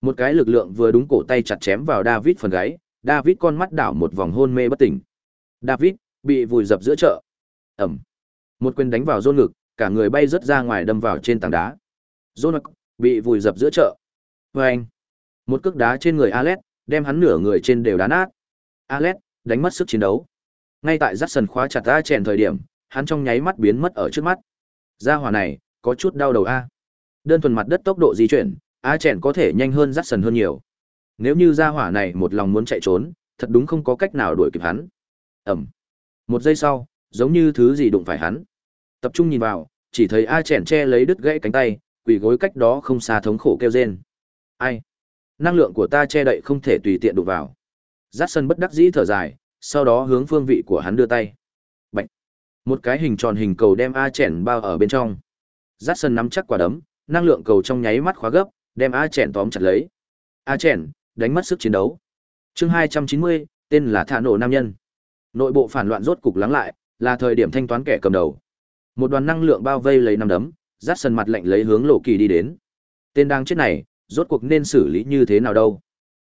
Một cái lực lượng vừa đúng cổ tay chặt chém vào David phần gáy, David con mắt đảo một vòng hôn mê bất tỉnh. David bị vùi dập giữa chợ. Ẩm. Một quyền đánh vào rôn ngực, cả người bay rớt ra ngoài đâm vào trên tảng đá. Rôn bị vùi dập giữa chợ. Vâng. anh. Một cước đá trên người Alex, đem hắn nửa người trên đều đá nát. Alex đánh mất sức chiến đấu. Ngay tại Jackson khóa chặt ra chèn thời điểm, hắn trong nháy mắt biến mất ở trước mắt. Gia hỏa này, có chút đau đầu a. Đơn thuần mặt đất tốc độ di chuyển, A chèn có thể nhanh hơn Jackson hơn nhiều. Nếu như gia hỏa này một lòng muốn chạy trốn, thật đúng không có cách nào đuổi kịp hắn. Ẩm. Một giây sau, giống như thứ gì đụng phải hắn. Tập trung nhìn vào, chỉ thấy A chèn che lấy đứt gãy cánh tay, quỳ gối cách đó không xa thống khổ kêu rên. Ai? Năng lượng của ta che đậy không thể tùy tiện đụng vào. Jackson bất đắc dĩ thở dài, sau đó hướng phương vị của hắn đưa tay. Bạch. Một cái hình tròn hình cầu đem A chèn bao ở bên trong. Jackson nắm chắc quả đấm, năng lượng cầu trong nháy mắt khóa gấp, đem A chèn tóm chặt lấy. A chèn, đánh mất sức chiến đấu. Chương 290, tên là Thả nổ nam nhân. Nội bộ phản loạn rốt cục lắng lại, là thời điểm thanh toán kẻ cầm đầu. Một đoàn năng lượng bao vây lấy năm đấm, Jackson mặt lạnh lấy hướng Lộ Kỳ đi đến. Tên đang chết này, rốt cuộc nên xử lý như thế nào đâu?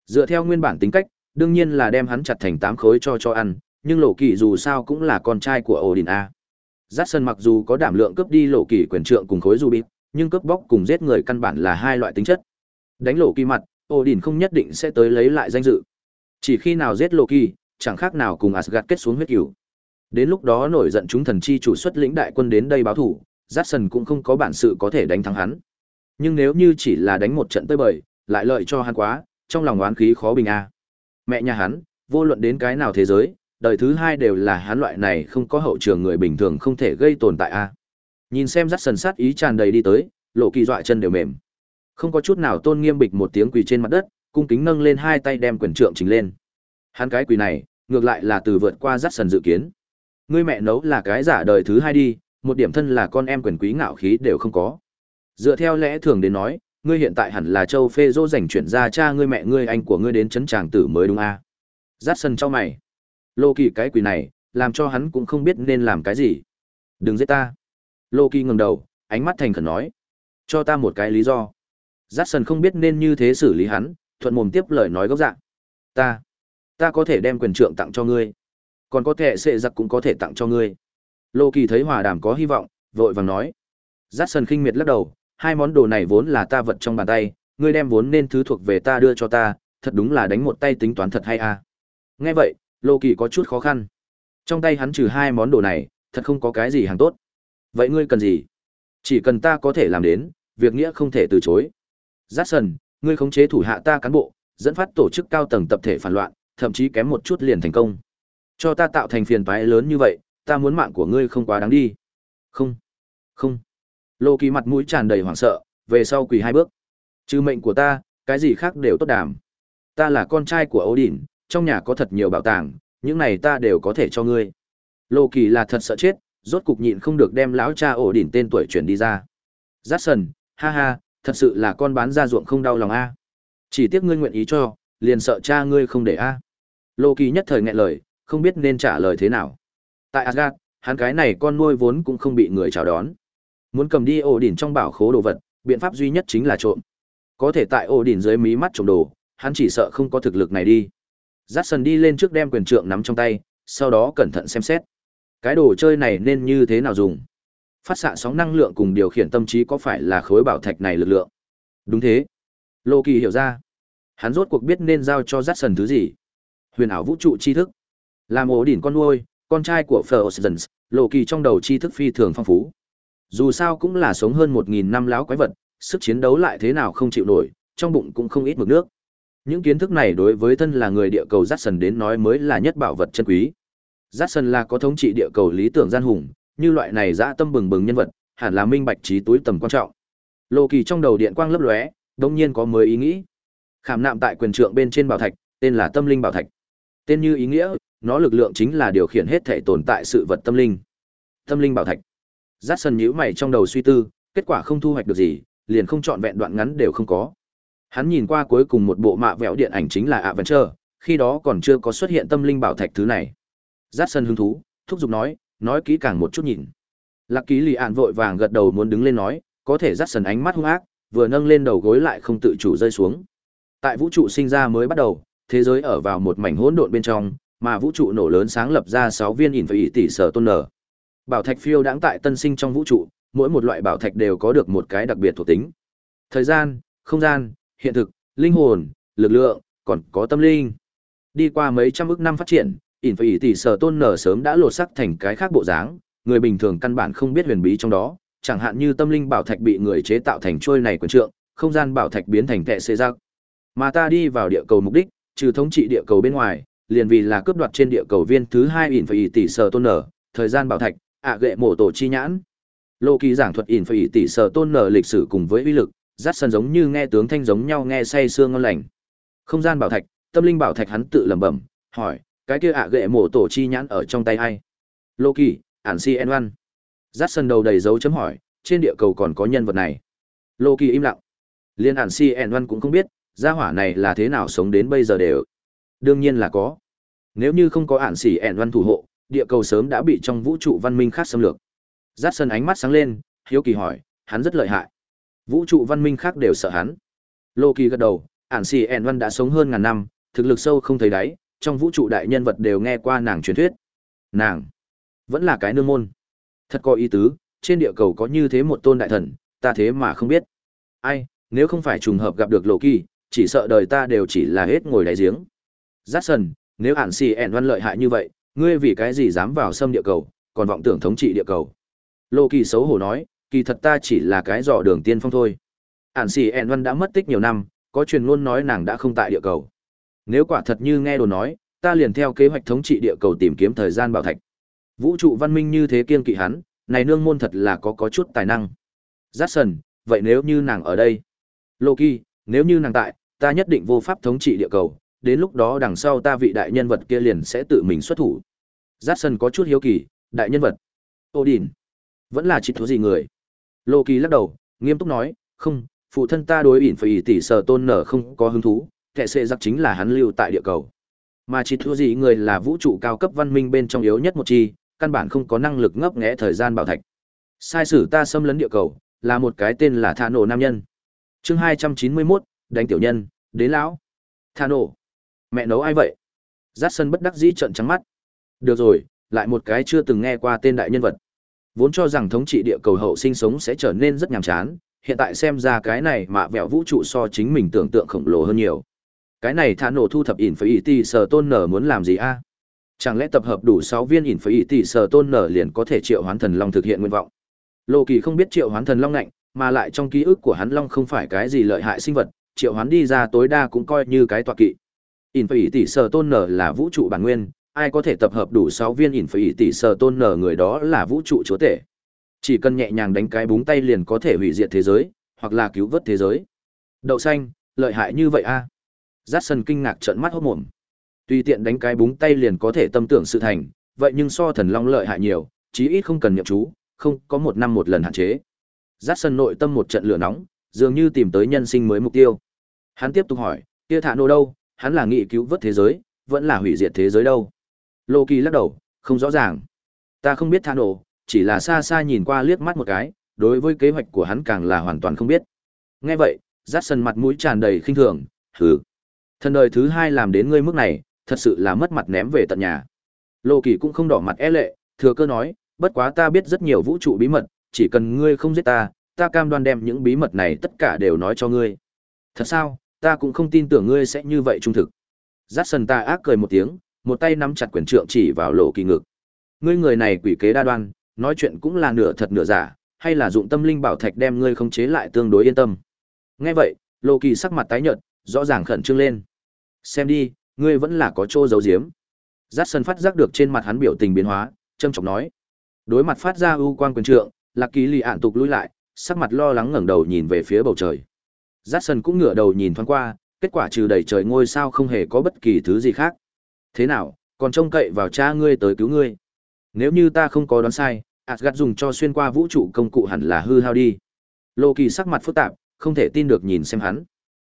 Dựa theo nguyên bản tính cách, đương nhiên là đem hắn chặt thành tám khối cho cho ăn, nhưng Lộ Kỳ dù sao cũng là con trai của Odin a. Jackson mặc dù có đảm lượng cướp đi Lộ Kỳ quyền trượng cùng khối Rubik, nhưng cướp bóc cùng giết người căn bản là hai loại tính chất. Đánh Lộ Kỳ mặt, Odin không nhất định sẽ tới lấy lại danh dự. Chỉ khi nào giết Lộ Kỳ, chẳng khác nào cùng Asgard kết xuống huyết cửu. Đến lúc đó nổi giận chúng thần chi chủ xuất lĩnh đại quân đến đây báo thủ, Jackson cũng không có bản sự có thể đánh thắng hắn. Nhưng nếu như chỉ là đánh một trận tới bời, lại lợi cho hắn quá, trong lòng oán khí khó bình a. Mẹ nhà hắn, vô luận đến cái nào thế giới, đời thứ hai đều là hắn loại này không có hậu trường người bình thường không thể gây tồn tại a. Nhìn xem Jackson sát ý tràn đầy đi tới, lộ kỳ dọa chân đều mềm. Không có chút nào tôn nghiêm bịch một tiếng quỳ trên mặt đất, cung kính nâng lên hai tay đem quyền trượng trình lên. Hắn cái quỳ này, ngược lại là từ vượt qua Jackson dự kiến. Ngươi mẹ nấu là cái giả đời thứ hai đi, một điểm thân là con em quyền quý ngạo khí đều không có. Dựa theo lẽ thường đến nói, ngươi hiện tại hẳn là châu phê dỗ dành chuyển ra cha ngươi mẹ ngươi anh của ngươi đến chấn tràng tử mới đúng a à? giắt sân cho mày lô kỳ cái quỷ này làm cho hắn cũng không biết nên làm cái gì đừng giết ta Loki ngẩng đầu ánh mắt thành khẩn nói cho ta một cái lý do Jackson không biết nên như thế xử lý hắn thuận mồm tiếp lời nói gốc dạng ta ta có thể đem quyền trượng tặng cho ngươi còn có thể sệ giặc cũng có thể tặng cho ngươi Loki thấy hòa đàm có hy vọng vội vàng nói Jackson khinh miệt lắc đầu hai món đồ này vốn là ta vật trong bàn tay, ngươi đem vốn nên thứ thuộc về ta đưa cho ta, thật đúng là đánh một tay tính toán thật hay à. Nghe vậy, Loki có chút khó khăn. Trong tay hắn trừ hai món đồ này, thật không có cái gì hàng tốt. Vậy ngươi cần gì? Chỉ cần ta có thể làm đến, việc nghĩa không thể từ chối. Jackson, ngươi khống chế thủ hạ ta cán bộ, dẫn phát tổ chức cao tầng tập thể phản loạn, thậm chí kém một chút liền thành công. Cho ta tạo thành phiền toái lớn như vậy, ta muốn mạng của ngươi không quá đáng đi. Không, không. Lô Kỳ mặt mũi tràn đầy hoảng sợ, về sau quỳ hai bước. Trừ mệnh của ta, cái gì khác đều tốt đàm. Ta là con trai của Odin, trong nhà có thật nhiều bảo tàng, những này ta đều có thể cho ngươi. Lô Kỳ là thật sợ chết, rốt cục nhịn không được đem lão cha ổ đỉnh tên tuổi chuyển đi ra. Jackson, ha ha, thật sự là con bán ra ruộng không đau lòng a. Chỉ tiếc ngươi nguyện ý cho, liền sợ cha ngươi không để a. Lô Kỳ nhất thời nghẹn lời, không biết nên trả lời thế nào. Tại Asgard, hắn cái này con nuôi vốn cũng không bị người chào đón. Muốn cầm đi ổ đỉnh trong bảo khố đồ vật, biện pháp duy nhất chính là trộm. Có thể tại ổ đỉnh dưới mí mắt trộm đồ, hắn chỉ sợ không có thực lực này đi. Jackson đi lên trước đem quyền trượng nắm trong tay, sau đó cẩn thận xem xét. Cái đồ chơi này nên như thế nào dùng? Phát xạ sóng năng lượng cùng điều khiển tâm trí có phải là khối bảo thạch này lực lượng? Đúng thế. Lô Kỳ hiểu ra. Hắn rốt cuộc biết nên giao cho Jackson thứ gì? Huyền ảo vũ trụ tri thức. Làm ổ đỉnh con nuôi, con trai của Ferozens, Lô Kỳ trong đầu tri thức phi thường phong phú. Dù sao cũng là sống hơn một nghìn năm láo quái vật, sức chiến đấu lại thế nào không chịu nổi, trong bụng cũng không ít mực nước. Những kiến thức này đối với thân là người địa cầu Jackson đến nói mới là nhất bảo vật chân quý. Jackson là có thống trị địa cầu lý tưởng gian hùng, như loại này dã tâm bừng bừng nhân vật, hẳn là minh bạch trí túi tầm quan trọng. Lô Kỳ trong đầu điện quang lấp lóe, đột nhiên có mới ý nghĩ. Khảm nạm tại quyền trượng bên trên bảo thạch, tên là Tâm Linh Bảo Thạch. Tên như ý nghĩa, nó lực lượng chính là điều khiển hết thể tồn tại sự vật tâm linh. Tâm Linh Bảo Thạch. Giác sân nhíu mày trong đầu suy tư, kết quả không thu hoạch được gì, liền không chọn vẹn đoạn ngắn đều không có. Hắn nhìn qua cuối cùng một bộ mạ vẹo điện ảnh chính là Adventure, khi đó còn chưa có xuất hiện tâm linh bảo thạch thứ này. Giác sân hứng thú, thúc giục nói, nói kỹ càng một chút nhìn. Lạc ký lì ạn vội vàng gật đầu muốn đứng lên nói, có thể giác sân ánh mắt hung ác, vừa nâng lên đầu gối lại không tự chủ rơi xuống. Tại vũ trụ sinh ra mới bắt đầu, thế giới ở vào một mảnh hỗn độn bên trong, mà vũ trụ nổ lớn sáng lập ra 6 viên ỉn phải tỷ sở tôn nở. Bảo thạch phiêu đãng tại tân sinh trong vũ trụ, mỗi một loại bảo thạch đều có được một cái đặc biệt thuộc tính. Thời gian, không gian, hiện thực, linh hồn, lực lượng, còn có tâm linh. Đi qua mấy trăm ức năm phát triển, ỉn phải tỷ sở tôn nở sớm đã lột sắc thành cái khác bộ dáng, người bình thường căn bản không biết huyền bí trong đó, chẳng hạn như tâm linh bảo thạch bị người chế tạo thành trôi này quần trượng, không gian bảo thạch biến thành tệ xê giác. Mà ta đi vào địa cầu mục đích, trừ thống trị địa cầu bên ngoài, liền vì là cướp đoạt trên địa cầu viên thứ hai ỉn phải tỷ sở tôn nở, thời gian bảo thạch, ạ gệ mổ tổ chi nhãn. Lô kỳ giảng thuật ỉn phải tỷ sở tôn nở lịch sử cùng với uy lực, rát sân giống như nghe tướng thanh giống nhau nghe say sương ngon lành. Không gian bảo thạch, tâm linh bảo thạch hắn tự lẩm bẩm, hỏi, cái kia ạ gệ mổ tổ chi nhãn ở trong tay ai? Lô kỳ, ản si en văn. Rát sân đầu đầy dấu chấm hỏi, trên địa cầu còn có nhân vật này. Lô kỳ im lặng. Liên ản si en văn cũng không biết, gia hỏa này là thế nào sống đến bây giờ đều. Đương nhiên là có. Nếu như không có ản si en văn thủ hộ, địa cầu sớm đã bị trong vũ trụ văn minh khác xâm lược. Giác sân ánh mắt sáng lên, hiếu kỳ hỏi, hắn rất lợi hại. Vũ trụ văn minh khác đều sợ hắn. Lô kỳ gật đầu, ản si en văn đã sống hơn ngàn năm, thực lực sâu không thấy đáy, trong vũ trụ đại nhân vật đều nghe qua nàng truyền thuyết. Nàng, vẫn là cái nương môn. Thật có ý tứ, trên địa cầu có như thế một tôn đại thần, ta thế mà không biết. Ai, nếu không phải trùng hợp gặp được Lộ Kỳ, chỉ sợ đời ta đều chỉ là hết ngồi đáy giếng. jackson nếu ản xì ẻn văn lợi hại như vậy, ngươi vì cái gì dám vào xâm địa cầu, còn vọng tưởng thống trị địa cầu. Lô Kỳ xấu hổ nói, kỳ thật ta chỉ là cái dò đường tiên phong thôi. Ản xì ẻn văn đã mất tích nhiều năm, có truyền ngôn nói nàng đã không tại địa cầu. Nếu quả thật như nghe đồ nói, ta liền theo kế hoạch thống trị địa cầu tìm kiếm thời gian bảo thạch. Vũ trụ văn minh như thế kiên kỵ hắn, này nương môn thật là có có chút tài năng. Giác vậy nếu như nàng ở đây? Loki, nếu như nàng tại, ta nhất định vô pháp thống trị địa cầu, đến lúc đó đằng sau ta vị đại nhân vật kia liền sẽ tự mình xuất thủ. Giác có chút hiếu kỳ, đại nhân vật. Odin. Vẫn là chỉ thú gì người. Loki lắc đầu, nghiêm túc nói, không, phụ thân ta đối ỉn phải tỷ sở tôn nở không có hứng thú, kẻ xê giặc chính là hắn lưu tại địa cầu. Mà chỉ thua gì người là vũ trụ cao cấp văn minh bên trong yếu nhất một chi, căn bản không có năng lực ngấp nghé thời gian bảo thạch. Sai sử ta xâm lấn địa cầu, là một cái tên là Thả nổ nam nhân. Chương hai trăm chín mươi mốt đánh tiểu nhân, đến lão. Thả nổ mẹ nấu ai vậy giắt sân bất đắc dĩ trợn trắng mắt được rồi lại một cái chưa từng nghe qua tên đại nhân vật vốn cho rằng thống trị địa cầu hậu sinh sống sẽ trở nên rất nhàm chán hiện tại xem ra cái này mạ vẹo vũ trụ so chính mình tưởng tượng khổng lồ hơn nhiều cái này thả nổ thu thập ỉn phải ỉ tỉ sờ tôn nở muốn làm gì a? Chẳng lẽ tập hợp đủ sáu viên ỉn phải ỉ tỉ sờ tôn nở liền có thể triệu hoán thần long thực hiện nguyện vọng? Lộ kỳ không biết triệu hoán thần long lạnh mà lại trong ký ức của hắn long không phải cái gì lợi hại sinh vật, triệu hoán đi ra tối đa cũng coi như cái tọa kỵ. Ỉn phải tỷ sở tôn nở là vũ trụ bản nguyên, ai có thể tập hợp đủ sáu viên ỉn phải tỷ sở tôn nở người đó là vũ trụ chúa tể. Chỉ cần nhẹ nhàng đánh cái búng tay liền có thể hủy diệt thế giới, hoặc là cứu vớt thế giới. Đậu xanh, lợi hại như vậy a? à? Giác sân kinh ngạc trợn mắt hốt mồm tùy tiện đánh cái búng tay liền có thể tâm tưởng sự thành vậy nhưng so thần long lợi hại nhiều chí ít không cần nhậm chú không có một năm một lần hạn chế Giác sân nội tâm một trận lửa nóng dường như tìm tới nhân sinh mới mục tiêu hắn tiếp tục hỏi kia thả nô đâu hắn là nghị cứu vớt thế giới, vẫn là hủy diệt thế giới đâu. Lô Kỳ lắc đầu, không rõ ràng. Ta không biết thả nổ, chỉ là xa xa nhìn qua liếc mắt một cái, đối với kế hoạch của hắn càng là hoàn toàn không biết. Nghe vậy, Giác sân mặt mũi tràn đầy khinh thường, hừ. Thần đời thứ hai làm đến ngươi mức này, thật sự là mất mặt ném về tận nhà. Lô Kỳ cũng không đỏ mặt e lệ, thừa cơ nói, bất quá ta biết rất nhiều vũ trụ bí mật, chỉ cần ngươi không giết ta, ta cam đoan đem những bí mật này tất cả đều nói cho ngươi. Thật sao, ta cũng không tin tưởng ngươi sẽ như vậy trung thực. Giác sần ta ác cười một tiếng, một tay nắm chặt quyển trượng chỉ vào lộ kỳ ngực. Ngươi người này quỷ kế đa đoan, nói chuyện cũng là nửa thật nửa giả, hay là dụng tâm linh bảo thạch đem ngươi khống chế lại tương đối yên tâm. Nghe vậy, lộ kỳ sắc mặt tái nhợt, rõ ràng khẩn trương lên. Xem đi, ngươi vẫn là có chỗ giấu giếm. Giác sần phát giác được trên mặt hắn biểu tình biến hóa, trâm trọng nói. Đối mặt phát ra ưu quang quyền trượng, lạc kỳ lì ạn tục lùi lại, sắc mặt lo lắng ngẩng đầu nhìn về phía bầu trời. Giác sân cũng ngửa đầu nhìn thoáng qua, kết quả trừ đầy trời ngôi sao không hề có bất kỳ thứ gì khác. Thế nào, còn trông cậy vào cha ngươi tới cứu ngươi. Nếu như ta không có đoán sai, Asgard dùng cho xuyên qua vũ trụ công cụ hẳn là hư hao đi. Lô Kỳ sắc mặt phức tạp, không thể tin được nhìn xem hắn.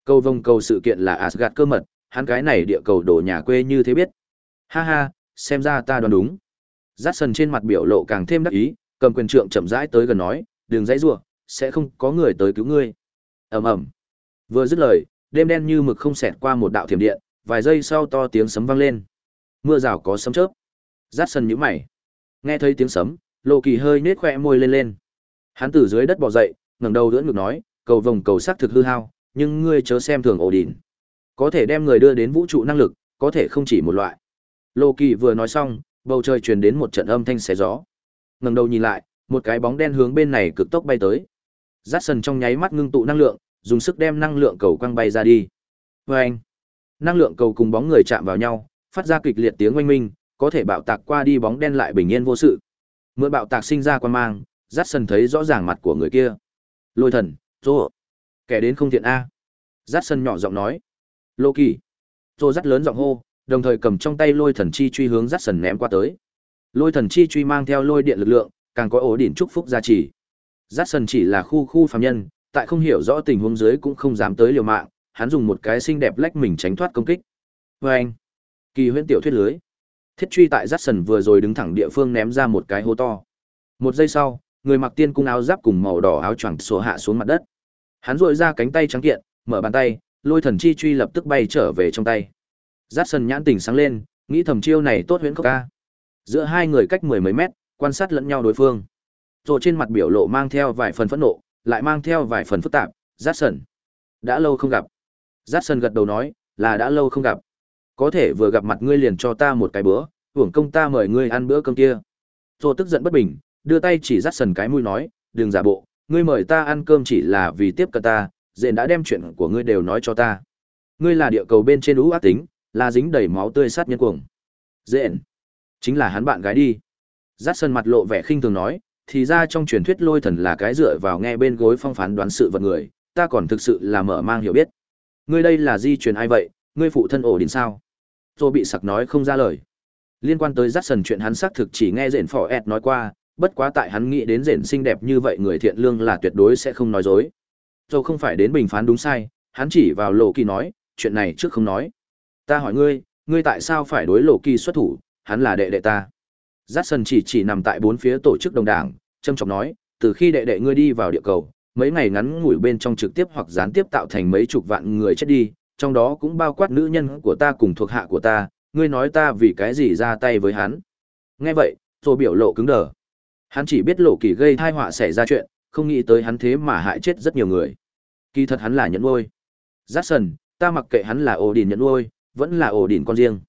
Câu vông cầu sự kiện là Asgard cơ mật, hắn cái này địa cầu đổ nhà quê như thế biết. Ha ha, xem ra ta đoán đúng. Giác sần trên mặt biểu lộ càng thêm đắc ý, cầm quyền trượng chậm rãi tới gần nói, đừng dãy rủa, sẽ không có người tới cứu ngươi ầm ầm vừa dứt lời đêm đen như mực không xẹt qua một đạo thiểm điện, vài giây sau to tiếng sấm vang lên. Mưa rào có sấm chớp. Giác sần nhíu mày. Nghe thấy tiếng sấm, Lộ Kỳ hơi nhếch khóe môi lên lên. Hắn từ dưới đất bò dậy, ngẩng đầu đỡ ngực nói, cầu vồng cầu sắc thực hư hao, nhưng ngươi chớ xem thường ổ đỉnh. Có thể đem người đưa đến vũ trụ năng lực, có thể không chỉ một loại. lô Kỳ vừa nói xong, bầu trời truyền đến một trận âm thanh xé gió. Ngẩng đầu nhìn lại, một cái bóng đen hướng bên này cực tốc bay tới. Dát sần trong nháy mắt ngưng tụ năng lượng, dùng sức đem năng lượng cầu quăng bay ra đi. vê anh, năng lượng cầu cùng bóng người chạm vào nhau, phát ra kịch liệt tiếng oanh minh, có thể bạo tạc qua đi bóng đen lại bình yên vô sự. Mượn bạo tạc sinh ra quan mang, Dát sần thấy rõ ràng mặt của người kia. Lôi thần, Rô. Kẻ đến không thiện A. Dát sần nhỏ giọng nói. Lô kỳ. Rô rất lớn giọng hô, đồng thời cầm trong tay lôi thần chi truy hướng Dát sần ném qua tới. Lôi thần chi truy mang theo lôi điện lực lượng, càng có ổ đỉnh chúc phúc gia trì. Dát sần chỉ là khu khu phạm nhân, tại không hiểu rõ tình huống dưới cũng không dám tới liều mạng, hắn dùng một cái xinh đẹp lách mình tránh thoát công kích. vê anh, kỳ huyễn tiểu thuyết lưới. Thiết truy tại Dát sần vừa rồi đứng thẳng địa phương ném ra một cái hố to. Một giây sau, người mặc tiên cung áo giáp cùng màu đỏ áo choàng sổ hạ xuống mặt đất. Hắn duỗi ra cánh tay trắng kiện, mở bàn tay, lôi thần chi truy lập tức bay trở về trong tay. Dát sân nhãn tỉnh sáng lên, nghĩ thầm chiêu này tốt huyễn khốc ca. Giữa hai người cách mười mấy mét, quan sát lẫn nhau đối phương. Rồi trên mặt biểu lộ mang theo vài phần phẫn nộ, lại mang theo vài phần phức tạp, Dát sân. Đã lâu không gặp. Dát sân gật đầu nói, là đã lâu không gặp. Có thể vừa gặp mặt ngươi liền cho ta một cái bữa, hưởng công ta mời ngươi ăn bữa cơm kia. Rồi tức giận bất bình, đưa tay chỉ Dát sân cái mũi nói, đừng giả bộ, ngươi mời ta ăn cơm chỉ là vì tiếp cận ta, dền đã đem chuyện của ngươi đều nói cho ta. Ngươi là địa cầu bên trên ú ác tính, là dính đầy máu tươi sát nhân cuồng. dền chính là hắn bạn gái đi. Dát sần mặt lộ vẻ khinh thường nói, thì ra trong truyền thuyết lôi thần là cái dựa vào nghe bên gối phong phán đoán sự vật người, ta còn thực sự là mở mang hiểu biết. Ngươi đây là di truyền ai vậy, ngươi phụ thân ổ đình sao? Tôi bị sặc nói không ra lời. Liên quan tới Dát sần chuyện hắn xác thực chỉ nghe rện phỏ ẹt nói qua, bất quá tại hắn nghĩ đến rện xinh đẹp như vậy người thiện lương là tuyệt đối sẽ không nói dối. Tôi không phải đến bình phán đúng sai, hắn chỉ vào lộ kỳ nói, chuyện này trước không nói. Ta hỏi ngươi, ngươi tại sao phải đối lộ kỳ xuất thủ, hắn là đệ đệ ta. Jackson chỉ chỉ nằm tại bốn phía tổ chức đồng đảng, trâm trọng nói, từ khi đệ đệ ngươi đi vào địa cầu, mấy ngày ngắn ngủi bên trong trực tiếp hoặc gián tiếp tạo thành mấy chục vạn người chết đi, trong đó cũng bao quát nữ nhân của ta cùng thuộc hạ của ta, ngươi nói ta vì cái gì ra tay với hắn. Nghe vậy, rồi biểu lộ cứng đờ. Hắn chỉ biết lộ kỳ gây tai họa xảy ra chuyện, không nghĩ tới hắn thế mà hại chết rất nhiều người. Kỳ thật hắn là nhẫn nuôi. Jackson, ta mặc kệ hắn là ổ đỉn nhẫn nuôi, vẫn là ổ đỉn con riêng.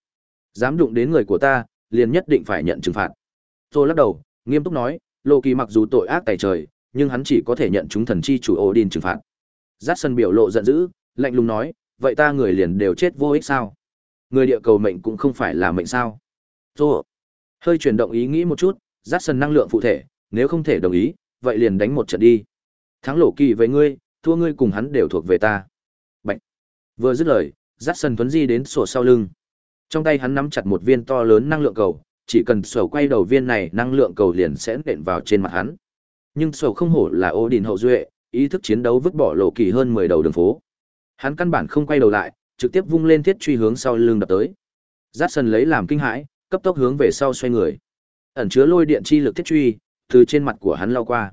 Dám đụng đến người của ta, liền nhất định phải nhận trừng phạt. Tôi lắc đầu, nghiêm túc nói, Lô Kỳ mặc dù tội ác tày trời, nhưng hắn chỉ có thể nhận chúng thần chi chủ Odin trừng phạt. Jackson biểu lộ giận dữ, lạnh lùng nói, vậy ta người liền đều chết vô ích sao? Người địa cầu mệnh cũng không phải là mệnh sao? Tôi hơi chuyển động ý nghĩ một chút, Jackson năng lượng phụ thể, nếu không thể đồng ý, vậy liền đánh một trận đi. Thắng Lộ Kỳ với ngươi, thua ngươi cùng hắn đều thuộc về ta. Bạch. Vừa dứt lời, Jackson tuấn di đến sổ sau lưng. Trong tay hắn nắm chặt một viên to lớn năng lượng cầu, chỉ cần sổ quay đầu viên này năng lượng cầu liền sẽ nện vào trên mặt hắn. Nhưng sổ không hổ là ô đình hậu duệ, ý thức chiến đấu vứt bỏ lộ kỳ hơn mười đầu đường phố. Hắn căn bản không quay đầu lại, trực tiếp vung lên thiết truy hướng sau lưng đập tới. Jackson lấy làm kinh hãi, cấp tốc hướng về sau xoay người. Ẩn chứa lôi điện chi lực thiết truy, từ trên mặt của hắn lao qua.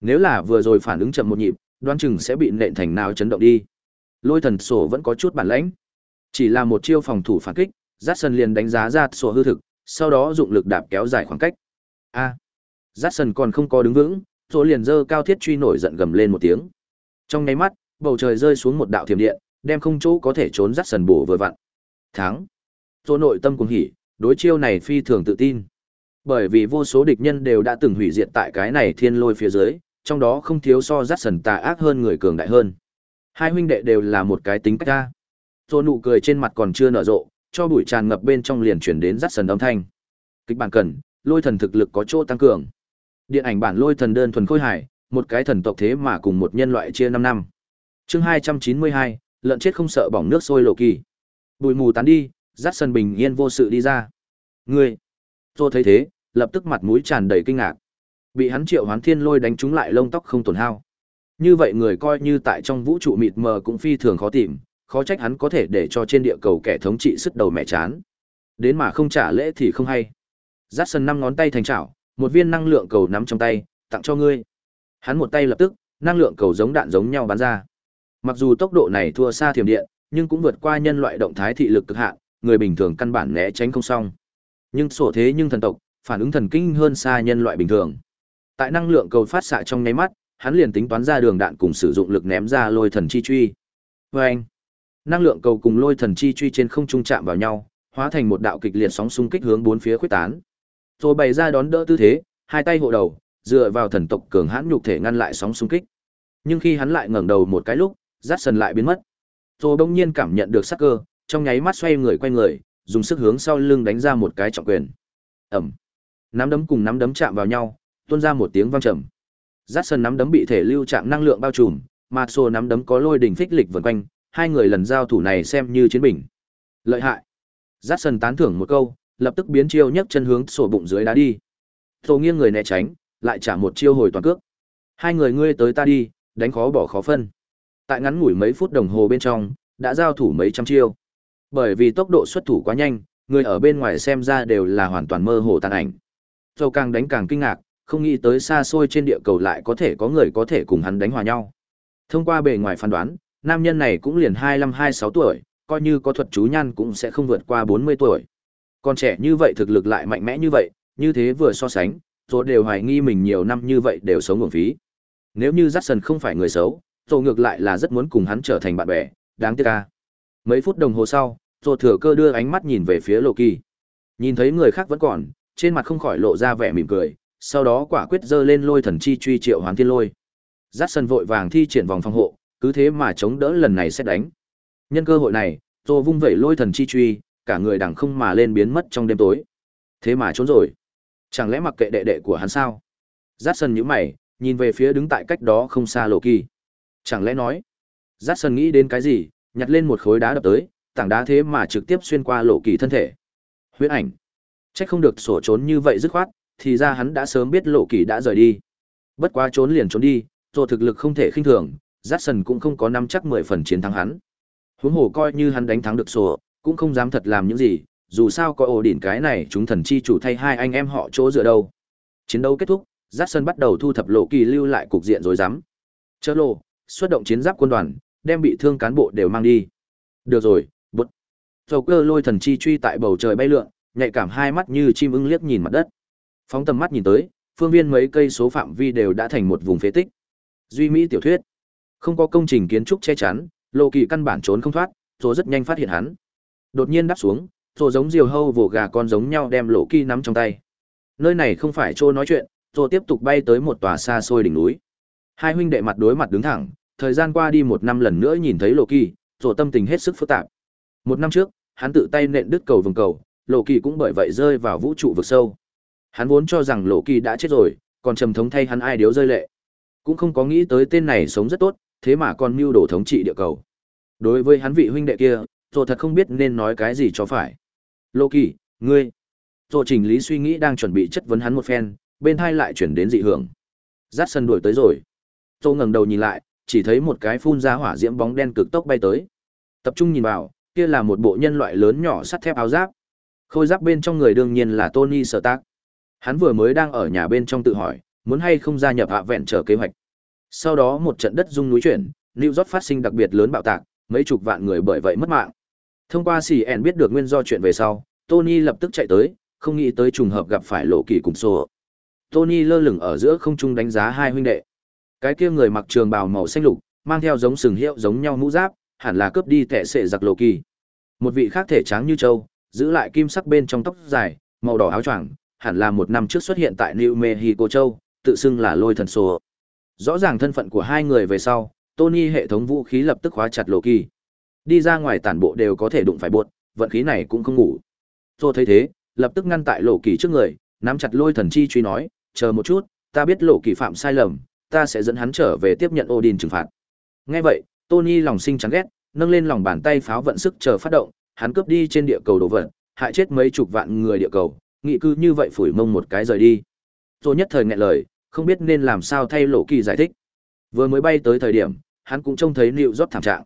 Nếu là vừa rồi phản ứng chậm một nhịp, đoán chừng sẽ bị nện thành nào chấn động đi. Lôi thần sổ vẫn có chút bản lãnh. Chỉ là một chiêu phòng thủ phản kích, Jackson liền đánh giá ra sổ hư thực, sau đó dụng lực đạp kéo dài khoảng cách. A. À, Jackson còn không có đứng vững, rồi liền giơ cao thiết truy nổi giận gầm lên một tiếng. Trong nháy mắt, bầu trời rơi xuống một đạo thiểm điện, đem không chỗ có thể trốn Jackson bổ vừa vặn. Thắng. Rồi nội tâm cuồng hỉ, đối chiêu này phi thường tự tin. Bởi vì vô số địch nhân đều đã từng hủy diệt tại cái này thiên lôi phía dưới, trong đó không thiếu so Jackson tà ác hơn người cường đại hơn. Hai huynh đệ đều là một cái tính cách ra. Rồi nụ cười trên mặt còn chưa nở rộ, cho bụi tràn ngập bên trong liền chuyển đến rát sần âm thanh. Kịch bản cần, lôi thần thực lực có chỗ tăng cường. Điện ảnh bản lôi thần đơn thuần khôi hài, một cái thần tộc thế mà cùng một nhân loại chia 5 năm. Chương 292, lợn chết không sợ bỏng nước sôi lộ kỳ. Bụi mù tán đi, rát sần bình yên vô sự đi ra. Ngươi! Tôi thấy thế, lập tức mặt mũi tràn đầy kinh ngạc. Bị hắn triệu hoán thiên lôi đánh trúng lại lông tóc không tổn hao. Như vậy người coi như tại trong vũ trụ mịt mờ cũng phi thường khó tìm, khó trách hắn có thể để cho trên địa cầu kẻ thống trị sức đầu mẹ chán. Đến mà không trả lễ thì không hay. giắt sân năm ngón tay thành chảo, một viên năng lượng cầu nắm trong tay, tặng cho ngươi. Hắn một tay lập tức, năng lượng cầu giống đạn giống nhau bắn ra. Mặc dù tốc độ này thua xa thiểm điện, nhưng cũng vượt qua nhân loại động thái thị lực cực hạn, người bình thường căn bản né tránh không xong. Nhưng sổ thế nhưng thần tộc, phản ứng thần kinh hơn xa nhân loại bình thường. Tại năng lượng cầu phát xạ trong nháy mắt, hắn liền tính toán ra đường đạn cùng sử dụng lực ném ra lôi thần chi truy. Oeng! năng lượng cầu cùng lôi thần chi truy trên không trung chạm vào nhau, hóa thành một đạo kịch liệt sóng xung kích hướng bốn phía khuếch tán. Rồi bày ra đón đỡ tư thế, hai tay hộ đầu, dựa vào thần tộc cường hãn nhục thể ngăn lại sóng xung kích. Nhưng khi hắn lại ngẩng đầu một cái lúc, rát sần lại biến mất. Rồi bỗng nhiên cảm nhận được sắc cơ, trong nháy mắt xoay người quay người, dùng sức hướng sau lưng đánh ra một cái trọng quyền. Ầm. Nắm đấm cùng nắm đấm chạm vào nhau, tuôn ra một tiếng vang trầm. Dát sần nắm đấm bị thể lưu trạng năng lượng bao trùm, mà Sô nắm đấm có lôi đỉnh phích lịch vần quanh, hai người lần giao thủ này xem như chiến bình. Lợi hại. Dát sần tán thưởng một câu, lập tức biến chiêu nhấc chân hướng sổ bụng dưới đá đi. Tô nghiêng người né tránh, lại trả một chiêu hồi toàn cước. Hai người ngươi tới ta đi, đánh khó bỏ khó phân. Tại ngắn ngủi mấy phút đồng hồ bên trong, đã giao thủ mấy trăm chiêu. Bởi vì tốc độ xuất thủ quá nhanh, người ở bên ngoài xem ra đều là hoàn toàn mơ hồ tàn ảnh. Tô càng đánh càng kinh ngạc, không nghĩ tới xa xôi trên địa cầu lại có thể có người có thể cùng hắn đánh hòa nhau. Thông qua bề ngoài phán đoán, nam nhân này cũng liền 25-26 tuổi, coi như có thuật chú nhan cũng sẽ không vượt qua 40 tuổi. Còn trẻ như vậy thực lực lại mạnh mẽ như vậy, như thế vừa so sánh, rồi đều hoài nghi mình nhiều năm như vậy đều sống uổng phí. Nếu như Jackson không phải người xấu, rồi ngược lại là rất muốn cùng hắn trở thành bạn bè, đáng tiếc ca. Mấy phút đồng hồ sau, rồi thừa cơ đưa ánh mắt nhìn về phía Loki. Nhìn thấy người khác vẫn còn, trên mặt không khỏi lộ ra vẻ mỉm cười, sau đó quả quyết giơ lên lôi thần chi truy triệu hoán thiên lôi. Jackson vội vàng thi triển vòng phòng hộ, cứ thế mà chống đỡ lần này sẽ đánh. Nhân cơ hội này, Tô vung vẩy lôi thần chi truy, cả người đằng không mà lên biến mất trong đêm tối. Thế mà trốn rồi. Chẳng lẽ mặc kệ đệ đệ của hắn sao? Jackson nhíu mày, nhìn về phía đứng tại cách đó không xa Loki. Chẳng lẽ nói? Jackson nghĩ đến cái gì, nhặt lên một khối đá đập tới, tảng đá thế mà trực tiếp xuyên qua Loki thân thể. Huyết ảnh. Chắc không được sổ trốn như vậy dứt khoát, thì ra hắn đã sớm biết lộ kỳ đã rời đi. Bất quá trốn liền trốn đi, rồi thực lực không thể khinh thường, Jackson cũng không có nắm chắc mười phần chiến thắng hắn. Huống hồ coi như hắn đánh thắng được sổ, cũng không dám thật làm những gì, dù sao có ổ đỉnh cái này chúng thần chi chủ thay hai anh em họ chỗ dựa đâu. Chiến đấu kết thúc, Jackson bắt đầu thu thập lộ kỳ lưu lại cục diện rối rắm. Chớ lộ, xuất động chiến giáp quân đoàn, đem bị thương cán bộ đều mang đi. Được rồi, bút. Dầu cơ lôi thần chi truy tại bầu trời bay lượn, nhạy cảm hai mắt như chim ưng liếc nhìn mặt đất. Phóng tầm mắt nhìn tới, phương viên mấy cây số phạm vi đều đã thành một vùng phế tích. Duy Mỹ tiểu thuyết. Không có công trình kiến trúc che chắn, lộ kỳ căn bản trốn không thoát, rồi rất nhanh phát hiện hắn. Đột nhiên đáp xuống, rồi giống diều hâu vồ gà con giống nhau đem lộ kỳ nắm trong tay. Nơi này không phải chỗ nói chuyện, rồi tiếp tục bay tới một tòa xa xôi đỉnh núi. Hai huynh đệ mặt đối mặt đứng thẳng, thời gian qua đi một năm lần nữa nhìn thấy lộ kỳ, rồi tâm tình hết sức phức tạp. Một năm trước, hắn tự tay nện đứt cầu vòng cầu, lộ kỳ cũng bởi vậy rơi vào vũ trụ vực sâu. Hắn vốn cho rằng lộ kỳ đã chết rồi, còn trầm thống thay hắn ai điếu rơi lệ. Cũng không có nghĩ tới tên này sống rất tốt, thế mà còn mưu đồ thống trị địa cầu. Đối với hắn vị huynh đệ kia, rồi thật không biết nên nói cái gì cho phải. Lộ Kỳ, ngươi. Rồi chỉnh lý suy nghĩ đang chuẩn bị chất vấn hắn một phen, bên hai lại chuyển đến dị hưởng. Dát sân đuổi tới rồi. Tô ngẩng đầu nhìn lại, chỉ thấy một cái phun ra hỏa diễm bóng đen cực tốc bay tới. Tập trung nhìn vào, kia là một bộ nhân loại lớn nhỏ sắt thép áo giáp. Khôi giáp bên trong người đương nhiên là Tony Stark. Hắn vừa mới đang ở nhà bên trong tự hỏi, muốn hay không gia nhập hạ vẹn trở kế hoạch. Sau đó một trận đất rung núi chuyển, New York phát sinh đặc biệt lớn bạo tạc, mấy chục vạn người bởi vậy mất mạng. Thông qua CN biết được nguyên do chuyện về sau, Tony lập tức chạy tới, không nghĩ tới trùng hợp gặp phải lộ kỳ cùng sổ. Tony lơ lửng ở giữa không trung đánh giá hai huynh đệ. Cái kia người mặc trường bào màu xanh lục, mang theo giống sừng hiệu giống nhau mũ giáp, hẳn là cướp đi tệ sệ giặc lộ kỳ. Một vị khác thể trắng như châu, giữ lại kim sắc bên trong tóc dài, màu đỏ áo choàng, hẳn là một năm trước xuất hiện tại New Mexico châu, tự xưng là lôi thần sổ. Rõ ràng thân phận của hai người về sau, Tony hệ thống vũ khí lập tức khóa chặt lộ kỳ. Đi ra ngoài tản bộ đều có thể đụng phải buột, vận khí này cũng không ngủ. Tô thấy thế, lập tức ngăn tại lộ kỳ trước người, nắm chặt lôi thần chi truy nói, chờ một chút, ta biết lộ kỳ phạm sai lầm, ta sẽ dẫn hắn trở về tiếp nhận Odin trừng phạt. Nghe vậy, Tony lòng sinh chán ghét, nâng lên lòng bàn tay pháo vận sức chờ phát động, hắn cướp đi trên địa cầu đồ vật, hại chết mấy chục vạn người địa cầu, nghị cư như vậy phủi mông một cái rời đi. tôi nhất thời nghẹn lời, không biết nên làm sao thay lộ kỳ giải thích. Vừa mới bay tới thời điểm, hắn cũng trông thấy liệu rót thảm trạng.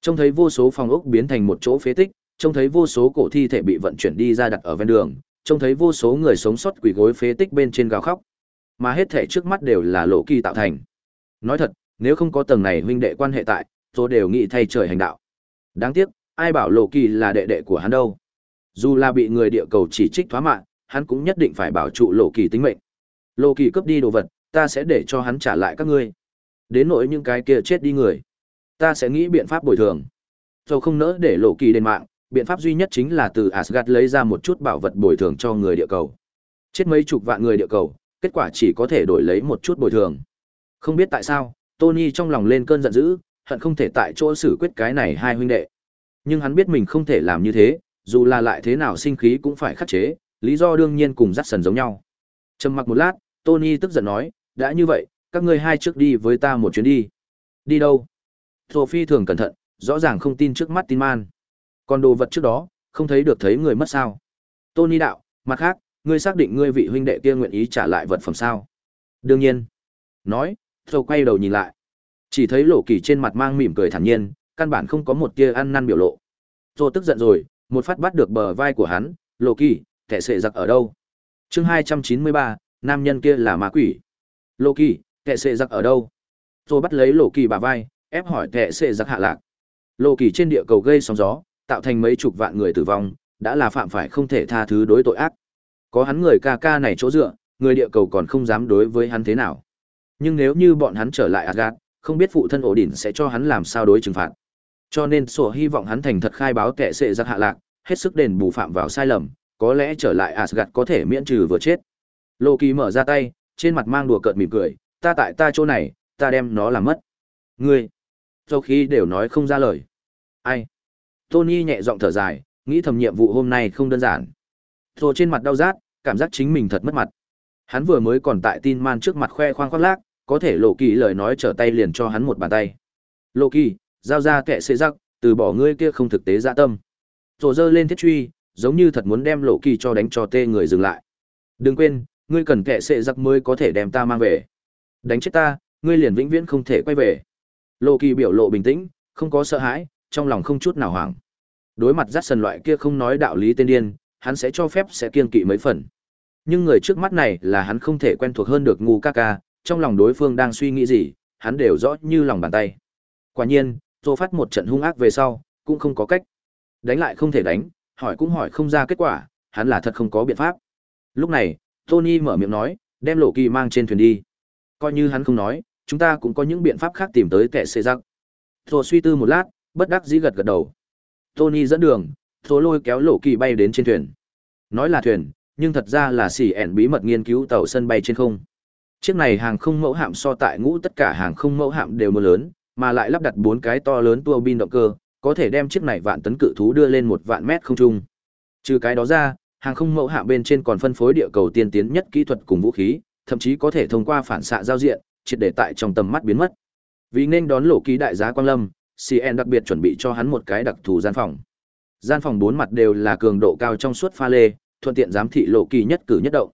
Trông thấy vô số phòng ốc biến thành một chỗ phế tích, trông thấy vô số cổ thi thể bị vận chuyển đi ra đặt ở ven đường, trông thấy vô số người sống sót quỳ gối phế tích bên trên gào khóc. Mà hết thể trước mắt đều là lộ kỳ tạo thành. Nói thật, nếu không có tầng này huynh đệ quan hệ tại, tôi đều nghĩ thay trời hành đạo. Đáng tiếc, ai bảo Lộ Kỳ là đệ đệ của hắn đâu. Dù là bị người địa cầu chỉ trích thoá mạng, hắn cũng nhất định phải bảo trụ Lộ Kỳ tính mệnh. Lộ Kỳ cướp đi đồ vật, ta sẽ để cho hắn trả lại các ngươi. Đến nỗi những cái kia chết đi người, ta sẽ nghĩ biện pháp bồi thường. Dầu không nỡ để Lộ Kỳ đền mạng, biện pháp duy nhất chính là từ Asgard lấy ra một chút bảo vật bồi thường cho người địa cầu. Chết mấy chục vạn người địa cầu, kết quả chỉ có thể đổi lấy một chút bồi thường. Không biết tại sao, Tony trong lòng lên cơn giận dữ, hận không thể tại chỗ xử quyết cái này hai huynh đệ. Nhưng hắn biết mình không thể làm như thế, dù là lại thế nào sinh khí cũng phải khắc chế, lý do đương nhiên cùng dắt sần giống nhau. Trầm mặc một lát, Tony tức giận nói, đã như vậy, các ngươi hai trước đi với ta một chuyến đi. Đi đâu? Sophie thường cẩn thận, rõ ràng không tin trước mắt tin man. Còn đồ vật trước đó, không thấy được thấy người mất sao. Tony đạo, mặt khác, ngươi xác định ngươi vị huynh đệ kia nguyện ý trả lại vật phẩm sao? Đương nhiên. Nói, Thổ quay đầu nhìn lại. Chỉ thấy lộ kỳ trên mặt mang mỉm cười thản nhiên, căn bản không có một tia ăn năn biểu lộ. Thổ tức giận rồi, một phát bắt được bờ vai của hắn, lộ kỳ, kẻ sệ giặc ở đâu? chương hai trăm chín mươi ba, nam nhân kia là ma quỷ. Lộ kỳ, kẻ sệ giặc ở đâu? Tôi bắt lấy lộ kỳ bả vai, ép hỏi kẻ sệ giặc hạ lạc. Lộ kỳ trên địa cầu gây sóng gió, tạo thành mấy chục vạn người tử vong, đã là phạm phải không thể tha thứ đối tội ác. Có hắn người ca ca này chỗ dựa, người địa cầu còn không dám đối với hắn thế nào. Nhưng nếu như bọn hắn trở lại Asgard, không biết phụ thân ổ đỉnh sẽ cho hắn làm sao đối trừng phạt. Cho nên sổ hy vọng hắn thành thật khai báo kẻ sệ giặc hạ lạc, hết sức đền bù phạm vào sai lầm, có lẽ trở lại Asgard có thể miễn trừ vừa chết. Loki mở ra tay, trên mặt mang đùa cợt mỉm cười, ta tại ta chỗ này, ta đem nó làm mất. Ngươi, sau khi đều nói không ra lời. Ai? Tony nhẹ giọng thở dài, nghĩ thầm nhiệm vụ hôm nay không đơn giản. Rồi trên mặt đau rát, cảm giác chính mình thật mất mặt. Hắn vừa mới còn tại tin man trước mặt khoe khoang khoác lác, có thể lộ kỳ lời nói trở tay liền cho hắn một bàn tay. Lộ kỳ, giao ra kẻ xệ rắc, từ bỏ ngươi kia không thực tế dạ tâm. Rồi dơ lên thiết truy, giống như thật muốn đem lộ kỳ cho đánh cho tê người dừng lại. Đừng quên, ngươi cần kệ sệ giặc mới có thể đem ta mang về. Đánh chết ta, ngươi liền vĩnh viễn không thể quay về. Lộ kỳ biểu lộ bình tĩnh, không có sợ hãi, trong lòng không chút nào hoảng. Đối mặt rát sần loại kia không nói đạo lý tên điên, hắn sẽ cho phép sẽ kiên kỵ mấy phần. Nhưng người trước mắt này là hắn không thể quen thuộc hơn được ngu ca ca, trong lòng đối phương đang suy nghĩ gì, hắn đều rõ như lòng bàn tay. Quả nhiên, Tô phát một trận hung ác về sau, cũng không có cách. Đánh lại không thể đánh, hỏi cũng hỏi không ra kết quả, hắn là thật không có biện pháp. Lúc này, Tony mở miệng nói, đem lộ kỳ mang trên thuyền đi. Coi như hắn không nói, chúng ta cũng có những biện pháp khác tìm tới kẻ xê giặc. Thổ suy tư một lát, bất đắc dĩ gật gật đầu. Tony dẫn đường, thổ lôi kéo lộ kỳ bay đến trên thuyền. Nói là thuyền, nhưng thật ra là xỉ ẻn bí mật nghiên cứu tàu sân bay trên không. Chiếc này hàng không mẫu hạm so tại ngũ tất cả hàng không mẫu hạm đều mưa lớn, mà lại lắp đặt bốn cái to lớn tua bin động cơ, có thể đem chiếc này vạn tấn cự thú đưa lên một vạn mét không trung. Trừ cái đó ra, hàng không mẫu hạm bên trên còn phân phối địa cầu tiên tiến nhất kỹ thuật cùng vũ khí, thậm chí có thể thông qua phản xạ giao diện, triệt để tại trong tầm mắt biến mất. Vì nên đón lộ ký đại giá Quang Lâm, CN đặc biệt chuẩn bị cho hắn một cái đặc thù gian phòng. Gian phòng bốn mặt đều là cường độ cao trong suốt pha lê, thuận tiện giám thị lộ kỳ nhất cử nhất động.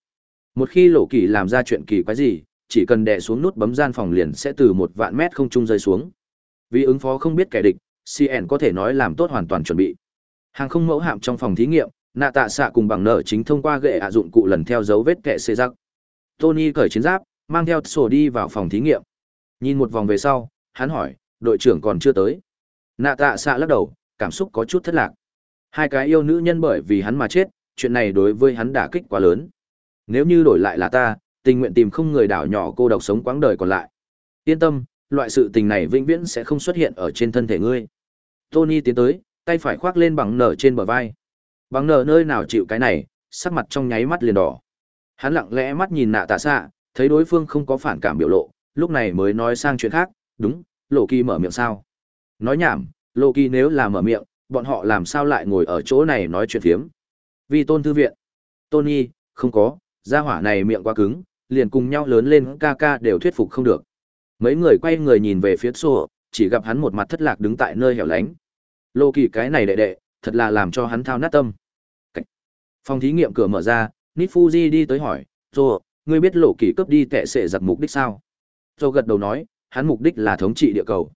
Một khi lộ kỳ làm ra chuyện kỳ quái gì, chỉ cần đè xuống nút bấm gian phòng liền sẽ từ một vạn mét không trung rơi xuống. Vì ứng phó không biết kẻ địch, CN có thể nói làm tốt hoàn toàn chuẩn bị. Hàng không mẫu hạm trong phòng thí nghiệm, nạ tạ xạ cùng bằng nở chính thông qua gậy ạ dụng cụ lần theo dấu vết kệ xê giặc Tony cởi chiến giáp, mang theo sổ đi vào phòng thí nghiệm. Nhìn một vòng về sau, hắn hỏi, đội trưởng còn chưa tới. Nạ tạ xạ lắc đầu, cảm xúc có chút thất lạc. Hai cái yêu nữ nhân bởi vì hắn mà chết, chuyện này đối với hắn đả kích quá lớn. Nếu như đổi lại là ta, tình nguyện tìm không người đảo nhỏ cô độc sống quãng đời còn lại. Yên tâm, loại sự tình này vĩnh viễn sẽ không xuất hiện ở trên thân thể ngươi. Tony tiến tới, tay phải khoác lên bằng nở trên bờ vai. Bằng nở nơi nào chịu cái này, sắc mặt trong nháy mắt liền đỏ. Hắn lặng lẽ mắt nhìn nạ tạ xạ, thấy đối phương không có phản cảm biểu lộ, lúc này mới nói sang chuyện khác, đúng, lộ kỳ mở miệng sao. Nói nhảm, lộ kỳ nếu là mở miệng, bọn họ làm sao lại ngồi ở chỗ này nói chuyện phiếm. Vì tôn thư viện. Tony, không có, gia hỏa này miệng quá cứng, liền cùng nhau lớn lên ca ca đều thuyết phục không được. Mấy người quay người nhìn về phía sổ, chỉ gặp hắn một mặt thất lạc đứng tại nơi hẻo lánh. Lô kỳ cái này đệ đệ, thật là làm cho hắn thao nát tâm. Cách. Phòng thí nghiệm cửa mở ra, Nít Fuji đi tới hỏi, Rô, ngươi biết lộ kỳ cướp đi tệ sệ giặc mục đích sao? Rô gật đầu nói, hắn mục đích là thống trị địa cầu.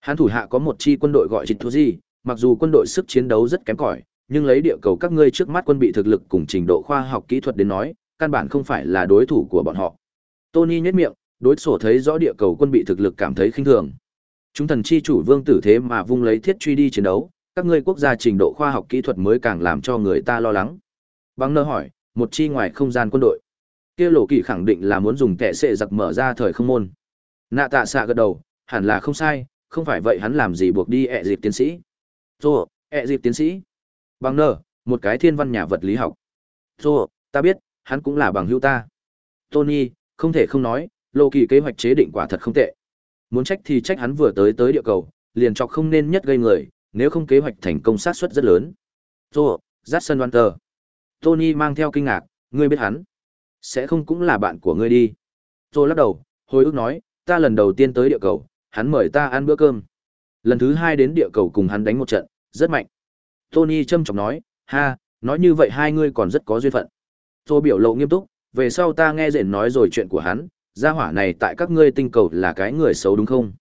Hắn thủ hạ có một chi quân đội gọi Trịt Thuji, mặc dù quân đội sức chiến đấu rất kém cỏi, nhưng lấy địa cầu các ngươi trước mắt quân bị thực lực cùng trình độ khoa học kỹ thuật đến nói, căn bản không phải là đối thủ của bọn họ. Tony nhếch miệng, đối sổ thấy rõ địa cầu quân bị thực lực cảm thấy khinh thường. Chúng thần chi chủ vương tử thế mà vung lấy thiết truy đi chiến đấu, các ngươi quốc gia trình độ khoa học kỹ thuật mới càng làm cho người ta lo lắng. Băng nơ hỏi, một chi ngoài không gian quân đội. Kia lộ kỳ khẳng định là muốn dùng tệ sệ giặc mở ra thời không môn. Nạ tạ xạ gật đầu, hẳn là không sai, không phải vậy hắn làm gì buộc đi ẹ dịp tiến sĩ. Rồi, ẹ dịp tiến sĩ. Băng nơ, một cái thiên văn nhà vật lý học. Rồi, ta biết, hắn cũng là bằng hữu ta. Tony, không thể không nói, lộ kỳ kế hoạch chế định quả thật không tệ. Muốn trách thì trách hắn vừa tới tới địa cầu, liền chọc không nên nhất gây người, nếu không kế hoạch thành công sát suất rất lớn. Tô, Jackson Walter. Tony mang theo kinh ngạc, ngươi biết hắn. Sẽ không cũng là bạn của ngươi đi. tôi lắc đầu, hồi ức nói, ta lần đầu tiên tới địa cầu, hắn mời ta ăn bữa cơm. Lần thứ hai đến địa cầu cùng hắn đánh một trận, rất mạnh. Tony châm trọng nói, ha, nói như vậy hai ngươi còn rất có duyên phận. Tôi biểu lộ nghiêm túc, về sau ta nghe rền nói rồi chuyện của hắn, gia hỏa này tại các ngươi tinh cầu là cái người xấu đúng không?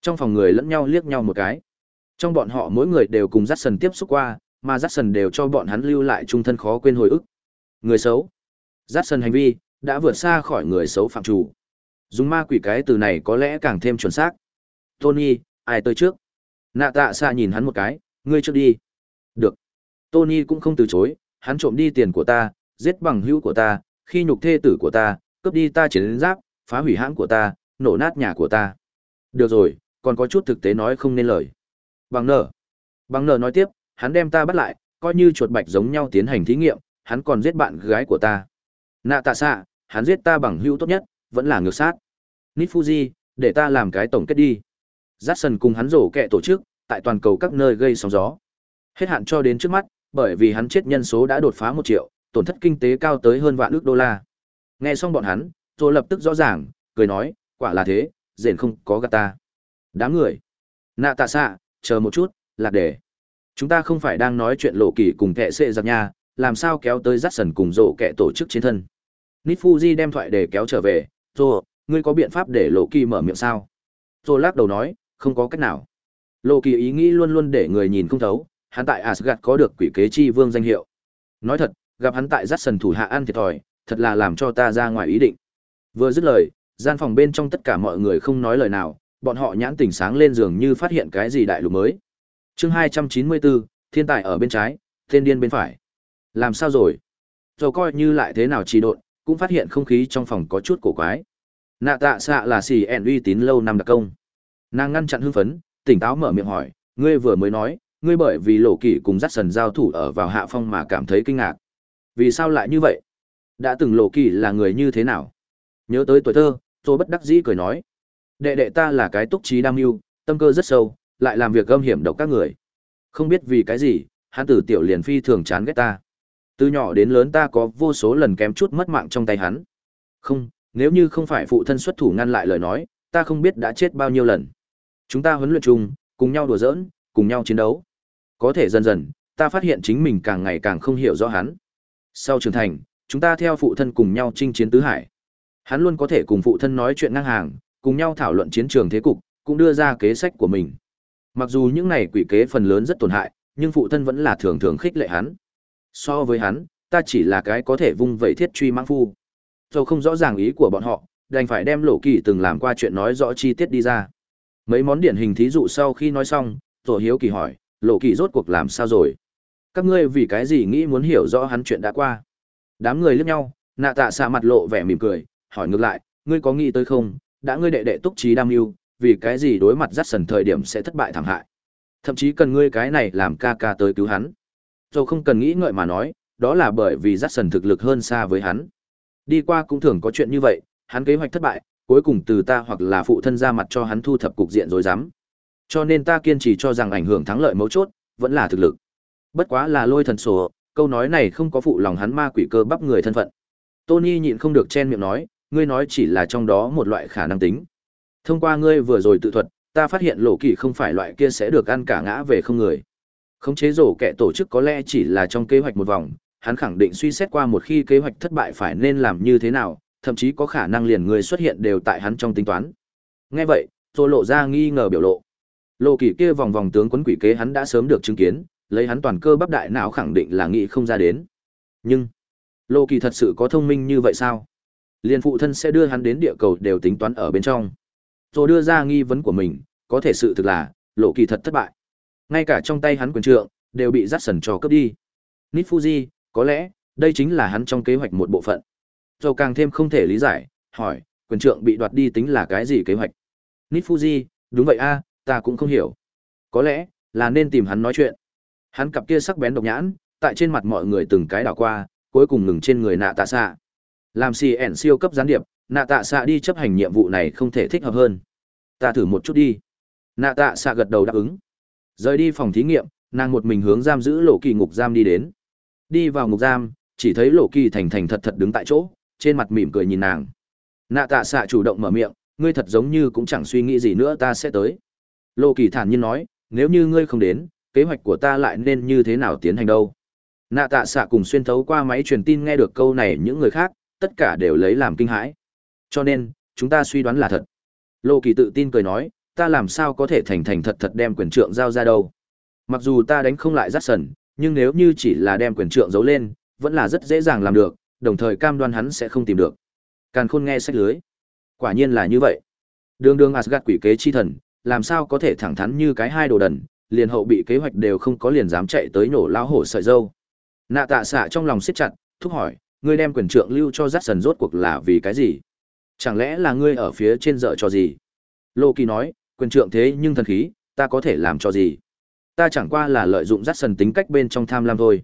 Trong phòng người lẫn nhau liếc nhau một cái. Trong bọn họ mỗi người đều cùng dắt sần tiếp xúc qua, mà dắt sần đều cho bọn hắn lưu lại trung thân khó quên hồi ức. Người xấu. Dắt sần hành vi, đã vượt xa khỏi người xấu phạm chủ. Dùng ma quỷ cái từ này có lẽ càng thêm chuẩn xác. Tony, ai tới trước? Nạ tạ xa nhìn hắn một cái, ngươi trước đi. Được. Tony cũng không từ chối, hắn trộm đi tiền của ta, giết bằng hữu của ta, khi nhục thê tử của ta, cướp đi ta chiến giáp, phá hủy hãng của ta, nổ nát nhà của ta. Được rồi, còn có chút thực tế nói không nên lời. Bằng nở. Bằng nở nói tiếp, hắn đem ta bắt lại, coi như chuột bạch giống nhau tiến hành thí nghiệm, hắn còn giết bạn gái của ta. Nạ tạ xạ, hắn giết ta bằng hữu tốt nhất, vẫn là ngược sát. Nít Fuji, để ta làm cái tổng kết đi. Jackson cùng hắn rổ kẹ tổ chức, tại toàn cầu các nơi gây sóng gió. Hết hạn cho đến trước mắt, bởi vì hắn chết nhân số đã đột phá một triệu, tổn thất kinh tế cao tới hơn vạn ước đô la. Nghe xong bọn hắn, rồi lập tức rõ ràng, cười nói, quả là thế, rền không có gạt ta. Đám người. Nạ tạ xạ, chờ một chút, lạc đề. Chúng ta không phải đang nói chuyện lộ kỳ cùng kẻ xệ giặc nha, làm sao kéo tới dắt sần cùng rộ kẻ tổ chức chiến thân. Nít Fuji đem thoại để kéo trở về, rồi, ngươi có biện pháp để lộ kỳ mở miệng sao? Rồi lắc đầu nói, không có cách nào. Lộ kỳ ý nghĩ luôn luôn để người nhìn không thấu, hắn tại Asgard có được quỷ kế chi vương danh hiệu. Nói thật, gặp hắn tại dắt sần thủ hạ ăn thiệt thòi, thật là làm cho ta ra ngoài ý định. Vừa dứt lời, gian phòng bên trong tất cả mọi người không nói lời nào, bọn họ nhãn tỉnh sáng lên giường như phát hiện cái gì đại lục mới. Chương 294, thiên tài ở bên trái, thiên điên bên phải. Làm sao rồi? Rồi coi như lại thế nào trì độn, cũng phát hiện không khí trong phòng có chút cổ quái. Nạ tạ xạ là xì ẻn uy tín lâu năm đặc công. Nàng ngăn chặn hưng phấn, tỉnh táo mở miệng hỏi, ngươi vừa mới nói, ngươi bởi vì lộ kỷ cùng dắt sần giao thủ ở vào hạ phong mà cảm thấy kinh ngạc. Vì sao lại như vậy? Đã từng lộ kỷ là người như thế nào? Nhớ tới tuổi thơ, tôi bất đắc dĩ cười nói. Đệ đệ ta là cái túc trí đam mưu, tâm cơ rất sâu, lại làm việc gâm hiểm độc các người. Không biết vì cái gì, hắn tử tiểu liền phi thường chán ghét ta. Từ nhỏ đến lớn ta có vô số lần kém chút mất mạng trong tay hắn. Không, nếu như không phải phụ thân xuất thủ ngăn lại lời nói, ta không biết đã chết bao nhiêu lần. Chúng ta huấn luyện chung, cùng nhau đùa giỡn, cùng nhau chiến đấu. Có thể dần dần, ta phát hiện chính mình càng ngày càng không hiểu rõ hắn. Sau trưởng thành, chúng ta theo phụ thân cùng nhau chinh chiến tứ hải. Hắn luôn có thể cùng phụ thân nói chuyện ngang hàng, cùng nhau thảo luận chiến trường thế cục, cũng đưa ra kế sách của mình. Mặc dù những này quỷ kế phần lớn rất tổn hại, nhưng phụ thân vẫn là thường thường khích lệ hắn. So với hắn, ta chỉ là cái có thể vung vẩy thiết truy mang phu. Dầu không rõ ràng ý của bọn họ, đành phải đem lộ kỳ từng làm qua chuyện nói rõ chi tiết đi ra. Mấy món điển hình thí dụ sau khi nói xong, tổ hiếu kỳ hỏi, lộ kỳ rốt cuộc làm sao rồi? Các ngươi vì cái gì nghĩ muốn hiểu rõ hắn chuyện đã qua? Đám người liếc nhau, nạ tạ xạ mặt lộ vẻ mỉm cười, hỏi ngược lại, ngươi có nghĩ tới không, đã ngươi đệ đệ túc trí đam mưu, vì cái gì đối mặt rắt sần thời điểm sẽ thất bại thảm hại. Thậm chí cần ngươi cái này làm ca ca tới cứu hắn. Dầu không cần nghĩ ngợi mà nói, đó là bởi vì rắt sần thực lực hơn xa với hắn. Đi qua cũng thường có chuyện như vậy, hắn kế hoạch thất bại, cuối cùng từ ta hoặc là phụ thân ra mặt cho hắn thu thập cục diện rồi dám. Cho nên ta kiên trì cho rằng ảnh hưởng thắng lợi mấu chốt, vẫn là thực lực. Bất quá là lôi thần sổ, câu nói này không có phụ lòng hắn ma quỷ cơ bắp người thân phận. Tony nhịn không được chen miệng nói, ngươi nói chỉ là trong đó một loại khả năng tính. Thông qua ngươi vừa rồi tự thuật, ta phát hiện lộ kỳ không phải loại kia sẽ được ăn cả ngã về không người. Khống chế rổ kẻ tổ chức có lẽ chỉ là trong kế hoạch một vòng, hắn khẳng định suy xét qua một khi kế hoạch thất bại phải nên làm như thế nào, thậm chí có khả năng liền người xuất hiện đều tại hắn trong tính toán. Nghe vậy, tôi lộ ra nghi ngờ biểu lộ. Lộ kỳ kia vòng vòng tướng quấn quỷ kế hắn đã sớm được chứng kiến, lấy hắn toàn cơ bắp đại não khẳng định là nghĩ không ra đến. Nhưng, Lộ kỳ thật sự có thông minh như vậy sao? Liên phụ thân sẽ đưa hắn đến địa cầu đều tính toán ở bên trong. Rồi đưa ra nghi vấn của mình, có thể sự thực là, lộ kỳ thật thất bại. Ngay cả trong tay hắn quyền trượng, đều bị rắt sần cho cướp đi. Nít Fuji, có lẽ, đây chính là hắn trong kế hoạch một bộ phận. Rồi càng thêm không thể lý giải, hỏi, quyền trượng bị đoạt đi tính là cái gì kế hoạch? Nít Fuji, đúng vậy a, ta cũng không hiểu. Có lẽ, là nên tìm hắn nói chuyện. Hắn cặp kia sắc bén độc nhãn, tại trên mặt mọi người từng cái đảo qua, cuối cùng ngừng trên người nạ tạ xạ. Làm si ẻn siêu cấp gián điệp, nạ tạ xạ đi chấp hành nhiệm vụ này không thể thích hợp hơn. Ta thử một chút đi. Nạ tạ xạ gật đầu đáp ứng. Rời đi phòng thí nghiệm, nàng một mình hướng giam giữ lộ kỳ ngục giam đi đến. Đi vào ngục giam, chỉ thấy lộ kỳ thành thành thật thật đứng tại chỗ, trên mặt mỉm cười nhìn nàng. Nạ tạ xạ chủ động mở miệng, ngươi thật giống như cũng chẳng suy nghĩ gì nữa ta sẽ tới. Lộ kỳ thản nhiên nói, nếu như ngươi không đến, kế hoạch của ta lại nên như thế nào tiến hành đâu. Nạ tạ xạ cùng xuyên thấu qua máy truyền tin nghe được câu này những người khác, tất cả đều lấy làm kinh hãi. Cho nên, chúng ta suy đoán là thật. Lô Kỳ tự tin cười nói, ta làm sao có thể thành thành thật thật đem quyền trượng giao ra đâu. Mặc dù ta đánh không lại Jackson, nhưng nếu như chỉ là đem quyền trượng giấu lên, vẫn là rất dễ dàng làm được, đồng thời cam đoan hắn sẽ không tìm được. Càn khôn nghe sách lưới. Quả nhiên là như vậy. Đường đường Asgard quỷ kế chi thần, làm sao có thể thẳng thắn như cái hai đồ đần, liền hậu bị kế hoạch đều không có liền dám chạy tới nổ lao hổ sợi dâu. Nạ tạ xạ trong lòng siết chặt, thúc hỏi, ngươi đem quyền trượng lưu cho rát sần rốt cuộc là vì cái gì? Chẳng lẽ là ngươi ở phía trên dợ cho gì? Lô Kỳ nói, quyền trượng thế nhưng thần khí, ta có thể làm cho gì? Ta chẳng qua là lợi dụng rát sần tính cách bên trong tham lam thôi.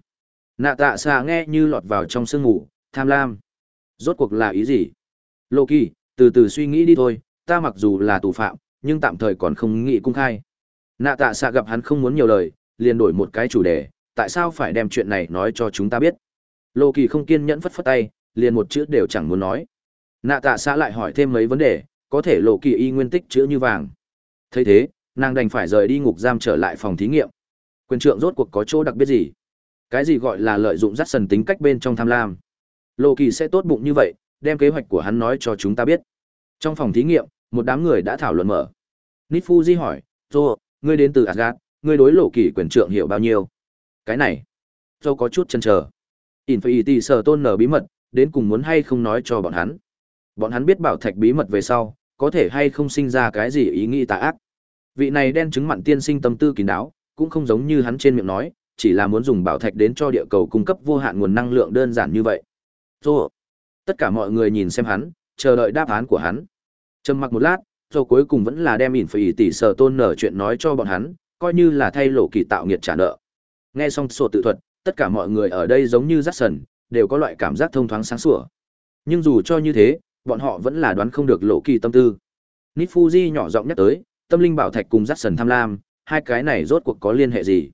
Nạ tạ xạ nghe như lọt vào trong sương ngủ, tham lam. Rốt cuộc là ý gì? Lô Kỳ, từ từ suy nghĩ đi thôi, ta mặc dù là tù phạm, nhưng tạm thời còn không nghĩ cung khai. Nạ tạ xạ gặp hắn không muốn nhiều lời, liền đổi một cái chủ đề, tại sao phải đem chuyện này nói cho chúng ta biết. Lô Kỳ không kiên nhẫn phất phất tay, liền một chữ đều chẳng muốn nói. Nạ tạ xã lại hỏi thêm mấy vấn đề, có thể Lô Kỳ y nguyên tích chữ như vàng. thấy thế, nàng đành phải rời đi ngục giam trở lại phòng thí nghiệm. Quyền trượng rốt cuộc có chỗ đặc biệt gì? Cái gì gọi là lợi dụng dắt sần tính cách bên trong tham lam? Lô Kỳ sẽ tốt bụng như vậy, đem kế hoạch của hắn nói cho chúng ta biết. Trong phòng thí nghiệm, một đám người đã thảo luận mở. Nifuji hỏi, Tô, ngươi đến từ Asgard, ngươi đối lộ kỳ quyền trượng hiểu bao nhiêu? Cái này, Tô có chút chần chờ. Infinity sở tôn nở bí mật, đến cùng muốn hay không nói cho bọn hắn. Bọn hắn biết bảo thạch bí mật về sau, có thể hay không sinh ra cái gì ý nghĩ tà ác. Vị này đen chứng mặn tiên sinh tâm tư kín đáo, cũng không giống như hắn trên miệng nói, chỉ là muốn dùng bảo thạch đến cho địa cầu cung cấp vô hạn nguồn năng lượng đơn giản như vậy. Tô, tất cả mọi người nhìn xem hắn, chờ đợi đáp án của hắn. Trầm mặc một lát, rồi cuối cùng vẫn là đem ỉn phải tỷ sở tôn nở chuyện nói cho bọn hắn, coi như là thay lộ kỳ tạo nghiệt trả nợ. Nghe xong sổ tự thuật, tất cả mọi người ở đây giống như rắt sần, đều có loại cảm giác thông thoáng sáng sủa. Nhưng dù cho như thế, bọn họ vẫn là đoán không được lộ kỳ tâm tư. Nít Fuji nhỏ giọng nhắc tới, tâm linh bảo thạch cùng rắt sần tham lam, hai cái này rốt cuộc có liên hệ gì?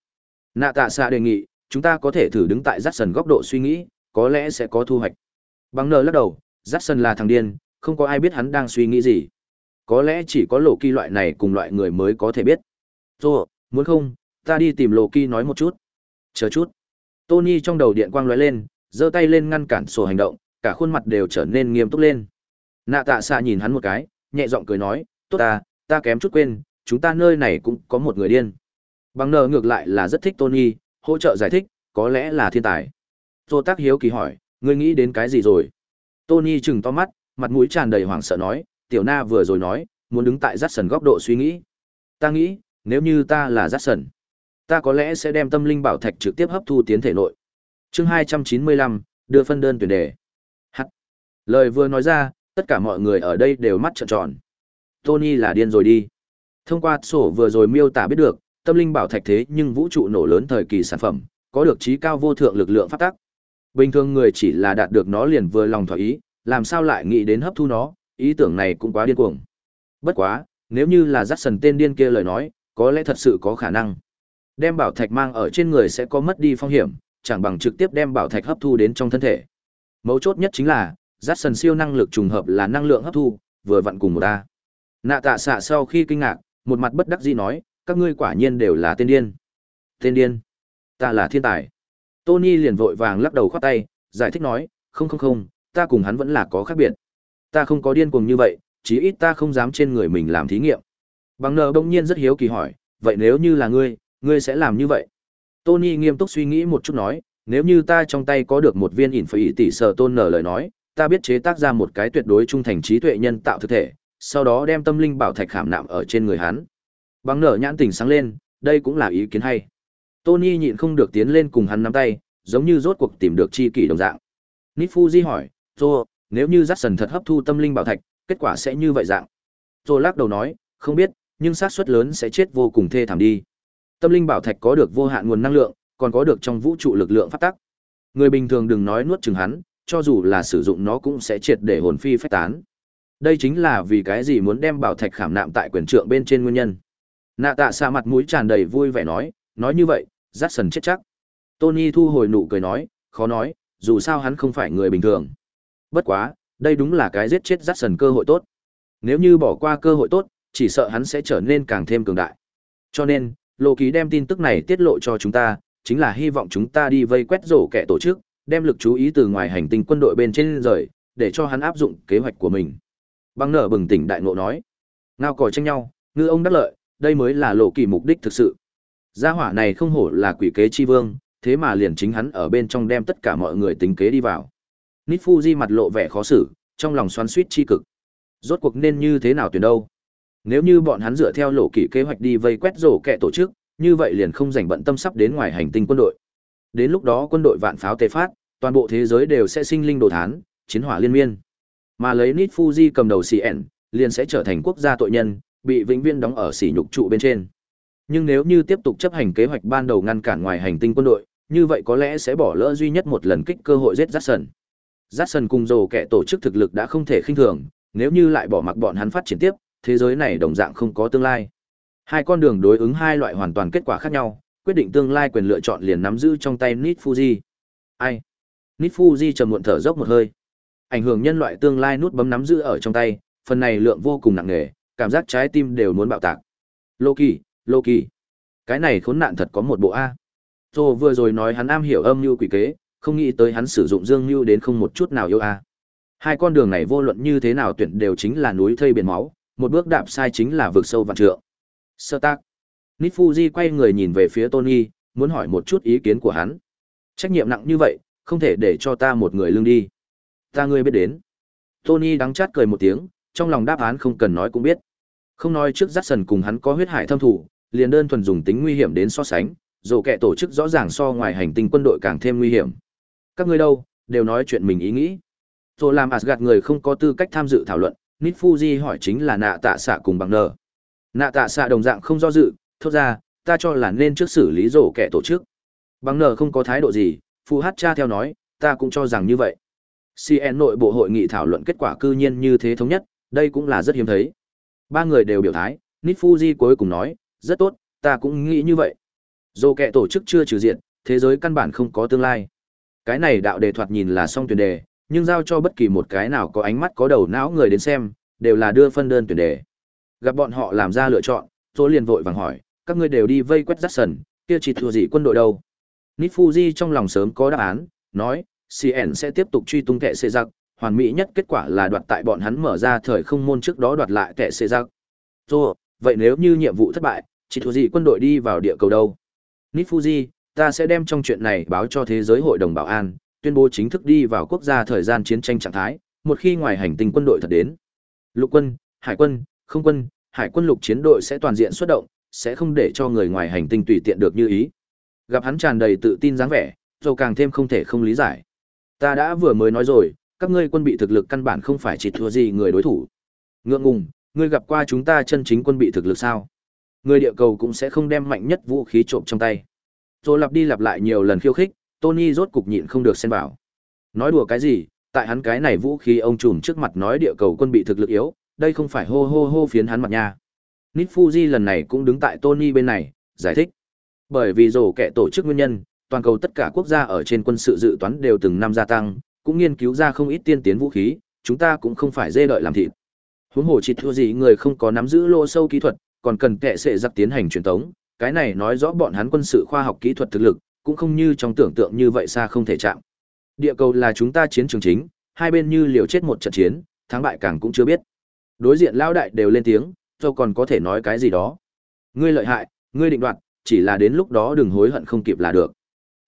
Nạ tạ xạ đề nghị, chúng ta có thể thử đứng tại rắt sần góc độ suy nghĩ, có lẽ sẽ có thu hoạch. Bằng nờ lắc đầu, rắt sần là thằng điên, không có ai biết hắn đang suy nghĩ gì. Có lẽ chỉ có lộ kỳ loại này cùng loại người mới có thể biết. Rồi, muốn không, ta đi tìm lộ kỳ nói một chút. Chờ chút. Tony trong đầu điện quang lóe lên, giơ tay lên ngăn cản sổ hành động, cả khuôn mặt đều trở nên nghiêm túc lên. Nạ tạ xạ nhìn hắn một cái, nhẹ giọng cười nói, tốt ta, ta kém chút quên, chúng ta nơi này cũng có một người điên. Bằng nờ ngược lại là rất thích Tony, hỗ trợ giải thích, có lẽ là thiên tài. Tô Tác Hiếu kỳ hỏi, ngươi nghĩ đến cái gì rồi? Tony chừng to mắt, mặt mũi tràn đầy hoảng sợ nói, tiểu na vừa rồi nói, muốn đứng tại rát sần góc độ suy nghĩ. Ta nghĩ, nếu như ta là rát sần, ta có lẽ sẽ đem tâm linh bảo thạch trực tiếp hấp thu tiến thể nội. Chương hai trăm chín mươi lăm đưa phân đơn tuyển đề. Hắc. Lời vừa nói ra, tất cả mọi người ở đây đều mắt trợn tròn. Tony là điên rồi đi. Thông qua sổ vừa rồi miêu tả biết được, tâm linh bảo thạch thế nhưng vũ trụ nổ lớn thời kỳ sản phẩm, có được trí cao vô thượng lực lượng phát tác. Bình thường người chỉ là đạt được nó liền vừa lòng thỏa ý, làm sao lại nghĩ đến hấp thu nó, ý tưởng này cũng quá điên cuồng. Bất quá, nếu như là dắt sần tên điên kia lời nói, có lẽ thật sự có khả năng. Đem bảo thạch mang ở trên người sẽ có mất đi phong hiểm, chẳng bằng trực tiếp đem bảo thạch hấp thu đến trong thân thể. Mấu chốt nhất chính là, rát sần siêu năng lực trùng hợp là năng lượng hấp thu, vừa vặn cùng một ta. Nạ tạ xạ sau khi kinh ngạc, một mặt bất đắc dĩ nói, các ngươi quả nhiên đều là tên điên. Tên điên? Ta là thiên tài. Tony liền vội vàng lắc đầu khoát tay, giải thích nói, không không không, ta cùng hắn vẫn là có khác biệt. Ta không có điên cuồng như vậy, chí ít ta không dám trên người mình làm thí nghiệm. Bằng nờ bỗng nhiên rất hiếu kỳ hỏi, vậy nếu như là ngươi, ngươi sẽ làm như vậy? Tony nghiêm túc suy nghĩ một chút nói, nếu như ta trong tay có được một viên ỉn phải tỷ sở tôn nở lời nói, ta biết chế tác ra một cái tuyệt đối trung thành trí tuệ nhân tạo thực thể, sau đó đem tâm linh bảo thạch khảm nạm ở trên người hắn. Bằng nở nhãn tỉnh sáng lên, đây cũng là ý kiến hay. Tony nhịn không được tiến lên cùng hắn nắm tay, giống như rốt cuộc tìm được chi kỷ đồng dạng. Nifuji hỏi, "Zo, nếu như Jackson thật hấp thu tâm linh bảo thạch, kết quả sẽ như vậy dạng?" Zo lắc đầu nói, "Không biết, nhưng xác suất lớn sẽ chết vô cùng thê thảm đi. Tâm linh bảo thạch có được vô hạn nguồn năng lượng, còn có được trong vũ trụ lực lượng phát tắc. Người bình thường đừng nói nuốt chừng hắn, cho dù là sử dụng nó cũng sẽ triệt để hồn phi phách tán. Đây chính là vì cái gì muốn đem bảo thạch khảm nạm tại quyền trượng bên trên nguyên nhân. Nạ tạ xa mặt mũi tràn đầy vui vẻ nói, nói như vậy, Jackson chết chắc. Tony thu hồi nụ cười nói, khó nói, dù sao hắn không phải người bình thường. Bất quá, đây đúng là cái giết chết Jackson cơ hội tốt. Nếu như bỏ qua cơ hội tốt, chỉ sợ hắn sẽ trở nên càng thêm cường đại. Cho nên, Lộ Ký đem tin tức này tiết lộ cho chúng ta, chính là hy vọng chúng ta đi vây quét rổ kẻ tổ chức, đem lực chú ý từ ngoài hành tinh quân đội bên trên rời, để cho hắn áp dụng kế hoạch của mình. Băng nở bừng tỉnh đại ngộ nói, ngao còi tranh nhau, ngư ông đắc lợi, đây mới là lộ kỳ mục đích thực sự. Gia hỏa này không hổ là quỷ kế chi vương, thế mà liền chính hắn ở bên trong đem tất cả mọi người tính kế đi vào. Nít Fuji mặt lộ vẻ khó xử, trong lòng xoắn suýt chi cực. Rốt cuộc nên như thế nào tuyển đâu? Nếu như bọn hắn dựa theo lộ kỷ kế hoạch đi vây quét rổ kẻ tổ chức, như vậy liền không dành bận tâm sắp đến ngoài hành tinh quân đội. Đến lúc đó quân đội vạn pháo tề phát, toàn bộ thế giới đều sẽ sinh linh đồ thán, chiến hỏa liên miên. Mà lấy Nit Fuji cầm đầu CN, liền sẽ trở thành quốc gia tội nhân, bị vĩnh viễn đóng ở sỉ nhục trụ bên trên. Nhưng nếu như tiếp tục chấp hành kế hoạch ban đầu ngăn cản ngoài hành tinh quân đội, như vậy có lẽ sẽ bỏ lỡ duy nhất một lần kích cơ hội giết Jackson. Jackson cùng rồ kẻ tổ chức thực lực đã không thể khinh thường, nếu như lại bỏ mặc bọn hắn phát triển tiếp, thế giới này đồng dạng không có tương lai. Hai con đường đối ứng hai loại hoàn toàn kết quả khác nhau, quyết định tương lai quyền lựa chọn liền nắm giữ trong tay Nit Fuji. Ai? Nit Fuji trầm muộn thở dốc một hơi. Ảnh hưởng nhân loại tương lai nút bấm nắm giữ ở trong tay, phần này lượng vô cùng nặng nề, cảm giác trái tim đều muốn bạo tạc. Loki, Loki. Cái này khốn nạn thật có một bộ A. Tô vừa rồi nói hắn am hiểu âm mưu quỷ kế, không nghĩ tới hắn sử dụng dương mưu đến không một chút nào yêu A. Hai con đường này vô luận như thế nào tuyển đều chính là núi thây biển máu, một bước đạp sai chính là vực sâu vạn trượng. Sơ tác. Nifuji quay người nhìn về phía Tony, muốn hỏi một chút ý kiến của hắn. Trách nhiệm nặng như vậy, không thể để cho ta một người lương đi. Ta ngươi biết đến. Tony đắng chát cười một tiếng, trong lòng đáp án không cần nói cũng biết. Không nói trước Jackson cùng hắn có huyết hải thâm thủ, liền đơn thuần dùng tính nguy hiểm đến so sánh, dù kẻ tổ chức rõ ràng so ngoài hành tinh quân đội càng thêm nguy hiểm. Các ngươi đâu, đều nói chuyện mình ý nghĩ. rồi làm Asgard người không có tư cách tham dự thảo luận, Nifuji hỏi chính là nạ tạ xạ cùng bằng nờ. Nạ tạ xạ đồng dạng không do dự, thốt ra, ta cho là nên trước xử lý rổ kẻ tổ chức. Bằng nờ không có thái độ gì, Phu Hát cha theo nói, ta cũng cho rằng như vậy. CN nội bộ hội nghị thảo luận kết quả cư nhiên như thế thống nhất, đây cũng là rất hiếm thấy. Ba người đều biểu thái, Nifuji cuối cùng nói, rất tốt, ta cũng nghĩ như vậy. Dù kẻ tổ chức chưa trừ diện, thế giới căn bản không có tương lai. Cái này đạo đề thoạt nhìn là song tuyển đề, nhưng giao cho bất kỳ một cái nào có ánh mắt có đầu não người đến xem, đều là đưa phân đơn tuyển đề. Gặp bọn họ làm ra lựa chọn, tôi liền vội vàng hỏi, các ngươi đều đi vây quét Jackson, kia chỉ thua gì quân đội đâu? Nifuji trong lòng sớm có đáp án, nói, CN sẽ tiếp tục truy tung kẻ xê giặc, hoàn mỹ nhất kết quả là đoạt tại bọn hắn mở ra thời không môn trước đó đoạt lại kẻ xê giặc. Tô, vậy nếu như nhiệm vụ thất bại, chỉ thua gì quân đội đi vào địa cầu đâu? Nifuji, ta sẽ đem trong chuyện này báo cho thế giới hội đồng bảo an, tuyên bố chính thức đi vào quốc gia thời gian chiến tranh trạng thái, một khi ngoài hành tinh quân đội thật đến. Lục quân, hải quân, không quân, hải quân lục chiến đội sẽ toàn diện xuất động, sẽ không để cho người ngoài hành tinh tùy tiện được như ý. Gặp hắn tràn đầy tự tin dáng vẻ, rồi càng thêm không thể không lý giải. Ta đã vừa mới nói rồi, các ngươi quân bị thực lực căn bản không phải chỉ thua gì người đối thủ. Ngượng ngùng, ngươi gặp qua chúng ta chân chính quân bị thực lực sao? Người địa cầu cũng sẽ không đem mạnh nhất vũ khí trộm trong tay. Rồi lặp đi lặp lại nhiều lần khiêu khích, Tony rốt cục nhịn không được xen vào. Nói đùa cái gì, tại hắn cái này vũ khí ông trùm trước mặt nói địa cầu quân bị thực lực yếu, đây không phải hô hô hô phiến hắn mặt nha. Nít Fuji lần này cũng đứng tại Tony bên này, giải thích. Bởi vì rổ kẻ tổ chức nguyên nhân, toàn cầu tất cả quốc gia ở trên quân sự dự toán đều từng năm gia tăng, cũng nghiên cứu ra không ít tiên tiến vũ khí, chúng ta cũng không phải dê đợi làm thịt. Huống hồ chỉ thua gì người không có nắm giữ lô sâu kỹ thuật, còn cần kệ sẽ giặc tiến hành truyền tống, cái này nói rõ bọn hắn quân sự khoa học kỹ thuật thực lực, cũng không như trong tưởng tượng như vậy xa không thể chạm. Địa cầu là chúng ta chiến trường chính, hai bên như liều chết một trận chiến, thắng bại càng cũng chưa biết. Đối diện lao đại đều lên tiếng, tôi còn có thể nói cái gì đó. Ngươi lợi hại, ngươi định đoạt, chỉ là đến lúc đó đừng hối hận không kịp là được.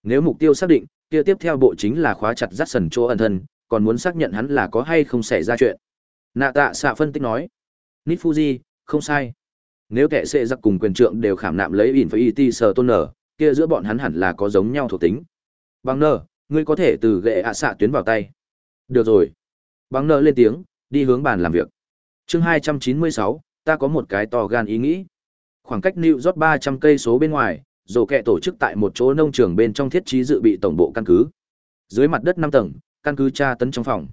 Nếu mục tiêu xác định, kia tiếp theo bộ chính là khóa chặt dắt sần chỗ ẩn thân, còn muốn xác nhận hắn là có hay không xảy ra chuyện. Nạ tạ xạ phân tích nói. Nít Fuji, không sai. Nếu kẻ sẽ giặc cùng quyền trượng đều khảm nạm lấy Infinity tôn nở, kia giữa bọn hắn hẳn là có giống nhau thuộc tính. Bằng nở, ngươi có thể từ gệ ạ xạ tuyến vào tay. Được rồi. Bằng nở lên tiếng, đi hướng bàn làm việc. Chương 296, ta có một cái to gan ý nghĩ. Khoảng cách New York 300 cây số bên ngoài, rổ kẹ tổ chức tại một chỗ nông trường bên trong thiết trí dự bị tổng bộ căn cứ. Dưới mặt đất 5 tầng, căn cứ tra tấn trong phòng.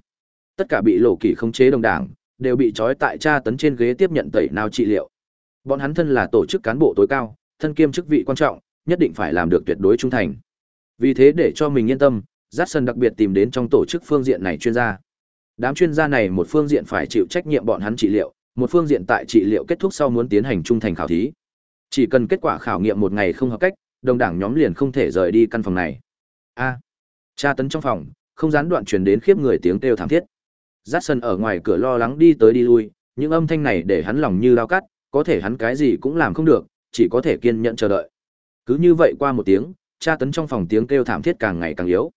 Tất cả bị lộ kỷ khống chế đồng đảng, đều bị trói tại tra tấn trên ghế tiếp nhận tẩy nào trị liệu. Bọn hắn thân là tổ chức cán bộ tối cao, thân kiêm chức vị quan trọng, nhất định phải làm được tuyệt đối trung thành. Vì thế để cho mình yên tâm, Jackson đặc biệt tìm đến trong tổ chức phương diện này chuyên gia. Đám chuyên gia này một phương diện phải chịu trách nhiệm bọn hắn trị liệu, một phương diện tại trị liệu kết thúc sau muốn tiến hành trung thành khảo thí. Chỉ cần kết quả khảo nghiệm một ngày không hợp cách, đồng đảng nhóm liền không thể rời đi căn phòng này. A. tra tấn trong phòng, không gián đoạn truyền đến khiếp người tiếng kêu thảm thiết. Jackson ở ngoài cửa lo lắng đi tới đi lui, những âm thanh này để hắn lòng như dao cắt, có thể hắn cái gì cũng làm không được, chỉ có thể kiên nhẫn chờ đợi. Cứ như vậy qua một tiếng, tra tấn trong phòng tiếng kêu thảm thiết càng ngày càng yếu.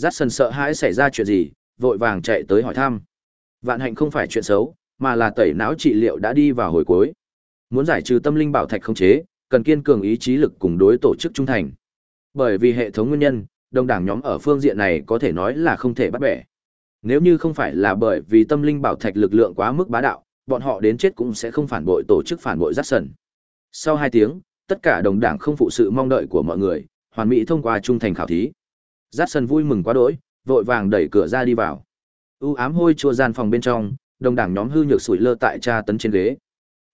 Jackson sợ hãi xảy ra chuyện gì, vội vàng chạy tới hỏi thăm. Vạn hạnh không phải chuyện xấu, mà là tẩy não trị liệu đã đi vào hồi cuối. Muốn giải trừ tâm linh bảo thạch không chế, cần kiên cường ý chí lực cùng đối tổ chức trung thành. Bởi vì hệ thống nguyên nhân, đồng đảng nhóm ở phương diện này có thể nói là không thể bắt bẻ. Nếu như không phải là bởi vì tâm linh bảo thạch lực lượng quá mức bá đạo, bọn họ đến chết cũng sẽ không phản bội tổ chức phản bội Jackson. Sau hai tiếng, tất cả đồng đảng không phụ sự mong đợi của mọi người, hoàn mỹ thông qua trung thành khảo thí. Jackson vui mừng quá đỗi, vội vàng đẩy cửa ra đi vào. U ám hôi chua gian phòng bên trong, đồng đảng nhóm hư nhược sủi lơ tại tra tấn trên ghế.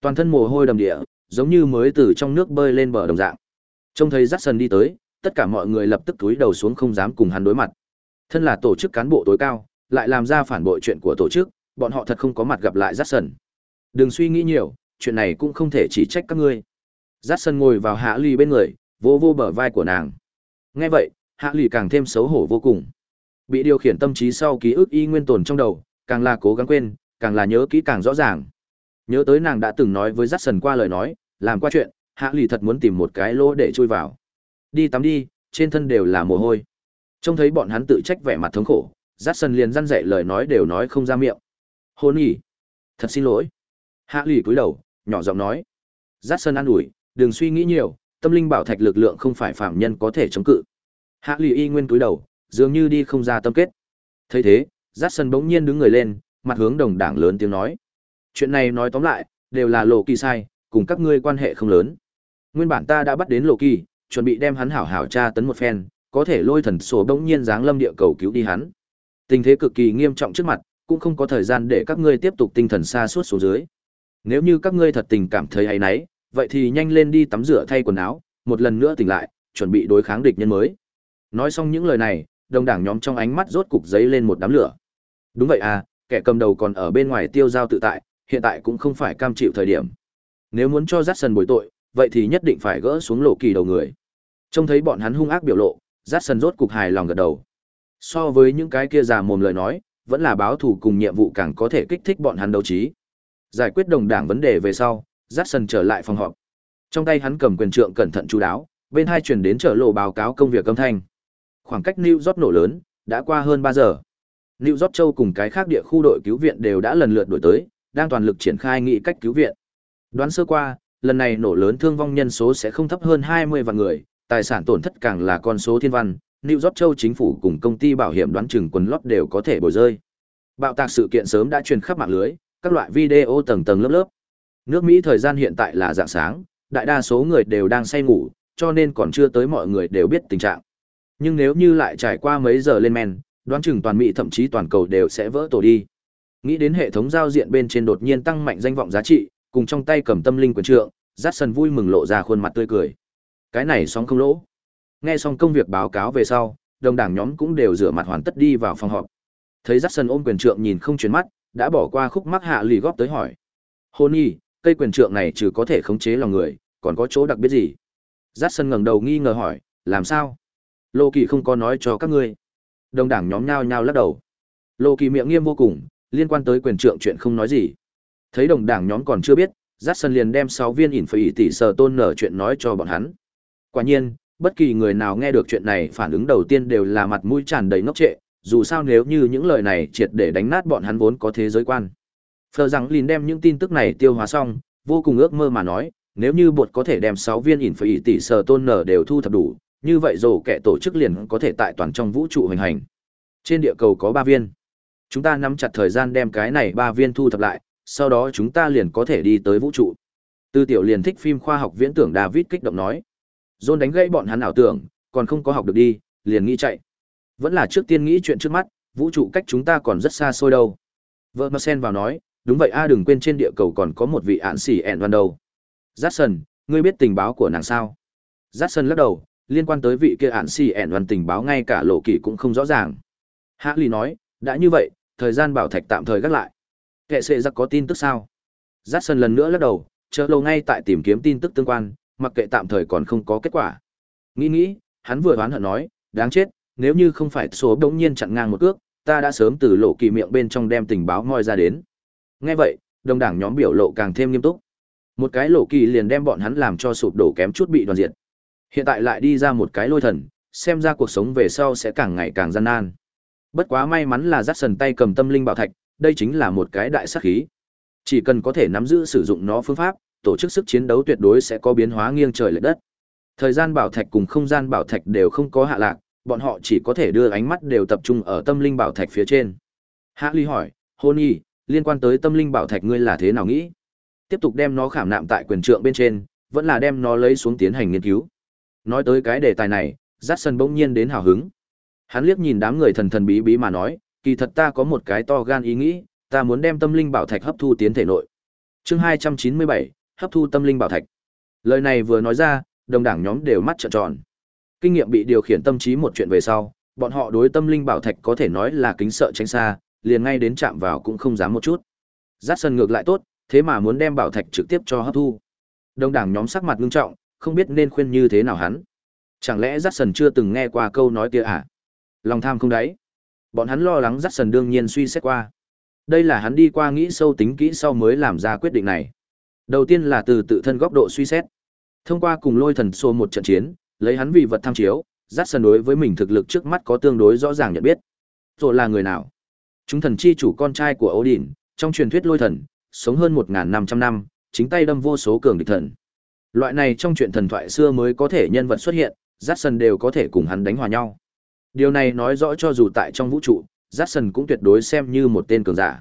Toàn thân mồ hôi đầm địa, giống như mới từ trong nước bơi lên bờ đồng dạng. Trông thấy Jackson đi tới, tất cả mọi người lập tức cúi đầu xuống không dám cùng hắn đối mặt. Thân là tổ chức cán bộ tối cao, lại làm ra phản bội chuyện của tổ chức, bọn họ thật không có mặt gặp lại Jackson. Đừng suy nghĩ nhiều, chuyện này cũng không thể chỉ trách các ngươi. Jackson ngồi vào Hạ lì bên người, vô vô bờ vai của nàng. Nghe vậy, Hạ lì càng thêm xấu hổ vô cùng. Bị điều khiển tâm trí sau ký ức y nguyên tồn trong đầu, càng là cố gắng quên, càng là nhớ kỹ càng rõ ràng. Nhớ tới nàng đã từng nói với Jackson qua lời nói, làm qua chuyện, Hạ lì thật muốn tìm một cái lỗ để chui vào. Đi tắm đi, trên thân đều là mồ hôi. Trông thấy bọn hắn tự trách vẻ mặt thống khổ, Jackson liền răn dạy lời nói đều nói không ra miệng. Hôn nhỉ? Thật xin lỗi. Hạ lì cúi đầu, nhỏ giọng nói. Jackson an ủi, đừng suy nghĩ nhiều, tâm linh bảo thạch lực lượng không phải phạm nhân có thể chống cự. Hạ Lì y nguyên cúi đầu, dường như đi không ra tâm kết. thấy thế, Jackson bỗng nhiên đứng người lên, mặt hướng đồng đảng lớn tiếng nói. Chuyện này nói tóm lại, đều là lộ kỳ sai, cùng các ngươi quan hệ không lớn. Nguyên bản ta đã bắt đến lộ kỳ, chuẩn bị đem hắn hảo hảo tra tấn một phen, có thể lôi thần sổ bỗng nhiên giáng lâm địa cầu cứu đi hắn. Tình thế cực kỳ nghiêm trọng trước mặt, cũng không có thời gian để các ngươi tiếp tục tinh thần xa suốt xuống dưới. Nếu như các ngươi thật tình cảm thấy hay nấy, vậy thì nhanh lên đi tắm rửa thay quần áo, một lần nữa tỉnh lại, chuẩn bị đối kháng địch nhân mới. Nói xong những lời này, đồng đảng nhóm trong ánh mắt rốt cục giấy lên một đám lửa. Đúng vậy à, kẻ cầm đầu còn ở bên ngoài tiêu giao tự tại, hiện tại cũng không phải cam chịu thời điểm. Nếu muốn cho Jackson bồi tội, vậy thì nhất định phải gỡ xuống lộ kỳ đầu người. Trông thấy bọn hắn hung ác biểu lộ, Jackson rốt cục hài lòng gật đầu. So với những cái kia già mồm lời nói, vẫn là báo thù cùng nhiệm vụ càng có thể kích thích bọn hắn đấu trí. Giải quyết đồng đảng vấn đề về sau, Jackson trở lại phòng họp. Trong tay hắn cầm quyền trượng cẩn thận chú đáo, bên hai truyền đến trở lộ báo cáo công việc âm thanh. Khoảng cách New York nổ lớn, đã qua hơn ba giờ. New York châu cùng cái khác địa khu đội cứu viện đều đã lần lượt đổi tới, đang toàn lực triển khai nghị cách cứu viện. Đoán sơ qua, lần này nổ lớn thương vong nhân số sẽ không thấp hơn 20 vạn người, tài sản tổn thất càng là con số thiên văn, New York châu chính phủ cùng công ty bảo hiểm đoán chừng quần lót đều có thể bồi rơi. Bạo tạc sự kiện sớm đã truyền khắp mạng lưới, các loại video tầng tầng lớp lớp. Nước Mỹ thời gian hiện tại là dạng sáng, đại đa số người đều đang say ngủ, cho nên còn chưa tới mọi người đều biết tình trạng. Nhưng nếu như lại trải qua mấy giờ lên men, đoán chừng toàn Mỹ thậm chí toàn cầu đều sẽ vỡ tổ đi. Nghĩ đến hệ thống giao diện bên trên đột nhiên tăng mạnh danh vọng giá trị, cùng trong tay cầm tâm linh quyền trượng, Jackson vui mừng lộ ra khuôn mặt tươi cười. Cái này xong không lỗ. Nghe xong công việc báo cáo về sau, đồng đảng nhóm cũng đều rửa mặt hoàn tất đi vào phòng họp. Thấy Jackson ôm quyền trượng nhìn không chuyển mắt, đã bỏ qua khúc mắc hạ lì góp tới hỏi. Hôn nhi, cây quyền trượng này trừ có thể khống chế lòng người, còn có chỗ đặc biệt gì? Jackson ngẩng đầu nghi ngờ hỏi, làm sao? Lô Kỳ không có nói cho các ngươi. Đồng đảng nhóm nhao nhao lắc đầu. Lô Kỳ miệng nghiêm vô cùng, liên quan tới quyền trượng chuyện không nói gì. Thấy đồng đảng nhóm còn chưa biết, Jackson liền đem 6 viên ỉn phải tỷ sở tôn nở chuyện nói cho bọn hắn. Quả nhiên, bất kỳ người nào nghe được chuyện này phản ứng đầu tiên đều là mặt mũi tràn đầy ngốc trệ, dù sao nếu như những lời này triệt để đánh nát bọn hắn vốn có thế giới quan. Phờ rằng Lìn đem những tin tức này tiêu hóa xong, vô cùng ước mơ mà nói, nếu như bột có thể đem 6 viên ỉn phải tỷ sở tôn nở đều thu thập đủ, như vậy rồi kẻ tổ chức liền có thể tại toàn trong vũ trụ hành hành. Trên địa cầu có 3 viên. Chúng ta nắm chặt thời gian đem cái này 3 viên thu thập lại, sau đó chúng ta liền có thể đi tới vũ trụ. Tư tiểu liền thích phim khoa học viễn tưởng David kích động nói. John đánh gãy bọn hắn ảo tưởng, còn không có học được đi, liền nghĩ chạy. Vẫn là trước tiên nghĩ chuyện trước mắt, vũ trụ cách chúng ta còn rất xa xôi đâu. Vợ Marcel vào nói, đúng vậy a đừng quên trên địa cầu còn có một vị án xỉ ẹn văn đầu. Jackson, ngươi biết tình báo của nàng sao? Jackson lắc đầu, liên quan tới vị kia án xỉ ẹn văn tình báo ngay cả lộ kỳ cũng không rõ ràng. Hạ Ly nói, đã như vậy, thời gian bảo thạch tạm thời gác lại. Kệ sẽ giặc có tin tức sao? Jackson lần nữa lắc đầu, chờ lâu ngay tại tìm kiếm tin tức tương quan, mặc kệ tạm thời còn không có kết quả. Nghĩ nghĩ, hắn vừa đoán hận nói, đáng chết, nếu như không phải số đống nhiên chặn ngang một cước, ta đã sớm từ lộ kỳ miệng bên trong đem tình báo moi ra đến. Nghe vậy, đồng đảng nhóm biểu lộ càng thêm nghiêm túc. Một cái lộ kỳ liền đem bọn hắn làm cho sụp đổ kém chút bị đoàn diệt. Hiện tại lại đi ra một cái lôi thần, xem ra cuộc sống về sau sẽ càng ngày càng gian nan. Bất quá may mắn là dắt sần tay cầm tâm linh bảo thạch, đây chính là một cái đại sát khí. Chỉ cần có thể nắm giữ sử dụng nó phương pháp, tổ chức sức chiến đấu tuyệt đối sẽ có biến hóa nghiêng trời lệch đất. Thời gian bảo thạch cùng không gian bảo thạch đều không có hạ lạc, bọn họ chỉ có thể đưa ánh mắt đều tập trung ở tâm linh bảo thạch phía trên. Hạ Ly hỏi, Hôn Nhi, liên quan tới tâm linh bảo thạch ngươi là thế nào nghĩ? Tiếp tục đem nó khảm nạm tại quyền trượng bên trên, vẫn là đem nó lấy xuống tiến hành nghiên cứu. Nói tới cái đề tài này, Jackson bỗng nhiên đến hào hứng. Hắn liếc nhìn đám người thần thần bí bí mà nói, kỳ thật ta có một cái to gan ý nghĩ, ta muốn đem tâm linh bảo thạch hấp thu tiến thể nội. Chương 297, hấp thu tâm linh bảo thạch. Lời này vừa nói ra, đồng đảng nhóm đều mắt trợn tròn. Kinh nghiệm bị điều khiển tâm trí một chuyện về sau, bọn họ đối tâm linh bảo thạch có thể nói là kính sợ tránh xa, liền ngay đến chạm vào cũng không dám một chút. Dát sân ngược lại tốt, thế mà muốn đem bảo thạch trực tiếp cho hấp thu. Đông đảng nhóm sắc mặt ngưng trọng, không biết nên khuyên như thế nào hắn. Chẳng lẽ Dát sân chưa từng nghe qua câu nói kia à? Lòng tham không đáy. Bọn hắn lo lắng Dát sân đương nhiên suy xét qua. Đây là hắn đi qua nghĩ sâu tính kỹ sau mới làm ra quyết định này. Đầu tiên là từ tự thân góc độ suy xét. Thông qua cùng lôi thần xô một trận chiến, lấy hắn vì vật tham chiếu, Dát sân đối với mình thực lực trước mắt có tương đối rõ ràng nhận biết. Rồi là người nào? Chúng thần chi chủ con trai của Odin, trong truyền thuyết lôi thần, sống hơn 1.500 năm, chính tay đâm vô số cường địch thần. Loại này trong chuyện thần thoại xưa mới có thể nhân vật xuất hiện, Jackson đều có thể cùng hắn đánh hòa nhau. Điều này nói rõ cho dù tại trong vũ trụ, Jackson cũng tuyệt đối xem như một tên cường giả.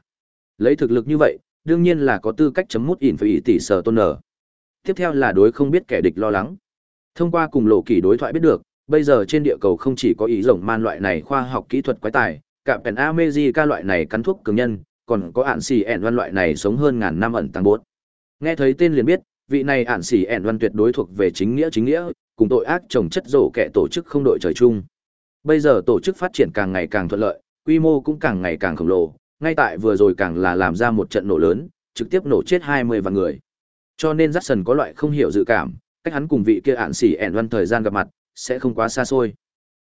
Lấy thực lực như vậy, đương nhiên là có tư cách chấm mút ỉn phải ý tỷ sở tôn nở. Tiếp theo là đối không biết kẻ địch lo lắng. Thông qua cùng lộ kỳ đối thoại biết được, bây giờ trên địa cầu không chỉ có ý rồng man loại này khoa học kỹ thuật quái tài, cả pèn Amejica loại này cắn thuốc cường nhân, còn có ản xì ẻn văn loại này sống hơn ngàn năm ẩn tăng bốt. Nghe thấy tên liền biết, vị này ản xì ẻn văn tuyệt đối thuộc về chính nghĩa chính nghĩa, cùng tội ác trồng chất rổ kẻ tổ chức không đội trời chung. Bây giờ tổ chức phát triển càng ngày càng thuận lợi, quy mô cũng càng ngày càng khổng lồ, ngay tại vừa rồi càng là làm ra một trận nổ lớn, trực tiếp nổ chết 20 vạn người. Cho nên Jackson có loại không hiểu dự cảm, cách hắn cùng vị kia ản xì ẻn văn thời gian gặp mặt, sẽ không quá xa xôi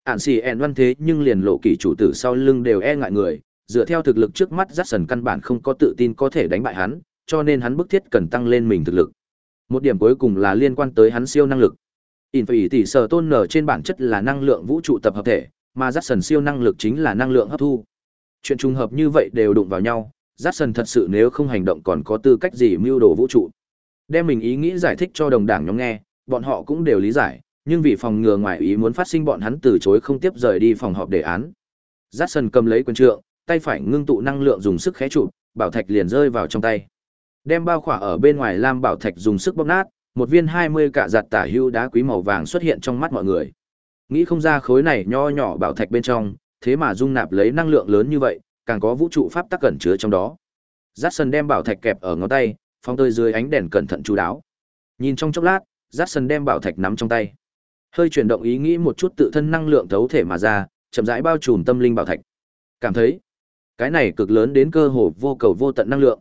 ạn xì ẹn văn thế nhưng liền lộ kỳ chủ tử sau lưng đều e ngại người, dựa theo thực lực trước mắt rát sần căn bản không có tự tin có thể đánh bại hắn, cho nên hắn bức thiết cần tăng lên mình thực lực. Một điểm cuối cùng là liên quan tới hắn siêu năng lực. In phải tỷ sở tôn nở trên bản chất là năng lượng vũ trụ tập hợp thể, mà rát sần siêu năng lực chính là năng lượng hấp thu. Chuyện trùng hợp như vậy đều đụng vào nhau rát sần thật sự nếu không hành động còn có tư cách gì mưu đồ vũ trụ. Đem mình ý nghĩ giải thích cho đồng đảng nhóm nghe, bọn họ cũng đều lý giải nhưng vì phòng ngừa ngoài ý muốn phát sinh bọn hắn từ chối không tiếp rời đi phòng họp đề án. Jackson cầm lấy quyền trượng, tay phải ngưng tụ năng lượng dùng sức khẽ chụp, bảo thạch liền rơi vào trong tay. Đem bao khỏa ở bên ngoài lam bảo thạch dùng sức bóp nát, một viên 20 cả giặt tả hưu đá quý màu vàng xuất hiện trong mắt mọi người. Nghĩ không ra khối này nho nhỏ bảo thạch bên trong, thế mà dung nạp lấy năng lượng lớn như vậy, càng có vũ trụ pháp tắc cẩn chứa trong đó. Jackson đem bảo thạch kẹp ở ngón tay, phóng tơi dưới ánh đèn cẩn thận chú đáo. Nhìn trong chốc lát, Jackson đem bảo thạch nắm trong tay hơi chuyển động ý nghĩ một chút tự thân năng lượng thấu thể mà ra, chậm rãi bao trùm tâm linh bảo thạch. Cảm thấy, cái này cực lớn đến cơ hồ vô cầu vô tận năng lượng.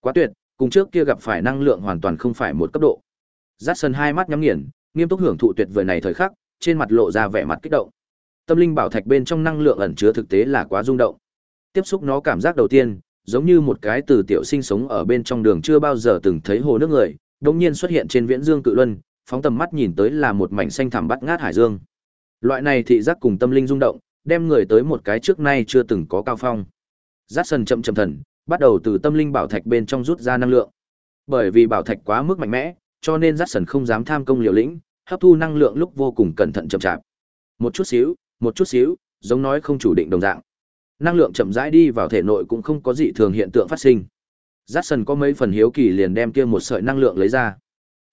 Quá tuyệt, cùng trước kia gặp phải năng lượng hoàn toàn không phải một cấp độ. Giắt sân hai mắt nhắm nghiền, nghiêm túc hưởng thụ tuyệt vời này thời khắc, trên mặt lộ ra vẻ mặt kích động. Tâm linh bảo thạch bên trong năng lượng ẩn chứa thực tế là quá rung động. Tiếp xúc nó cảm giác đầu tiên, giống như một cái từ tiểu sinh sống ở bên trong đường chưa bao giờ từng thấy hồ nước người, đột nhiên xuất hiện trên viễn dương cự luân phóng tầm mắt nhìn tới là một mảnh xanh thẳm bắt ngát hải dương. Loại này thị giác cùng tâm linh rung động, đem người tới một cái trước nay chưa từng có cao phong. Giác sần chậm chậm thần, bắt đầu từ tâm linh bảo thạch bên trong rút ra năng lượng. Bởi vì bảo thạch quá mức mạnh mẽ, cho nên Giác sần không dám tham công liều lĩnh hấp thu năng lượng lúc vô cùng cẩn thận chậm chạp một chút xíu một chút xíu giống nói không chủ định đồng dạng năng lượng chậm rãi đi vào thể nội cũng không có gì thường hiện tượng phát sinh Giác sần có mấy phần hiếu kỳ liền đem kia một sợi năng lượng lấy ra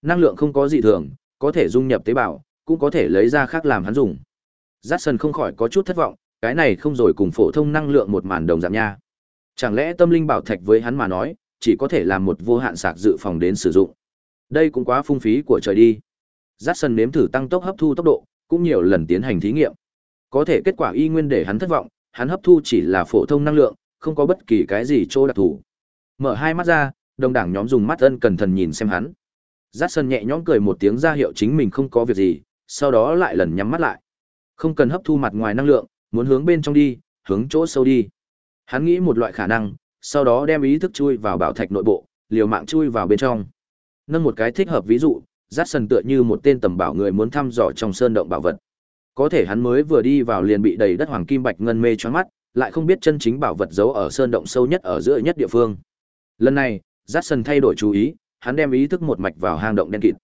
năng lượng không có gì thường, có thể dung nhập tế bào, cũng có thể lấy ra khác làm hắn dùng. Rát sần không khỏi có chút thất vọng, cái này không rồi cùng phổ thông năng lượng một màn đồng dạng nha. Chẳng lẽ tâm linh bảo thạch với hắn mà nói, chỉ có thể làm một vô hạn sạc dự phòng đến sử dụng? Đây cũng quá phung phí của trời đi. Rát sần nếm thử tăng tốc hấp thu tốc độ, cũng nhiều lần tiến hành thí nghiệm. Có thể kết quả y nguyên để hắn thất vọng, hắn hấp thu chỉ là phổ thông năng lượng, không có bất kỳ cái gì chỗ đặc thù. Mở hai mắt ra, đồng đảng nhóm dùng mắt ân cẩn thận nhìn xem hắn rát sân nhẹ nhõm cười một tiếng ra hiệu chính mình không có việc gì, sau đó lại lần nhắm mắt lại. Không cần hấp thu mặt ngoài năng lượng, muốn hướng bên trong đi, hướng chỗ sâu đi. Hắn nghĩ một loại khả năng, sau đó đem ý thức chui vào bảo thạch nội bộ, liều mạng chui vào bên trong. Nâng một cái thích hợp ví dụ, rát sân tựa như một tên tầm bảo người muốn thăm dò trong sơn động bảo vật. Có thể hắn mới vừa đi vào liền bị đầy đất hoàng kim bạch ngân mê choáng mắt, lại không biết chân chính bảo vật giấu ở sơn động sâu nhất ở giữa nhất địa phương. Lần này, rát sân thay đổi chú ý hắn đem ý thức một mạch vào hang động đen kịt.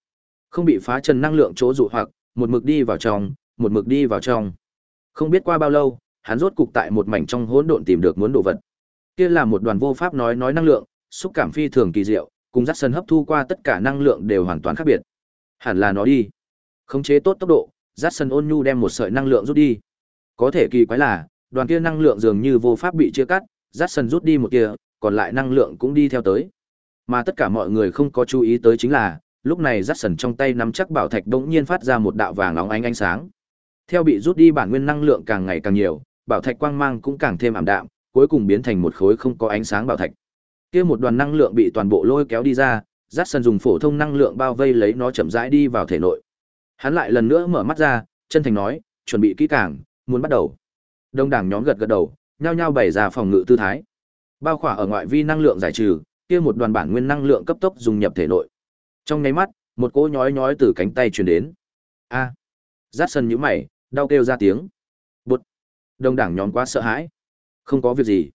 Không bị phá trần năng lượng chỗ dụ hoặc, một mực đi vào trong, một mực đi vào trong. Không biết qua bao lâu, hắn rốt cục tại một mảnh trong hỗn độn tìm được muốn đồ vật. Kia là một đoàn vô pháp nói nói năng lượng, xúc cảm phi thường kỳ diệu, cùng dắt sân hấp thu qua tất cả năng lượng đều hoàn toàn khác biệt. Hẳn là nó đi. Khống chế tốt tốc độ dắt sân ôn nhu đem một sợi năng lượng rút đi. Có thể kỳ quái là, đoàn kia năng lượng dường như vô pháp bị chia cắt dắt sân rút đi một kia, còn lại năng lượng cũng đi theo tới mà tất cả mọi người không có chú ý tới chính là, lúc này rát sần trong tay nắm chắc bảo thạch đ nhiên phát ra một đạo vàng óng ánh ánh sáng. Theo bị rút đi bản nguyên năng lượng càng ngày càng nhiều, bảo thạch quang mang cũng càng thêm ảm đạm, cuối cùng biến thành một khối không có ánh sáng bảo thạch. Kia một đoàn năng lượng bị toàn bộ lôi kéo đi ra, rát sần dùng phổ thông năng lượng bao vây lấy nó chậm rãi đi vào thể nội. Hắn lại lần nữa mở mắt ra, chân thành nói, chuẩn bị kỹ càng, muốn bắt đầu. Đông đảng nhóm gật gật đầu, nhao nhao bày ra phòng ngự tư thái. Bao khỏa ở ngoại vi năng lượng giải trừ kia một đoàn bản nguyên năng lượng cấp tốc dùng nhập thể nội. Trong nháy mắt, một cỗ nhói nhói từ cánh tay truyền đến. A! À. rát sân nhíu mày, đau kêu ra tiếng. Bụt! Đông đảng nhóm quá sợ hãi. Không có việc gì.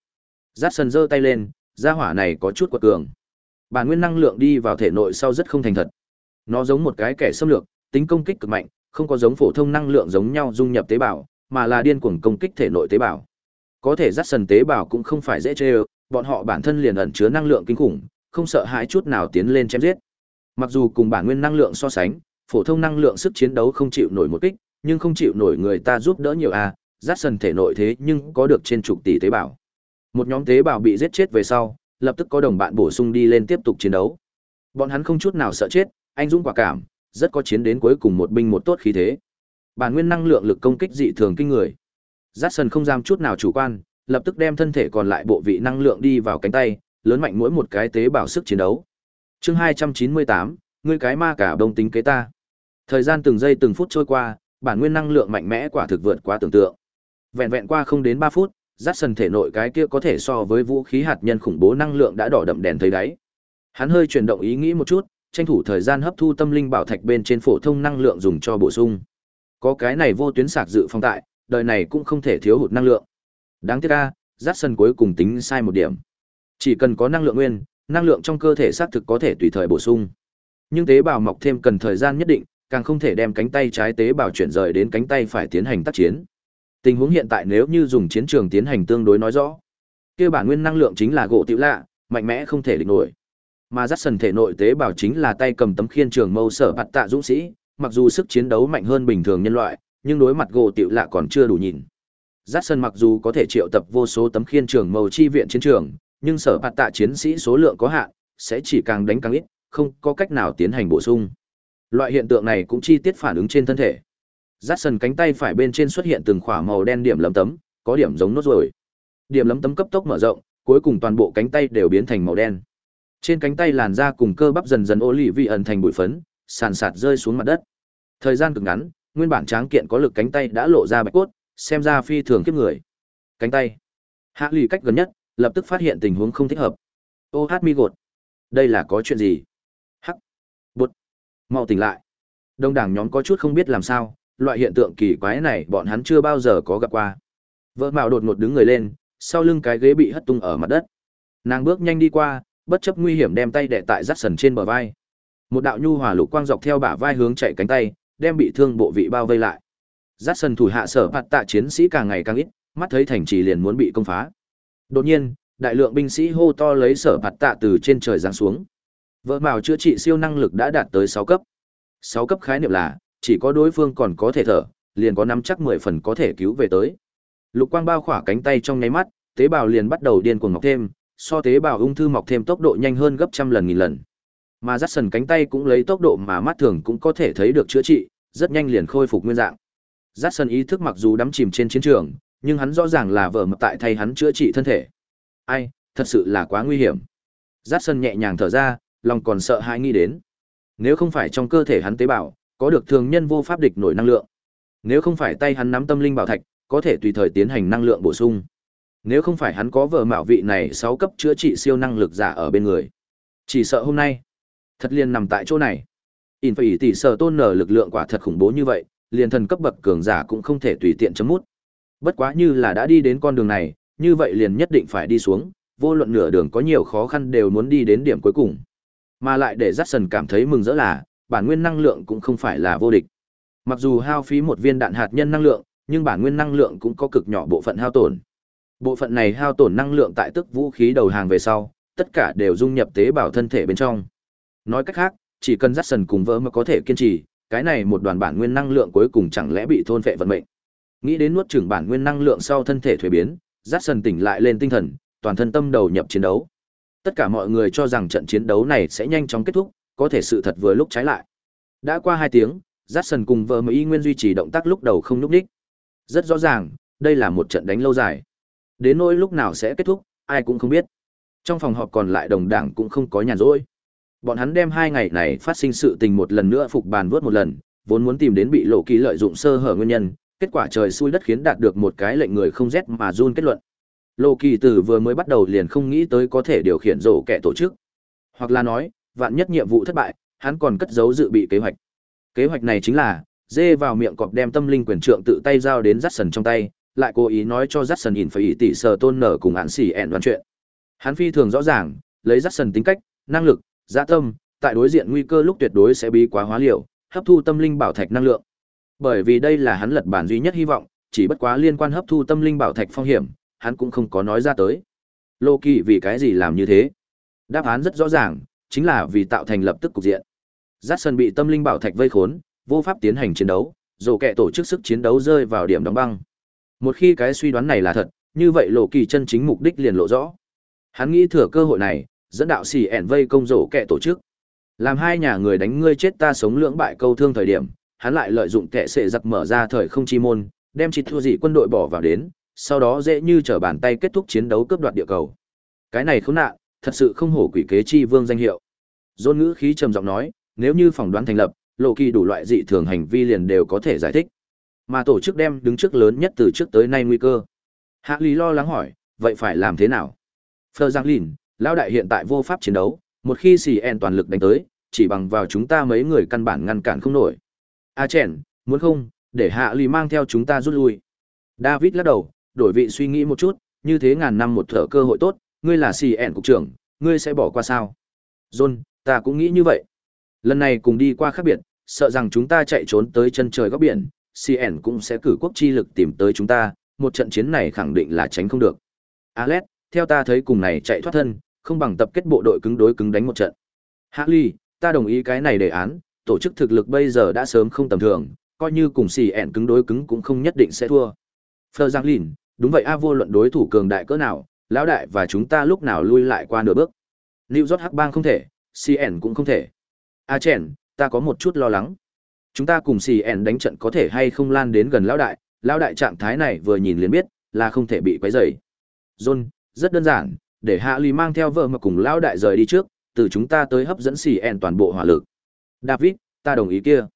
Dát sân giơ tay lên, gia hỏa này có chút quật cường. Bản nguyên năng lượng đi vào thể nội sau rất không thành thật. Nó giống một cái kẻ xâm lược, tính công kích cực mạnh, không có giống phổ thông năng lượng giống nhau dung nhập tế bào, mà là điên cuồng công kích thể nội tế bào. Có thể dắt sần tế bào cũng không phải dễ chơi bọn họ bản thân liền ẩn chứa năng lượng kinh khủng, không sợ hãi chút nào tiến lên chém giết. Mặc dù cùng bản nguyên năng lượng so sánh, phổ thông năng lượng sức chiến đấu không chịu nổi một kích, nhưng không chịu nổi người ta giúp đỡ nhiều à rát sần thể nội thế nhưng có được trên chục tỷ tế bào. Một nhóm tế bào bị giết chết về sau, lập tức có đồng bạn bổ sung đi lên tiếp tục chiến đấu. Bọn hắn không chút nào sợ chết, anh dũng quả cảm, rất có chiến đến cuối cùng một binh một tốt khí thế. Bản nguyên năng lượng lực công kích dị thường kinh người. Rát sần không dám chút nào chủ quan lập tức đem thân thể còn lại bộ vị năng lượng đi vào cánh tay lớn mạnh mỗi một cái tế bào sức chiến đấu chương hai trăm chín mươi tám ngươi cái ma cả đông tính kế ta thời gian từng giây từng phút trôi qua bản nguyên năng lượng mạnh mẽ quả thực vượt quá tưởng tượng Vẹn vẹn qua không đến 3 phút, rát sần thể nội cái kia có thể so với vũ khí hạt nhân khủng bố năng lượng đã đỏ đậm đèn thấy đáy. Hắn hơi chuyển động ý nghĩ một chút, tranh thủ thời gian hấp thu tâm linh bảo thạch bên trên phổ thông năng lượng dùng cho bổ sung. Có cái này vô tuyến sạc dự phong tại, đời này cũng không thể thiếu hụt năng lượng. Đáng tiếc a, rát cuối cùng tính sai một điểm. Chỉ cần có năng lượng nguyên, năng lượng trong cơ thể xác thực có thể tùy thời bổ sung. Nhưng tế bào mọc thêm cần thời gian nhất định, càng không thể đem cánh tay trái tế bào chuyển rời đến cánh tay phải tiến hành tác chiến. Tình huống hiện tại nếu như dùng chiến trường tiến hành tương đối nói rõ, kia bản nguyên năng lượng chính là gỗ tiểu lạ, mạnh mẽ không thể địch nổi. Mà dắt sần thể nội tế bào chính là tay cầm tấm khiên trường mâu sở bạt tạ dũng sĩ, mặc dù sức chiến đấu mạnh hơn bình thường nhân loại, nhưng đối mặt gỗ tiểu lạ còn chưa đủ nhìn. Jackson mặc dù có thể triệu tập vô số tấm khiên trường màu chi viện chiến trường, nhưng sở bạt tạ chiến sĩ số lượng có hạn, sẽ chỉ càng đánh càng ít, không có cách nào tiến hành bổ sung. Loại hiện tượng này cũng chi tiết phản ứng trên thân thể. Jackson cánh tay phải bên trên xuất hiện từng khỏa màu đen điểm lấm tấm, có điểm giống nốt rồi. Điểm lấm tấm cấp tốc mở rộng, cuối cùng toàn bộ cánh tay đều biến thành màu đen. Trên cánh tay làn da cùng cơ bắp dần dần ô lì vị ẩn thành bụi phấn, sàn sạt rơi xuống mặt đất. Thời gian cực ngắn, nguyên bản tráng kiện có lực cánh tay đã lộ ra bạch cốt, xem ra phi thường kiếp người. Cánh tay. Hạ lì cách gần nhất, lập tức phát hiện tình huống không thích hợp. Ô hát mi gột. Đây là có chuyện gì? Hắc. bút Mau tỉnh lại. Đông đảng nhóm có chút không biết làm sao, loại hiện tượng kỳ quái này bọn hắn chưa bao giờ có gặp qua. Vợ Mạo đột ngột đứng người lên, sau lưng cái ghế bị hất tung ở mặt đất. Nàng bước nhanh đi qua, bất chấp nguy hiểm đem tay đệ tại rắt sần trên bờ vai. Một đạo nhu hòa lục quang dọc theo bả vai hướng chạy cánh tay, đem bị thương bộ vị bao vây lại. Dát sân thủ hạ sở phạt tạ chiến sĩ càng ngày càng ít, mắt thấy thành trì liền muốn bị công phá. Đột nhiên, đại lượng binh sĩ hô to lấy sở phạt tạ từ trên trời giáng xuống. Vợ bảo chữa trị siêu năng lực đã đạt tới 6 cấp. 6 cấp khái niệm là, chỉ có đối phương còn có thể thở, liền có nắm chắc 10 phần có thể cứu về tới. Lục quang bao khỏa cánh tay trong nháy mắt, tế bào liền bắt đầu điên cuồng mọc thêm, so tế bào ung thư mọc thêm tốc độ nhanh hơn gấp trăm lần nghìn lần. Mà dắt sần cánh tay cũng lấy tốc độ mà mắt thường cũng có thể thấy được chữa trị, rất nhanh liền khôi phục nguyên dạng. Giác sân ý thức mặc dù đắm chìm trên chiến trường, nhưng hắn rõ ràng là vợ mập tại thay hắn chữa trị thân thể. Ai, thật sự là quá nguy hiểm. Giác sân nhẹ nhàng thở ra, lòng còn sợ hãi nghĩ đến. Nếu không phải trong cơ thể hắn tế bào, có được thường nhân vô pháp địch nổi năng lượng. Nếu không phải tay hắn nắm tâm linh bảo thạch, có thể tùy thời tiến hành năng lượng bổ sung. Nếu không phải hắn có vợ mạo vị này 6 cấp chữa trị siêu năng lực giả ở bên người. Chỉ sợ hôm nay, thật liền nằm tại chỗ này. Ỉn phải tỷ sở tôn nở lực lượng quả thật khủng bố như vậy, liền thần cấp bậc cường giả cũng không thể tùy tiện chấm mút. Bất quá như là đã đi đến con đường này, như vậy liền nhất định phải đi xuống, vô luận nửa đường có nhiều khó khăn đều muốn đi đến điểm cuối cùng. Mà lại để Jackson cảm thấy mừng rỡ là, bản nguyên năng lượng cũng không phải là vô địch. Mặc dù hao phí một viên đạn hạt nhân năng lượng, nhưng bản nguyên năng lượng cũng có cực nhỏ bộ phận hao tổn. Bộ phận này hao tổn năng lượng tại tức vũ khí đầu hàng về sau, tất cả đều dung nhập tế bào thân thể bên trong. Nói cách khác, chỉ cần Jackson cùng vỡ mà có thể kiên trì, cái này một đoàn bản nguyên năng lượng cuối cùng chẳng lẽ bị thôn phệ vận mệnh. Nghĩ đến nuốt chửng bản nguyên năng lượng sau thân thể thuế biến, Jackson tỉnh lại lên tinh thần, toàn thân tâm đầu nhập chiến đấu. Tất cả mọi người cho rằng trận chiến đấu này sẽ nhanh chóng kết thúc, có thể sự thật vừa lúc trái lại. Đã qua hai tiếng, Jackson cùng vợ y nguyên duy trì động tác lúc đầu không nhúc đích. Rất rõ ràng, đây là một trận đánh lâu dài. Đến nỗi lúc nào sẽ kết thúc, ai cũng không biết. Trong phòng họp còn lại đồng đảng cũng không có nhàn rỗi. Bọn hắn đem hai ngày này phát sinh sự tình một lần nữa phục bàn vớt một lần, vốn muốn tìm đến bị lộ kỳ lợi dụng sơ hở nguyên nhân, kết quả trời xui đất khiến đạt được một cái lệnh người không rét mà run kết luận. Lộ kỳ từ vừa mới bắt đầu liền không nghĩ tới có thể điều khiển rổ kẻ tổ chức. Hoặc là nói, vạn nhất nhiệm vụ thất bại, hắn còn cất giấu dự bị kế hoạch. Kế hoạch này chính là, dê vào miệng cọp đem tâm linh quyền trượng tự tay giao đến dắt sần trong tay, lại cố ý nói cho dắt sần ỉn phải ý tỷ sờ tôn nở cùng án xỉ ẹn đoán chuyện. Hắn phi thường rõ ràng, lấy dắt sần tính cách, năng lực, dạ tâm, tại đối diện nguy cơ lúc tuyệt đối sẽ bí quá hóa liệu hấp thu tâm linh bảo thạch năng lượng. Bởi vì đây là hắn lật bản duy nhất hy vọng, chỉ bất quá liên quan hấp thu tâm linh bảo thạch phong hiểm, hắn cũng không có nói ra tới. Lô Kỳ vì cái gì làm như thế? Đáp án rất rõ ràng, chính là vì tạo thành lập tức cục diện. Jackson bị tâm linh bảo thạch vây khốn, vô pháp tiến hành chiến đấu, dù kẻ tổ chức sức chiến đấu rơi vào điểm đóng băng. Một khi cái suy đoán này là thật, như vậy Lộ Kỳ chân chính mục đích liền lộ rõ. Hắn nghĩ thừa cơ hội này, dẫn đạo xì ẻn vây công rổ kẻ tổ chức. Làm hai nhà người đánh ngươi chết ta sống lưỡng bại câu thương thời điểm, hắn lại lợi dụng kẻ sệ giặc mở ra thời không chi môn, đem chỉ thua dị quân đội bỏ vào đến, sau đó dễ như trở bàn tay kết thúc chiến đấu cướp đoạt địa cầu. Cái này khốn nạn, thật sự không hổ quỷ kế chi vương danh hiệu. Dôn ngữ khí trầm giọng nói, nếu như phỏng đoán thành lập, lộ kỳ đủ loại dị thường hành vi liền đều có thể giải thích. Mà tổ chức đem đứng trước lớn nhất từ trước tới nay nguy cơ. Hạ Lý lo lắng hỏi, vậy phải làm thế nào? Phờ Giang Lìn, lão đại hiện tại vô pháp chiến đấu, một khi xì en toàn lực đánh tới, chỉ bằng vào chúng ta mấy người căn bản ngăn cản không nổi. A à chèn, muốn không, để Hạ lì mang theo chúng ta rút lui. David lắc đầu, đổi vị suy nghĩ một chút, như thế ngàn năm một thở cơ hội tốt, ngươi là xì ẻn cục trưởng, ngươi sẽ bỏ qua sao? John, ta cũng nghĩ như vậy. Lần này cùng đi qua khác biệt, sợ rằng chúng ta chạy trốn tới chân trời góc biển, CN cũng sẽ cử quốc chi lực tìm tới chúng ta, một trận chiến này khẳng định là tránh không được. Alex, theo ta thấy cùng này chạy thoát thân, không bằng tập kết bộ đội cứng đối cứng đánh một trận. Harley, ta đồng ý cái này đề án, tổ chức thực lực bây giờ đã sớm không tầm thường, coi như cùng CN cứng đối cứng cũng không nhất định sẽ thua. Fleur Giang Lìn, đúng vậy a vô luận đối thủ cường đại cỡ nào, lão đại và chúng ta lúc nào lui lại qua nửa bước. New York Hắc Bang không thể, CN cũng không thể. A chèn, ta có một chút lo lắng. Chúng ta cùng CN đánh trận có thể hay không lan đến gần lão đại, lão đại trạng thái này vừa nhìn liền biết, là không thể bị quấy rầy. John, rất đơn giản, để Hạ Ly mang theo vợ mà cùng lão đại rời đi trước, từ chúng ta tới hấp dẫn xì ẹn toàn bộ hỏa lực. David, ta đồng ý kia.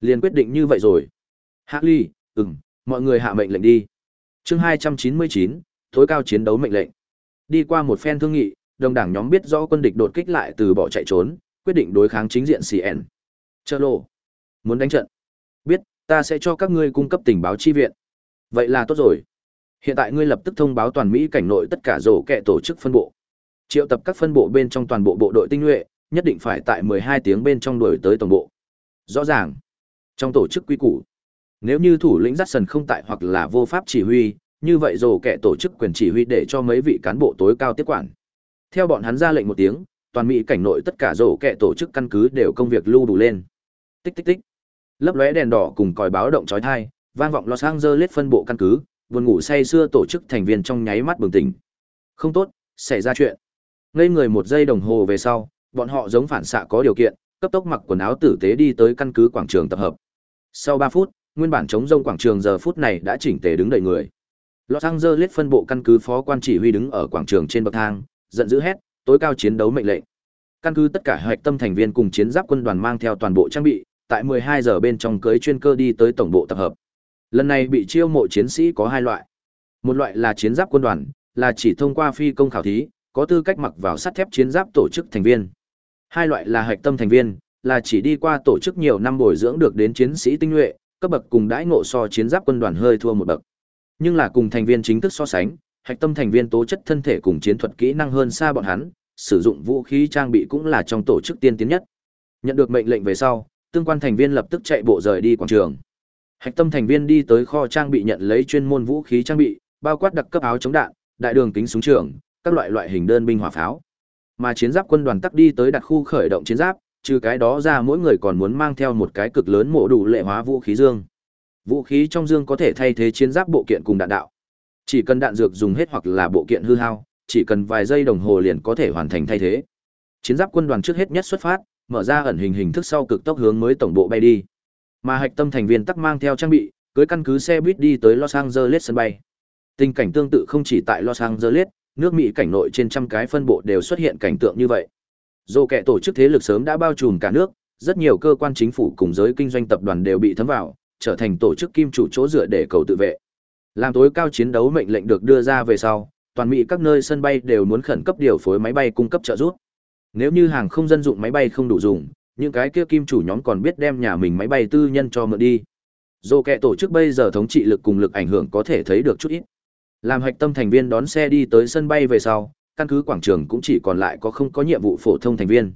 Liền quyết định như vậy rồi. Hạ Ly, ừm, mọi người hạ mệnh lệnh đi. Chương 299, tối cao chiến đấu mệnh lệnh. Đi qua một phen thương nghị, đồng đảng nhóm biết rõ quân địch đột kích lại từ bỏ chạy trốn, quyết định đối kháng chính diện xì ẹn chợ lộ. Muốn đánh trận. Biết, ta sẽ cho các ngươi cung cấp tình báo chi viện. Vậy là tốt rồi. Hiện tại ngươi lập tức thông báo toàn Mỹ cảnh nội tất cả rổ kẹ tổ chức phân bộ. Triệu tập các phân bộ bên trong toàn bộ bộ đội tinh nhuệ, nhất định phải tại 12 tiếng bên trong đuổi tới tổng bộ. Rõ ràng, trong tổ chức quy củ, nếu như thủ lĩnh dắt sần không tại hoặc là vô pháp chỉ huy, như vậy rổ kẹ tổ chức quyền chỉ huy để cho mấy vị cán bộ tối cao tiếp quản. Theo bọn hắn ra lệnh một tiếng, toàn mỹ cảnh nội tất cả rổ kẹ tổ chức căn cứ đều công việc lưu đủ lên. Tích tích tích. Lấp lóe đèn đỏ cùng còi báo động chói tai, vang vọng Los Angeles phân bộ căn cứ, buồn ngủ say xưa tổ chức thành viên trong nháy mắt bừng tỉnh. Không tốt, xảy ra chuyện. Ngây người một giây đồng hồ về sau, bọn họ giống phản xạ có điều kiện, cấp tốc mặc quần áo tử tế đi tới căn cứ quảng trường tập hợp. Sau 3 phút, nguyên bản chống rông quảng trường giờ phút này đã chỉnh tề đứng đầy người. Los Angeles phân bộ căn cứ phó quan chỉ huy đứng ở quảng trường trên bậc thang, giận dữ hét, tối cao chiến đấu mệnh lệnh. Căn cứ tất cả hoạch tâm thành viên cùng chiến giáp quân đoàn mang theo toàn bộ trang bị, tại 12 giờ bên trong cưới chuyên cơ đi tới tổng bộ tập hợp. Lần này bị chiêu mộ chiến sĩ có hai loại. Một loại là chiến giáp quân đoàn, là chỉ thông qua phi công khảo thí, có tư cách mặc vào sắt thép chiến giáp tổ chức thành viên. Hai loại là hạch tâm thành viên, là chỉ đi qua tổ chức nhiều năm bồi dưỡng được đến chiến sĩ tinh nhuệ, cấp bậc cùng đãi ngộ so chiến giáp quân đoàn hơi thua một bậc. Nhưng là cùng thành viên chính thức so sánh, hạch tâm thành viên tố chất thân thể cùng chiến thuật kỹ năng hơn xa bọn hắn, sử dụng vũ khí trang bị cũng là trong tổ chức tiên tiến nhất. Nhận được mệnh lệnh về sau, tương quan thành viên lập tức chạy bộ rời đi quảng trường. Hạch tâm thành viên đi tới kho trang bị nhận lấy chuyên môn vũ khí trang bị, bao quát đặc cấp áo chống đạn, đại đường kính súng trường, các loại loại hình đơn binh hỏa pháo. Mà chiến giáp quân đoàn tắc đi tới đặt khu khởi động chiến giáp, trừ cái đó ra mỗi người còn muốn mang theo một cái cực lớn mộ đủ lệ hóa vũ khí dương. Vũ khí trong dương có thể thay thế chiến giáp bộ kiện cùng đạn đạo. Chỉ cần đạn dược dùng hết hoặc là bộ kiện hư hao, chỉ cần vài giây đồng hồ liền có thể hoàn thành thay thế. Chiến giáp quân đoàn trước hết nhất xuất phát, mở ra ẩn hình hình thức sau cực tốc hướng mới tổng bộ bay đi. Mà hạch tâm thành viên tắc mang theo trang bị, cưới căn cứ xe buýt đi tới Los Angeles sân bay. Tình cảnh tương tự không chỉ tại Los Angeles, nước Mỹ cảnh nội trên trăm cái phân bộ đều xuất hiện cảnh tượng như vậy. Dù kẻ tổ chức thế lực sớm đã bao trùm cả nước, rất nhiều cơ quan chính phủ cùng giới kinh doanh tập đoàn đều bị thấm vào, trở thành tổ chức kim chủ chỗ dựa để cầu tự vệ. Làm tối cao chiến đấu mệnh lệnh được đưa ra về sau, toàn Mỹ các nơi sân bay đều muốn khẩn cấp điều phối máy bay cung cấp trợ giúp. Nếu như hàng không dân dụng máy bay không đủ dùng, những cái kia kim chủ nhóm còn biết đem nhà mình máy bay tư nhân cho mượn đi. Dù kẻ tổ chức bây giờ thống trị lực cùng lực ảnh hưởng có thể thấy được chút ít. Làm hạch tâm thành viên đón xe đi tới sân bay về sau, căn cứ quảng trường cũng chỉ còn lại có không có nhiệm vụ phổ thông thành viên.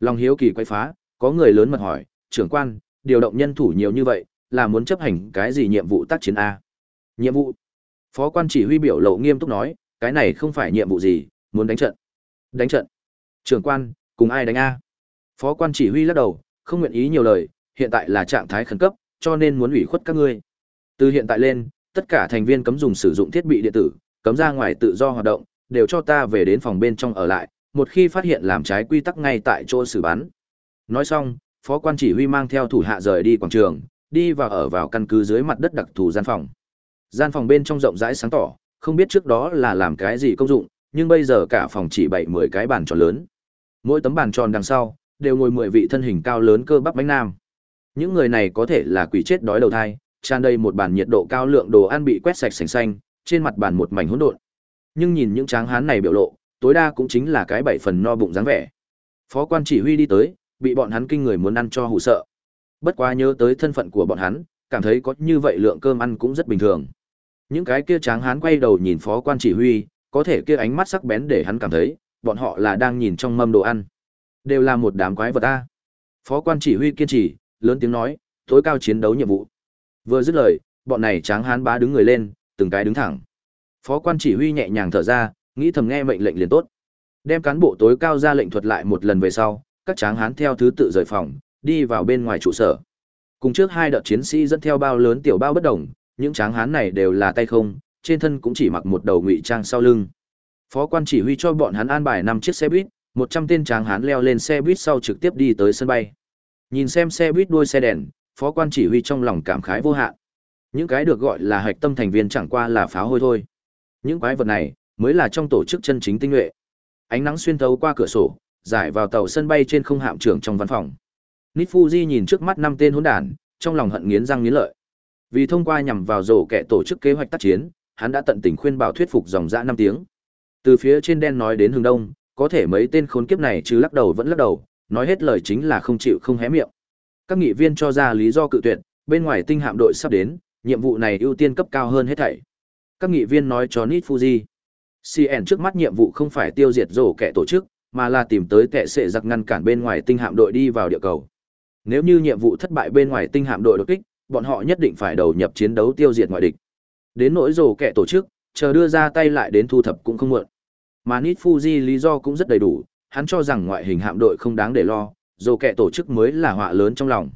Long hiếu kỳ quay phá, có người lớn mật hỏi, trưởng quan, điều động nhân thủ nhiều như vậy, là muốn chấp hành cái gì nhiệm vụ tác chiến A? Nhiệm vụ? Phó quan chỉ huy biểu lộ nghiêm túc nói, cái này không phải nhiệm vụ gì, muốn đánh trận. Đánh trận. Trưởng quan, cùng ai đánh A? Phó quan chỉ huy lắc đầu, không nguyện ý nhiều lời, hiện tại là trạng thái khẩn cấp, cho nên muốn ủy khuất các ngươi. Từ hiện tại lên, tất cả thành viên cấm dùng sử dụng thiết bị điện tử, cấm ra ngoài tự do hoạt động, đều cho ta về đến phòng bên trong ở lại, một khi phát hiện làm trái quy tắc ngay tại chỗ xử bắn. Nói xong, phó quan chỉ huy mang theo thủ hạ rời đi quảng trường, đi vào ở vào căn cứ dưới mặt đất đặc thù gian phòng. Gian phòng bên trong rộng rãi sáng tỏ, không biết trước đó là làm cái gì công dụng, nhưng bây giờ cả phòng chỉ bảy mười cái bàn tròn lớn. Mỗi tấm bàn tròn đằng sau, đều ngồi mười vị thân hình cao lớn cơ bắp bánh nam. Những người này có thể là quỷ chết đói đầu thai, tràn đầy một bàn nhiệt độ cao lượng đồ ăn bị quét sạch sành xanh, trên mặt bàn một mảnh hỗn độn. Nhưng nhìn những tráng hán này biểu lộ, tối đa cũng chính là cái bảy phần no bụng dáng vẻ. Phó quan chỉ huy đi tới, bị bọn hắn kinh người muốn ăn cho hù sợ. Bất quá nhớ tới thân phận của bọn hắn, cảm thấy có như vậy lượng cơm ăn cũng rất bình thường. Những cái kia tráng hán quay đầu nhìn phó quan chỉ huy, có thể kia ánh mắt sắc bén để hắn cảm thấy, bọn họ là đang nhìn trong mâm đồ ăn. Đều là một đám quái vật ta. Phó quan chỉ huy kiên trì, lớn tiếng nói, tối cao chiến đấu nhiệm vụ. Vừa dứt lời, bọn này tráng hán bá đứng người lên, từng cái đứng thẳng. Phó quan chỉ huy nhẹ nhàng thở ra, nghĩ thầm nghe mệnh lệnh liền tốt. Đem cán bộ tối cao ra lệnh thuật lại một lần về sau, các tráng hán theo thứ tự rời phòng, đi vào bên ngoài trụ sở. Cùng trước hai đợt chiến sĩ dẫn theo bao lớn tiểu bao bất đồng, những tráng hán này đều là tay không, trên thân cũng chỉ mặc một đầu ngụy trang sau lưng. Phó quan chỉ huy cho bọn hắn an bài năm chiếc xe buýt, một trăm tên tráng hán leo lên xe buýt sau trực tiếp đi tới sân bay. Nhìn xem xe buýt đuôi xe đèn, phó quan chỉ huy trong lòng cảm khái vô hạn. Những cái được gọi là hạch tâm thành viên chẳng qua là pháo hôi thôi. Những quái vật này mới là trong tổ chức chân chính tinh nhuệ. Ánh nắng xuyên thấu qua cửa sổ, giải vào tàu sân bay trên không hạm trưởng trong văn phòng. Nít Fuji nhìn trước mắt năm tên hỗn đản, trong lòng hận nghiến răng nghiến lợi. Vì thông qua nhằm vào rổ kẻ tổ chức kế hoạch tác chiến, hắn đã tận tình khuyên bảo thuyết phục dòng dã năm tiếng. Từ phía trên đen nói đến hướng đông, có thể mấy tên khốn kiếp này chứ lắc đầu vẫn lắc đầu, nói hết lời chính là không chịu không hé miệng. Các nghị viên cho ra lý do cự tuyệt, bên ngoài tinh hạm đội sắp đến, nhiệm vụ này ưu tiên cấp cao hơn hết thảy. Các nghị viên nói cho Nit Fuji. CN trước mắt nhiệm vụ không phải tiêu diệt rổ kẻ tổ chức, mà là tìm tới kẻ sẽ giặc ngăn cản bên ngoài tinh hạm đội đi vào địa cầu. Nếu như nhiệm vụ thất bại bên ngoài tinh hạm đội đột kích, bọn họ nhất định phải đầu nhập chiến đấu tiêu diệt ngoại địch. Đến nỗi rồ kẻ tổ chức, chờ đưa ra tay lại đến thu thập cũng không muộn. Mà Nít Fuji lý do cũng rất đầy đủ, hắn cho rằng ngoại hình hạm đội không đáng để lo, rồ kẻ tổ chức mới là họa lớn trong lòng.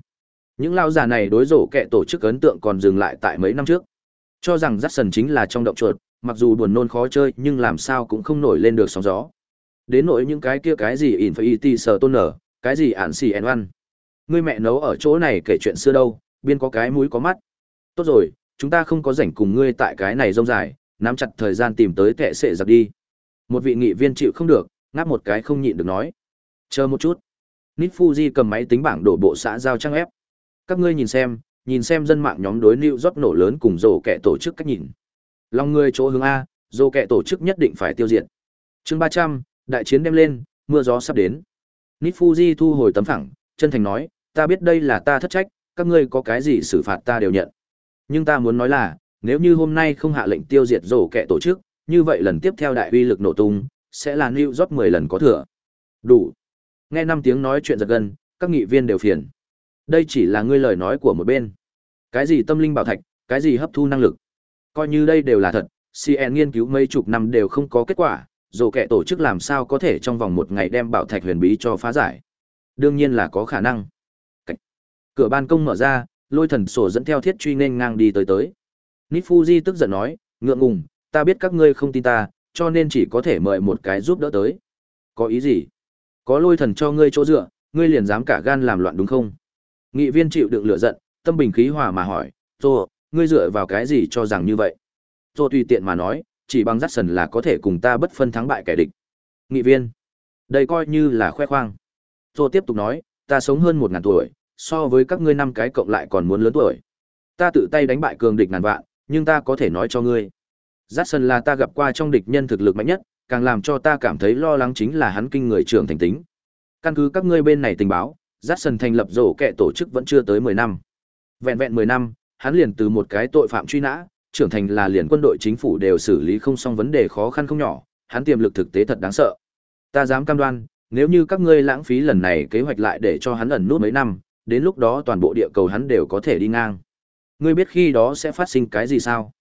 Những lao giả này đối rồ kẻ tổ chức ấn tượng còn dừng lại tại mấy năm trước. Cho rằng Jackson chính là trong động chuột, mặc dù buồn nôn khó chơi nhưng làm sao cũng không nổi lên được sóng gió. Đến nỗi những cái kia cái gì Infinity sờ tôn nở, cái gì ản xì en ăn. Ngươi mẹ nấu ở chỗ này kể chuyện xưa đâu, biên có cái mũi có mắt. Tốt rồi, chúng ta không có rảnh cùng ngươi tại cái này rông dài, nắm chặt thời gian tìm tới kẻ sệ giặc đi. Một vị nghị viên chịu không được, ngáp một cái không nhịn được nói. Chờ một chút. Nít Fuji cầm máy tính bảng đổ bộ xã giao trang ép. Các ngươi nhìn xem, nhìn xem dân mạng nhóm đối lưu rót nổ lớn cùng rổ kẻ tổ chức cách nhìn. Lòng người chỗ hướng A, rổ kẻ tổ chức nhất định phải tiêu diệt. chương ba trăm đại chiến đem lên, mưa gió sắp đến. Nít Fuji thu hồi tấm phẳng, chân thành nói, ta biết đây là ta thất trách, các ngươi có cái gì xử phạt ta đều nhận. Nhưng ta muốn nói là, nếu như hôm nay không hạ lệnh tiêu diệt rổ kẻ tổ chức, như vậy lần tiếp theo đại uy lực nổ tung, sẽ là New York 10 lần có thừa. Đủ. Nghe năm tiếng nói chuyện giật gần các nghị viên đều phiền. Đây chỉ là ngươi lời nói của một bên. Cái gì tâm linh bảo thạch, cái gì hấp thu năng lực. Coi như đây đều là thật, CN nghiên cứu mấy chục năm đều không có kết quả, dù kẻ tổ chức làm sao có thể trong vòng một ngày đem bảo thạch huyền bí cho phá giải. Đương nhiên là có khả năng. Cách. Cửa ban công mở ra, lôi thần sổ dẫn theo thiết truy nên ngang đi tới tới. Nifuji tức giận nói, ngượng ngùng, ta biết các ngươi không tin ta, cho nên chỉ có thể mời một cái giúp đỡ tới. Có ý gì? Có lôi thần cho ngươi chỗ dựa, ngươi liền dám cả gan làm loạn đúng không? Nghị viên chịu đựng lửa giận, tâm bình khí hòa mà hỏi, Tô, ngươi dựa vào cái gì cho rằng như vậy? Tô tùy tiện mà nói, chỉ bằng dắt sần là có thể cùng ta bất phân thắng bại kẻ địch. Nghị viên, đây coi như là khoe khoang. Tô tiếp tục nói, ta sống hơn một ngàn tuổi, so với các ngươi năm cái cộng lại còn muốn lớn tuổi. Ta tự tay đánh bại cường địch ngàn vạn, nhưng ta có thể nói cho ngươi. Dắt là ta gặp qua trong địch nhân thực lực mạnh nhất, càng làm cho ta cảm thấy lo lắng chính là hắn kinh người trưởng thành tính. Căn cứ các ngươi bên này tình báo, Jackson thành lập rổ kẹ tổ chức vẫn chưa tới 10 năm. Vẹn vẹn 10 năm, hắn liền từ một cái tội phạm truy nã, trưởng thành là liền quân đội chính phủ đều xử lý không xong vấn đề khó khăn không nhỏ, hắn tiềm lực thực tế thật đáng sợ. Ta dám cam đoan, nếu như các ngươi lãng phí lần này kế hoạch lại để cho hắn ẩn nút mấy năm, đến lúc đó toàn bộ địa cầu hắn đều có thể đi ngang. Ngươi biết khi đó sẽ phát sinh cái gì sao?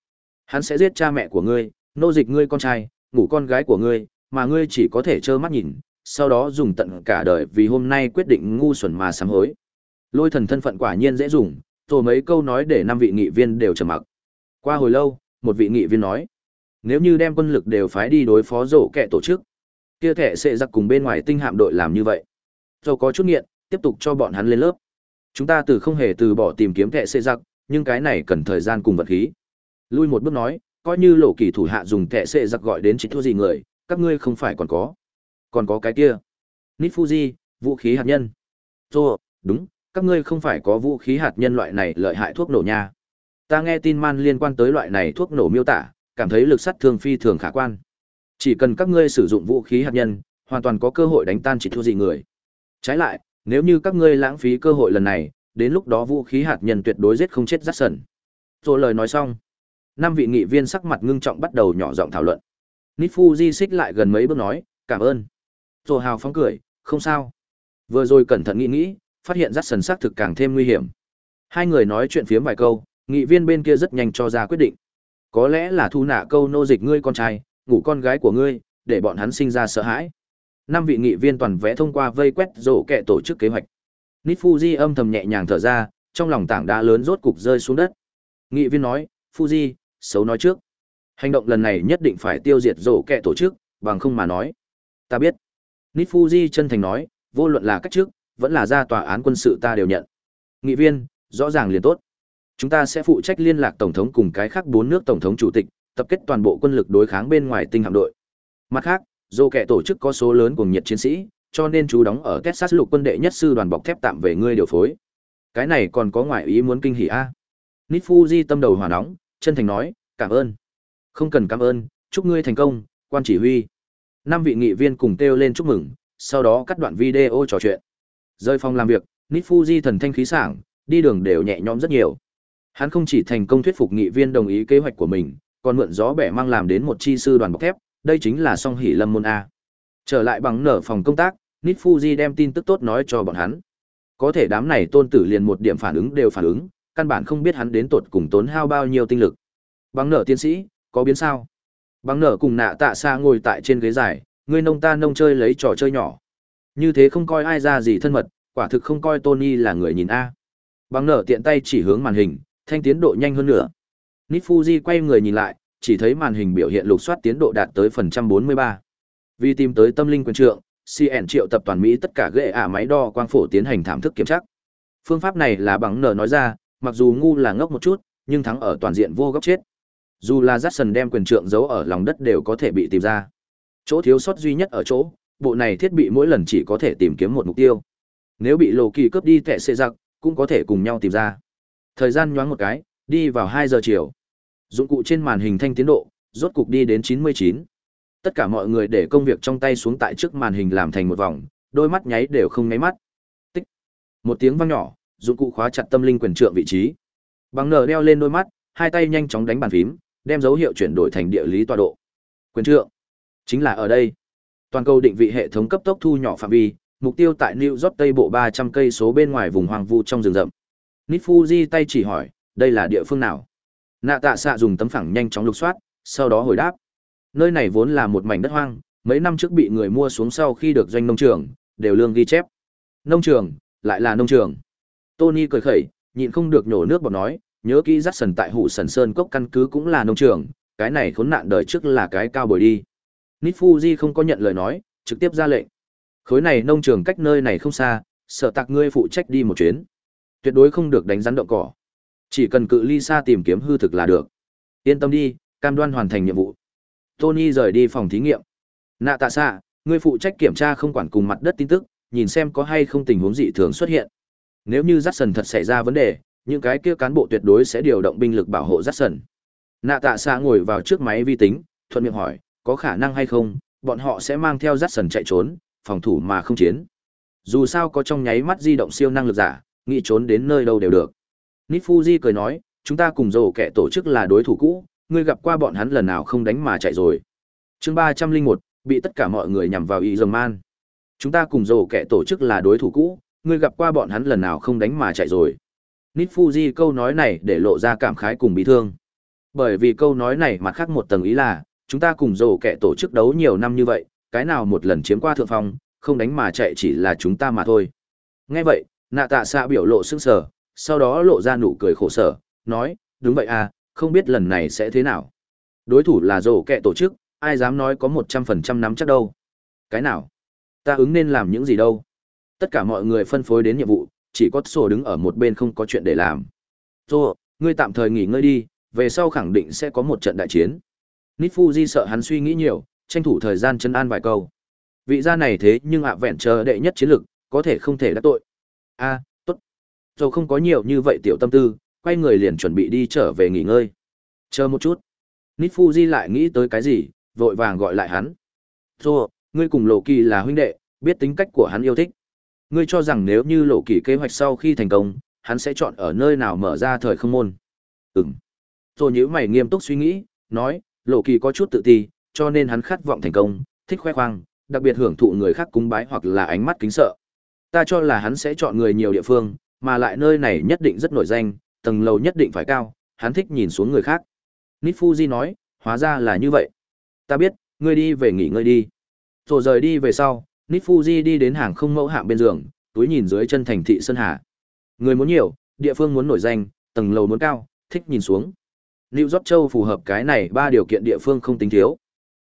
Hắn sẽ giết cha mẹ của ngươi, nô dịch ngươi con trai, ngủ con gái của ngươi, mà ngươi chỉ có thể trơ mắt nhìn, sau đó dùng tận cả đời vì hôm nay quyết định ngu xuẩn mà sám hối. Lôi thần thân phận quả nhiên dễ dùng, tổ mấy câu nói để năm vị nghị viên đều trầm mặc. Qua hồi lâu, một vị nghị viên nói, nếu như đem quân lực đều phái đi đối phó rổ kẻ tổ chức, kia thẻ sẽ giặc cùng bên ngoài tinh hạm đội làm như vậy. Rồi có chút nghiện, tiếp tục cho bọn hắn lên lớp. Chúng ta từ không hề từ bỏ tìm kiếm thẻ sẽ giặc, nhưng cái này cần thời gian cùng vật khí. Lui một bước nói, coi như lộ kỳ thủ hạ dùng tệ xệ giặc gọi đến chỉ thua gì người, các ngươi không phải còn có. Còn có cái kia. Nít Fuji, vũ khí hạt nhân. Rồi, đúng, các ngươi không phải có vũ khí hạt nhân loại này lợi hại thuốc nổ nha. Ta nghe tin man liên quan tới loại này thuốc nổ miêu tả, cảm thấy lực sát thương phi thường khả quan. Chỉ cần các ngươi sử dụng vũ khí hạt nhân, hoàn toàn có cơ hội đánh tan chỉ thua gì người. Trái lại, nếu như các ngươi lãng phí cơ hội lần này, đến lúc đó vũ khí hạt nhân tuyệt đối giết không chết rắc sần. Rồi lời nói xong, năm vị nghị viên sắc mặt ngưng trọng bắt đầu nhỏ giọng thảo luận. Nifuji xích lại gần mấy bước nói, cảm ơn. Rồi hào phóng cười, không sao. Vừa rồi cẩn thận nghĩ nghĩ, phát hiện rắt sần sắc thực càng thêm nguy hiểm. Hai người nói chuyện phiếm vài câu, nghị viên bên kia rất nhanh cho ra quyết định. Có lẽ là thu nạ câu nô dịch ngươi con trai, ngủ con gái của ngươi, để bọn hắn sinh ra sợ hãi. Năm vị nghị viên toàn vẽ thông qua vây quét rổ kẹ tổ chức kế hoạch. Nifuji âm thầm nhẹ nhàng thở ra, trong lòng tảng đá lớn rốt cục rơi xuống đất. Nghị viên nói, Fuji, xấu nói trước. Hành động lần này nhất định phải tiêu diệt rổ kẹ tổ chức, bằng không mà nói. Ta biết. Nifuji chân thành nói, vô luận là cách trước, vẫn là ra tòa án quân sự ta đều nhận. Nghị viên, rõ ràng liền tốt. Chúng ta sẽ phụ trách liên lạc tổng thống cùng cái khác bốn nước tổng thống chủ tịch, tập kết toàn bộ quân lực đối kháng bên ngoài tinh hạm đội. Mặt khác, dù kẻ tổ chức có số lớn cùng nhiệt chiến sĩ, cho nên chú đóng ở Texas lục quân đệ nhất sư đoàn bọc thép tạm về ngươi điều phối. Cái này còn có ngoại ý muốn kinh hỉ a. Nifuji tâm đầu hỏa nóng, chân thành nói, cảm ơn. Không cần cảm ơn, chúc ngươi thành công, quan chỉ huy. Năm vị nghị viên cùng kêu lên chúc mừng, sau đó cắt đoạn video trò chuyện. Rơi phòng làm việc, Nifuji thần thanh khí sảng, đi đường đều nhẹ nhõm rất nhiều. Hắn không chỉ thành công thuyết phục nghị viên đồng ý kế hoạch của mình, còn mượn gió bẻ mang làm đến một chi sư đoàn bọc thép, đây chính là song hỷ lâm môn a. Trở lại bằng nở phòng công tác, Nít Fuji đem tin tức tốt nói cho bọn hắn. Có thể đám này tôn tử liền một điểm phản ứng đều phản ứng, căn bản không biết hắn đến tột cùng tốn hao bao nhiêu tinh lực. Bằng nở tiến sĩ, có biến sao? Bằng nở cùng nạ tạ xa ngồi tại trên ghế dài, người nông ta nông chơi lấy trò chơi nhỏ. Như thế không coi ai ra gì thân mật, quả thực không coi Tony là người nhìn A. Bằng nở tiện tay chỉ hướng màn hình, thanh tiến độ nhanh hơn nữa. Nifuji quay người nhìn lại, chỉ thấy màn hình biểu hiện lục soát tiến độ đạt tới phần trăm 43. Vì tìm tới tâm linh quyền trượng, CN triệu tập toàn Mỹ tất cả ghệ ả máy đo quang phổ tiến hành thảm thức kiểm tra. Phương pháp này là bằng nở nói ra, mặc dù ngu là ngốc một chút, nhưng thắng ở toàn diện vô góc chết. Dù là Jackson đem quyền trượng giấu ở lòng đất đều có thể bị tìm ra. Chỗ thiếu sót duy nhất ở chỗ, bộ này thiết bị mỗi lần chỉ có thể tìm kiếm một mục tiêu. Nếu bị lộ kỳ cướp đi tệ xê giặc, cũng có thể cùng nhau tìm ra. Thời gian nhoáng một cái, đi vào hai giờ chiều. Dụng cụ trên màn hình thanh tiến độ, rốt cục đi đến 99. Tất cả mọi người để công việc trong tay xuống tại trước màn hình làm thành một vòng, đôi mắt nháy đều không nháy mắt. Tích. Một tiếng vang nhỏ, dụng cụ khóa chặt tâm linh quyền trượng vị trí. Bằng nở đeo lên đôi mắt, hai tay nhanh chóng đánh bàn phím, đem dấu hiệu chuyển đổi thành địa lý tọa độ. Quyền trượng chính là ở đây. Toàn cầu định vị hệ thống cấp tốc thu nhỏ phạm vi, mục tiêu tại New York Tây bộ 300 cây số bên ngoài vùng hoang vu trong rừng rậm. Nifuji tay chỉ hỏi, đây là địa phương nào? Nạ tạ xạ dùng tấm phẳng nhanh chóng lục soát, sau đó hồi đáp. Nơi này vốn là một mảnh đất hoang, mấy năm trước bị người mua xuống sau khi được doanh nông trường, đều lương ghi chép. Nông trường, lại là nông trường. Tony cười khẩy, nhịn không được nhổ nước bọt nói, nhớ kỹ dắt sần tại hủ sần sơn cốc căn cứ cũng là nông trường, cái này khốn nạn đời trước là cái cao bồi đi. Nifuji không có nhận lời nói, trực tiếp ra lệnh. Khối này nông trường cách nơi này không xa, sợ tạc ngươi phụ trách đi một chuyến. Tuyệt đối không được đánh rắn động cỏ. Chỉ cần cự ly xa tìm kiếm hư thực là được. Yên tâm đi, cam đoan hoàn thành nhiệm vụ. Tony rời đi phòng thí nghiệm. Nạ tạ xạ, ngươi phụ trách kiểm tra không quản cùng mặt đất tin tức, nhìn xem có hay không tình huống dị thường xuất hiện. Nếu như Jackson thật xảy ra vấn đề, những cái kia cán bộ tuyệt đối sẽ điều động binh lực bảo hộ Jackson. Nạ tạ xạ ngồi vào trước máy vi tính, thuận miệng hỏi, có khả năng hay không, bọn họ sẽ mang theo Jackson chạy trốn, phòng thủ mà không chiến. Dù sao có trong nháy mắt di động siêu năng lực giả, nghĩ trốn đến nơi đâu đều được. Nifuji cười nói, chúng ta cùng dồ kẻ tổ chức là đối thủ cũ, ngươi gặp qua bọn hắn lần nào không đánh mà chạy rồi. chương ba trăm linh một bị tất cả mọi người nhằm vào y dòng man. Chúng ta cùng dồ kẻ tổ chức là đối thủ cũ, ngươi gặp qua bọn hắn lần nào không đánh mà chạy rồi. Nifuji câu nói này để lộ ra cảm khái cùng bị thương. Bởi vì câu nói này mặt khác một tầng ý là, chúng ta cùng rồ kẻ tổ chức đấu nhiều năm như vậy, cái nào một lần chiếm qua thượng phong, không đánh mà chạy chỉ là chúng ta mà thôi. Nghe vậy, nạ tạ xạ biểu lộ sững sờ, sau đó lộ ra nụ cười khổ sở, nói, đúng vậy à, không biết lần này sẽ thế nào. Đối thủ là rổ kẹ tổ chức, ai dám nói có một trăm phần trăm nắm chắc đâu. Cái nào? Ta ứng nên làm những gì đâu? Tất cả mọi người phân phối đến nhiệm vụ, chỉ có sổ đứng ở một bên không có chuyện để làm. Tô, ngươi tạm thời nghỉ ngơi đi, về sau khẳng định sẽ có một trận đại chiến. Nít Phu Di sợ hắn suy nghĩ nhiều, tranh thủ thời gian chân an vài câu. Vị gia này thế nhưng ạ vẹn chờ đệ nhất chiến lực, có thể không thể đắc tội. A, tốt. dầu không có nhiều như vậy tiểu tâm tư, quay người liền chuẩn bị đi trở về nghỉ ngơi. Chờ một chút. Nít Phu Di lại nghĩ tới cái gì, vội vàng gọi lại hắn. Tô, ngươi cùng Lộ Kỳ là huynh đệ, biết tính cách của hắn yêu thích. Ngươi cho rằng nếu như Lộ Kỳ kế hoạch sau khi thành công, hắn sẽ chọn ở nơi nào mở ra thời không môn. Ừm. Rồi nhíu mày nghiêm túc suy nghĩ, nói, Lộ Kỳ có chút tự ti, cho nên hắn khát vọng thành công, thích khoe khoang, đặc biệt hưởng thụ người khác cúng bái hoặc là ánh mắt kính sợ. Ta cho là hắn sẽ chọn người nhiều địa phương, mà lại nơi này nhất định rất nổi danh, tầng lầu nhất định phải cao, hắn thích nhìn xuống người khác. Nifuji nói, hóa ra là như vậy. Ta biết, ngươi đi về nghỉ ngơi đi. Rồi rời đi về sau, Nifuji đi đến hàng không mẫu hạm bên giường, túi nhìn dưới chân thành thị Sơn Hà. Người muốn nhiều, địa phương muốn nổi danh, tầng lầu muốn cao, thích nhìn xuống. New York Châu phù hợp cái này ba điều kiện địa phương không tính thiếu.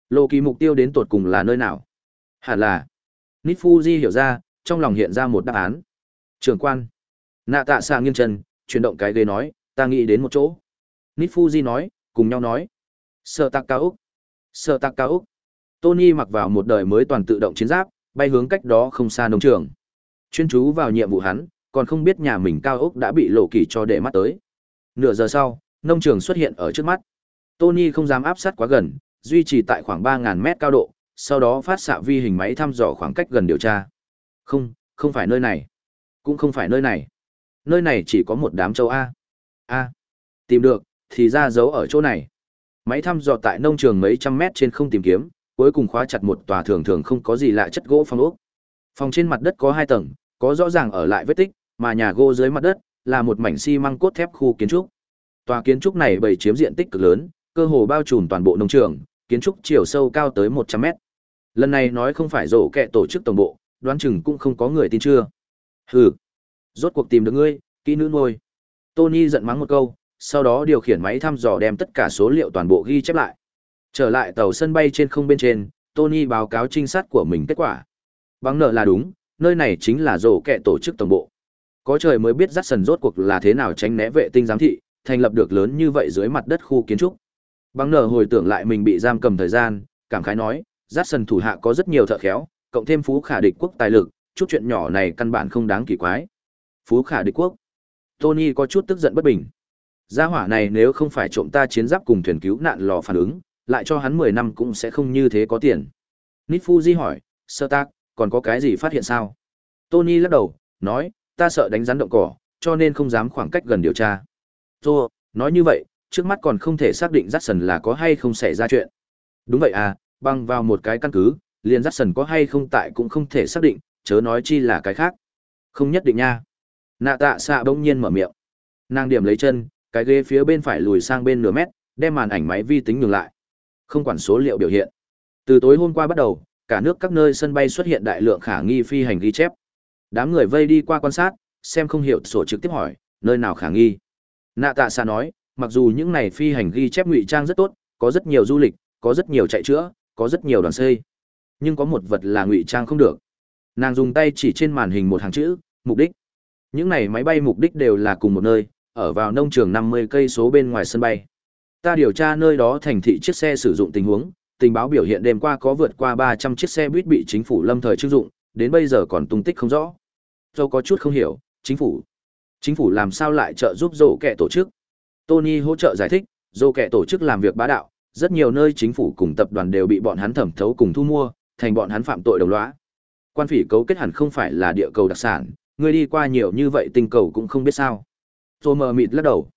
Lô kỳ mục tiêu đến tột cùng là nơi nào? Hẳn là. Nifuji hiểu ra, trong lòng hiện ra một đáp án. Trường quan. Nạ tạ xạ nghiêng chân, chuyển động cái ghế nói, ta nghĩ đến một chỗ. Nifuji nói, cùng nhau nói. Sợ tạc cao Úc. Sợ tạc cao Úc. Tony mặc vào một đời mới toàn tự động chiến giáp, bay hướng cách đó không xa nông trường. Chuyên chú vào nhiệm vụ hắn, còn không biết nhà mình cao Úc đã bị lộ kỳ cho để mắt tới. Nửa giờ sau, nông trường xuất hiện ở trước mắt. Tony không dám áp sát quá gần, duy trì tại khoảng 3.000 mét cao độ, sau đó phát xạ vi hình máy thăm dò khoảng cách gần điều tra. Không, không phải nơi này. Cũng không phải nơi này. Nơi này chỉ có một đám châu A. A. Tìm được, thì ra giấu ở chỗ này. Máy thăm dò tại nông trường mấy trăm mét trên không tìm kiếm, cuối cùng khóa chặt một tòa thường thường không có gì lạ chất gỗ phong ốc. Phòng trên mặt đất có hai tầng, có rõ ràng ở lại vết tích, mà nhà gỗ dưới mặt đất là một mảnh xi măng cốt thép khu kiến trúc. Tòa kiến trúc này bày chiếm diện tích cực lớn, cơ hồ bao trùm toàn bộ nông trường, kiến trúc chiều sâu cao tới 100 mét. Lần này nói không phải rổ kẹ tổ chức tổng bộ, đoán chừng cũng không có người tin chưa. Hừ, rốt cuộc tìm được ngươi, kỹ nữ nuôi. Tony giận mắng một câu, sau đó điều khiển máy thăm dò đem tất cả số liệu toàn bộ ghi chép lại. Trở lại tàu sân bay trên không bên trên, Tony báo cáo trinh sát của mình kết quả. Bằng nợ là đúng, nơi này chính là rổ kẹ tổ chức tổng bộ. Có trời mới biết rắc sần rốt cuộc là thế nào tránh né vệ tinh giám thị, thành lập được lớn như vậy dưới mặt đất khu kiến trúc. Bằng nở hồi tưởng lại mình bị giam cầm thời gian, cảm khái nói, rắc sần thủ hạ có rất nhiều thợ khéo, cộng thêm phú khả địch quốc tài lực, chút chuyện nhỏ này căn bản không đáng kỳ quái. Phú khả địch quốc. Tony có chút tức giận bất bình. Gia hỏa này nếu không phải trộm ta chiến giáp cùng thuyền cứu nạn lò phản ứng, lại cho hắn 10 năm cũng sẽ không như thế có tiền. Nít Fuji hỏi, sơ tác, còn có cái gì phát hiện sao? Tony lắc đầu, nói, ta sợ đánh rắn động cỏ, cho nên không dám khoảng cách gần điều tra. Tô, nói như vậy, trước mắt còn không thể xác định Jackson là có hay không xảy ra chuyện. Đúng vậy à, băng vào một cái căn cứ, liền Jackson có hay không tại cũng không thể xác định, chớ nói chi là cái khác. Không nhất định nha. Nạ tạ xạ bỗng nhiên mở miệng. Nàng điểm lấy chân, cái ghế phía bên phải lùi sang bên nửa mét, đem màn ảnh máy vi tính nhường lại. Không quản số liệu biểu hiện. Từ tối hôm qua bắt đầu, cả nước các nơi sân bay xuất hiện đại lượng khả nghi phi hành ghi chép. Đám người vây đi qua quan sát, xem không hiểu sổ trực tiếp hỏi, nơi nào khả nghi. Nạ tạ xa nói, mặc dù những này phi hành ghi chép ngụy trang rất tốt, có rất nhiều du lịch, có rất nhiều chạy chữa, có rất nhiều đoàn xây. Nhưng có một vật là ngụy trang không được. Nàng dùng tay chỉ trên màn hình một hàng chữ, mục đích. Những này máy bay mục đích đều là cùng một nơi, ở vào nông trường 50 cây số bên ngoài sân bay. Ta điều tra nơi đó thành thị chiếc xe sử dụng tình huống, tình báo biểu hiện đêm qua có vượt qua 300 chiếc xe buýt bị chính phủ lâm thời trưng dụng, đến bây giờ còn tung tích không rõ. Dâu có chút không hiểu, chính phủ. Chính phủ làm sao lại trợ giúp dỗ kẻ tổ chức? Tony hỗ trợ giải thích, dỗ kẻ tổ chức làm việc bá đạo, rất nhiều nơi chính phủ cùng tập đoàn đều bị bọn hắn thẩm thấu cùng thu mua, thành bọn hắn phạm tội đồng lõa. Quan phỉ cấu kết hẳn không phải là địa cầu đặc sản, người đi qua nhiều như vậy tình cầu cũng không biết sao. Tô mờ mịt lắc đầu.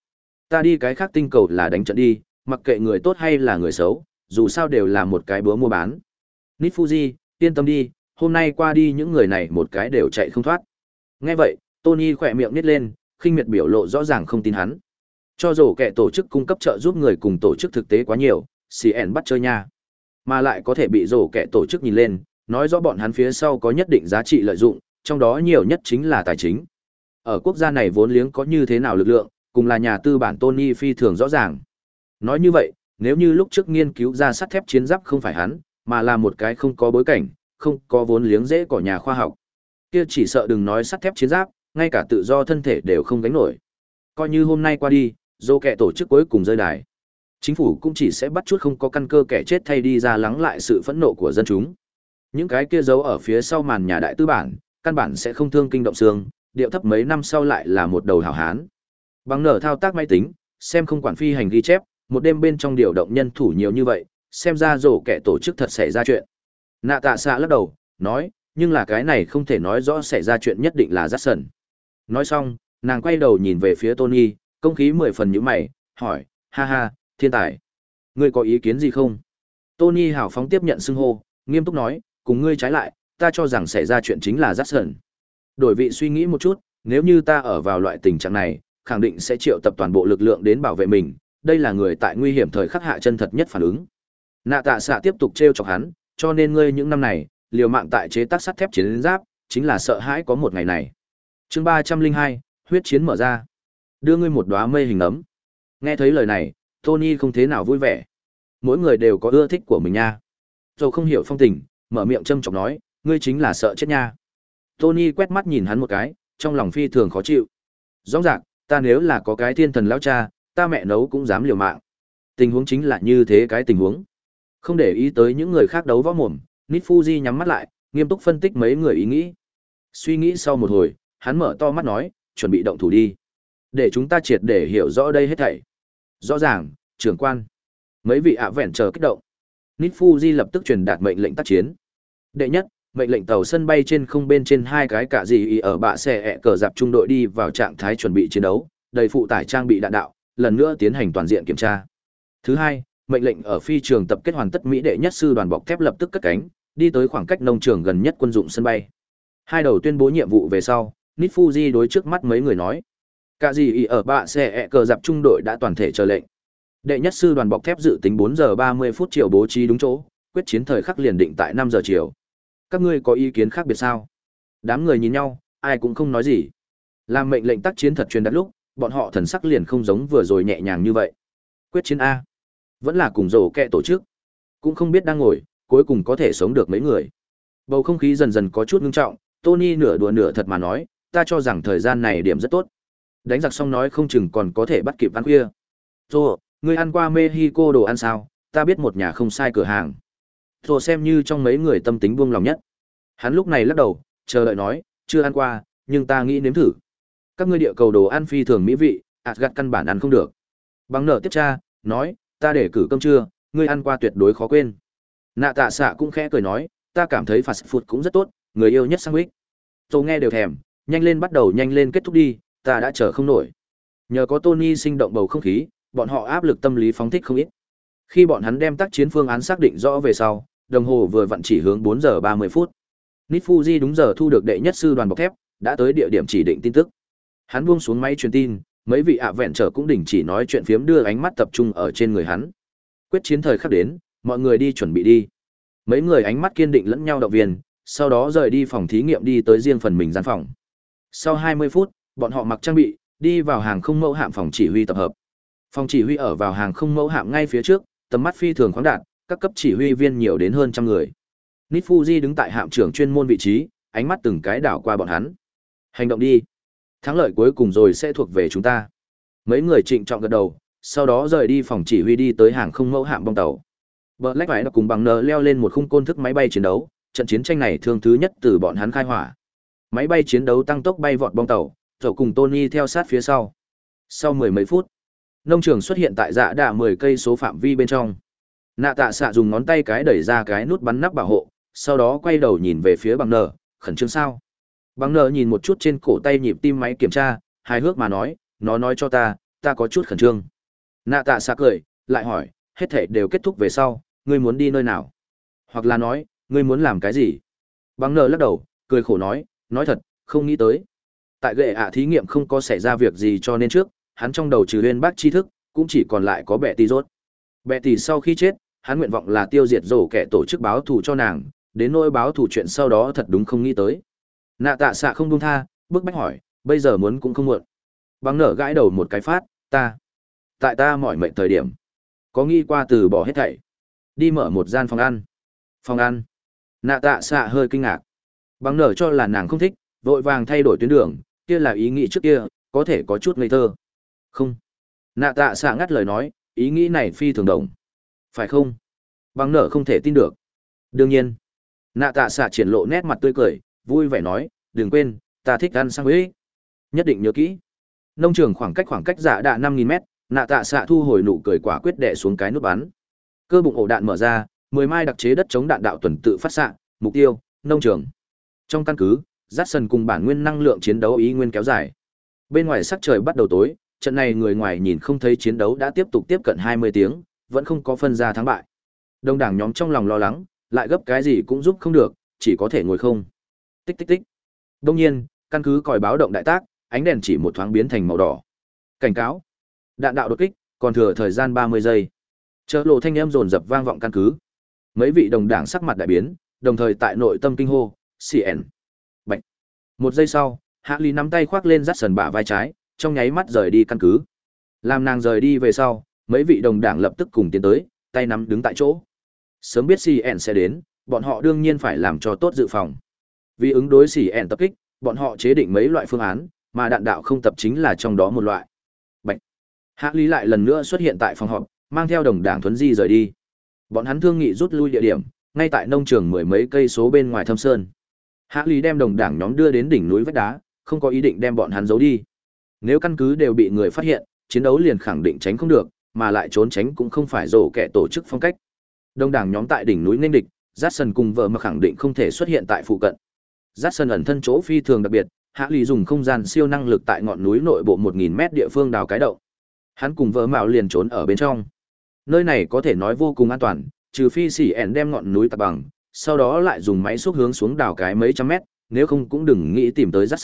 Ta đi cái khác tinh cầu là đánh trận đi, mặc kệ người tốt hay là người xấu, dù sao đều là một cái búa mua bán. Nít Fuji, yên tâm đi, hôm nay qua đi những người này một cái đều chạy không thoát. Nghe vậy, Tony khỏe miệng nít lên, khinh miệt biểu lộ rõ ràng không tin hắn. Cho dù kẻ tổ chức cung cấp trợ giúp người cùng tổ chức thực tế quá nhiều, CN bắt chơi nha. Mà lại có thể bị rổ kẻ tổ chức nhìn lên, nói rõ bọn hắn phía sau có nhất định giá trị lợi dụng, trong đó nhiều nhất chính là tài chính. Ở quốc gia này vốn liếng có như thế nào lực lượng, cùng là nhà tư bản Tony phi thường rõ ràng. Nói như vậy, nếu như lúc trước nghiên cứu ra sắt thép chiến giáp không phải hắn, mà là một cái không có bối cảnh, không có vốn liếng dễ của nhà khoa học. Kia chỉ sợ đừng nói sắt thép chiến giáp, ngay cả tự do thân thể đều không gánh nổi. Coi như hôm nay qua đi, dô kẻ tổ chức cuối cùng rơi đài. Chính phủ cũng chỉ sẽ bắt chút không có căn cơ kẻ chết thay đi ra lắng lại sự phẫn nộ của dân chúng. Những cái kia giấu ở phía sau màn nhà đại tư bản, căn bản sẽ không thương kinh động xương, điệu thấp mấy năm sau lại là một đầu hảo hán. Bằng nở thao tác máy tính, xem không quản phi hành ghi chép, một đêm bên trong điều động nhân thủ nhiều như vậy, xem ra rổ kẻ tổ chức thật xảy ra chuyện. Nạ tạ xạ lắc đầu, nói, nhưng là cái này không thể nói rõ xảy ra chuyện nhất định là rắt sần. Nói xong, nàng quay đầu nhìn về phía Tony, công khí mười phần như mày, hỏi, ha ha, thiên tài. Ngươi có ý kiến gì không? Tony hào phóng tiếp nhận xưng hô, nghiêm túc nói, cùng ngươi trái lại, ta cho rằng xảy ra chuyện chính là rắt sần. Đổi vị suy nghĩ một chút, nếu như ta ở vào loại tình trạng này, khẳng định sẽ triệu tập toàn bộ lực lượng đến bảo vệ mình, đây là người tại nguy hiểm thời khắc hạ chân thật nhất phản ứng. Nạ tạ xạ tiếp tục trêu chọc hắn, cho nên ngươi những năm này, liều mạng tại chế tác sắt thép chiến giáp, chính là sợ hãi có một ngày này. Chương ba trăm linh hai, huyết chiến mở ra. Đưa ngươi một đóa mây hình ấm. Nghe thấy lời này, Tony không thế nào vui vẻ. Mỗi người đều có ưa thích của mình nha. dầu không hiểu phong tình, mở miệng châm chọc nói, ngươi chính là sợ chết nha. Tony quét mắt nhìn hắn một cái, trong lòng phi thường khó chịu. Rõ ràng, ta nếu là có cái thiên thần lão cha, ta mẹ nấu cũng dám liều mạng. Tình huống chính là như thế cái tình huống. Không để ý tới những người khác đấu võ mồm, Nít Fuji nhắm mắt lại, nghiêm túc phân tích mấy người ý nghĩ. Suy nghĩ sau một hồi, hắn mở to mắt nói, chuẩn bị động thủ đi. Để chúng ta triệt để hiểu rõ đây hết thảy. Rõ ràng, trưởng quan. Mấy vị ạ vẹn chờ kích động. Nít Fuji lập tức truyền đạt mệnh lệnh tác chiến. Đệ nhất, mệnh lệnh tàu sân bay trên không bên trên hai cái cả gì ở bạ xe ẹ cờ dạp trung đội đi vào trạng thái chuẩn bị chiến đấu, đầy phụ tải trang bị đạn đạo, lần nữa tiến hành toàn diện kiểm tra. Thứ hai, mệnh lệnh ở phi trường tập kết hoàn tất mỹ đệ nhất sư đoàn bọc thép lập tức cất cánh, đi tới khoảng cách nông trường gần nhất quân dụng sân bay. Hai đầu tuyên bố nhiệm vụ về sau, Nít Fuji đối trước mắt mấy người nói: "Cả gì ý ở bạ xe ẹ cờ dạp trung đội đã toàn thể chờ lệnh. Đệ nhất sư đoàn bọc thép dự tính bốn giờ 30 phút chiều bố trí đúng chỗ, quyết chiến thời khắc liền định tại năm giờ chiều. Các ngươi có ý kiến khác biệt sao?" Đám người nhìn nhau, ai cũng không nói gì. Làm mệnh lệnh tác chiến thật truyền đạt lúc, bọn họ thần sắc liền không giống vừa rồi nhẹ nhàng như vậy. Quyết chiến a, vẫn là cùng rổ kẹ tổ chức, cũng không biết đang ngồi, cuối cùng có thể sống được mấy người. Bầu không khí dần dần có chút ngưng trọng, Tony nửa đùa nửa thật mà nói, ta cho rằng thời gian này điểm rất tốt. Đánh giặc xong nói không chừng còn có thể bắt kịp ăn khuya. Rồi, ngươi ăn qua Mexico đồ ăn sao? Ta biết một nhà không sai cửa hàng. Thổ xem như trong mấy người tâm tính buông lòng nhất. Hắn lúc này lắc đầu, chờ đợi nói, chưa ăn qua, nhưng ta nghĩ nếm thử. Các ngươi địa cầu đồ ăn phi thường mỹ vị, gặt căn bản ăn không được. Bằng nở tiếp tra, nói, ta để cử cơm trưa, ngươi ăn qua tuyệt đối khó quên. Nạ tạ xạ cũng khẽ cười nói, ta cảm thấy phạt phụt cũng rất tốt, người yêu nhất sang sandwich. Tôi nghe đều thèm, nhanh lên bắt đầu nhanh lên kết thúc đi, ta đã chờ không nổi. Nhờ có Tony sinh động bầu không khí, bọn họ áp lực tâm lý phóng thích không ít. Khi bọn hắn đem tác chiến phương án xác định rõ về sau, đồng hồ vừa vặn chỉ hướng 4 giờ 30 phút. Nifuji đúng giờ thu được đệ nhất sư đoàn bọc thép, đã tới địa điểm chỉ định tin tức. Hắn buông xuống máy truyền tin, mấy vị ạ vẹn trở cũng đình chỉ nói chuyện phiếm đưa ánh mắt tập trung ở trên người hắn. Quyết chiến thời khắc đến, mọi người đi chuẩn bị đi. Mấy người ánh mắt kiên định lẫn nhau động viên, sau đó rời đi phòng thí nghiệm đi tới riêng phần mình gian phòng. Sau 20 phút, bọn họ mặc trang bị, đi vào hàng không mẫu hạm phòng chỉ huy tập hợp. Phòng chỉ huy ở vào hàng không mẫu hạm ngay phía trước, tầm mắt phi thường khoáng đạt, các cấp chỉ huy viên nhiều đến hơn trăm người. Nifuji đứng tại hạm trưởng chuyên môn vị trí, ánh mắt từng cái đảo qua bọn hắn. Hành động đi. Thắng lợi cuối cùng rồi sẽ thuộc về chúng ta. Mấy người trịnh trọng gật đầu, sau đó rời đi phòng chỉ huy đi tới hàng không mẫu hạm bong tàu. Black phải cùng bằng nờ leo lên một khung côn thức máy bay chiến đấu, trận chiến tranh này thương thứ nhất từ bọn hắn khai hỏa. Máy bay chiến đấu tăng tốc bay vọt bong tàu, rồi cùng Tony theo sát phía sau. Sau mười mấy phút, nông trường xuất hiện tại dạ đà 10 cây số phạm vi bên trong. Nạ tạ xạ dùng ngón tay cái đẩy ra cái nút bắn nắp bảo hộ, sau đó quay đầu nhìn về phía bằng nờ, khẩn trương sao. Bằng nờ nhìn một chút trên cổ tay nhịp tim máy kiểm tra, hài hước mà nói, nó nói cho ta, ta có chút khẩn trương. Nạ tạ xạ cười, lại hỏi, hết thể đều kết thúc về sau, ngươi muốn đi nơi nào? Hoặc là nói, ngươi muốn làm cái gì? Bằng nờ lắc đầu, cười khổ nói, nói thật, không nghĩ tới. Tại gệ ạ thí nghiệm không có xảy ra việc gì cho nên trước, hắn trong đầu trừ lên bác tri thức, cũng chỉ còn lại có bệ tì rốt. Bệ tì sau khi chết, hắn nguyện vọng là tiêu diệt rổ kẻ tổ chức báo thù cho nàng, đến nỗi báo thù chuyện sau đó thật đúng không nghĩ tới. Nạ tạ xạ không buông tha, bước bách hỏi, bây giờ muốn cũng không muộn. Bằng nở gãi đầu một cái phát, ta. Tại ta mỏi mệnh thời điểm. Có nghĩ qua từ bỏ hết thảy. Đi mở một gian phòng ăn. Phòng ăn. Nạ tạ xạ hơi kinh ngạc. Bằng nở cho là nàng không thích, vội vàng thay đổi tuyến đường, kia là ý nghĩ trước kia, có thể có chút ngây thơ. Không. Nạ tạ xạ ngắt lời nói, ý nghĩ này phi thường đồng. Phải không? Bằng nở không thể tin được. Đương nhiên. Nạ tạ xạ triển lộ nét mặt tươi cười, vui vẻ nói, đừng quên, ta thích ăn sang huế Nhất định nhớ kỹ. Nông trường khoảng cách khoảng cách giả đạ 5.000 mét, nạ tạ xạ thu hồi nụ cười quả quyết đẻ xuống cái nút bắn. Cơ bụng ổ đạn mở ra, 10 mai đặc chế đất chống đạn đạo tuần tự phát xạ, mục tiêu, nông trường. Trong căn cứ, Jackson cùng bản nguyên năng lượng chiến đấu ý nguyên kéo dài. Bên ngoài sắc trời bắt đầu tối, trận này người ngoài nhìn không thấy chiến đấu đã tiếp tục tiếp cận 20 tiếng, vẫn không có phân ra thắng bại. Đông đảng nhóm trong lòng lo lắng, lại gấp cái gì cũng giúp không được, chỉ có thể ngồi không. Tích tích tích. Đông nhiên, căn cứ còi báo động đại tác, ánh đèn chỉ một thoáng biến thành màu đỏ. Cảnh cáo. Đạn đạo đột kích, còn thừa thời gian 30 giây. Chợt lộ thanh âm rồn dập vang vọng căn cứ. Mấy vị đồng đảng sắc mặt đại biến, đồng thời tại nội tâm kinh hô, CN. Bạch. Một giây sau, Hạ Lý nắm tay khoác lên dắt sần bả vai trái, trong nháy mắt rời đi căn cứ. Làm nàng rời đi về sau, mấy vị đồng đảng lập tức cùng tiến tới, tay nắm đứng tại chỗ. Sớm biết CN sẽ đến, bọn họ đương nhiên phải làm cho tốt dự phòng. Vì ứng đối CN tập kích, bọn họ chế định mấy loại phương án, mà đạn đạo không tập chính là trong đó một loại. Bạch. Hạ Lý lại lần nữa xuất hiện tại phòng họp, mang theo đồng đảng Thuấn Di rời đi. Bọn hắn thương nghị rút lui địa điểm, ngay tại nông trường mười mấy cây số bên ngoài Thâm Sơn. Hạ Lý đem đồng đảng nhóm đưa đến đỉnh núi vách đá, không có ý định đem bọn hắn giấu đi. Nếu căn cứ đều bị người phát hiện, chiến đấu liền khẳng định tránh không được, mà lại trốn tránh cũng không phải rổ kẻ tổ chức phong cách. Đông đảng nhóm tại đỉnh núi nên địch, Jackson cùng vợ mà khẳng định không thể xuất hiện tại phụ cận. Jackson ẩn thân chỗ phi thường đặc biệt, Hạ Lý dùng không gian siêu năng lực tại ngọn núi nội bộ 1000 mét địa phương đào cái động. Hắn cùng vợ mạo liền trốn ở bên trong. nơi này có thể nói vô cùng an toàn trừ phi xỉ ẻn đem ngọn núi tạc bằng sau đó lại dùng máy xúc hướng xuống đào cái mấy trăm mét nếu không cũng đừng nghĩ tìm tới rắt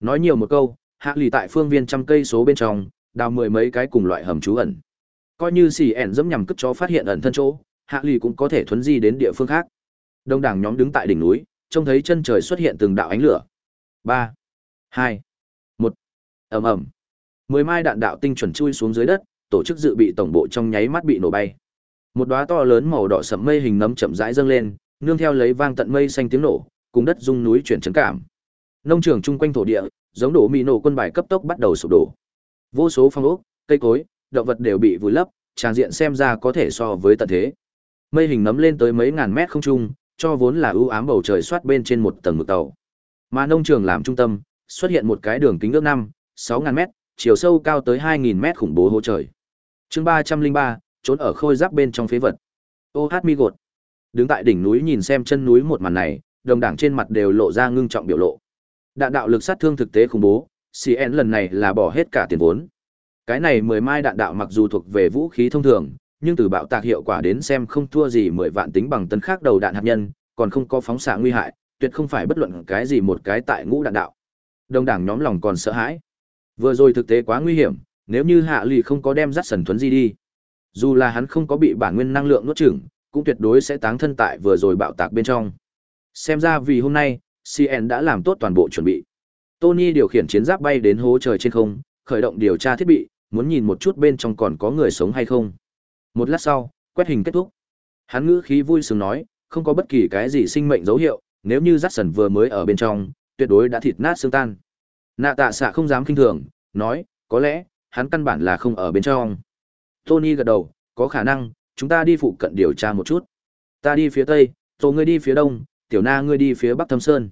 nói nhiều một câu hạ lì tại phương viên trăm cây số bên trong đào mười mấy cái cùng loại hầm trú ẩn. Coi như xì ẻn dẫm nhằm cất chó phát hiện ẩn thân chỗ, hạ lì cũng có thể thuấn di đến địa phương khác. Đông đảng nhóm đứng tại đỉnh núi, trông thấy chân trời xuất hiện từng đạo ánh lửa. Ba, hai, một. Ầm ầm. Mười mai đạn đạo tinh chuẩn chui xuống dưới đất, tổ chức dự bị tổng bộ trong nháy mắt bị nổ bay. Một đóa to lớn màu đỏ sẫm mây hình nấm chậm rãi dâng lên, nương theo lấy vang tận mây xanh tiếng nổ, cùng đất rung núi chuyển trấn cảm. Nông trường chung quanh thổ địa, giống đổ mỹ nổ quân bài cấp tốc bắt đầu sụp đổ vô số phong ốc, cây cối, động vật đều bị vùi lấp tràng diện xem ra có thể so với tận thế. Mây hình nấm lên tới mấy ngàn mét không trung, cho vốn là ưu ám bầu trời soát bên trên một tầng mực tàu. Mà nông trường làm trung tâm, xuất hiện một cái đường kính ước năm, sáu ngàn mét, chiều sâu cao tới hai nghìn mét khủng bố hố trời. Chương ba trăm linh ba, trốn ở khôi giáp bên trong phế vật. Ô hát mi gột. Đứng tại đỉnh núi nhìn xem chân núi một màn này, đồng đảng trên mặt đều lộ ra ngưng trọng biểu lộ. Đạn đạo lực sát thương thực tế khủng bố cn lần này là bỏ hết cả tiền vốn. Cái này mười mai đạn đạo mặc dù thuộc về vũ khí thông thường, nhưng từ bạo tạc hiệu quả đến xem không thua gì mười vạn tính bằng tấn khác đầu đạn hạt nhân, còn không có phóng xạ nguy hại, tuyệt không phải bất luận cái gì một cái tại ngũ đạn đạo. Đông đảng nhóm lòng còn sợ hãi. Vừa rồi thực tế quá nguy hiểm, nếu như hạ lụy không có đem dắt sần thuấn di đi, dù là hắn không có bị bản nguyên năng lượng nuốt chửng, cũng tuyệt đối sẽ táng thân tại vừa rồi bạo tạc bên trong. Xem ra vì hôm nay cn đã làm tốt toàn bộ chuẩn bị tony điều khiển chiến giáp bay đến hố trời trên không, khởi động điều tra thiết bị, muốn nhìn một chút bên trong còn có người sống hay không. Một lát sau, quét hình kết thúc. Hắn ngữ khí vui sướng nói, không có bất kỳ cái gì sinh mệnh dấu hiệu, nếu như Jackson vừa mới ở bên trong, tuyệt đối đã thịt nát xương tan. Nạ tạ xạ không dám kinh thường, nói, có lẽ, hắn căn bản là không ở bên trong. Tony gật đầu, có khả năng, chúng ta đi phụ cận điều tra một chút. Ta đi phía tây, tổ ngươi đi phía đông, tiểu na ngươi đi phía bắc thâm sơn.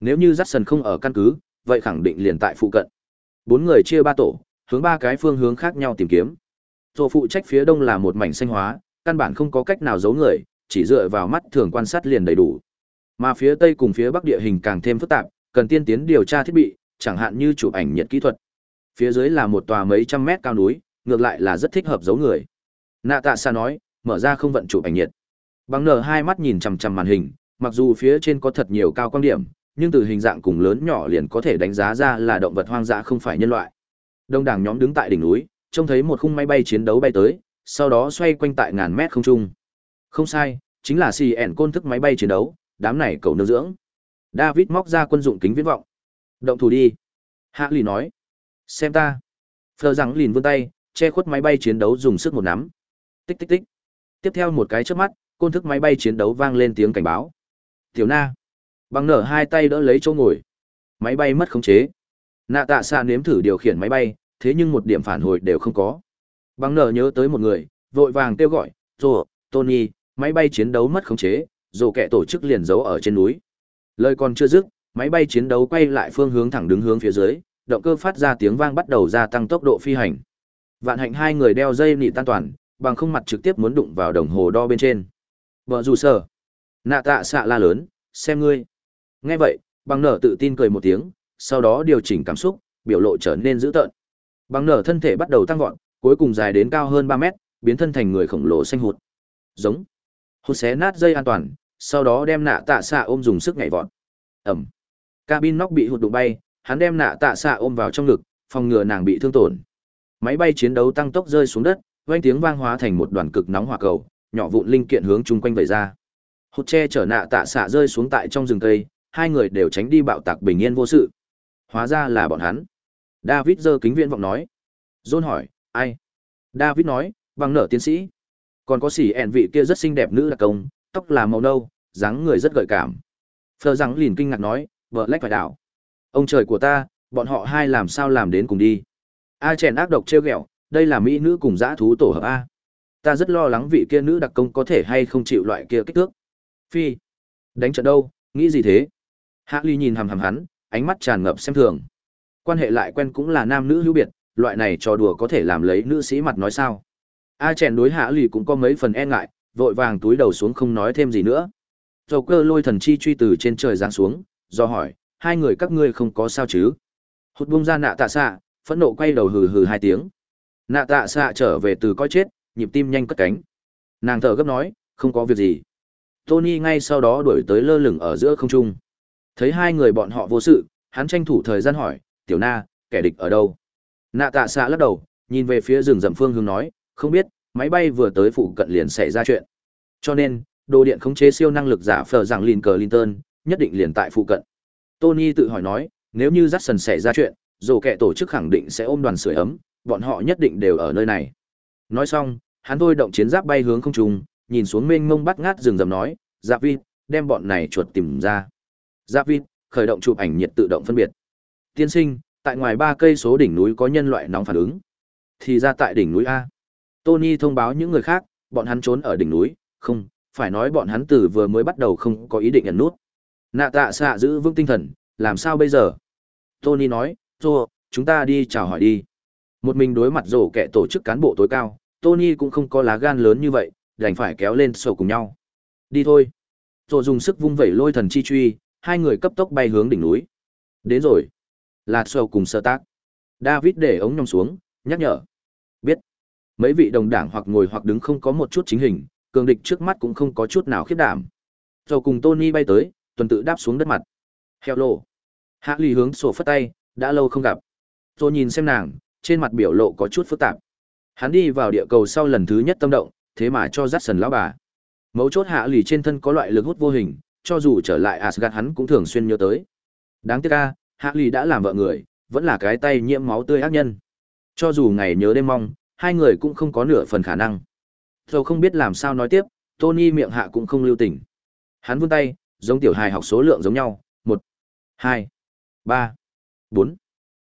Nếu như Jackson không ở căn cứ vậy khẳng định liền tại phụ cận bốn người chia ba tổ hướng ba cái phương hướng khác nhau tìm kiếm tổ phụ trách phía đông là một mảnh xanh hóa căn bản không có cách nào giấu người chỉ dựa vào mắt thường quan sát liền đầy đủ mà phía tây cùng phía bắc địa hình càng thêm phức tạp cần tiên tiến điều tra thiết bị, chẳng hạn như chụp ảnh nhiệt kỹ thuật. Phía dưới là một tòa mấy trăm mét cao núi, ngược lại là rất thích hợp giấu người. Nạ tạ xa nói, mở ra không vận chụp ảnh nhiệt. Bằng nở hai mắt nhìn chằm chằm màn hình, mặc dù phía trên có thật nhiều cao quan điểm, nhưng từ hình dạng cùng lớn nhỏ liền có thể đánh giá ra là động vật hoang dã không phải nhân loại. Đông đảng nhóm đứng tại đỉnh núi, trông thấy một khung máy bay chiến đấu bay tới, sau đó xoay quanh tại ngàn mét không trung. Không sai, chính là CN côn thức máy bay chiến đấu, đám này cầu nương dưỡng. David móc ra quân dụng kính viễn vọng. Động thủ đi. Hạ lì nói. Xem ta. Phờ rằng lìn vươn tay, che khuất máy bay chiến đấu dùng sức một nắm. Tích tích tích. Tiếp theo một cái chớp mắt, côn thức máy bay chiến đấu vang lên tiếng cảnh báo. Tiểu Na. Bằng nở hai tay đỡ lấy chỗ ngồi. Máy bay mất khống chế. Nạ tạ xa nếm thử điều khiển máy bay, thế nhưng một điểm phản hồi đều không có. Bằng nở nhớ tới một người, vội vàng kêu gọi, Rồ, Tony, máy bay chiến đấu mất khống chế, rồ kẻ tổ chức liền giấu ở trên núi. Lời còn chưa dứt, máy bay chiến đấu quay lại phương hướng thẳng đứng hướng phía dưới, động cơ phát ra tiếng vang bắt đầu gia tăng tốc độ phi hành. Vạn hạnh hai người đeo dây nị tan toàn, bằng không mặt trực tiếp muốn đụng vào đồng hồ đo bên trên. Vợ dù sở. Nạ tạ xạ la lớn, xem ngươi. Nghe vậy, bằng nở tự tin cười một tiếng, sau đó điều chỉnh cảm xúc, biểu lộ trở nên dữ tợn. Bằng nở thân thể bắt đầu tăng vọt, cuối cùng dài đến cao hơn 3 mét, biến thân thành người khổng lồ xanh hụt. Giống. Hụt xé nát dây an toàn, sau đó đem nạ tạ xạ ôm dùng sức nhảy vọt ẩm cabin nóc bị hụt đụng bay hắn đem nạ tạ xạ ôm vào trong ngực phòng ngừa nàng bị thương tổn máy bay chiến đấu tăng tốc rơi xuống đất vang tiếng vang hóa thành một đoàn cực nóng hỏa cầu nhỏ vụn linh kiện hướng chung quanh vẩy ra hụt che chở nạ tạ xạ rơi xuống tại trong rừng cây hai người đều tránh đi bạo tạc bình yên vô sự hóa ra là bọn hắn david giơ kính viễn vọng nói john hỏi ai david nói bằng nở tiến sĩ còn có sỉ ẹn vị kia rất xinh đẹp nữ đặc công tóc là màu nâu dáng người rất gợi cảm. Phờ rằng lìn kinh ngạc nói, vợ lách phải đảo. Ông trời của ta, bọn họ hai làm sao làm đến cùng đi. A chèn ác độc trêu ghẹo, đây là mỹ nữ cùng dã thú tổ hợp A. Ta rất lo lắng vị kia nữ đặc công có thể hay không chịu loại kia kích thước. Phi. Đánh trận đâu, nghĩ gì thế? Hạ ly nhìn hằm hằm hắn, ánh mắt tràn ngập xem thường. Quan hệ lại quen cũng là nam nữ hữu biệt, loại này trò đùa có thể làm lấy nữ sĩ mặt nói sao. A chèn đối hạ ly cũng có mấy phần e ngại, vội vàng túi đầu xuống không nói thêm gì nữa. Dầu cơ lôi thần chi truy từ trên trời giáng xuống, do hỏi, hai người các ngươi không có sao chứ? Hụt bung ra nạ tạ xạ, phẫn nộ quay đầu hừ hừ hai tiếng. Nạ tạ xạ trở về từ coi chết, nhịp tim nhanh cất cánh. Nàng thở gấp nói, không có việc gì. Tony ngay sau đó đuổi tới lơ lửng ở giữa không trung. Thấy hai người bọn họ vô sự, hắn tranh thủ thời gian hỏi, tiểu na, kẻ địch ở đâu? Nạ tạ xạ lắc đầu, nhìn về phía rừng rậm phương hướng nói, không biết, máy bay vừa tới phụ cận liền xảy ra chuyện. Cho nên, đồ điện khống chế siêu năng lực giả phở rằng Lin Linton, nhất định liền tại phụ cận. Tony tự hỏi nói, nếu như Jackson xảy ra chuyện, dù kẻ tổ chức khẳng định sẽ ôm đoàn sưởi ấm, bọn họ nhất định đều ở nơi này. Nói xong, hắn thôi động chiến giáp bay hướng không trung, nhìn xuống mênh mông bắt ngát rừng rậm nói, Giáp Vi, đem bọn này chuột tìm ra. Giáp Vịt, khởi động chụp ảnh nhiệt tự động phân biệt. Tiên sinh, tại ngoài ba cây số đỉnh núi có nhân loại nóng phản ứng. Thì ra tại đỉnh núi A. Tony thông báo những người khác, bọn hắn trốn ở đỉnh núi, không, phải nói bọn hắn từ vừa mới bắt đầu không có ý định nhận nút. Nạ tạ xạ giữ vững tinh thần, làm sao bây giờ? Tony nói, rô chúng ta đi chào hỏi đi. Một mình đối mặt rổ kẻ tổ chức cán bộ tối cao, Tony cũng không có lá gan lớn như vậy, đành phải kéo lên sổ cùng nhau. Đi thôi. Rồ dùng sức vung vẩy lôi thần chi truy, hai người cấp tốc bay hướng đỉnh núi. Đến rồi. Lạt sầu cùng sơ tác. David để ống nhòm xuống, nhắc nhở. Biết. Mấy vị đồng đảng hoặc ngồi hoặc đứng không có một chút chính hình, cường địch trước mắt cũng không có chút nào khiếp đảm. Rồi cùng Tony bay tới, tuần tự đáp xuống đất mặt. Hello. Hạ lì hướng sổ phất tay, đã lâu không gặp. Tôi nhìn xem nàng, trên mặt biểu lộ có chút phức tạp. Hắn đi vào địa cầu sau lần thứ nhất tâm động, thế mà cho dắt sần lão bà. Mấu chốt hạ lì trên thân có loại lực hút vô hình, cho dù trở lại Asgard hắn cũng thường xuyên nhớ tới. Đáng tiếc a, hạ lì đã làm vợ người, vẫn là cái tay nhiễm máu tươi ác nhân. Cho dù ngày nhớ đêm mong, hai người cũng không có nửa phần khả năng. Rồi không biết làm sao nói tiếp, Tony miệng hạ cũng không lưu tình. Hắn vươn tay, giống tiểu hài học số lượng giống nhau, một, hai, ba, bốn,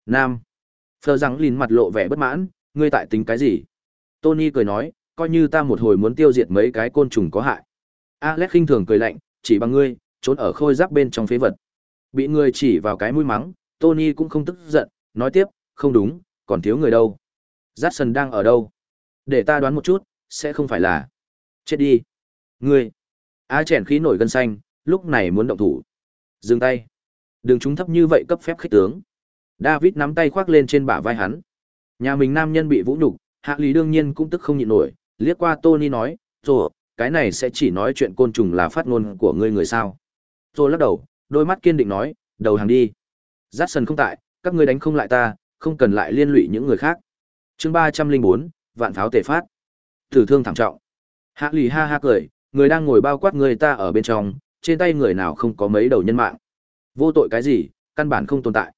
năm. Phờ rằng lìn mặt lộ vẻ bất mãn, ngươi tại tính cái gì? Tony cười nói, coi như ta một hồi muốn tiêu diệt mấy cái côn trùng có hại. Alex khinh thường cười lạnh, chỉ bằng ngươi, trốn ở khôi giáp bên trong phế vật. Bị người chỉ vào cái mũi mắng, Tony cũng không tức giận, nói tiếp, không đúng, còn thiếu người đâu. Jackson đang ở đâu? Để ta đoán một chút, sẽ không phải là... Chết đi. Ngươi. A à, chèn khí nổi gân xanh, lúc này muốn động thủ. Dừng tay. Đừng chúng thấp như vậy cấp phép khích tướng. David nắm tay khoác lên trên bả vai hắn. Nhà mình nam nhân bị vũ nhục, Hạ Lý đương nhiên cũng tức không nhịn nổi, liếc qua Tony nói, "Rồi, cái này sẽ chỉ nói chuyện côn trùng là phát ngôn của ngươi người sao?" Rồi lắc đầu, đôi mắt kiên định nói, "Đầu hàng đi. Jackson không tại, các ngươi đánh không lại ta, không cần lại liên lụy những người khác." Chương ba trăm linh bốn, vạn pháo tề phát. Tử thương thảm trọng. Hạ lì ha ha cười, người đang ngồi bao quát người ta ở bên trong, trên tay người nào không có mấy đầu nhân mạng. Vô tội cái gì, căn bản không tồn tại.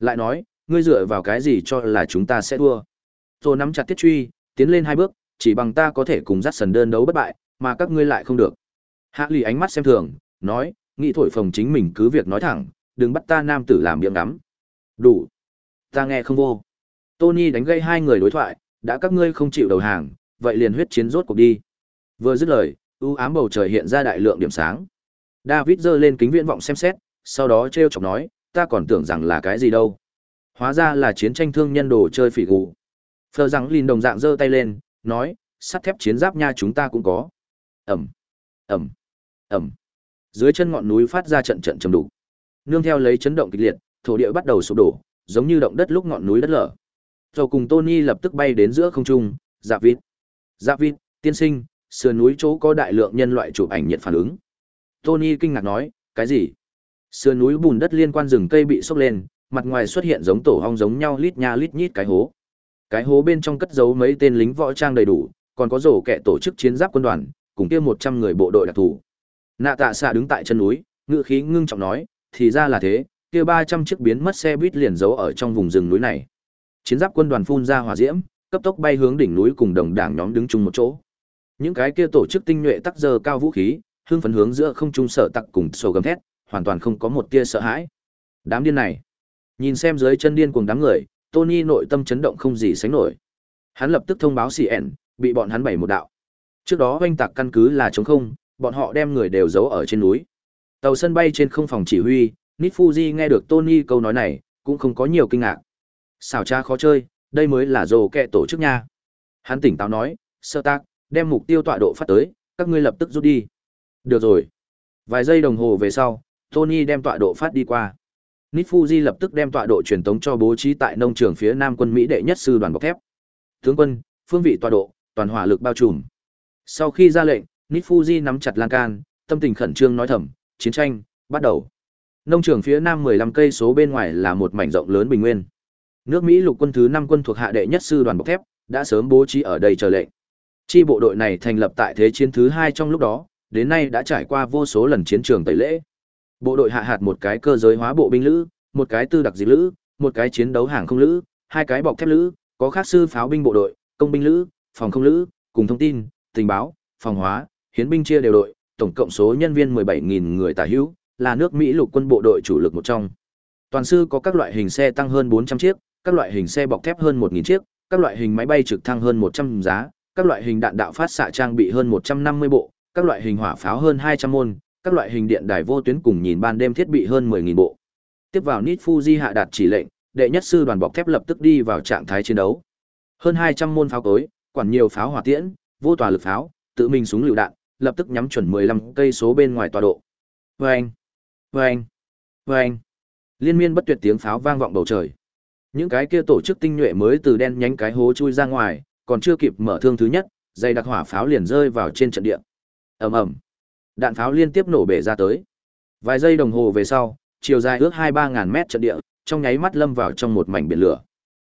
Lại nói, ngươi dựa vào cái gì cho là chúng ta sẽ thua. Rồi nắm chặt thiết truy, tiến lên hai bước, chỉ bằng ta có thể cùng dắt sần đơn đấu bất bại, mà các ngươi lại không được. Hạ lì ánh mắt xem thường, nói, nghĩ thổi phồng chính mình cứ việc nói thẳng, đừng bắt ta nam tử làm miệng ngắm. Đủ. Ta nghe không vô. Tony đánh gây hai người đối thoại, đã các ngươi không chịu đầu hàng, vậy liền huyết chiến rốt cuộc đi. Vừa dứt lời, u ám bầu trời hiện ra đại lượng điểm sáng. David giơ lên kính viễn vọng xem xét, sau đó trêu chọc nói, ta còn tưởng rằng là cái gì đâu. Hóa ra là chiến tranh thương nhân đồ chơi phỉ gù. Phờ rằng lìn đồng dạng giơ tay lên, nói, sắt thép chiến giáp nha chúng ta cũng có. Ẩm, Ẩm, Ẩm. Dưới chân ngọn núi phát ra trận trận trầm đủ. Nương theo lấy chấn động kịch liệt, thổ địa bắt đầu sụp đổ, giống như động đất lúc ngọn núi đất lở. Rồi cùng Tony lập tức bay đến giữa không trung, Dạ Vít. Dạ Vít, tiên sinh, sườn núi chỗ có đại lượng nhân loại chụp ảnh nhiệt phản ứng. Tony kinh ngạc nói, cái gì? Sườn núi bùn đất liên quan rừng cây bị sốc lên, mặt ngoài xuất hiện giống tổ hong giống nhau lít nha lít nhít cái hố. Cái hố bên trong cất giấu mấy tên lính võ trang đầy đủ, còn có rổ kẹ tổ chức chiến giáp quân đoàn, cùng kia một trăm người bộ đội đặc thù. Nạ Tạ Xạ đứng tại chân núi, ngựa khí ngưng trọng nói, thì ra là thế, kia ba trăm chiếc biến mất xe buýt liền giấu ở trong vùng rừng núi này. Chiến giáp quân đoàn phun ra hỏa diễm, cấp tốc bay hướng đỉnh núi cùng đồng đảng nhóm đứng chung một chỗ. Những cái kia tổ chức tinh nhuệ tắc giờ cao vũ khí, hưng phấn hướng giữa không trung sở tặc cùng sổ gầm thét, hoàn toàn không có một tia sợ hãi. Đám điên này, nhìn xem dưới chân điên cuồng đám người, Tony nội tâm chấn động không gì sánh nổi. Hắn lập tức thông báo CN, bị bọn hắn bày một đạo. Trước đó oanh tạc căn cứ là trống không, bọn họ đem người đều giấu ở trên núi. Tàu sân bay trên không phòng chỉ huy, Nifuji nghe được Tony câu nói này, cũng không có nhiều kinh ngạc. Xảo tra khó chơi, đây mới là rồ kẹ tổ chức nha. Hắn tỉnh táo nói, sơ tác, đem mục tiêu tọa độ phát tới, các ngươi lập tức rút đi. Được rồi. Vài giây đồng hồ về sau, Tony đem tọa độ phát đi qua. Nifuji lập tức đem tọa độ truyền tống cho bố trí tại nông trường phía Nam quân Mỹ đệ nhất sư đoàn bọc thép. Tướng quân, phương vị tọa độ, toàn hỏa lực bao trùm. Sau khi ra lệnh, Nifuji nắm chặt lan can, tâm tình khẩn trương nói thầm, chiến tranh bắt đầu. Nông trường phía nam 15 cây số bên ngoài là một mảnh rộng lớn bình nguyên. Nước Mỹ lục quân thứ 5 quân thuộc hạ đệ nhất sư đoàn bọc thép đã sớm bố trí ở đây chờ lệnh. Chi bộ đội này thành lập tại thế chiến thứ 2 trong lúc đó, đến nay đã trải qua vô số lần chiến trường tẩy lễ. Bộ đội hạ hạt một cái cơ giới hóa bộ binh lữ, một cái tư đặc dịch lữ, một cái chiến đấu hàng không lữ, hai cái bọc thép lữ, có khác sư pháo binh bộ đội, công binh lữ, phòng không lữ, cùng thông tin, tình báo, phòng hóa, hiến binh chia đều đội, tổng cộng số nhân viên 17.000 người tả hữu, là nước Mỹ lục quân bộ đội chủ lực một trong. Toàn sư có các loại hình xe tăng hơn 400 chiếc, các loại hình xe bọc thép hơn 1.000 chiếc, các loại hình máy bay trực thăng hơn 100 giá, các loại hình đạn đạo phát xạ trang bị hơn 150 bộ, các loại hình hỏa pháo hơn 200 môn, các loại hình điện đài vô tuyến cùng nhìn ban đêm thiết bị hơn 10.000 bộ. Tiếp vào Nit Fuji hạ đạt chỉ lệnh, đệ nhất sư đoàn bọc thép lập tức đi vào trạng thái chiến đấu. Hơn 200 môn pháo cối, quản nhiều pháo hỏa tiễn, vô tòa lực pháo, tự mình súng lựu đạn, lập tức nhắm chuẩn 15 cây số bên ngoài tọa độ. Veng, veng, veng. Liên miên bất tuyệt tiếng pháo vang vọng bầu trời. Những cái kia tổ chức tinh nhuệ mới từ đen nhánh cái hố chui ra ngoài, còn chưa kịp mở thương thứ nhất, dây đặc hỏa pháo liền rơi vào trên trận địa. Ầm ầm. Đạn pháo liên tiếp nổ bể ra tới. Vài giây đồng hồ về sau, chiều dài ước 2-3 ngàn mét trận địa, trong nháy mắt lâm vào trong một mảnh biển lửa.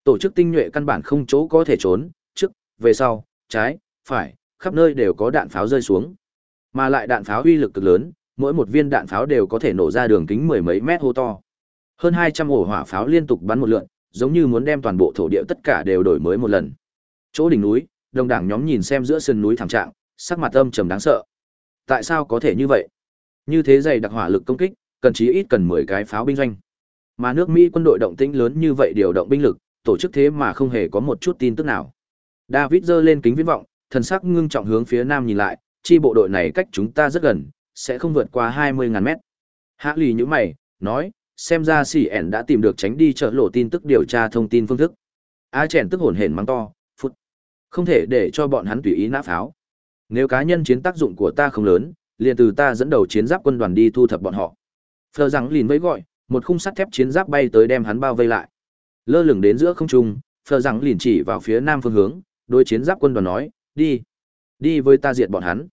Tổ chức tinh nhuệ căn bản không chỗ có thể trốn, trước, về sau, trái, phải, khắp nơi đều có đạn pháo rơi xuống. Mà lại đạn pháo uy lực cực lớn, mỗi một viên đạn pháo đều có thể nổ ra đường kính mười mấy mét hô to. Hơn 200 ổ hỏa pháo liên tục bắn một lượt, giống như muốn đem toàn bộ thổ địa tất cả đều đổi mới một lần. Chỗ đỉnh núi, đồng đảng nhóm nhìn xem giữa sườn núi thảm trạng, sắc mặt âm trầm đáng sợ. Tại sao có thể như vậy? Như thế dày đặc hỏa lực công kích, cần chí ít cần 10 cái pháo binh doanh. Mà nước Mỹ quân đội động tĩnh lớn như vậy điều động binh lực, tổ chức thế mà không hề có một chút tin tức nào. David giơ lên kính viễn vọng, thần sắc ngưng trọng hướng phía nam nhìn lại, chi bộ đội này cách chúng ta rất gần, sẽ không vượt qua 20.000 mét. Hạ lì như mày, nói, xem ra CN đã tìm được tránh đi trợ lộ tin tức điều tra thông tin phương thức. A chèn tức hồn hển mắng to, phút. Không thể để cho bọn hắn tùy ý nã pháo. Nếu cá nhân chiến tác dụng của ta không lớn, liền từ ta dẫn đầu chiến giáp quân đoàn đi thu thập bọn họ. Phờ rằng lìn với gọi, một khung sắt thép chiến giáp bay tới đem hắn bao vây lại. Lơ lửng đến giữa không trung, Phờ rằng lìn chỉ vào phía nam phương hướng, đối chiến giáp quân đoàn nói, đi, đi với ta diệt bọn hắn.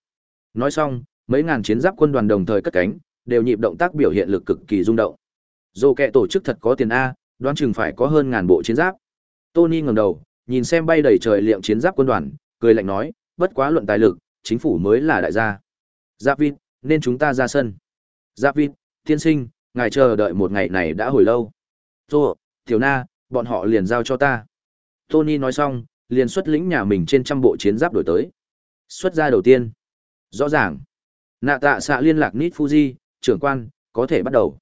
Nói xong, mấy ngàn chiến giáp quân đoàn đồng thời cất cánh, đều nhịp động tác biểu hiện lực cực kỳ rung động. Dù kẻ tổ chức thật có tiền A, đoán chừng phải có hơn ngàn bộ chiến giáp. Tony ngẩng đầu, nhìn xem bay đầy trời liệm chiến giáp quân đoàn, cười lạnh nói, bất quá luận tài lực, chính phủ mới là đại gia. Giáp Vịt, nên chúng ta ra sân. Giáp Vịt, tiên sinh, ngài chờ đợi một ngày này đã hồi lâu. Tô, Tiểu Na, bọn họ liền giao cho ta. Tony nói xong, liền xuất lĩnh nhà mình trên trăm bộ chiến giáp đổi tới. Xuất ra đầu tiên. Rõ ràng. Nạ tạ xạ liên lạc Nít Fuji, trưởng quan, có thể bắt đầu.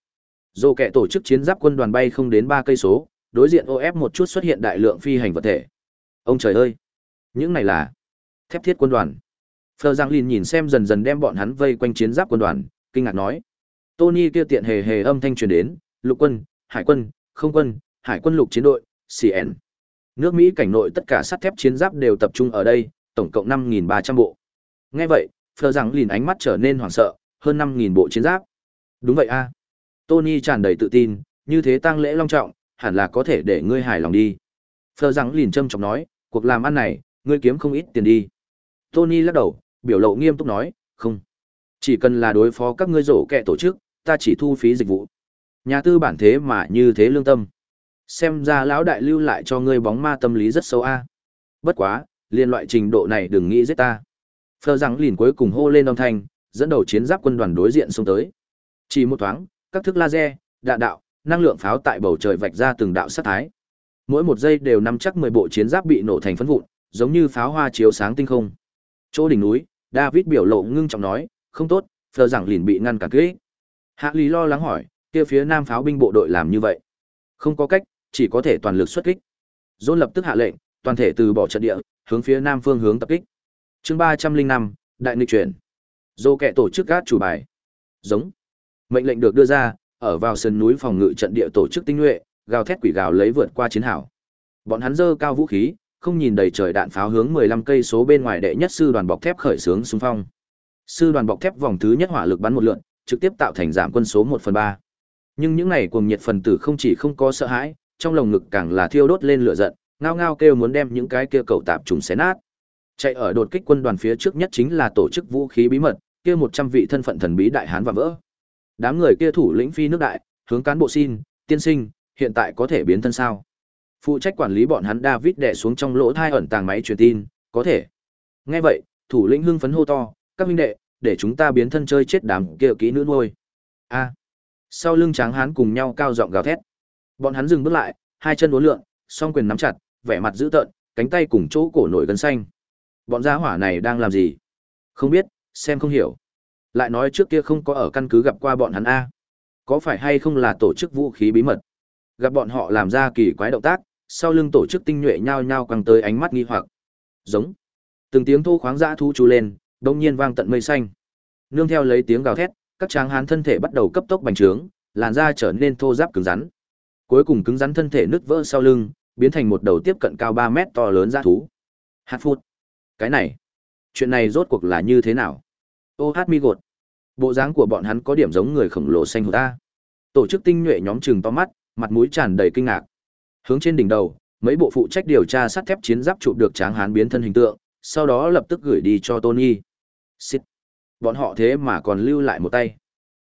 dù kẻ tổ chức chiến giáp quân đoàn bay không đến ba cây số, đối diện OF một chút xuất hiện đại lượng phi hành vật thể. Ông trời ơi! Những này là thép thiết quân đoàn. Phờ Giang Lin nhìn xem dần dần đem bọn hắn vây quanh chiến giáp quân đoàn, kinh ngạc nói. Tony kia tiện hề hề âm thanh truyền đến, lục quân, hải quân, không quân, hải quân lục chiến đội, CN. Nước Mỹ cảnh nội tất cả sắt thép chiến giáp đều tập trung ở đây, tổng cộng 5.300 bộ. Nghe vậy, Phờ Giang Lin ánh mắt trở nên hoảng sợ, hơn 5.000 bộ chiến giáp. Đúng vậy a. Tony tràn đầy tự tin, như thế tang lễ long trọng, hẳn là có thể để ngươi hài lòng đi. Phờ rằng lìn châm chọc nói, cuộc làm ăn này, ngươi kiếm không ít tiền đi. Tony lắc đầu, biểu lộ nghiêm túc nói, không. Chỉ cần là đối phó các ngươi rổ kẻ tổ chức, ta chỉ thu phí dịch vụ. Nhà tư bản thế mà như thế lương tâm. Xem ra lão đại lưu lại cho ngươi bóng ma tâm lý rất sâu a. Bất quá, liên loại trình độ này đừng nghĩ giết ta. Phờ rằng lìn cuối cùng hô lên âm thanh, dẫn đầu chiến giáp quân đoàn đối diện xông tới. Chỉ một thoáng, các thức laser, đạn đạo, năng lượng pháo tại bầu trời vạch ra từng đạo sát thái. Mỗi một giây đều nắm chắc 10 bộ chiến giáp bị nổ thành phấn vụn, giống như pháo hoa chiếu sáng tinh không. Chỗ đỉnh núi, David biểu lộ ngưng trọng nói, không tốt, phờ rằng lìn bị ngăn cản kỹ. Hạ Lý lo lắng hỏi, kia phía nam pháo binh bộ đội làm như vậy. Không có cách, chỉ có thể toàn lực xuất kích. Dôn lập tức hạ lệnh, toàn thể từ bỏ trận địa, hướng phía nam phương hướng tập kích. Chương 305, đại nghịch chuyển. Dô kẻ tổ chức gác chủ bài. Giống. Mệnh lệnh được đưa ra, ở vào sân núi phòng ngự trận địa tổ chức tinh nhuệ, gào thét quỷ gào lấy vượt qua chiến hào. Bọn hắn dơ cao vũ khí, không nhìn đầy trời đạn pháo hướng 15 cây số bên ngoài đệ nhất sư đoàn bọc thép khởi sướng xung phong. Sư đoàn bọc thép vòng thứ nhất hỏa lực bắn một lượn, trực tiếp tạo thành giảm quân số 1 phần 3. Nhưng những này cuồng nhiệt phần tử không chỉ không có sợ hãi, trong lồng ngực càng là thiêu đốt lên lửa giận, ngao ngao kêu muốn đem những cái kia cầu tạp trùng xé nát. Chạy ở đột kích quân đoàn phía trước nhất chính là tổ chức vũ khí bí mật, kia một trăm vị thân phận thần bí đại hán và vỡ. Đám người kia thủ lĩnh phi nước đại, hướng cán bộ xin, tiên sinh, hiện tại có thể biến thân sao? Phụ trách quản lý bọn hắn David đè xuống trong lỗ thai ẩn tàng máy truyền tin, có thể. Nghe vậy, thủ lĩnh hưng phấn hô to, các huynh đệ, để chúng ta biến thân chơi chết đám kia kỹ nữ nuôi. A. Sau lưng tráng hán cùng nhau cao giọng gào thét. Bọn hắn dừng bước lại, hai chân uốn lượn, song quyền nắm chặt, vẻ mặt dữ tợn, cánh tay cùng chỗ cổ nổi gân xanh. Bọn gia hỏa này đang làm gì? Không biết, xem không hiểu. Lại nói trước kia không có ở căn cứ gặp qua bọn hắn a. Có phải hay không là tổ chức vũ khí bí mật? Gặp bọn họ làm ra kỳ quái động tác, sau lưng tổ chức tinh nhuệ nhao nhao quăng tới ánh mắt nghi hoặc. Giống. Từng tiếng thô khoáng dã thu chú lên, đông nhiên vang tận mây xanh. Nương theo lấy tiếng gào thét, các tráng hán thân thể bắt đầu cấp tốc bành trướng, làn da trở nên thô ráp cứng rắn. Cuối cùng cứng rắn thân thể nứt vỡ sau lưng, biến thành một đầu tiếp cận cao 3 mét to lớn dã thú. Hát phút. Cái này, chuyện này rốt cuộc là như thế nào? Ô hát mi gột. Bộ dáng của bọn hắn có điểm giống người khổng lồ xanh hổ ta. Tổ chức tinh nhuệ nhóm trừng to mắt, mặt mũi tràn đầy kinh ngạc. Hướng trên đỉnh đầu, mấy bộ phụ trách điều tra sắt thép chiến giáp chụp được tráng hán biến thân hình tượng, sau đó lập tức gửi đi cho Tony. Xịt. Bọn họ thế mà còn lưu lại một tay.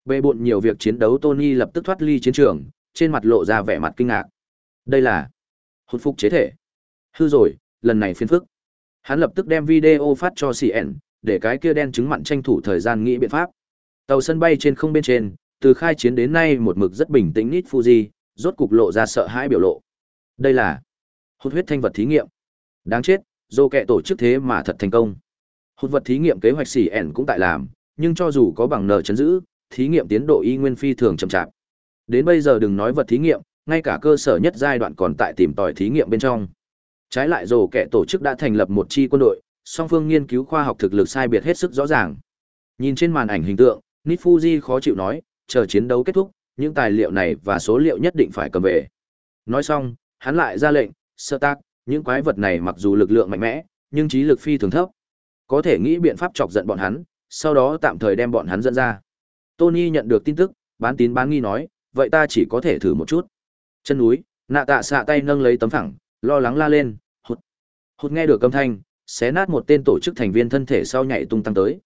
Bề bộn nhiều việc chiến đấu Tony lập tức thoát ly chiến trường, trên mặt lộ ra vẻ mặt kinh ngạc. Đây là hụt phục chế thể. Hư rồi, lần này phiền phức. Hắn lập tức đem video phát cho CN, để cái kia đen chứng mặn tranh thủ thời gian nghĩ biện pháp. Tàu sân bay trên không bên trên, từ khai chiến đến nay một mực rất bình tĩnh Nít Fuji, rốt cục lộ ra sợ hãi biểu lộ. Đây là hút huyết thanh vật thí nghiệm. Đáng chết, dô kẹ tổ chức thế mà thật thành công. Hút vật thí nghiệm kế hoạch CN ẻn cũng tại làm, nhưng cho dù có bằng nợ chấn giữ, thí nghiệm tiến độ y nguyên phi thường chậm chạp. Đến bây giờ đừng nói vật thí nghiệm, ngay cả cơ sở nhất giai đoạn còn tại tìm tòi thí nghiệm bên trong. Trái lại rồ kẻ tổ chức đã thành lập một chi quân đội, song phương nghiên cứu khoa học thực lực sai biệt hết sức rõ ràng. Nhìn trên màn ảnh hình tượng, Nifuji khó chịu nói, chờ chiến đấu kết thúc, những tài liệu này và số liệu nhất định phải cầm về. Nói xong, hắn lại ra lệnh, sơ tác, những quái vật này mặc dù lực lượng mạnh mẽ, nhưng trí lực phi thường thấp. Có thể nghĩ biện pháp chọc giận bọn hắn, sau đó tạm thời đem bọn hắn dẫn ra. Tony nhận được tin tức, bán tín bán nghi nói, vậy ta chỉ có thể thử một chút. Chân núi, nạ tạ xạ tay nâng lấy tấm phẳng, lo lắng la lên, hụt. Hụt nghe được âm thanh, xé nát một tên tổ chức thành viên thân thể sau nhảy tung tăng tới.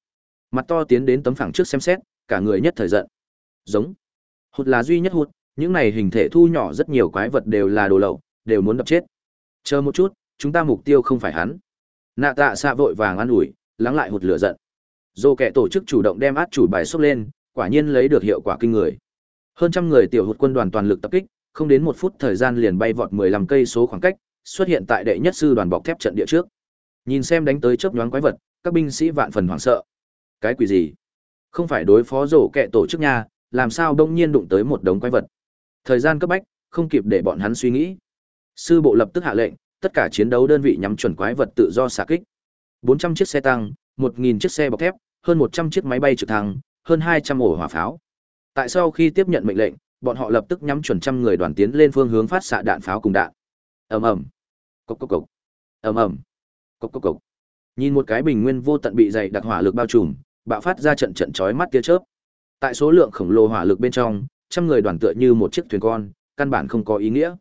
Mặt to tiến đến tấm phẳng trước xem xét, cả người nhất thời giận. Giống. Hụt là duy nhất hụt, những này hình thể thu nhỏ rất nhiều quái vật đều là đồ lậu, đều muốn đập chết. Chờ một chút, chúng ta mục tiêu không phải hắn. Nạ tạ xạ vội vàng an ủi, lắng lại hụt lửa giận. dồ kẻ tổ chức chủ động đem át chủ bài xốc lên, quả nhiên lấy được hiệu quả kinh người. Hơn trăm người tiểu hụt quân đoàn toàn lực tập kích, không đến một phút thời gian liền bay vọt 15 cây số khoảng cách, xuất hiện tại đệ nhất sư đoàn bọc thép trận địa trước. Nhìn xem đánh tới chớp nhoáng quái vật, các binh sĩ vạn phần hoảng sợ. Cái quỷ gì? Không phải đối phó rổ kẹ tổ chức nha, làm sao đông nhiên đụng tới một đống quái vật. Thời gian cấp bách, không kịp để bọn hắn suy nghĩ. Sư bộ lập tức hạ lệnh, tất cả chiến đấu đơn vị nhắm chuẩn quái vật tự do xạ kích. 400 chiếc xe tăng, 1000 chiếc xe bọc thép, hơn 100 chiếc máy bay trực thăng, hơn 200 ổ hỏa pháo. Tại sau khi tiếp nhận mệnh lệnh, bọn họ lập tức nhắm chuẩn trăm người đoàn tiến lên phương hướng phát xạ đạn pháo cùng đạn. Ầm ầm. Cốc cốc cốc. Ầm ầm. Cốc cốc cốc. Nhìn một cái bình nguyên vô tận bị dày đặc hỏa lực bao trùm, bạo phát ra trận trận chói mắt tia chớp. Tại số lượng khổng lồ hỏa lực bên trong, trăm người đoàn tựa như một chiếc thuyền con, căn bản không có ý nghĩa.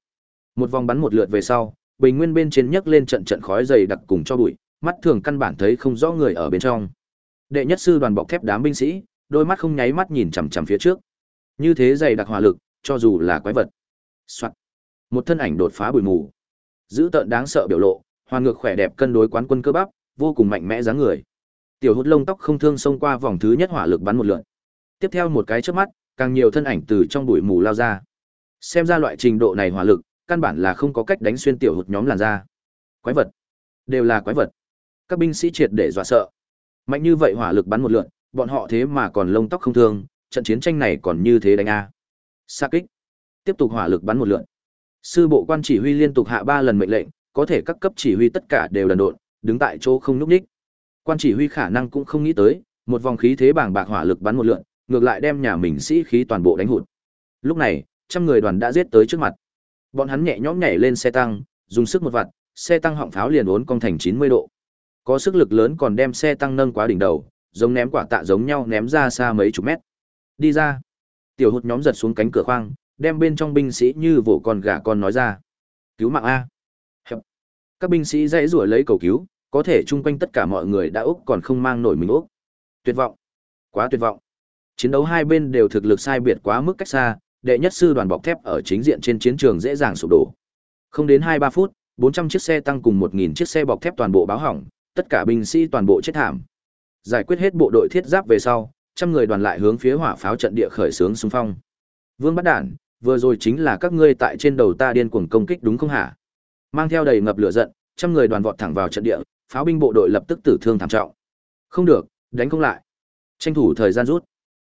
Một vòng bắn một lượt về sau, bình nguyên bên trên nhấc lên trận trận khói dày đặc cùng cho bụi, mắt thường căn bản thấy không rõ người ở bên trong. Đệ nhất sư đoàn bọc thép đám binh sĩ, đôi mắt không nháy mắt nhìn chằm chằm phía trước. Như thế dày đặc hỏa lực, cho dù là quái vật. Soạt. Một thân ảnh đột phá bụi mù. Giữ tợn đáng sợ biểu lộ, hoàn ngược khỏe đẹp cân đối quán quân cơ bắp, vô cùng mạnh mẽ dáng người. Tiểu hút lông tóc không thương xông qua vòng thứ nhất hỏa lực bắn một lượt. Tiếp theo một cái chớp mắt, càng nhiều thân ảnh từ trong bụi mù lao ra. Xem ra loại trình độ này hỏa lực, căn bản là không có cách đánh xuyên tiểu hụt nhóm làn da. Quái vật, đều là quái vật. Các binh sĩ triệt để dọa sợ. Mạnh như vậy hỏa lực bắn một lượt, bọn họ thế mà còn lông tóc không thương, trận chiến tranh này còn như thế đánh a. xa kích, tiếp tục hỏa lực bắn một lượn Sư bộ quan chỉ huy liên tục hạ ba lần mệnh lệnh, có thể các cấp chỉ huy tất cả đều đần độn, đứng tại chỗ không nhúc ních, Quan chỉ huy khả năng cũng không nghĩ tới, một vòng khí thế bảng bạc hỏa lực bắn một lượn ngược lại đem nhà mình sĩ khí toàn bộ đánh hụt. Lúc này, trăm người đoàn đã giết tới trước mặt. Bọn hắn nhẹ nhõm nhảy lên xe tăng, dùng sức một vặt xe tăng họng pháo liền uốn cong thành 90 độ. Có sức lực lớn còn đem xe tăng nâng quá đỉnh đầu, giống ném quả tạ giống nhau ném ra xa mấy chục mét. Đi ra. Tiểu hụt nhóm giật xuống cánh cửa khoang, đem bên trong binh sĩ như vỗ con gà con nói ra. Cứu mạng A. Các binh sĩ dãy rủa lấy cầu cứu, có thể chung quanh tất cả mọi người đã úc còn không mang nổi mình úc. Tuyệt vọng. Quá tuyệt vọng. Chiến đấu hai bên đều thực lực sai biệt quá mức cách xa, đệ nhất sư đoàn bọc thép ở chính diện trên chiến trường dễ dàng sụp đổ. Không đến 2-3 phút, 400 chiếc xe tăng cùng 1000 chiếc xe bọc thép toàn bộ báo hỏng, tất cả binh sĩ toàn bộ chết thảm. Giải quyết hết bộ đội thiết giáp về sau, trăm người đoàn lại hướng phía hỏa pháo trận địa khởi xướng xung phong. Vương Bất Đản, vừa rồi chính là các ngươi tại trên đầu ta điên cuồng công kích đúng không hả? Mang theo đầy ngập lửa giận, trăm người đoàn vọt thẳng vào trận địa, pháo binh bộ đội lập tức tử thương thảm trọng. Không được, đánh không lại. Tranh thủ thời gian rút.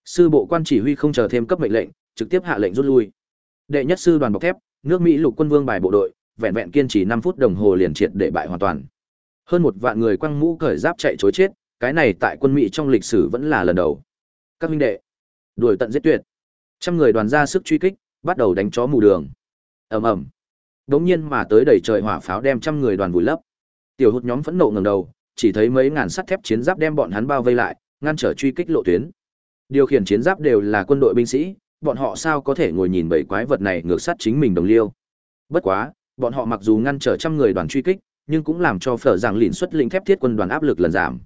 Sư bộ quan chỉ huy không chờ thêm cấp mệnh lệnh, trực tiếp hạ lệnh rút lui. Đệ nhất sư đoàn bọc thép, nước Mỹ lục quân vương bài bộ đội, vẹn vẹn kiên trì 5 phút đồng hồ liền triệt để bại hoàn toàn. Hơn một vạn người quăng mũ cởi giáp chạy trối chết, cái này tại quân Mỹ trong lịch sử vẫn là lần đầu. Các huynh đệ, đuổi tận giết tuyệt. Trăm người đoàn ra sức truy kích, bắt đầu đánh chó mù đường. Ầm ầm. Đống nhiên mà tới đầy trời hỏa pháo đem trăm người đoàn vùi lấp. Tiểu hụt nhóm phẫn nộ ngẩng đầu, chỉ thấy mấy ngàn sắt thép chiến giáp đem bọn hắn bao vây lại, ngăn trở truy kích lộ tuyến. Điều khiển chiến giáp đều là quân đội binh sĩ, bọn họ sao có thể ngồi nhìn bảy quái vật này ngược sát chính mình đồng liêu. Bất quá, bọn họ mặc dù ngăn trở trăm người đoàn truy kích, nhưng cũng làm cho phở giảng lìn xuất lĩnh thép thiết quân đoàn áp lực lần giảm.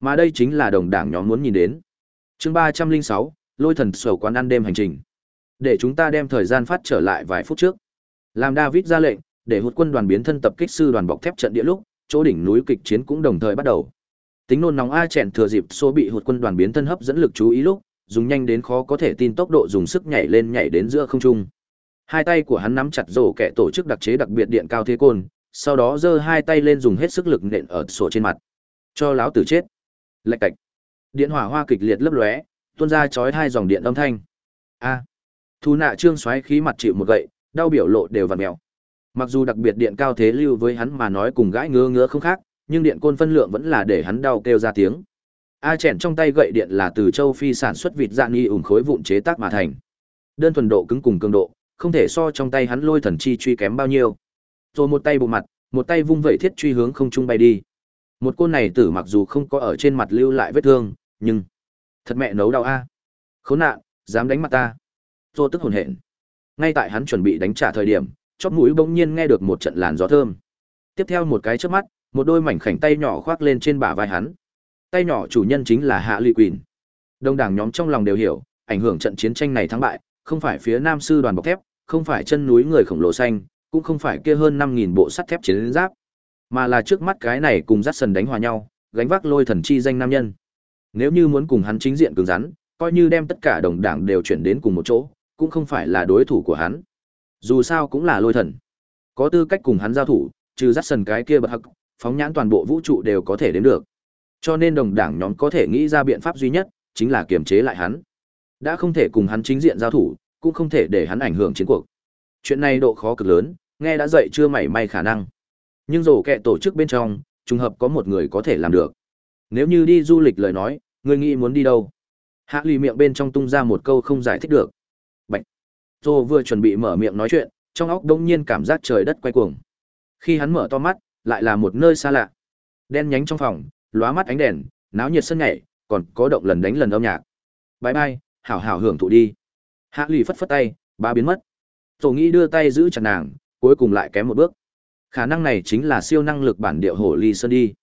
Mà đây chính là đồng đảng nhóm muốn nhìn đến. Chương ba trăm linh sáu, Lôi thần sầu quán ăn đêm hành trình. Để chúng ta đem thời gian phát trở lại vài phút trước. Làm David ra lệnh, để hụt quân đoàn biến thân tập kích sư đoàn bọc thép trận địa lúc, chỗ đỉnh núi kịch chiến cũng đồng thời bắt đầu. Tính nôn nóng a chèn thừa dịp số bị hụt quân đoàn biến thân hấp dẫn lực chú ý lúc, dùng nhanh đến khó có thể tin tốc độ dùng sức nhảy lên nhảy đến giữa không trung. Hai tay của hắn nắm chặt rổ kẻ tổ chức đặc chế đặc biệt điện cao thế côn, sau đó giơ hai tay lên dùng hết sức lực nện ở sổ trên mặt. Cho láo tử chết. Lạch cạch. Điện hỏa hoa kịch liệt lấp lóe, tuôn ra chói hai dòng điện âm thanh. A. Thu nạ trương xoáy khí mặt chịu một gậy, đau biểu lộ đều vặn mèo. Mặc dù đặc biệt điện cao thế lưu với hắn mà nói cùng gãi ngứa ngứa không khác, nhưng điện côn phân lượng vẫn là để hắn đau kêu ra tiếng. A chèn trong tay gậy điện là từ châu Phi sản xuất vịt dạng nghi ủng khối vụn chế tác mà thành. Đơn thuần độ cứng cùng cường độ, không thể so trong tay hắn lôi thần chi truy kém bao nhiêu. Rồi một tay bộ mặt, một tay vung vẩy thiết truy hướng không trung bay đi. Một côn này tử mặc dù không có ở trên mặt lưu lại vết thương, nhưng thật mẹ nấu đau a. Khốn nạn, dám đánh mặt ta. Tô tức hồn hện. Ngay tại hắn chuẩn bị đánh trả thời điểm, chóp mũi bỗng nhiên nghe được một trận làn gió thơm. Tiếp theo một cái chớp mắt, một đôi mảnh khảnh tay nhỏ khoác lên trên bả vai hắn. Tay nhỏ chủ nhân chính là Hạ Lụy Quỳnh. Đông đảng nhóm trong lòng đều hiểu, ảnh hưởng trận chiến tranh này thắng bại, không phải phía Nam sư đoàn bọc thép, không phải chân núi người khổng lồ xanh, cũng không phải kia hơn 5000 bộ sắt thép chiến giáp, mà là trước mắt cái này cùng dắt sần đánh hòa nhau, gánh vác lôi thần chi danh nam nhân. Nếu như muốn cùng hắn chính diện cứng rắn, coi như đem tất cả đồng đảng đều chuyển đến cùng một chỗ, cũng không phải là đối thủ của hắn. Dù sao cũng là lôi thần. Có tư cách cùng hắn giao thủ, trừ dắt sần cái kia bật hắc, phóng nhãn toàn bộ vũ trụ đều có thể đến được. Cho nên đồng đảng nhóm có thể nghĩ ra biện pháp duy nhất, chính là kiềm chế lại hắn. Đã không thể cùng hắn chính diện giao thủ, cũng không thể để hắn ảnh hưởng chiến cuộc. Chuyện này độ khó cực lớn, nghe đã dậy chưa mảy may khả năng. Nhưng rổ kẹ tổ chức bên trong, trùng hợp có một người có thể làm được. Nếu như đi du lịch lời nói, người nghĩ muốn đi đâu? Hạ lì miệng bên trong tung ra một câu không giải thích được. bệnh. Rô vừa chuẩn bị mở miệng nói chuyện, trong óc đông nhiên cảm giác trời đất quay cuồng. Khi hắn mở to mắt, lại là một nơi xa lạ. Đen nhánh trong phòng, lóa mắt ánh đèn, náo nhiệt sân nhảy, còn có động lần đánh lần âm nhạc. bãi bay, hảo hảo hưởng thụ đi. Hạ lì phất phất tay, ba biến mất. Tổ nghĩ đưa tay giữ chặt nàng, cuối cùng lại kém một bước. Khả năng này chính là siêu năng lực bản điệu hổ ly sơn đi.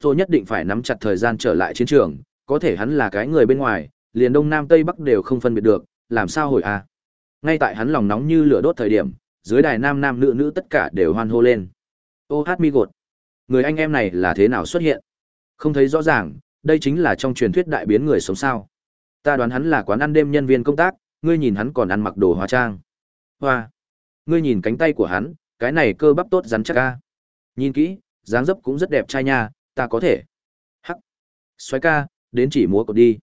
Tôi nhất định phải nắm chặt thời gian trở lại chiến trường, có thể hắn là cái người bên ngoài, liền đông nam tây bắc đều không phân biệt được, làm sao hồi a? Ngay tại hắn lòng nóng như lửa đốt thời điểm, dưới đài nam nam nữ nữ tất cả đều hoan hô lên. Ô hát mi gột. Người anh em này là thế nào xuất hiện? Không thấy rõ ràng, đây chính là trong truyền thuyết đại biến người sống sao. Ta đoán hắn là quán ăn đêm nhân viên công tác, ngươi nhìn hắn còn ăn mặc đồ hóa trang. Hoa. Ngươi nhìn cánh tay của hắn, cái này cơ bắp tốt rắn chắc ca. Nhìn kỹ, dáng dấp cũng rất đẹp trai nha, ta có thể. Hắc. Xoáy ca, đến chỉ múa cột đi.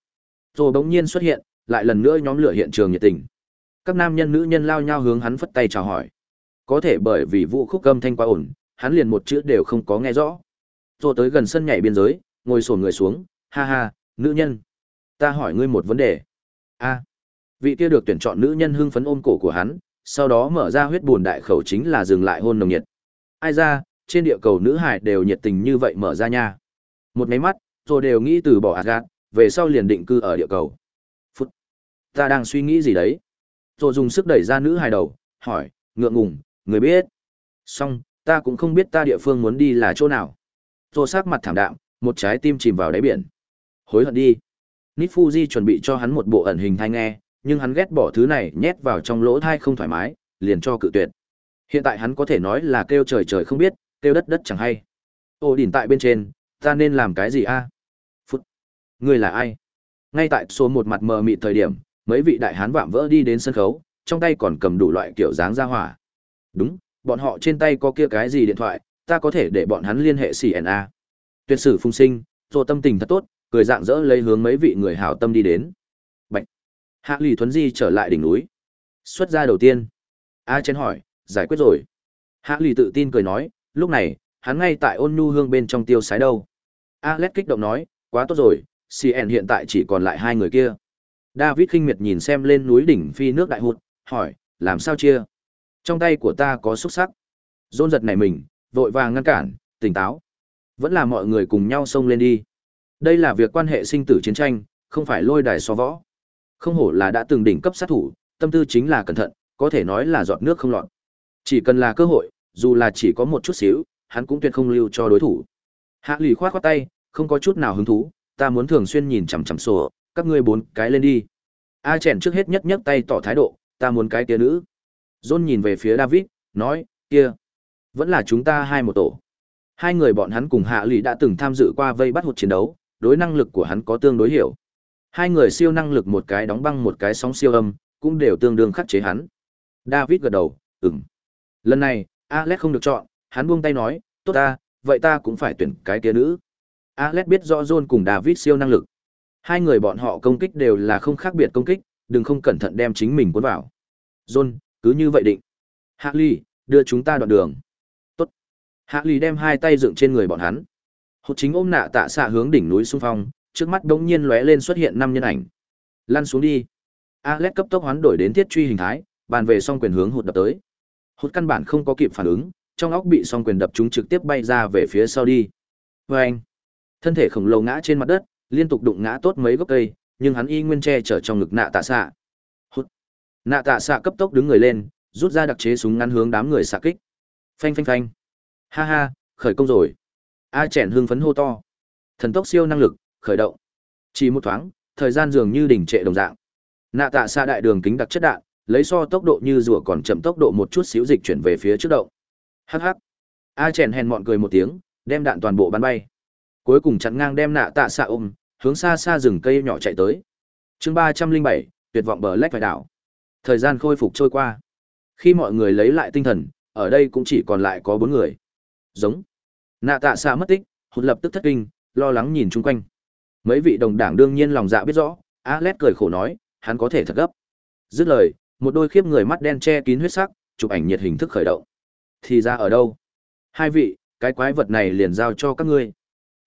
Rồi bỗng nhiên xuất hiện, lại lần nữa nhóm lửa hiện trường nhiệt tình. Các nam nhân nữ nhân lao nhau hướng hắn phất tay chào hỏi. Có thể bởi vì vụ khúc âm thanh quá ổn, hắn liền một chữ đều không có nghe rõ. Rồi tới gần sân nhảy biên giới, ngồi xổm người xuống, ha ha, nữ nhân. Ta hỏi ngươi một vấn đề. A. Vị kia được tuyển chọn nữ nhân hưng phấn ôm cổ của hắn, sau đó mở ra huyết buồn đại khẩu chính là dừng lại hôn nồng nhiệt. Ai ra, trên địa cầu nữ hải đều nhiệt tình như vậy mở ra nha. Một máy mắt, rồi đều nghĩ từ bỏ Asgard, về sau liền định cư ở địa cầu. Phút. Ta đang suy nghĩ gì đấy? Rồi dùng sức đẩy ra nữ hài đầu, hỏi, ngượng ngùng, người biết. Xong, ta cũng không biết ta địa phương muốn đi là chỗ nào. tôi sát mặt thảm đạm, một trái tim chìm vào đáy biển. Hối hận đi. Nifuji chuẩn bị cho hắn một bộ ẩn hình thai nghe, nhưng hắn ghét bỏ thứ này nhét vào trong lỗ thai không thoải mái, liền cho cự tuyệt. Hiện tại hắn có thể nói là kêu trời trời không biết, kêu đất đất chẳng hay. Ô đỉnh tại bên trên, ta nên làm cái gì a? Phút. Ngươi là ai? Ngay tại số một mặt mờ mịt thời điểm, mấy vị đại hán vạm vỡ đi đến sân khấu, trong tay còn cầm đủ loại kiểu dáng ra hỏa. Đúng, bọn họ trên tay có kia cái gì điện thoại, ta có thể để bọn hắn liên hệ CNA. Tuyệt sử phung sinh, rồi tâm tình thật tốt, cười dạng dỡ lấy hướng mấy vị người hảo tâm đi đến. Hạ Lì Thuấn Di trở lại đỉnh núi. Xuất ra đầu tiên. A Chen hỏi, giải quyết rồi. Hạ Lì tự tin cười nói, lúc này, hắn ngay tại ôn nhu hương bên trong tiêu sái đâu. Alex kích động nói, quá tốt rồi, CN hiện tại chỉ còn lại hai người kia. David khinh miệt nhìn xem lên núi đỉnh phi nước đại hụt, hỏi, làm sao chia? Trong tay của ta có xúc sắc. Dôn giật này mình, vội vàng ngăn cản, tỉnh táo. Vẫn là mọi người cùng nhau xông lên đi. Đây là việc quan hệ sinh tử chiến tranh, không phải lôi đài so võ. Không hổ là đã từng đỉnh cấp sát thủ, tâm tư chính là cẩn thận, có thể nói là giọt nước không lọt. Chỉ cần là cơ hội, dù là chỉ có một chút xíu, hắn cũng tuyệt không lưu cho đối thủ. Hạ lì khoát khoát tay, không có chút nào hứng thú, ta muốn thường xuyên nhìn chằm chằm sổ, các ngươi bốn cái lên đi. A chèn trước hết nhất nhất tay tỏ thái độ, ta muốn cái kia nữ. John nhìn về phía David, nói, kia, vẫn là chúng ta hai một tổ. Hai người bọn hắn cùng Hạ Lì đã từng tham dự qua vây bắt hụt chiến đấu, đối năng lực của hắn có tương đối hiểu. Hai người siêu năng lực một cái đóng băng một cái sóng siêu âm, cũng đều tương đương khắc chế hắn. David gật đầu, ừm. Lần này, Alex không được chọn, hắn buông tay nói, tốt ta, vậy ta cũng phải tuyển cái kia nữ. Alex biết rõ John cùng David siêu năng lực. Hai người bọn họ công kích đều là không khác biệt công kích, đừng không cẩn thận đem chính mình cuốn vào. John, cứ như vậy định. Harley, đưa chúng ta đoạn đường. Tốt. Harley đem hai tay dựng trên người bọn hắn. Hột chính ôm nạ tạ xạ hướng đỉnh núi xung phong, trước mắt đống nhiên lóe lên xuất hiện năm nhân ảnh. Lăn xuống đi. Alex cấp tốc hoán đổi đến thiết truy hình thái, bàn về song quyền hướng hụt đập tới. Hụt căn bản không có kịp phản ứng, trong óc bị song quyền đập chúng trực tiếp bay ra về phía sau đi. Và anh, thân thể khổng lồ ngã trên mặt đất, liên tục đụng ngã tốt mấy gốc cây, nhưng hắn y nguyên che chở trong ngực nạ tạ xạ. Hụt. Nạ tạ xạ cấp tốc đứng người lên, rút ra đặc chế súng ngắn hướng đám người xạ kích. Phanh phanh phanh. Ha ha, khởi công rồi. A chèn hưng phấn hô to. Thần tốc siêu năng lực, khởi động. Chỉ một thoáng, thời gian dường như đỉnh trệ đồng dạng. Nạ tạ xa đại đường kính đặc chất đạn, lấy so tốc độ như rùa còn chậm tốc độ một chút xíu dịch chuyển về phía trước động. hh. A chèn hèn mọn cười một tiếng, đem đạn toàn bộ bắn bay. Cuối cùng chặn ngang đem nạ tạ xạ ôm, hướng xa xa rừng cây nhỏ chạy tới. Chương ba trăm linh bảy tuyệt vọng bờ lách phải đảo. Thời gian khôi phục trôi qua. Khi mọi người lấy lại tinh thần, ở đây cũng chỉ còn lại có bốn người. Giống. Nạ tạ xạ mất tích, hụt lập tức thất kinh, lo lắng nhìn chung quanh. Mấy vị đồng đảng đương nhiên lòng dạ biết rõ, Alet cười khổ nói, hắn có thể thật gấp. Dứt lời, một đôi khiếp người mắt đen che kín huyết sắc, chụp ảnh nhiệt hình thức khởi động. Thì ra ở đâu? Hai vị, cái quái vật này liền giao cho các ngươi.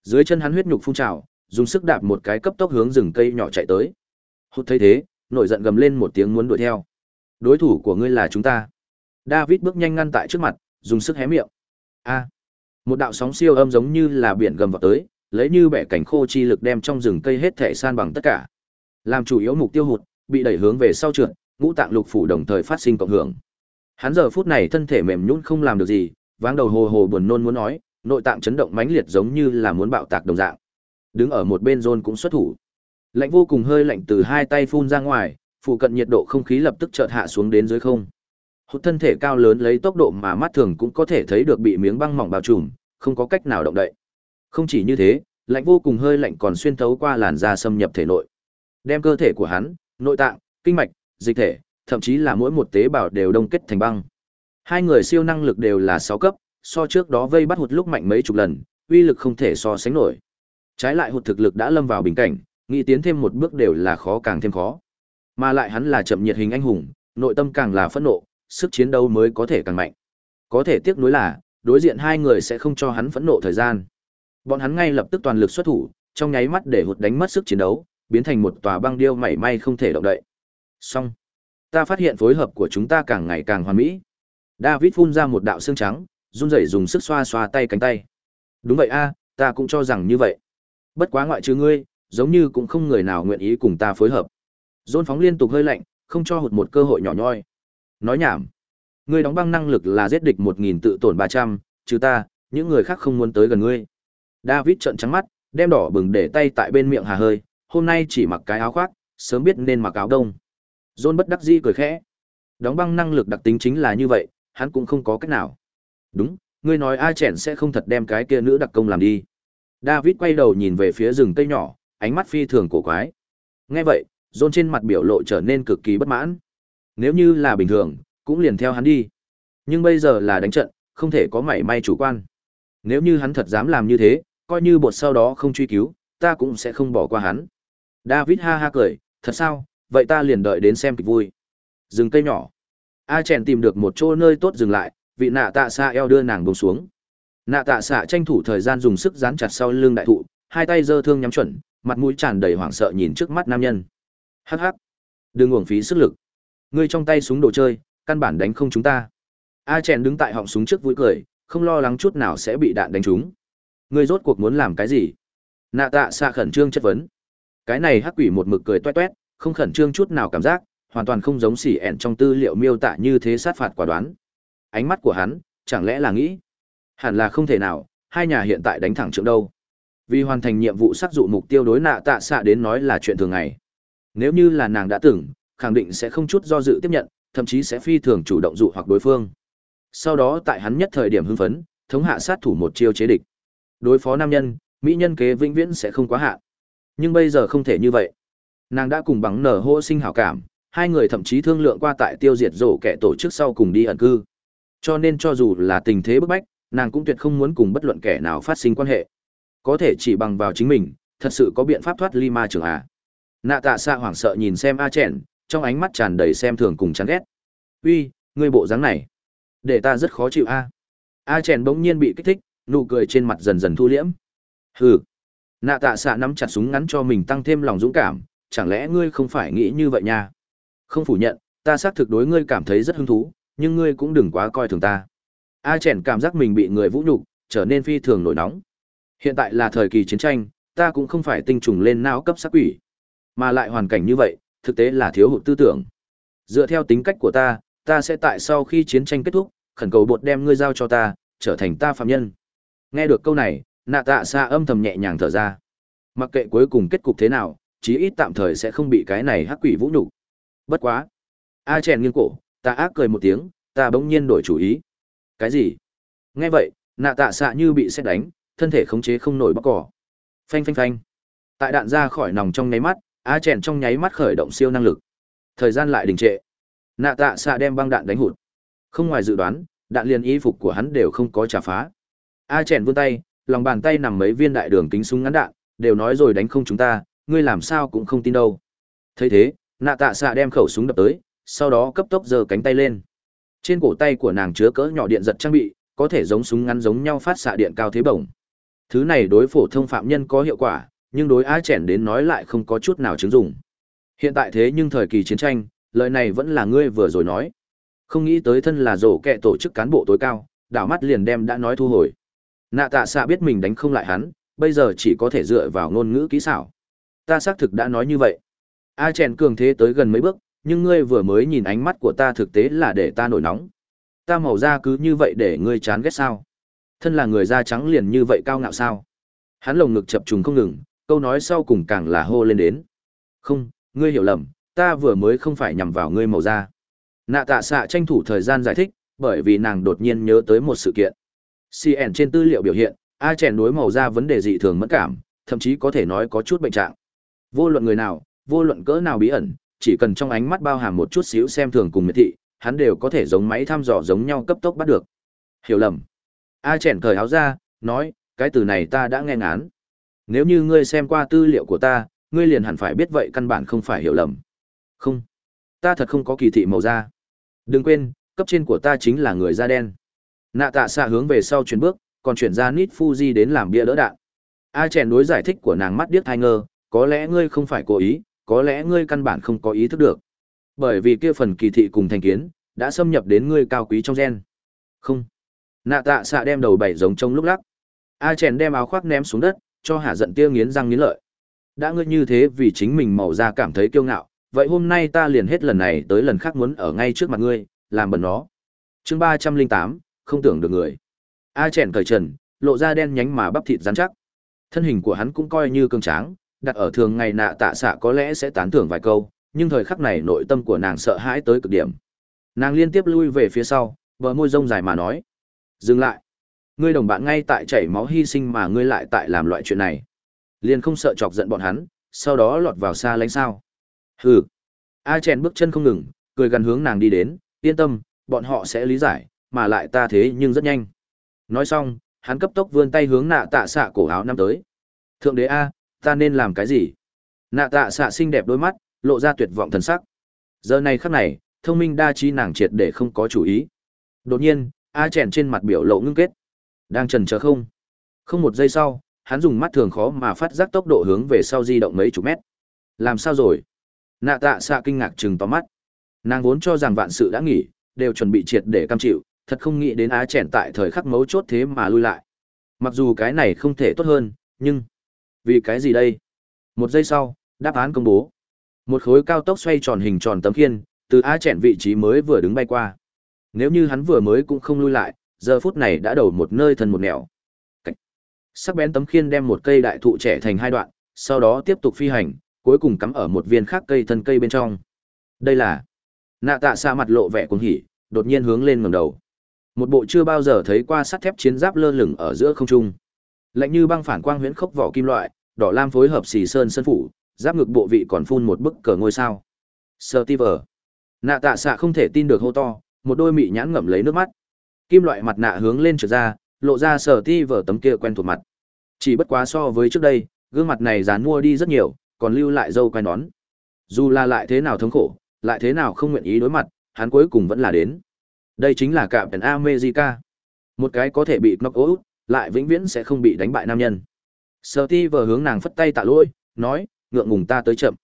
Dưới chân hắn huyết nhục phun trào, dùng sức đạp một cái cấp tốc hướng rừng cây nhỏ chạy tới. Hụt thấy thế, nổi giận gầm lên một tiếng muốn đuổi theo. Đối thủ của ngươi là chúng ta. David bước nhanh ngăn tại trước mặt, dùng sức hé miệng. A. Một đạo sóng siêu âm giống như là biển gầm vào tới, lấy như bẻ cảnh khô chi lực đem trong rừng cây hết thể san bằng tất cả. Làm chủ yếu mục tiêu hụt, bị đẩy hướng về sau trượt, ngũ tạng lục phủ đồng thời phát sinh cộng hưởng. Hắn giờ phút này thân thể mềm nhũn không làm được gì, váng đầu hồ hồ buồn nôn muốn nói, nội tạng chấn động mãnh liệt giống như là muốn bạo tạc đồng dạng. Đứng ở một bên John cũng xuất thủ. Lạnh vô cùng hơi lạnh từ hai tay phun ra ngoài, phụ cận nhiệt độ không khí lập tức chợt hạ xuống đến dưới không. Hụt thân thể cao lớn lấy tốc độ mà mắt thường cũng có thể thấy được bị miếng băng mỏng bao trùm, không có cách nào động đậy. Không chỉ như thế, lạnh vô cùng hơi lạnh còn xuyên thấu qua làn da xâm nhập thể nội. Đem cơ thể của hắn, nội tạng, kinh mạch, dịch thể, thậm chí là mỗi một tế bào đều đông kết thành băng. Hai người siêu năng lực đều là 6 cấp, so trước đó vây bắt hụt lúc mạnh mấy chục lần, uy lực không thể so sánh nổi. Trái lại hụt thực lực đã lâm vào bình cảnh, nghĩ tiến thêm một bước đều là khó càng thêm khó. Mà lại hắn là chậm nhiệt hình anh hùng, nội tâm càng là phẫn nộ, sức chiến đấu mới có thể càng mạnh. Có thể tiếc nuối là, đối diện hai người sẽ không cho hắn phẫn nộ thời gian. Bọn hắn ngay lập tức toàn lực xuất thủ, trong nháy mắt để hụt đánh mất sức chiến đấu, biến thành một tòa băng điêu mảy may không thể động đậy. Xong, ta phát hiện phối hợp của chúng ta càng ngày càng hoàn mỹ. David phun ra một đạo xương trắng, run rẩy dùng sức xoa xoa tay cánh tay. Đúng vậy a, ta cũng cho rằng như vậy. Bất quá ngoại trừ ngươi, giống như cũng không người nào nguyện ý cùng ta phối hợp. Dôn phóng liên tục hơi lạnh, không cho hụt một cơ hội nhỏ nhoi. Nói nhảm. Ngươi đóng băng năng lực là giết địch một nghìn tự tổn ba trăm, trừ ta, những người khác không muốn tới gần ngươi. David trợn trắng mắt, đem đỏ bừng để tay tại bên miệng hà hơi, hôm nay chỉ mặc cái áo khoác, sớm biết nên mặc áo đông. John bất đắc dĩ cười khẽ. Đóng băng năng lực đặc tính chính là như vậy, hắn cũng không có cách nào. Đúng, ngươi nói ai chèn sẽ không thật đem cái kia nữ đặc công làm đi. David quay đầu nhìn về phía rừng cây nhỏ, ánh mắt phi thường cổ quái. Nghe vậy, John trên mặt biểu lộ trở nên cực kỳ bất mãn. Nếu như là bình thường, cũng liền theo hắn đi. Nhưng bây giờ là đánh trận, không thể có mảy may chủ quan. Nếu như hắn thật dám làm như thế, coi như bột sau đó không truy cứu, ta cũng sẽ không bỏ qua hắn. David ha ha cười, thật sao, vậy ta liền đợi đến xem kịch vui. Dừng cây nhỏ. A chèn tìm được một chỗ nơi tốt dừng lại, vị nạ tạ xạ eo đưa nàng buông xuống. Nạ tạ xạ tranh thủ thời gian dùng sức dán chặt sau lưng đại thụ, hai tay giơ thương nhắm chuẩn, mặt mũi tràn đầy hoảng sợ nhìn trước mắt nam nhân. Hắc hắc, đừng uổng phí sức lực. Ngươi trong tay súng đồ chơi, căn bản đánh không chúng ta. A chèn đứng tại họng súng trước vui cười, không lo lắng chút nào sẽ bị đạn đánh trúng. Ngươi rốt cuộc muốn làm cái gì? Nạ tạ xạ khẩn trương chất vấn. Cái này hắc quỷ một mực cười toét toét, không khẩn trương chút nào cảm giác, hoàn toàn không giống xỉ ẹn trong tư liệu miêu tả như thế sát phạt quả đoán. Ánh mắt của hắn, chẳng lẽ là nghĩ? Hẳn là không thể nào, hai nhà hiện tại đánh thẳng trượng đâu. Vì hoàn thành nhiệm vụ xác dụ mục tiêu đối nạ tạ xạ đến nói là chuyện thường ngày. Nếu như là nàng đã từng, khẳng định sẽ không chút do dự tiếp nhận, thậm chí sẽ phi thường chủ động dụ hoặc đối phương. Sau đó tại hắn nhất thời điểm hưng phấn, thống hạ sát thủ một chiêu chế địch. Đối phó nam nhân, mỹ nhân kế vĩnh viễn sẽ không quá hạn. Nhưng bây giờ không thể như vậy. Nàng đã cùng bằng nở hô sinh hảo cảm, hai người thậm chí thương lượng qua tại tiêu diệt rổ kẻ tổ chức sau cùng đi ẩn cư. Cho nên cho dù là tình thế bức bách, nàng cũng tuyệt không muốn cùng bất luận kẻ nào phát sinh quan hệ. Có thể chỉ bằng vào chính mình, thật sự có biện pháp thoát ly ma trường à. Nạ tạ xạ hoảng sợ nhìn xem A chèn, trong ánh mắt tràn đầy xem thường cùng chán ghét. Uy, ngươi bộ dáng này, để ta rất khó chịu a. A chèn bỗng nhiên bị kích thích, nụ cười trên mặt dần dần thu liễm. Hừ. Nạ tạ xạ nắm chặt súng ngắn cho mình tăng thêm lòng dũng cảm, chẳng lẽ ngươi không phải nghĩ như vậy nha? Không phủ nhận, ta xác thực đối ngươi cảm thấy rất hứng thú, nhưng ngươi cũng đừng quá coi thường ta. A chèn cảm giác mình bị người vũ nhục, trở nên phi thường nổi nóng. Hiện tại là thời kỳ chiến tranh, ta cũng không phải tinh trùng lên não cấp sát quỷ. Mà lại hoàn cảnh như vậy, thực tế là thiếu hụt tư tưởng. Dựa theo tính cách của ta, ta sẽ tại sau khi chiến tranh kết thúc, khẩn cầu bột đem ngươi giao cho ta, trở thành ta phạm nhân. Nghe được câu này, nạ tạ xa âm thầm nhẹ nhàng thở ra. Mặc kệ cuối cùng kết cục thế nào, chí ít tạm thời sẽ không bị cái này hắc quỷ vũ nhục. Bất quá. A chèn nghiêng cổ, ta ác cười một tiếng, ta bỗng nhiên đổi chủ ý. Cái gì? Nghe vậy, nạ tạ xạ như bị xét đánh, thân thể khống chế không nổi bóc cỏ. Phanh phanh phanh. Tại đạn ra khỏi nòng trong nháy mắt, A chèn trong nháy mắt khởi động siêu năng lực. Thời gian lại đình trệ. Nạ tạ xạ đem băng đạn đánh hụt. Không ngoài dự đoán, đạn liền y phục của hắn đều không có trả phá. A chèn vươn tay, lòng bàn tay nằm mấy viên đại đường kính súng ngắn đạn, đều nói rồi đánh không chúng ta, ngươi làm sao cũng không tin đâu. thấy thế, nạ tạ xạ đem khẩu súng đập tới, sau đó cấp tốc giơ cánh tay lên. Trên cổ tay của nàng chứa cỡ nhỏ điện giật trang bị, có thể giống súng ngắn giống nhau phát xạ điện cao thế bổng. Thứ này đối phổ thông phạm nhân có hiệu quả, nhưng đối A chèn đến nói lại không có chút nào chứng dụng. Hiện tại thế nhưng thời kỳ chiến tranh, lời này vẫn là ngươi vừa rồi nói. Không nghĩ tới thân là rổ kẹ tổ chức cán bộ tối cao, đảo mắt liền đem đã nói thu hồi. Nạ tạ xạ biết mình đánh không lại hắn, bây giờ chỉ có thể dựa vào ngôn ngữ kỹ xảo. Ta xác thực đã nói như vậy. A chèn cường thế tới gần mấy bước, nhưng ngươi vừa mới nhìn ánh mắt của ta thực tế là để ta nổi nóng. Ta màu da cứ như vậy để ngươi chán ghét sao? Thân là người da trắng liền như vậy cao ngạo sao? Hắn lồng ngực chập trùng không ngừng, câu nói sau cùng càng là hô lên đến. Không, ngươi hiểu lầm, ta vừa mới không phải nhằm vào ngươi màu da. Nạ tạ xạ tranh thủ thời gian giải thích, bởi vì nàng đột nhiên nhớ tới một sự kiện. CN trên tư liệu biểu hiện, A chèn đối màu da vấn đề dị thường mẫn cảm, thậm chí có thể nói có chút bệnh trạng. Vô luận người nào, vô luận cỡ nào bí ẩn, chỉ cần trong ánh mắt bao hàm một chút xíu xem thường cùng miệt thị, hắn đều có thể giống máy thăm dò giống nhau cấp tốc bắt được. Hiểu lầm. A chèn cởi áo ra, nói, cái từ này ta đã nghe ngán. Nếu như ngươi xem qua tư liệu của ta, ngươi liền hẳn phải biết vậy căn bản không phải hiểu lầm. Không. Ta thật không có kỳ thị màu da. Đừng quên, cấp trên của ta chính là người da đen. Nạ tạ xạ hướng về sau chuyển bước, còn chuyển ra nít Fuji đến làm bia đỡ đạn. A chèn đối giải thích của nàng mắt điếc thai ngơ, có lẽ ngươi không phải cố ý, có lẽ ngươi căn bản không có ý thức được. Bởi vì kia phần kỳ thị cùng thành kiến, đã xâm nhập đến ngươi cao quý trong gen. Không. Nạ tạ xạ đem đầu bảy giống trông lúc lắc. A chèn đem áo khoác ném xuống đất, cho hạ giận tia nghiến răng nghiến lợi. Đã ngươi như thế vì chính mình màu da cảm thấy kiêu ngạo, vậy hôm nay ta liền hết lần này tới lần khác muốn ở ngay trước mặt ngươi, làm bẩn nó. Chương ba trăm linh tám không tưởng được người. A chèn cởi trần, lộ ra đen nhánh mà bắp thịt rắn chắc. Thân hình của hắn cũng coi như cường tráng, đặt ở thường ngày nạ tạ xạ có lẽ sẽ tán thưởng vài câu, nhưng thời khắc này nội tâm của nàng sợ hãi tới cực điểm. Nàng liên tiếp lui về phía sau, bờ môi rông dài mà nói. Dừng lại. Ngươi đồng bạn ngay tại chảy máu hy sinh mà ngươi lại tại làm loại chuyện này. Liền không sợ chọc giận bọn hắn, sau đó lọt vào xa lánh sao. Hừ. A chèn bước chân không ngừng, cười gần hướng nàng đi đến, yên tâm, bọn họ sẽ lý giải, mà lại ta thế nhưng rất nhanh. Nói xong, hắn cấp tốc vươn tay hướng nạ tạ xạ cổ áo năm tới. Thượng đế A, ta nên làm cái gì? Nạ tạ xạ xinh đẹp đôi mắt, lộ ra tuyệt vọng thần sắc. Giờ này khắc này, thông minh đa trí nàng triệt để không có chủ ý. Đột nhiên, A chèn trên mặt biểu lộ ngưng kết. Đang trần chờ không? Không một giây sau, hắn dùng mắt thường khó mà phát giác tốc độ hướng về sau di động mấy chục mét. Làm sao rồi? Nạ tạ xạ kinh ngạc chừng to mắt. Nàng vốn cho rằng vạn sự đã nghỉ, đều chuẩn bị triệt để cam chịu, thật không nghĩ đến á chèn tại thời khắc mấu chốt thế mà lui lại. Mặc dù cái này không thể tốt hơn, nhưng... Vì cái gì đây? Một giây sau, đáp án công bố. Một khối cao tốc xoay tròn hình tròn tấm khiên, từ á chèn vị trí mới vừa đứng bay qua. Nếu như hắn vừa mới cũng không lui lại, giờ phút này đã đầu một nơi thân một nẻo. Sắc bén tấm khiên đem một cây đại thụ trẻ thành hai đoạn, sau đó tiếp tục phi hành, cuối cùng cắm ở một viên khác cây thân cây bên trong. Đây là nạ tạ xa mặt lộ vẻ cuồng hỉ, đột nhiên hướng lên ngẩng đầu. Một bộ chưa bao giờ thấy qua sắt thép chiến giáp lơ lửng ở giữa không trung. Lạnh như băng phản quang huyễn khốc vỏ kim loại, đỏ lam phối hợp xì sơn sân phủ, giáp ngực bộ vị còn phun một bức cờ ngôi sao. Steve. Nạ tạ xạ không thể tin được hô to, một đôi mị nhãn ngậm lấy nước mắt. Kim loại mặt nạ hướng lên trượt ra, lộ ra sờ ti vờ tấm kia quen thuộc mặt. Chỉ bất quá so với trước đây, gương mặt này dán mua đi rất nhiều, còn lưu lại dâu quai nón. Dù là lại thế nào thống khổ, lại thế nào không nguyện ý đối mặt, hắn cuối cùng vẫn là đến. Đây chính là cạm Captain America. Một cái có thể bị knock out, lại vĩnh viễn sẽ không bị đánh bại nam nhân. Sở ti vờ hướng nàng phất tay tạ lỗi, nói, ngượng ngùng ta tới chậm.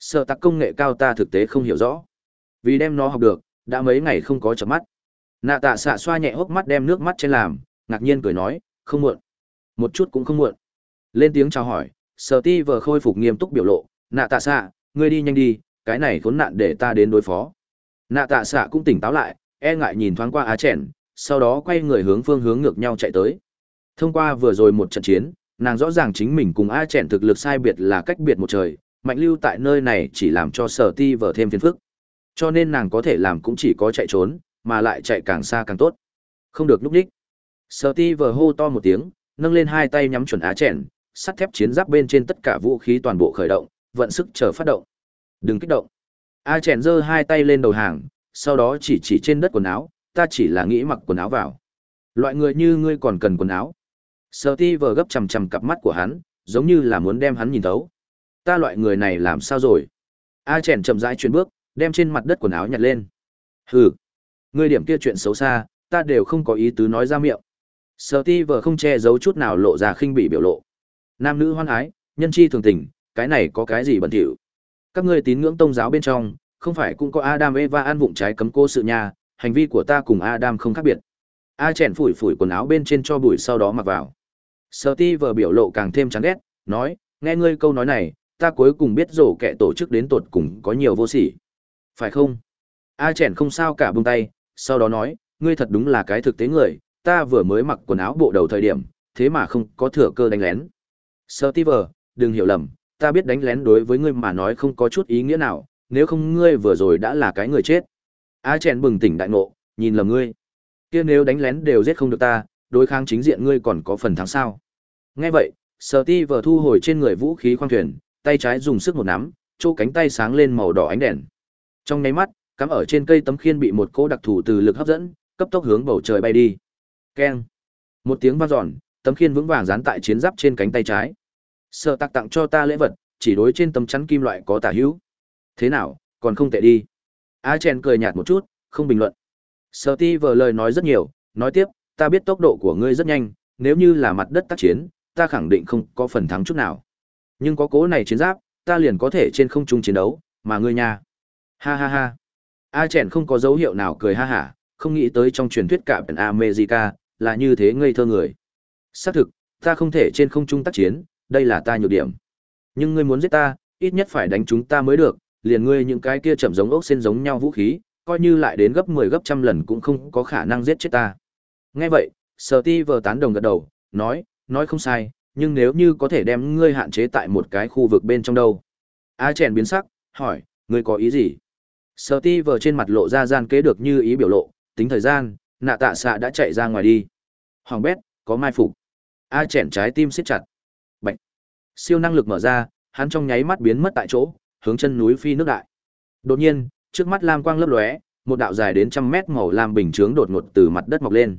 Sở tặc công nghệ cao ta thực tế không hiểu rõ. Vì đem nó học được, đã mấy ngày không có chợp mắt. Nạ tạ xạ xoa nhẹ hốc mắt đem nước mắt trên làm, ngạc nhiên cười nói, không muộn. Một chút cũng không muộn. Lên tiếng chào hỏi, sở ti vờ khôi phục nghiêm túc biểu lộ, nạ tạ xạ, ngươi đi nhanh đi, cái này khốn nạn để ta đến đối phó. Nạ tạ xạ cũng tỉnh táo lại, e ngại nhìn thoáng qua á chèn, sau đó quay người hướng phương hướng ngược nhau chạy tới. Thông qua vừa rồi một trận chiến, nàng rõ ràng chính mình cùng A chèn thực lực sai biệt là cách biệt một trời, mạnh lưu tại nơi này chỉ làm cho sở ti vở thêm phiền phức. Cho nên nàng có thể làm cũng chỉ có chạy trốn, mà lại chạy càng xa càng tốt. Không được lúc đích. Sở ti vờ hô to một tiếng, nâng lên hai tay nhắm chuẩn á chèn, sắt thép chiến giáp bên trên tất cả vũ khí toàn bộ khởi động, vận sức chờ phát động. Đừng kích động. A chèn giơ hai tay lên đầu hàng, sau đó chỉ chỉ trên đất quần áo, ta chỉ là nghĩ mặc quần áo vào. Loại người như ngươi còn cần quần áo. Sở ti vờ gấp chầm chầm cặp mắt của hắn, giống như là muốn đem hắn nhìn thấu. Ta loại người này làm sao rồi? A chèn chậm rãi chuyển bước, đem trên mặt đất quần áo nhặt lên. Hừ, ngươi điểm kia chuyện xấu xa, ta đều không có ý tứ nói ra miệng. Sở ti vờ không che giấu chút nào lộ ra khinh bị biểu lộ. Nam nữ hoan ái, nhân chi thường tình, cái này có cái gì bẩn thỉu? Các ngươi tín ngưỡng tôn giáo bên trong, không phải cũng có Adam Eva ăn vụng trái cấm cô sự nhà, hành vi của ta cùng Adam không khác biệt. A chèn phủi phủi quần áo bên trên cho bụi sau đó mặc vào. Steve biểu lộ càng thêm chán ghét, nói, nghe ngươi câu nói này, ta cuối cùng biết rổ kẻ tổ chức đến tột cùng có nhiều vô sỉ. Phải không? A chèn không sao cả buông tay, sau đó nói, ngươi thật đúng là cái thực tế người, ta vừa mới mặc quần áo bộ đầu thời điểm, thế mà không có thừa cơ đánh lén. Steve, đừng hiểu lầm, ta biết đánh lén đối với ngươi mà nói không có chút ý nghĩa nào, nếu không ngươi vừa rồi đã là cái người chết. A chèn bừng tỉnh đại ngộ, nhìn lầm ngươi. Kia nếu đánh lén đều giết không được ta, đối kháng chính diện ngươi còn có phần thắng sao? Nghe vậy, Sở Ti vừa thu hồi trên người vũ khí khoang thuyền, tay trái dùng sức một nắm, chỗ cánh tay sáng lên màu đỏ ánh đèn. Trong nháy mắt, cắm ở trên cây tấm khiên bị một cỗ đặc thù từ lực hấp dẫn, cấp tốc hướng bầu trời bay đi. Keng! Một tiếng vang dọn, tấm khiên vững vàng dán tại chiến giáp trên cánh tay trái. Sở Tạc tặng cho ta lễ vật, chỉ đối trên tấm chắn kim loại có tả hữu. Thế nào, còn không tệ đi. A Chen cười nhạt một chút, không bình luận. Sở Ti vờ lời nói rất nhiều, nói tiếp, ta biết tốc độ của ngươi rất nhanh, nếu như là mặt đất tác chiến, ta khẳng định không có phần thắng chút nào. Nhưng có cố này chiến giáp, ta liền có thể trên không trung chiến đấu, mà ngươi nha. Ha ha ha. A Chèn không có dấu hiệu nào cười ha hả, không nghĩ tới trong truyền thuyết cả biển America, là như thế ngây thơ người. Xác thực, ta không thể trên không trung tác chiến, đây là ta nhược điểm. Nhưng ngươi muốn giết ta, ít nhất phải đánh chúng ta mới được, liền ngươi những cái kia chậm giống ốc sen giống nhau vũ khí, coi như lại đến gấp 10 gấp trăm lần cũng không có khả năng giết chết ta. Nghe vậy, Sở Ti vờ tán đồng gật đầu, nói, nói không sai, nhưng nếu như có thể đem ngươi hạn chế tại một cái khu vực bên trong đâu. A chèn biến sắc, hỏi, ngươi có ý gì? Sở ti vờ trên mặt lộ ra gian kế được như ý biểu lộ, tính thời gian, nạ tạ xạ đã chạy ra ngoài đi. Hoàng bét, có mai phục. A chèn trái tim siết chặt. Bạch. Siêu năng lực mở ra, hắn trong nháy mắt biến mất tại chỗ, hướng chân núi phi nước đại. Đột nhiên, trước mắt lam quang lấp lóe, một đạo dài đến trăm mét màu lam bình chướng đột ngột từ mặt đất mọc lên.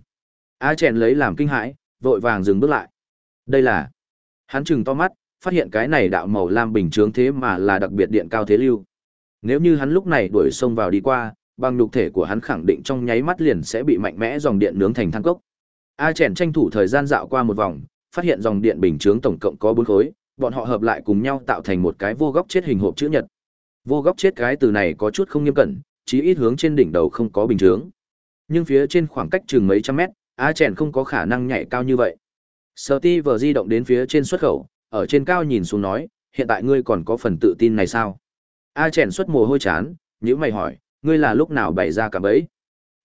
A chèn lấy làm kinh hãi, vội vàng dừng bước lại. Đây là Hắn chừng to mắt, phát hiện cái này đạo màu lam bình chướng thế mà là đặc biệt điện cao thế lưu. Nếu như hắn lúc này đuổi sông vào đi qua, bằng nhục thể của hắn khẳng định trong nháy mắt liền sẽ bị mạnh mẽ dòng điện nướng thành than cốc. A Chèn tranh thủ thời gian dạo qua một vòng, phát hiện dòng điện bình chướng tổng cộng có bốn khối, bọn họ hợp lại cùng nhau tạo thành một cái vô góc chết hình hộp chữ nhật. Vô góc chết cái từ này có chút không nghiêm cẩn, chí ít hướng trên đỉnh đầu không có bình chướng. Nhưng phía trên khoảng cách chừng mấy trăm mét, A Chèn không có khả năng nhảy cao như vậy. Steve di động đến phía trên xuất khẩu, ở trên cao nhìn xuống nói, hiện tại ngươi còn có phần tự tin này sao? A chèn xuất mồ hôi chán, nhíu mày hỏi, ngươi là lúc nào bày ra cả bẫy?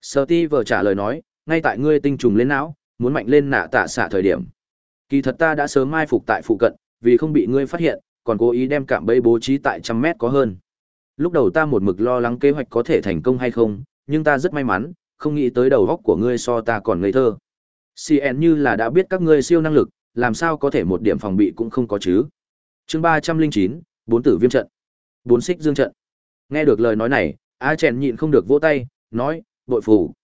Steve trả lời nói, ngay tại ngươi tinh trùng lên não, muốn mạnh lên nạ tạ xạ thời điểm. Kỳ thật ta đã sớm mai phục tại phụ cận, vì không bị ngươi phát hiện, còn cố ý đem cạm bẫy bố trí tại trăm mét có hơn. Lúc đầu ta một mực lo lắng kế hoạch có thể thành công hay không, nhưng ta rất may mắn, không nghĩ tới đầu góc của ngươi so ta còn ngây thơ. CN như là đã biết các ngươi siêu năng lực, làm sao có thể một điểm phòng bị cũng không có chứ. chương ba trăm linh chín, bốn tử viêm trận. Bốn xích dương trận. Nghe được lời nói này, A chèn nhịn không được vỗ tay, nói, bội phủ.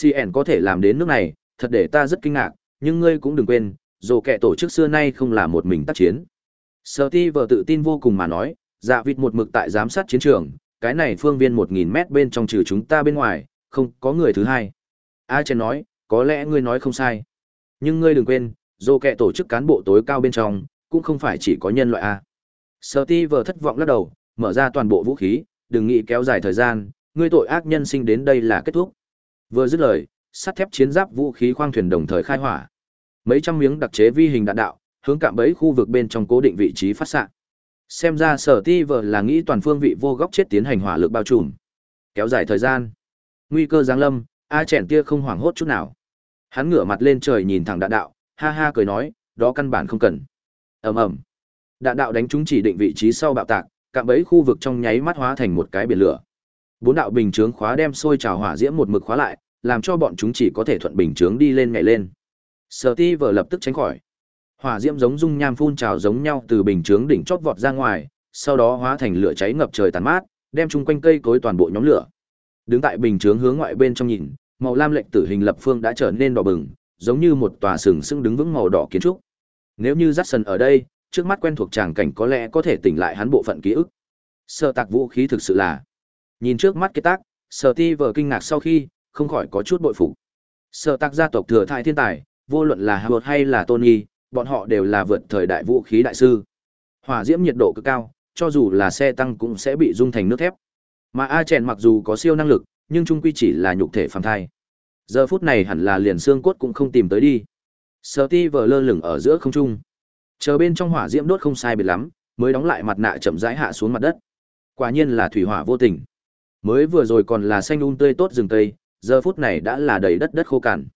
CN có thể làm đến nước này, thật để ta rất kinh ngạc, nhưng ngươi cũng đừng quên, dù kẻ tổ chức xưa nay không là một mình tác chiến. Sở ti vợ tự tin vô cùng mà nói, dạ vịt một mực tại giám sát chiến trường, cái này phương viên một nghìn mét bên trong trừ chúng ta bên ngoài, không có người thứ hai. A Chen nói, có lẽ ngươi nói không sai. Nhưng ngươi đừng quên, dù kẹ tổ chức cán bộ tối cao bên trong, cũng không phải chỉ có nhân loại A. Sở ti vợ thất vọng lắc đầu, mở ra toàn bộ vũ khí, đừng nghĩ kéo dài thời gian, ngươi tội ác nhân sinh đến đây là kết thúc. Vừa dứt lời, sắt thép chiến giáp vũ khí khoang thuyền đồng thời khai hỏa. Mấy trăm miếng đặc chế vi hình đạn đạo, hướng cạm bẫy khu vực bên trong cố định vị trí phát xạ. Xem ra sở ti vờ là nghĩ toàn phương vị vô góc chết tiến hành hỏa lực bao trùm. Kéo dài thời gian. Nguy cơ giáng lâm, A chèn tia không hoảng hốt chút nào. Hắn ngửa mặt lên trời nhìn thẳng đạn đạo, ha ha cười nói, đó căn bản không cần. ầm ầm, đạn đạo đánh trúng chỉ định vị trí sau bạo tạc, cạm bẫy khu vực trong nháy mắt hóa thành một cái biển lửa. Bốn đạo bình chướng khóa đem sôi trào hỏa diễm một mực khóa lại, làm cho bọn chúng chỉ có thể thuận bình chướng đi lên nhảy lên. Sở Ti vừa lập tức tránh khỏi. Hỏa diễm giống dung nham phun trào giống nhau từ bình chướng đỉnh chót vọt ra ngoài, sau đó hóa thành lửa cháy ngập trời tàn mát, đem chung quanh cây cối toàn bộ nhóm lửa. Đứng tại bình chướng hướng ngoại bên trong nhìn, màu lam lệnh tử hình lập phương đã trở nên đỏ bừng, giống như một tòa sừng sững đứng vững màu đỏ kiến trúc. Nếu như Jackson ở đây, trước mắt quen thuộc tràng cảnh có lẽ có thể tỉnh lại hắn bộ phận ký ức. Sở tạc vũ khí thực sự là. Nhìn trước mắt cái tác, Sở Ti vờ kinh ngạc sau khi, không khỏi có chút bội phục. Sở tạc gia tộc thừa thai thiên tài, vô luận là Howard hay là Tony, bọn họ đều là vượt thời đại vũ khí đại sư. Hỏa diễm nhiệt độ cực cao, cho dù là xe tăng cũng sẽ bị dung thành nước thép. Mà A Chèn mặc dù có siêu năng lực, nhưng trung quy chỉ là nhục thể phàm thai. Giờ phút này hẳn là liền xương cốt cũng không tìm tới đi. Steve lơ lửng ở giữa không trung. Chờ bên trong hỏa diễm đốt không sai biệt lắm, mới đóng lại mặt nạ chậm rãi hạ xuống mặt đất. Quả nhiên là thủy hỏa vô tình. Mới vừa rồi còn là xanh um tươi tốt rừng tây, giờ phút này đã là đầy đất đất khô cằn.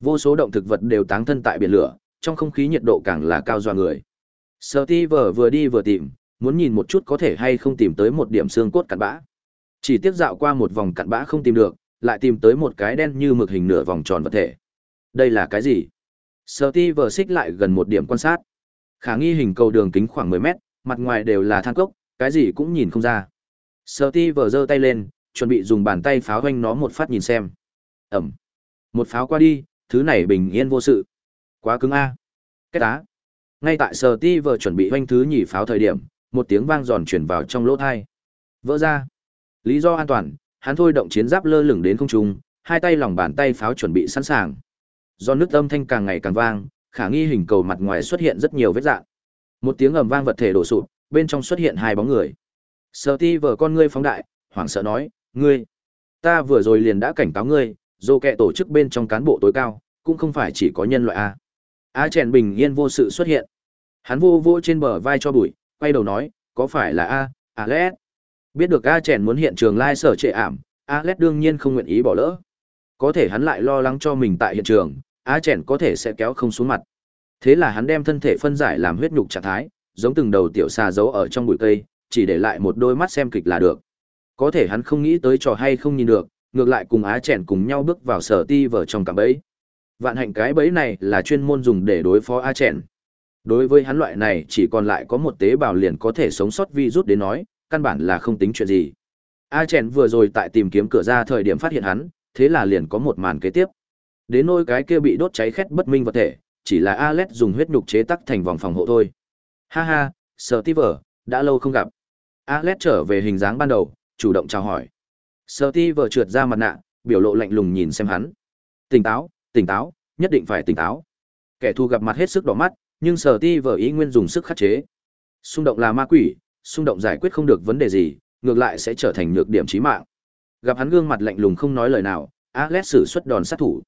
Vô số động thực vật đều táng thân tại biển lửa, trong không khí nhiệt độ càng là cao doa người. Sở ti vờ vừa đi vừa tìm, muốn nhìn một chút có thể hay không tìm tới một điểm xương cốt cặn bã. Chỉ tiếp dạo qua một vòng cặn bã không tìm được, lại tìm tới một cái đen như mực hình nửa vòng tròn vật thể. Đây là cái gì? Sở ti vờ xích lại gần một điểm quan sát. Khả nghi hình cầu đường kính khoảng 10 mét, mặt ngoài đều là than cốc, cái gì cũng nhìn không ra. Sở ti vờ giơ tay lên, chuẩn bị dùng bàn tay pháo hoanh nó một phát nhìn xem. Ẩm. Một pháo qua đi, thứ này bình yên vô sự. Quá cứng a. Kết á. Ngay tại sờ ti vợ chuẩn bị oanh thứ nhỉ pháo thời điểm, một tiếng vang giòn chuyển vào trong lỗ thai. Vỡ ra. Lý do an toàn, hắn thôi động chiến giáp lơ lửng đến không trung, hai tay lòng bàn tay pháo chuẩn bị sẵn sàng. Do nước âm thanh càng ngày càng vang, khả nghi hình cầu mặt ngoài xuất hiện rất nhiều vết dạng. Một tiếng ầm vang vật thể đổ sụp, bên trong xuất hiện hai bóng người. sờ Ti vợ con ngươi phóng đại, hoảng sợ nói, "Ngươi, ta vừa rồi liền đã cảnh cáo ngươi, dù kẻ tổ chức bên trong cán bộ tối cao, cũng không phải chỉ có nhân loại a." A Chèn bình yên vô sự xuất hiện. Hắn vô vô trên bờ vai cho bụi, quay đầu nói, "Có phải là a, alet Biết được A Chèn muốn hiện trường lai sở trệ ảm, alet đương nhiên không nguyện ý bỏ lỡ. Có thể hắn lại lo lắng cho mình tại hiện trường, A Chèn có thể sẽ kéo không xuống mặt. Thế là hắn đem thân thể phân giải làm huyết nhục trạng thái, giống từng đầu tiểu xà giấu ở trong bụi cây, chỉ để lại một đôi mắt xem kịch là được. Có thể hắn không nghĩ tới trò hay không nhìn được, ngược lại cùng Á Chèn cùng nhau bước vào sở ti vở trong cạm bẫy. Vạn hạnh cái bẫy này là chuyên môn dùng để đối phó Á Chèn. Đối với hắn loại này chỉ còn lại có một tế bào liền có thể sống sót vi rút đến nói, căn bản là không tính chuyện gì. A Chèn vừa rồi tại tìm kiếm cửa ra thời điểm phát hiện hắn, thế là liền có một màn kế tiếp. Đến nôi cái kia bị đốt cháy khét bất minh vật thể, chỉ là Alet dùng huyết nhục chế tắc thành vòng phòng hộ thôi. Ha ha, Steve, đã lâu không gặp. Alet trở về hình dáng ban đầu, chủ động chào hỏi. Steve trượt ra mặt nạ, biểu lộ lạnh lùng nhìn xem hắn. Tỉnh táo, tỉnh táo, nhất định phải tỉnh táo. Kẻ thù gặp mặt hết sức đỏ mắt, nhưng Steve ý nguyên dùng sức khắc chế. Xung động là ma quỷ, xung động giải quyết không được vấn đề gì, ngược lại sẽ trở thành nhược điểm chí mạng. Gặp hắn gương mặt lạnh lùng không nói lời nào, Alet sử xuất đòn sát thủ.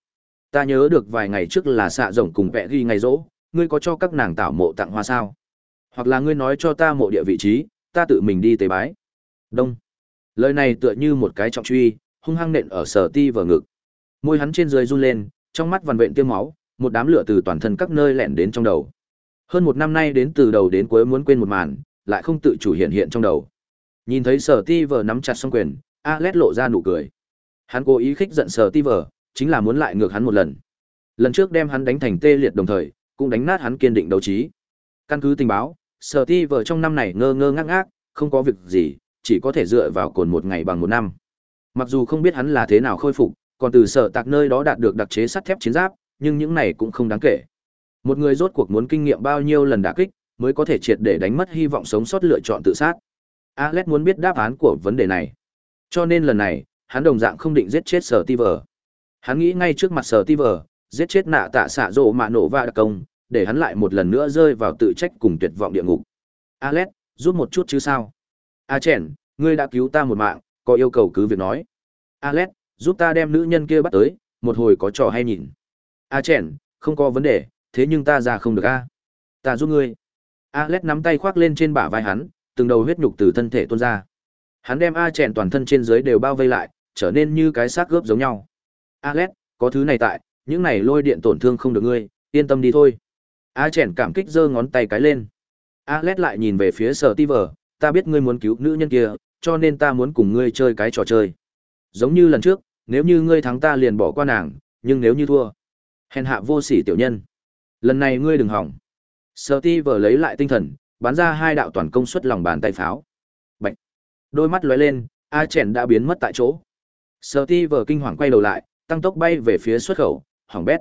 Ta nhớ được vài ngày trước là xạ rồng cùng vẽ ghi ngày rỗ, ngươi có cho các nàng tạo mộ tặng hoa sao? Hoặc là ngươi nói cho ta mộ địa vị trí, ta tự mình đi tế bái. Đông. Lời này tựa như một cái trọng truy, hung hăng nện ở sở ti vở ngực. Môi hắn trên dưới run lên, trong mắt vằn vện tiêm máu, một đám lửa từ toàn thân các nơi lẻn đến trong đầu. Hơn một năm nay đến từ đầu đến cuối muốn quên một màn, lại không tự chủ hiện hiện trong đầu. Nhìn thấy sở ti vở nắm chặt song quyền, alex lộ ra nụ cười. Hắn cố ý khích giận sở ti vở, chính là muốn lại ngược hắn một lần. Lần trước đem hắn đánh thành tê liệt đồng thời, cũng đánh nát hắn kiên định đấu trí. Căn cứ tình báo, Sở Ti vờ trong năm này ngơ ngơ ngác ngác, không có việc gì, chỉ có thể dựa vào cồn một ngày bằng một năm. Mặc dù không biết hắn là thế nào khôi phục, còn từ sở tạc nơi đó đạt được đặc chế sắt thép chiến giáp, nhưng những này cũng không đáng kể. Một người rốt cuộc muốn kinh nghiệm bao nhiêu lần đả kích, mới có thể triệt để đánh mất hy vọng sống sót lựa chọn tự sát. Alex muốn biết đáp án của vấn đề này. Cho nên lần này, hắn đồng dạng không định giết chết Sở Ti vờ Hắn nghĩ ngay trước mặt sở ti vờ, giết chết nạ tạ xạ rộ mạ nổ và đặc công, để hắn lại một lần nữa rơi vào tự trách cùng tuyệt vọng địa ngục. Alex, giúp một chút chứ sao? A chèn, ngươi đã cứu ta một mạng, có yêu cầu cứ việc nói. Alex, giúp ta đem nữ nhân kia bắt tới, một hồi có trò hay nhìn. A chèn, không có vấn đề, thế nhưng ta ra không được a. Ta giúp ngươi. Alex nắm tay khoác lên trên bả vai hắn, từng đầu huyết nhục từ thân thể tuôn ra. Hắn đem A chèn toàn thân trên dưới đều bao vây lại, trở nên như cái xác gớp giống nhau. Alex, có thứ này tại, những này lôi điện tổn thương không được ngươi, yên tâm đi thôi. A chèn cảm kích giơ ngón tay cái lên. Alex lại nhìn về phía sở ti vờ, ta biết ngươi muốn cứu nữ nhân kia, cho nên ta muốn cùng ngươi chơi cái trò chơi. Giống như lần trước, nếu như ngươi thắng ta liền bỏ qua nàng, nhưng nếu như thua, hèn hạ vô sỉ tiểu nhân. Lần này ngươi đừng hỏng. Sở ti lấy lại tinh thần, bắn ra hai đạo toàn công suất lòng bàn tay pháo. Bạch. Đôi mắt lóe lên, A chèn đã biến mất tại chỗ. Sở ti kinh hoàng quay đầu lại, tăng tốc bay về phía xuất khẩu, hỏng bét.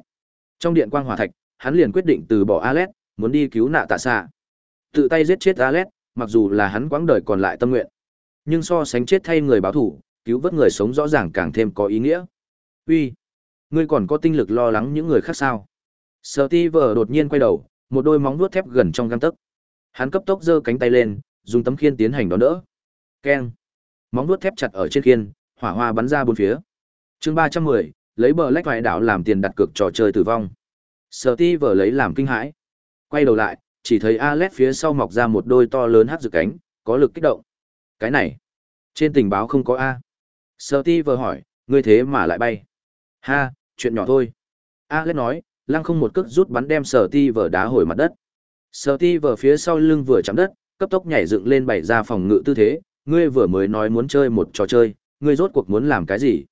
Trong điện quang hỏa thạch, hắn liền quyết định từ bỏ Alet, muốn đi cứu nạ tạ xạ. Tự tay giết chết Alet, mặc dù là hắn quãng đời còn lại tâm nguyện. Nhưng so sánh chết thay người báo thủ, cứu vớt người sống rõ ràng càng thêm có ý nghĩa. Uy, ngươi còn có tinh lực lo lắng những người khác sao? Steve đột nhiên quay đầu, một đôi móng vuốt thép gần trong găng tấc. Hắn cấp tốc giơ cánh tay lên, dùng tấm khiên tiến hành đón đỡ. Keng. Móng vuốt thép chặt ở trên khiên, hỏa hoa bắn ra bốn phía. Chương ba trăm mười lấy bờ lách vải đảo làm tiền đặt cược trò chơi tử vong. sợ ti vờ lấy làm kinh hãi. Quay đầu lại, chỉ thấy Alet phía sau mọc ra một đôi to lớn hát dự cánh, có lực kích động. Cái này, trên tình báo không có A. Sở ti hỏi, ngươi thế mà lại bay. Ha, chuyện nhỏ thôi. Alet nói, lăng không một cước rút bắn đem sở ti đá hồi mặt đất. Sở ti phía sau lưng vừa chạm đất, cấp tốc nhảy dựng lên bày ra phòng ngự tư thế. Ngươi vừa mới nói muốn chơi một trò chơi, ngươi rốt cuộc muốn làm cái gì?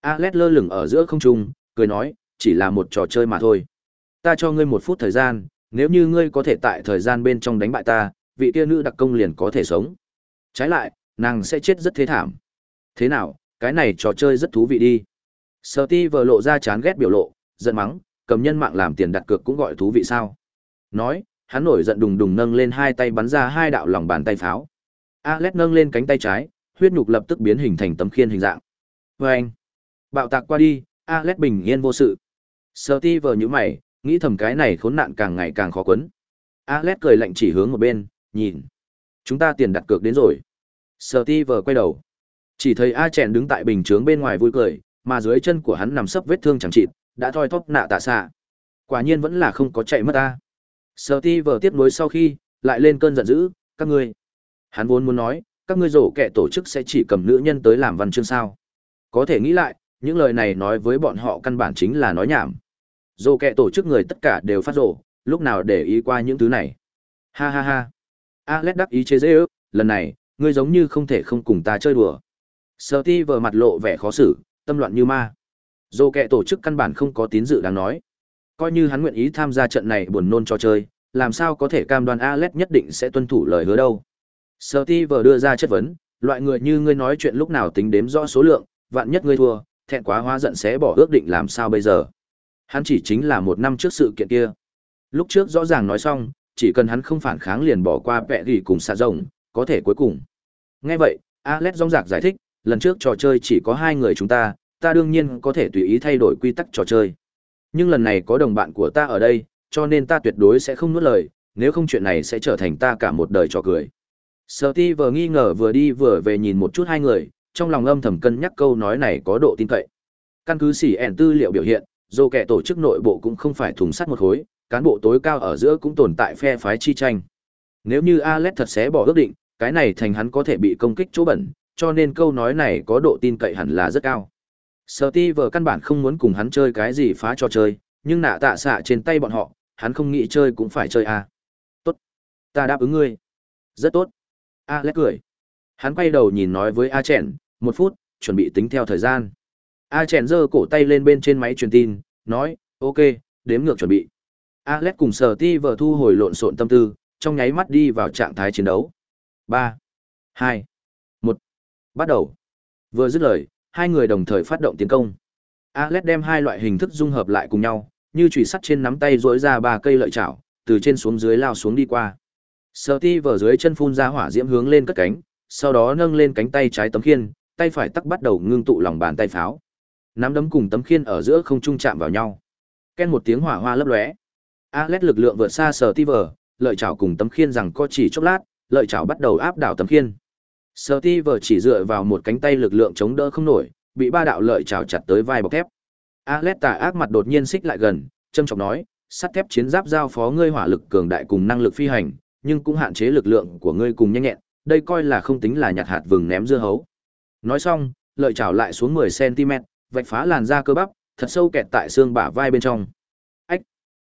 Alet lơ lửng ở giữa không trung, cười nói, chỉ là một trò chơi mà thôi. Ta cho ngươi một phút thời gian, nếu như ngươi có thể tại thời gian bên trong đánh bại ta, vị kia nữ đặc công liền có thể sống. Trái lại, nàng sẽ chết rất thế thảm. Thế nào, cái này trò chơi rất thú vị đi. Steve lộ ra chán ghét biểu lộ, giận mắng, cầm nhân mạng làm tiền đặt cược cũng gọi thú vị sao. Nói, hắn nổi giận đùng đùng nâng lên hai tay bắn ra hai đạo lòng bàn tay pháo. Alex nâng lên cánh tay trái, huyết nhục lập tức biến hình thành tấm khiên hình dạng. Vâng! Bạo tạc qua đi, Alex bình yên vô sự. Steve như mày, nghĩ thầm cái này khốn nạn càng ngày càng khó quấn. Alex cười lạnh chỉ hướng một bên, nhìn. Chúng ta tiền đặt cược đến rồi. Steve quay đầu. Chỉ thấy A chèn đứng tại bình chướng bên ngoài vui cười, mà dưới chân của hắn nằm sấp vết thương chẳng chịt, đã thoi thóp nạ tạ xạ. Quả nhiên vẫn là không có chạy mất ta. Steve tiếp nối sau khi, lại lên cơn giận dữ, các ngươi. Hắn vốn muốn nói, các ngươi rổ kẻ tổ chức sẽ chỉ cầm nữ nhân tới làm văn chương sao. Có thể nghĩ lại, những lời này nói với bọn họ căn bản chính là nói nhảm. Dồ kệ tổ chức người tất cả đều phát rổ, lúc nào để ý qua những thứ này. Ha ha ha. Alex đắc ý chế dễ ước, lần này, ngươi giống như không thể không cùng ta chơi đùa. Sở ti vờ mặt lộ vẻ khó xử, tâm loạn như ma. Dô kệ tổ chức căn bản không có tín dự đáng nói. Coi như hắn nguyện ý tham gia trận này buồn nôn cho chơi, làm sao có thể cam đoan Alex nhất định sẽ tuân thủ lời hứa đâu. Sở ti vờ đưa ra chất vấn, loại người như ngươi nói chuyện lúc nào tính đếm rõ số lượng, vạn nhất ngươi thua, thẹn quá hóa giận sẽ bỏ ước định làm sao bây giờ. Hắn chỉ chính là một năm trước sự kiện kia. Lúc trước rõ ràng nói xong, chỉ cần hắn không phản kháng liền bỏ qua vẹ gỉ cùng xạ rồng, có thể cuối cùng. Nghe vậy, Alex rong rạc giải thích, lần trước trò chơi chỉ có hai người chúng ta, ta đương nhiên có thể tùy ý thay đổi quy tắc trò chơi. Nhưng lần này có đồng bạn của ta ở đây, cho nên ta tuyệt đối sẽ không nuốt lời, nếu không chuyện này sẽ trở thành ta cả một đời trò cười. Sở vừa nghi ngờ vừa đi vừa về nhìn một chút hai người, trong lòng âm thầm cân nhắc câu nói này có độ tin cậy. Căn cứ xỉ ẻn tư liệu biểu hiện, dù kẻ tổ chức nội bộ cũng không phải thùng sắt một khối, cán bộ tối cao ở giữa cũng tồn tại phe phái chi tranh. Nếu như Alex thật sẽ bỏ ước định, cái này thành hắn có thể bị công kích chỗ bẩn, cho nên câu nói này có độ tin cậy hẳn là rất cao. Steve căn bản không muốn cùng hắn chơi cái gì phá trò chơi, nhưng nạ tạ xạ trên tay bọn họ, hắn không nghĩ chơi cũng phải chơi à. Tốt. Ta đáp ứng ngươi. Rất tốt. Alex cười. Hắn quay đầu nhìn nói với A Chèn, một phút, chuẩn bị tính theo thời gian. A Chèn giơ cổ tay lên bên trên máy truyền tin, nói, ok, đếm ngược chuẩn bị. Alex cùng sở ti vờ thu hồi lộn xộn tâm tư, trong nháy mắt đi vào trạng thái chiến đấu. 3, 2, 1, bắt đầu. Vừa dứt lời, hai người đồng thời phát động tiến công. Alex đem hai loại hình thức dung hợp lại cùng nhau, như chùy sắt trên nắm tay rỗi ra ba cây lợi chảo, từ trên xuống dưới lao xuống đi qua. Sở ti vờ dưới chân phun ra hỏa diễm hướng lên cất cánh, sau đó nâng lên cánh tay trái tấm khiên, tay phải tắc bắt đầu ngưng tụ lòng bàn tay pháo. Nắm đấm cùng tấm khiên ở giữa không trung chạm vào nhau. Ken một tiếng hỏa hoa lấp lóe. Alet lực lượng vượt xa Sở lợi chảo cùng tấm khiên rằng có chỉ chốc lát, lợi chảo bắt đầu áp đảo tấm khiên. Sở chỉ dựa vào một cánh tay lực lượng chống đỡ không nổi, bị ba đạo lợi chảo chặt tới vai bọc thép. Alet tà ác mặt đột nhiên xích lại gần, trâm trọng nói, sắt thép chiến giáp giao phó ngươi hỏa lực cường đại cùng năng lực phi hành, nhưng cũng hạn chế lực lượng của ngươi cùng nhanh nhẹn, đây coi là không tính là nhặt hạt vừng ném dưa hấu. Nói xong, lợi chảo lại xuống 10 cm, vạch phá làn da cơ bắp, thật sâu kẹt tại xương bả vai bên trong. Ách.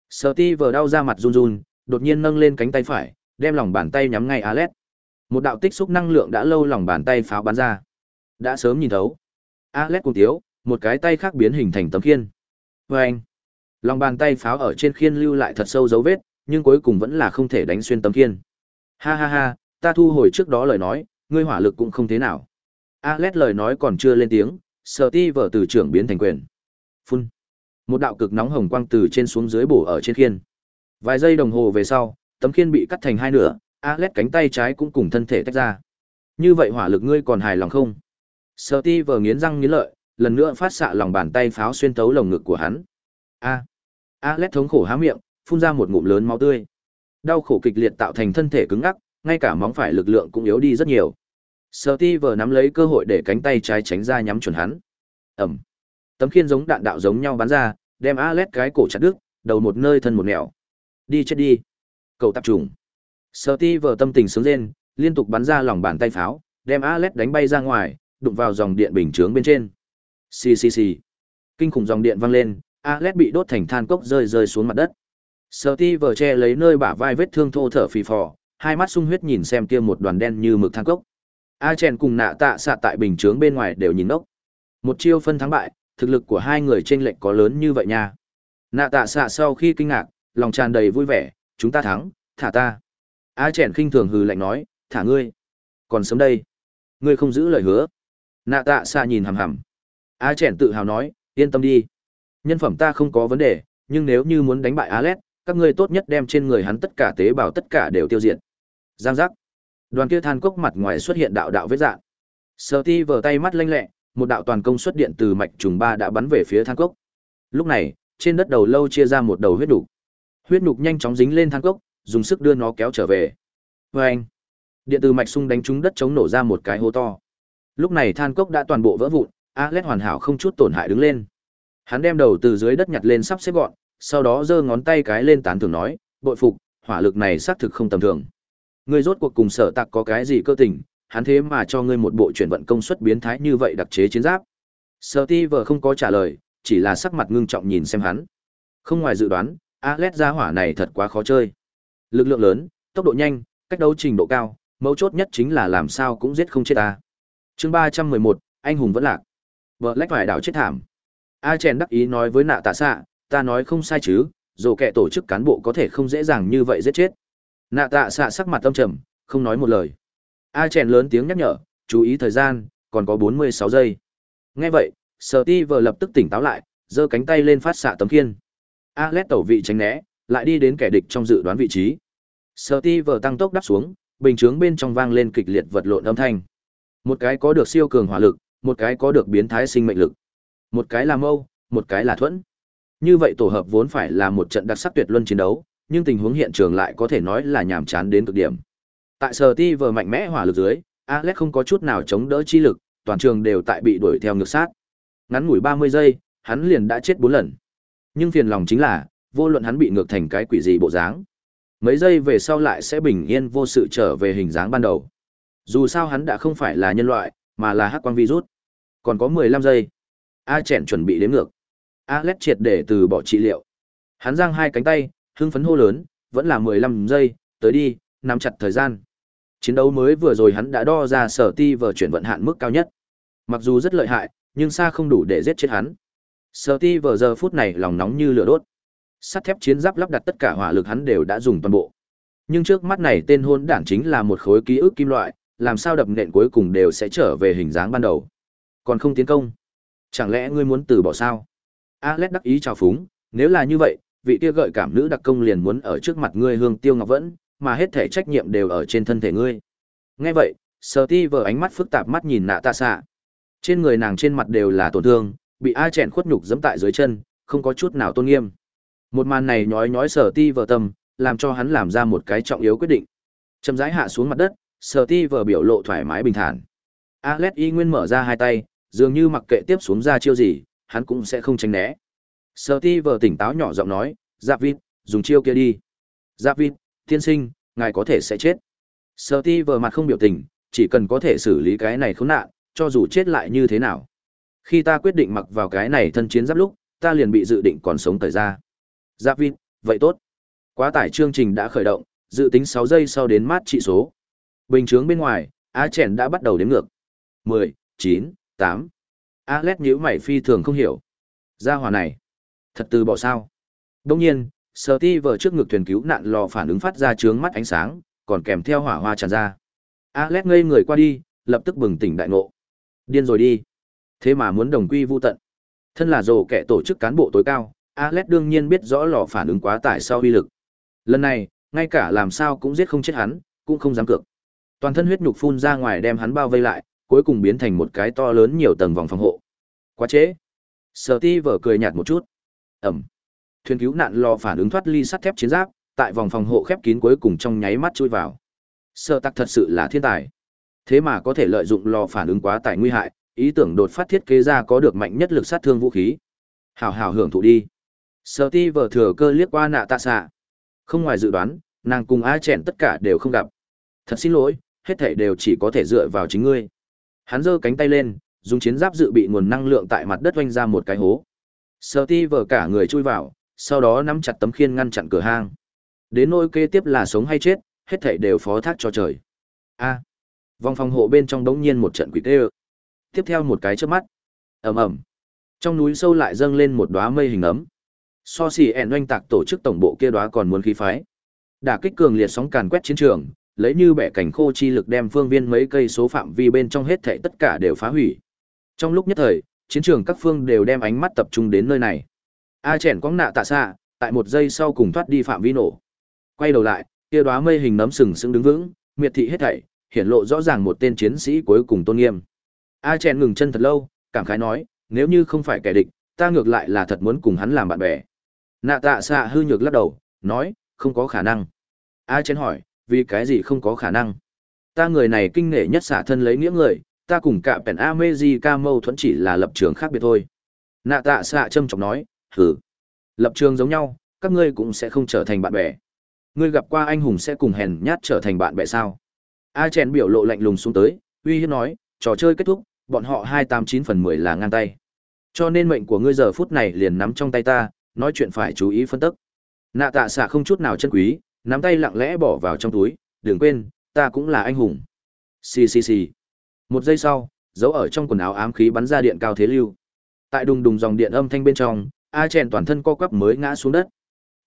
Sở Ti vừa đau ra mặt run run, đột nhiên nâng lên cánh tay phải, đem lòng bàn tay nhắm ngay Alet. Một đạo tích xúc năng lượng đã lâu lòng bàn tay pháo bắn ra. Đã sớm nhìn thấu. Alet cùng thiếu, một cái tay khác biến hình thành tấm khiên. Vâng. Lòng bàn tay pháo ở trên khiên lưu lại thật sâu dấu vết, nhưng cuối cùng vẫn là không thể đánh xuyên tấm khiên. Ha ha ha, ta thu hồi trước đó lời nói, ngươi hỏa lực cũng không thế nào. Alet lời nói còn chưa lên tiếng, sở ti vở từ trưởng biến thành quyền. Phun. Một đạo cực nóng hồng quang từ trên xuống dưới bổ ở trên khiên. Vài giây đồng hồ về sau, tấm khiên bị cắt thành hai nửa, Alet cánh tay trái cũng cùng thân thể tách ra. Như vậy hỏa lực ngươi còn hài lòng không? Sở ti vở nghiến răng nghiến lợi, lần nữa phát xạ lòng bàn tay pháo xuyên tấu lồng ngực của hắn. A. Alet thống khổ há miệng, phun ra một ngụm lớn máu tươi. Đau khổ kịch liệt tạo thành thân thể cứng ngắc, ngay cả móng phải lực lượng cũng yếu đi rất nhiều. Steve nắm lấy cơ hội để cánh tay trái tránh ra nhắm chuẩn hắn. Ầm. Tấm khiên giống đạn đạo giống nhau bắn ra, đem Alet cái cổ chặt đứt, đầu một nơi thân một nẻo. Đi chết đi. Cậu tập trùng. Steve tâm tình sướng lên, liên tục bắn ra lòng bàn tay pháo, đem Alet đánh bay ra ngoài, đụng vào dòng điện bình chướng bên trên. Xì xì xì. Kinh khủng dòng điện vang lên, Alet bị đốt thành than cốc rơi rơi xuống mặt đất. Steve che lấy nơi bả vai vết thương thô thở phì phò, hai mắt sung huyết nhìn xem kia một đoàn đen như mực than cốc. A chèn cùng nạ tạ xạ tại bình chướng bên ngoài đều nhìn ốc. Một chiêu phân thắng bại, thực lực của hai người trên lệnh có lớn như vậy nha. Nạ tạ xạ sau khi kinh ngạc, lòng tràn đầy vui vẻ, chúng ta thắng, thả ta. A chèn khinh thường hừ lạnh nói, thả ngươi. Còn sớm đây. Ngươi không giữ lời hứa. Nạ tạ xạ nhìn hằm hằm. A chèn tự hào nói, yên tâm đi. Nhân phẩm ta không có vấn đề, nhưng nếu như muốn đánh bại Alet, các ngươi tốt nhất đem trên người hắn tất cả tế bào tất cả đều tiêu diệt. Giang giác. Đoàn kia than cốc mặt ngoài xuất hiện đạo đạo vết dạng. Sở Ti vờ tay mắt lanh lẹ, một đạo toàn công xuất điện từ mạch trùng ba đã bắn về phía than cốc. Lúc này, trên đất đầu lâu chia ra một đầu huyết đục. Huyết đục nhanh chóng dính lên than cốc, dùng sức đưa nó kéo trở về. Oeng. Điện từ mạch xung đánh trúng đất chống nổ ra một cái hố to. Lúc này than cốc đã toàn bộ vỡ vụn, Alet hoàn hảo không chút tổn hại đứng lên. Hắn đem đầu từ dưới đất nhặt lên sắp xếp gọn, sau đó giơ ngón tay cái lên tán thưởng nói, bội phục, hỏa lực này xác thực không tầm thường. Ngươi rốt cuộc cùng sở tạc có cái gì cơ tình, hắn thế mà cho ngươi một bộ chuyển vận công suất biến thái như vậy đặc chế chiến giáp. Sở ti vợ không có trả lời, chỉ là sắc mặt ngưng trọng nhìn xem hắn. Không ngoài dự đoán, Alet ra hỏa này thật quá khó chơi. Lực lượng lớn, tốc độ nhanh, cách đấu trình độ cao, mấu chốt nhất chính là làm sao cũng giết không chết ta. Chương ba trăm mười một, anh hùng vẫn lạc. Vợ lách phải đảo chết thảm. A chèn đắc ý nói với nạ tạ xạ, ta nói không sai chứ, dù kẻ tổ chức cán bộ có thể không dễ dàng như vậy giết chết. Nạ tạ xạ sắc mặt tâm trầm, không nói một lời. A chèn lớn tiếng nhắc nhở, chú ý thời gian, còn có bốn mươi sáu giây. Nghe vậy, Sở Ti vờ lập tức tỉnh táo lại, giơ cánh tay lên phát xạ tấm khiên. Alet tẩu vị tránh né, lại đi đến kẻ địch trong dự đoán vị trí. Sở Ti vờ tăng tốc đáp xuống, bình chướng bên trong vang lên kịch liệt vật lộn âm thanh. Một cái có được siêu cường hỏa lực, một cái có được biến thái sinh mệnh lực. Một cái là mâu, một cái là thuẫn. Như vậy tổ hợp vốn phải là một trận đặc sắc tuyệt luân chiến đấu, nhưng tình huống hiện trường lại có thể nói là nhàm chán đến cực điểm. Tại Sở Ti vừa mạnh mẽ hỏa lực dưới, Alex không có chút nào chống đỡ chi lực, toàn trường đều tại bị đuổi theo ngược sát. Ngắn ngủi 30 giây, hắn liền đã chết 4 lần. Nhưng phiền lòng chính là, vô luận hắn bị ngược thành cái quỷ gì bộ dáng. Mấy giây về sau lại sẽ bình yên vô sự trở về hình dáng ban đầu. Dù sao hắn đã không phải là nhân loại, mà là hắc quang virus. Còn có 15 giây. A chèn chuẩn bị đến ngược. Alex triệt để từ bỏ trị liệu. Hắn giang hai cánh tay, hưng phấn hô lớn, vẫn là 15 giây, tới đi, nắm chặt thời gian. Chiến đấu mới vừa rồi hắn đã đo ra sở ti vờ chuyển vận hạn mức cao nhất. Mặc dù rất lợi hại, nhưng xa không đủ để giết chết hắn. Sở ti vờ giờ phút này lòng nóng như lửa đốt. Sắt thép chiến giáp lắp đặt tất cả hỏa lực hắn đều đã dùng toàn bộ. Nhưng trước mắt này tên hôn đản chính là một khối ký ức kim loại, làm sao đập nện cuối cùng đều sẽ trở về hình dáng ban đầu. Còn không tiến công. Chẳng lẽ ngươi muốn từ bỏ sao? Alex đắc ý chào phúng, nếu là như vậy, vị kia gợi cảm nữ đặc công liền muốn ở trước mặt ngươi hương tiêu ngọc vẫn, mà hết thể trách nhiệm đều ở trên thân thể ngươi. Nghe vậy, Sở Ti vờ ánh mắt phức tạp mắt nhìn nạ tạ xạ. Trên người nàng trên mặt đều là tổn thương, bị A chèn khuất nhục giẫm tại dưới chân, không có chút nào tôn nghiêm. Một màn này nhói nhói Sở Ti vờ tâm, làm cho hắn làm ra một cái trọng yếu quyết định. Chậm rãi hạ xuống mặt đất, Sở Ti vờ biểu lộ thoải mái bình thản. Alex y nguyên mở ra hai tay, dường như mặc kệ tiếp xuống ra chiêu gì, hắn cũng sẽ không tránh né. Sở Ti vờ tỉnh táo nhỏ giọng nói, "Giáp Vịt, dùng chiêu kia đi." "Giáp Vịt, tiên sinh, ngài có thể sẽ chết." Sở Ti vờ mặt không biểu tình, chỉ cần có thể xử lý cái này khốn nạn, cho dù chết lại như thế nào. Khi ta quyết định mặc vào cái này thân chiến giáp lúc, ta liền bị dự định còn sống thời ra. Giáp Vịt, vậy tốt. Quá tải chương trình đã khởi động, dự tính 6 giây sau đến mát trị số. Bình chướng bên ngoài, A Chèn đã bắt đầu đếm ngược. 10, 9, 8. Alex nhíu mày phi thường không hiểu. Gia hỏa này, thật từ bỏ sao? Đông nhiên, Sở Ti vờ trước ngực thuyền cứu nạn lò phản ứng phát ra chướng mắt ánh sáng, còn kèm theo hỏa hoa tràn ra. Alex ngây người qua đi, lập tức bừng tỉnh đại ngộ. Điên rồi đi. Thế mà muốn đồng quy vu tận. Thân là rồ kẻ tổ chức cán bộ tối cao, Alex đương nhiên biết rõ lò phản ứng quá tải sau uy lực. Lần này, ngay cả làm sao cũng giết không chết hắn, cũng không dám cược. Toàn thân huyết nhục phun ra ngoài đem hắn bao vây lại, cuối cùng biến thành một cái to lớn nhiều tầng vòng phòng hộ. Quá chế. Sở ti vở cười nhạt một chút. Ẩm. Thuyền cứu nạn lò phản ứng thoát ly sắt thép chiến giáp, tại vòng phòng hộ khép kín cuối cùng trong nháy mắt chui vào. sơ tặc thật sự là thiên tài. Thế mà có thể lợi dụng lò phản ứng quá tải nguy hại, ý tưởng đột phát thiết kế ra có được mạnh nhất lực sát thương vũ khí. Hào hào hưởng thụ đi. sợ ti vở thừa cơ liếc qua nạ tạ xạ. Không ngoài dự đoán, nàng cùng A chèn tất cả đều không gặp. Thật xin lỗi, hết thảy đều chỉ có thể dựa vào chính ngươi. Hắn giơ cánh tay lên, dùng chiến giáp dự bị nguồn năng lượng tại mặt đất oanh ra một cái hố. Sở ti vờ cả người chui vào, sau đó nắm chặt tấm khiên ngăn chặn cửa hang. Đến nỗi kế tiếp là sống hay chết, hết thảy đều phó thác cho trời. A. vòng phòng hộ bên trong đống nhiên một trận quỷ tê Tiếp theo một cái chớp mắt. ầm ầm Trong núi sâu lại dâng lên một đóa mây hình ấm. So xì ẻn oanh tạc tổ chức tổng bộ kia đóa còn muốn khí phái. Đả kích cường liệt sóng càn quét chiến trường, lấy như bẻ cảnh khô chi lực đem phương viên mấy cây số phạm vi bên trong hết thảy tất cả đều phá hủy. Trong lúc nhất thời, chiến trường các phương đều đem ánh mắt tập trung đến nơi này. A chèn quăng nạ tạ xạ, tại một giây sau cùng thoát đi phạm vi nổ. Quay đầu lại, kia đóa mây hình nấm sừng sững đứng vững, miệt thị hết thảy, hiển lộ rõ ràng một tên chiến sĩ cuối cùng tôn nghiêm. A chèn ngừng chân thật lâu, cảm khái nói, nếu như không phải kẻ địch, ta ngược lại là thật muốn cùng hắn làm bạn bè. Nạ tạ xạ hư nhược lắc đầu, nói, không có khả năng. A chèn hỏi, vì cái gì không có khả năng? Ta người này kinh nể nhất xả thân lấy nghĩa người, ta cùng cả pèn America mâu thuẫn chỉ là lập trường khác biệt thôi. Nạ tạ xạ châm trọng nói, hử. Lập trường giống nhau, các ngươi cũng sẽ không trở thành bạn bè. Ngươi gặp qua anh hùng sẽ cùng hèn nhát trở thành bạn bè sao? A chèn biểu lộ lạnh lùng xuống tới, uy hiếp nói, trò chơi kết thúc, bọn họ hai tám chín phần mười là ngang tay. Cho nên mệnh của ngươi giờ phút này liền nắm trong tay ta, nói chuyện phải chú ý phân tích. nạ tạ xạ không chút nào chân quý nắm tay lặng lẽ bỏ vào trong túi đừng quên ta cũng là anh hùng xì xì xì một giây sau giấu ở trong quần áo ám khí bắn ra điện cao thế lưu. Tại đùng đùng dòng điện âm thanh bên trong, a chèn toàn thân co quắp mới ngã xuống đất.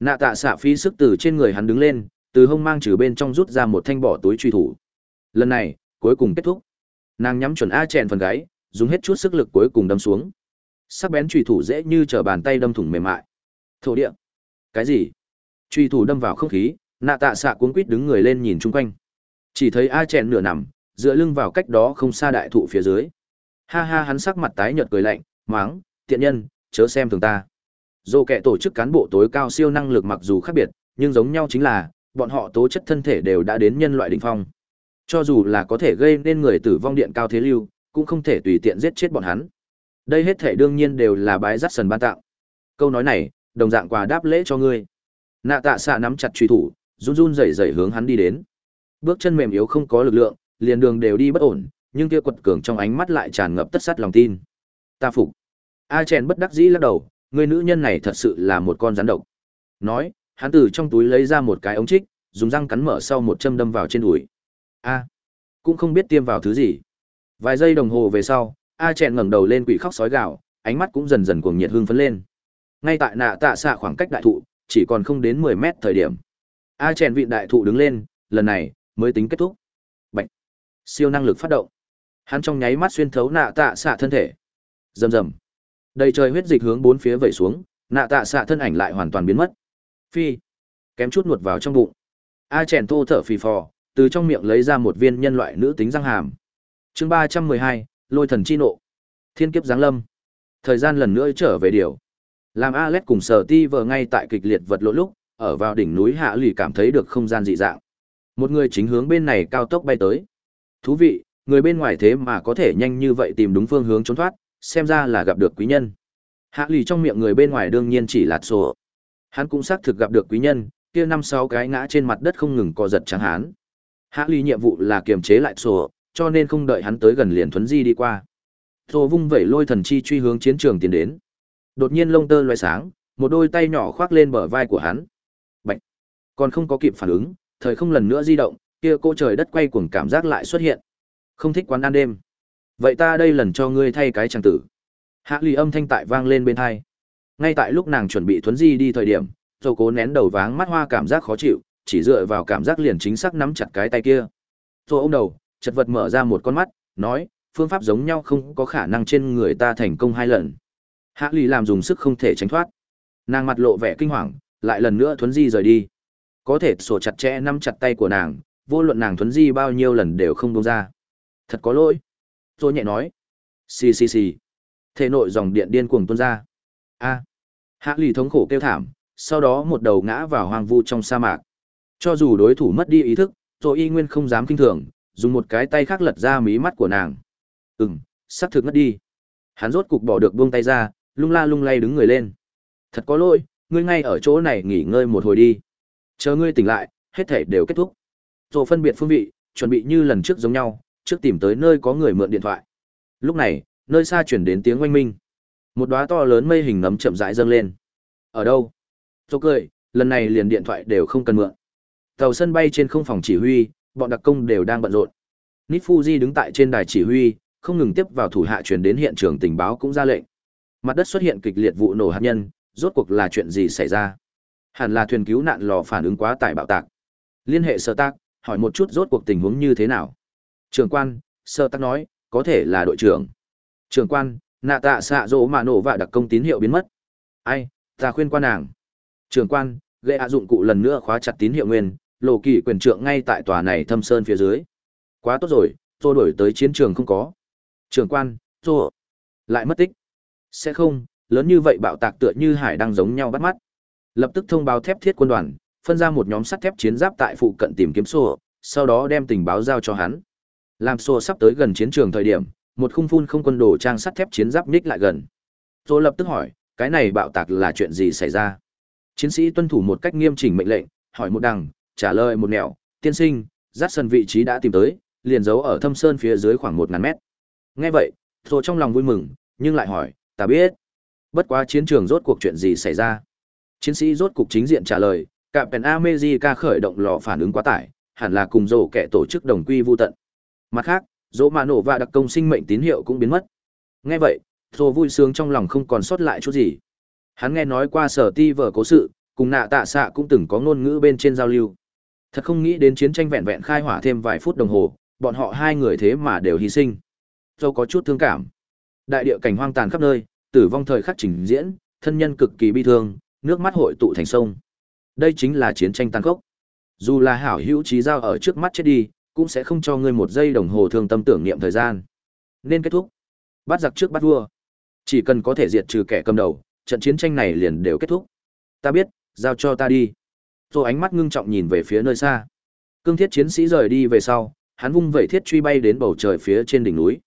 Nạ tạ xạ phi sức từ trên người hắn đứng lên, từ hông mang trừ bên trong rút ra một thanh bỏ túi truy thủ. Lần này, cuối cùng kết thúc. Nàng nhắm chuẩn a chèn phần gáy, dùng hết chút sức lực cuối cùng đâm xuống. Sắc bén truy thủ dễ như t bàn tay đâm thủng mềm mại. Thổ địa. Cái gì? Truy thủ đâm vào không khí, nạ tạ xạ cuống quít đứng người lên nhìn chung quanh. Chỉ thấy a chèn nửa nằm dựa lưng vào cách đó không xa đại thụ phía dưới. Ha ha, hắn sắc mặt tái nhợt cười lạnh, máng, tiện nhân, chớ xem thường ta. Dù kẻ tổ chức cán bộ tối cao siêu năng lực mặc dù khác biệt, nhưng giống nhau chính là, bọn họ tố chất thân thể đều đã đến nhân loại đỉnh phong. Cho dù là có thể gây nên người tử vong điện cao thế lưu, cũng không thể tùy tiện giết chết bọn hắn. Đây hết thể đương nhiên đều là bái dắt sần ban tạo. Câu nói này, đồng dạng quà đáp lễ cho ngươi. Nạ tạ xạ nắm chặt truy thủ, run run rẩy rẩy hướng hắn đi đến. Bước chân mềm yếu không có lực lượng liền đường đều đi bất ổn, nhưng kia quật cường trong ánh mắt lại tràn ngập tất sắt lòng tin. Ta phục. A chèn bất đắc dĩ lắc đầu, người nữ nhân này thật sự là một con rắn độc. Nói, hắn từ trong túi lấy ra một cái ống trích, dùng răng cắn mở sau một châm đâm vào trên đùi. A. Cũng không biết tiêm vào thứ gì. Vài giây đồng hồ về sau, a chèn ngẩng đầu lên quỷ khóc sói gạo ánh mắt cũng dần dần cuồng nhiệt hương phấn lên. Ngay tại nạ tạ xạ khoảng cách đại thụ, chỉ còn không đến mười mét thời điểm. A chèn vị đại thụ đứng lên, lần này mới tính kết thúc siêu năng lực phát động. Hắn trong nháy mắt xuyên thấu nạ tạ xạ thân thể. Rầm rầm. Đầy trời huyết dịch hướng bốn phía vẩy xuống, nạ tạ xạ thân ảnh lại hoàn toàn biến mất. Phi. Kém chút nuột vào trong bụng. A chèn thô thở phì phò, từ trong miệng lấy ra một viên nhân loại nữ tính răng hàm. Chương ba trăm mười hai, lôi thần chi nộ. Thiên kiếp giáng lâm. Thời gian lần nữa trở về điều. Làm alex cùng sở ti vờ ngay tại kịch liệt vật lộn lúc, ở vào đỉnh núi hạ lì cảm thấy được không gian dị dạng. Một người chính hướng bên này cao tốc bay tới thú vị người bên ngoài thế mà có thể nhanh như vậy tìm đúng phương hướng trốn thoát xem ra là gặp được quý nhân hạ lì trong miệng người bên ngoài đương nhiên chỉ là sổ hắn cũng xác thực gặp được quý nhân kia năm sáu cái ngã trên mặt đất không ngừng co giật trắng hán hạ lì nhiệm vụ là kiềm chế lại sổ cho nên không đợi hắn tới gần liền thuấn di đi qua Thổ vung vẩy lôi thần chi truy hướng chiến trường tiến đến. Đột nhiên lông tơ loé sáng, một đôi tay nhỏ khoác lên bờ vai của hắn. Bạch. Còn không có kịp phản ứng, thời không lần nữa di động, kia cô trời đất quay cuồng cảm giác lại xuất hiện. Không thích quán ăn đêm. Vậy ta đây lần cho ngươi thay cái chàng tử. Hạ lì âm thanh tại vang lên bên tai. Ngay tại lúc nàng chuẩn bị thuấn di đi thời điểm, dầu cố nén đầu váng mắt hoa cảm giác khó chịu, chỉ dựa vào cảm giác liền chính xác nắm chặt cái tay kia. Rồi ôm đầu, chật vật mở ra một con mắt, nói, phương pháp giống nhau không có khả năng trên người ta thành công hai lần. Hạ lì làm dùng sức không thể tránh thoát. Nàng mặt lộ vẻ kinh hoàng, lại lần nữa thuấn di rời đi. Có thể sổ chặt chẽ nắm chặt tay của nàng, vô luận nàng thuấn di bao nhiêu lần đều không buông ra. Thật có lỗi. Rồi nhẹ nói. Xì xì xì. Thể nội dòng điện điên cuồng tuôn ra. A. Hạ lì thống khổ kêu thảm, sau đó một đầu ngã vào hoang vu trong sa mạc. Cho dù đối thủ mất đi ý thức, rồi y nguyên không dám kinh thường, dùng một cái tay khác lật ra mí mắt của nàng. Ừm, sắp thực ngất đi. Hắn rốt cục bỏ được buông tay ra, lung la lung lay đứng người lên. Thật có lỗi, ngươi ngay ở chỗ này nghỉ ngơi một hồi đi. Chờ ngươi tỉnh lại, hết thể đều kết thúc. Rồi phân biệt phương vị, chuẩn bị như lần trước giống nhau, trước tìm tới nơi có người mượn điện thoại. Lúc này, nơi xa chuyển đến tiếng oanh minh. Một đóa to lớn mây hình nấm chậm rãi dâng lên. Ở đâu? Rồi cười, lần này liền điện thoại đều không cần mượn. Tàu sân bay trên không phòng chỉ huy, bọn đặc công đều đang bận rộn. Nít Fuji đứng tại trên đài chỉ huy, không ngừng tiếp vào thủ hạ truyền đến hiện trường tình báo cũng ra lệnh. Mặt đất xuất hiện kịch liệt vụ nổ hạt nhân, rốt cuộc là chuyện gì xảy ra? Hẳn là thuyền cứu nạn lò phản ứng quá tải bạo tạc. Liên hệ sơ tác, hỏi một chút rốt cuộc tình huống như thế nào. Trưởng quan, sơ tắc nói, có thể là đội trưởng. Trưởng quan, nạ tạ xạ rỗ mà nổ và đặc công tín hiệu biến mất. Ai, ta khuyên quan nàng. Trưởng quan, gây hạ dụng cụ lần nữa khóa chặt tín hiệu nguyên, lộ kỳ quyền trưởng ngay tại tòa này thâm sơn phía dưới. Quá tốt rồi, tôi đổi tới chiến trường không có. Trưởng quan, rồ, lại mất tích. Sẽ không, lớn như vậy bạo tạc tựa như hải đang giống nhau bắt mắt. Lập tức thông báo thép thiết quân đoàn, phân ra một nhóm sắt thép chiến giáp tại phụ cận tìm kiếm sổ, sau đó đem tình báo giao cho hắn. Làm sổ sắp tới gần chiến trường thời điểm, một khung phun không quân đồ trang sắt thép chiến giáp nhích lại gần. Tô lập tức hỏi, cái này bạo tạc là chuyện gì xảy ra? Chiến sĩ tuân thủ một cách nghiêm chỉnh mệnh lệnh, hỏi một đằng, trả lời một nẻo, tiên sinh, dắt sân vị trí đã tìm tới, liền giấu ở thâm sơn phía dưới khoảng một ngàn mét. Nghe vậy, Tô trong lòng vui mừng, nhưng lại hỏi, ta biết. Bất quá chiến trường rốt cuộc chuyện gì xảy ra. Chiến sĩ rốt cục chính diện trả lời, cạm Pen America khởi động lò phản ứng quá tải, hẳn là cùng rổ kẻ tổ chức đồng quy vu tận. Mặt khác, dỗ mà nổ và đặc công sinh mệnh tín hiệu cũng biến mất. Nghe vậy, Thô vui sướng trong lòng không còn sót lại chút gì. Hắn nghe nói qua sở ti vở cố sự, cùng nạ tạ xạ cũng từng có ngôn ngữ bên trên giao lưu. Thật không nghĩ đến chiến tranh vẹn vẹn khai hỏa thêm vài phút đồng hồ, bọn họ hai người thế mà đều hy sinh. Dâu có chút thương cảm. Đại địa cảnh hoang tàn khắp nơi, tử vong thời khắc trình diễn, thân nhân cực kỳ bi thương, nước mắt hội tụ thành sông. Đây chính là chiến tranh tăng khốc. Dù là hảo hữu trí giao ở trước mắt chết đi, cũng sẽ không cho ngươi một giây đồng hồ thương tâm tưởng niệm thời gian. Nên kết thúc. Bắt giặc trước bắt vua. Chỉ cần có thể diệt trừ kẻ cầm đầu, trận chiến tranh này liền đều kết thúc. Ta biết, giao cho ta đi. Rồi ánh mắt ngưng trọng nhìn về phía nơi xa. Cương thiết chiến sĩ rời đi về sau, hắn vung vẩy thiết truy bay đến bầu trời phía trên đỉnh núi.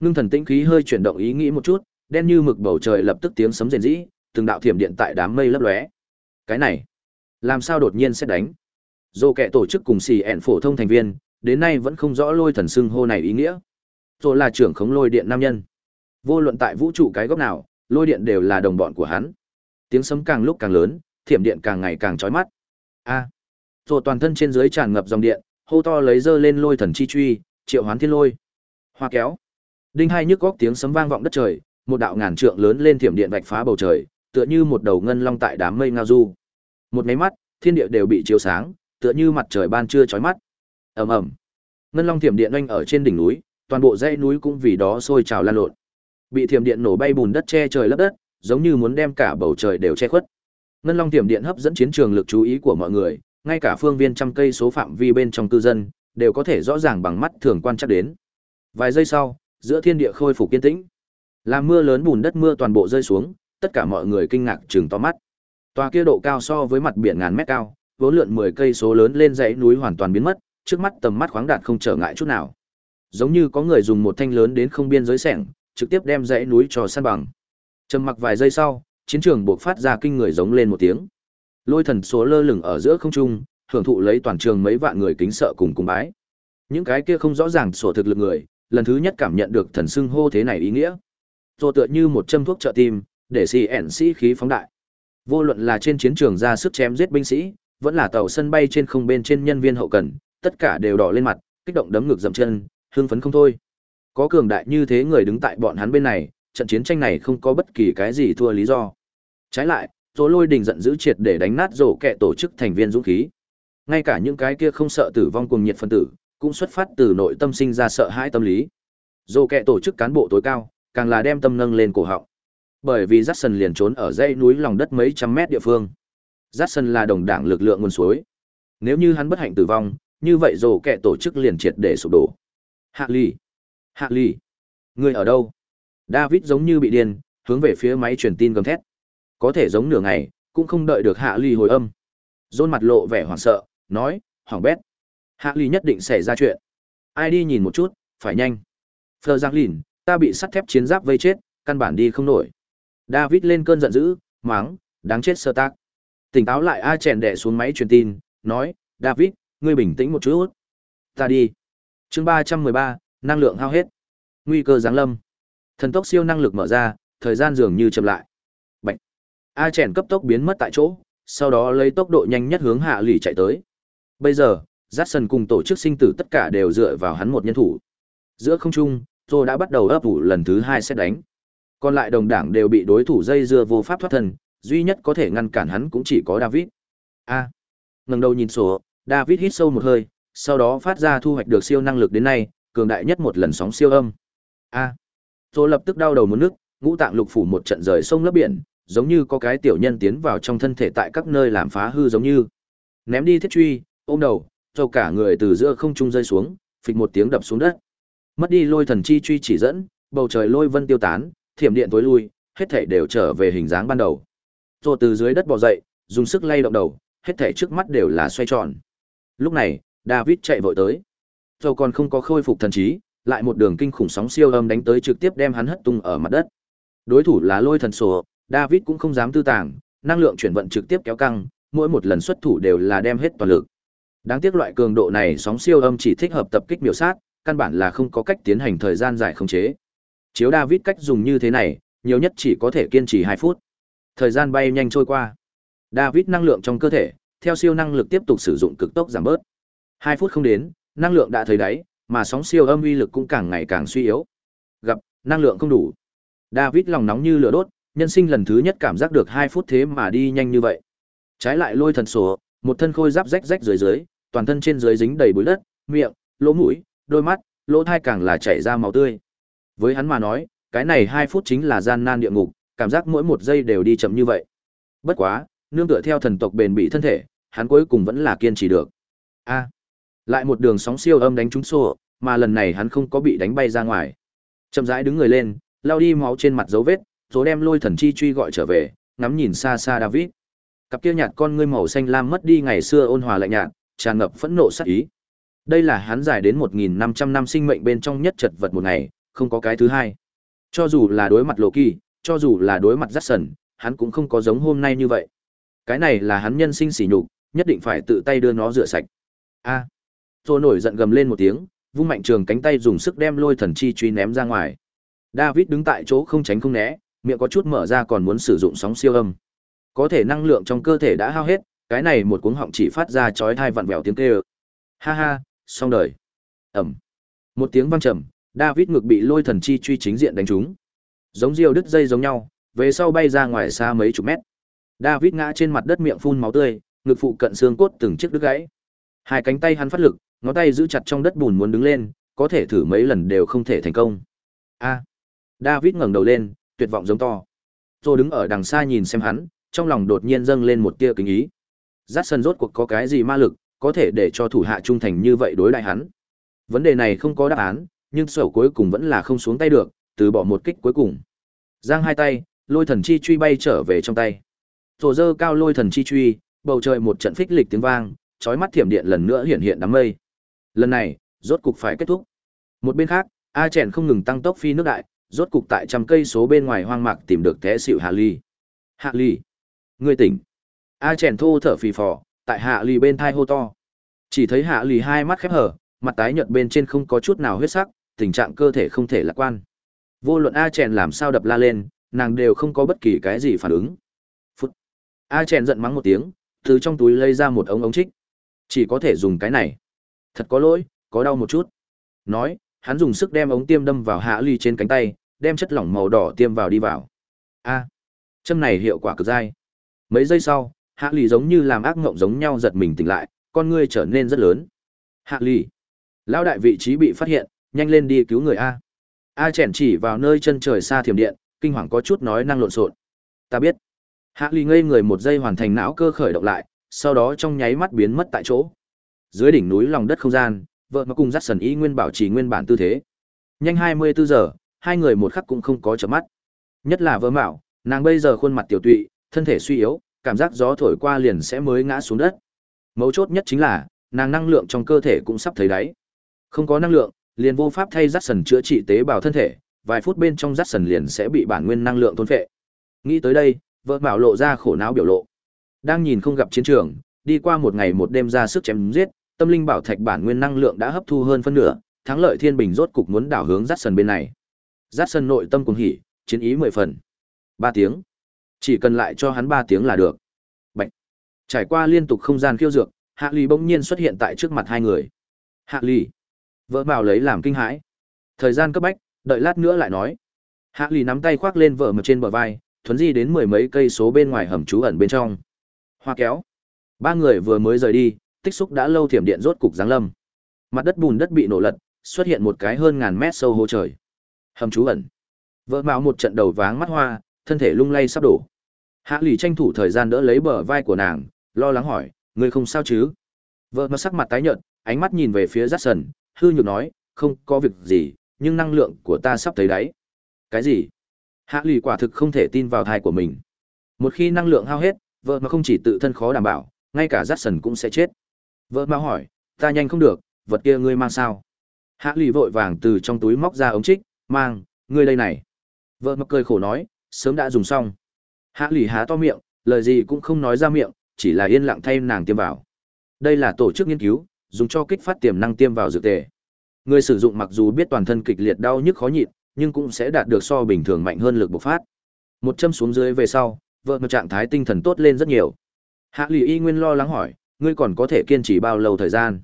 Ngưng thần tĩnh khí hơi chuyển động ý nghĩ một chút, đen như mực bầu trời lập tức tiếng sấm rền rĩ, từng đạo thiểm điện tại đám mây lấp lóe. Cái này, làm sao đột nhiên sẽ đánh? dồ kẻ tổ chức cùng xì ẹn phổ thông thành viên, đến nay vẫn không rõ lôi thần xưng hô này ý nghĩa. Rồi là trưởng khống lôi điện nam nhân. Vô luận tại vũ trụ cái góc nào, lôi điện đều là đồng bọn của hắn. Tiếng sấm càng lúc càng lớn, thiểm điện càng ngày càng chói mắt. A. Rồi toàn thân trên dưới tràn ngập dòng điện, hô to lấy dơ lên lôi thần chi truy, triệu hoán thiên lôi. Hoa kéo. Đinh hai nhức góc tiếng sấm vang vọng đất trời, một đạo ngàn trượng lớn lên thiểm điện vạch phá bầu trời, tựa như một đầu ngân long tại đám mây ngao du. Một máy mắt, thiên địa đều bị chiếu sáng, tựa như mặt trời ban trưa chói mắt. Ầm ầm. Ngân long thiểm điện oanh ở trên đỉnh núi, toàn bộ dãy núi cũng vì đó sôi trào lan lộn. Bị thiểm điện nổ bay bùn đất che trời lấp đất, giống như muốn đem cả bầu trời đều che khuất. Ngân long thiểm điện hấp dẫn chiến trường lực chú ý của mọi người, ngay cả phương viên trăm cây số phạm vi bên trong cư dân đều có thể rõ ràng bằng mắt thường quan chắc đến. Vài giây sau, giữa thiên địa khôi phục kiên tĩnh. Làm mưa lớn bùn đất mưa toàn bộ rơi xuống, tất cả mọi người kinh ngạc chừng to mắt. Tòa kia độ cao so với mặt biển ngàn mét cao, vốn lượn 10 cây số lớn lên dãy núi hoàn toàn biến mất, trước mắt tầm mắt khoáng đạt không trở ngại chút nào. Giống như có người dùng một thanh lớn đến không biên giới sẻng, trực tiếp đem dãy núi cho san bằng. Trầm mặc vài giây sau, chiến trường buộc phát ra kinh người giống lên một tiếng. Lôi thần số lơ lửng ở giữa không trung, hưởng thụ lấy toàn trường mấy vạn người kính sợ cùng cung bái. Những cái kia không rõ ràng sổ thực lực người, lần thứ nhất cảm nhận được thần xưng hô thế này ý nghĩa. Rồi tựa như một châm thuốc trợ tim, để xì ẻn sĩ khí phóng đại. Vô luận là trên chiến trường ra sức chém giết binh sĩ, vẫn là tàu sân bay trên không bên trên nhân viên hậu cần, tất cả đều đỏ lên mặt, kích động đấm ngực dậm chân, hưng phấn không thôi. Có cường đại như thế người đứng tại bọn hắn bên này, trận chiến tranh này không có bất kỳ cái gì thua lý do. Trái lại, Tố Lôi Đình giận dữ triệt để đánh nát rổ kẹ tổ chức thành viên dũng khí. Ngay cả những cái kia không sợ tử vong cùng nhiệt phân tử, cũng xuất phát từ nội tâm sinh ra sợ hãi tâm lý. Rổ kẹ tổ chức cán bộ tối cao, càng là đem tâm nâng lên cổ họng. Bởi vì Jackson liền trốn ở dãy núi lòng đất mấy trăm mét địa phương. Jackson là đồng đảng lực lượng nguồn suối. Nếu như hắn bất hạnh tử vong, như vậy rồ kẹ tổ chức liền triệt để sụp đổ. Hạ Ly, Hạ Ly, người ở đâu? David giống như bị điên, hướng về phía máy truyền tin gầm thét. Có thể giống nửa ngày, cũng không đợi được Hạ Ly hồi âm. John mặt lộ vẻ hoảng sợ, nói, hoảng bét. Hạ Ly nhất định xảy ra chuyện. Ai đi nhìn một chút, phải nhanh. Phờ Giang Lìn, ta bị sắt thép chiến giáp vây chết, căn bản đi không nổi. David lên cơn giận dữ, mắng, đáng chết sơ tác. Tỉnh táo lại A chèn đẻ xuống máy truyền tin, nói, David, ngươi bình tĩnh một chút. Ta đi. chương ba trăm mười ba, năng lượng hao hết. Nguy cơ giáng lâm. Thần tốc siêu năng lực mở ra, thời gian dường như chậm lại. Bạch. A chèn cấp tốc biến mất tại chỗ, sau đó lấy tốc độ nhanh nhất hướng hạ lì chạy tới. Bây giờ, Jackson cùng tổ chức sinh tử tất cả đều dựa vào hắn một nhân thủ. Giữa không trung, Joe đã bắt đầu ấp ủ lần thứ hai xét đánh. Còn lại đồng đảng đều bị đối thủ dây dưa vô pháp thoát thân, duy nhất có thể ngăn cản hắn cũng chỉ có David. A. ngẩng đầu nhìn sổ, David hít sâu một hơi, sau đó phát ra thu hoạch được siêu năng lực đến nay, cường đại nhất một lần sóng siêu âm. A. Tô lập tức đau đầu muốn nước, ngũ tạng lục phủ một trận rời sông lấp biển, giống như có cái tiểu nhân tiến vào trong thân thể tại các nơi làm phá hư giống như. Ném đi thiết truy, ôm đầu, cho cả người từ giữa không trung rơi xuống, phịch một tiếng đập xuống đất. Mất đi lôi thần chi truy chỉ dẫn, bầu trời lôi vân tiêu tán, thiểm điện tối lui, hết thảy đều trở về hình dáng ban đầu. Rồi từ dưới đất bò dậy, dùng sức lay động đầu, hết thảy trước mắt đều là xoay tròn. Lúc này, David chạy vội tới. Rồi còn không có khôi phục thần trí, lại một đường kinh khủng sóng siêu âm đánh tới trực tiếp đem hắn hất tung ở mặt đất. Đối thủ là lôi thần sổ, David cũng không dám tư tàng, năng lượng chuyển vận trực tiếp kéo căng, mỗi một lần xuất thủ đều là đem hết toàn lực. Đáng tiếc loại cường độ này sóng siêu âm chỉ thích hợp tập kích miểu sát, căn bản là không có cách tiến hành thời gian dài khống chế. Chiếu David cách dùng như thế này, nhiều nhất chỉ có thể kiên trì 2 phút. Thời gian bay nhanh trôi qua. David năng lượng trong cơ thể, theo siêu năng lực tiếp tục sử dụng cực tốc giảm bớt. 2 phút không đến, năng lượng đã thấy đáy, mà sóng siêu âm uy lực cũng càng ngày càng suy yếu. Gặp, năng lượng không đủ. David lòng nóng như lửa đốt, nhân sinh lần thứ nhất cảm giác được 2 phút thế mà đi nhanh như vậy. Trái lại lôi thần sổ, một thân khôi giáp rách rách dưới dưới, toàn thân trên dưới dính đầy bụi đất, miệng, lỗ mũi, đôi mắt, lỗ thai càng là chảy ra máu tươi. Với hắn mà nói, cái này 2 phút chính là gian nan địa ngục, cảm giác mỗi một giây đều đi chậm như vậy. Bất quá, nương tựa theo thần tộc bền bỉ thân thể, hắn cuối cùng vẫn là kiên trì được. A, lại một đường sóng siêu âm đánh trúng xô, mà lần này hắn không có bị đánh bay ra ngoài. Chậm rãi đứng người lên, lao đi máu trên mặt dấu vết, rồi đem lôi thần chi truy gọi trở về, ngắm nhìn xa xa David. Cặp kia nhạt con ngươi màu xanh lam mất đi ngày xưa ôn hòa lạnh nhạt, tràn ngập phẫn nộ sát ý. Đây là hắn dài đến 1.500 năm sinh mệnh bên trong nhất chật vật một ngày, không có cái thứ hai. Cho dù là đối mặt Loki, cho dù là đối mặt Jackson, hắn cũng không có giống hôm nay như vậy. Cái này là hắn nhân sinh sỉ nhục, nhất định phải tự tay đưa nó rửa sạch. A. À. Nổi giận gầm lên một tiếng, vung mạnh trường cánh tay dùng sức đem lôi thần chi truy ném ra ngoài. David đứng tại chỗ không tránh không né, miệng có chút mở ra còn muốn sử dụng sóng siêu âm. Có thể năng lượng trong cơ thể đã hao hết, cái này một cuống họng chỉ phát ra chói tai vặn vẹo tiếng kêu. Ha ha, xong đời. Ầm. Một tiếng vang trầm, David ngực bị lôi thần chi truy chính diện đánh trúng. Giống diều đứt dây giống nhau, về sau bay ra ngoài xa mấy chục mét. David ngã trên mặt đất miệng phun máu tươi, ngực phụ cận xương cốt từng chiếc đứt gãy. Hai cánh tay hắn phát lực, ngón tay giữ chặt trong đất bùn muốn đứng lên, có thể thử mấy lần đều không thể thành công. A. David ngẩng đầu lên, tuyệt vọng giống to. Rồi đứng ở đằng xa nhìn xem hắn, trong lòng đột nhiên dâng lên một tia kính ý. Dát sân rốt cuộc có cái gì ma lực, có thể để cho thủ hạ trung thành như vậy đối đãi hắn. Vấn đề này không có đáp án, nhưng sổ cuối cùng vẫn là không xuống tay được, từ bỏ một kích cuối cùng. Giang hai tay, lôi thần chi truy bay trở về trong tay. Rồ dơ cao lôi thần chi truy, bầu trời một trận phích lịch tiếng vang, chói mắt thiểm điện lần nữa hiện hiện đám mây. Lần này, rốt cục phải kết thúc. Một bên khác, A Chèn không ngừng tăng tốc phi nước đại, rốt cục tại trăm cây số bên ngoài hoang mạc tìm được té xỉu Hạ Ly. Hạ Ly, ngươi tỉnh. A Chèn thô thở phì phò, tại Hạ Ly bên thai hô to. Chỉ thấy Hạ Ly hai mắt khép hở, mặt tái nhợt bên trên không có chút nào huyết sắc, tình trạng cơ thể không thể lạc quan. Vô luận A Chèn làm sao đập la lên, nàng đều không có bất kỳ cái gì phản ứng. Phút. A Chèn giận mắng một tiếng, từ trong túi lấy ra một ống ống trích. Chỉ có thể dùng cái này. Thật có lỗi, có đau một chút. Nói, hắn dùng sức đem ống tiêm đâm vào hạ ly trên cánh tay, đem chất lỏng màu đỏ tiêm vào đi vào. A, châm này hiệu quả cực dai. Mấy giây sau, hạ ly giống như làm ác ngộng giống nhau giật mình tỉnh lại, con ngươi trở nên rất lớn. Hạ ly, lão đại vị trí bị phát hiện, nhanh lên đi cứu người a. A chèn chỉ vào nơi chân trời xa thiểm điện, kinh hoàng có chút nói năng lộn xộn. Ta biết. Hạ ly ngây người một giây hoàn thành não cơ khởi động lại, sau đó trong nháy mắt biến mất tại chỗ. Dưới đỉnh núi lòng đất không gian, vợ mà cùng dắt sần y nguyên bảo trì nguyên bản tư thế. Nhanh 24 giờ, hai người một khắc cũng không có chớp mắt. Nhất là vợ mạo, nàng bây giờ khuôn mặt tiểu tụy, thân thể suy yếu, cảm giác gió thổi qua liền sẽ mới ngã xuống đất. Mấu chốt nhất chính là, nàng năng lượng trong cơ thể cũng sắp thấy đáy. Không có năng lượng, liền vô pháp thay dắt sần chữa trị tế bào thân thể, vài phút bên trong dắt sần liền sẽ bị bản nguyên năng lượng thôn phệ. Nghĩ tới đây, vợ bảo lộ ra khổ não biểu lộ. Đang nhìn không gặp chiến trường, đi qua một ngày một đêm ra sức chém giết, tâm linh bảo thạch bản nguyên năng lượng đã hấp thu hơn phân nửa, thắng lợi thiên bình rốt cục muốn đảo hướng dắt sần bên này. Dắt sần nội tâm cuồng hỉ, chiến ý mười phần. Ba tiếng. Chỉ cần lại cho hắn ba tiếng là được. Bạch. Trải qua liên tục không gian khiêu dược, Hạ lì bỗng nhiên xuất hiện tại trước mặt hai người. Hạ lì Vợ mạo lấy làm kinh hãi. Thời gian cấp bách, đợi lát nữa lại nói. Hạ lì nắm tay khoác lên vợ mập trên bờ vai, thuấn di đến mười mấy cây số bên ngoài hầm trú ẩn bên trong. Hoa kéo. Ba người vừa mới rời đi, tích xúc đã lâu thiểm điện rốt cục giáng lâm. Mặt đất bùn đất bị nổ lật, xuất hiện một cái hơn ngàn mét sâu hố trời. Hầm trú ẩn. Vỡ mạo một trận đầu váng mắt hoa, thân thể lung lay sắp đổ. Hạ lì tranh thủ thời gian đỡ lấy bờ vai của nàng, lo lắng hỏi, ngươi không sao chứ? Vợ mà sắc mặt tái nhợt, ánh mắt nhìn về phía rát Sần, hư nhược nói, không có việc gì, nhưng năng lượng của ta sắp thấy đáy. Cái gì? Hạ lì quả thực không thể tin vào thai của mình. Một khi năng lượng hao hết, vợ mà không chỉ tự thân khó đảm bảo, ngay cả Dát Sần cũng sẽ chết. Vợ mà hỏi, ta nhanh không được, vật kia ngươi mang sao? Hạ lì vội vàng từ trong túi móc ra ống trích, mang, ngươi đây này. Vợ mà cười khổ nói, sớm đã dùng xong. Hạ lì há to miệng, lời gì cũng không nói ra miệng, chỉ là yên lặng thay nàng tiêm vào. Đây là tổ chức nghiên cứu, dùng cho kích phát tiềm năng tiêm vào dược tề. Người sử dụng mặc dù biết toàn thân kịch liệt đau nhức khó nhịn, nhưng cũng sẽ đạt được so bình thường mạnh hơn lực bộc phát. Một châm xuống dưới về sau, vợ một trạng thái tinh thần tốt lên rất nhiều. hạ lì y nguyên lo lắng hỏi ngươi còn có thể kiên trì bao lâu thời gian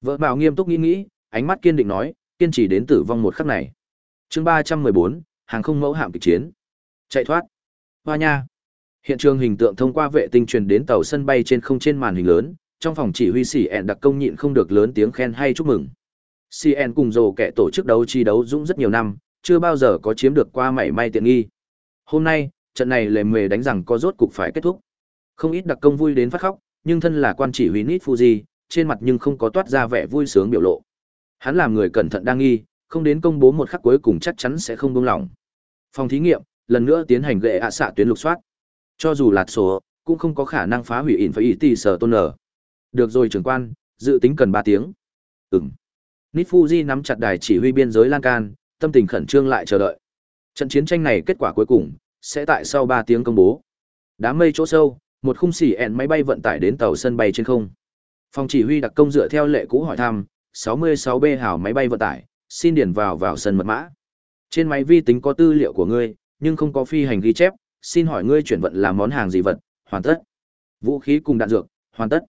vợ bảo nghiêm túc nghĩ nghĩ ánh mắt kiên định nói kiên trì đến tử vong một khắc này chương ba trăm mười bốn hàng không mẫu hạm kịch chiến chạy thoát hoa nha hiện trường hình tượng thông qua vệ tinh truyền đến tàu sân bay trên không trên màn hình lớn trong phòng chỉ huy cn đặc công nhịn không được lớn tiếng khen hay chúc mừng. Cn cùng rồ kẻ tổ chức đấu chi đấu dũng rất nhiều năm, chưa bao giờ có chiếm được qua mảy may tiện nghi. Hôm nay, trận này lề mề đánh rằng có rốt cục phải kết thúc. Không ít đặc công vui đến phát khóc, nhưng thân là quan chỉ huy nít fuji trên mặt nhưng không có toát ra vẻ vui sướng biểu lộ. Hắn làm người cẩn thận đang nghi, không đến công bố một khắc cuối cùng chắc chắn sẽ không buông lỏng. Phòng thí nghiệm, lần nữa tiến hành gệ ạ xạ tuyến lục soát. Cho dù lạt sổ cũng không có khả năng phá hủy ỉn phải ý tỷ sở tôn nở được rồi trưởng quan, dự tính cần ba tiếng. Ừng nít fuji nắm chặt đài chỉ huy biên giới lan can, tâm tình khẩn trương lại chờ đợi. Trận chiến tranh này kết quả cuối cùng sẽ tại sau ba tiếng công bố. Đám mây chỗ sâu, một khung xỉ ẹn máy bay vận tải đến tàu sân bay trên không. Phòng chỉ huy đặc công dựa theo lệ cũ hỏi thăm 66 b hào máy bay vận tải, xin điền vào vào sân mật mã. Trên máy vi tính có tư liệu của ngươi, nhưng không có phi hành ghi chép, xin hỏi ngươi chuyển vận làm món hàng gì vật? Hoàn tất. Vũ khí cùng đạn dược, hoàn tất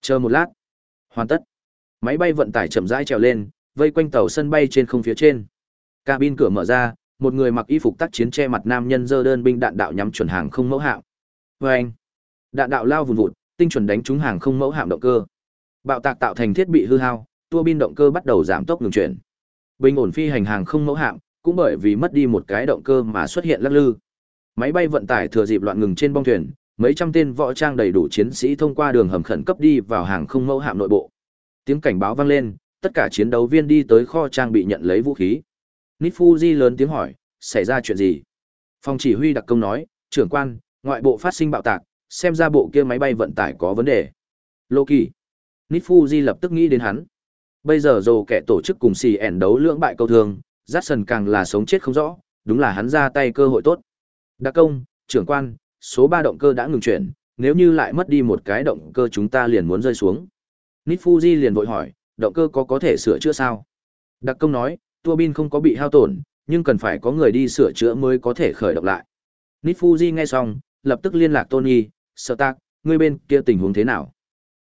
chờ một lát. Hoàn tất. Máy bay vận tải chậm rãi trèo lên, vây quanh tàu sân bay trên không phía trên. Cabin cửa mở ra, một người mặc y phục tác chiến che mặt nam nhân dơ đơn binh đạn đạo nhắm chuẩn hàng không mẫu hạm. Vê anh. Đạn đạo lao vùn vụt, tinh chuẩn đánh trúng hàng không mẫu hạm động cơ. Bạo tạc tạo thành thiết bị hư hao, tua bin động cơ bắt đầu giảm tốc ngừng chuyển. Bình ổn phi hành hàng không mẫu hạm, cũng bởi vì mất đi một cái động cơ mà xuất hiện lắc lư. Máy bay vận tải thừa dịp loạn ngừng trên bong thuyền mấy trăm tên võ trang đầy đủ chiến sĩ thông qua đường hầm khẩn cấp đi vào hàng không mẫu hạm nội bộ. Tiếng cảnh báo vang lên, tất cả chiến đấu viên đi tới kho trang bị nhận lấy vũ khí. Nít fuji lớn tiếng hỏi, xảy ra chuyện gì? Phòng chỉ huy đặc công nói, trưởng quan, ngoại bộ phát sinh bạo tạc, xem ra bộ kia máy bay vận tải có vấn đề. Loki. Nít fuji lập tức nghĩ đến hắn. Bây giờ dồ kẻ tổ chức cùng xì ẻn đấu lưỡng bại câu thương j càng là sống chết không rõ, đúng là hắn ra tay cơ hội tốt. Đặc công, trưởng quan số ba động cơ đã ngừng chuyển, nếu như lại mất đi một cái động cơ chúng ta liền muốn rơi xuống. Nít fuji liền vội hỏi, động cơ có có thể sửa chữa sao? Đặc công nói tua bin không có bị hao tổn, nhưng cần phải có người đi sửa chữa mới có thể khởi động lại. Nít fuji nghe xong, lập tức liên lạc tony sợ tạc, ngươi bên kia tình huống thế nào?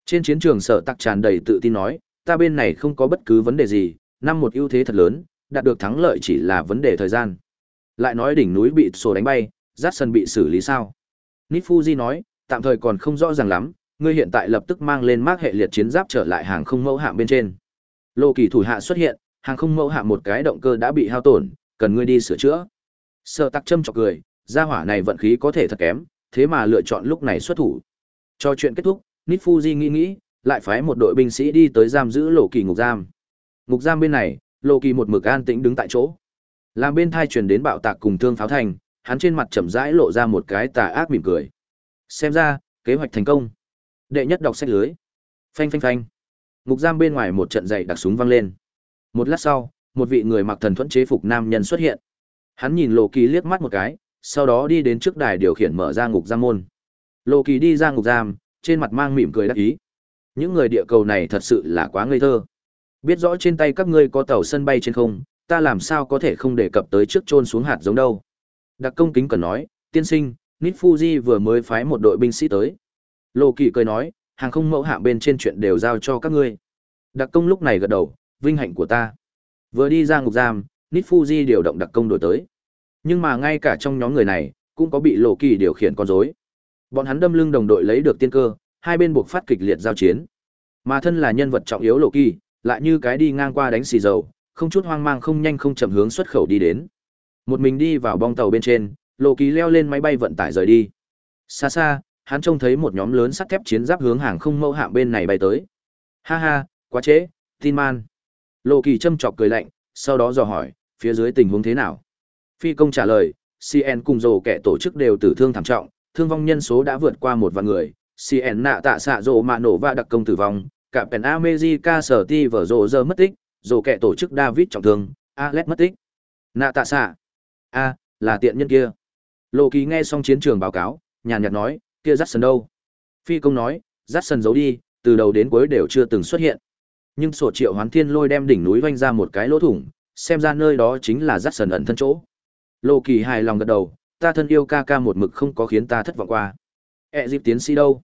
Trên chiến trường sợ tạc tràn đầy tự tin nói, ta bên này không có bất cứ vấn đề gì, năm một ưu thế thật lớn, đạt được thắng lợi chỉ là vấn đề thời gian. Lại nói đỉnh núi bị sổ đánh bay rát sân bị xử lý sao? Nifuji nói, tạm thời còn không rõ ràng lắm, ngươi hiện tại lập tức mang lên mác hệ liệt chiến giáp trở lại hàng không mẫu hạm bên trên. Lô kỳ thủ hạ xuất hiện, hàng không mẫu hạm một cái động cơ đã bị hao tổn, cần ngươi đi sửa chữa. Sở tắc châm chọc cười, gia hỏa này vận khí có thể thật kém, thế mà lựa chọn lúc này xuất thủ. Cho chuyện kết thúc, Nifuji nghĩ nghĩ, lại phái một đội binh sĩ đi tới giam giữ Lô kỳ ngục giam. Ngục giam bên này, Lô kỳ một mực an tĩnh đứng tại chỗ. Làm bên thai truyền đến bạo tạc cùng thương pháo thành hắn trên mặt chậm rãi lộ ra một cái tà ác mỉm cười. Xem ra, kế hoạch thành công. Đệ nhất đọc sách lưới. Phanh phanh phanh. Ngục giam bên ngoài một trận dậy đặc súng văng lên. Một lát sau, một vị người mặc thần thuẫn chế phục nam nhân xuất hiện. Hắn nhìn lộ kỳ liếc mắt một cái, sau đó đi đến trước đài điều khiển mở ra ngục giam môn. Lộ kỳ đi ra ngục giam, trên mặt mang mỉm cười đắc ý. Những người địa cầu này thật sự là quá ngây thơ. Biết rõ trên tay các ngươi có tàu sân bay trên không, ta làm sao có thể không đề cập tới trước trôn xuống hạt giống đâu đặc công kính cần nói, tiên sinh nít fuji vừa mới phái một đội binh sĩ tới. Lô kỳ cười nói, hàng không mẫu hạm bên trên chuyện đều giao cho các ngươi. Đặc công lúc này gật đầu, vinh hạnh của ta. Vừa đi ra ngục giam nít fuji điều động đặc công đổi tới. Nhưng mà ngay cả trong nhóm người này, cũng có bị Lô kỳ điều khiển con rối. bọn hắn đâm lưng đồng đội lấy được tiên cơ, hai bên buộc phát kịch liệt giao chiến. Mà thân là nhân vật trọng yếu Lô kỳ lại như cái đi ngang qua đánh xì dầu, không chút hoang mang không nhanh không chậm hướng xuất khẩu đi đến một mình đi vào bong tàu bên trên lộ ký leo lên máy bay vận tải rời đi. Xa xa, hắn trông thấy một nhóm lớn sắt thép chiến giáp hướng hàng không mẫu hạm bên này bay tới. Ha ha, quá trễ, tin man. Lộ kỳ châm chọc cười lạnh, sau đó dò hỏi, phía dưới tình huống thế nào? Phi công trả lời cn cùng rồ kẻ tổ chức đều tử thương thảm trọng, thương vong nhân số đã vượt qua một vạn người. Cn nạ tạ xạ rộ mạ nổ và đặc công tử vong, cả pèn amejica sở ti vở rộ giờ mất tích, rồ kẻ tổ chức david trọng thương, alex mất tích. Nạ tạ xạ a là tiện nhân kia. Lộ kỳ nghe xong chiến trường báo cáo nhàn nhạt nói kia rát sần đâu? Phi công nói rát sần giấu đi từ đầu đến cuối đều chưa từng xuất hiện. Nhưng sổ triệu hoán thiên lôi đem đỉnh núi vanh ra một cái lỗ thủng xem ra nơi đó chính là rát sần ẩn thân chỗ. Lộ kỳ hài lòng gật đầu ta thân yêu ca ca một mực không có khiến ta thất vọng qua. Ẹ dịp tiến sĩ đâu?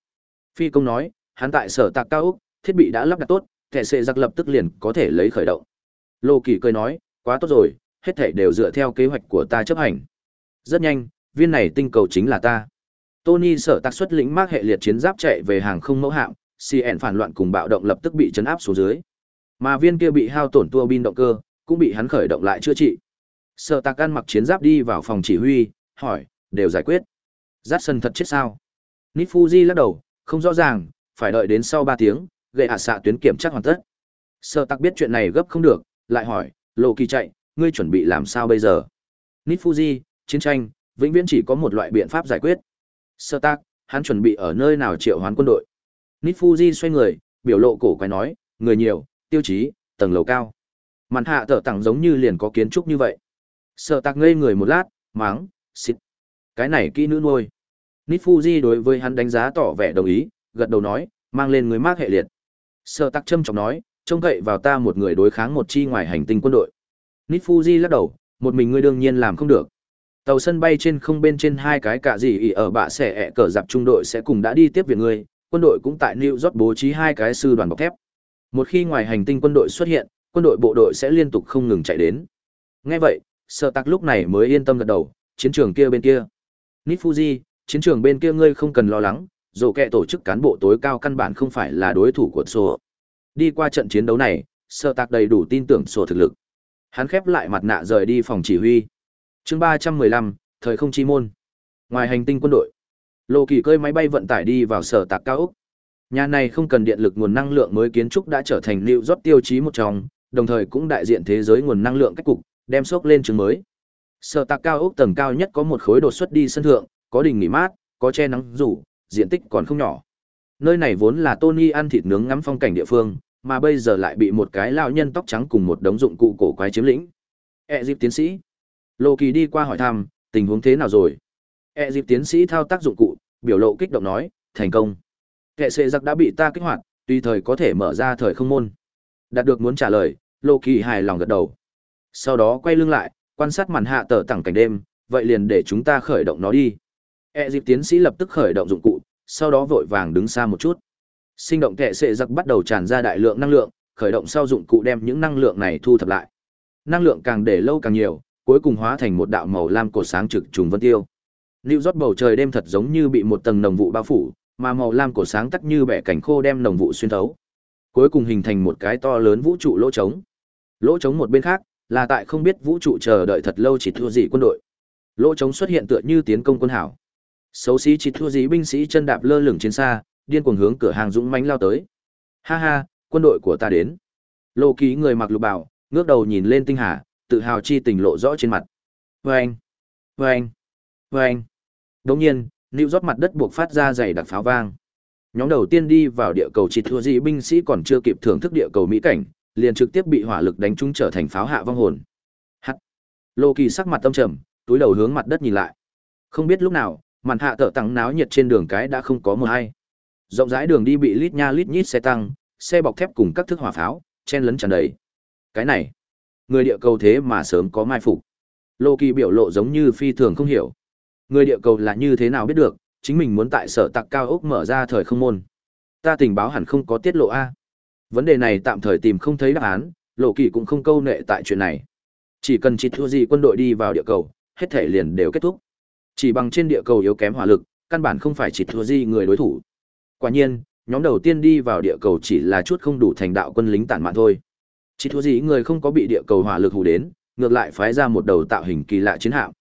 Phi công nói, hắn tại sở tạc cao úc thiết bị đã lắp đặt tốt, kẻ sệ giặc lập tức liền có thể lấy khởi động. Lô Kỳ cười nói, quá tốt rồi, hết thảy đều dựa theo kế hoạch của ta chấp hành. Rất nhanh, viên này tinh cầu chính là ta. Tony sở tác xuất lĩnh mác hệ liệt chiến giáp chạy về hàng không mẫu hạm, CN phản loạn cùng bạo động lập tức bị chấn áp xuống dưới. Mà viên kia bị hao tổn tua bin động cơ, cũng bị hắn khởi động lại chữa trị. Sở tạc ăn mặc chiến giáp đi vào phòng chỉ huy, hỏi, đều giải quyết. jackson sân thật chết sao? Nifuji lắc đầu, không rõ ràng, phải đợi đến sau 3 tiếng, gây hạ xạ tuyến kiểm tra hoàn tất. Sở tạc biết chuyện này gấp không được, lại hỏi, lộ kỳ chạy, ngươi chuẩn bị làm sao bây giờ? Nifuji, chiến tranh, vĩnh viễn chỉ có một loại biện pháp giải quyết. Sơ tác, hắn chuẩn bị ở nơi nào triệu hoán quân đội. Nifuji xoay người, biểu lộ cổ quái nói, người nhiều, tiêu chí, tầng lầu cao. Màn hạ tở tặng giống như liền có kiến trúc như vậy. Sơ tác ngây người một lát, máng, xịt. Cái này kỹ nữ nuôi. Nifuji đối với hắn đánh giá tỏ vẻ đồng ý, gật đầu nói, mang lên người mác hệ liệt. Sơ tác châm trọng nói, trông cậy vào ta một người đối kháng một chi ngoài hành tinh quân đội. Nifuji lắc đầu, một mình ngươi đương nhiên làm không được. Tàu sân bay trên không bên trên hai cái cả gì ỉ ở bạ sẽ ẹ cờ dạp trung đội sẽ cùng đã đi tiếp viện ngươi, quân đội cũng tại New York bố trí hai cái sư đoàn bọc thép. Một khi ngoài hành tinh quân đội xuất hiện, quân đội bộ đội sẽ liên tục không ngừng chạy đến. Nghe vậy, Sở Tạc lúc này mới yên tâm gật đầu, chiến trường kia bên kia. Nifuji, chiến trường bên kia ngươi không cần lo lắng, dù kẻ tổ chức cán bộ tối cao căn bản không phải là đối thủ của Sổ. Đi qua trận chiến đấu này, Sở Tạc đầy đủ tin tưởng Sổ thực lực. Hắn khép lại mặt nạ rời đi phòng chỉ huy. Chương ba trăm mười lăm, thời không chi môn. Ngoài hành tinh quân đội lộ kỳ cơi máy bay vận tải đi vào sở tạc cao úc nhà này không cần điện lực nguồn năng lượng mới kiến trúc đã trở thành liệu rót tiêu chí một trong, đồng thời cũng đại diện thế giới nguồn năng lượng cách cục, đem sốc lên trường mới. Sở tạc cao úc tầng cao nhất có một khối đột xuất đi sân thượng, có đình nghỉ mát, có che nắng rủ, diện tích còn không nhỏ. Nơi này vốn là tony ăn thịt nướng ngắm phong cảnh địa phương mà bây giờ lại bị một cái lao nhân tóc trắng cùng một đống dụng cụ cổ quái chiếm lĩnh e dịp tiến sĩ Lô Kỳ đi qua hỏi thăm, tình huống thế nào rồi? E dịp tiến sĩ thao tác dụng cụ, biểu lộ kích động nói, thành công. Kệ sệ giặc đã bị ta kích hoạt, tùy thời có thể mở ra thời không môn. Đạt được muốn trả lời, Lô Kỳ hài lòng gật đầu. Sau đó quay lưng lại, quan sát màn hạ tờ tẳng cảnh đêm, vậy liền để chúng ta khởi động nó đi. E dịp tiến sĩ lập tức khởi động dụng cụ, sau đó vội vàng đứng xa một chút. Sinh động kệ sệ giặc bắt đầu tràn ra đại lượng năng lượng, khởi động sau dụng cụ đem những năng lượng này thu thập lại. Năng lượng càng để lâu càng nhiều, cuối cùng hóa thành một đạo màu lam cột sáng trực trùng vân tiêu. Lưu rót bầu trời đêm thật giống như bị một tầng nồng vụ bao phủ, mà màu lam cột sáng tắt như bẻ cảnh khô đem nồng vụ xuyên thấu. Cuối cùng hình thành một cái to lớn vũ trụ lỗ trống. Lỗ trống một bên khác, là tại không biết vũ trụ chờ đợi thật lâu chỉ thua gì quân đội. Lỗ trống xuất hiện tựa như tiến công quân hảo. Xấu xí chỉ thua gì binh sĩ chân đạp lơ lửng trên xa, điên cuồng hướng cửa hàng dũng mãnh lao tới. Ha ha, quân đội của ta đến. Lô ký người mặc lục bào, ngước đầu nhìn lên tinh hà, tự hào chi tình lộ rõ trên mặt. Vâng! Vâng! Vâng! Đồng nhiên, lưu rót mặt đất buộc phát ra dày đặc pháo vang. Nhóm đầu tiên đi vào địa cầu chỉ thua gì binh sĩ còn chưa kịp thưởng thức địa cầu mỹ cảnh, liền trực tiếp bị hỏa lực đánh trúng trở thành pháo hạ vong hồn. Hắc! Lô Kỳ sắc mặt tâm trầm, túi đầu hướng mặt đất nhìn lại. Không biết lúc nào, màn hạ tở tăng náo nhiệt trên đường cái đã không có một ai. Rộng rãi đường đi bị lít nha lít nhít xe tăng, xe bọc thép cùng các thức hỏa pháo, chen lấn tràn đầy. Cái này, người địa cầu thế mà sớm có mai phục. Lô kỳ biểu lộ giống như phi thường không hiểu. Người địa cầu là như thế nào biết được chính mình muốn tại sở tặc cao ốc mở ra thời không môn. Ta tình báo hẳn không có tiết lộ a. Vấn đề này tạm thời tìm không thấy đáp án lộ kỳ cũng không câu nệ tại chuyện này. Chỉ cần chỉ thua gì quân đội đi vào địa cầu hết thể liền đều kết thúc. Chỉ bằng trên địa cầu yếu kém hỏa lực căn bản không phải chỉ thua gì người đối thủ quả nhiên nhóm đầu tiên đi vào địa cầu chỉ là chút không đủ thành đạo quân lính tản mạn thôi chỉ thua gì người không có bị địa cầu hỏa lực hù đến, ngược lại phái ra một đầu tạo hình kỳ lạ chiến hạm.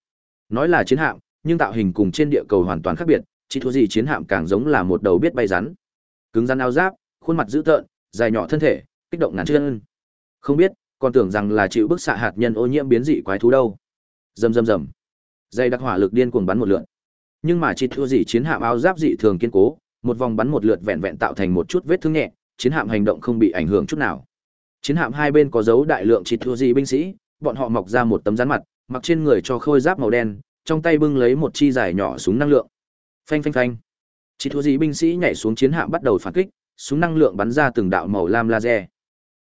Nói là chiến hạm, nhưng tạo hình cùng trên địa cầu hoàn toàn khác biệt, chỉ thua gì chiến hạm càng giống là một đầu biết bay rắn. Cứng rắn áo giáp, khuôn mặt dữ tợn, dài nhỏ thân thể, kích động ngàn chân. Không biết, còn tưởng rằng là chịu bức xạ hạt nhân ô nhiễm biến dị quái thú đâu. Rầm rầm rầm. Dây đặc hỏa lực điên cuồng bắn một lượt. Nhưng mà chỉ thua gì chiến hạm áo giáp dị thường kiên cố, một vòng bắn một lượt vẹn vẹn tạo thành một chút vết thương nhẹ, chiến hạm hành động không bị ảnh hưởng chút nào. Chiến hạm hai bên có dấu đại lượng chỉ thua gì binh sĩ, bọn họ mọc ra một tấm rán mặt, mặc trên người cho khôi giáp màu đen, trong tay bưng lấy một chi dài nhỏ súng năng lượng. Phanh phanh phanh. Chỉ thua gì binh sĩ nhảy xuống chiến hạm bắt đầu phản kích, súng năng lượng bắn ra từng đạo màu lam laser.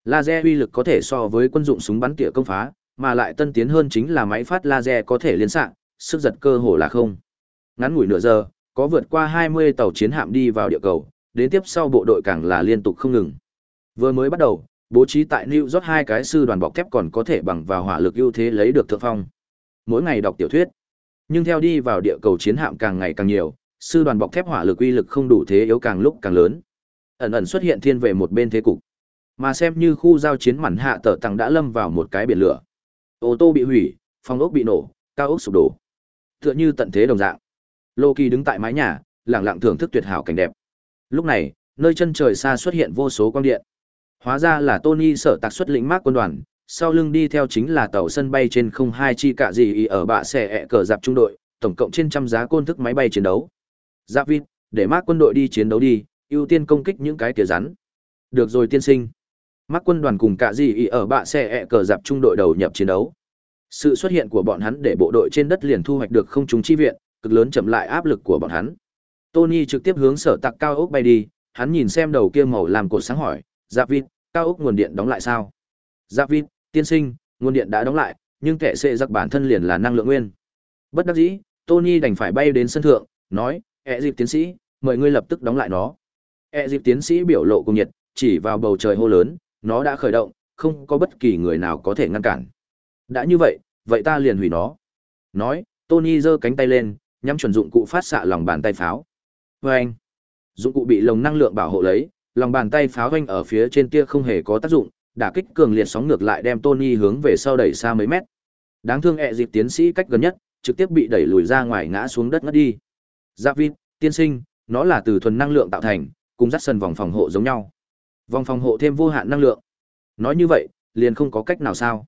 Laser uy lực có thể so với quân dụng súng bắn tỉa công phá, mà lại tân tiến hơn chính là máy phát laser có thể liên xạ, sức giật cơ hồ là không. Ngắn ngủi nửa giờ, có vượt qua 20 tàu chiến hạm đi vào địa cầu, đến tiếp sau bộ đội càng là liên tục không ngừng. Vừa mới bắt đầu, bố trí tại New York hai cái sư đoàn bọc thép còn có thể bằng vào hỏa lực ưu thế lấy được thượng phong. Mỗi ngày đọc tiểu thuyết, nhưng theo đi vào địa cầu chiến hạm càng ngày càng nhiều, sư đoàn bọc thép hỏa lực uy lực không đủ thế yếu càng lúc càng lớn. Ẩn ẩn xuất hiện thiên về một bên thế cục. Mà xem như khu giao chiến mảnh hạ tở tầng đã lâm vào một cái biển lửa. Ô tô bị hủy, phòng ốc bị nổ, cao ốc sụp đổ. Tựa như tận thế đồng dạng. Loki đứng tại mái nhà, lặng lặng thưởng thức tuyệt hảo cảnh đẹp. Lúc này, nơi chân trời xa xuất hiện vô số quang điện. Hóa ra là Tony sở tạc xuất lĩnh mác quân đoàn, sau lưng đi theo chính là tàu sân bay trên không hai chi cả gì ý ở bạ xe ẹ cờ dạp trung đội, tổng cộng trên trăm giá côn thức máy bay chiến đấu. Giáp vít, để mác quân đội đi chiến đấu đi, ưu tiên công kích những cái kia rắn. Được rồi tiên sinh. Mác quân đoàn cùng cả gì ý ở bạ xe ẹ cờ dạp trung đội đầu nhập chiến đấu. Sự xuất hiện của bọn hắn để bộ đội trên đất liền thu hoạch được không chúng chi viện, cực lớn chậm lại áp lực của bọn hắn. Tony trực tiếp hướng sở tạc cao ốc bay đi, hắn nhìn xem đầu kia màu làm cột sáng hỏi, dạ Giáp Vin, cao ốc nguồn điện đóng lại sao? Dạ Giáp Vin, tiên sinh, nguồn điện đã đóng lại, nhưng kẻ sẽ giặc bản thân liền là năng lượng nguyên. Bất đắc dĩ, Tony đành phải bay đến sân thượng, nói, ẹ dịp tiến sĩ, mời ngươi lập tức đóng lại nó. ẹ dịp tiến sĩ biểu lộ cùng nhiệt, chỉ vào bầu trời hô lớn, nó đã khởi động, không có bất kỳ người nào có thể ngăn cản. Đã như vậy, vậy ta liền hủy nó. Nói, Tony giơ cánh tay lên, nhắm chuẩn dụng cụ phát xạ lòng bàn tay pháo. Và dụng cụ bị lồng năng lượng bảo hộ lấy, lòng bàn tay pháo oanh ở phía trên tia không hề có tác dụng, đả kích cường liệt sóng ngược lại đem Tony hướng về sau đẩy xa mấy mét. Đáng thương ẹ dịp tiến sĩ cách gần nhất, trực tiếp bị đẩy lùi ra ngoài ngã xuống đất ngất đi. Giáp tiên sinh, nó là từ thuần năng lượng tạo thành, cùng dắt sân vòng phòng hộ giống nhau. Vòng phòng hộ thêm vô hạn năng lượng. Nói như vậy, liền không có cách nào sao?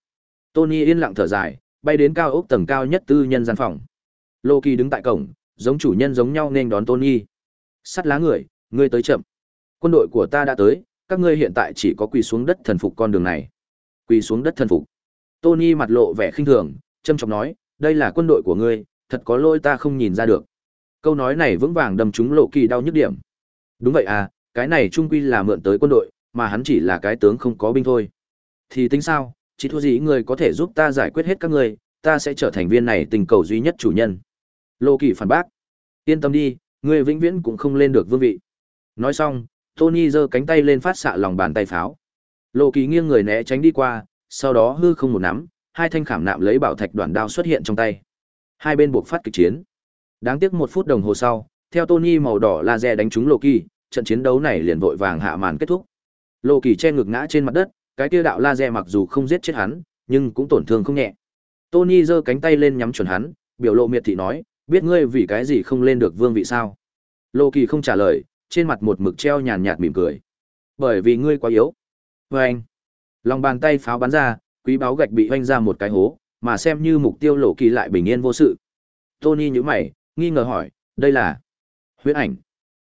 Tony yên lặng thở dài, bay đến cao ốc tầng cao nhất tư nhân gian phòng. Loki đứng tại cổng, giống chủ nhân giống nhau nên đón Tony. Sắt lá người, ngươi tới chậm. Quân đội của ta đã tới, các ngươi hiện tại chỉ có quỳ xuống đất thần phục con đường này. Quỳ xuống đất thần phục. Tony mặt lộ vẻ khinh thường, châm trọng nói, đây là quân đội của ngươi, thật có lỗi ta không nhìn ra được. Câu nói này vững vàng đâm trúng lộ kỳ đau nhức điểm. Đúng vậy à, cái này trung quy là mượn tới quân đội, mà hắn chỉ là cái tướng không có binh thôi. Thì tính sao, chỉ thua gì người có thể giúp ta giải quyết hết các ngươi, ta sẽ trở thành viên này tình cầu duy nhất chủ nhân. Lô kỳ phản bác. Yên tâm đi, ngươi vĩnh viễn cũng không lên được vương vị. Nói xong, Tony giơ cánh tay lên phát xạ lòng bàn tay pháo. Lô kỳ nghiêng người né tránh đi qua, sau đó hư không một nắm, hai thanh khảm nạm lấy bảo thạch đoạn đao xuất hiện trong tay. Hai bên buộc phát kịch chiến. Đáng tiếc một phút đồng hồ sau, theo Tony màu đỏ laser đánh trúng Loki, trận chiến đấu này liền vội vàng hạ màn kết thúc. Loki che ngực ngã trên mặt đất, cái kia đạo laser mặc dù không giết chết hắn, nhưng cũng tổn thương không nhẹ. Tony giơ cánh tay lên nhắm chuẩn hắn, biểu lộ miệt thị nói, biết ngươi vì cái gì không lên được vương vị sao? Loki không trả lời, trên mặt một mực treo nhàn nhạt mỉm cười. Bởi vì ngươi quá yếu. vê anh, lòng bàn tay pháo bắn ra, quý báo gạch bị oanh ra một cái hố, mà xem như mục tiêu lộ kỳ lại bình yên vô sự. Tony nhữ mày, nghi ngờ hỏi, đây là huyết ảnh.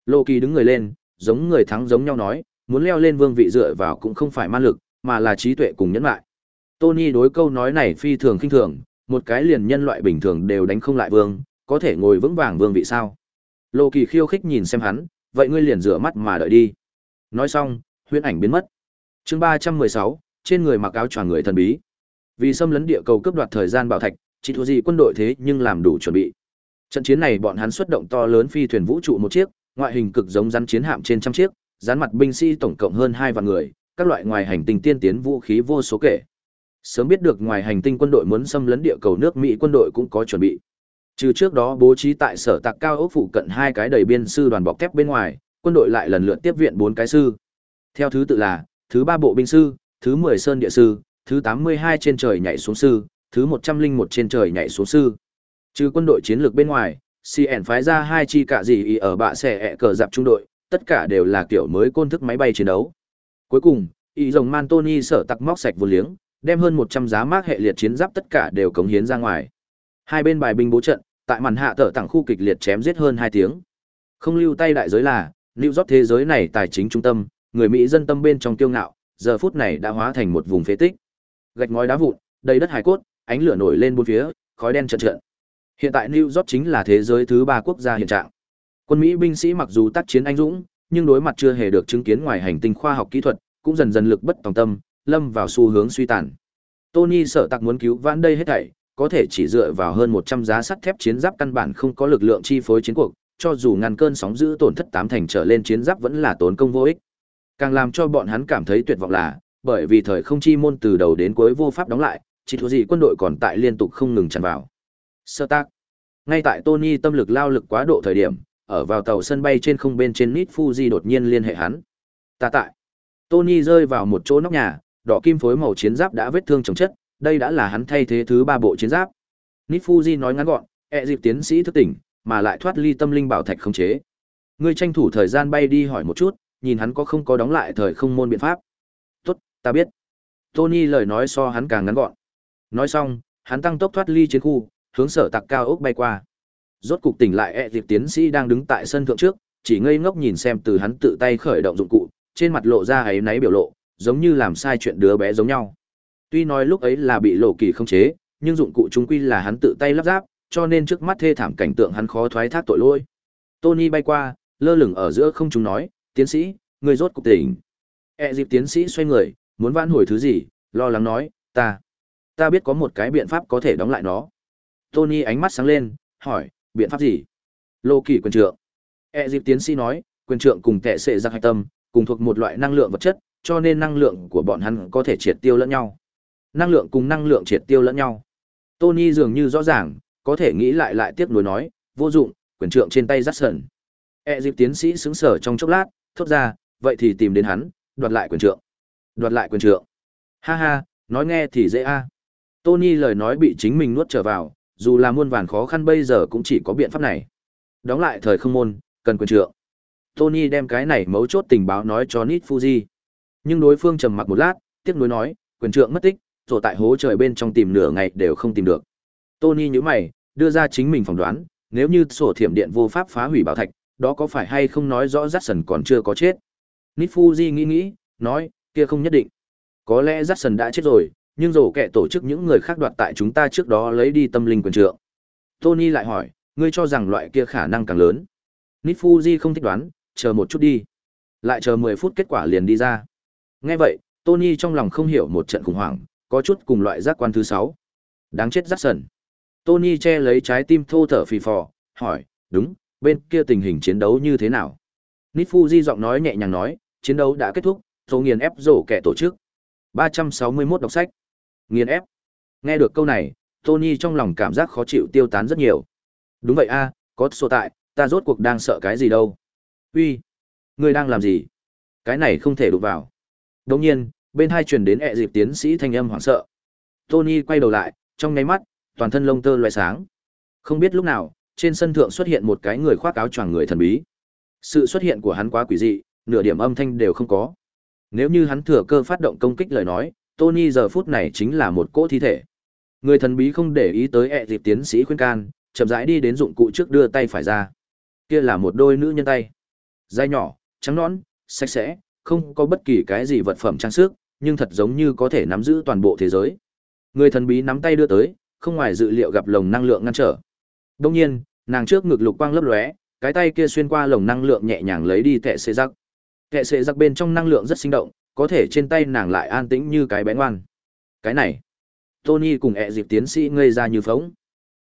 Lộ kỳ đứng người lên, giống người thắng giống nhau nói, muốn leo lên vương vị dựa vào cũng không phải man lực, mà là trí tuệ cùng nhẫn lại. Tony đối câu nói này phi thường khinh thường, một cái liền nhân loại bình thường đều đánh không lại vương, có thể ngồi vững vàng vương vị sao? Lộ kỳ khiêu khích nhìn xem hắn, vậy ngươi liền rửa mắt mà đợi đi. Nói xong, huyễn ảnh biến mất. Chương ba trăm mười sáu, trên người mặc áo choàng người thần bí. Vì xâm lấn địa cầu cướp đoạt thời gian bảo thạch, chỉ thua gì quân đội thế nhưng làm đủ chuẩn bị. Trận chiến này bọn hắn xuất động to lớn phi thuyền vũ trụ một chiếc, ngoại hình cực giống rắn chiến hạm trên trăm chiếc, rán mặt binh sĩ tổng cộng hơn hai vạn người, các loại ngoài hành tinh tiên tiến vũ khí vô số kể. Sớm biết được ngoài hành tinh quân đội muốn xâm lấn địa cầu nước Mỹ quân đội cũng có chuẩn bị. Trừ trước đó bố trí tại sở tạc cao ốc phụ cận hai cái đầy biên sư đoàn bọc thép bên ngoài, quân đội lại lần lượt tiếp viện bốn cái sư. Theo thứ tự là, thứ ba bộ binh sư, thứ mười sơn địa sư, thứ tám mươi hai trên trời nhảy xuống sư, thứ một trăm linh một trên trời nhảy xuống sư. Trừ quân đội chiến lược bên ngoài, CN phái ra hai chi cả gì ý ở bạ xẻ ẹ cờ dạp trung đội, tất cả đều là kiểu mới côn thức máy bay chiến đấu. Cuối cùng, ý rồng Mantoni sở tặc móc sạch vô liếng, đem hơn một trăm giá mác hệ liệt chiến giáp tất cả đều cống hiến ra ngoài. Hai bên bài binh bố trận, tại màn hạ tở tặng khu kịch liệt chém giết hơn hai tiếng. Không lưu tay đại giới là, Lưu York thế giới này tài chính trung tâm, người Mỹ dân tâm bên trong tiêu ngạo, giờ phút này đã hóa thành một vùng phế tích. Gạch ngói đá vụn, đầy đất hải cốt, ánh lửa nổi lên bốn phía, khói đen chợt trợn Hiện tại New York chính là thế giới thứ ba quốc gia hiện trạng. Quân Mỹ binh sĩ mặc dù tác chiến anh dũng, nhưng đối mặt chưa hề được chứng kiến ngoài hành tinh khoa học kỹ thuật, cũng dần dần lực bất tòng tâm, lâm vào xu hướng suy tàn. Tony sợ tặc muốn cứu vãn đây hết thảy, có thể chỉ dựa vào hơn 100 giá sắt thép chiến giáp căn bản không có lực lượng chi phối chiến cuộc, cho dù ngăn cơn sóng giữ tổn thất tám thành trở lên chiến giáp vẫn là tốn công vô ích. Càng làm cho bọn hắn cảm thấy tuyệt vọng là, bởi vì thời không chi môn từ đầu đến cuối vô pháp đóng lại, chỉ thua gì quân đội còn tại liên tục không ngừng tràn vào. Sơ tác. Ngay tại Tony tâm lực lao lực quá độ thời điểm, ở vào tàu sân bay trên không bên trên Nit Fuji đột nhiên liên hệ hắn. Ta tại. Tony rơi vào một chỗ nóc nhà, đỏ kim phối màu chiến giáp đã vết thương chồng chất, đây đã là hắn thay thế thứ ba bộ chiến giáp. Nifuji nói ngắn gọn, e dịp tiến sĩ thức tỉnh, mà lại thoát ly tâm linh bảo thạch không chế. Ngươi tranh thủ thời gian bay đi hỏi một chút, nhìn hắn có không có đóng lại thời không môn biện pháp. Tốt, ta biết. Tony lời nói so hắn càng ngắn gọn. Nói xong, hắn tăng tốc thoát ly chiến khu, hướng sở tạc cao ốc bay qua. Rốt cục tỉnh lại e dịp tiến sĩ đang đứng tại sân thượng trước, chỉ ngây ngốc nhìn xem từ hắn tự tay khởi động dụng cụ, trên mặt lộ ra ấy náy biểu lộ, giống như làm sai chuyện đứa bé giống nhau. Tuy nói lúc ấy là bị lộ kỳ không chế, nhưng dụng cụ chúng quy là hắn tự tay lắp ráp, cho nên trước mắt thê thảm cảnh tượng hắn khó thoái thác tội lỗi. Tony bay qua, lơ lửng ở giữa không trung nói, "Tiến sĩ, người rốt cục tỉnh." E dịp tiến sĩ xoay người, muốn vãn hồi thứ gì, lo lắng nói, "Ta, ta biết có một cái biện pháp có thể đóng lại nó." Tony ánh mắt sáng lên, hỏi, "Biện pháp gì?" Lô kỳ quyền trượng. E dịp tiến sĩ nói, quyền trượng cùng tệ sệ ra hạch tâm, cùng thuộc một loại năng lượng vật chất, cho nên năng lượng của bọn hắn có thể triệt tiêu lẫn nhau. Năng lượng cùng năng lượng triệt tiêu lẫn nhau. Tony dường như rõ ràng, có thể nghĩ lại lại tiếp nối nói, vô dụng, quyền trượng trên tay rắt sần. E dịp tiến sĩ xứng sở trong chốc lát, thốt ra, vậy thì tìm đến hắn, đoạt lại quyền trượng. Đoạt lại quyền trượng. Ha ha, nói nghe thì dễ a. Tony lời nói bị chính mình nuốt trở vào, dù là muôn vàn khó khăn bây giờ cũng chỉ có biện pháp này. Đóng lại thời không môn, cần quyền trượng. Tony đem cái này mấu chốt tình báo nói cho Nit Fuji. Nhưng đối phương trầm mặc một lát, tiếc nuối nói, quyền trượng mất tích, rồi tại hố trời bên trong tìm nửa ngày đều không tìm được. Tony nhíu mày, đưa ra chính mình phỏng đoán, nếu như sổ thiểm điện vô pháp phá hủy bảo thạch, đó có phải hay không nói rõ Jackson còn chưa có chết? Nifuji nghĩ nghĩ, nói, kia không nhất định. Có lẽ Jackson đã chết rồi, nhưng rổ kẻ tổ chức những người khác đoạt tại chúng ta trước đó lấy đi tâm linh quyền trượng. Tony lại hỏi, ngươi cho rằng loại kia khả năng càng lớn. Nifuji không thích đoán, chờ một chút đi. Lại chờ 10 phút kết quả liền đi ra. Nghe vậy, Tony trong lòng không hiểu một trận khủng hoảng, có chút cùng loại giác quan thứ sáu, Đáng chết Jackson. Tony che lấy trái tim thô thở phì phò, hỏi, đúng, bên kia tình hình chiến đấu như thế nào? Nifuji giọng nói nhẹ nhàng nói, chiến đấu đã kết thúc, số nghiền ép rổ kẻ tổ chức. 361 đọc sách. Nghiền ép. Nghe được câu này, Tony trong lòng cảm giác khó chịu tiêu tán rất nhiều. Đúng vậy a, có số tại, ta rốt cuộc đang sợ cái gì đâu. Uy, ngươi đang làm gì? Cái này không thể đụng vào. Đồng nhiên, bên hai truyền đến ẹ dịp tiến sĩ thanh âm hoảng sợ. Tony quay đầu lại, trong nháy mắt, toàn thân lông tơ loé sáng. Không biết lúc nào, trên sân thượng xuất hiện một cái người khoác áo choàng người thần bí. Sự xuất hiện của hắn quá quỷ dị, nửa điểm âm thanh đều không có. Nếu như hắn thừa cơ phát động công kích lời nói, Tony giờ phút này chính là một cỗ thi thể. Người thần bí không để ý tới ẹ dịp tiến sĩ khuyên can, chậm rãi đi đến dụng cụ trước đưa tay phải ra. Kia là một đôi nữ nhân tay. Dai nhỏ, trắng nõn, sạch sẽ, không có bất kỳ cái gì vật phẩm trang sức, nhưng thật giống như có thể nắm giữ toàn bộ thế giới. Người thần bí nắm tay đưa tới, không ngoài dự liệu gặp lồng năng lượng ngăn trở. Đương nhiên, nàng trước ngực lục quang lấp lóe, cái tay kia xuyên qua lồng năng lượng nhẹ nhàng lấy đi tệ xệ giặc. Tệ xệ giặc bên trong năng lượng rất sinh động, có thể trên tay nàng lại an tĩnh như cái bé ngoan. Cái này, Tony cùng ẹ dịp tiến sĩ ngây ra như phóng.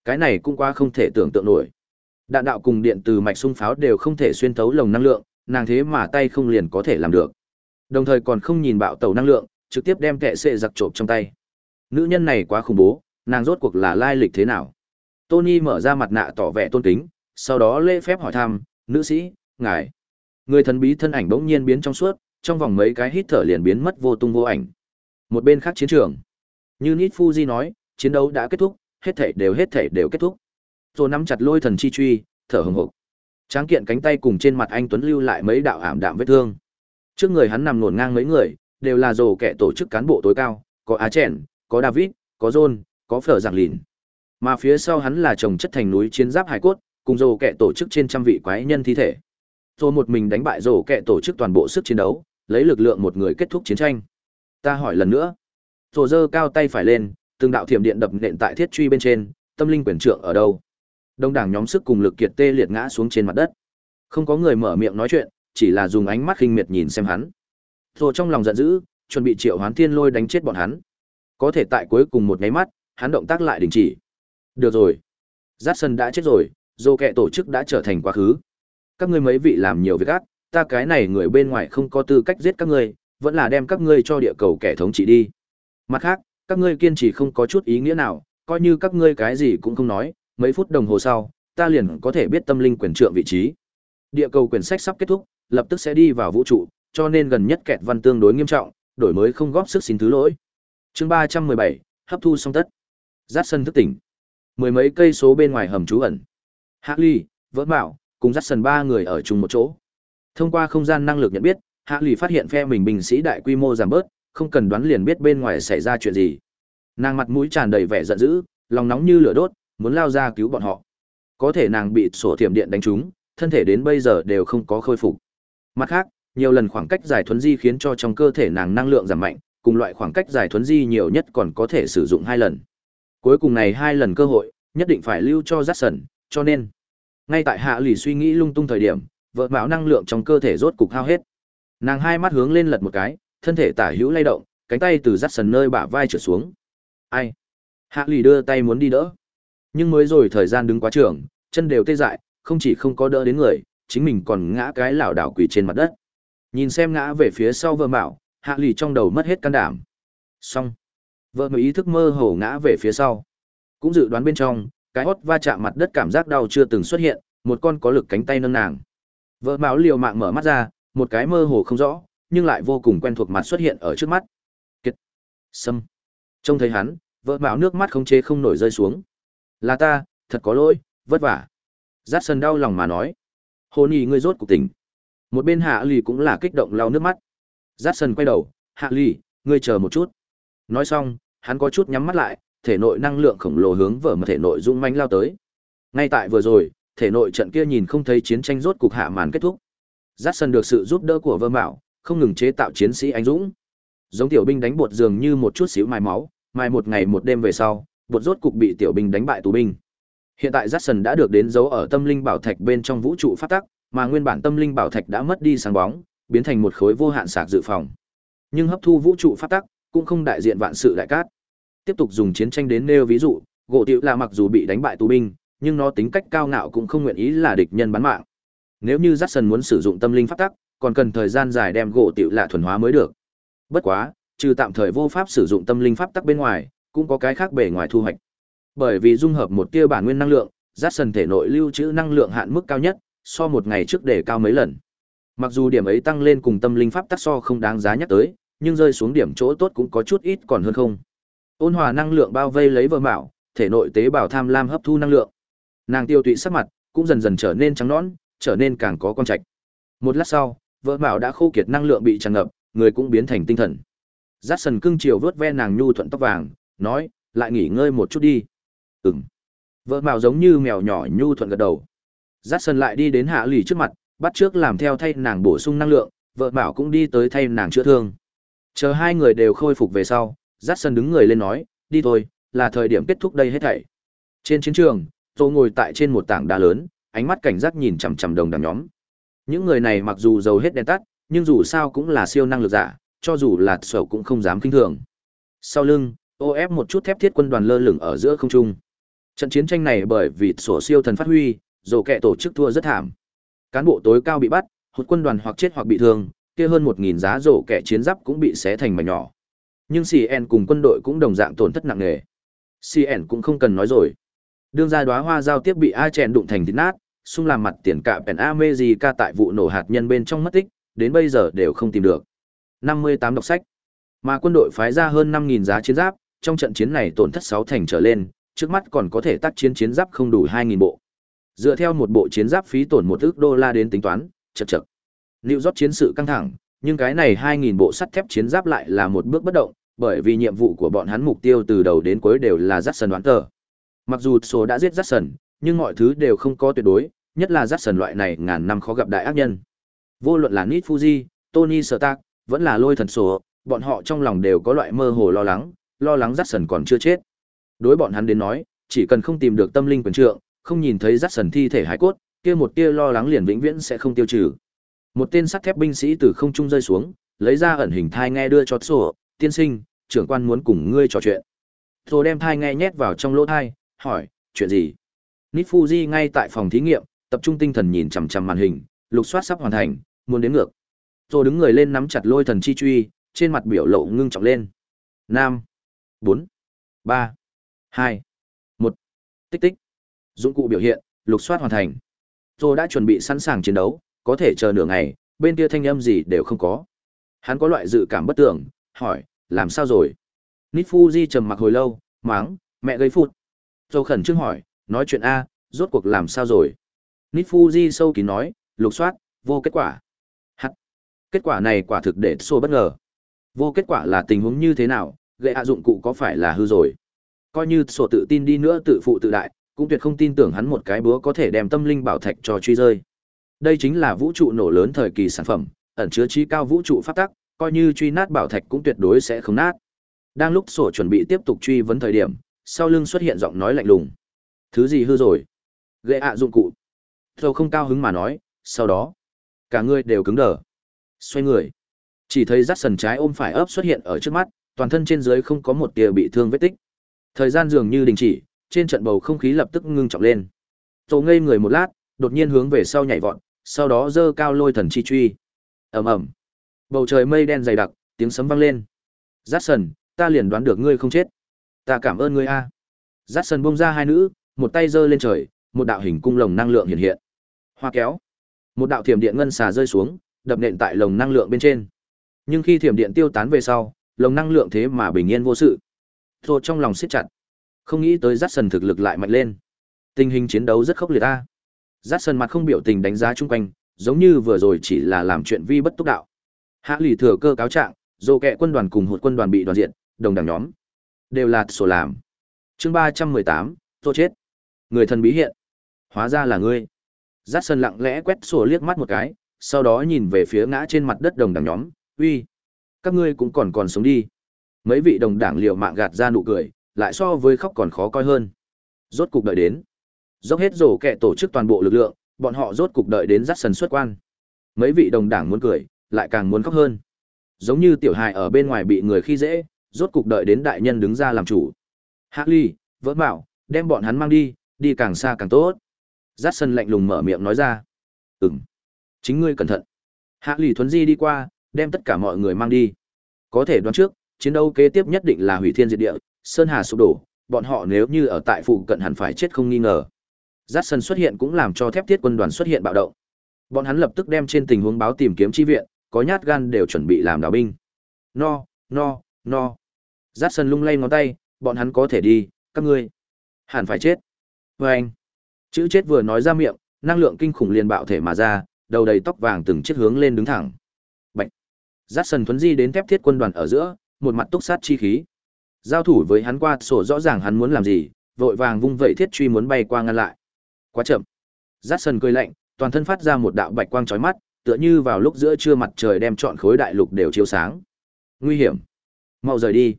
Cái này cũng quá không thể tưởng tượng nổi. Đạn đạo cùng điện từ mạch xung pháo đều không thể xuyên thấu lồng năng lượng, nàng thế mà tay không liền có thể làm được. Đồng thời còn không nhìn bạo tàu năng lượng, trực tiếp đem kệ sệ giặc trộm trong tay. Nữ nhân này quá khủng bố, nàng rốt cuộc là lai lịch thế nào? Tony mở ra mặt nạ tỏ vẻ tôn kính, sau đó lễ phép hỏi thăm, nữ sĩ, ngài. Người thần bí thân ảnh bỗng nhiên biến trong suốt, trong vòng mấy cái hít thở liền biến mất vô tung vô ảnh. Một bên khác chiến trường. Như Nít Fuji nói, chiến đấu đã kết thúc, hết thảy đều hết thảy đều kết thúc. Rồi nắm chặt lôi thần chi truy, thở hừng hực. Tráng kiện cánh tay cùng trên mặt anh Tuấn lưu lại mấy đạo ảm đạm vết thương. Trước người hắn nằm nổn ngang mấy người, đều là rồ kẻ tổ chức cán bộ tối cao, có Á Chèn, có David, có John, có Phở Giảng Lìn. Mà phía sau hắn là chồng chất thành núi chiến giáp hải cốt, cùng rồ kẻ tổ chức trên trăm vị quái nhân thi thể. Rồi một mình đánh bại rồ kẻ tổ chức toàn bộ sức chiến đấu, lấy lực lượng một người kết thúc chiến tranh. Ta hỏi lần nữa. Rồi giơ cao tay phải lên, từng đạo thiểm điện đập nện tại thiết truy bên trên, tâm linh quyền trượng ở đâu? Đông đảng nhóm sức cùng lực kiệt tê liệt ngã xuống trên mặt đất. Không có người mở miệng nói chuyện, chỉ là dùng ánh mắt khinh miệt nhìn xem hắn. Rồi trong lòng giận dữ, chuẩn bị triệu hoán thiên lôi đánh chết bọn hắn. Có thể tại cuối cùng một nháy mắt, hắn động tác lại đình chỉ. Được rồi. Jackson đã chết rồi, dô kệ tổ chức đã trở thành quá khứ. Các ngươi mấy vị làm nhiều việc ác, ta cái này người bên ngoài không có tư cách giết các ngươi, vẫn là đem các ngươi cho địa cầu kẻ thống trị đi. Mặt khác, các ngươi kiên trì không có chút ý nghĩa nào, coi như các ngươi cái gì cũng không nói, mấy phút đồng hồ sau, ta liền có thể biết tâm linh quyền trượng vị trí. Địa cầu quyển sách sắp kết thúc, lập tức sẽ đi vào vũ trụ, cho nên gần nhất kẹt văn tương đối nghiêm trọng, đổi mới không góp sức xin thứ lỗi. Chương ba trăm mười bảy hấp thu xong tất. Dát sân thức tỉnh. Mười mấy cây số bên ngoài hầm trú ẩn. Hạ Ly, Vỡ Bảo, cùng Dát sân ba người ở chung một chỗ. Thông qua không gian năng lực nhận biết, Hạ Ly phát hiện phe mình binh sĩ đại quy mô giảm bớt, không cần đoán liền biết bên ngoài xảy ra chuyện gì. Nàng mặt mũi tràn đầy vẻ giận dữ, lòng nóng như lửa đốt, muốn lao ra cứu bọn họ. Có thể nàng bị sổ thiểm điện đánh trúng, thân thể đến bây giờ đều không có khôi phục. Mặt khác, nhiều lần khoảng cách giải thuấn di khiến cho trong cơ thể nàng năng lượng giảm mạnh, cùng loại khoảng cách giải thuấn di nhiều nhất còn có thể sử dụng hai lần. Cuối cùng này hai lần cơ hội, nhất định phải lưu cho Jackson, cho nên, ngay tại hạ lì suy nghĩ lung tung thời điểm, vợ mạo năng lượng trong cơ thể rốt cục hao hết. Nàng hai mắt hướng lên lật một cái, thân thể tả hữu lay động, cánh tay từ Jackson nơi bả vai trở xuống. Ai? Hạ lì đưa tay muốn đi đỡ. Nhưng mới rồi thời gian đứng quá trường, chân đều tê dại, không chỉ không có đỡ đến người, chính mình còn ngã cái lảo đảo quỳ trên mặt đất. Nhìn xem ngã về phía sau vợ mạo, hạ lì trong đầu mất hết can đảm. Xong. Vợ mới ý thức mơ hồ ngã về phía sau. Cũng dự đoán bên trong, cái hót va chạm mặt đất cảm giác đau chưa từng xuất hiện, một con có lực cánh tay nâng nàng. Vợ mạo liều mạng mở mắt ra, một cái mơ hồ không rõ, nhưng lại vô cùng quen thuộc mặt xuất hiện ở trước mắt. Kiệt. Sâm. Trông thấy hắn, vợ mạo nước mắt không chế không nổi rơi xuống. Là ta, thật có lỗi, vất vả. Giác sân đau lòng mà nói. Hồ nhì ngươi rốt cuộc tỉnh. Một bên hạ lì cũng là kích động lau nước mắt. Giác sân quay đầu, hạ lì, ngươi chờ một chút. Nói xong, hắn có chút nhắm mắt lại, thể nội năng lượng khổng lồ hướng vở mà thể nội dung manh lao tới. Ngay tại vừa rồi, thể nội trận kia nhìn không thấy chiến tranh rốt cục hạ màn kết thúc. Dát sân được sự giúp đỡ của Vơ Mạo, không ngừng chế tạo chiến sĩ anh dũng. Giống tiểu binh đánh bột dường như một chút xíu mài máu, mài một ngày một đêm về sau, bột rốt cục bị tiểu binh đánh bại tù binh. Hiện tại Jackson đã được đến dấu ở tâm linh bảo thạch bên trong vũ trụ phát tắc, mà nguyên bản tâm linh bảo thạch đã mất đi sáng bóng, biến thành một khối vô hạn sạc dự phòng. Nhưng hấp thu vũ trụ phát tắc, cũng không đại diện vạn sự đại cát. Tiếp tục dùng chiến tranh đến nêu ví dụ, gỗ tiểu là mặc dù bị đánh bại tù binh, nhưng nó tính cách cao ngạo cũng không nguyện ý là địch nhân bán mạng. Nếu như Jackson muốn sử dụng tâm linh pháp tắc, còn cần thời gian dài đem gỗ tiểu lạ thuần hóa mới được. Bất quá, trừ tạm thời vô pháp sử dụng tâm linh pháp tắc bên ngoài, cũng có cái khác bề ngoài thu hoạch. Bởi vì dung hợp một tia bản nguyên năng lượng, Jackson thể nội lưu trữ năng lượng hạn mức cao nhất, so một ngày trước để cao mấy lần. Mặc dù điểm ấy tăng lên cùng tâm linh pháp tắc so không đáng giá nhắc tới, nhưng rơi xuống điểm chỗ tốt cũng có chút ít còn hơn không. Ôn hòa năng lượng bao vây lấy vợ mạo, thể nội tế bào tham lam hấp thu năng lượng. Nàng tiêu tụy sắc mặt, cũng dần dần trở nên trắng nõn, trở nên càng có con trạch. Một lát sau, vợ mạo đã khô kiệt năng lượng bị tràn ngập, người cũng biến thành tinh thần. Dát sần cưng chiều vớt ve nàng nhu thuận tóc vàng, nói, lại nghỉ ngơi một chút đi. Ừm. Vợ mạo giống như mèo nhỏ nhu thuận gật đầu. Dát sân lại đi đến hạ lì trước mặt, bắt trước làm theo thay nàng bổ sung năng lượng, vợ mạo cũng đi tới thay nàng chữa thương. Chờ hai người đều khôi phục về sau, Dát sân đứng người lên nói, đi thôi, là thời điểm kết thúc đây hết thảy. Trên chiến trường, tôi ngồi tại trên một tảng đá lớn, ánh mắt cảnh giác nhìn chằm chằm đồng đảng nhóm. Những người này mặc dù giàu hết đen tắt, nhưng dù sao cũng là siêu năng lực giả, cho dù là sầu cũng không dám kinh thường. Sau lưng, ô ép một chút thép thiết quân đoàn lơ lửng ở giữa không trung. Trận chiến tranh này bởi vì sổ siêu thần phát huy, dồ kẹ tổ chức thua rất thảm. Cán bộ tối cao bị bắt, hụt quân đoàn hoặc chết hoặc bị thương, kia hơn một nghìn giá rổ kẻ chiến giáp cũng bị xé thành mảnh nhỏ. Nhưng CN cùng quân đội cũng đồng dạng tổn thất nặng nề. CN cũng không cần nói rồi. Đương ra đoá hoa giao tiếp bị A chèn đụng thành thịt nát, xung làm mặt tiền cả Pen America tại vụ nổ hạt nhân bên trong mất tích, đến bây giờ đều không tìm được. 58 đọc sách. Mà quân đội phái ra hơn 5.000 giá chiến giáp, trong trận chiến này tổn thất 6 thành trở lên, trước mắt còn có thể tác chiến chiến giáp không đủ 2000 bộ. Dựa theo một bộ chiến giáp phí tổn một ức đô la đến tính toán, chậc chậc. Lưu rót chiến sự căng thẳng, nhưng cái này 2000 bộ sắt thép chiến giáp lại là một bước bất động, bởi vì nhiệm vụ của bọn hắn mục tiêu từ đầu đến cuối đều là Jackson đoán tờ. Mặc dù số đã giết Jackson, nhưng mọi thứ đều không có tuyệt đối, nhất là Jackson loại này ngàn năm khó gặp đại ác nhân. Vô luận là Nit Fuji, Tony Stark, vẫn là Lôi Thần Sổ, bọn họ trong lòng đều có loại mơ hồ lo lắng, lo lắng Jackson còn chưa chết. Đối bọn hắn đến nói, chỉ cần không tìm được tâm linh quyền trượng, không nhìn thấy Jackson thi thể hải cốt, kia một tia lo lắng liền vĩnh viễn sẽ không tiêu trừ. Một tên sắt thép binh sĩ từ không trung rơi xuống, lấy ra ẩn hình thai nghe đưa cho sổ, tiên sinh, trưởng quan muốn cùng ngươi trò chuyện. Rồi đem thai nghe nhét vào trong lỗ thai, hỏi, chuyện gì? Nít Fuji ngay tại phòng thí nghiệm, tập trung tinh thần nhìn chằm chằm màn hình, lục soát sắp hoàn thành, muốn đến ngược. Rồi đứng người lên nắm chặt lôi thần chi truy, trên mặt biểu lộ ngưng trọng lên. Nam, bốn, ba, hai, một, tích tích. Dụng cụ biểu hiện, lục soát hoàn thành. Rồi đã chuẩn bị sẵn sàng chiến đấu, có thể chờ nửa ngày, bên kia thanh âm gì đều không có. Hắn có loại dự cảm bất tưởng, hỏi, làm sao rồi? Nít trầm mặc hồi lâu, máng, mẹ gây phụt. Rồi khẩn trương hỏi, nói chuyện A, rốt cuộc làm sao rồi? Nít sâu kín nói, lục soát, vô kết quả. Hắt. Kết quả này quả thực để xô bất ngờ. Vô kết quả là tình huống như thế nào, gệ hạ dụng cụ có phải là hư rồi? Coi như sổ tự tin đi nữa tự phụ tự đại, cũng tuyệt không tin tưởng hắn một cái búa có thể đem tâm linh bảo thạch cho truy rơi. Đây chính là vũ trụ nổ lớn thời kỳ sản phẩm, ẩn chứa trí cao vũ trụ phát tắc, coi như truy nát bảo thạch cũng tuyệt đối sẽ không nát. Đang lúc sổ chuẩn bị tiếp tục truy vấn thời điểm, sau lưng xuất hiện giọng nói lạnh lùng. Thứ gì hư rồi? Gệ ạ dụng cụ. Thâu không cao hứng mà nói, sau đó, cả người đều cứng đờ. Xoay người, chỉ thấy rắt sần trái ôm phải ấp xuất hiện ở trước mắt, toàn thân trên dưới không có một tia bị thương vết tích. Thời gian dường như đình chỉ, trên trận bầu không khí lập tức ngưng trọng lên. Tô ngây người một lát, đột nhiên hướng về sau nhảy vọt, sau đó giơ cao lôi thần chi truy. Ầm ầm. Bầu trời mây đen dày đặc, tiếng sấm vang lên. Jackson, ta liền đoán được ngươi không chết. Ta cảm ơn ngươi a. Jackson buông ra hai nữ, một tay giơ lên trời, một đạo hình cung lồng năng lượng hiện hiện. Hoa kéo. Một đạo thiểm điện ngân xà rơi xuống, đập nện tại lồng năng lượng bên trên. Nhưng khi thiểm điện tiêu tán về sau, lồng năng lượng thế mà bình yên vô sự. Thô trong lòng siết chặt. Không nghĩ tới Jackson thực lực lại mạnh lên. Tình hình chiến đấu rất khốc liệt a. Jackson mặt không biểu tình đánh giá chung quanh, giống như vừa rồi chỉ là làm chuyện vi bất túc đạo. Hạ lì thừa cơ cáo trạng, dồ kẹ quân đoàn cùng hụt quân đoàn bị đoàn diện, đồng đảng nhóm. Đều là sổ làm. chương ba trăm mười tám, tôi chết. Người thần bí hiện. Hóa ra là ngươi. Jackson lặng lẽ quét sổ liếc mắt một cái, sau đó nhìn về phía ngã trên mặt đất đồng đảng nhóm, uy. Các ngươi cũng còn còn sống đi. Mấy vị đồng đảng liều mạng gạt ra nụ cười, lại so với khóc còn khó coi hơn. Rốt cục đợi đến. Dốc hết rổ kẹ tổ chức toàn bộ lực lượng, bọn họ rốt cục đợi đến Jackson xuất quan. Mấy vị đồng đảng muốn cười, lại càng muốn khóc hơn. Giống như tiểu hài ở bên ngoài bị người khi dễ, rốt cục đợi đến đại nhân đứng ra làm chủ. Harley, vỡ bảo, đem bọn hắn mang đi, đi càng xa càng tốt. Jackson lạnh lùng mở miệng nói ra. Ừm. Chính ngươi cẩn thận. Harley thuấn di đi qua, đem tất cả mọi người mang đi. Có thể đoán trước, chiến đấu kế tiếp nhất định là hủy thiên diệt địa, sơn hà sụp đổ, bọn họ nếu như ở tại phụ cận hẳn phải chết không nghi ngờ. Jackson xuất hiện cũng làm cho thép thiết quân đoàn xuất hiện bạo động. Bọn hắn lập tức đem trên tình huống báo tìm kiếm chi viện, có nhát gan đều chuẩn bị làm đào binh. No, no, no. Jackson lung lay ngón tay, bọn hắn có thể đi, các ngươi hẳn phải chết. Và anh. Chữ chết vừa nói ra miệng, năng lượng kinh khủng liền bạo thể mà ra, đầu đầy tóc vàng từng chiếc hướng lên đứng thẳng. Bạch. Jackson thuấn di đến thép thiết quân đoàn ở giữa, một mặt túc sát chi khí. Giao thủ với hắn qua sổ rõ ràng hắn muốn làm gì, vội vàng vung vẩy thiết truy muốn bay qua ngăn lại. Quá chậm. Jackson cười lạnh, toàn thân phát ra một đạo bạch quang chói mắt, tựa như vào lúc giữa trưa mặt trời đem trọn khối đại lục đều chiếu sáng. Nguy hiểm. Mau rời đi.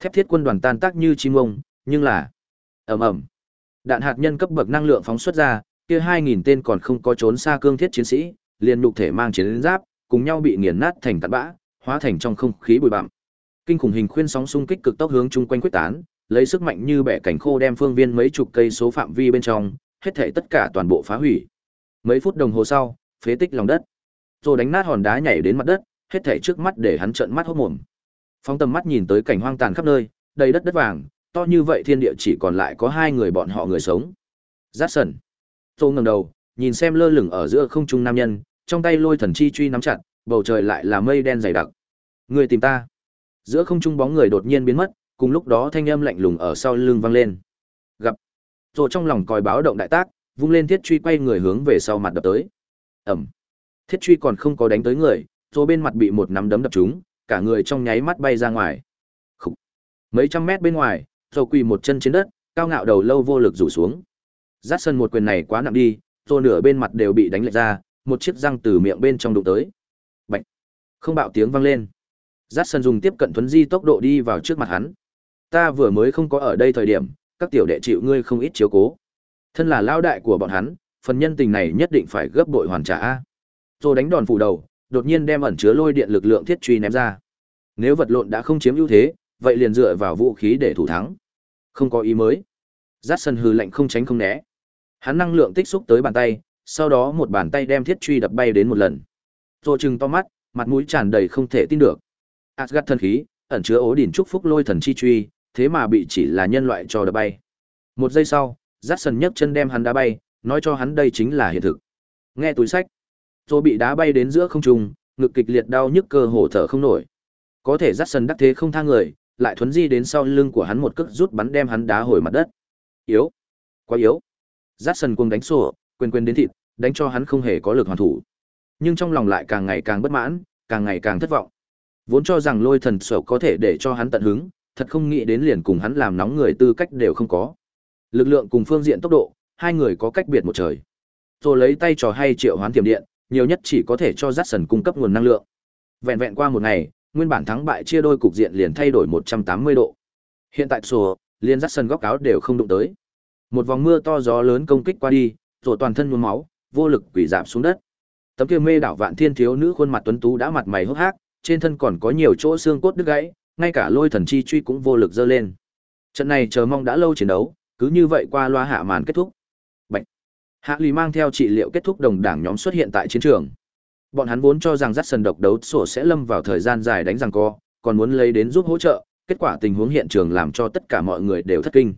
Thép thiết quân đoàn tan tác như chim ông, nhưng là ầm ầm. Đạn hạt nhân cấp bậc năng lượng phóng xuất ra, kia 2000 tên còn không có trốn xa cương thiết chiến sĩ, liền nhục thể mang chiến giáp, cùng nhau bị nghiền nát thành tạt bã, hóa thành trong không khí bụi bặm. Kinh khủng hình khuyên sóng xung kích cực tốc hướng chung quanh quyết tán, lấy sức mạnh như bẻ cảnh khô đem phương viên mấy chục cây số phạm vi bên trong, hết thảy tất cả toàn bộ phá hủy. Mấy phút đồng hồ sau, phế tích lòng đất. Rồi đánh nát hòn đá nhảy đến mặt đất, hết thảy trước mắt để hắn trợn mắt hốt mồm. Phóng tầm mắt nhìn tới cảnh hoang tàn khắp nơi, đầy đất đất vàng, to như vậy thiên địa chỉ còn lại có hai người bọn họ người sống. Jackson. Tô ngẩng đầu, nhìn xem lơ lửng ở giữa không trung nam nhân, trong tay lôi thần chi truy nắm chặt, bầu trời lại là mây đen dày đặc. Người tìm ta. Giữa không trung bóng người đột nhiên biến mất, cùng lúc đó thanh âm lạnh lùng ở sau lưng vang lên. Gặp. Rồi trong lòng còi báo động đại tác, vung lên thiết truy quay người hướng về sau mặt đập tới. Ẩm. Thiết truy còn không có đánh tới người, rồi bên mặt bị một nắm đấm đập trúng, cả người trong nháy mắt bay ra ngoài. Khủ. Mấy trăm mét bên ngoài, rồi quỳ một chân trên đất, cao ngạo đầu lâu vô lực rủ xuống. Dát sân một quyền này quá nặng đi, rồi nửa bên mặt đều bị đánh lệch ra, một chiếc răng từ miệng bên trong đụng tới. Bạch. Không bạo tiếng vang lên. Dát sân dùng tiếp cận thuấn di tốc độ đi vào trước mặt hắn. Ta vừa mới không có ở đây thời điểm, các tiểu đệ chịu ngươi không ít chiếu cố. Thân là lao đại của bọn hắn, phần nhân tình này nhất định phải gấp bội hoàn trả. Rồi đánh đòn phủ đầu, đột nhiên đem ẩn chứa lôi điện lực lượng thiết truy ném ra. Nếu vật lộn đã không chiếm ưu thế, vậy liền dựa vào vũ khí để thủ thắng. Không có ý mới. Dát sân hừ lạnh không tránh không né. Hắn năng lượng tích xúc tới bàn tay, sau đó một bàn tay đem thiết truy đập bay đến một lần. Rồi trừng to mắt, mặt mũi tràn đầy không thể tin được. Asgard thần khí, ẩn chứa ố đỉnh chúc phúc lôi thần chi truy, thế mà bị chỉ là nhân loại cho đập bay. Một giây sau, Jackson nhấc chân đem hắn đá bay, nói cho hắn đây chính là hiện thực. Nghe túi sách, rồi bị đá bay đến giữa không trung, ngực kịch liệt đau nhức cơ hồ thở không nổi. Có thể Jackson đắc thế không tha người, lại thuấn di đến sau lưng của hắn một cước rút bắn đem hắn đá hồi mặt đất. Yếu, quá yếu. Jackson cuồng đánh sổ, quên quên đến thịt, đánh cho hắn không hề có lực hoàn thủ. Nhưng trong lòng lại càng ngày càng bất mãn, càng ngày càng thất vọng. Vốn cho rằng lôi thần sổ có thể để cho hắn tận hứng, thật không nghĩ đến liền cùng hắn làm nóng người tư cách đều không có. Lực lượng cùng phương diện tốc độ, hai người có cách biệt một trời. Rồi lấy tay trò hay triệu hoán tiềm điện, nhiều nhất chỉ có thể cho Jackson cung cấp nguồn năng lượng. Vẹn vẹn qua một ngày, nguyên bản thắng bại chia đôi cục diện liền thay đổi 180 độ. Hiện tại sổ, liên Jackson góc áo đều không đụng tới. Một vòng mưa to gió lớn công kích qua đi, rồi toàn thân nhuốm máu, vô lực quỳ giảm xuống đất. Tấm kia mê đảo vạn thiên thiếu nữ khuôn mặt tuấn tú đã mặt mày hốc hác, trên thân còn có nhiều chỗ xương cốt đứt gãy, ngay cả lôi thần chi truy cũng vô lực dơ lên. Trận này chờ mong đã lâu chiến đấu, cứ như vậy qua loa hạ màn kết thúc. Bạch. Hạ Lý mang theo trị liệu kết thúc đồng đảng nhóm xuất hiện tại chiến trường. Bọn hắn vốn cho rằng dắt sân độc đấu sổ sẽ lâm vào thời gian dài đánh giằng co, còn muốn lấy đến giúp hỗ trợ, kết quả tình huống hiện trường làm cho tất cả mọi người đều thất kinh.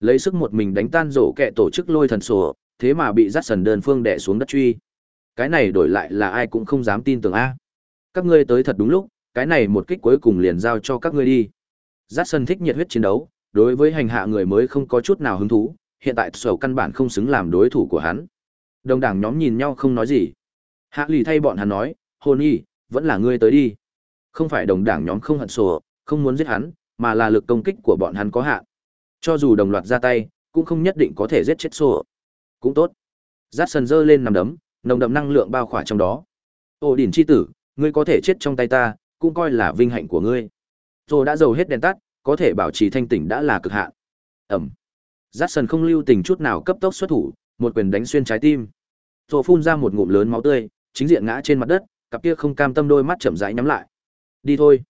Lấy sức một mình đánh tan rổ kẹ tổ chức lôi thần sổ, thế mà bị dắt sần đơn phương đè xuống đất truy. Cái này đổi lại là ai cũng không dám tin tưởng a. Các ngươi tới thật đúng lúc, cái này một kích cuối cùng liền giao cho các ngươi đi. Dắt sần thích nhiệt huyết chiến đấu, đối với hành hạ người mới không có chút nào hứng thú, hiện tại sầu căn bản không xứng làm đối thủ của hắn. Đồng đảng nhóm nhìn nhau không nói gì. Hạ lì thay bọn hắn nói, hồn y, vẫn là ngươi tới đi. Không phải đồng đảng nhóm không hận sổ, không muốn giết hắn, mà là lực công kích của bọn hắn có hạn. Cho dù đồng loạt ra tay, cũng không nhất định có thể giết chết sổ. Cũng tốt. giáp sần giơ lên nằm đấm, nồng đậm năng lượng bao khỏa trong đó. Ô đỉnh chi tử, ngươi có thể chết trong tay ta, cũng coi là vinh hạnh của ngươi. Rồi đã dầu hết đèn tắt, có thể bảo trì thanh tỉnh đã là cực hạn. Ẩm. giáp sần không lưu tình chút nào cấp tốc xuất thủ, một quyền đánh xuyên trái tim. Rồi phun ra một ngụm lớn máu tươi, chính diện ngã trên mặt đất, cặp kia không cam tâm đôi mắt chậm rãi nhắm lại. Đi thôi.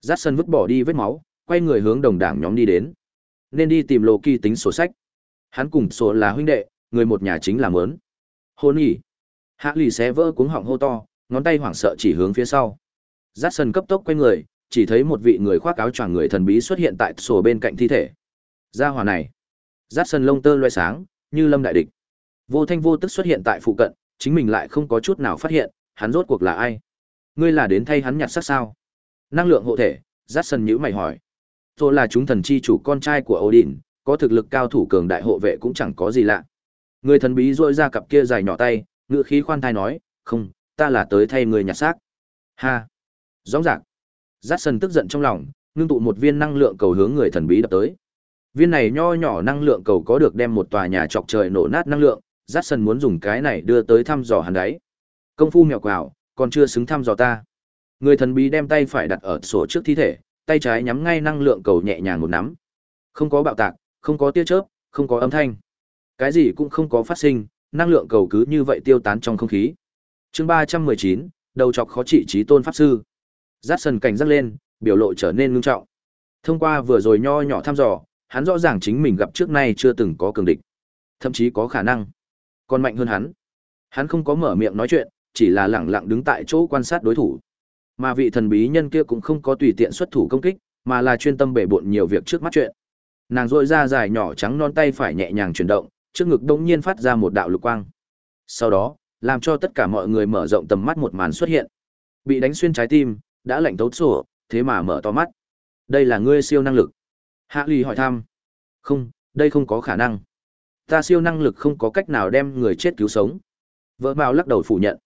giáp sần vứt bỏ đi vết máu, quay người hướng đồng đảng nhóm đi đến. Nên đi tìm Lộ Kỳ tính sổ sách. Hắn cùng sổ là huynh đệ, người một nhà chính là mớn. Hôn nhỉ. Hạ lì xé vỡ cuống họng hô to, ngón tay hoảng sợ chỉ hướng phía sau. Giác sần cấp tốc quay người, chỉ thấy một vị người khoác áo choàng người thần bí xuất hiện tại sổ bên cạnh thi thể. Gia hỏa này. Giác sần lông tơ loe sáng, như lâm đại địch. Vô thanh vô tức xuất hiện tại phụ cận, chính mình lại không có chút nào phát hiện, hắn rốt cuộc là ai? Ngươi là đến thay hắn nhặt xác sao? Năng lượng hộ thể, Giác sần nhữ mày hỏi. Tôi là chúng thần chi chủ con trai của Odin, có thực lực cao thủ cường đại hộ vệ cũng chẳng có gì lạ. Người thần bí rỗi ra cặp kia dài nhỏ tay, ngựa khí khoan thai nói, không, ta là tới thay người nhặt xác. Ha! Rõ ràng. Jackson tức giận trong lòng, ngưng tụ một viên năng lượng cầu hướng người thần bí đập tới. Viên này nho nhỏ năng lượng cầu có được đem một tòa nhà chọc trời nổ nát năng lượng, Jackson muốn dùng cái này đưa tới thăm dò hắn đấy. Công phu mèo quào, còn chưa xứng thăm dò ta. Người thần bí đem tay phải đặt ở sổ trước thi thể, tay trái nhắm ngay năng lượng cầu nhẹ nhàng một nắm. Không có bạo tạc, không có tia chớp, không có âm thanh. Cái gì cũng không có phát sinh, năng lượng cầu cứ như vậy tiêu tán trong không khí. Chương ba trăm mười chín, đầu chọc khó trị trí tôn pháp sư. Jackson cảnh giác lên, biểu lộ trở nên ngưng trọng. Thông qua vừa rồi nho nhỏ thăm dò, hắn rõ ràng chính mình gặp trước nay chưa từng có cường địch, thậm chí có khả năng còn mạnh hơn hắn. Hắn không có mở miệng nói chuyện, chỉ là lẳng lặng đứng tại chỗ quan sát đối thủ. Mà vị thần bí nhân kia cũng không có tùy tiện xuất thủ công kích, mà là chuyên tâm bể bộn nhiều việc trước mắt chuyện. Nàng rỗi ra dài nhỏ trắng non tay phải nhẹ nhàng chuyển động, trước ngực đông nhiên phát ra một đạo lục quang. Sau đó, làm cho tất cả mọi người mở rộng tầm mắt một màn xuất hiện. Bị đánh xuyên trái tim, đã lạnh tấu sổ, thế mà mở to mắt. Đây là ngươi siêu năng lực. Hạ Ly hỏi thăm. Không, đây không có khả năng. Ta siêu năng lực không có cách nào đem người chết cứu sống. Vợ bào lắc đầu phủ nhận.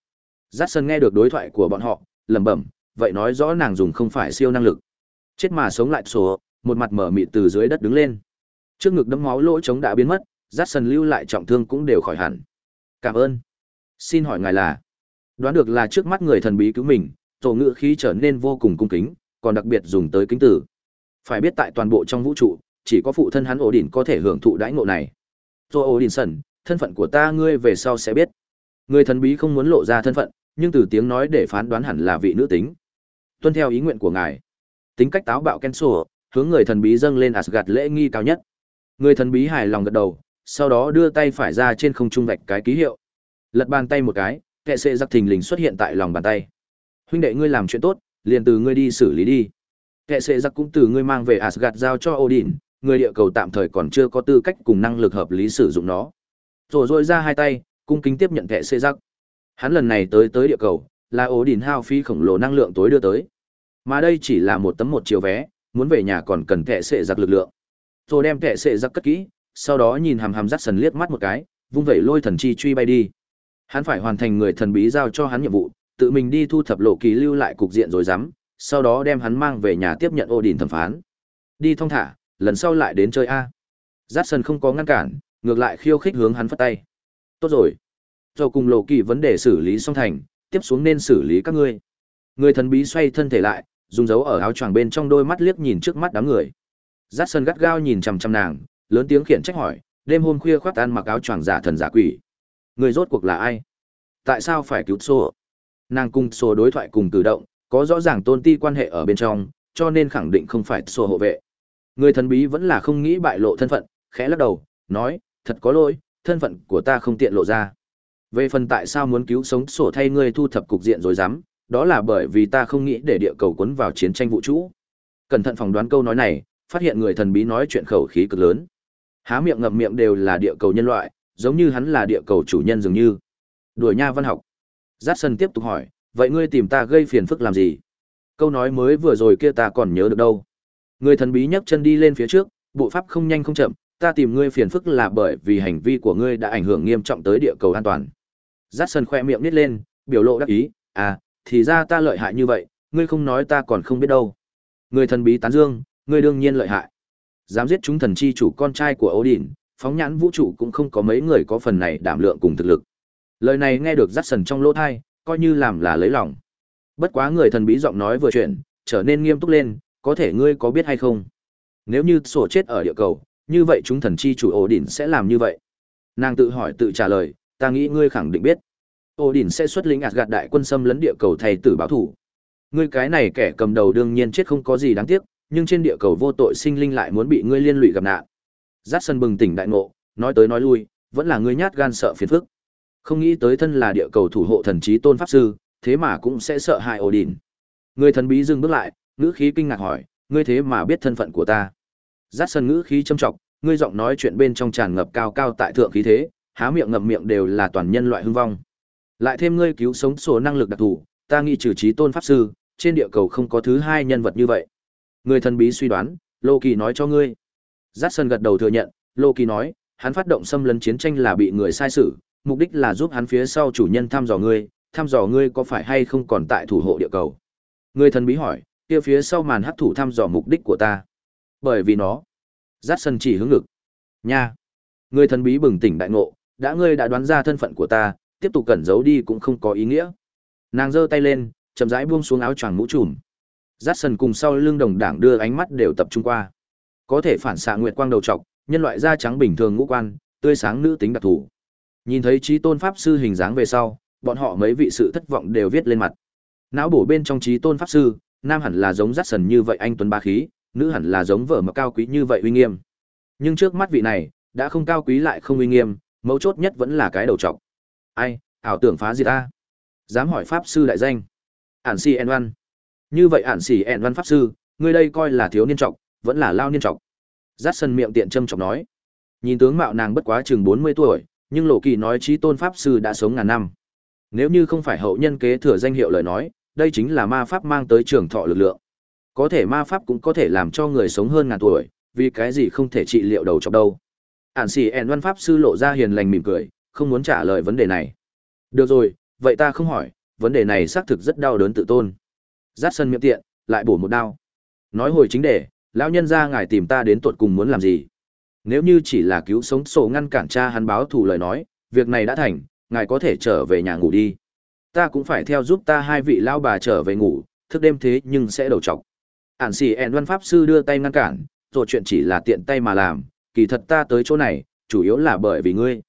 Giác Sơn nghe được đối thoại của bọn họ, lẩm bẩm, vậy nói rõ nàng dùng không phải siêu năng lực. Chết mà sống lại sổ, một mặt mở mịt từ dưới đất đứng lên. Trước ngực đấm máu lỗ trống đã biến mất, Dát sần lưu lại trọng thương cũng đều khỏi hẳn. Cảm ơn. Xin hỏi ngài là? Đoán được là trước mắt người thần bí cứu mình, tổ ngữ khí trở nên vô cùng cung kính, còn đặc biệt dùng tới kính tử. Phải biết tại toàn bộ trong vũ trụ, chỉ có phụ thân hắn ổ đỉnh có thể hưởng thụ đãi ngộ này. tôi ổ đỉnh sẩn, thân phận của ta ngươi về sau sẽ biết. Người thần bí không muốn lộ ra thân phận, nhưng từ tiếng nói để phán đoán hẳn là vị nữ tính. Tuân theo ý nguyện của ngài. Tính cách táo bạo ken sổ hướng người thần bí dâng lên asgad lễ nghi cao nhất. Người thần bí hài lòng gật đầu, sau đó đưa tay phải ra trên không trung vạch cái ký hiệu. Lật bàn tay một cái, kệ sệ giặc thình lình xuất hiện tại lòng bàn tay. Huynh đệ ngươi làm chuyện tốt, liền từ ngươi đi xử lý đi. Kệ sệ giặc cũng từ ngươi mang về asgad giao cho odin, người địa cầu tạm thời còn chưa có tư cách cùng năng lực hợp lý sử dụng nó. Rồi dội ra hai tay, cung kính tiếp nhận kệ sệ giặc. Hắn lần này tới tới địa cầu, là odin hao phí khổng lồ năng lượng tối đưa tới. Mà đây chỉ là một tấm một chiều vé, muốn về nhà còn cần kệ sệ giặc lực lượng. Rồi đem kệ sệ giặc cất kỹ sau đó nhìn hàm hàm dắt sần liếc mắt một cái, vung vẩy lôi thần chi truy bay đi. Hắn phải hoàn thành người thần bí giao cho hắn nhiệm vụ, tự mình đi thu thập lộ kỳ lưu lại cục diện rồi dám, sau đó đem hắn mang về nhà tiếp nhận ô đình thẩm phán. Đi thong thả, lần sau lại đến chơi a. Dắt sần không có ngăn cản, ngược lại khiêu khích hướng hắn phất tay. Tốt rồi. Do cùng lộ kỳ vấn đề xử lý xong thành, tiếp xuống nên xử lý các ngươi. Người thần bí xoay thân thể lại, dùng dấu ở áo choàng bên trong đôi mắt liếc nhìn trước mắt đám người. Rát sân gắt gao nhìn chằm chằm nàng lớn tiếng khiển trách hỏi, đêm hôm khuya khoác ăn mặc áo choàng giả thần giả quỷ. Người rốt cuộc là ai? Tại sao phải cứu sổ nàng cùng sổ đối thoại cùng cử động, có rõ ràng tôn ti quan hệ ở bên trong, cho nên khẳng định không phải sổ hộ vệ. Người thần bí vẫn là không nghĩ bại lộ thân phận, khẽ lắc đầu, nói, thật có lỗi, thân phận của ta không tiện lộ ra. Về phần tại sao muốn cứu sống sổ thay ngươi thu thập cục diện rồi dám, đó là bởi vì ta không nghĩ để địa cầu quấn vào chiến tranh vũ trụ. Cẩn thận phỏng đoán câu nói này, phát hiện người thần bí nói chuyện khẩu khí cực lớn há miệng ngậm miệng đều là địa cầu nhân loại, giống như hắn là địa cầu chủ nhân dường như. Đuổi nha văn học. Giắt sân tiếp tục hỏi, vậy ngươi tìm ta gây phiền phức làm gì? Câu nói mới vừa rồi kia ta còn nhớ được đâu. Người thần bí nhấc chân đi lên phía trước, bộ pháp không nhanh không chậm, ta tìm ngươi phiền phức là bởi vì hành vi của ngươi đã ảnh hưởng nghiêm trọng tới địa cầu an toàn. Giắt sân khoe miệng nít lên, biểu lộ đắc ý à thì ra ta lợi hại như vậy, ngươi không nói ta còn không biết đâu. Người thần bí tán dương, ngươi đương nhiên lợi hại dám giết chúng thần chi chủ con trai của Odin, phóng nhãn vũ trụ cũng không có mấy người có phần này đảm lượng cùng thực lực. Lời này nghe được rắc sần trong lỗ thai, coi như làm là lấy lòng. Bất quá người thần bí giọng nói vừa chuyện trở nên nghiêm túc lên, có thể ngươi có biết hay không? Nếu như sổ chết ở địa cầu, như vậy chúng thần chi chủ Odin sẽ làm như vậy. Nàng tự hỏi tự trả lời, ta nghĩ ngươi khẳng định biết. Odin sẽ xuất lính gạt đại quân xâm lấn địa cầu thay tử báo thủ. Ngươi cái này kẻ cầm đầu đương nhiên chết không có gì đáng tiếc, nhưng trên địa cầu vô tội sinh linh lại muốn bị ngươi liên lụy gặp nạn. Dát sân bừng tỉnh đại ngộ, nói tới nói lui, vẫn là ngươi nhát gan sợ phiền phức. Không nghĩ tới thân là địa cầu thủ hộ thần trí tôn pháp sư, thế mà cũng sẽ sợ hại Odin. Người thần bí dừng bước lại, ngữ khí kinh ngạc hỏi, ngươi thế mà biết thân phận của ta. Dát sân ngữ khí châm trọng, ngươi giọng nói chuyện bên trong tràn ngập cao cao tại thượng khí thế, há miệng ngậm miệng đều là toàn nhân loại hưng vong. Lại thêm ngươi cứu sống sổ năng lực đặc thù, ta nghĩ trừ trí tôn pháp sư, trên địa cầu không có thứ hai nhân vật như vậy. Người thần bí suy đoán, Lô Kỳ nói cho ngươi. Giác Sơn gật đầu thừa nhận, Lô Kỳ nói, hắn phát động xâm lấn chiến tranh là bị người sai sử, mục đích là giúp hắn phía sau chủ nhân thăm dò ngươi, thăm dò ngươi có phải hay không còn tại thủ hộ địa cầu. Người thần bí hỏi, kia phía sau màn hấp thủ thăm dò mục đích của ta. Bởi vì nó. Giác Sơn chỉ hướng ngực. Nha. Người thần bí bừng tỉnh đại ngộ, đã ngươi đã đoán ra thân phận của ta, tiếp tục cẩn giấu đi cũng không có ý nghĩa. Nàng giơ tay lên, chậm rãi buông xuống áo choàng mũ trùm. Giác sần cùng sau lưng đồng đảng đưa ánh mắt đều tập trung qua. Có thể phản xạ nguyệt quang đầu trọc, nhân loại da trắng bình thường ngũ quan, tươi sáng nữ tính đặc thù. Nhìn thấy trí tôn pháp sư hình dáng về sau, bọn họ mấy vị sự thất vọng đều viết lên mặt. Não bổ bên trong trí tôn pháp sư, nam hẳn là giống giác sần như vậy anh tuấn ba khí, nữ hẳn là giống vợ mà cao quý như vậy uy nghiêm. Nhưng trước mắt vị này, đã không cao quý lại không uy nghiêm, mấu chốt nhất vẫn là cái đầu trọc. Ai, ảo tưởng phá diệt ta? Dám hỏi pháp sư đại danh. Ản si en văn như vậy ạn xỉ ẹn văn pháp sư, ngươi đây coi là thiếu niên trọng vẫn là lao niên trọng giắt sân miệng tiện trâm trọng nói. Nhìn tướng mạo nàng bất quá chừng bốn mươi tuổi, nhưng lộ kỳ nói trí tôn pháp sư đã sống ngàn năm. Nếu như không phải hậu nhân kế thừa danh hiệu lời nói, đây chính là ma pháp mang tới trường thọ lực lượng. Có thể ma pháp cũng có thể làm cho người sống hơn ngàn tuổi, vì cái gì không thể trị liệu đầu chọc đâu. Ản xỉ ẹn văn pháp sư lộ ra hiền lành mỉm cười, không muốn trả lời vấn đề này. Được rồi, vậy ta không hỏi, vấn đề này xác thực rất đau đớn tự tôn. Rát sân miệng tiện, lại bổ một đao. Nói hồi chính đề, lão nhân gia ngài tìm ta đến tuột cùng muốn làm gì? Nếu như chỉ là cứu sống sổ ngăn cản cha hắn báo thù lời nói, việc này đã thành, ngài có thể trở về nhà ngủ đi. Ta cũng phải theo giúp ta hai vị lão bà trở về ngủ, thức đêm thế nhưng sẽ đầu trọc. Ản xì ẹn văn pháp sư đưa tay ngăn cản, rồi chuyện chỉ là tiện tay mà làm, kỳ thật ta tới chỗ này, chủ yếu là bởi vì ngươi.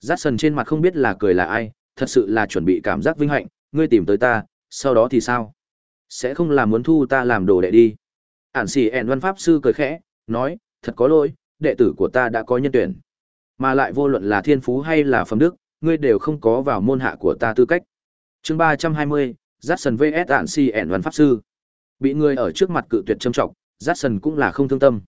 Dát sần trên mặt không biết là cười là ai, thật sự là chuẩn bị cảm giác vinh hạnh, ngươi tìm tới ta, sau đó thì sao? Sẽ không làm muốn thu ta làm đồ đệ đi ản xì ẹn văn pháp sư cười khẽ nói thật có lỗi đệ tử của ta đã có nhân tuyển Mà lại vô luận là thiên phú hay là phẩm đức, ngươi đều không có vào môn hạ của ta tư cách. Chương ba trăm hai mươi, Jackson VS Ản xì ẹn văn pháp sư. Bị ngươi ở trước mặt cự tuyệt trâm trọng, Jackson cũng là không thương tâm.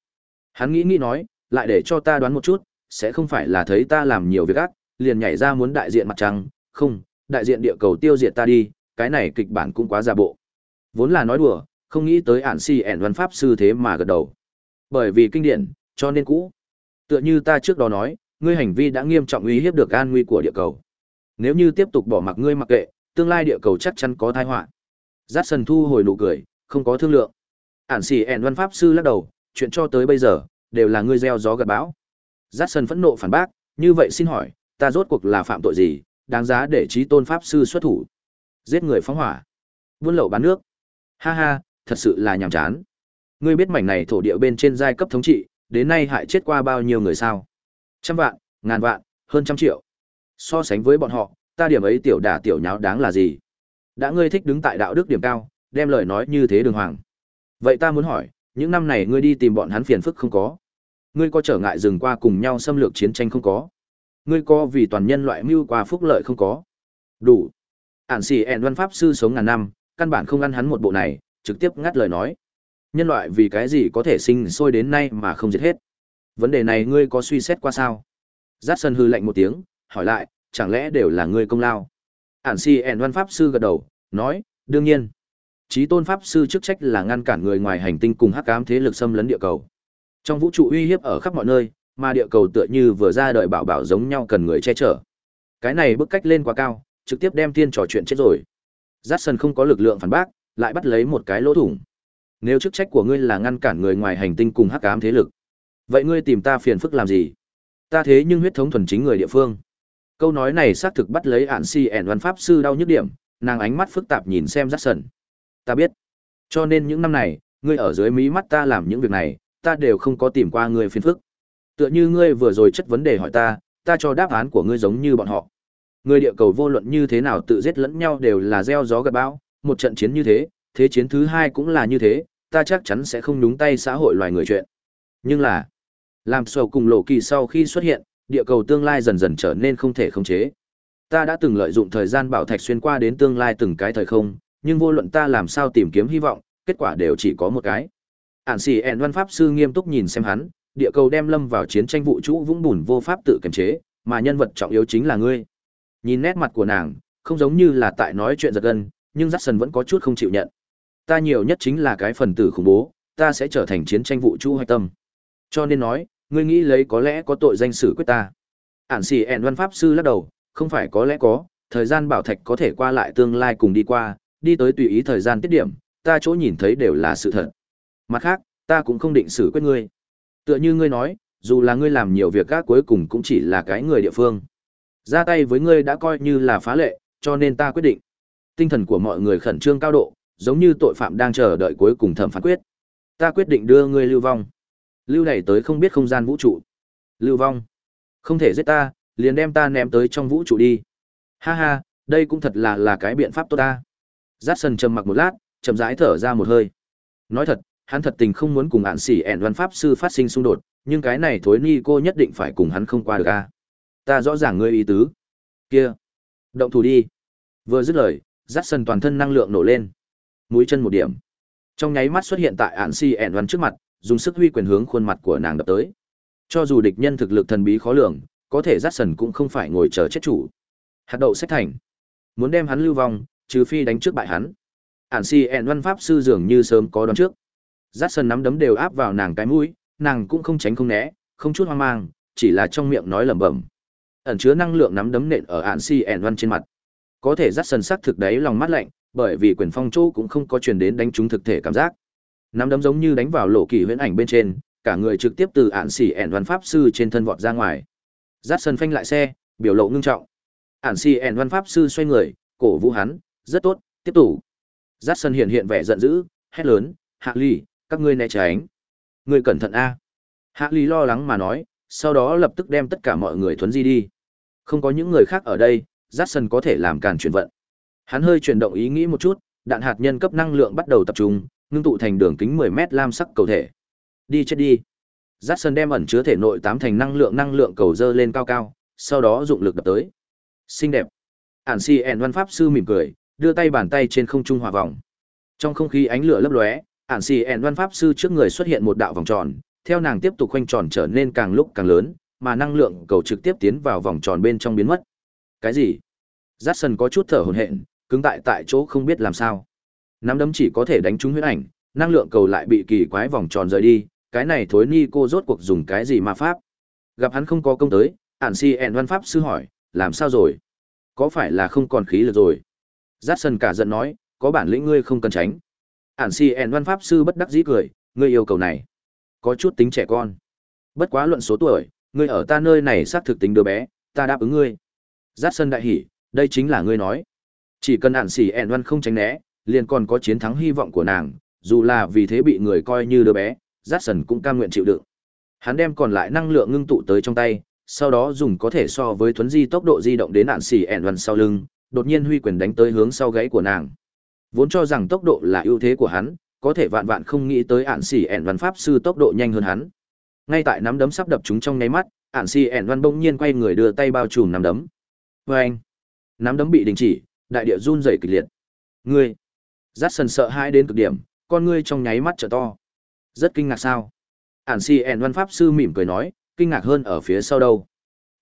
Hắn nghĩ nghĩ nói, lại để cho ta đoán một chút, sẽ không phải là thấy ta làm nhiều việc ác, liền nhảy ra muốn đại diện mặt trăng, không, đại diện địa cầu tiêu diệt ta đi, cái này kịch bản cũng quá giả bộ. Vốn là nói đùa, không nghĩ tới ản si ẻn văn pháp sư thế mà gật đầu. Bởi vì kinh điển, cho nên cũ. Tựa như ta trước đó nói, ngươi hành vi đã nghiêm trọng uy hiếp được an nguy của địa cầu. Nếu như tiếp tục bỏ mặc ngươi mặc kệ, tương lai địa cầu chắc chắn có tai họa. Giác sần thu hồi nụ cười, không có thương lượng. Ản xì ẻn văn pháp sư lắc đầu, chuyện cho tới bây giờ, đều là ngươi gieo gió gặt bão. Giác sần phẫn nộ phản bác, như vậy xin hỏi, ta rốt cuộc là phạm tội gì, đáng giá để trí tôn pháp sư xuất thủ. Giết người phóng hỏa, buôn lậu bán nước. Ha ha, thật sự là nhàm chán. Ngươi biết mảnh này thổ địa bên trên giai cấp thống trị, đến nay hại chết qua bao nhiêu người sao? Trăm vạn, ngàn vạn, hơn trăm triệu. So sánh với bọn họ, ta điểm ấy tiểu đả tiểu nháo đáng là gì? Đã ngươi thích đứng tại đạo đức điểm cao, đem lời nói như thế đường hoàng. Vậy ta muốn hỏi, những năm này ngươi đi tìm bọn hắn phiền phức không có? Ngươi có trở ngại dừng qua cùng nhau xâm lược chiến tranh không có? Ngươi có vì toàn nhân loại mưu qua phúc lợi không có? Đủ. Ản xì ẹn văn pháp sư sống ngàn năm, căn bản không ăn hắn một bộ này, trực tiếp ngắt lời nói. Nhân loại vì cái gì có thể sinh sôi đến nay mà không diệt hết? Vấn đề này ngươi có suy xét qua sao? Giác sân hư lạnh một tiếng, hỏi lại, chẳng lẽ đều là ngươi công lao? Ản si ẻn văn pháp sư gật đầu, nói, đương nhiên. Chí tôn pháp sư chức trách là ngăn cản người ngoài hành tinh cùng hắc ám thế lực xâm lấn địa cầu. Trong vũ trụ uy hiếp ở khắp mọi nơi, mà địa cầu tựa như vừa ra đời bảo bảo giống nhau cần người che chở. Cái này bức cách lên quá cao, trực tiếp đem tiên trò chuyện chết rồi. Jackson không có lực lượng phản bác, lại bắt lấy một cái lỗ thủng. Nếu chức trách của ngươi là ngăn cản người ngoài hành tinh cùng hắc ám thế lực, vậy ngươi tìm ta phiền phức làm gì? Ta thế nhưng huyết thống thuần chính người địa phương. Câu nói này xác thực bắt lấy ản si ẻn văn pháp sư đau nhức điểm, nàng ánh mắt phức tạp nhìn xem Jackson. Ta biết. Cho nên những năm này, ngươi ở dưới mí mắt ta làm những việc này, ta đều không có tìm qua ngươi phiền phức. Tựa như ngươi vừa rồi chất vấn đề hỏi ta, ta cho đáp án của ngươi giống như bọn họ. Người địa cầu vô luận như thế nào tự giết lẫn nhau đều là gieo gió gặt bão, một trận chiến như thế, thế chiến thứ hai cũng là như thế, ta chắc chắn sẽ không đúng tay xã hội loài người chuyện. Nhưng là, làm sầu cùng lộ kỳ sau khi xuất hiện, địa cầu tương lai dần dần trở nên không thể khống chế. Ta đã từng lợi dụng thời gian bảo thạch xuyên qua đến tương lai từng cái thời không, nhưng vô luận ta làm sao tìm kiếm hy vọng, kết quả đều chỉ có một cái. Ản sĩ ẹn văn pháp sư nghiêm túc nhìn xem hắn, địa cầu đem lâm vào chiến tranh vũ trụ vũng bùn vô pháp tự kiềm chế, mà nhân vật trọng yếu chính là ngươi. Nhìn nét mặt của nàng, không giống như là tại nói chuyện giật gân, nhưng Jackson vẫn có chút không chịu nhận. Ta nhiều nhất chính là cái phần tử khủng bố, ta sẽ trở thành chiến tranh vũ trụ hoạch tâm. Cho nên nói, ngươi nghĩ lấy có lẽ có tội danh xử quyết ta. Ản xì ẹn văn pháp sư lắc đầu, không phải có lẽ có, thời gian bảo thạch có thể qua lại tương lai cùng đi qua, đi tới tùy ý thời gian tiết điểm, ta chỗ nhìn thấy đều là sự thật. Mặt khác, ta cũng không định xử quyết ngươi. Tựa như ngươi nói, dù là ngươi làm nhiều việc các cuối cùng cũng chỉ là cái người địa phương. Ra tay với ngươi đã coi như là phá lệ, cho nên ta quyết định. Tinh thần của mọi người khẩn trương cao độ, giống như tội phạm đang chờ đợi cuối cùng thẩm phán quyết. Ta quyết định đưa ngươi lưu vong. Lưu đẩy tới không biết không gian vũ trụ. Lưu vong. Không thể giết ta, liền đem ta ném tới trong vũ trụ đi. Ha ha, đây cũng thật là là cái biện pháp tốt ta. Jackson sần trầm mặc một lát, chậm rãi thở ra một hơi. Nói thật, hắn thật tình không muốn cùng ạn sĩ ẹn văn pháp sư phát sinh xung đột, nhưng cái này thối ni cô nhất định phải cùng hắn không qua được a. Ta rõ ràng ngươi ý tứ. Kia, động thủ đi. Vừa dứt lời, Giác sần toàn thân năng lượng nổ lên. Mũi chân một điểm. Trong nháy mắt xuất hiện tại ạn si ẻn văn trước mặt, dùng sức huy quyền hướng khuôn mặt của nàng đập tới. Cho dù địch nhân thực lực thần bí khó lường, có thể Giác sần cũng không phải ngồi chờ chết chủ. Hạt đậu sách thành. Muốn đem hắn lưu vong, trừ phi đánh trước bại hắn. ạn si ẻn văn pháp sư dường như sớm có đoán trước. Giác sần nắm đấm đều áp vào nàng cái mũi, nàng cũng không tránh không né, không chút hoang mang, chỉ là trong miệng nói lẩm bẩm. Ẩn chứa năng lượng nắm đấm nện ở ạn si ẻn văn trên mặt. Có thể dắt sần sắc thực đấy lòng mắt lạnh, bởi vì quyền phong chỗ cũng không có truyền đến đánh trúng thực thể cảm giác. Nắm đấm giống như đánh vào lộ kỳ huyễn ảnh bên trên, cả người trực tiếp từ ạn si ẻn văn pháp sư trên thân vọt ra ngoài. dắt sần phanh lại xe, biểu lộ ngưng trọng. ạn si ẻn văn pháp sư xoay người, cổ vũ hắn, rất tốt, tiếp tục. dắt sần hiện hiện vẻ giận dữ, hét lớn, hạ ly, các ngươi né tránh. Ngươi cẩn thận a. Hạ ly lo lắng mà nói, sau đó lập tức đem tất cả mọi người thuấn di đi. Không có những người khác ở đây, Jackson sân có thể làm càn chuyển vận. Hắn hơi chuyển động ý nghĩ một chút, đạn hạt nhân cấp năng lượng bắt đầu tập trung, ngưng tụ thành đường kính 10 mét lam sắc cầu thể. Đi chết đi. Jackson sân đem ẩn chứa thể nội tám thành năng lượng năng lượng cầu dơ lên cao cao, sau đó dụng lực đập tới. Xinh đẹp. Ản Si ẻn văn pháp sư mỉm cười, đưa tay bàn tay trên không trung hòa vòng. Trong không khí ánh lửa lấp lóe, Ản Si ẻn văn pháp sư trước người xuất hiện một đạo vòng tròn, theo nàng tiếp tục khoanh tròn trở nên càng lúc càng lớn, mà năng lượng cầu trực tiếp tiến vào vòng tròn bên trong biến mất. Cái gì? Jackson có chút thở hổn hển, cứng tại tại chỗ không biết làm sao. Nắm đấm chỉ có thể đánh trúng huyết ảnh, năng lượng cầu lại bị kỳ quái vòng tròn rời đi, cái này thối ni cô rốt cuộc dùng cái gì ma pháp? Gặp hắn không có công tới, ản si ẹn văn pháp sư hỏi, làm sao rồi? Có phải là không còn khí lực rồi? Jackson cả giận nói, có bản lĩnh ngươi không cần tránh. Ản si ẹn văn pháp sư bất đắc dĩ cười, ngươi yêu cầu này. Có chút tính trẻ con. Bất quá luận số tuổi, ngươi ở ta nơi này xác thực tính đứa bé, ta đáp ứng ngươi. Jackson đại hỉ, đây chính là ngươi nói. Chỉ cần ạn xỉ ẹn văn không tránh né, liền còn có chiến thắng hy vọng của nàng, dù là vì thế bị người coi như đứa bé, Jackson cũng cam nguyện chịu đựng. Hắn đem còn lại năng lượng ngưng tụ tới trong tay, sau đó dùng có thể so với thuấn di tốc độ di động đến ạn xỉ ẹn văn sau lưng, đột nhiên huy quyền đánh tới hướng sau gáy của nàng. Vốn cho rằng tốc độ là ưu thế của hắn, có thể vạn vạn không nghĩ tới ạn xỉ ẹn văn pháp sư tốc độ nhanh hơn hắn. Ngay tại nắm đấm sắp đập chúng trong nháy mắt, ản si ẻn văn bỗng nhiên quay người đưa tay bao trùm nắm đấm. vê anh, nắm đấm bị đình chỉ, đại địa run rẩy kịch liệt. Ngươi, rát sần sợ hãi đến cực điểm, con ngươi trong nháy mắt trở to. Rất kinh ngạc sao? Ản Si ẻn văn pháp sư mỉm cười nói, kinh ngạc hơn ở phía sau đâu.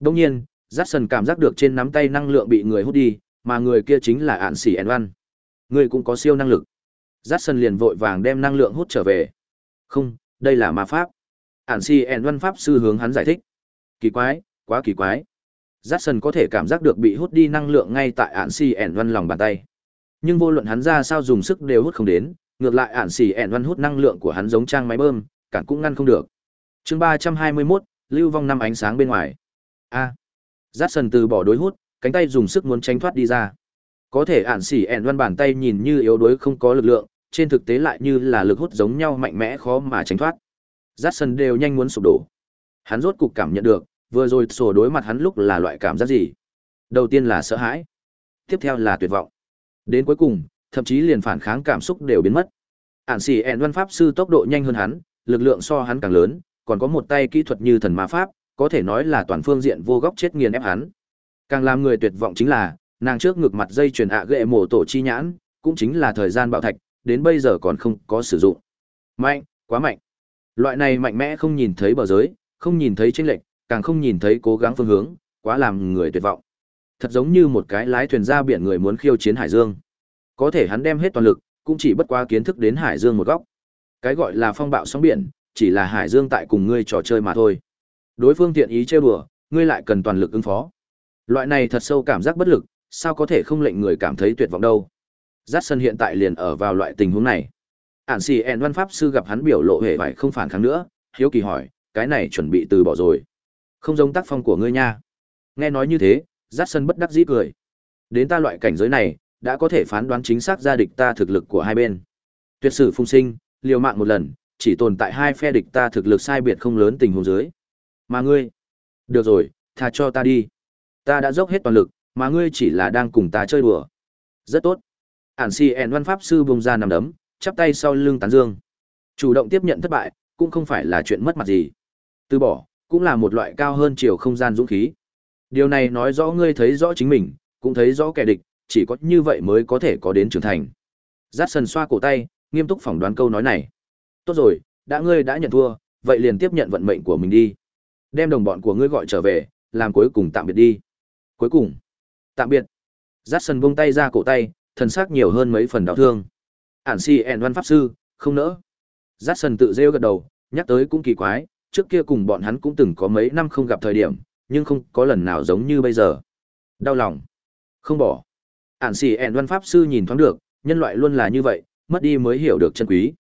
Đông nhiên, rát sần cảm giác được trên nắm tay năng lượng bị người hút đi, mà người kia chính là Ản Si ẻn văn. Ngươi cũng có siêu năng lực. rát sần liền vội vàng đem năng lượng hút trở về. Không, đây là ma pháp. Ản Si ẻn văn pháp sư hướng hắn giải thích. Kỳ quái, quá kỳ quái. Jackson có thể cảm giác được bị hút đi năng lượng ngay tại ản Si ẻn văn lòng bàn tay. Nhưng vô luận hắn ra sao dùng sức đều hút không đến, ngược lại ản xì ẻn văn hút năng lượng của hắn giống trang máy bơm, cản cũng ngăn không được. chương ba trăm hai mươi mốt lưu vong năm ánh sáng bên ngoài. A. À. Jackson từ bỏ đối hút, cánh tay dùng sức muốn tránh thoát đi ra. Có thể ản xỉ ẻn văn bàn tay nhìn như yếu đuối không có lực lượng, trên thực tế lại như là lực hút giống nhau mạnh mẽ khó mà tránh thoát. Jackson đều nhanh muốn sụp đổ. Hắn rốt cục cảm nhận được, vừa rồi sổ đối mặt hắn lúc là loại cảm giác gì? Đầu tiên là sợ hãi tiếp theo là tuyệt vọng. Đến cuối cùng thậm chí liền phản kháng cảm xúc đều biến mất. Ản xì ẹn văn pháp sư tốc độ nhanh hơn hắn lực lượng so hắn càng lớn còn có một tay kỹ thuật như thần ma pháp có thể nói là toàn phương diện vô góc chết nghiền ép hắn. Càng làm người tuyệt vọng chính là nàng trước ngực mặt dây chuyền ạ ghệ mổ tổ chi nhãn cũng chính là thời gian bạo thạch đến bây giờ còn không có sử dụng. Mạnh quá mạnh loại này mạnh mẽ không nhìn thấy bờ giới không nhìn thấy chênh lệch càng không nhìn thấy cố gắng phương hướng, quá làm người tuyệt vọng. Thật giống như một cái lái thuyền ra biển người muốn khiêu chiến hải dương. Có thể hắn đem hết toàn lực, cũng chỉ bất quá kiến thức đến hải dương một góc. Cái gọi là phong bạo sóng biển, chỉ là hải dương tại cùng ngươi trò chơi mà thôi. Đối phương tiện ý chơi bừa, ngươi lại cần toàn lực ứng phó. Loại này thật sâu cảm giác bất lực, sao có thể không lệnh người cảm thấy tuyệt vọng đâu. Jackson hiện tại liền ở vào loại tình huống này. Ản xì ẹn văn pháp sư gặp hắn biểu lộ hề phải không phản kháng nữa, hiếu kỳ hỏi, cái này chuẩn bị từ bỏ rồi. Không giống tác phong của ngươi nha. Nghe nói như thế, giắt Sân bất đắc dĩ cười. Đến ta loại cảnh giới này, đã có thể phán đoán chính xác ra địch ta thực lực của hai bên. Tuyệt sử phung sinh, liều mạng một lần, chỉ tồn tại hai phe địch ta thực lực sai biệt không lớn tình huống dưới. Mà ngươi, được rồi, tha cho ta đi. Ta đã dốc hết toàn lực, mà ngươi chỉ là đang cùng ta chơi đùa. Rất tốt. Ản xì, ẹn văn pháp sư bông ra nằm đấm, chắp tay sau lưng tán dương. Chủ động tiếp nhận thất bại, cũng không phải là chuyện mất mặt gì. Từ bỏ, cũng là một loại cao hơn chiều không gian dũng khí. Điều này nói rõ ngươi thấy rõ chính mình, cũng thấy rõ kẻ địch, chỉ có như vậy mới có thể có đến trưởng thành. Giác sần xoa cổ tay, nghiêm túc phỏng đoán câu nói này. Tốt rồi, đã ngươi đã nhận thua, vậy liền tiếp nhận vận mệnh của mình đi. Đem đồng bọn của ngươi gọi trở về, làm cuối cùng tạm biệt đi. Cuối cùng, tạm biệt. Giác sần buông tay ra cổ tay, thần sắc nhiều hơn mấy phần đau thương. Ản si ẻn văn pháp sư, không nỡ. Dát sần tự rêu gật đầu, nhắc tới cũng kỳ quái, trước kia cùng bọn hắn cũng từng có mấy năm không gặp thời điểm, nhưng không có lần nào giống như bây giờ. Đau lòng. Không bỏ. Ản xì ẻn văn pháp sư nhìn thoáng được, nhân loại luôn là như vậy, mất đi mới hiểu được chân quý.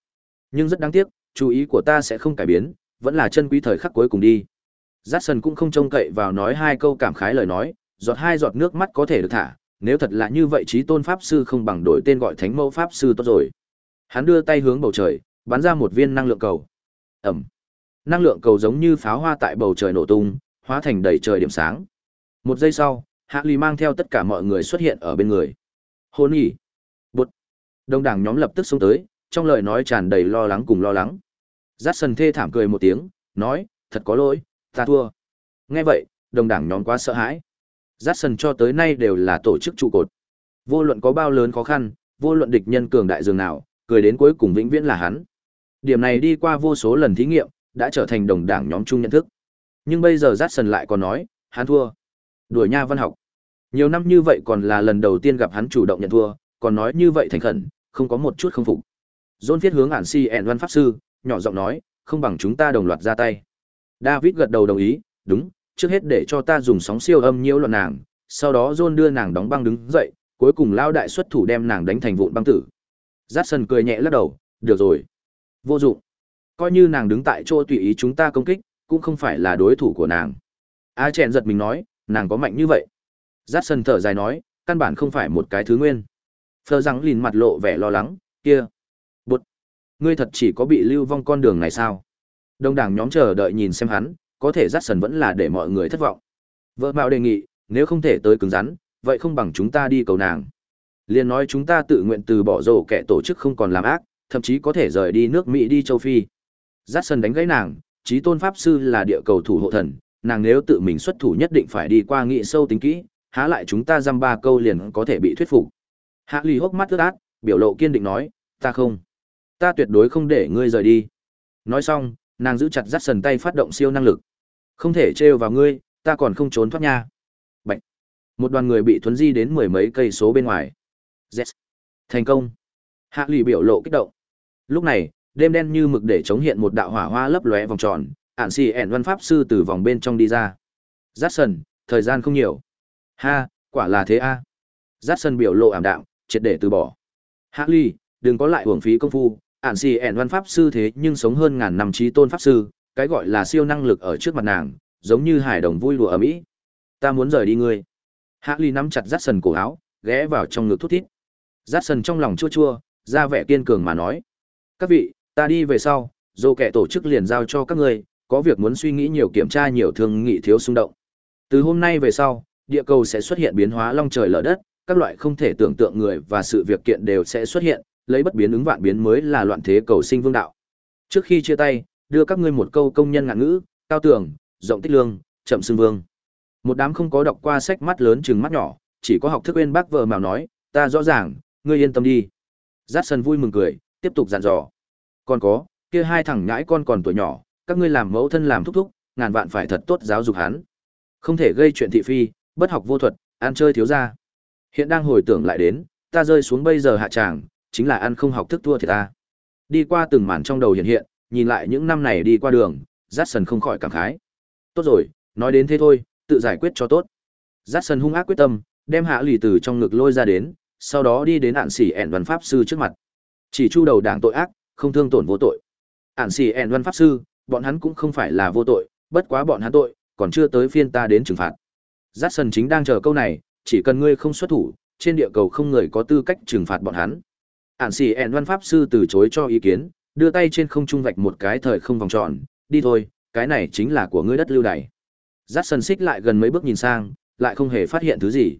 Nhưng rất đáng tiếc, chú ý của ta sẽ không cải biến, vẫn là chân quý thời khắc cuối cùng đi. Jackson cũng không trông cậy vào nói hai câu cảm khái lời nói, giọt hai giọt nước mắt có thể được thả, nếu thật là như vậy trí tôn pháp sư không bằng đổi tên gọi thánh mẫu pháp sư tốt rồi. Hắn đưa tay hướng bầu trời, bắn ra một viên năng lượng cầu. Ẩm năng lượng cầu giống như pháo hoa tại bầu trời nổ tung, hóa thành đầy trời điểm sáng. Một giây sau, Hạ Ly mang theo tất cả mọi người xuất hiện ở bên người. Hôn nhỉ! Bụt! Đông đảng nhóm lập tức xuống tới, trong lời nói tràn đầy lo lắng cùng lo lắng. Giác sần thê thảm cười một tiếng, nói, thật có lỗi, ta thua. Nghe vậy, đồng đảng nhóm quá sợ hãi. Jackson cho tới nay đều là tổ chức trụ cột. Vô luận có bao lớn khó khăn, vô luận địch nhân cường đại dường nào, cười đến cuối cùng vĩnh viễn là hắn. Điểm này đi qua vô số lần thí nghiệm, đã trở thành đồng đảng nhóm chung nhận thức. Nhưng bây giờ Jackson lại còn nói, hắn thua. Đuổi nha văn học. Nhiều năm như vậy còn là lần đầu tiên gặp hắn chủ động nhận thua, còn nói như vậy thành khẩn, không có một chút không phục. John viết hướng ản si ẹn văn pháp sư, nhỏ giọng nói, không bằng chúng ta đồng loạt ra tay. David gật đầu đồng ý, đúng, trước hết để cho ta dùng sóng siêu âm nhiễu loạn nàng, sau đó John đưa nàng đóng băng đứng dậy, cuối cùng lao đại xuất thủ đem nàng đánh thành vụn băng tử. Jackson cười nhẹ lắc đầu, được rồi. Vô dụng. Coi như nàng đứng tại chỗ tùy ý chúng ta công kích, cũng không phải là đối thủ của nàng. A chèn giật mình nói, nàng có mạnh như vậy. Jackson thở dài nói, căn bản không phải một cái thứ nguyên. Phờ rằng lìn mặt lộ vẻ lo lắng, kia. Bụt. Ngươi thật chỉ có bị lưu vong con đường này sao? Đông đảng nhóm chờ đợi nhìn xem hắn, có thể Jackson vẫn là để mọi người thất vọng. Vợ Mạo đề nghị, nếu không thể tới cứng rắn, vậy không bằng chúng ta đi cầu nàng. Liên nói chúng ta tự nguyện từ bỏ rổ kẻ tổ chức không còn làm ác, thậm chí có thể rời đi nước Mỹ đi châu Phi. Jackson đánh gãy nàng, trí tôn pháp sư là địa cầu thủ hộ thần, nàng nếu tự mình xuất thủ nhất định phải đi qua nghị sâu tính kỹ, há lại chúng ta dăm ba câu liền có thể bị thuyết phục. Hạ Ly hốc mắt ướt át, biểu lộ kiên định nói, ta không. Ta tuyệt đối không để ngươi rời đi. Nói xong, nàng giữ chặt dắt sần tay phát động siêu năng lực. Không thể trêu vào ngươi, ta còn không trốn thoát nha. Bạch. Một đoàn người bị thuấn di đến mười mấy cây số bên ngoài. Yes. Thành công. Hạ lụy biểu lộ kích động. Lúc này, đêm đen như mực để chống hiện một đạo hỏa hoa lấp lóe vòng tròn, ạn xì ẻn văn pháp sư từ vòng bên trong đi ra. Jackson, thời gian không nhiều. Ha, quả là thế a. À. Jackson biểu lộ ảm đạm, triệt để từ bỏ. Hạ Ly, đừng có lại uổng phí công phu, ản xì ẻn văn pháp sư thế nhưng sống hơn ngàn năm trí tôn pháp sư, cái gọi là siêu năng lực ở trước mặt nàng, giống như hải đồng vui đùa ở mỹ. Ta muốn rời đi ngươi. Hạ Ly nắm chặt Jackson cổ áo, ghé vào trong ngực thút thít. Jackson trong lòng chua chua, ra vẻ kiên cường mà nói: "Các vị, ta đi về sau, dù kẻ tổ chức liền giao cho các ngươi, có việc muốn suy nghĩ nhiều kiểm tra nhiều thương nghị thiếu xung động. Từ hôm nay về sau, địa cầu sẽ xuất hiện biến hóa long trời lở đất, các loại không thể tưởng tượng người và sự việc kiện đều sẽ xuất hiện, lấy bất biến ứng vạn biến mới là loạn thế cầu sinh vương đạo. Trước khi chia tay, đưa các ngươi một câu công nhân ngạn ngữ, cao tưởng, rộng tích lương, chậm xưng vương. Một đám không có đọc qua sách mắt lớn trừng mắt nhỏ, chỉ có học thức quên bác vợ mào nói, ta rõ ràng, ngươi yên tâm đi. Giác sân vui mừng cười, tiếp tục dặn dò. Còn có, kia hai thằng nhãi con còn tuổi nhỏ, các ngươi làm mẫu thân làm thúc thúc, ngàn vạn phải thật tốt giáo dục hắn. Không thể gây chuyện thị phi, bất học vô thuật, ăn chơi thiếu gia. Hiện đang hồi tưởng lại đến, ta rơi xuống bây giờ hạ tràng, chính là ăn không học thức thua thì ta. Đi qua từng màn trong đầu hiện hiện, nhìn lại những năm này đi qua đường, Jackson không khỏi cảm khái. Tốt rồi, nói đến thế thôi, tự giải quyết cho tốt. Jackson hung ác quyết tâm, đem hạ lì từ trong ngực lôi ra đến, sau đó đi đến ạn sỉ ẻn văn pháp sư trước mặt. Chỉ chu đầu đảng tội ác, không thương tổn vô tội. Ản sỉ ẻn văn pháp sư, bọn hắn cũng không phải là vô tội, bất quá bọn hắn tội, còn chưa tới phiên ta đến trừng phạt. Jackson chính đang chờ câu này, chỉ cần ngươi không xuất thủ, trên địa cầu không người có tư cách trừng phạt bọn hắn. Ản xì ẹn văn pháp sư từ chối cho ý kiến, đưa tay trên không trung vạch một cái thời không vòng tròn, đi thôi, cái này chính là của ngươi đất lưu đày. Jackson xích lại gần mấy bước nhìn sang, lại không hề phát hiện thứ gì.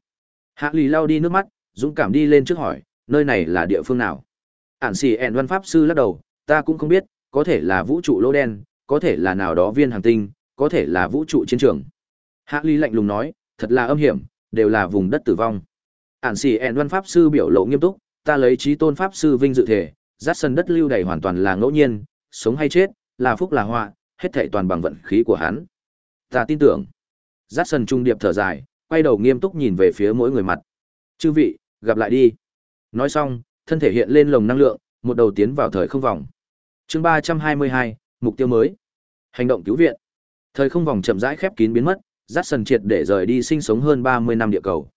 Hạ lì lao đi nước mắt, dũng cảm đi lên trước hỏi, nơi này là địa phương nào? Ản xì ẹn văn pháp sư lắc đầu, ta cũng không biết, có thể là vũ trụ lỗ đen, có thể là nào đó viên hành tinh, có thể là vũ trụ chiến trường. Hạ lì lạnh lùng nói, thật là âm hiểm, đều là vùng đất tử vong. Ản xì ẹn văn pháp sư biểu lộ nghiêm túc, ta lấy trí tôn pháp sư vinh dự thể, rát sân đất lưu đầy hoàn toàn là ngẫu nhiên, sống hay chết, là phúc là họa, hết thảy toàn bằng vận khí của hắn. Ta tin tưởng. Rát sân trung điệp thở dài, quay đầu nghiêm túc nhìn về phía mỗi người mặt. Chư vị, gặp lại đi. Nói xong, thân thể hiện lên lồng năng lượng, một đầu tiến vào thời không vòng. Chương ba trăm hai mươi hai, mục tiêu mới. Hành động cứu viện. Thời không vòng chậm rãi khép kín biến mất, dắt sân triệt để rời đi sinh sống hơn ba mươi năm địa cầu.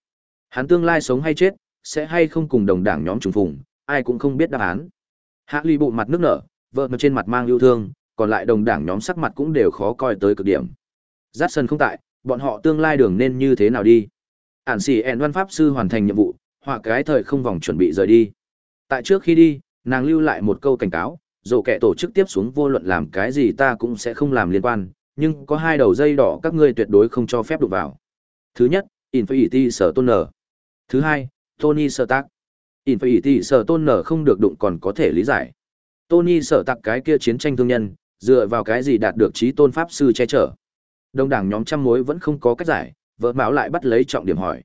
Hắn tương lai sống hay chết, sẽ hay không cùng đồng đảng nhóm trùng phùng, ai cũng không biết đáp án. Hạ Ly bộ mặt nước nở, vợ mà trên mặt mang yêu thương, còn lại đồng đảng nhóm sắc mặt cũng đều khó coi tới cực điểm. Dắt sần không tại, bọn họ tương lai đường nên như thế nào đi? Ản sĩ ẹn văn pháp sư hoàn thành nhiệm vụ, họa cái thời không vòng chuẩn bị rời đi. Tại trước khi đi, nàng lưu lại một câu cảnh cáo, dù kẻ tổ chức tiếp xuống vô luận làm cái gì ta cũng sẽ không làm liên quan, nhưng có hai đầu dây đỏ các ngươi tuyệt đối không cho phép đụng vào. Thứ nhất, Infinity sở tôn nở. Thứ hai, Tony sợ tác. Infinity sợ tôn nở không được đụng còn có thể lý giải. Tony sợ tạc cái kia chiến tranh thương nhân, dựa vào cái gì đạt được trí tôn pháp sư che chở. Đông đảng nhóm trăm mối vẫn không có cách giải, vợ mão lại bắt lấy trọng điểm hỏi.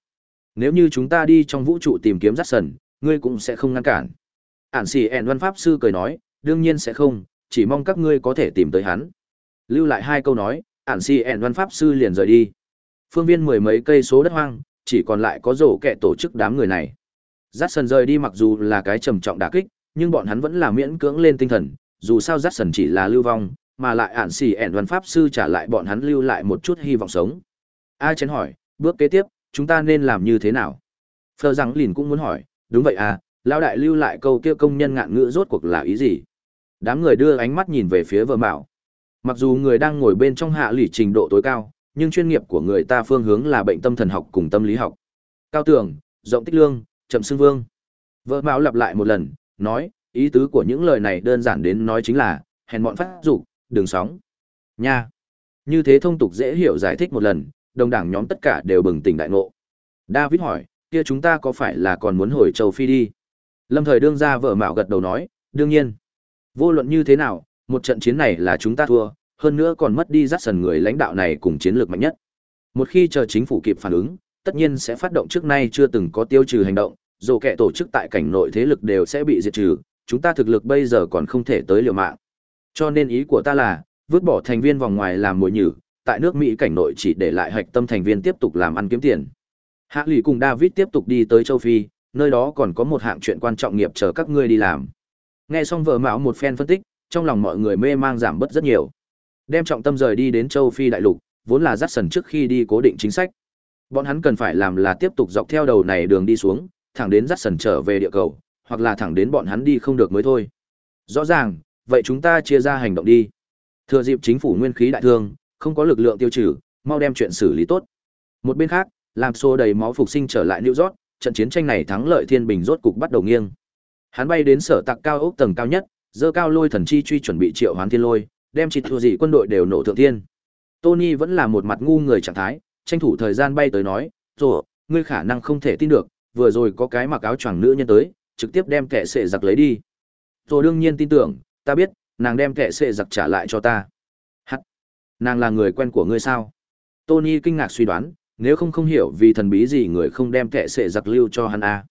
Nếu như chúng ta đi trong vũ trụ tìm kiếm rắc sần, ngươi cũng sẽ không ngăn cản. Ản xì ẻn văn pháp sư cười nói, đương nhiên sẽ không, chỉ mong các ngươi có thể tìm tới hắn. Lưu lại hai câu nói, ản xì ẻn văn pháp sư liền rời đi. Phương viên mười mấy cây số đất hoang, chỉ còn lại có rổ kẹ tổ chức đám người này. Dắt sần rời đi mặc dù là cái trầm trọng đả kích, nhưng bọn hắn vẫn là miễn cưỡng lên tinh thần, dù sao dắt sần chỉ là lưu vong, mà lại ản xì ẻn văn pháp sư trả lại bọn hắn lưu lại một chút hy vọng sống. A chén hỏi, bước kế tiếp, chúng ta nên làm như thế nào? Phờ rằng lìn cũng muốn hỏi, đúng vậy à, lão đại lưu lại câu kia công nhân ngạn ngữ rốt cuộc là ý gì? Đám người đưa ánh mắt nhìn về phía vợ mạo. Mặc dù người đang ngồi bên trong hạ lỷ trình độ tối cao, nhưng chuyên nghiệp của người ta phương hướng là bệnh tâm thần học cùng tâm lý học. Cao tường, rộng tích lương, chậm xưng vương. Vợ mão lặp lại một lần, nói, ý tứ của những lời này đơn giản đến nói chính là, hèn mọn phát dục, đường sóng. Nha. Như thế thông tục dễ hiểu giải thích một lần, đồng đảng nhóm tất cả đều bừng tỉnh đại ngộ. David hỏi, kia chúng ta có phải là còn muốn hồi châu Phi đi? Lâm thời đương ra vợ mạo gật đầu nói, đương nhiên. Vô luận như thế nào, một trận chiến này là chúng ta thua, hơn nữa còn mất đi dắt sần người lãnh đạo này cùng chiến lược mạnh nhất. Một khi chờ chính phủ kịp phản ứng, tất nhiên sẽ phát động trước nay chưa từng có tiêu trừ hành động, dù kẻ tổ chức tại cảnh nội thế lực đều sẽ bị diệt trừ, chúng ta thực lực bây giờ còn không thể tới liều mạng. Cho nên ý của ta là, vứt bỏ thành viên vòng ngoài làm mồi nhử, tại nước Mỹ cảnh nội chỉ để lại hạch tâm thành viên tiếp tục làm ăn kiếm tiền. Hạ lì cùng David tiếp tục đi tới châu Phi, nơi đó còn có một hạng chuyện quan trọng nghiệp chờ các ngươi đi làm. Nghe xong vợ mạo một phen phân tích, trong lòng mọi người mê mang giảm bớt rất nhiều. Đem trọng tâm rời đi đến châu Phi đại lục, vốn là dắt sần trước khi đi cố định chính sách. Bọn hắn cần phải làm là tiếp tục dọc theo đầu này đường đi xuống, thẳng đến dắt sần trở về địa cầu, hoặc là thẳng đến bọn hắn đi không được mới thôi. Rõ ràng, vậy chúng ta chia ra hành động đi. Thừa dịp chính phủ nguyên khí đại thương, không có lực lượng tiêu trừ, mau đem chuyện xử lý tốt. Một bên khác, làm xô đầy máu phục sinh trở lại New York, trận chiến tranh này thắng lợi thiên bình rốt cục bắt đầu nghiêng. Hắn bay đến sở tạc cao ốc tầng cao nhất, dơ cao lôi thần chi truy chuẩn bị triệu hoán thiên lôi, đem chỉ thua gì quân đội đều nổ thượng thiên. Tony vẫn là một mặt ngu người trạng thái, tranh thủ thời gian bay tới nói, "Rồi, ngươi khả năng không thể tin được, vừa rồi có cái mặc áo choàng nữ nhân tới, trực tiếp đem kẻ sệ giặc lấy đi." Rồi đương nhiên tin tưởng, ta biết, nàng đem kẻ sệ giặc trả lại cho ta. Hắc, nàng là người quen của ngươi sao? Tony kinh ngạc suy đoán, nếu không không hiểu vì thần bí gì người không đem kẻ sệ giặc lưu cho hắn a.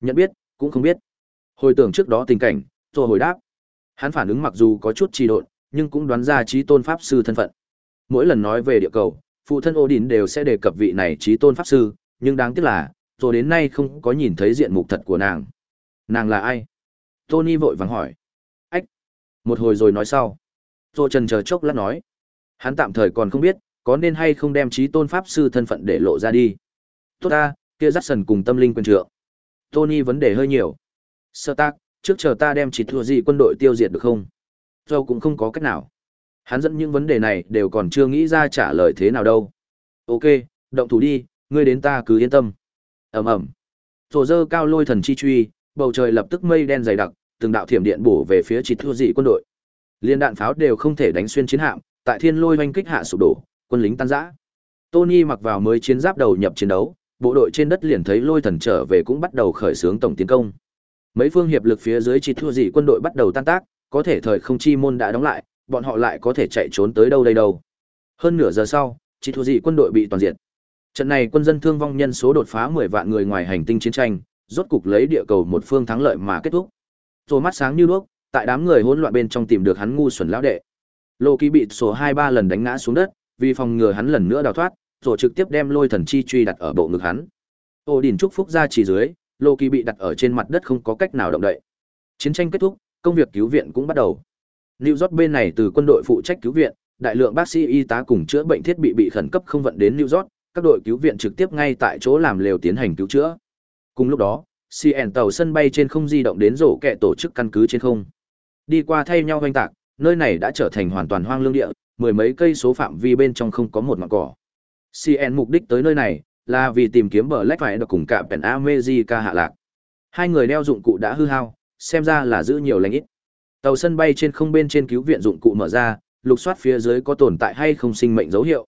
Nhận biết, cũng không biết. Hồi tưởng trước đó tình cảnh, rồi hồi đáp. Hắn phản ứng mặc dù có chút trì độn, nhưng cũng đoán ra trí tôn pháp sư thân phận. Mỗi lần nói về địa cầu, phụ thân Odin đều sẽ đề cập vị này trí tôn pháp sư, nhưng đáng tiếc là, rồi đến nay không có nhìn thấy diện mục thật của nàng. Nàng là ai? Tony vội vàng hỏi. Ách! Một hồi rồi nói sau. Rồi trần chờ chốc lát nói. Hắn tạm thời còn không biết, có nên hay không đem trí tôn pháp sư thân phận để lộ ra đi. Tốt ta, kia dắt sần cùng tâm linh quân trượng. Tony vấn đề hơi nhiều. Sơ tác, trước chờ ta đem chỉ thua gì quân đội tiêu diệt được không? Dâu cũng không có cách nào. Hắn dẫn những vấn đề này đều còn chưa nghĩ ra trả lời thế nào đâu. Ok, động thủ đi, ngươi đến ta cứ yên tâm. ầm ầm Rồ dơ cao lôi thần chi truy, bầu trời lập tức mây đen dày đặc, từng đạo thiểm điện bổ về phía chỉ thua dị quân đội. Liên đạn pháo đều không thể đánh xuyên chiến hạm, tại thiên lôi hoanh kích hạ sụp đổ, quân lính tan rã. Tony mặc vào mới chiến giáp đầu nhập chiến đấu, bộ đội trên đất liền thấy lôi thần trở về cũng bắt đầu khởi xướng tổng tiến công. Mấy phương hiệp lực phía dưới chỉ thua dị quân đội bắt đầu tan tác, có thể thời không chi môn đã đóng lại, bọn họ lại có thể chạy trốn tới đâu đây đâu. Hơn nửa giờ sau, chỉ thua gì quân đội bị toàn diệt. Trận này quân dân thương vong nhân số đột phá 10 vạn người ngoài hành tinh chiến tranh, rốt cục lấy địa cầu một phương thắng lợi mà kết thúc. Rồi mắt sáng như đuốc, tại đám người hỗn loạn bên trong tìm được hắn ngu xuẩn lão đệ. Lô bị số 2-3 lần đánh ngã xuống đất, vì phòng ngừa hắn lần nữa đào thoát, rồi trực tiếp đem lôi thần chi truy đặt ở bộ ngực hắn. Ô Đình chúc phúc ra chỉ dưới, Lô Kỳ bị đặt ở trên mặt đất không có cách nào động đậy. Chiến tranh kết thúc, công việc cứu viện cũng bắt đầu. New York bên này từ quân đội phụ trách cứu viện, đại lượng bác sĩ y tá cùng chữa bệnh thiết bị bị khẩn cấp không vận đến New York, các đội cứu viện trực tiếp ngay tại chỗ làm lều tiến hành cứu chữa. Cùng lúc đó, CN tàu sân bay trên không di động đến rổ kẹ tổ chức căn cứ trên không. Đi qua thay nhau hoành tạc, nơi này đã trở thành hoàn toàn hoang lương địa, mười mấy cây số phạm vi bên trong không có một mảng cỏ. CN mục đích tới nơi này là vì tìm kiếm bờ lách phải được cùng cả Penn America hạ lạc. Hai người đeo dụng cụ đã hư hao, xem ra là giữ nhiều lành ít. Tàu sân bay trên không bên trên cứu viện dụng cụ mở ra, lục soát phía dưới có tồn tại hay không sinh mệnh dấu hiệu.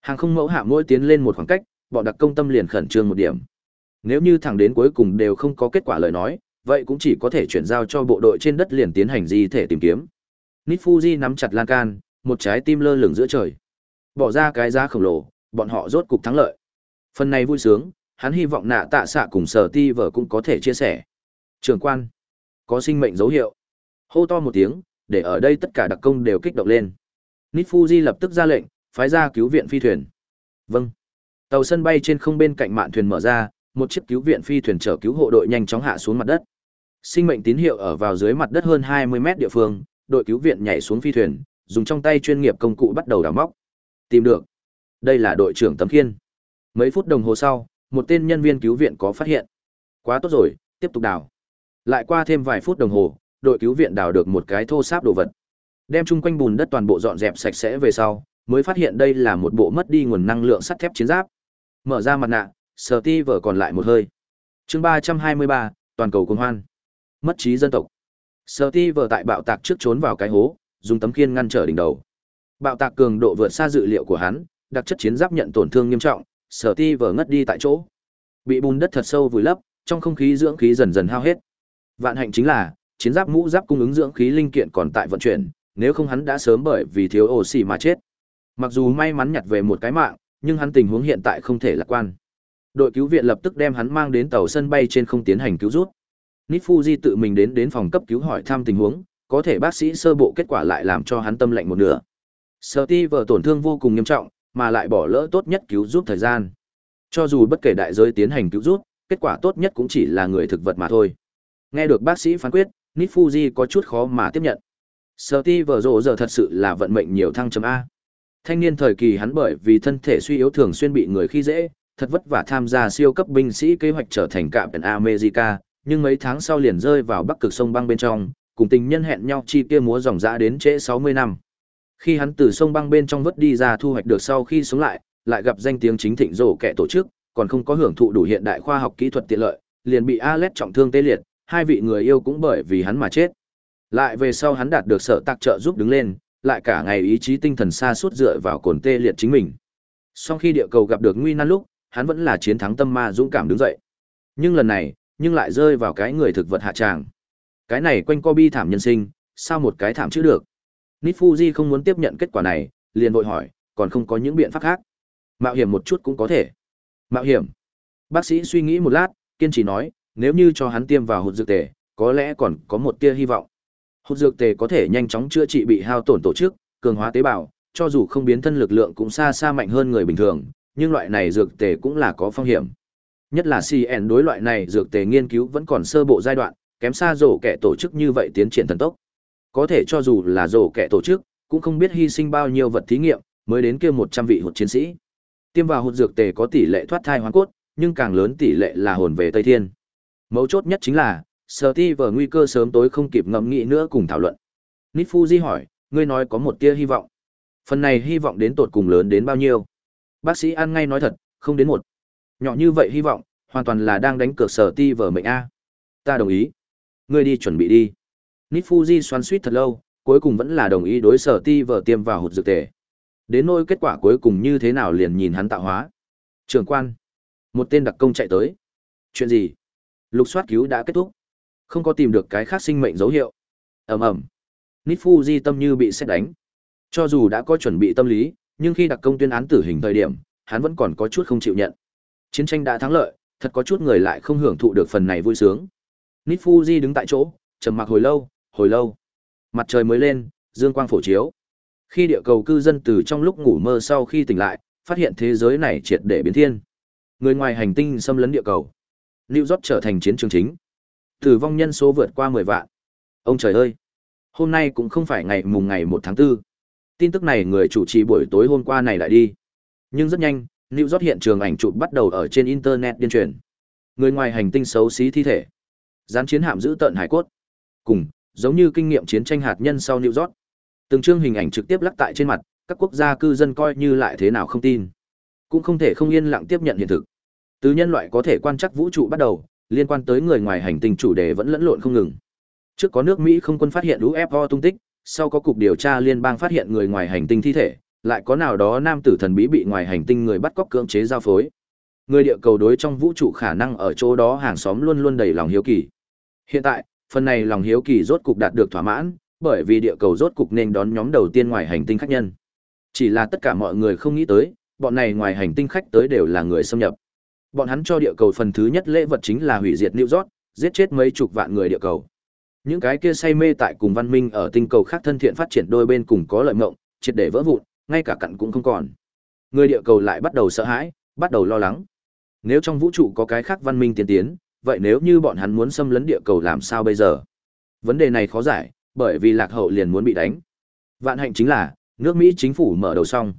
Hàng không mẫu hạ mỗi tiến lên một khoảng cách, bọn đặc công tâm liền khẩn trương một điểm. Nếu như thẳng đến cuối cùng đều không có kết quả lời nói, vậy cũng chỉ có thể chuyển giao cho bộ đội trên đất liền tiến hành di thể tìm kiếm. Nifuji nắm chặt lan can, một trái tim lơ lửng giữa trời. Bỏ ra cái giá khổng lồ, bọn họ rốt cục thắng lợi. Phần này vui sướng, hắn hy vọng nạ tạ xạ cùng sở ti vợ cũng có thể chia sẻ. Trường quan, có sinh mệnh dấu hiệu. Hô to một tiếng, để ở đây tất cả đặc công đều kích động lên. Nifuji lập tức ra lệnh, phái ra cứu viện phi thuyền. Vâng. Tàu sân bay trên không bên cạnh mạn thuyền mở ra, một chiếc cứu viện phi thuyền chở cứu hộ đội nhanh chóng hạ xuống mặt đất. Sinh mệnh tín hiệu ở vào dưới mặt đất hơn 20 mét địa phương, đội cứu viện nhảy xuống phi thuyền, dùng trong tay chuyên nghiệp công cụ bắt đầu đào móc. Tìm được. Đây là đội trưởng Tấm Khiên. Mấy phút đồng hồ sau, một tên nhân viên cứu viện có phát hiện. Quá tốt rồi, tiếp tục đào. Lại qua thêm vài phút đồng hồ, đội cứu viện đào được một cái thô sáp đồ vật. Đem chung quanh bùn đất toàn bộ dọn dẹp sạch sẽ về sau, mới phát hiện đây là một bộ mất đi nguồn năng lượng sắt thép chiến giáp. Mở ra mặt nạ, Sở Ti vở còn lại một hơi. Chương ba trăm hai mươi ba, toàn cầu cuồng hoan. Mất trí dân tộc. Sở Ti vở tại bạo tạc trước trốn vào cái hố, dùng tấm khiên ngăn trở đỉnh đầu. Bạo tạc cường độ vượt xa dự liệu của hắn, đặc chất chiến giáp nhận tổn thương nghiêm trọng, Sở Ti vở ngất đi tại chỗ. Bị bùn đất thật sâu vùi lấp, trong không khí dưỡng khí dần dần hao hết. Vạn hạnh chính là, chiến giáp mũ giáp cung ứng dưỡng khí linh kiện còn tại vận chuyển, nếu không hắn đã sớm bởi vì thiếu oxy mà chết. Mặc dù may mắn nhặt về một cái mạng, nhưng hắn tình huống hiện tại không thể lạc quan. Đội cứu viện lập tức đem hắn mang đến tàu sân bay trên không tiến hành cứu rút. Nifuji tự mình đến đến phòng cấp cứu hỏi thăm tình huống, có thể bác sĩ sơ bộ kết quả lại làm cho hắn tâm lạnh một nửa. Steve tổn thương vô cùng nghiêm trọng, mà lại bỏ lỡ tốt nhất cứu giúp thời gian. Cho dù bất kể đại giới tiến hành cứu giúp, kết quả tốt nhất cũng chỉ là người thực vật mà thôi. Nghe được bác sĩ phán quyết, Nifuji có chút khó mà tiếp nhận. Steve Rồ giờ thật sự là vận mệnh nhiều thăng chấm A. Thanh niên thời kỳ hắn bởi vì thân thể suy yếu thường xuyên bị người khi dễ, thật vất vả tham gia siêu cấp binh sĩ kế hoạch trở thành cạm biển America, nhưng mấy tháng sau liền rơi vào bắc cực sông băng bên trong, cùng tình nhân hẹn nhau chi kia múa dòng dã đến trễ 60 năm. Khi hắn từ sông băng bên trong vớt đi ra thu hoạch được sau khi sống lại, lại gặp danh tiếng chính thịnh rổ kẻ tổ chức, còn không có hưởng thụ đủ hiện đại khoa học kỹ thuật tiện lợi, liền bị Alex trọng thương tê liệt, hai vị người yêu cũng bởi vì hắn mà chết. Lại về sau hắn đạt được sở tạc trợ giúp đứng lên, lại cả ngày ý chí tinh thần xa suốt dựa vào cồn tê liệt chính mình. Sau khi địa cầu gặp được nguy nan lúc, hắn vẫn là chiến thắng tâm ma dũng cảm đứng dậy. Nhưng lần này, nhưng lại rơi vào cái người thực vật hạ tràng. Cái này quanh co bi thảm nhân sinh, sao một cái thảm chữ được? Nifuji không muốn tiếp nhận kết quả này, liền vội hỏi, còn không có những biện pháp khác. Mạo hiểm một chút cũng có thể. Mạo hiểm. Bác sĩ suy nghĩ một lát, kiên trì nói, nếu như cho hắn tiêm vào hụt dược tề, có lẽ còn có một tia hy vọng. Hụt dược tề có thể nhanh chóng chữa trị bị hao tổn tổ chức, cường hóa tế bào, cho dù không biến thân lực lượng cũng xa xa mạnh hơn người bình thường, nhưng loại này dược tề cũng là có phong hiểm. Nhất là CN đối loại này dược tề nghiên cứu vẫn còn sơ bộ giai đoạn, kém xa rổ kẻ tổ chức như vậy tiến triển thần tốc. Có thể cho dù là rổ kẻ tổ chức, cũng không biết hy sinh bao nhiêu vật thí nghiệm, mới đến kia 100 vị hụt chiến sĩ. Tiêm vào hụt dược tề có tỷ lệ thoát thai hoàn cốt, nhưng càng lớn tỷ lệ là hồn về Tây Thiên. Mấu chốt nhất chính là, Sở ti vờ nguy cơ sớm tối không kịp ngẫm nghĩ nữa cùng thảo luận. Nifuji hỏi, ngươi nói có một tia hy vọng. Phần này hy vọng đến tột cùng lớn đến bao nhiêu? Bác sĩ ăn ngay nói thật, không đến một. Nhỏ như vậy hy vọng, hoàn toàn là đang đánh cược sở ti vờ mệnh A. Ta đồng ý. Ngươi đi chuẩn bị đi. Nifuji xoắn suýt thật lâu, cuối cùng vẫn là đồng ý đối sở ti vờ tiêm vào hụt dược tề. Đến nỗi kết quả cuối cùng như thế nào liền nhìn hắn tạo hóa. Trưởng quan. Một tên đặc công chạy tới. Chuyện gì? Lục soát cứu đã kết thúc. Không có tìm được cái khác sinh mệnh dấu hiệu. Ầm ầm. Nifuji tâm như bị sét đánh. Cho dù đã có chuẩn bị tâm lý, nhưng khi đặc công tuyên án tử hình thời điểm, hắn vẫn còn có chút không chịu nhận. Chiến tranh đã thắng lợi, thật có chút người lại không hưởng thụ được phần này vui sướng. Nifuji đứng tại chỗ, trầm mặc hồi lâu, hồi lâu. Mặt trời mới lên, dương quang phổ chiếu. Khi địa cầu cư dân từ trong lúc ngủ mơ sau khi tỉnh lại, phát hiện thế giới này triệt để biến thiên. Người ngoài hành tinh xâm lấn địa cầu. New York trở thành chiến trường chính tử vong nhân số vượt qua 10 vạn. Ông trời ơi! Hôm nay cũng không phải ngày mùng ngày 1 tháng 4. Tin tức này người chủ trì buổi tối hôm qua này lại đi. Nhưng rất nhanh, New York hiện trường ảnh chụp bắt đầu ở trên Internet điên truyền. Người ngoài hành tinh xấu xí thi thể. Gián chiến hạm giữ tận hải cốt. Cùng, giống như kinh nghiệm chiến tranh hạt nhân sau New York. Từng chương hình ảnh trực tiếp lắc tại trên mặt, các quốc gia cư dân coi như lại thế nào không tin. Cũng không thể không yên lặng tiếp nhận hiện thực. Từ nhân loại có thể quan trắc vũ trụ bắt đầu, liên quan tới người ngoài hành tinh chủ đề vẫn lẫn lộn không ngừng. Trước có nước Mỹ không quân phát hiện UFO tung tích, sau có cục điều tra liên bang phát hiện người ngoài hành tinh thi thể, lại có nào đó nam tử thần bí bị ngoài hành tinh người bắt cóc cưỡng chế giao phối. Người địa cầu đối trong vũ trụ khả năng ở chỗ đó hàng xóm luôn luôn đầy lòng hiếu kỳ. Hiện tại, phần này lòng hiếu kỳ rốt cục đạt được thỏa mãn, bởi vì địa cầu rốt cục nên đón nhóm đầu tiên ngoài hành tinh khách nhân. Chỉ là tất cả mọi người không nghĩ tới, bọn này ngoài hành tinh khách tới đều là người xâm nhập. Bọn hắn cho địa cầu phần thứ nhất lễ vật chính là hủy diệt New York, giết chết mấy chục vạn người địa cầu. Những cái kia say mê tại cùng văn minh ở tinh cầu khác thân thiện phát triển đôi bên cùng có lợi mộng, triệt để vỡ vụn, ngay cả cặn cũng không còn. Người địa cầu lại bắt đầu sợ hãi, bắt đầu lo lắng. Nếu trong vũ trụ có cái khác văn minh tiến tiến, vậy nếu như bọn hắn muốn xâm lấn địa cầu làm sao bây giờ? Vấn đề này khó giải, bởi vì lạc hậu liền muốn bị đánh. Vạn hạnh chính là, nước Mỹ chính phủ mở đầu xong.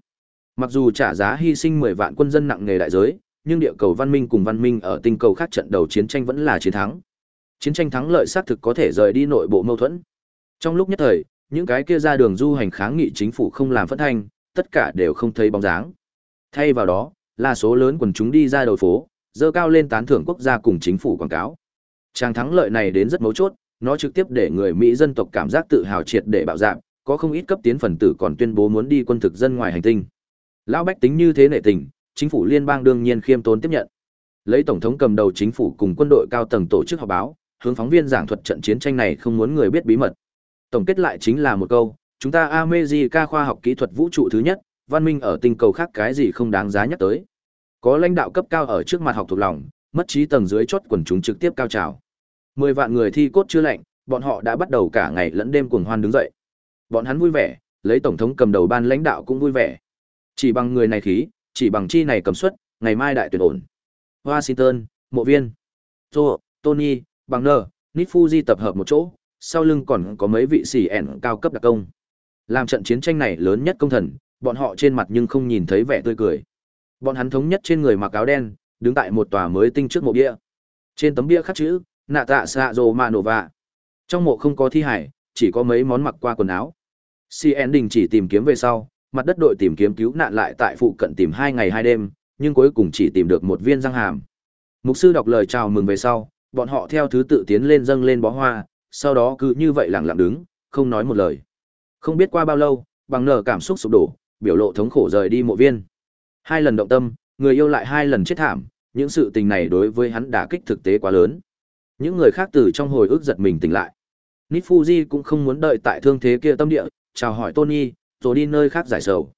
Mặc dù trả giá hy sinh 10 vạn quân dân nặng nề đại giới, nhưng địa cầu văn minh cùng văn minh ở tinh cầu khác trận đầu chiến tranh vẫn là chiến thắng. Chiến tranh thắng lợi xác thực có thể rời đi nội bộ mâu thuẫn. Trong lúc nhất thời, những cái kia ra đường du hành kháng nghị chính phủ không làm phẫn thanh, tất cả đều không thấy bóng dáng. Thay vào đó, là số lớn quần chúng đi ra đầu phố, dơ cao lên tán thưởng quốc gia cùng chính phủ quảng cáo. Tràng thắng lợi này đến rất mấu chốt, nó trực tiếp để người Mỹ dân tộc cảm giác tự hào triệt để bạo dạng, có không ít cấp tiến phần tử còn tuyên bố muốn đi quân thực dân ngoài hành tinh. Lão bách tính như thế nệ tình, chính phủ liên bang đương nhiên khiêm tốn tiếp nhận. Lấy tổng thống cầm đầu chính phủ cùng quân đội cao tầng tổ chức họp báo, hướng phóng viên giảng thuật trận chiến tranh này không muốn người biết bí mật. Tổng kết lại chính là một câu, chúng ta America khoa học kỹ thuật vũ trụ thứ nhất, văn minh ở tinh cầu khác cái gì không đáng giá nhắc tới. Có lãnh đạo cấp cao ở trước mặt học thuộc lòng, mất trí tầng dưới chốt quần chúng trực tiếp cao trào. Mười vạn người thi cốt chưa lạnh, bọn họ đã bắt đầu cả ngày lẫn đêm cuồng hoan đứng dậy. Bọn hắn vui vẻ, lấy tổng thống cầm đầu ban lãnh đạo cũng vui vẻ. Chỉ bằng người này khí, chỉ bằng chi này cầm suất, ngày mai đại tuyển ổn. Washington, mộ viên. Joe, Tony, bằng nờ, Nít Fuji tập hợp một chỗ, sau lưng còn có mấy vị sĩ ẻn cao cấp đặc công. Làm trận chiến tranh này lớn nhất công thần, bọn họ trên mặt nhưng không nhìn thấy vẻ tươi cười. Bọn hắn thống nhất trên người mặc áo đen, đứng tại một tòa mới tinh trước mộ bia. Trên tấm bia khắc chữ, nạ tạ xạ rồ mạ nổ vạ. Trong mộ không có thi hải, chỉ có mấy món mặc qua quần áo. CN đình chỉ tìm kiếm về sau, mặt đất đội tìm kiếm cứu nạn lại tại phụ cận tìm hai ngày hai đêm, nhưng cuối cùng chỉ tìm được một viên răng hàm. Mục sư đọc lời chào mừng về sau, bọn họ theo thứ tự tiến lên dâng lên bó hoa, sau đó cứ như vậy lặng lặng đứng, không nói một lời. Không biết qua bao lâu, bằng nở cảm xúc sụp đổ, biểu lộ thống khổ rời đi mộ viên. Hai lần động tâm, người yêu lại hai lần chết thảm, những sự tình này đối với hắn đả kích thực tế quá lớn. Những người khác từ trong hồi ức giật mình tỉnh lại. Nifuji cũng không muốn đợi tại thương thế kia tâm địa, chào hỏi Tony, rồi đi nơi khác giải sầu.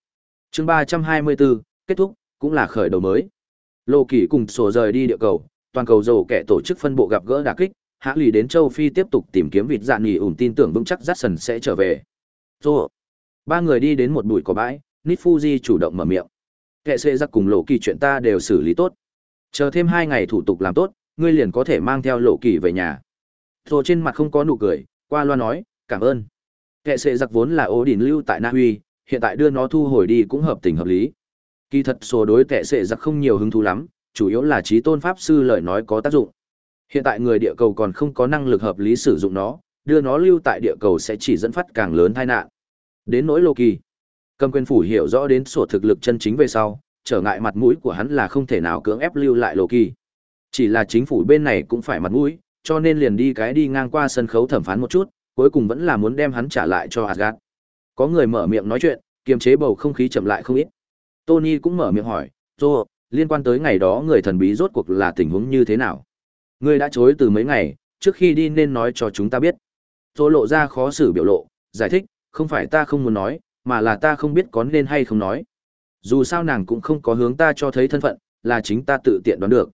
Chương 324, kết thúc, cũng là khởi đầu mới. Lô Kỳ cùng sổ rời đi địa cầu, toàn cầu dầu kẻ tổ chức phân bộ gặp gỡ đả kích, hạ lì đến châu Phi tiếp tục tìm kiếm vịt dạn nghỉ ủn tin tưởng vững chắc Jackson sẽ trở về. Rồi, ba người đi đến một bụi cỏ bãi, Nifuji chủ động mở miệng. Kệ sẽ giặc cùng lô kỳ chuyện ta đều xử lý tốt. Chờ thêm hai ngày thủ tục làm tốt, ngươi liền có thể mang theo lô kỳ về nhà. Rồi trên mặt không có nụ cười, qua loa nói, cảm ơn. Kệ sệ giặc vốn là ố đỉnh lưu tại Na Uy, hiện tại đưa nó thu hồi đi cũng hợp tình hợp lý. Kỳ thật số đối kệ sệ giặc không nhiều hứng thú lắm, chủ yếu là trí tôn pháp sư lời nói có tác dụng. Hiện tại người địa cầu còn không có năng lực hợp lý sử dụng nó, đưa nó lưu tại địa cầu sẽ chỉ dẫn phát càng lớn tai nạn. Đến nỗi Loki, cầm quyền phủ hiểu rõ đến sổ thực lực chân chính về sau, trở ngại mặt mũi của hắn là không thể nào cưỡng ép lưu lại Loki. Chỉ là chính phủ bên này cũng phải mặt mũi, cho nên liền đi cái đi ngang qua sân khấu thẩm phán một chút, cuối cùng vẫn là muốn đem hắn trả lại cho Asgard. Có người mở miệng nói chuyện, kiềm chế bầu không khí chậm lại không ít. Tony cũng mở miệng hỏi, "Joe, liên quan tới ngày đó người thần bí rốt cuộc là tình huống như thế nào?" Ngươi đã chối từ mấy ngày, trước khi đi nên nói cho chúng ta biết. Joe lộ ra khó xử biểu lộ, giải thích, "Không phải ta không muốn nói, mà là ta không biết có nên hay không nói." Dù sao nàng cũng không có hướng ta cho thấy thân phận, là chính ta tự tiện đoán được.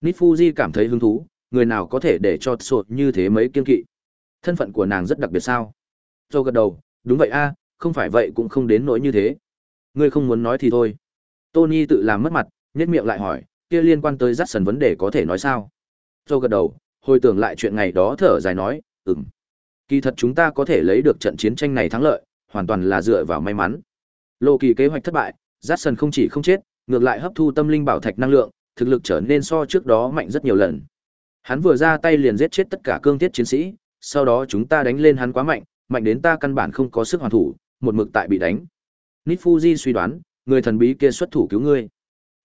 Nifuji cảm thấy hứng thú, người nào có thể để cho sột như thế mấy kiên kỵ. Thân phận của nàng rất đặc biệt sao? Joe gật đầu, đúng vậy a, không phải vậy cũng không đến nỗi như thế. Ngươi không muốn nói thì thôi. Tony tự làm mất mặt, nhếch miệng lại hỏi, kia liên quan tới Jackson vấn đề có thể nói sao? Joe gật đầu, hồi tưởng lại chuyện ngày đó thở dài nói, ừm. Kỳ thật chúng ta có thể lấy được trận chiến tranh này thắng lợi, hoàn toàn là dựa vào may mắn. lộ kỳ kế hoạch thất bại, Jackson không chỉ không chết, ngược lại hấp thu tâm linh bảo thạch năng lượng, thực lực trở nên so trước đó mạnh rất nhiều lần. Hắn vừa ra tay liền giết chết tất cả cương thiết chiến sĩ, sau đó chúng ta đánh lên hắn quá mạnh, mạnh đến ta căn bản không có sức hoàn thủ, một mực tại bị đánh. Nifuji suy đoán, người thần bí kia xuất thủ cứu ngươi.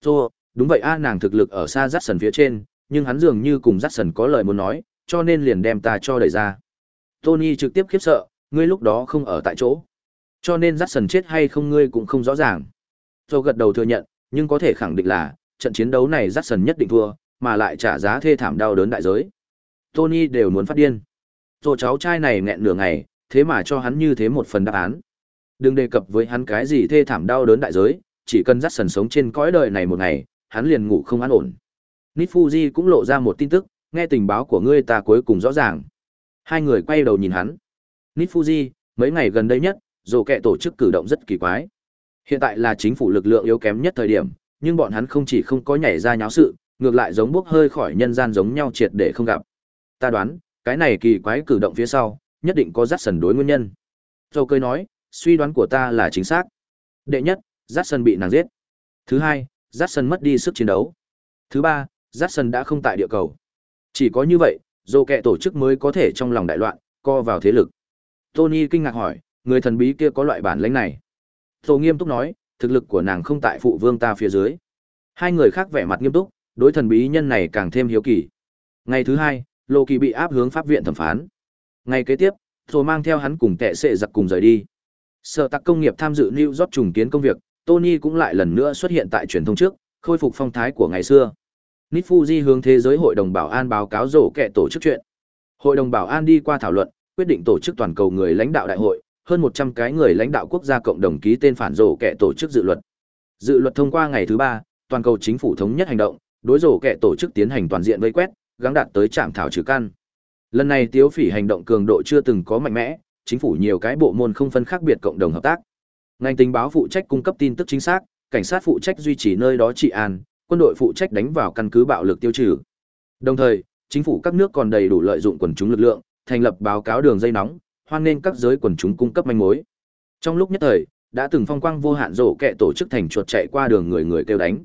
Tô, đúng vậy a nàng thực lực ở xa Jackson phía trên, nhưng hắn dường như cùng Jackson có lời muốn nói, cho nên liền đem ta cho đẩy ra. Tony trực tiếp khiếp sợ, ngươi lúc đó không ở tại chỗ. Cho nên Jackson chết hay không ngươi cũng không rõ ràng. Tô gật đầu thừa nhận, nhưng có thể khẳng định là, trận chiến đấu này Jackson nhất định thua, mà lại trả giá thê thảm đau đớn đại giới. Tony đều muốn phát điên. Tổ cháu trai này nghẹn nửa ngày, thế mà cho hắn như thế một phần đáp án. Đừng đề cập với hắn cái gì thê thảm đau đớn đại giới, chỉ cần dắt sần sống trên cõi đời này một ngày, hắn liền ngủ không an ổn. Nifuji cũng lộ ra một tin tức, nghe tình báo của ngươi ta cuối cùng rõ ràng. Hai người quay đầu nhìn hắn. Nifuji, mấy ngày gần đây nhất, dù kẻ tổ chức cử động rất kỳ quái. Hiện tại là chính phủ lực lượng yếu kém nhất thời điểm, nhưng bọn hắn không chỉ không có nhảy ra nháo sự, ngược lại giống bốc hơi khỏi nhân gian giống nhau triệt để không gặp. Ta đoán, cái này kỳ quái cử động phía sau, nhất định có rắc sần đối nguyên nhân. Dầu cười nói, suy đoán của ta là chính xác. Đệ nhất, rắc sần bị nàng giết. Thứ hai, rắc sần mất đi sức chiến đấu. Thứ ba, rắc sần đã không tại địa cầu. Chỉ có như vậy, dồ kẹ tổ chức mới có thể trong lòng đại loạn, co vào thế lực. Tony kinh ngạc hỏi, người thần bí kia có loại bản lĩnh này. Tô nghiêm túc nói, thực lực của nàng không tại phụ vương ta phía dưới. Hai người khác vẻ mặt nghiêm túc, đối thần bí nhân này càng thêm hiếu kỳ. Ngày thứ hai, Lô Kỳ bị áp hướng pháp viện thẩm phán. Ngày kế tiếp, Tô mang theo hắn cùng tệ sệ giặc cùng rời đi. Sở tạc công nghiệp tham dự New York trùng kiến công việc, Tony cũng lại lần nữa xuất hiện tại truyền thông trước, khôi phục phong thái của ngày xưa. Nifuji hướng thế giới hội đồng bảo an báo cáo rổ kẻ tổ chức chuyện. Hội đồng bảo an đi qua thảo luận, quyết định tổ chức toàn cầu người lãnh đạo đại hội, hơn 100 cái người lãnh đạo quốc gia cộng đồng ký tên phản rổ kẻ tổ chức dự luật. Dự luật thông qua ngày thứ ba, toàn cầu chính phủ thống nhất hành động, đối rổ kẻ tổ chức tiến hành toàn diện vây quét, gắng đạt tới trạm thảo trừ căn. Lần này tiếu phỉ hành động cường độ chưa từng có mạnh mẽ, chính phủ nhiều cái bộ môn không phân khác biệt cộng đồng hợp tác. Ngành tình báo phụ trách cung cấp tin tức chính xác, cảnh sát phụ trách duy trì nơi đó trị an, quân đội phụ trách đánh vào căn cứ bạo lực tiêu trừ. Đồng thời, chính phủ các nước còn đầy đủ lợi dụng quần chúng lực lượng, thành lập báo cáo đường dây nóng, hoan nên các giới quần chúng cung cấp manh mối. Trong lúc nhất thời, đã từng phong quang vô hạn rổ kẹ tổ chức thành chuột chạy qua đường người người kêu đánh.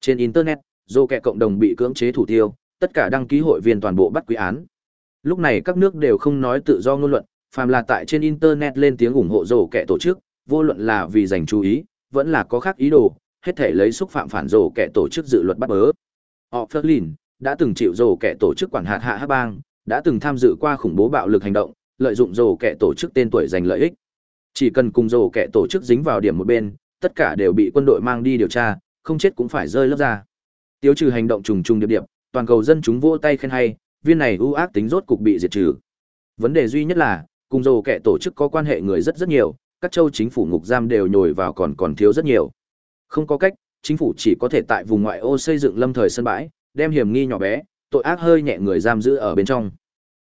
Trên internet, rổ kẹ cộng đồng bị cưỡng chế thủ tiêu, tất cả đăng ký hội viên toàn bộ bắt quý án. Lúc này các nước đều không nói tự do ngôn luận, phàm là tại trên internet lên tiếng ủng hộ rổ kẻ tổ chức, vô luận là vì dành chú ý, vẫn là có khác ý đồ, hết thể lấy xúc phạm phản rổ kẻ tổ chức dự luật bắt bớ. Họ Ferlin đã từng chịu rổ kẻ tổ chức quản hạt hạ hát bang, đã từng tham dự qua khủng bố bạo lực hành động, lợi dụng rổ kẻ tổ chức tên tuổi giành lợi ích. Chỉ cần cùng rổ kẻ tổ chức dính vào điểm một bên, tất cả đều bị quân đội mang đi điều tra, không chết cũng phải rơi lớp ra. Tiêu trừ hành động trùng trùng điệp điệp, toàn cầu dân chúng vỗ tay khen hay, viên này ưu ác tính rốt cục bị diệt trừ. Vấn đề duy nhất là, cùng dầu kẻ tổ chức có quan hệ người rất rất nhiều, các châu chính phủ ngục giam đều nhồi vào còn còn thiếu rất nhiều. Không có cách, chính phủ chỉ có thể tại vùng ngoại ô xây dựng lâm thời sân bãi, đem hiểm nghi nhỏ bé, tội ác hơi nhẹ người giam giữ ở bên trong.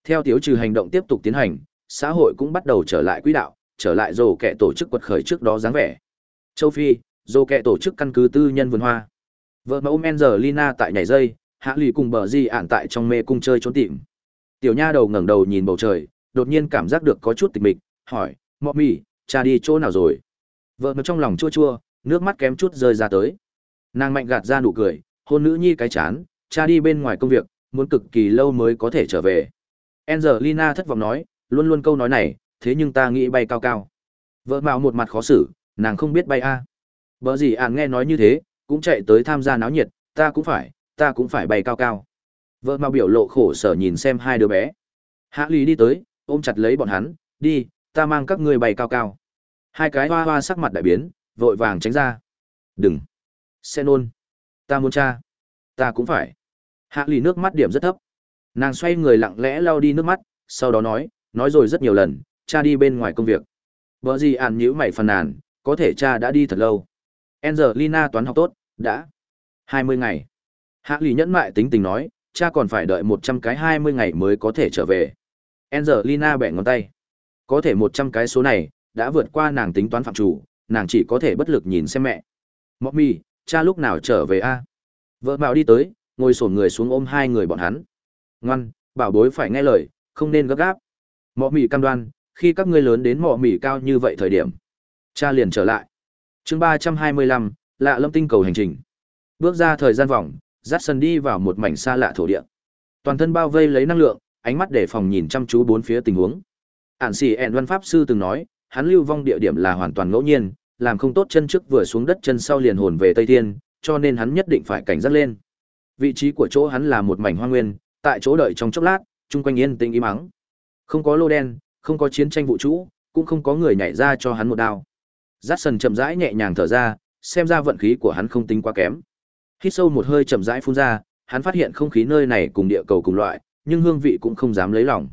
Theo tiếu trừ hành động tiếp tục tiến hành, xã hội cũng bắt đầu trở lại quỹ đạo, trở lại dầu kẻ tổ chức quật khởi trước đó dáng vẻ. Châu Phi, dầu kẻ tổ chức căn cứ tư nhân vườn hoa. Vợ mẫu Lina tại nhảy dây, hạ lì cùng bờ di ản tại trong mê cung chơi trốn tìm. Tiểu nha đầu ngẩng đầu nhìn bầu trời, đột nhiên cảm giác được có chút tịch mịch, hỏi, mọ mì, cha đi chỗ nào rồi? Vợ mẫu trong lòng chua chua, nước mắt kém chút rơi ra tới. Nàng mạnh gạt ra nụ cười, hôn nữ nhi cái chán, cha đi bên ngoài công việc, muốn cực kỳ lâu mới có thể trở về. Angelina thất vọng nói, luôn luôn câu nói này, thế nhưng ta nghĩ bay cao cao. Vợ mạo một mặt khó xử, nàng không biết bay a. À. Bở gì ạn nghe nói như thế, cũng chạy tới tham gia náo nhiệt, ta cũng phải, ta cũng phải bay cao cao. Vợ mạo biểu lộ khổ sở nhìn xem hai đứa bé. Hạ Lý đi tới, ôm chặt lấy bọn hắn, đi, ta mang các ngươi bay cao cao. Hai cái hoa hoa sắc mặt đại biến, vội vàng tránh ra. Đừng. Xe nôn. Ta muốn cha. Ta cũng phải. Hạ lì nước mắt điểm rất thấp. Nàng xoay người lặng lẽ lao đi nước mắt, sau đó nói, nói rồi rất nhiều lần, cha đi bên ngoài công việc. Vợ gì ạn nhữ mày phàn nàn, có thể cha đã đi thật lâu. Angelina toán học tốt, đã. 20 ngày. Hạ lì nhẫn mại tính tình nói, cha còn phải đợi 100 cái 20 ngày mới có thể trở về. Angelina bẻ ngón tay. Có thể 100 cái số này, đã vượt qua nàng tính toán phạm chủ, nàng chỉ có thể bất lực nhìn xem mẹ. Mọc mì cha lúc nào trở về a? Vợ bảo đi tới ngồi sổn người xuống ôm hai người bọn hắn. Ngoan bảo bối phải nghe lời không nên gấp gáp. Mọc mì cam đoan khi các ngươi lớn đến mọ mì cao như vậy thời điểm cha liền trở lại. Chương ba trăm hai mươi lăm lạ lâm tinh cầu hành trình. Bước ra thời gian vòng dắt sân đi vào một mảnh xa lạ thổ địa toàn thân bao vây lấy năng lượng ánh mắt để phòng nhìn chăm chú bốn phía tình huống ản xì ẹn văn pháp sư từng nói hắn lưu vong địa điểm là hoàn toàn ngẫu nhiên làm không tốt chân trước vừa xuống đất chân sau liền hồn về Tây Thiên, cho nên hắn nhất định phải cảnh giác lên. Vị trí của chỗ hắn là một mảnh hoang nguyên, tại chỗ đợi trong chốc lát, chung quanh yên tĩnh im ắng Không có lô đen, không có chiến tranh vũ trụ, cũng không có người nhảy ra cho hắn một đao. Jackson chậm rãi nhẹ nhàng thở ra, xem ra vận khí của hắn không tính quá kém. Hít sâu một hơi chậm rãi phun ra, hắn phát hiện không khí nơi này cùng địa cầu cùng loại, nhưng hương vị cũng không dám lấy lòng.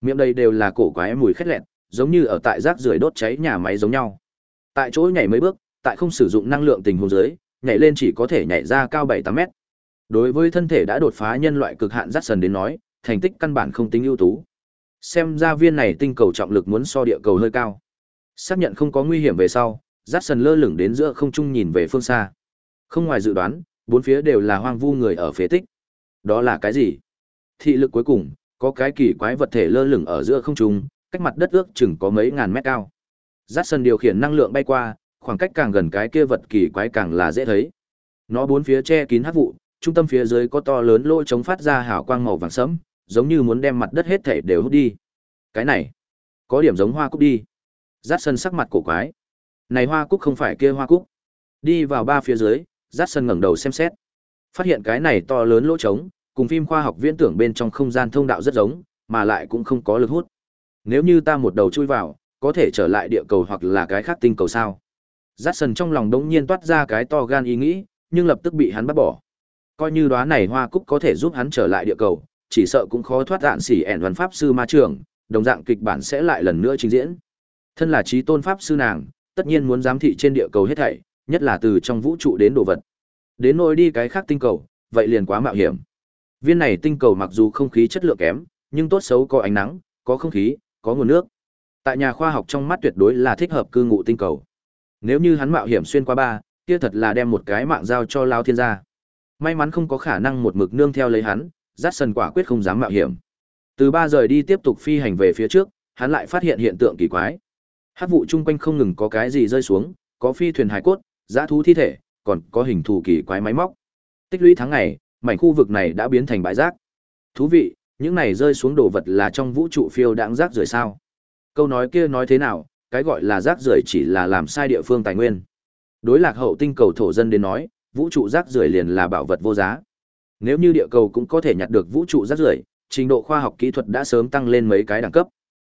Miệng đây đều là cổ quái mùi khét lẹt, giống như ở tại rác rưởi đốt cháy nhà máy giống nhau. Tại chỗ nhảy mấy bước, tại không sử dụng năng lượng tình huống dưới, nhảy lên chỉ có thể nhảy ra cao 7-8 mét. Đối với thân thể đã đột phá nhân loại cực hạn dắt sần đến nói, thành tích căn bản không tính ưu tú. Xem ra viên này tinh cầu trọng lực muốn so địa cầu hơi cao. Xác nhận không có nguy hiểm về sau, dắt sần lơ lửng đến giữa không trung nhìn về phương xa. Không ngoài dự đoán, bốn phía đều là hoang vu người ở phế tích. Đó là cái gì? Thị lực cuối cùng, có cái kỳ quái vật thể lơ lửng ở giữa không trung, cách mặt đất ước chừng có mấy ngàn mét cao. Dát sân điều khiển năng lượng bay qua, khoảng cách càng gần cái kia vật kỳ quái càng là dễ thấy. Nó bốn phía che kín hắc vụ, trung tâm phía dưới có to lớn lỗ chống phát ra hào quang màu vàng sẫm, giống như muốn đem mặt đất hết thể đều hút đi. Cái này, có điểm giống hoa cúc đi. Dát sân sắc mặt cổ quái. Này hoa cúc không phải kia hoa cúc. Đi vào ba phía dưới, rát sân ngẩng đầu xem xét. Phát hiện cái này to lớn lỗ trống, cùng phim khoa học viễn tưởng bên trong không gian thông đạo rất giống, mà lại cũng không có lực hút. Nếu như ta một đầu chui vào, có thể trở lại địa cầu hoặc là cái khác tinh cầu sao? rát sân trong lòng đống nhiên toát ra cái to gan ý nghĩ, nhưng lập tức bị hắn bắt bỏ. Coi như đoá này hoa cúc có thể giúp hắn trở lại địa cầu, chỉ sợ cũng khó thoát đạn xỉ ẻn văn pháp sư ma trường, đồng dạng kịch bản sẽ lại lần nữa trình diễn. Thân là trí tôn pháp sư nàng, tất nhiên muốn giám thị trên địa cầu hết thảy, nhất là từ trong vũ trụ đến đồ vật. Đến nỗi đi cái khác tinh cầu, vậy liền quá mạo hiểm. Viên này tinh cầu mặc dù không khí chất lượng kém, nhưng tốt xấu có ánh nắng, có không khí, có nguồn nước. Tại nhà khoa học trong mắt tuyệt đối là thích hợp cư ngụ tinh cầu. Nếu như hắn mạo hiểm xuyên qua ba, kia thật là đem một cái mạng giao cho Lao Thiên gia. May mắn không có khả năng một mực nương theo lấy hắn, rát Sần quả quyết không dám mạo hiểm. Từ ba rời đi tiếp tục phi hành về phía trước, hắn lại phát hiện hiện tượng kỳ quái. hát vụ chung quanh không ngừng có cái gì rơi xuống, có phi thuyền hải cốt, dã thú thi thể, còn có hình thù kỳ quái máy móc. Tích lũy tháng ngày, mảnh khu vực này đã biến thành bãi rác. Thú vị, những này rơi xuống đồ vật là trong vũ trụ phiêu đãng rác rưởi sao? Câu nói kia nói thế nào, cái gọi là rác rưởi chỉ là làm sai địa phương tài nguyên. Đối lạc hậu tinh cầu thổ dân đến nói, vũ trụ rác rưởi liền là bảo vật vô giá. Nếu như địa cầu cũng có thể nhặt được vũ trụ rác rưởi, trình độ khoa học kỹ thuật đã sớm tăng lên mấy cái đẳng cấp.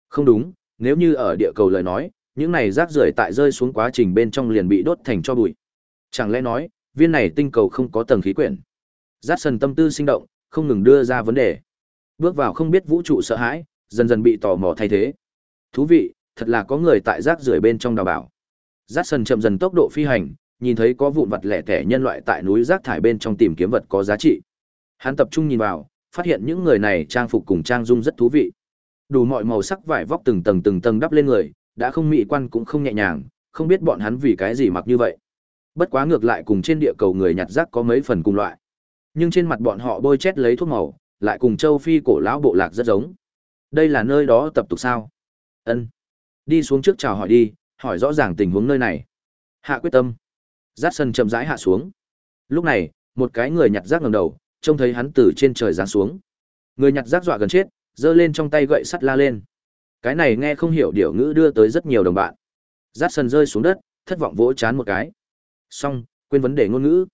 Không đúng, nếu như ở địa cầu lời nói, những này rác rưởi tại rơi xuống quá trình bên trong liền bị đốt thành cho bụi. Chẳng lẽ nói, viên này tinh cầu không có tầng khí quyển? Dát sần tâm tư sinh động, không ngừng đưa ra vấn đề. Bước vào không biết vũ trụ sợ hãi, dần dần bị tò mò thay thế. Thú vị, thật là có người tại rác rưởi bên trong đào bảo. Dát sần chậm dần tốc độ phi hành, nhìn thấy có vụn vật lẻ tẻ nhân loại tại núi rác thải bên trong tìm kiếm vật có giá trị. Hắn tập trung nhìn vào, phát hiện những người này trang phục cùng trang dung rất thú vị. Đủ mọi màu sắc vải vóc từng tầng từng tầng đắp lên người, đã không mỹ quan cũng không nhẹ nhàng, không biết bọn hắn vì cái gì mặc như vậy. Bất quá ngược lại cùng trên địa cầu người nhặt rác có mấy phần cùng loại. Nhưng trên mặt bọn họ bôi chét lấy thuốc màu, lại cùng châu Phi cổ lão bộ lạc rất giống. Đây là nơi đó tập tục sao? Ân. Đi xuống trước chào hỏi đi, hỏi rõ ràng tình huống nơi này. Hạ quyết tâm. rát sân chậm rãi hạ xuống. Lúc này, một cái người nhặt rác ngẩng đầu, trông thấy hắn từ trên trời giáng xuống. Người nhặt rác dọa gần chết, giơ lên trong tay gậy sắt la lên. Cái này nghe không hiểu điều ngữ đưa tới rất nhiều đồng bạn. rát sân rơi xuống đất, thất vọng vỗ chán một cái. Xong, quên vấn đề ngôn ngữ.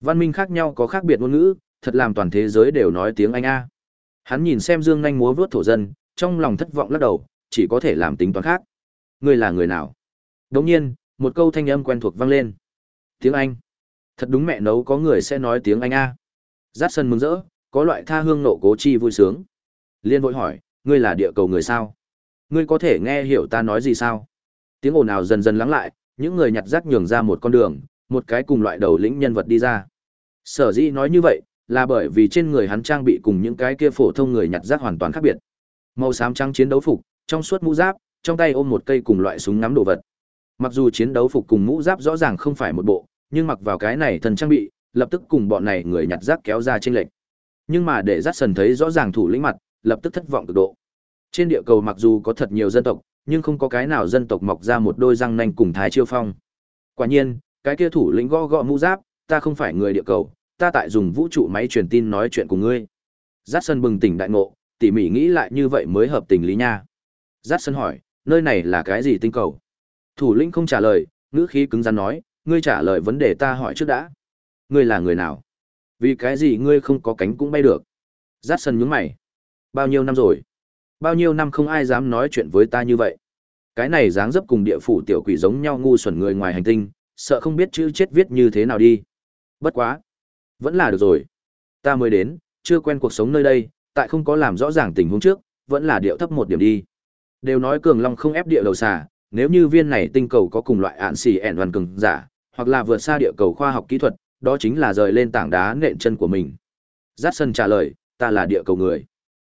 Văn minh khác nhau có khác biệt ngôn ngữ, thật làm toàn thế giới đều nói tiếng Anh A. Hắn nhìn xem Dương Nhanh múa vớt thổ dân, trong lòng thất vọng lắc đầu, chỉ có thể làm tính toán khác. Ngươi là người nào? đột nhiên, một câu thanh âm quen thuộc vang lên. Tiếng Anh. Thật đúng mẹ nấu có người sẽ nói tiếng Anh A. Giác sân mừng rỡ, có loại tha hương nộ cố chi vui sướng. Liên vội hỏi, ngươi là địa cầu người sao? Ngươi có thể nghe hiểu ta nói gì sao? Tiếng ồn ào dần dần lắng lại, những người nhặt rác nhường ra một con đường, một cái cùng loại đầu lĩnh nhân vật đi ra. Sở dĩ nói như vậy, là bởi vì trên người hắn trang bị cùng những cái kia phổ thông người nhặt rác hoàn toàn khác biệt. Màu xám trắng chiến đấu phục, trong suốt mũ giáp, trong tay ôm một cây cùng loại súng ngắm đồ vật. Mặc dù chiến đấu phục cùng mũ giáp rõ ràng không phải một bộ, nhưng mặc vào cái này thần trang bị, lập tức cùng bọn này người nhặt rác kéo ra trên lệnh. Nhưng mà để rác sần thấy rõ ràng thủ lĩnh mặt, lập tức thất vọng cực độ. Trên địa cầu mặc dù có thật nhiều dân tộc, nhưng không có cái nào dân tộc mọc ra một đôi răng nanh cùng thái chiêu phong. Quả nhiên, cái kia thủ lĩnh gõ gõ mũ giáp, ta không phải người địa cầu, ta tại dùng vũ trụ máy truyền tin nói chuyện cùng ngươi. Giác sân bừng tỉnh đại ngộ, tỉ mỉ nghĩ lại như vậy mới hợp tình lý nha. Giác sân hỏi, nơi này là cái gì tinh cầu? Thủ lĩnh không trả lời, ngữ khí cứng rắn nói, ngươi trả lời vấn đề ta hỏi trước đã. Ngươi là người nào? Vì cái gì ngươi không có cánh cũng bay được? Giác sân nhướng mày. Bao nhiêu năm rồi? Bao nhiêu năm không ai dám nói chuyện với ta như vậy? Cái này dáng dấp cùng địa phủ tiểu quỷ giống nhau ngu xuẩn người ngoài hành tinh, sợ không biết chữ chết viết như thế nào đi. Bất quá. Vẫn là được rồi. Ta mới đến, chưa quen cuộc sống nơi đây, tại không có làm rõ ràng tình huống trước, vẫn là điệu thấp một điểm đi. Đều nói cường long không ép địa đầu xà, nếu như viên này tinh cầu có cùng loại ạn xì ẻn đoàn cường giả, hoặc là vượt xa địa cầu khoa học kỹ thuật, đó chính là rời lên tảng đá nện chân của mình. Dát sân trả lời, ta là địa cầu người.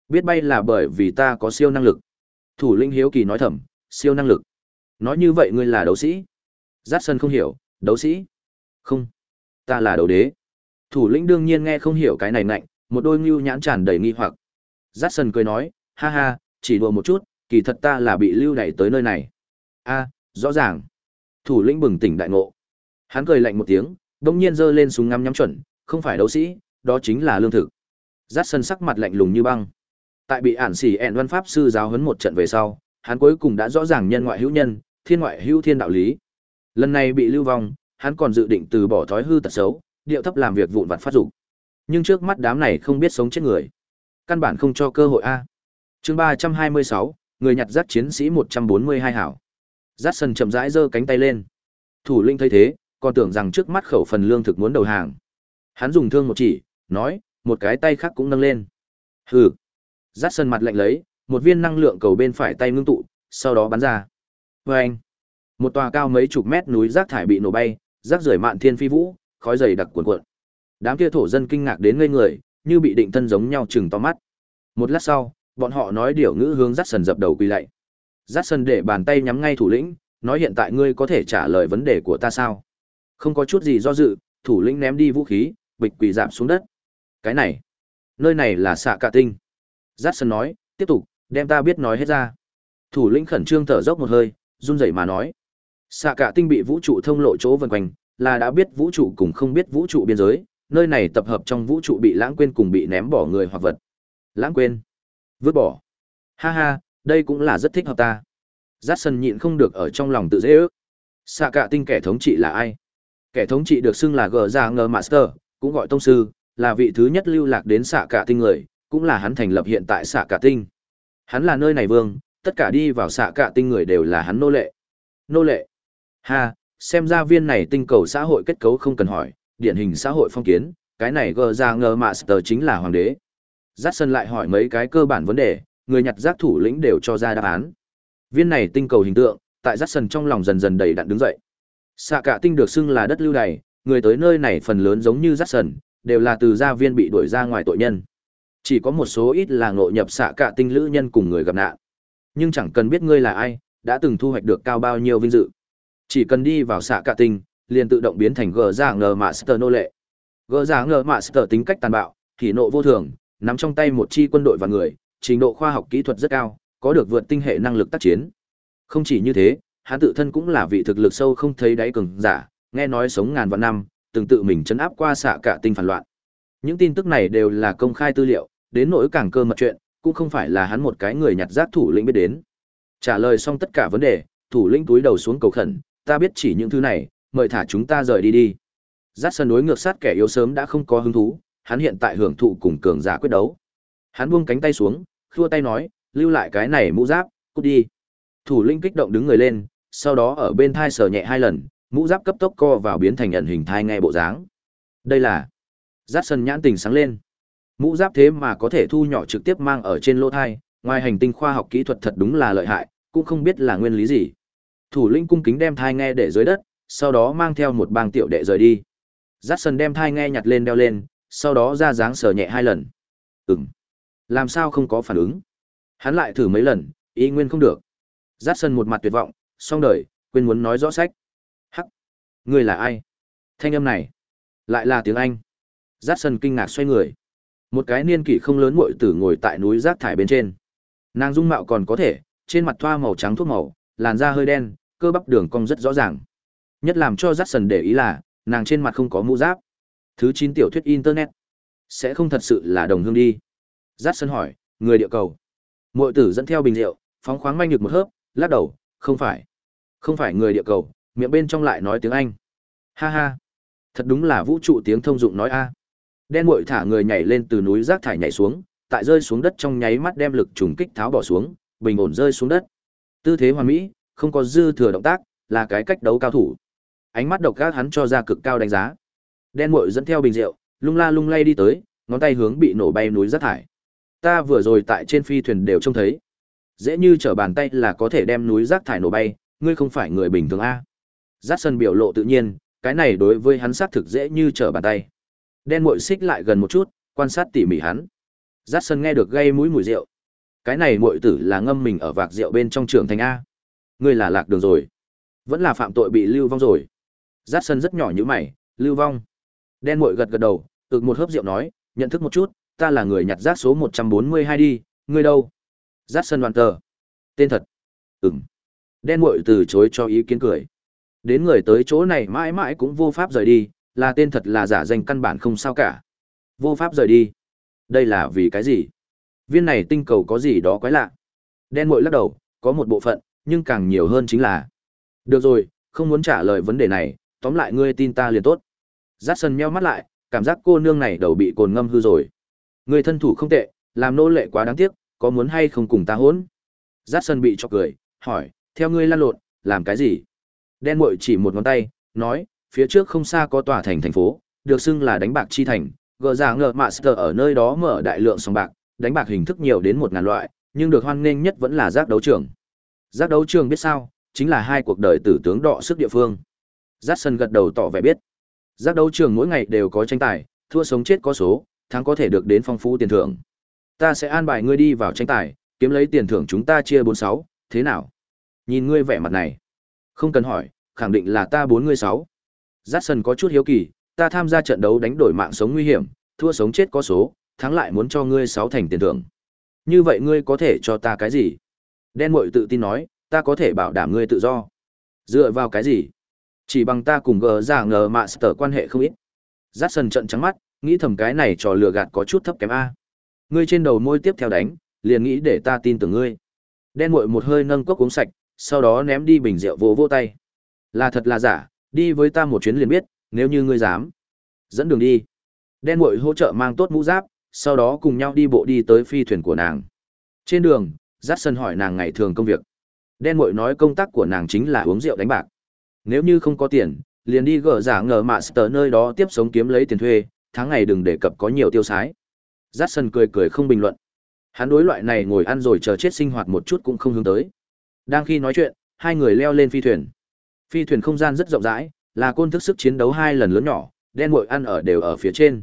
Biết bay là bởi vì ta có siêu năng lực. Thủ lĩnh hiếu kỳ nói thầm, siêu năng lực. Nói như vậy ngươi là đấu sĩ. giáp sân không hiểu, đấu sĩ. Không, ta là đấu đế. Thủ lĩnh đương nhiên nghe không hiểu cái này nạnh, một đôi ngưu nhãn tràn đầy nghi hoặc. giáp sân cười nói, ha ha, chỉ đùa một chút, kỳ thật ta là bị lưu đẩy tới nơi này. a rõ ràng. Thủ lĩnh bừng tỉnh đại ngộ. Hắn cười lạnh một tiếng, đông nhiên giơ lên súng ngắm nhắm chuẩn, không phải đấu sĩ, đó chính là lương thực. giáp sân sắc mặt lạnh lùng như băng. Tại bị ản xỉ ẹn văn pháp sư giáo huấn một trận về sau, hắn cuối cùng đã rõ ràng nhân ngoại hữu nhân, thiên ngoại hữu thiên đạo lý. Lần này bị lưu vong, hắn còn dự định từ bỏ thói hư tật xấu, điệu thấp làm việc vụn vặt phát dục. Nhưng trước mắt đám này không biết sống chết người, căn bản không cho cơ hội a. Chương ba trăm hai mươi sáu, người nhặt rác chiến sĩ một trăm bốn mươi hai hảo. Dát sân chậm rãi giơ cánh tay lên. Thủ linh thấy thế, còn tưởng rằng trước mắt khẩu phần lương thực muốn đầu hàng. Hắn dùng thương một chỉ, nói, một cái tay khác cũng nâng lên. Hừ. Dát sân mặt lạnh lấy, một viên năng lượng cầu bên phải tay ngưng tụ, sau đó bắn ra. Vâng. Một tòa cao mấy chục mét núi rác thải bị nổ bay, rác rưởi mạn thiên phi vũ, khói dày đặc cuồn cuộn. Đám kia thổ dân kinh ngạc đến ngây người, như bị định thân giống nhau chừng to mắt. Một lát sau, bọn họ nói điều ngữ hướng dắt sân dập đầu quỳ lạy. Dắt sân để bàn tay nhắm ngay thủ lĩnh, nói hiện tại ngươi có thể trả lời vấn đề của ta sao? Không có chút gì do dự, thủ lĩnh ném đi vũ khí, bịch quỳ giảm xuống đất. Cái này, nơi này là xạ cả tinh. Dắt nói, tiếp tục, đem ta biết nói hết ra. Thủ lĩnh khẩn trương thở dốc một hơi, run rẩy mà nói. Xạ cả tinh bị vũ trụ thông lộ chỗ vần quanh, là đã biết vũ trụ cùng không biết vũ trụ biên giới, nơi này tập hợp trong vũ trụ bị lãng quên cùng bị ném bỏ người hoặc vật. Lãng quên, vứt bỏ. Ha ha, đây cũng là rất thích hợp ta. Dát sân nhịn không được ở trong lòng tự dễ ước. Xạ cả tinh kẻ thống trị là ai? Kẻ thống trị được xưng là Gờ Ra Ngờ Master, cũng gọi tông sư, là vị thứ nhất lưu lạc đến xạ cả tinh người, cũng là hắn thành lập hiện tại xạ cả tinh. Hắn là nơi này vương, tất cả đi vào xạ cả tinh người đều là hắn nô lệ. Nô lệ. Ha, xem ra viên này tinh cầu xã hội kết cấu không cần hỏi, điển hình xã hội phong kiến, cái này gờ ra ngờ master chính là hoàng đế. Giác sân lại hỏi mấy cái cơ bản vấn đề, người nhặt rác thủ lĩnh đều cho ra đáp án. Viên này tinh cầu hình tượng, tại giác sân trong lòng dần dần đầy đặn đứng dậy. Xạ cả tinh được xưng là đất lưu đày, người tới nơi này phần lớn giống như giác sân, đều là từ gia viên bị đuổi ra ngoài tội nhân. Chỉ có một số ít là ngộ nhập xạ cả tinh lữ nhân cùng người gặp nạn. Nhưng chẳng cần biết ngươi là ai, đã từng thu hoạch được cao bao nhiêu vinh dự. Chỉ cần đi vào xạ cả tinh, liền tự động biến thành gờ giả ngờ master nô lệ. Gờ giả ngờ master tính cách tàn bạo, thì nộ vô thường, nắm trong tay một chi quân đội và người, trình độ khoa học kỹ thuật rất cao, có được vượt tinh hệ năng lực tác chiến. Không chỉ như thế, hắn tự thân cũng là vị thực lực sâu không thấy đáy cường giả, nghe nói sống ngàn vạn năm, từng tự mình chấn áp qua xạ cả tinh phản loạn. Những tin tức này đều là công khai tư liệu, đến nỗi càng cơ mật chuyện, cũng không phải là hắn một cái người nhặt rác thủ lĩnh biết đến. Trả lời xong tất cả vấn đề, thủ lĩnh túi đầu xuống cầu khẩn, ta biết chỉ những thứ này, mời thả chúng ta rời đi đi. Dát sân đối ngược sát kẻ yếu sớm đã không có hứng thú, hắn hiện tại hưởng thụ cùng cường giả quyết đấu. Hắn buông cánh tay xuống, khua tay nói, lưu lại cái này mũ giáp, cút đi. Thủ lĩnh kích động đứng người lên, sau đó ở bên thai sờ nhẹ hai lần, mũ giáp cấp tốc co vào biến thành ẩn hình thai ngay bộ dáng. Đây là Dát sân nhãn tình sáng lên. Mũ giáp thế mà có thể thu nhỏ trực tiếp mang ở trên lỗ thai, ngoài hành tinh khoa học kỹ thuật thật đúng là lợi hại, cũng không biết là nguyên lý gì. Thủ lĩnh cung kính đem thai nghe để dưới đất, sau đó mang theo một bang tiểu đệ rời đi. Dát sân đem thai nghe nhặt lên đeo lên, sau đó ra dáng sờ nhẹ hai lần. Ừm. Làm sao không có phản ứng? Hắn lại thử mấy lần, ý nguyên không được. Dát sân một mặt tuyệt vọng, xong đời, quên muốn nói rõ sách. Hắc. Người là ai? Thanh âm này. Lại là tiếng Anh. Dát sân kinh ngạc xoay người. Một cái niên kỷ không lớn muội tử ngồi tại núi rác thải bên trên. Nàng dung mạo còn có thể, trên mặt thoa màu trắng thuốc màu, làn da hơi đen, cơ bắp đường cong rất rõ ràng. Nhất làm cho Jackson để ý là, nàng trên mặt không có mũ giáp. Thứ chín tiểu thuyết internet sẽ không thật sự là đồng hương đi. Jackson hỏi, người địa cầu. Muội tử dẫn theo bình rượu, phóng khoáng manh được một hớp, lắc đầu, không phải. Không phải người địa cầu, miệng bên trong lại nói tiếng Anh. Ha ha. Thật đúng là vũ trụ tiếng thông dụng nói a. Đen muội thả người nhảy lên từ núi rác thải nhảy xuống, tại rơi xuống đất trong nháy mắt đem lực trùng kích tháo bỏ xuống, bình ổn rơi xuống đất. Tư thế hoàn mỹ, không có dư thừa động tác, là cái cách đấu cao thủ. Ánh mắt độc ác hắn cho ra cực cao đánh giá. Đen muội dẫn theo bình rượu, lung la lung lay đi tới, ngón tay hướng bị nổ bay núi rác thải. Ta vừa rồi tại trên phi thuyền đều trông thấy. Dễ như trở bàn tay là có thể đem núi rác thải nổ bay, ngươi không phải người bình thường a. Dát sân biểu lộ tự nhiên, cái này đối với hắn xác thực dễ như trở bàn tay. Đen mội xích lại gần một chút, quan sát tỉ mỉ hắn. Dát sân nghe được gây mũi mùi rượu. Cái này mội tử là ngâm mình ở vạc rượu bên trong trường thành a. Ngươi là lạc đường rồi, vẫn là phạm tội bị lưu vong rồi. Dát sân rất nhỏ như mày, lưu vong. Đen mội gật gật đầu, ực một hớp rượu nói, nhận thức một chút, ta là người nhặt rác số 142 đi, ngươi đâu? Dát sân đoàn tờ. Tên thật. Ừm. Đen mội từ chối cho ý kiến cười. Đến người tới chỗ này mãi mãi cũng vô pháp rời đi, là tên thật là giả danh căn bản không sao cả. Vô pháp rời đi. Đây là vì cái gì? Viên này tinh cầu có gì đó quái lạ. Đen muội lắc đầu, có một bộ phận, nhưng càng nhiều hơn chính là. Được rồi, không muốn trả lời vấn đề này, tóm lại ngươi tin ta liền tốt. Dát sân meo mắt lại, cảm giác cô nương này đầu bị cồn ngâm hư rồi. Ngươi thân thủ không tệ, làm nô lệ quá đáng tiếc, có muốn hay không cùng ta hỗn? Dát sân bị cho cười, hỏi, theo ngươi lăn lộn, làm cái gì? Đen muội chỉ một ngón tay, nói, phía trước không xa có tòa thành thành phố, được xưng là đánh bạc chi thành, gờ giả ngờ master ở nơi đó mở đại lượng sòng bạc, đánh bạc hình thức nhiều đến một ngàn loại, nhưng được hoan nghênh nhất vẫn là giác đấu trường. Giác đấu trường biết sao, chính là hai cuộc đời tử tướng đọ sức địa phương. Giác sân gật đầu tỏ vẻ biết. Giác đấu trường mỗi ngày đều có tranh tài, thua sống chết có số, thắng có thể được đến phong phú tiền thưởng. Ta sẽ an bài ngươi đi vào tranh tài, kiếm lấy tiền thưởng chúng ta chia bốn sáu, thế nào? Nhìn ngươi vẻ mặt này. Không cần hỏi, khẳng định là ta bốn ngươi sáu. Jackson có chút hiếu kỳ, ta tham gia trận đấu đánh đổi mạng sống nguy hiểm, thua sống chết có số, thắng lại muốn cho ngươi sáu thành tiền thưởng. Như vậy ngươi có thể cho ta cái gì? Đen Mội tự tin nói, ta có thể bảo đảm ngươi tự do. Dựa vào cái gì? Chỉ bằng ta cùng gờ giả ngờ mạ sở quan hệ không ít. Jackson trận trắng mắt, nghĩ thầm cái này trò lừa gạt có chút thấp kém a. Ngươi trên đầu môi tiếp theo đánh, liền nghĩ để ta tin tưởng ngươi. Đen Mội một hơi nâng cốc uống sạch, sau đó ném đi bình rượu vỗ vỗ tay. Là thật là giả, đi với ta một chuyến liền biết, nếu như ngươi dám. Dẫn đường đi. Đen mội hỗ trợ mang tốt mũ giáp, sau đó cùng nhau đi bộ đi tới phi thuyền của nàng. Trên đường, Dát Sân hỏi nàng ngày thường công việc. Đen mội nói công tác của nàng chính là uống rượu đánh bạc. Nếu như không có tiền, liền đi gỡ giả ngờ mạ sờ nơi đó tiếp sống kiếm lấy tiền thuê, tháng ngày đừng đề cập có nhiều tiêu xái. Dát Sân cười cười không bình luận. Hắn đối loại này ngồi ăn rồi chờ chết sinh hoạt một chút cũng không hướng tới. Đang khi nói chuyện, hai người leo lên phi thuyền. Phi thuyền không gian rất rộng rãi, là côn thức sức chiến đấu hai lần lớn nhỏ, đen muội ăn ở đều ở phía trên.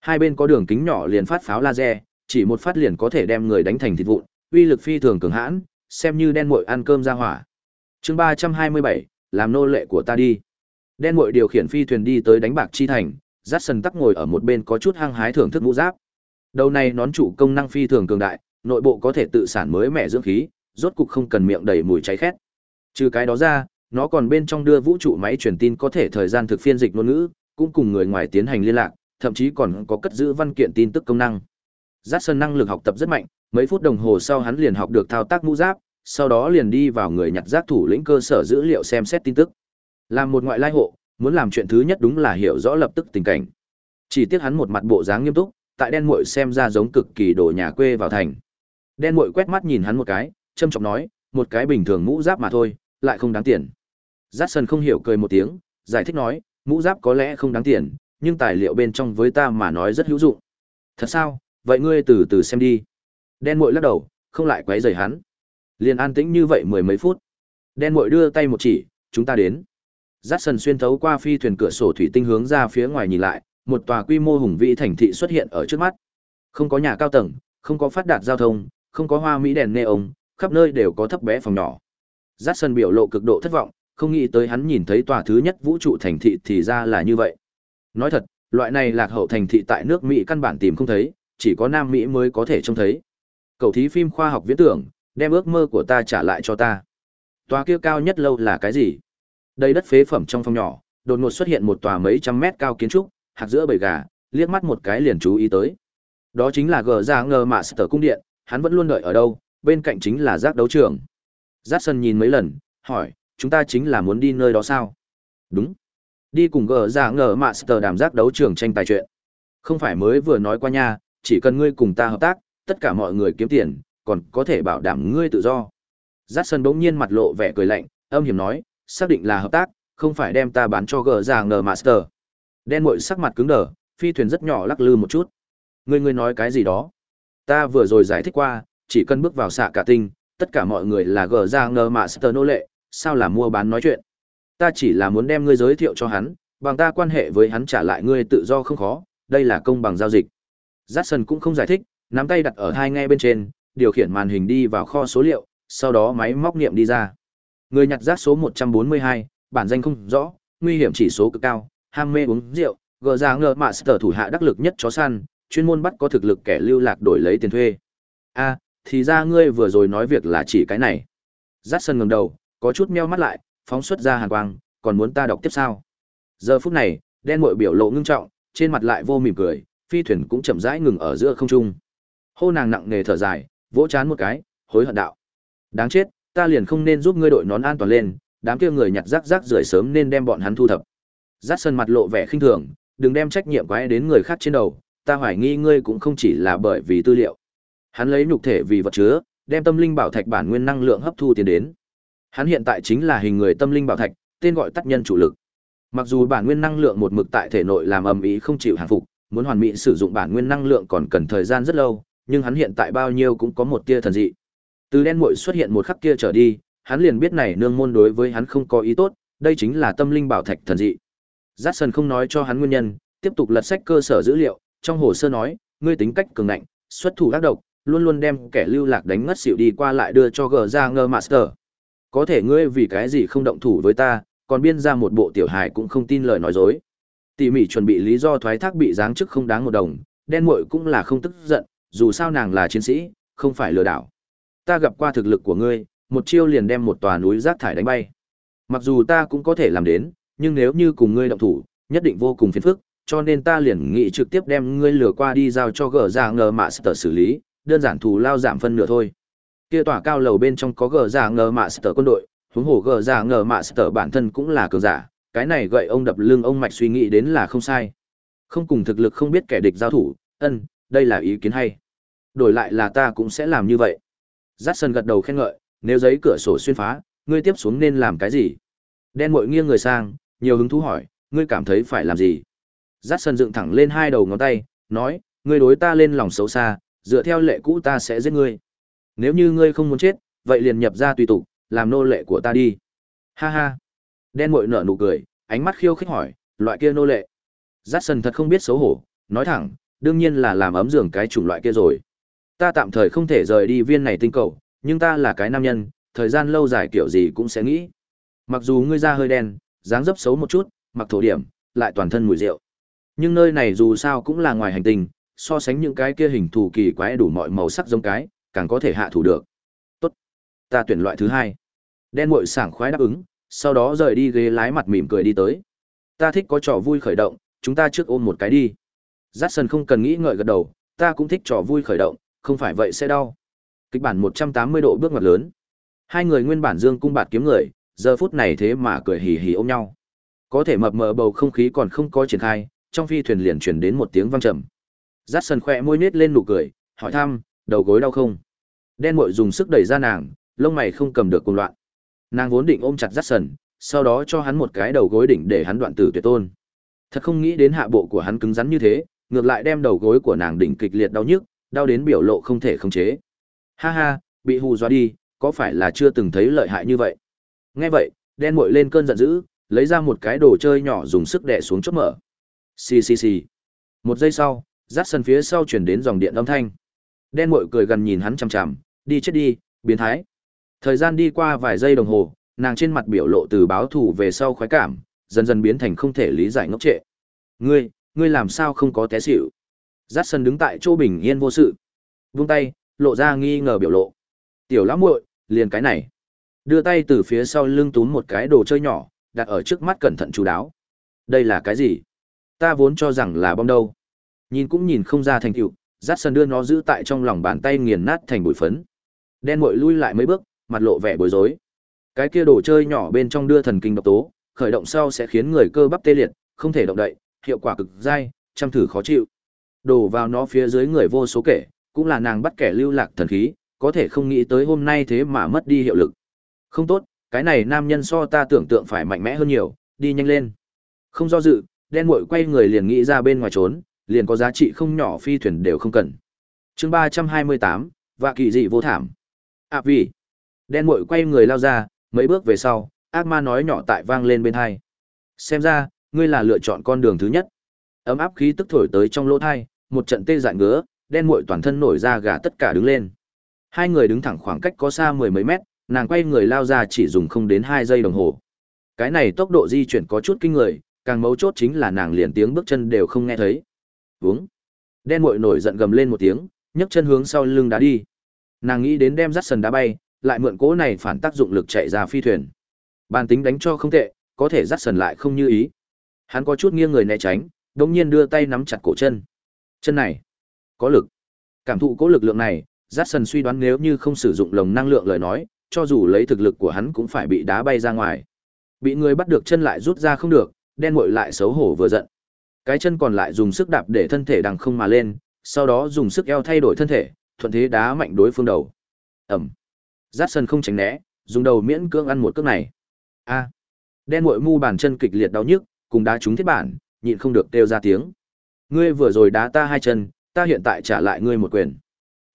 Hai bên có đường kính nhỏ liền phát pháo laser, chỉ một phát liền có thể đem người đánh thành thịt vụn, uy lực phi thường cường hãn, xem như đen muội ăn cơm ra hỏa. Chương ba trăm hai mươi bảy, làm nô lệ của ta đi. Đen muội điều khiển phi thuyền đi tới đánh bạc chi thành, Dát Sần tắc ngồi ở một bên có chút hăng hái thưởng thức mũ giáp. Đầu này nón trụ công năng phi thường cường đại, nội bộ có thể tự sản mới mẻ dưỡng khí, rốt cục không cần miệng đầy mùi cháy khét. Trừ cái đó ra, nó còn bên trong đưa vũ trụ máy truyền tin có thể thời gian thực phiên dịch ngôn ngữ, cũng cùng người ngoài tiến hành liên lạc, thậm chí còn có cất giữ văn kiện tin tức công năng. giáp Sơn năng lực học tập rất mạnh, mấy phút đồng hồ sau hắn liền học được thao tác mũ giáp, sau đó liền đi vào người nhặt rác thủ lĩnh cơ sở dữ liệu xem xét tin tức. Làm một ngoại lai hộ, muốn làm chuyện thứ nhất đúng là hiểu rõ lập tức tình cảnh. Chỉ tiếc hắn một mặt bộ dáng nghiêm túc, tại đen muội xem ra giống cực kỳ đồ nhà quê vào thành. Đen muội quét mắt nhìn hắn một cái, châm trọng nói, một cái bình thường mũ giáp mà thôi, lại không đáng tiền. Giác sân không hiểu cười một tiếng, giải thích nói, mũ giáp có lẽ không đáng tiền, nhưng tài liệu bên trong với ta mà nói rất hữu dụng. Thật sao? Vậy ngươi từ từ xem đi. Đen muội lắc đầu, không lại quấy rầy hắn. Liền an tĩnh như vậy mười mấy phút. Đen muội đưa tay một chỉ, chúng ta đến. Giác sân xuyên thấu qua phi thuyền cửa sổ thủy tinh hướng ra phía ngoài nhìn lại, một tòa quy mô hùng vĩ thành thị xuất hiện ở trước mắt. Không có nhà cao tầng, không có phát đạt giao thông, không có hoa mỹ đèn neon, khắp nơi đều có thấp bé phòng nhỏ. Giác sân biểu lộ cực độ thất vọng, không nghĩ tới hắn nhìn thấy tòa thứ nhất vũ trụ thành thị thì ra là như vậy. Nói thật, loại này lạc hậu thành thị tại nước Mỹ căn bản tìm không thấy, chỉ có Nam Mỹ mới có thể trông thấy. Cầu thí phim khoa học viễn tưởng, đem ước mơ của ta trả lại cho ta. Tòa kia cao nhất lâu là cái gì? Đây đất phế phẩm trong phòng nhỏ, đột ngột xuất hiện một tòa mấy trăm mét cao kiến trúc, hạt giữa bầy gà, liếc mắt một cái liền chú ý tới. Đó chính là gờ ra ngờ mạ sở cung điện, hắn vẫn luôn đợi ở đâu, bên cạnh chính là giác đấu trường. Giác sân nhìn mấy lần, hỏi, chúng ta chính là muốn đi nơi đó sao? Đúng. Đi cùng gờ ra ngờ mạ sờ đàm giác đấu trường tranh tài chuyện. Không phải mới vừa nói qua nha, chỉ cần ngươi cùng ta hợp tác, tất cả mọi người kiếm tiền, còn có thể bảo đảm ngươi tự do. Giác sân bỗng nhiên mặt lộ vẻ cười lạnh, âm hiểm nói, xác định là hợp tác, không phải đem ta bán cho gờ ra ngờ master. Đen mội sắc mặt cứng đờ, phi thuyền rất nhỏ lắc lư một chút. Ngươi ngươi nói cái gì đó? Ta vừa rồi giải thích qua, chỉ cần bước vào xạ cả tinh, tất cả mọi người là gờ ra ngờ mạ sờ nô lệ sao là mua bán nói chuyện? Ta chỉ là muốn đem ngươi giới thiệu cho hắn bằng ta quan hệ với hắn trả lại ngươi tự do không khó đây là công bằng giao dịch. Jackson cũng không giải thích nắm tay đặt ở hai ngay bên trên điều khiển màn hình đi vào kho số liệu sau đó máy móc niệm đi ra. Người nhặt rác số 142, bản danh không rõ nguy hiểm chỉ số cực cao ham mê uống rượu gờ ra ngờ mạ sở thủ hạ đắc lực nhất chó săn chuyên môn bắt có thực lực kẻ lưu lạc đổi lấy tiền thuê. A thì ra ngươi vừa rồi nói việc là chỉ cái này. Dát sân ngẩng đầu có chút meo mắt lại phóng xuất ra hàn quang còn muốn ta đọc tiếp sao? Giờ phút này đen mội biểu lộ ngưng trọng trên mặt lại vô mỉm cười phi thuyền cũng chậm rãi ngừng ở giữa không trung. Hô nàng nặng nề thở dài vỗ chán một cái hối hận đạo đáng chết ta liền không nên giúp ngươi đội nón an toàn lên đám kia người nhặt rác rác rưởi sớm nên đem bọn hắn thu thập. Dát sân mặt lộ vẻ khinh thường đừng đem trách nhiệm quái đến người khác trên đầu ta hoài nghi ngươi cũng không chỉ là bởi vì tư liệu. Hắn lấy nhục thể vì vật chứa, đem tâm linh bảo thạch bản nguyên năng lượng hấp thu tiến đến. Hắn hiện tại chính là hình người tâm linh bảo thạch, tên gọi tác nhân chủ lực. Mặc dù bản nguyên năng lượng một mực tại thể nội làm ầm ĩ không chịu hàng phục, muốn hoàn mỹ sử dụng bản nguyên năng lượng còn cần thời gian rất lâu, nhưng hắn hiện tại bao nhiêu cũng có một tia thần dị. Từ đen muội xuất hiện một khắc kia trở đi, hắn liền biết này nương môn đối với hắn không có ý tốt, đây chính là tâm linh bảo thạch thần dị. Jackson không nói cho hắn nguyên nhân, tiếp tục lật sách cơ sở dữ liệu, trong hồ sơ nói, ngươi tính cách cường ngạnh, xuất thủ ác độc, luôn luôn đem kẻ lưu lạc đánh ngất xỉu đi qua lại đưa cho gờ ra ngơ master có thể ngươi vì cái gì không động thủ với ta, còn biên ra một bộ tiểu hài cũng không tin lời nói dối. Tỉ mỉ chuẩn bị lý do thoái thác bị giáng chức không đáng một đồng, đen muội cũng là không tức giận, dù sao nàng là chiến sĩ, không phải lừa đảo. Ta gặp qua thực lực của ngươi, một chiêu liền đem một tòa núi rác thải đánh bay. Mặc dù ta cũng có thể làm đến, nhưng nếu như cùng ngươi động thủ, nhất định vô cùng phiền phức, cho nên ta liền nghĩ trực tiếp đem ngươi lừa qua đi giao cho gờ ra ngờ mạ sở xử lý, đơn giản thù lao giảm phân nửa thôi kia tòa cao lầu bên trong có gờ giả ngờ mạ sở quân đội, huống hồ gờ giả ngờ mạ sở bản thân cũng là cường giả, cái này gậy ông đập lưng ông mạch suy nghĩ đến là không sai. Không cùng thực lực không biết kẻ địch giao thủ, ân, đây là ý kiến hay. Đổi lại là ta cũng sẽ làm như vậy. Giắt sân gật đầu khen ngợi, nếu giấy cửa sổ xuyên phá, ngươi tiếp xuống nên làm cái gì? Đen mội nghiêng người sang, nhiều hứng thú hỏi, ngươi cảm thấy phải làm gì? Giắt sân dựng thẳng lên hai đầu ngón tay, nói, ngươi đối ta lên lòng xấu xa, dựa theo lệ cũ ta sẽ giết ngươi. Nếu như ngươi không muốn chết, vậy liền nhập ra tùy tục, làm nô lệ của ta đi. Ha ha. Đen mội nở nụ cười, ánh mắt khiêu khích hỏi, loại kia nô lệ. Jackson thật không biết xấu hổ, nói thẳng, đương nhiên là làm ấm giường cái chủng loại kia rồi. Ta tạm thời không thể rời đi viên này tinh cầu, nhưng ta là cái nam nhân, thời gian lâu dài kiểu gì cũng sẽ nghĩ. Mặc dù ngươi da hơi đen, dáng dấp xấu một chút, mặc thổ điểm, lại toàn thân mùi rượu. Nhưng nơi này dù sao cũng là ngoài hành tinh, so sánh những cái kia hình thù kỳ quái đủ mọi màu sắc giống cái, càng có thể hạ thủ được. Tốt, ta tuyển loại thứ hai. Đen muội sảng khoái đáp ứng, sau đó rời đi ghế lái mặt mỉm cười đi tới. Ta thích có trò vui khởi động, chúng ta trước ôm một cái đi. Jackson không cần nghĩ ngợi gật đầu, ta cũng thích trò vui khởi động, không phải vậy sẽ đau. Kịch bản 180 độ bước ngoặt lớn. Hai người nguyên bản dương cung bạt kiếm người, giờ phút này thế mà cười hì hì ôm nhau. Có thể mập mờ bầu không khí còn không có triển khai, trong phi thuyền liền truyền đến một tiếng vang trầm. Dát sần khỏe môi nết lên nụ cười, hỏi thăm, đầu gối đau không? Đen mội dùng sức đẩy ra nàng, lông mày không cầm được cuồng loạn. Nàng vốn định ôm chặt Dát sần, sau đó cho hắn một cái đầu gối đỉnh để hắn đoạn tử tuyệt tôn. Thật không nghĩ đến hạ bộ của hắn cứng rắn như thế, ngược lại đem đầu gối của nàng đỉnh kịch liệt đau nhức, đau đến biểu lộ không thể khống chế. Ha ha, bị hù dọa đi, có phải là chưa từng thấy lợi hại như vậy? Nghe vậy, đen mội lên cơn giận dữ, lấy ra một cái đồ chơi nhỏ dùng sức đè xuống chốt mở. Xì xì xì. Một giây sau, rát sân phía sau chuyển đến dòng điện âm thanh đen mội cười gần nhìn hắn chằm chằm đi chết đi biến thái. Thời gian đi qua vài giây đồng hồ nàng trên mặt biểu lộ từ báo thù về sau khoái cảm dần dần biến thành không thể lý giải ngốc trệ. Ngươi ngươi làm sao không có té xịu rát sân đứng tại chỗ bình yên vô sự. Vung tay lộ ra nghi ngờ biểu lộ. Tiểu lão muội liền cái này. Đưa tay từ phía sau lưng túm một cái đồ chơi nhỏ đặt ở trước mắt cẩn thận chú đáo. Đây là cái gì? Ta vốn cho rằng là bom đâu. Nhìn cũng nhìn không ra thành tựu, Dát Sân đưa nó giữ tại trong lòng bàn tay nghiền nát thành bụi phấn. Đen muội lui lại mấy bước, mặt lộ vẻ bối rối. Cái kia đồ chơi nhỏ bên trong đưa thần kinh độc tố, khởi động sau sẽ khiến người cơ bắp tê liệt, không thể động đậy, hiệu quả cực dai, chăm thử khó chịu. Đổ vào nó phía dưới người vô số kể, cũng là nàng bắt kẻ lưu lạc thần khí, có thể không nghĩ tới hôm nay thế mà mất đi hiệu lực. Không tốt, cái này nam nhân so ta tưởng tượng phải mạnh mẽ hơn nhiều, đi nhanh lên. Không do dự, đen muội quay người liền nghĩ ra bên ngoài trốn, liền có giá trị không nhỏ phi thuyền đều không cần. chương ba trăm hai mươi tám và kỳ dị vô thảm. À vì, Đen muội quay người lao ra, mấy bước về sau, ác ma nói nhỏ tại vang lên bên hai. Xem ra, ngươi là lựa chọn con đường thứ nhất. Ấm áp khí tức thổi tới trong lỗ thai, một trận tê dại ngứa, đen muội toàn thân nổi ra gà tất cả đứng lên. Hai người đứng thẳng khoảng cách có xa mười mấy mét, nàng quay người lao ra chỉ dùng không đến hai giây đồng hồ. Cái này tốc độ di chuyển có chút kinh người, càng mấu chốt chính là nàng liền tiếng bước chân đều không nghe thấy. Uống. Đen muội nổi giận gầm lên một tiếng, nhấc chân hướng sau lưng đá đi. Nàng nghĩ đến đem dắt sần đá bay, lại mượn cỗ này phản tác dụng lực chạy ra phi thuyền. Bàn tính đánh cho không tệ, có thể dắt sần lại không như ý. Hắn có chút nghiêng người né tránh, đột nhiên đưa tay nắm chặt cổ chân. Chân này có lực. Cảm thụ cỗ lực lượng này, dắt sần suy đoán nếu như không sử dụng lồng năng lượng lời nói, cho dù lấy thực lực của hắn cũng phải bị đá bay ra ngoài. Bị người bắt được chân lại rút ra không được, đen muội lại xấu hổ vừa giận. Cái chân còn lại dùng sức đạp để thân thể đằng không mà lên, sau đó dùng sức eo thay đổi thân thể, thuận thế đá mạnh đối phương đầu. Ẩm. Dát sân không tránh né, dùng đầu miễn cưỡng ăn một cước này. A. Đen muội mu bàn chân kịch liệt đau nhức, cùng đá trúng thiết bản, nhịn không được kêu ra tiếng. Ngươi vừa rồi đá ta hai chân, ta hiện tại trả lại ngươi một quyền.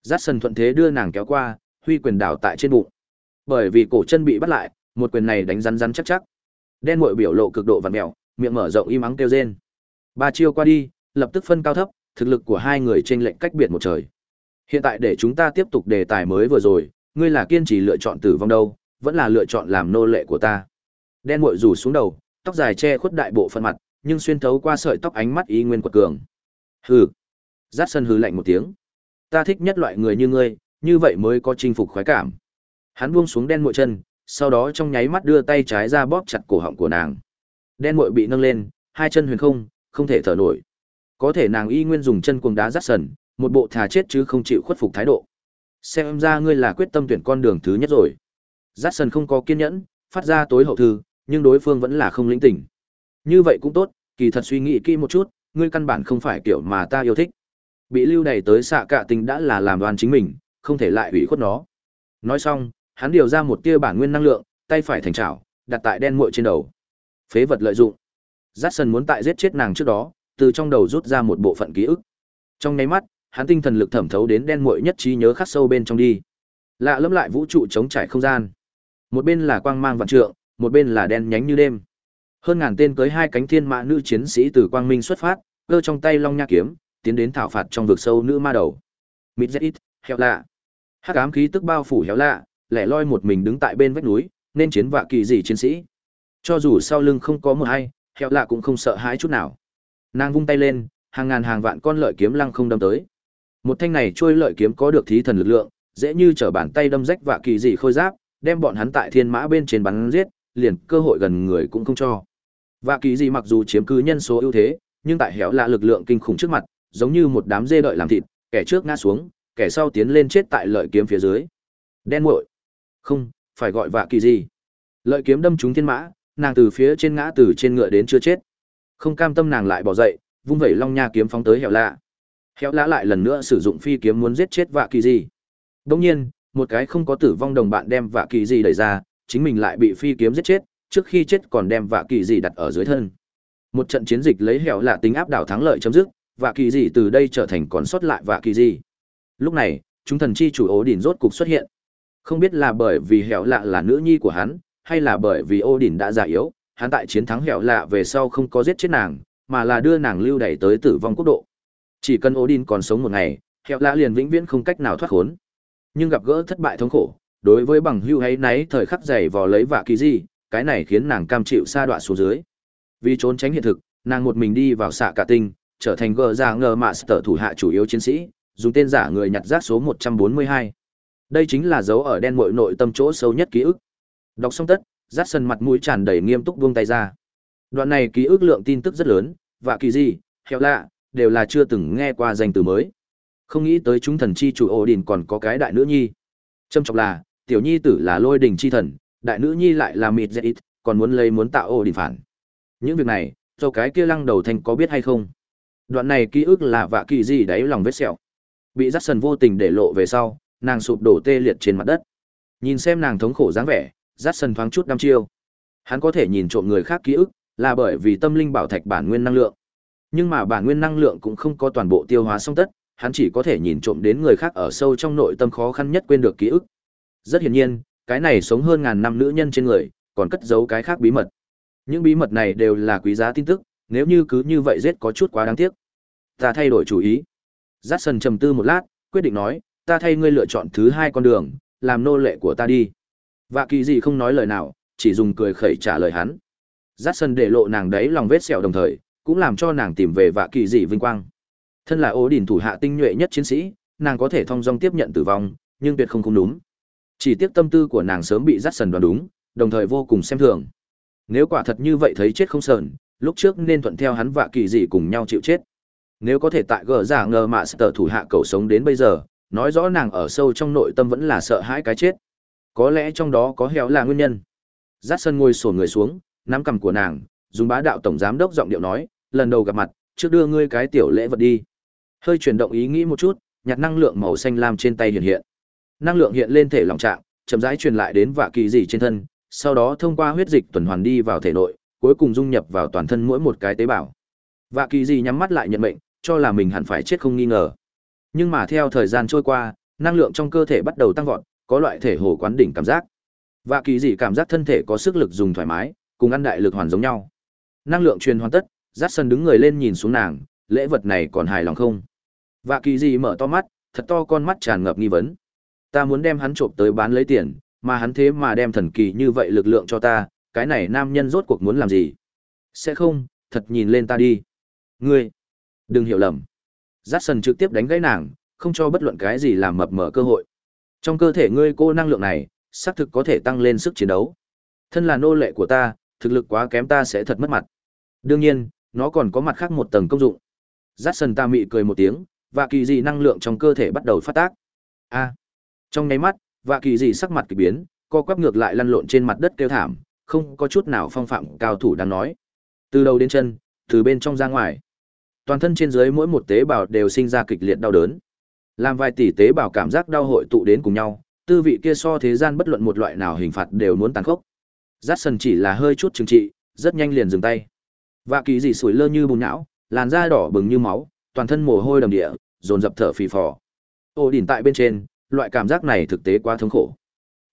Dát sân thuận thế đưa nàng kéo qua, huy quyền đảo tại trên bụng. Bởi vì cổ chân bị bắt lại, một quyền này đánh rắn rắn chắc chắc. Đen muội biểu lộ cực độ vặn mèo, miệng mở rộng im ắng kêu rên. Ba chiêu qua đi, lập tức phân cao thấp, thực lực của hai người trên lệnh cách biệt một trời. Hiện tại để chúng ta tiếp tục đề tài mới vừa rồi, ngươi là kiên trì lựa chọn tử vong đâu, vẫn là lựa chọn làm nô lệ của ta. Đen muội rủ xuống đầu, tóc dài che khuất đại bộ phận mặt, nhưng xuyên thấu qua sợi tóc ánh mắt ý nguyên quật cường. Hừ. Giác sân hừ lạnh một tiếng. Ta thích nhất loại người như ngươi, như vậy mới có chinh phục khoái cảm. Hắn buông xuống đen muội chân, sau đó trong nháy mắt đưa tay trái ra bóp chặt cổ họng của nàng. Đen muội bị nâng lên, hai chân huyền không, không thể thở nổi. Có thể nàng y nguyên dùng chân cuồng đá rát sần, một bộ thà chết chứ không chịu khuất phục thái độ. Xem ra ngươi là quyết tâm tuyển con đường thứ nhất rồi. Dắt sần không có kiên nhẫn, phát ra tối hậu thư, nhưng đối phương vẫn là không lĩnh tỉnh. Như vậy cũng tốt, kỳ thật suy nghĩ kỹ một chút, ngươi căn bản không phải kiểu mà ta yêu thích. Bị lưu đày tới xạ cạ tình đã là làm đoan chính mình, không thể lại hủy khuất nó. Nói xong, hắn điều ra một tia bản nguyên năng lượng, tay phải thành trảo, đặt tại đen muội trên đầu. Phế vật lợi dụng. Dát sần muốn tại giết chết nàng trước đó, từ trong đầu rút ra một bộ phận ký ức. Trong nháy mắt, hắn tinh thần lực thẩm thấu đến đen muội nhất trí nhớ khắc sâu bên trong đi. Lạ lẫm lại vũ trụ chống trải không gian. Một bên là quang mang vạn trượng, một bên là đen nhánh như đêm. Hơn ngàn tên cưới hai cánh thiên mã nữ chiến sĩ từ quang minh xuất phát, cơ trong tay long nha kiếm, tiến đến thảo phạt trong vực sâu nữ ma đầu. Mịt rất ít, héo lạ. Hắc ám khí tức bao phủ héo lạ, lẻ loi một mình đứng tại bên vách núi, nên chiến vạ kỳ gì chiến sĩ. Cho dù sau lưng không có một ai, heo lạ cũng không sợ hãi chút nào. Nàng vung tay lên, hàng ngàn hàng vạn con lợi kiếm lăng không đâm tới. Một thanh này trôi lợi kiếm có được thí thần lực lượng, dễ như trở bàn tay đâm rách vạ kỳ dị khôi giáp, đem bọn hắn tại thiên mã bên trên bắn giết, liền cơ hội gần người cũng không cho. Vạ kỳ dị mặc dù chiếm cứ nhân số ưu thế, nhưng tại héo lạ lực lượng kinh khủng trước mặt, giống như một đám dê đợi làm thịt, kẻ trước ngã xuống, kẻ sau tiến lên chết tại lợi kiếm phía dưới. Đen muội. Không, phải gọi vạ kỳ gì. Lợi kiếm đâm trúng thiên mã, nàng từ phía trên ngã từ trên ngựa đến chưa chết. Không cam tâm nàng lại bỏ dậy, vung vẩy long nha kiếm phóng tới hẻo lạ. Hẻo lã lại lần nữa sử dụng phi kiếm muốn giết chết vạ kỳ gì. đông nhiên, một cái không có tử vong đồng bạn đem vạ kỳ gì đẩy ra, chính mình lại bị phi kiếm giết chết, trước khi chết còn đem vạ kỳ gì đặt ở dưới thân. Một trận chiến dịch lấy hẻo lạ tính áp đảo thắng lợi chấm dứt, vạ kỳ gì từ đây trở thành còn sót lại vạ kỳ gì. Lúc này, chúng thần chi chủ ố đỉnh rốt cục xuất hiện. Không biết là bởi vì hẻo lạ là nữ nhi của hắn, hay là bởi vì ô đỉnh đã già yếu, hắn tại chiến thắng hẻo lạ về sau không có giết chết nàng, mà là đưa nàng lưu đẩy tới tử vong quốc độ. Chỉ cần O'Din còn sống một ngày, Hẹo lạ liền vĩnh viễn không cách nào thoát khốn. Nhưng gặp gỡ thất bại thống khổ, đối với bằng hưu hay náy thời khắc dày vò lấy vạ kỳ gì, cái này khiến nàng cam chịu sa đọa xuống dưới. Vì trốn tránh hiện thực, nàng một mình đi vào xạ cả tinh, trở thành gờ ra ngờ mạ sở thủ hạ chủ yếu chiến sĩ, dùng tên giả người nhặt rác số 142. Đây chính là dấu ở đen muội nội tâm chỗ sâu nhất ký ức. Đọc xong tất, rát sân mặt mũi tràn đầy nghiêm túc buông tay ra. Đoạn này ký ức lượng tin tức rất lớn, và kỳ gì, hẹo lạ, đều là chưa từng nghe qua danh từ mới. Không nghĩ tới chúng thần chi chủ ổ đình còn có cái đại nữ nhi. Trâm trọng là, tiểu nhi tử là lôi đình chi thần, đại nữ nhi lại là mịt dệt ít, còn muốn lấy muốn tạo ổ đình phản. Những việc này, cho cái kia lăng đầu thành có biết hay không? Đoạn này ký ức là vạ kỳ gì đáy lòng vết sẹo. Bị rát sần vô tình để lộ về sau, nàng sụp đổ tê liệt trên mặt đất. Nhìn xem nàng thống khổ dáng vẻ, rát sần thoáng chút đăm chiêu. Hắn có thể nhìn trộm người khác ký ức, là bởi vì tâm linh bảo thạch bản nguyên năng lượng. Nhưng mà bản nguyên năng lượng cũng không có toàn bộ tiêu hóa xong tất, hắn chỉ có thể nhìn trộm đến người khác ở sâu trong nội tâm khó khăn nhất quên được ký ức. Rất hiển nhiên, cái này sống hơn ngàn năm nữ nhân trên người, còn cất giấu cái khác bí mật. Những bí mật này đều là quý giá tin tức, nếu như cứ như vậy giết có chút quá đáng tiếc. Ta thay đổi chủ ý. Dát sần trầm tư một lát, quyết định nói, ta thay ngươi lựa chọn thứ hai con đường, làm nô lệ của ta đi. Vạ kỳ gì không nói lời nào, chỉ dùng cười khẩy trả lời hắn. Dát sần để lộ nàng đấy lòng vết sẹo đồng thời, cũng làm cho nàng tìm về vạ kỳ dị vinh quang. Thân là ố đình thủ hạ tinh nhuệ nhất chiến sĩ, nàng có thể thông dong tiếp nhận tử vong, nhưng tuyệt không không đúng. Chỉ tiếc tâm tư của nàng sớm bị dắt sần đoán đúng, đồng thời vô cùng xem thường. Nếu quả thật như vậy thấy chết không sờn, lúc trước nên thuận theo hắn vạ kỳ dị cùng nhau chịu chết. Nếu có thể tại gờ giả ngờ mạ sờ thủ hạ cầu sống đến bây giờ, nói rõ nàng ở sâu trong nội tâm vẫn là sợ hãi cái chết. Có lẽ trong đó có héo là nguyên nhân. dắt sân ngồi sổn người xuống, nắm cầm của nàng, dùng bá đạo tổng giám đốc giọng điệu nói, lần đầu gặp mặt, trước đưa ngươi cái tiểu lễ vật đi. Hơi chuyển động ý nghĩ một chút, nhặt năng lượng màu xanh lam trên tay hiện hiện. Năng lượng hiện lên thể lòng trạng, chậm rãi truyền lại đến vạ kỳ dị trên thân, sau đó thông qua huyết dịch tuần hoàn đi vào thể nội, cuối cùng dung nhập vào toàn thân mỗi một cái tế bào. Vạ kỳ dị nhắm mắt lại nhận mệnh, cho là mình hẳn phải chết không nghi ngờ. Nhưng mà theo thời gian trôi qua, năng lượng trong cơ thể bắt đầu tăng vọt, có loại thể hồ quán đỉnh cảm giác. Vạ kỳ dị cảm giác thân thể có sức lực dùng thoải mái, cùng ăn đại lực hoàn giống nhau. Năng lượng truyền hoàn tất, rát Sân đứng người lên nhìn xuống nàng, lễ vật này còn hài lòng không? Vạ kỳ dị mở to mắt, thật to con mắt tràn ngập nghi vấn. Ta muốn đem hắn trộm tới bán lấy tiền, mà hắn thế mà đem thần kỳ như vậy lực lượng cho ta, cái này nam nhân rốt cuộc muốn làm gì? Sẽ không, thật nhìn lên ta đi. Ngươi, đừng hiểu lầm. rát Sân trực tiếp đánh gãy nàng, không cho bất luận cái gì làm mập mở cơ hội. Trong cơ thể ngươi cô năng lượng này, xác thực có thể tăng lên sức chiến đấu. Thân là nô lệ của ta, thực lực quá kém ta sẽ thật mất mặt. Đương nhiên, nó còn có mặt khác một tầng công dụng. Dát sần ta mị cười một tiếng, và kỳ dị năng lượng trong cơ thể bắt đầu phát tác. A. Trong nháy mắt, và kỳ dị sắc mặt kỳ biến, co quắp ngược lại lăn lộn trên mặt đất kêu thảm, không có chút nào phong phạm cao thủ đang nói. Từ đầu đến chân, từ bên trong ra ngoài. Toàn thân trên dưới mỗi một tế bào đều sinh ra kịch liệt đau đớn. Làm vài tỷ tế bào cảm giác đau hội tụ đến cùng nhau, tư vị kia so thế gian bất luận một loại nào hình phạt đều muốn tàn khốc. Jackson chỉ là hơi chút trừng trị, rất nhanh liền dừng tay. Và kỳ dị sủi lơ như bùn não, làn da đỏ bừng như máu, toàn thân mồ hôi đầm địa, dồn dập thở phì phò. Ô đỉnh tại bên trên, loại cảm giác này thực tế quá thống khổ.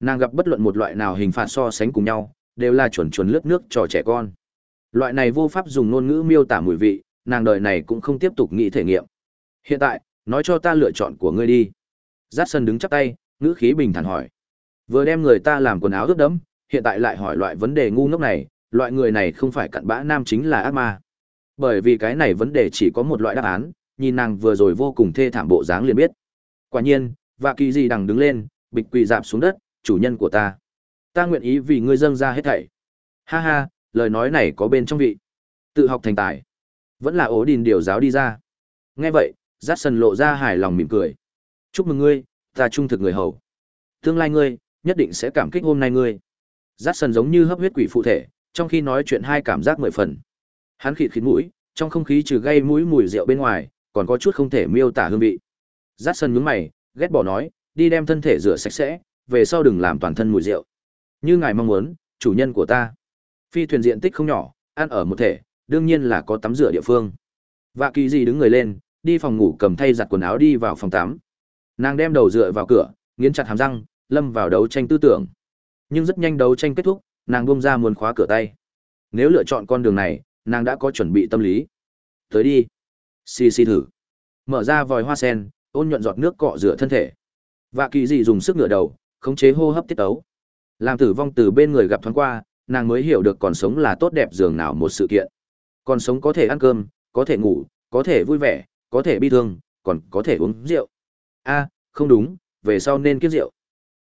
Nàng gặp bất luận một loại nào hình phạt so sánh cùng nhau, đều là chuẩn chuẩn lướt nước trò trẻ con. Loại này vô pháp dùng ngôn ngữ miêu tả mùi vị, nàng đời này cũng không tiếp tục nghĩ thể nghiệm. Hiện tại, nói cho ta lựa chọn của ngươi đi. Dát sân đứng chắp tay, ngữ khí bình thản hỏi. Vừa đem người ta làm quần áo ướt đẫm, hiện tại lại hỏi loại vấn đề ngu ngốc này, loại người này không phải cặn bã nam chính là ác ma. Bởi vì cái này vấn đề chỉ có một loại đáp án, nhìn nàng vừa rồi vô cùng thê thảm bộ dáng liền biết. Quả nhiên, và kỳ gì đằng đứng lên, bịch quỳ dạp xuống đất, chủ nhân của ta. Ta nguyện ý vì ngươi dâng ra hết thảy. Ha ha, lời nói này có bên trong vị. Tự học thành tài. Vẫn là ố đình điều giáo đi ra. Nghe vậy, Dát Sần lộ ra hài lòng mỉm cười. Chúc mừng ngươi, ta trung thực người hầu. Tương lai ngươi, nhất định sẽ cảm kích hôm nay ngươi. Dát Sần giống như hấp huyết quỷ phụ thể, trong khi nói chuyện hai cảm giác mười phần. Hắn khịt khịt mũi, trong không khí trừ gây mũi mùi rượu bên ngoài, còn có chút không thể miêu tả hương vị. Dát Sần nhướng mày, ghét bỏ nói, đi đem thân thể rửa sạch sẽ, về sau đừng làm toàn thân mùi rượu. Như ngài mong muốn, chủ nhân của ta. Phi thuyền diện tích không nhỏ, ăn ở một thể, đương nhiên là có tắm rửa địa phương. Vạ Kỳ gì đứng người lên, đi phòng ngủ cầm thay giặt quần áo đi vào phòng tắm. Nàng đem đầu dựa vào cửa, nghiến chặt hàm răng, lâm vào đấu tranh tư tưởng. Nhưng rất nhanh đấu tranh kết thúc, nàng buông ra muốn khóa cửa tay. Nếu lựa chọn con đường này, nàng đã có chuẩn bị tâm lý. Tới đi. Xì xì thử. Mở ra vòi hoa sen, ôn nhuận giọt nước cọ rửa thân thể. và Kỳ dị dùng sức ngửa đầu, khống chế hô hấp tiết ấu. Làm tử vong từ bên người gặp thoáng qua, nàng mới hiểu được còn sống là tốt đẹp dường nào một sự kiện. Còn sống có thể ăn cơm, có thể ngủ, có thể vui vẻ, có thể bi thương, còn có thể uống rượu. A, không đúng, về sau nên kiếp rượu.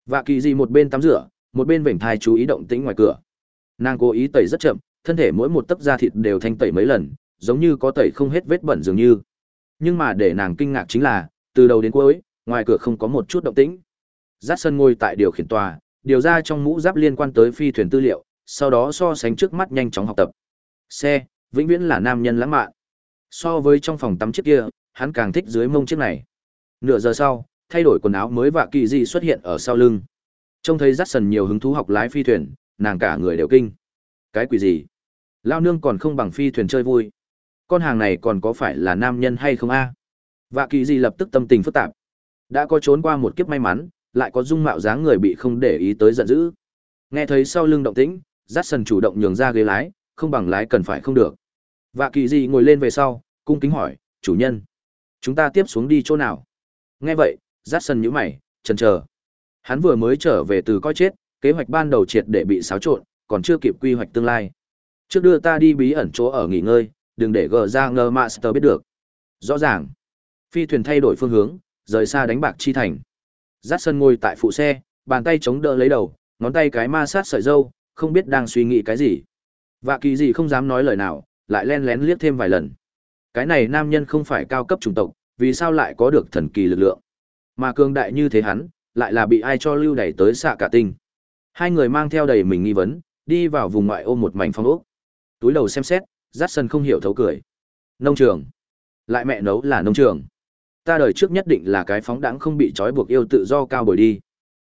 và kỳ dị một bên tắm rửa, một bên vểnh thai chú ý động tĩnh ngoài cửa. Nàng cố ý tẩy rất chậm, thân thể mỗi một tấc da thịt đều thanh tẩy mấy lần, giống như có tẩy không hết vết bẩn dường như. Nhưng mà để nàng kinh ngạc chính là, từ đầu đến cuối, ngoài cửa không có một chút động tĩnh. Dát sân ngồi tại điều khiển tòa, điều ra trong mũ giáp liên quan tới phi thuyền tư liệu, sau đó so sánh trước mắt nhanh chóng học tập. Xe, vĩnh viễn là nam nhân lãng mạn. So với trong phòng tắm chiếc kia, hắn càng thích dưới mông chiếc này. Nửa giờ sau, thay đổi quần áo mới và kỳ di xuất hiện ở sau lưng. Trông thấy rát sần nhiều hứng thú học lái phi thuyền, nàng cả người đều kinh. Cái quỷ gì? Lao nương còn không bằng phi thuyền chơi vui. Con hàng này còn có phải là nam nhân hay không a? Vạ kỳ gì lập tức tâm tình phức tạp. Đã có trốn qua một kiếp may mắn, lại có dung mạo dáng người bị không để ý tới giận dữ. Nghe thấy sau lưng động tĩnh, Jackson chủ động nhường ra ghế lái, không bằng lái cần phải không được. Vạ kỳ gì ngồi lên về sau, cung kính hỏi, chủ nhân, chúng ta tiếp xuống đi chỗ nào? Nghe vậy, Jackson nhíu mày, trần chờ. Hắn vừa mới trở về từ coi chết, kế hoạch ban đầu triệt để bị xáo trộn, còn chưa kịp quy hoạch tương lai. Trước đưa ta đi bí ẩn chỗ ở nghỉ ngơi, đừng để gờ ra ngờ master biết được. Rõ ràng, phi thuyền thay đổi phương hướng, rời xa đánh bạc chi thành. Jackson ngồi tại phụ xe, bàn tay chống đỡ lấy đầu, ngón tay cái ma sát sợi dâu, không biết đang suy nghĩ cái gì. Vạ kỳ gì không dám nói lời nào, lại len lén liếc thêm vài lần. Cái này nam nhân không phải cao cấp chủng tộc, vì sao lại có được thần kỳ lực lượng? Mà cường đại như thế hắn, lại là bị ai cho lưu đẩy tới xạ cả tinh. Hai người mang theo đầy mình nghi vấn, đi vào vùng ngoại ô một mảnh phong ốc. Túi đầu xem xét, Jackson không hiểu thấu cười. Nông trường. Lại mẹ nấu là nông trường. Ta đời trước nhất định là cái phóng đãng không bị trói buộc yêu tự do cao bồi đi.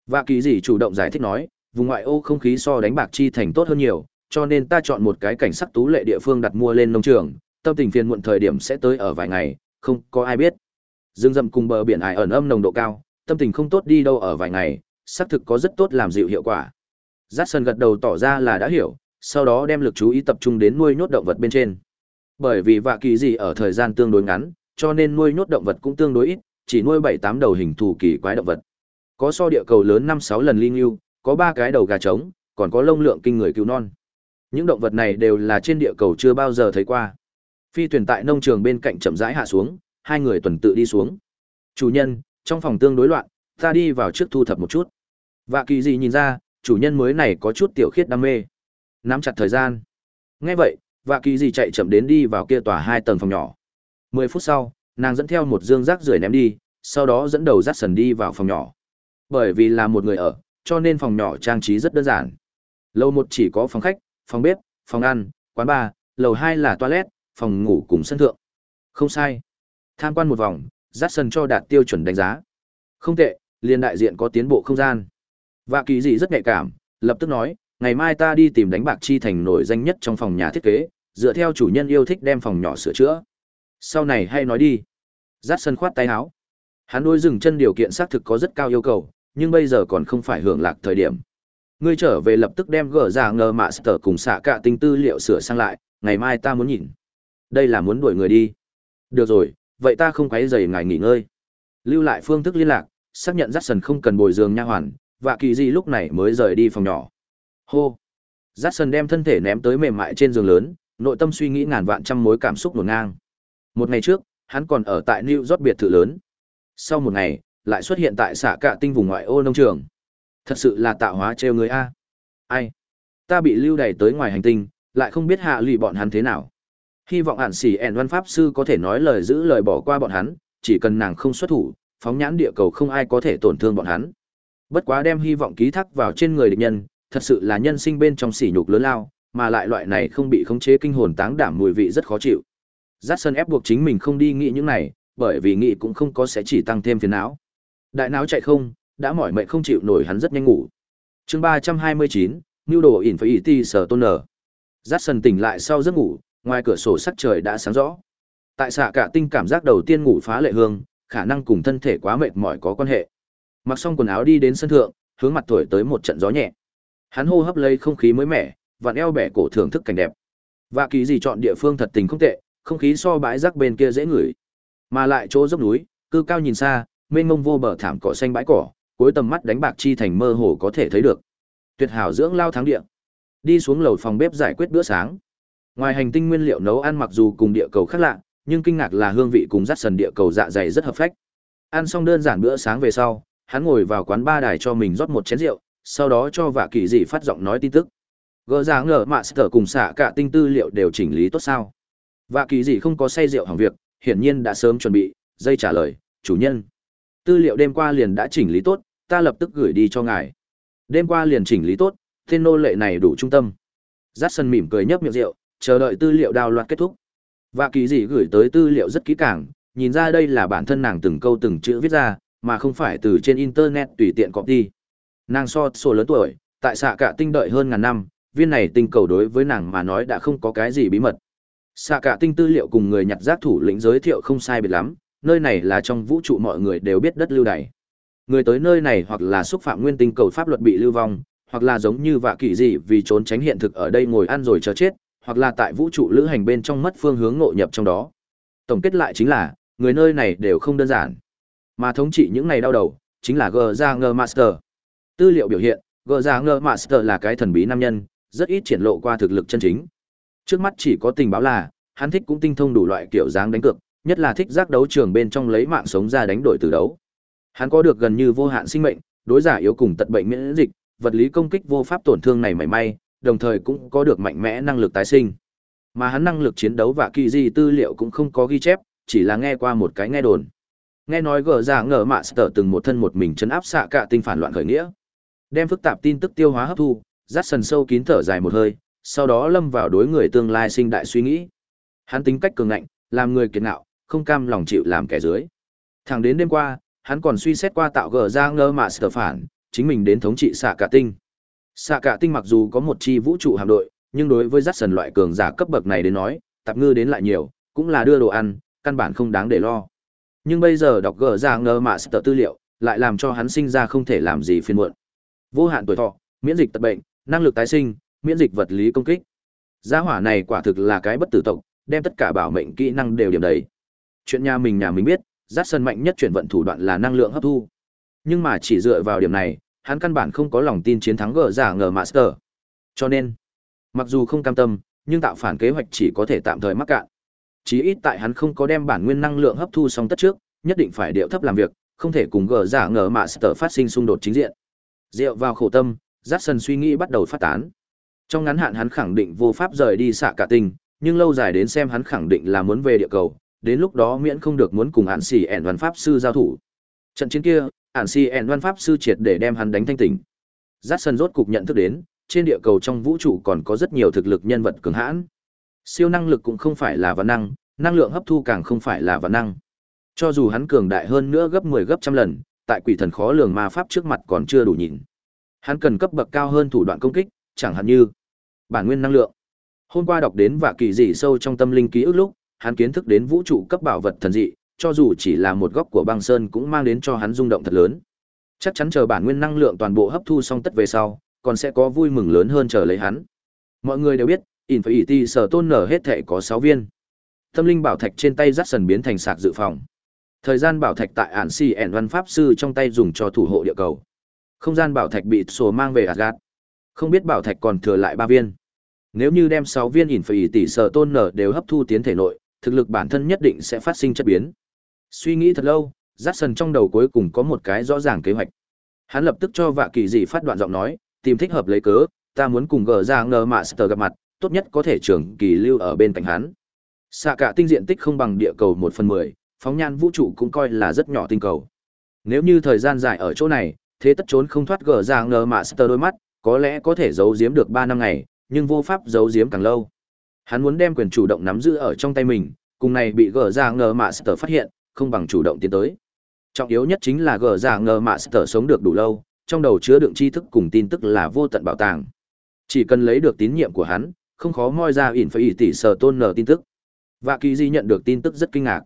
Và kỳ gì chủ động giải thích nói, vùng ngoại ô không khí so đánh bạc chi thành tốt hơn nhiều, cho nên ta chọn một cái cảnh sắc tú lệ địa phương đặt mua lên nông trường, tâm tình phiền muộn thời điểm sẽ tới ở vài ngày, không có ai biết. Dương dầm cùng bờ biển ải ẩn âm nồng độ cao, tâm tình không tốt đi đâu ở vài ngày, xác thực có rất tốt làm dịu hiệu quả. Jackson gật đầu tỏ ra là đã hiểu, sau đó đem lực chú ý tập trung đến nuôi nhốt động vật bên trên. Bởi vì vạ kỳ gì ở thời gian tương đối ngắn, cho nên nuôi nhốt động vật cũng tương đối ít, chỉ nuôi 7-8 đầu hình thù kỳ quái động vật. Có so địa cầu lớn 5-6 lần linh yêu, có 3 cái đầu gà trống, còn có lông lượng kinh người cứu non. Những động vật này đều là trên địa cầu chưa bao giờ thấy qua. Phi thuyền tại nông trường bên cạnh chậm rãi hạ xuống, hai người tuần tự đi xuống. Chủ nhân, trong phòng tương đối loạn, ta đi vào trước thu thập một chút. Vạ kỳ gì nhìn ra, chủ nhân mới này có chút tiểu khiết đam mê. Nắm chặt thời gian. Nghe vậy, vạ kỳ gì chạy chậm đến đi vào kia tòa hai tầng phòng nhỏ. Mười phút sau, nàng dẫn theo một dương rác rưởi ném đi, sau đó dẫn đầu rác sần đi vào phòng nhỏ. Bởi vì là một người ở, cho nên phòng nhỏ trang trí rất đơn giản. Lầu một chỉ có phòng khách, phòng bếp, phòng ăn, quán bar, lầu hai là toilet, phòng ngủ cùng sân thượng. Không sai. Tham quan một vòng, rác sân cho đạt tiêu chuẩn đánh giá. Không tệ, Liên đại diện có tiến bộ không gian. Vạ kỳ dị rất nhạy cảm, lập tức nói, ngày mai ta đi tìm đánh bạc chi thành nổi danh nhất trong phòng nhà thiết kế, dựa theo chủ nhân yêu thích đem phòng nhỏ sửa chữa. Sau này hay nói đi. Dát sân khoát tay áo. Hắn đôi dừng chân điều kiện xác thực có rất cao yêu cầu, nhưng bây giờ còn không phải hưởng lạc thời điểm. Ngươi trở về lập tức đem gỡ ra ngờ mạ sở cùng xạ cả tinh tư liệu sửa sang lại, ngày mai ta muốn nhìn. Đây là muốn đuổi người đi. Được rồi, vậy ta không quấy rầy ngài nghỉ ngơi. Lưu lại phương thức liên lạc, xác nhận Dát Sần không cần bồi giường nha hoàn, và kỳ gì lúc này mới rời đi phòng nhỏ. Hô. Dát Sần đem thân thể ném tới mềm mại trên giường lớn, nội tâm suy nghĩ ngàn vạn trăm mối cảm xúc nổ ngang. Một ngày trước, hắn còn ở tại New York biệt thự lớn. Sau một ngày, lại xuất hiện tại xạ cạ tinh vùng ngoại ô nông trường. Thật sự là tạo hóa trêu người A. Ai? Ta bị lưu đày tới ngoài hành tinh, lại không biết hạ lụy bọn hắn thế nào. Hy vọng ản xỉ ẻn văn pháp sư có thể nói lời giữ lời bỏ qua bọn hắn, chỉ cần nàng không xuất thủ, phóng nhãn địa cầu không ai có thể tổn thương bọn hắn. Bất quá đem hy vọng ký thác vào trên người địch nhân, thật sự là nhân sinh bên trong sỉ nhục lớn lao, mà lại loại này không bị khống chế kinh hồn táng đảm mùi vị rất khó chịu. Jackson ép buộc chính mình không đi nghĩ những này, bởi vì nghĩ cũng không có sẽ chỉ tăng thêm phiền não. Đại não chạy không, đã mỏi mệt không chịu nổi hắn rất nhanh ngủ. Chương ba trăm hai mươi chín mưu đồ ỉn phải ti sở tôn nở. Jackson tỉnh lại sau giấc ngủ, ngoài cửa sổ sắc trời đã sáng rõ. Tại xạ cả tinh cảm giác đầu tiên ngủ phá lệ hương, khả năng cùng thân thể quá mệt mỏi có quan hệ. Mặc xong quần áo đi đến sân thượng, hướng mặt tuổi tới một trận gió nhẹ. Hắn hô hấp lấy không khí mới mẻ, vặn eo bẻ cổ thưởng thức cảnh đẹp. Và kỳ gì chọn địa phương thật tình không tệ, không khí so bãi rác bên kia dễ ngửi. Mà lại chỗ dốc núi, cư cao nhìn xa, mênh mông vô bờ thảm cỏ xanh bãi cỏ, cuối tầm mắt đánh bạc chi thành mơ hồ có thể thấy được. Tuyệt hảo dưỡng lao thắng địa. Đi xuống lầu phòng bếp giải quyết bữa sáng. Ngoài hành tinh nguyên liệu nấu ăn mặc dù cùng địa cầu khác lạ, nhưng kinh ngạc là hương vị cùng rắc sần địa cầu dạ dày rất hợp phách. Ăn xong đơn giản bữa sáng về sau, hắn ngồi vào quán ba đài cho mình rót một chén rượu, sau đó cho vạ kỳ dị phát giọng nói tin tức. Gỡ ra dạ ngờ mạ sở cùng xạ cả tinh tư liệu đều chỉnh lý tốt sao. Vạ kỳ dị không có say rượu hỏng việc, hiển nhiên đã sớm chuẩn bị, dây trả lời, chủ nhân. Tư liệu đêm qua liền đã chỉnh lý tốt, ta lập tức gửi đi cho ngài. Đêm qua liền chỉnh lý tốt, tên nô lệ này đủ trung tâm. Giác sân mỉm cười nhấp miệng rượu, chờ đợi tư liệu đào loạt kết thúc. Vạ kỳ dị gửi tới tư liệu rất kỹ càng, nhìn ra đây là bản thân nàng từng câu từng chữ viết ra, mà không phải từ trên internet tùy tiện copy. Nàng so số lớn tuổi, tại xạ cả tinh đợi hơn ngàn năm, viên này tinh cầu đối với nàng mà nói đã không có cái gì bí mật. Xạ cả tinh tư liệu cùng người nhặt rác thủ lĩnh giới thiệu không sai biệt lắm, nơi này là trong vũ trụ mọi người đều biết đất lưu đày. Người tới nơi này hoặc là xúc phạm nguyên tinh cầu pháp luật bị lưu vong, hoặc là giống như vạ kỳ gì vì trốn tránh hiện thực ở đây ngồi ăn rồi chờ chết, hoặc là tại vũ trụ lữ hành bên trong mất phương hướng ngộ nhập trong đó. Tổng kết lại chính là, người nơi này đều không đơn giản. Mà thống trị những này đau đầu, chính là G Master. Tư liệu biểu hiện, G Master là cái thần bí nam nhân, rất ít triển lộ qua thực lực chân chính. Trước mắt chỉ có tình báo là, hắn thích cũng tinh thông đủ loại kiểu dáng đánh cược, nhất là thích giác đấu trường bên trong lấy mạng sống ra đánh đổi từ đấu. Hắn có được gần như vô hạn sinh mệnh, đối giả yếu cùng tật bệnh miễn dịch, vật lý công kích vô pháp tổn thương này mảy may, đồng thời cũng có được mạnh mẽ năng lực tái sinh. Mà hắn năng lực chiến đấu và kỳ gì tư liệu cũng không có ghi chép, chỉ là nghe qua một cái nghe đồn. Nghe nói gở giả ngờ mạ sở từng một thân một mình chấn áp xạ cả tinh phản loạn khởi nghĩa. Đem phức tạp tin tức tiêu hóa hấp thu, rát sần sâu kín thở dài một hơi, sau đó lâm vào đối người tương lai sinh đại suy nghĩ. Hắn tính cách cường ngạnh, làm người kiệt ngạo, không cam lòng chịu làm kẻ dưới. Thẳng đến đêm qua, hắn còn suy xét qua tạo gở ra ngơ mạ sở phản, chính mình đến thống trị xạ cả tinh. Xạ cả tinh mặc dù có một chi vũ trụ hạm đội, nhưng đối với dắt sần loại cường giả cấp bậc này đến nói, tạp ngư đến lại nhiều, cũng là đưa đồ ăn, căn bản không đáng để lo. Nhưng bây giờ đọc gờ ra ngơ mạ sở tư liệu, lại làm cho hắn sinh ra không thể làm gì phiền muộn. Vô hạn tuổi thọ, miễn dịch tật bệnh, năng lực tái sinh, miễn dịch vật lý công kích. Gia hỏa này quả thực là cái bất tử tộc, đem tất cả bảo mệnh kỹ năng đều điểm đầy. Chuyện nhà mình nhà mình biết, Dát sân mạnh nhất chuyển vận thủ đoạn là năng lượng hấp thu. Nhưng mà chỉ dựa vào điểm này, hắn căn bản không có lòng tin chiến thắng gỡ giả ngờ Master. Cho nên, mặc dù không cam tâm, nhưng tạo phản kế hoạch chỉ có thể tạm thời mắc cạn. Chí ít tại hắn không có đem bản nguyên năng lượng hấp thu xong tất trước, nhất định phải điệu thấp làm việc, không thể cùng gỡ giả ngờ Master phát sinh xung đột chính diện. Rượu vào khổ tâm, rát sần suy nghĩ bắt đầu phát tán. Trong ngắn hạn hắn khẳng định vô pháp rời đi xạ cả tình, nhưng lâu dài đến xem hắn khẳng định là muốn về địa cầu, đến lúc đó miễn không được muốn cùng hạn xì ẻn văn pháp sư giao thủ trận chiến kia ản si ẻn văn pháp sư triệt để đem hắn đánh thanh tỉnh. Giắt sân rốt cục nhận thức đến trên địa cầu trong vũ trụ còn có rất nhiều thực lực nhân vật cường hãn. Siêu năng lực cũng không phải là văn năng năng lượng hấp thu càng không phải là văn năng. Cho dù hắn cường đại hơn nữa gấp 10 gấp trăm lần tại quỷ thần khó lường ma pháp trước mặt còn chưa đủ nhìn. Hắn cần cấp bậc cao hơn thủ đoạn công kích chẳng hạn như bản nguyên năng lượng. Hôm qua đọc đến và kỳ dị sâu trong tâm linh ký ức lúc hắn kiến thức đến vũ trụ cấp bảo vật thần dị, cho dù chỉ là một góc của băng sơn cũng mang đến cho hắn rung động thật lớn. Chắc chắn chờ bản nguyên năng lượng toàn bộ hấp thu xong tất về sau, còn sẽ có vui mừng lớn hơn chờ lấy hắn. Mọi người đều biết, Infinity sở tôn nở hết thể có 6 viên. Tâm linh bảo thạch trên tay Jackson biến thành sạc dự phòng. Thời gian bảo thạch tại ản si ẻn văn pháp sư trong tay dùng cho thủ hộ địa cầu. Không gian bảo thạch bị sổ mang về Asgard. Không biết bảo thạch còn thừa lại 3 viên. Nếu như đem 6 viên Infinity sở tôn nở đều hấp thu tiến thể nội, thực lực bản thân nhất định sẽ phát sinh chất biến. Suy nghĩ thật lâu, Jackson trong đầu cuối cùng có một cái rõ ràng kế hoạch. Hắn lập tức cho Vạ Kỳ Dị phát đoạn giọng nói, tìm thích hợp lấy cớ, ta muốn cùng gờ ra ngờ mạ sờ gặp mặt, tốt nhất có thể trưởng kỳ lưu ở bên cạnh hắn. Xạ cả tinh diện tích không bằng địa cầu một phần 10, phóng nhan vũ trụ cũng coi là rất nhỏ tinh cầu. Nếu như thời gian dài ở chỗ này, thế tất trốn không thoát gờ ra ngờ mạ sờ đôi mắt, có lẽ có thể giấu giếm được ba năm ngày, nhưng vô pháp giấu giếm càng lâu. Hắn muốn đem quyền chủ động nắm giữ ở trong tay mình, cùng này bị gỡ ra ngờ mạ sờ phát hiện, không bằng chủ động tiến tới. Trọng yếu nhất chính là gờ giả ngờ mạ sở sống được đủ lâu, trong đầu chứa đựng tri thức cùng tin tức là vô tận bảo tàng. Chỉ cần lấy được tín nhiệm của hắn, không khó moi ra ỉn phải ỉ tỷ sở tôn nở tin tức. Và kỳ di nhận được tin tức rất kinh ngạc.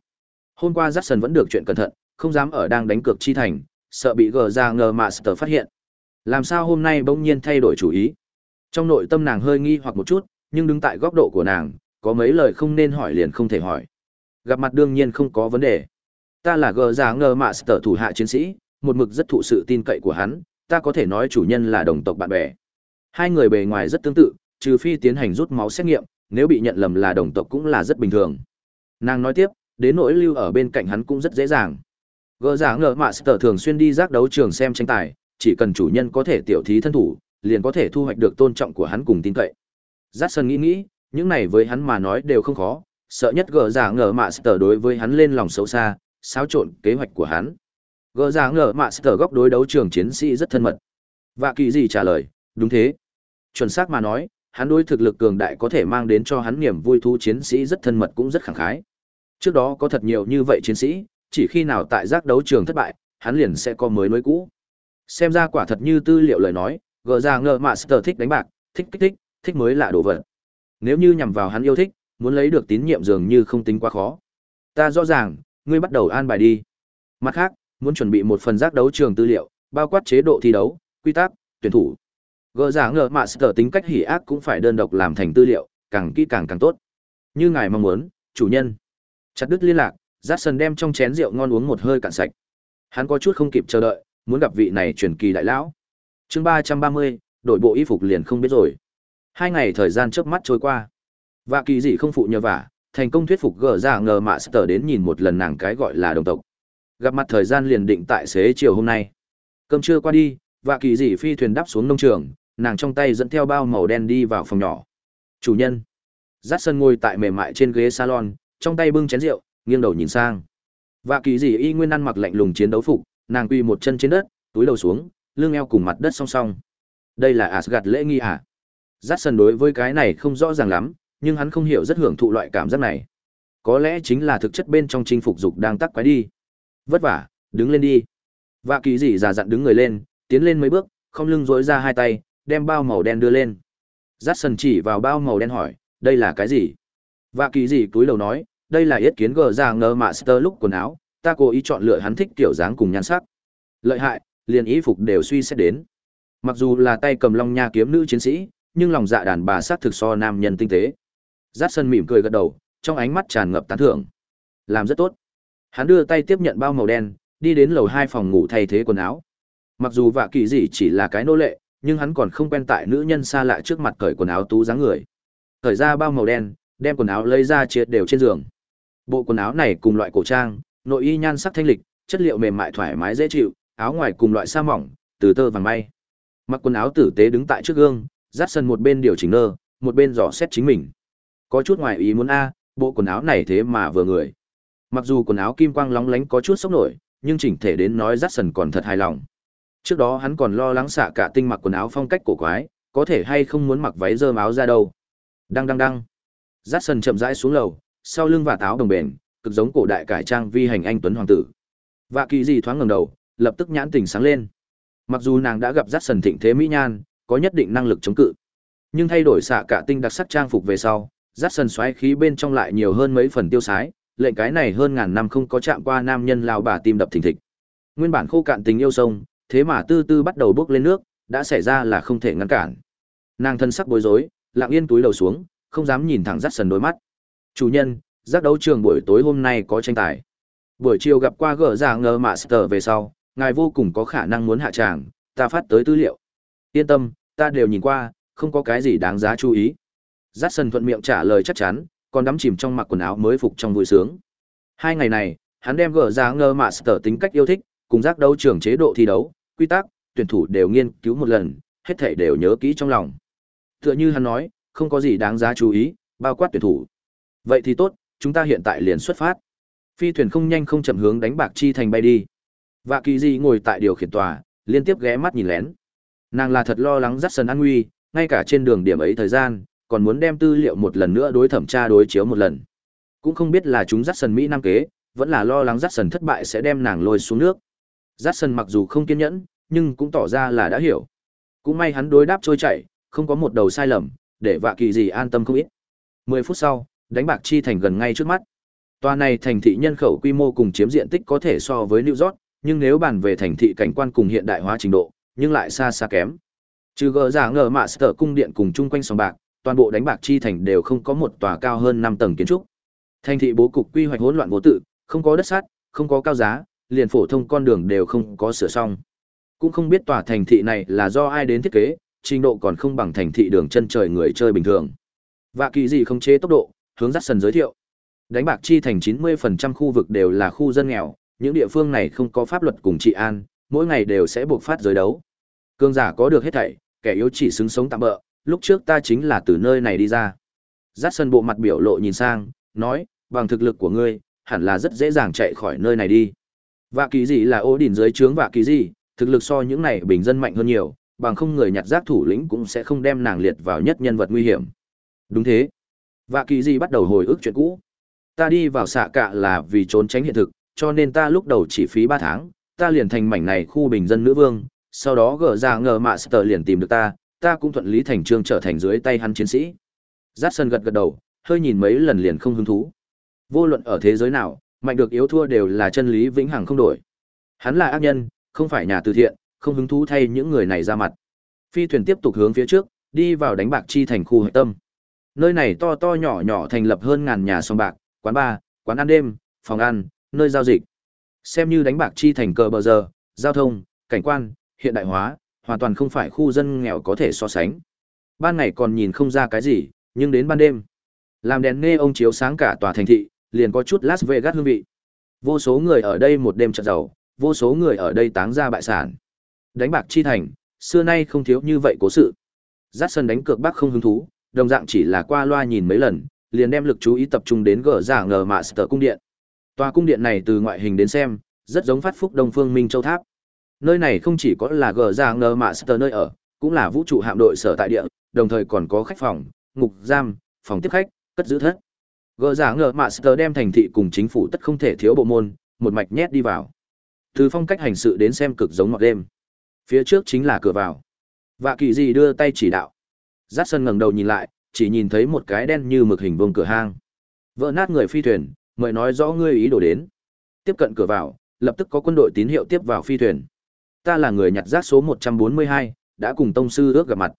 Hôm qua Jackson vẫn được chuyện cẩn thận, không dám ở đang đánh cược chi thành, sợ bị Gờ ra ngờ mà sở phát hiện. Làm sao hôm nay bỗng nhiên thay đổi chủ ý? Trong nội tâm nàng hơi nghi hoặc một chút, nhưng đứng tại góc độ của nàng, có mấy lời không nên hỏi liền không thể hỏi. Gặp mặt đương nhiên không có vấn đề. Ta là gờ giả ngờ mạ sở thủ hạ chiến sĩ, một mực rất thụ sự tin cậy của hắn, ta có thể nói chủ nhân là đồng tộc bạn bè. Hai người bề ngoài rất tương tự, trừ phi tiến hành rút máu xét nghiệm, nếu bị nhận lầm là đồng tộc cũng là rất bình thường. Nàng nói tiếp, đến nỗi lưu ở bên cạnh hắn cũng rất dễ dàng. Gờ giả ngờ mạ sở thường xuyên đi giác đấu trường xem tranh tài, chỉ cần chủ nhân có thể tiểu thí thân thủ, liền có thể thu hoạch được tôn trọng của hắn cùng tin cậy. Jackson nghĩ nghĩ, những này với hắn mà nói đều không khó, sợ nhất gờ giả ngờ mạ sở đối với hắn lên lòng xấu xa, xáo trộn kế hoạch của hắn. Gờ giả ngờ mạ sở góc đối đấu trường chiến sĩ rất thân mật. Và kỳ gì trả lời, đúng thế. Chuẩn xác mà nói, hắn đối thực lực cường đại có thể mang đến cho hắn niềm vui thú chiến sĩ rất thân mật cũng rất khẳng khái. Trước đó có thật nhiều như vậy chiến sĩ, chỉ khi nào tại giác đấu trường thất bại, hắn liền sẽ có mới nối cũ. Xem ra quả thật như tư liệu lời nói, gờ ra ngờ mạ sở thích đánh bạc, thích kích thích, thích mới lạ đồ vật. Nếu như nhằm vào hắn yêu thích, muốn lấy được tín nhiệm dường như không tính quá khó. Ta rõ ràng, ngươi bắt đầu an bài đi. Mặt khác, muốn chuẩn bị một phần giác đấu trường tư liệu, bao quát chế độ thi đấu, quy tắc, tuyển thủ. Gỡ giả ngờ mạ sở tính cách hỉ ác cũng phải đơn độc làm thành tư liệu, càng kỹ càng càng tốt. Như ngài mong muốn, chủ nhân. Chặt đứt liên lạc, Jackson đem trong chén rượu ngon uống một hơi cạn sạch. Hắn có chút không kịp chờ đợi, muốn gặp vị này truyền kỳ đại lão. Chương ba ba mươi, đội bộ y phục liền không biết rồi. Hai ngày thời gian chớp mắt trôi qua. Và kỳ dị không phụ nhờ vả, thành công thuyết phục gờ ra ngờ mạ sở đến nhìn một lần nàng cái gọi là đồng tộc. Gặp mặt thời gian liền định tại xế chiều hôm nay. Cơm trưa qua đi, và kỳ dị phi thuyền đáp xuống nông trường, nàng trong tay dẫn theo bao màu đen đi vào phòng nhỏ. Chủ nhân. Dát sân ngồi tại mềm mại trên ghế salon, trong tay bưng chén rượu, nghiêng đầu nhìn sang. Và kỳ dị y nguyên ăn mặc lạnh lùng chiến đấu phục, nàng quy một chân trên đất, túi đầu xuống, lưng eo cùng mặt đất song song. Đây là asgad lễ nghi à? Dát sân đối với cái này không rõ ràng lắm, nhưng hắn không hiểu rất hưởng thụ loại cảm giác này. Có lẽ chính là thực chất bên trong chinh phục dục đang tắc quái đi. Vất vả, đứng lên đi. Vạ kỳ dị già dặn đứng người lên, tiến lên mấy bước, không lưng rỗi ra hai tay, đem bao màu đen đưa lên. Dát sần chỉ vào bao màu đen hỏi, đây là cái gì? Vạ kỳ dị túi đầu nói, đây là yết kiến gờ ra ngờ master lúc quần áo, ta cố ý chọn lựa hắn thích kiểu dáng cùng nhan sắc. Lợi hại, liền ý phục đều suy xét đến. Mặc dù là tay cầm long nha kiếm nữ chiến sĩ, nhưng lòng dạ đàn bà sát thực so nam nhân tinh tế. Giác sân mỉm cười gật đầu, trong ánh mắt tràn ngập tán thưởng. Làm rất tốt. Hắn đưa tay tiếp nhận bao màu đen, đi đến lầu hai phòng ngủ thay thế quần áo. Mặc dù vạ kỳ gì chỉ là cái nô lệ, nhưng hắn còn không quen tại nữ nhân xa lạ trước mặt cởi quần áo tú dáng người. Cởi ra bao màu đen, đem quần áo lấy ra chia đều trên giường. Bộ quần áo này cùng loại cổ trang, nội y nhan sắc thanh lịch, chất liệu mềm mại thoải mái dễ chịu, áo ngoài cùng loại sa mỏng, từ tơ vàng may. Mặc quần áo tử tế đứng tại trước gương, dắt sân một bên điều chỉnh nơ, một bên dò xét chính mình. Có chút ngoài ý muốn a, bộ quần áo này thế mà vừa người. Mặc dù quần áo kim quang lóng lánh có chút sốc nổi, nhưng chỉnh thể đến nói rát sần còn thật hài lòng. Trước đó hắn còn lo lắng xạ cả tinh mặc quần áo phong cách cổ quái, có thể hay không muốn mặc váy dơ áo ra đâu. Đăng đăng đăng. rát sần chậm rãi xuống lầu, sau lưng và táo đồng bền, cực giống cổ đại cải trang vi hành anh tuấn hoàng tử. và kỳ gì thoáng ngẩng đầu, lập tức nhãn tình sáng lên. Mặc dù nàng đã gặp rát sần thịnh thế mỹ nhan, có nhất định năng lực chống cự, nhưng thay đổi xạ cả tinh đặc sắc trang phục về sau, dắt sần xoáy khí bên trong lại nhiều hơn mấy phần tiêu sái, lệnh cái này hơn ngàn năm không có chạm qua nam nhân lao bà tim đập thình thịch. Nguyên bản khô cạn tình yêu sông, thế mà tư tư bắt đầu bước lên nước, đã xảy ra là không thể ngăn cản. Nàng thân sắc bối rối, lặng yên túi đầu xuống, không dám nhìn thẳng dắt sần đôi mắt. Chủ nhân, giác đấu trường buổi tối hôm nay có tranh tài. Buổi chiều gặp qua gỡ giả ngờ master về sau, ngài vô cùng có khả năng muốn hạ tràng, ta phát tới tư liệu. Yên tâm, ta đều nhìn qua, không có cái gì đáng giá chú ý. Dát sần thuận miệng trả lời chắc chắn, còn đắm chìm trong mặc quần áo mới phục trong vui sướng. Hai ngày này, hắn đem gỡ ra ngơ mạ sở tính cách yêu thích, cùng giác đấu trưởng chế độ thi đấu, quy tắc, tuyển thủ đều nghiên cứu một lần, hết thảy đều nhớ kỹ trong lòng. Tựa như hắn nói, không có gì đáng giá chú ý, bao quát tuyển thủ. Vậy thì tốt, chúng ta hiện tại liền xuất phát. Phi thuyền không nhanh không chậm hướng đánh bạc chi thành bay đi. Vạ Kỳ Di ngồi tại điều khiển tòa, liên tiếp ghé mắt nhìn lén. Nàng là thật lo lắng Dát sân an nguy, ngay cả trên đường điểm ấy thời gian, còn muốn đem tư liệu một lần nữa đối thẩm tra đối chiếu một lần. Cũng không biết là chúng dắt sần Mỹ Nam kế, vẫn là lo lắng dắt sần thất bại sẽ đem nàng lôi xuống nước. Dắt sần mặc dù không kiên nhẫn, nhưng cũng tỏ ra là đã hiểu. Cũng may hắn đối đáp trôi chảy, không có một đầu sai lầm, để vạ kỳ gì an tâm không ít. 10 phút sau, đánh bạc chi thành gần ngay trước mắt. Tòa này thành thị nhân khẩu quy mô cùng chiếm diện tích có thể so với New York, nhưng nếu bàn về thành thị cảnh quan cùng hiện đại hóa trình độ, nhưng lại xa xa kém. Trừ gỡ giả ngờ mạ sở cung điện cùng chung quanh sòng bạc, toàn bộ đánh bạc chi thành đều không có một tòa cao hơn 5 tầng kiến trúc. Thành thị bố cục quy hoạch hỗn loạn vô tự, không có đất sắt, không có cao giá, liền phổ thông con đường đều không có sửa xong. Cũng không biết tòa thành thị này là do ai đến thiết kế, trình độ còn không bằng thành thị đường chân trời người chơi bình thường. Và kỳ gì không chế tốc độ, hướng dắt sần giới thiệu. Đánh bạc chi thành 90% khu vực đều là khu dân nghèo, những địa phương này không có pháp luật cùng trị an, mỗi ngày đều sẽ buộc phát giới đấu. Cương giả có được hết thảy, kẻ yếu chỉ xứng sống tạm bỡ, lúc trước ta chính là từ nơi này đi ra. Giác sân bộ mặt biểu lộ nhìn sang, nói, bằng thực lực của ngươi, hẳn là rất dễ dàng chạy khỏi nơi này đi. Vạ kỳ gì là ô đỉnh dưới trướng vạ kỳ gì, thực lực so những này bình dân mạnh hơn nhiều, bằng không người nhặt rác thủ lĩnh cũng sẽ không đem nàng liệt vào nhất nhân vật nguy hiểm. Đúng thế. Vạ kỳ gì bắt đầu hồi ức chuyện cũ. Ta đi vào xạ cạ là vì trốn tránh hiện thực, cho nên ta lúc đầu chỉ phí 3 tháng, ta liền thành mảnh này khu bình dân nữ vương, sau đó gỡ ra ngờ mạ sở liền tìm được ta, ta cũng thuận lý thành trương trở thành dưới tay hắn chiến sĩ. Giác sân gật gật đầu, hơi nhìn mấy lần liền không hứng thú. Vô luận ở thế giới nào, mạnh được yếu thua đều là chân lý vĩnh hằng không đổi. Hắn là ác nhân, không phải nhà từ thiện, không hứng thú thay những người này ra mặt. Phi thuyền tiếp tục hướng phía trước, đi vào đánh bạc chi thành khu hội tâm. Nơi này to to nhỏ nhỏ thành lập hơn ngàn nhà sòng bạc, quán bar, quán ăn đêm, phòng ăn, nơi giao dịch. Xem như đánh bạc chi thành cờ bờ giờ, giao thông, cảnh quan, hiện đại hóa, hoàn toàn không phải khu dân nghèo có thể so sánh. Ban ngày còn nhìn không ra cái gì, nhưng đến ban đêm, làm đèn nghe ông chiếu sáng cả tòa thành thị, liền có chút Las Vegas hương vị. Vô số người ở đây một đêm trận giàu, vô số người ở đây táng ra bại sản. Đánh bạc chi thành, xưa nay không thiếu như vậy cố sự. Dát sân đánh cược bác không hứng thú, đồng dạng chỉ là qua loa nhìn mấy lần, liền đem lực chú ý tập trung đến gở giả ngờ mạ sở cung điện. Tòa cung điện này từ ngoại hình đến xem, rất giống phát phúc Đông Phương Minh Châu Tháp. Nơi này không chỉ có là gờ giả ngờ mạ sở nơi ở, cũng là vũ trụ hạm đội sở tại địa, đồng thời còn có khách phòng, ngục giam, phòng tiếp khách, cất giữ thất. Gờ giả ngờ mạ sở đem thành thị cùng chính phủ tất không thể thiếu bộ môn, một mạch nhét đi vào. Từ phong cách hành sự đến xem cực giống ngọt đêm. Phía trước chính là cửa vào. Vạ kỳ gì đưa tay chỉ đạo. Dát sân ngẩng đầu nhìn lại, chỉ nhìn thấy một cái đen như mực hình vuông cửa hang. Vỡ nát người phi thuyền, mời nói rõ ngươi ý đồ đến. Tiếp cận cửa vào, lập tức có quân đội tín hiệu tiếp vào phi thuyền. Ta là người nhặt rác số 142, đã cùng tông sư ước gặp mặt.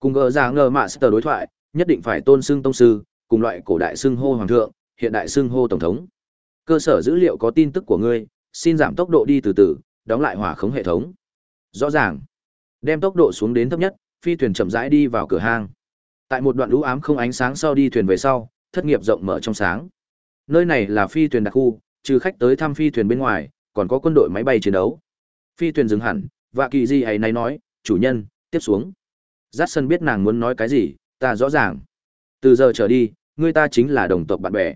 Cùng gỡ ra ngờ mạ sở đối thoại, nhất định phải tôn xưng tông sư, cùng loại cổ đại xưng hô hoàng thượng, hiện đại xưng hô tổng thống. Cơ sở dữ liệu có tin tức của ngươi, xin giảm tốc độ đi từ từ, đóng lại hỏa khống hệ thống. Rõ ràng. Đem tốc độ xuống đến thấp nhất, phi thuyền chậm rãi đi vào cửa hang. Tại một đoạn lũ ám không ánh sáng sau đi thuyền về sau, thất nghiệp rộng mở trong sáng. Nơi này là phi thuyền đặc khu, trừ khách tới thăm phi thuyền bên ngoài, còn có quân đội máy bay chiến đấu. Phi thuyền dừng hẳn, và kỳ di ấy nay nói, chủ nhân, tiếp xuống. Giác sân biết nàng muốn nói cái gì, ta rõ ràng. Từ giờ trở đi, người ta chính là đồng tộc bạn bè.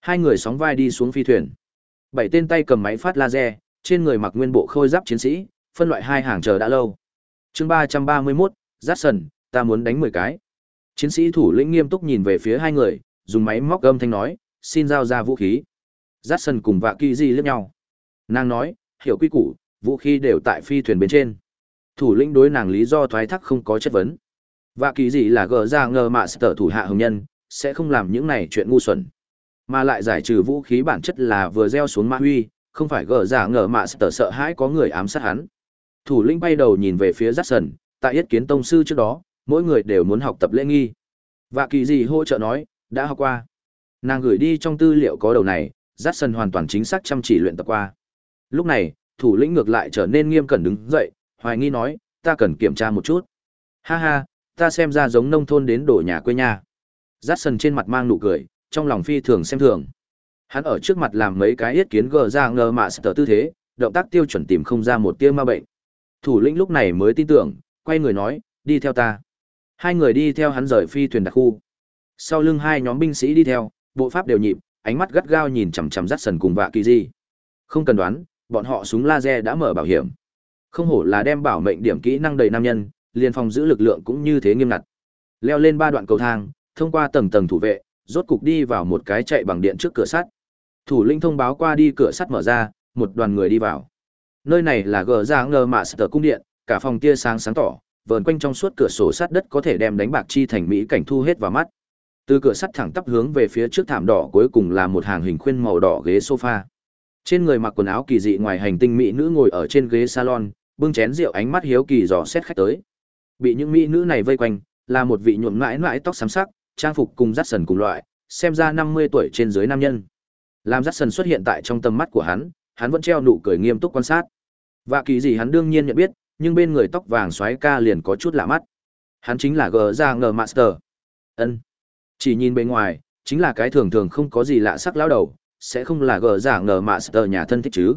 Hai người sóng vai đi xuống phi thuyền. Bảy tên tay cầm máy phát laser, trên người mặc nguyên bộ khôi giáp chiến sĩ, phân loại hai hàng chờ đã lâu. chương ba trăm ba mươi 331, Jackson, ta muốn đánh mười cái. Chiến sĩ thủ lĩnh nghiêm túc nhìn về phía hai người, dùng máy móc âm thanh nói, xin giao ra vũ khí. Jackson cùng Vạ Kỳ Di liếc nhau. Nàng nói, hiểu quy củ, vũ khí đều tại phi thuyền bên trên. Thủ lĩnh đối nàng lý do thoái thác không có chất vấn. và Kỳ gì là gờ ra ngờ mạ sở thủ hạ hồng nhân, sẽ không làm những này chuyện ngu xuẩn. Mà lại giải trừ vũ khí bản chất là vừa gieo xuống ma huy, không phải gờ ra ngờ mạ sở sợ hãi có người ám sát hắn. Thủ lĩnh bay đầu nhìn về phía Jackson, tại yết kiến tông sư trước đó, mỗi người đều muốn học tập lễ nghi. và kỳ gì hỗ trợ nói, đã học qua. Nàng gửi đi trong tư liệu có đầu này, giắt sần hoàn toàn chính xác chăm chỉ luyện tập qua. Lúc này, thủ lĩnh ngược lại trở nên nghiêm cẩn đứng dậy, hoài nghi nói, ta cần kiểm tra một chút. Ha ha, ta xem ra giống nông thôn đến đổ nhà quê nhà. Jackson trên mặt mang nụ cười, trong lòng phi thường xem thường. Hắn ở trước mặt làm mấy cái yết kiến gờ ra ngờ mạ sở tư thế, động tác tiêu chuẩn tìm không ra một tia ma bệnh. Thủ lĩnh lúc này mới tin tưởng, quay người nói, đi theo ta. Hai người đi theo hắn rời phi thuyền đặc khu. Sau lưng hai nhóm binh sĩ đi theo, bộ pháp đều nhịp, ánh mắt gắt gao nhìn chằm chằm Jackson cùng vạ kỳ di. Không cần đoán, bọn họ súng laser đã mở bảo hiểm. Không hổ là đem bảo mệnh điểm kỹ năng đầy nam nhân, liền phòng giữ lực lượng cũng như thế nghiêm ngặt. Leo lên ba đoạn cầu thang, thông qua tầng tầng thủ vệ, rốt cục đi vào một cái chạy bằng điện trước cửa sắt. Thủ lĩnh thông báo qua đi cửa sắt mở ra, một đoàn người đi vào. Nơi này là gờ ra ngờ mạ sở cung điện, cả phòng tia sáng sáng tỏ, vờn quanh trong suốt cửa sổ sắt đất có thể đem đánh bạc chi thành mỹ cảnh thu hết vào mắt. Từ cửa sắt thẳng tắp hướng về phía trước thảm đỏ cuối cùng là một hàng hình khuyên màu đỏ ghế sofa. Trên người mặc quần áo kỳ dị ngoài hành tinh mỹ nữ ngồi ở trên ghế salon, bưng chén rượu ánh mắt hiếu kỳ dò xét khách tới. Bị những mỹ nữ này vây quanh, là một vị nhuộm mãi mãi tóc xám sắc, trang phục cùng dắt sần cùng loại, xem ra 50 tuổi trên dưới nam nhân. Làm dắt sần xuất hiện tại trong tầm mắt của hắn, hắn vẫn treo nụ cười nghiêm túc quan sát. Và kỳ gì hắn đương nhiên nhận biết, nhưng bên người tóc vàng xoáy ca liền có chút lạ mắt. Hắn chính là gờ ra ngờ master. Ân. Chỉ nhìn bên ngoài, chính là cái thường thường không có gì lạ sắc lão đầu, sẽ không là gờ giả ngờ master nhà thân thích chứ.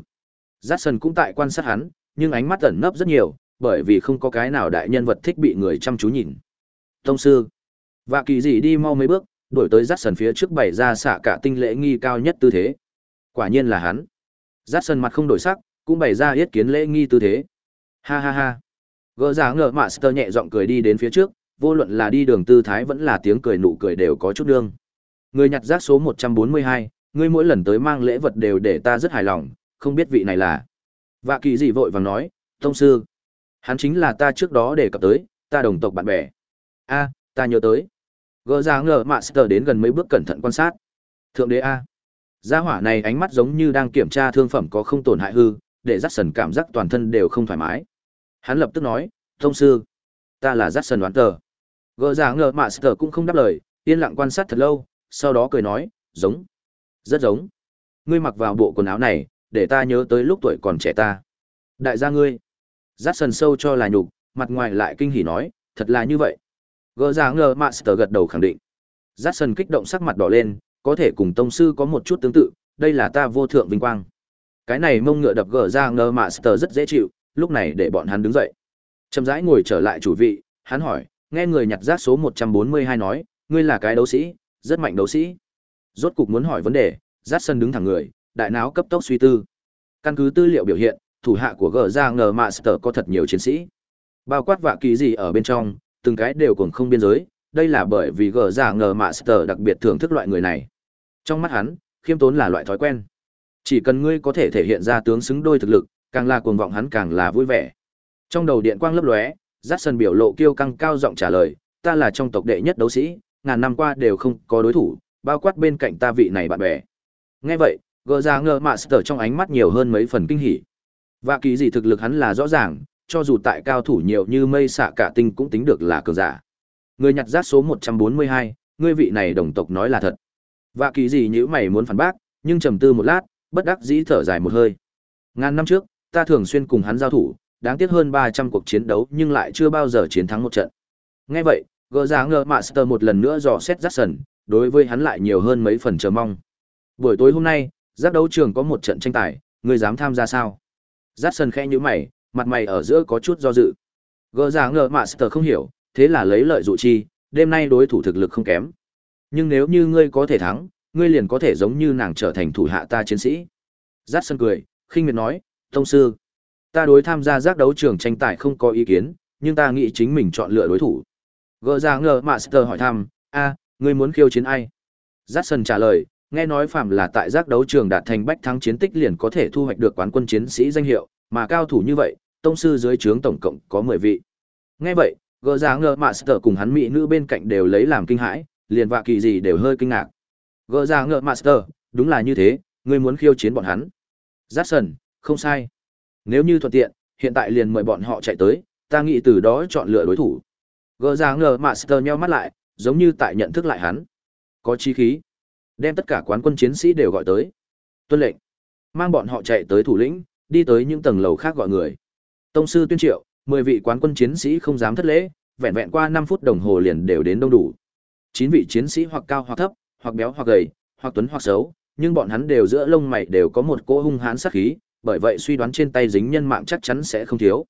Jackson cũng tại quan sát hắn, nhưng ánh mắt ẩn nấp rất nhiều, bởi vì không có cái nào đại nhân vật thích bị người chăm chú nhìn. Tông sư. Và kỳ dị đi mau mấy bước, đổi tới Jackson phía trước bày ra xạ cả tinh lễ nghi cao nhất tư thế. Quả nhiên là hắn. Jackson mặt không đổi sắc, cũng bày ra yết kiến lễ nghi tư thế. Ha ha ha. Gỡ giả ngờ Master nhẹ giọng cười đi đến phía trước, vô luận là đi đường tư thái vẫn là tiếng cười nụ cười đều có chút đương. Người nhặt rác số 142, ngươi mỗi lần tới mang lễ vật đều để ta rất hài lòng, không biết vị này là. Vạ kỳ gì vội vàng nói, tông sư. Hắn chính là ta trước đó để cập tới, ta đồng tộc bạn bè. A, ta nhớ tới. Gỡ ra ngờ Master đến gần mấy bước cẩn thận quan sát. Thượng đế A. Gia hỏa này ánh mắt giống như đang kiểm tra thương phẩm có không tổn hại hư, để dắt sần cảm giác toàn thân đều không thoải mái hắn lập tức nói thông sư ta là dắt sần đoán tờ Gỡ ra ngờ mạ sờ cũng không đáp lời yên lặng quan sát thật lâu sau đó cười nói giống rất giống. Ngươi mặc vào bộ quần áo này, để ta nhớ tới lúc tuổi còn trẻ ta. Đại gia ngươi. Rát sần sâu cho là nhục, mặt ngoài lại kinh hỉ nói, thật là như vậy. Gỡ ra ngờ mạ gật đầu khẳng định. Rát sần kích động sắc mặt đỏ lên, có thể cùng tông sư có một chút tương tự, đây là ta vô thượng vinh quang. Cái này mông ngựa đập gỡ ra ngờ mạ rất dễ chịu, lúc này để bọn hắn đứng dậy. Chậm rãi ngồi trở lại chủ vị, hắn hỏi, nghe người nhặt rác số một trăm bốn mươi hai nói, ngươi là cái đấu sĩ, rất mạnh đấu sĩ rốt cục muốn hỏi vấn đề, Jackson sân đứng thẳng người, đại não cấp tốc suy tư. Căn cứ tư liệu biểu hiện, thủ hạ của gờ ra ngờ mạ sờ có thật nhiều chiến sĩ. Bao quát vạ kỳ gì ở bên trong, từng cái đều còn không biên giới, đây là bởi vì gờ ra ngờ mạ sờ đặc biệt thưởng thức loại người này. Trong mắt hắn, khiêm tốn là loại thói quen. Chỉ cần ngươi có thể thể hiện ra tướng xứng đôi thực lực, càng là cuồng vọng hắn càng là vui vẻ. Trong đầu điện quang lấp lóe, Jackson biểu lộ kiêu căng cao giọng trả lời, ta là trong tộc đệ nhất đấu sĩ, ngàn năm qua đều không có đối thủ bao quát bên cạnh ta vị này bạn bè. Nghe vậy, gờ ra ngờ mạ sờ trong ánh mắt nhiều hơn mấy phần kinh hỉ. Và kỳ gì thực lực hắn là rõ ràng, cho dù tại cao thủ nhiều như mây xạ cả tinh cũng tính được là cường giả. Người nhặt rác số một trăm bốn mươi hai, ngươi vị này đồng tộc nói là thật. Và kỳ gì nhữ mày muốn phản bác, nhưng trầm tư một lát, bất đắc dĩ thở dài một hơi. Ngàn năm trước, ta thường xuyên cùng hắn giao thủ, đáng tiếc hơn ba trăm cuộc chiến đấu nhưng lại chưa bao giờ chiến thắng một trận. Nghe vậy gỡ ra ngờ master một lần nữa dò xét rát sần đối với hắn lại nhiều hơn mấy phần chờ mong. Buổi tối hôm nay, giác đấu trường có một trận tranh tài, ngươi dám tham gia sao? Giác sân khẽ như mày, mặt mày ở giữa có chút do dự. Gỡ ra ngờ master không hiểu, thế là lấy lợi dụ chi, đêm nay đối thủ thực lực không kém. Nhưng nếu như ngươi có thể thắng, ngươi liền có thể giống như nàng trở thành thủ hạ ta chiến sĩ. Giác sân cười, khinh miệt nói, tông sư, ta đối tham gia giác đấu trường tranh tài không có ý kiến, nhưng ta nghĩ chính mình chọn lựa đối thủ. Gỡ ra ngờ master hỏi thăm, a ngươi muốn khiêu chiến ai? Giắt sân trả lời nghe nói phạm là tại giác đấu trường đạt thành bách thắng chiến tích liền có thể thu hoạch được quán quân chiến sĩ danh hiệu mà cao thủ như vậy tông sư dưới trướng tổng cộng có mười vị. Nghe vậy gỡ giá ngờ master cùng hắn mỹ nữ bên cạnh đều lấy làm kinh hãi liền vạ kỳ gì đều hơi kinh ngạc. Gỡ giá ngờ mạ master đúng là như thế ngươi muốn khiêu chiến bọn hắn. Jackson, không sai. Nếu như thuận tiện hiện tại liền mời bọn họ chạy tới ta nghĩ từ đó chọn lựa đối thủ. Gỡ giá ngờ master nheo mắt lại giống như tại nhận thức lại hắn. Có chi khí. Đem tất cả quán quân chiến sĩ đều gọi tới. Tuân lệnh. Mang bọn họ chạy tới thủ lĩnh đi tới những tầng lầu khác gọi người. Tông sư tuyên triệu mười vị quán quân chiến sĩ không dám thất lễ vẹn vẹn qua năm phút đồng hồ liền đều đến đông đủ. Chín vị chiến sĩ hoặc cao hoặc thấp, hoặc béo hoặc gầy, hoặc tuấn hoặc xấu, nhưng bọn hắn đều giữa lông mày đều có một cỗ hung hãn sát khí, bởi vậy suy đoán trên tay dính nhân mạng chắc chắn sẽ không thiếu.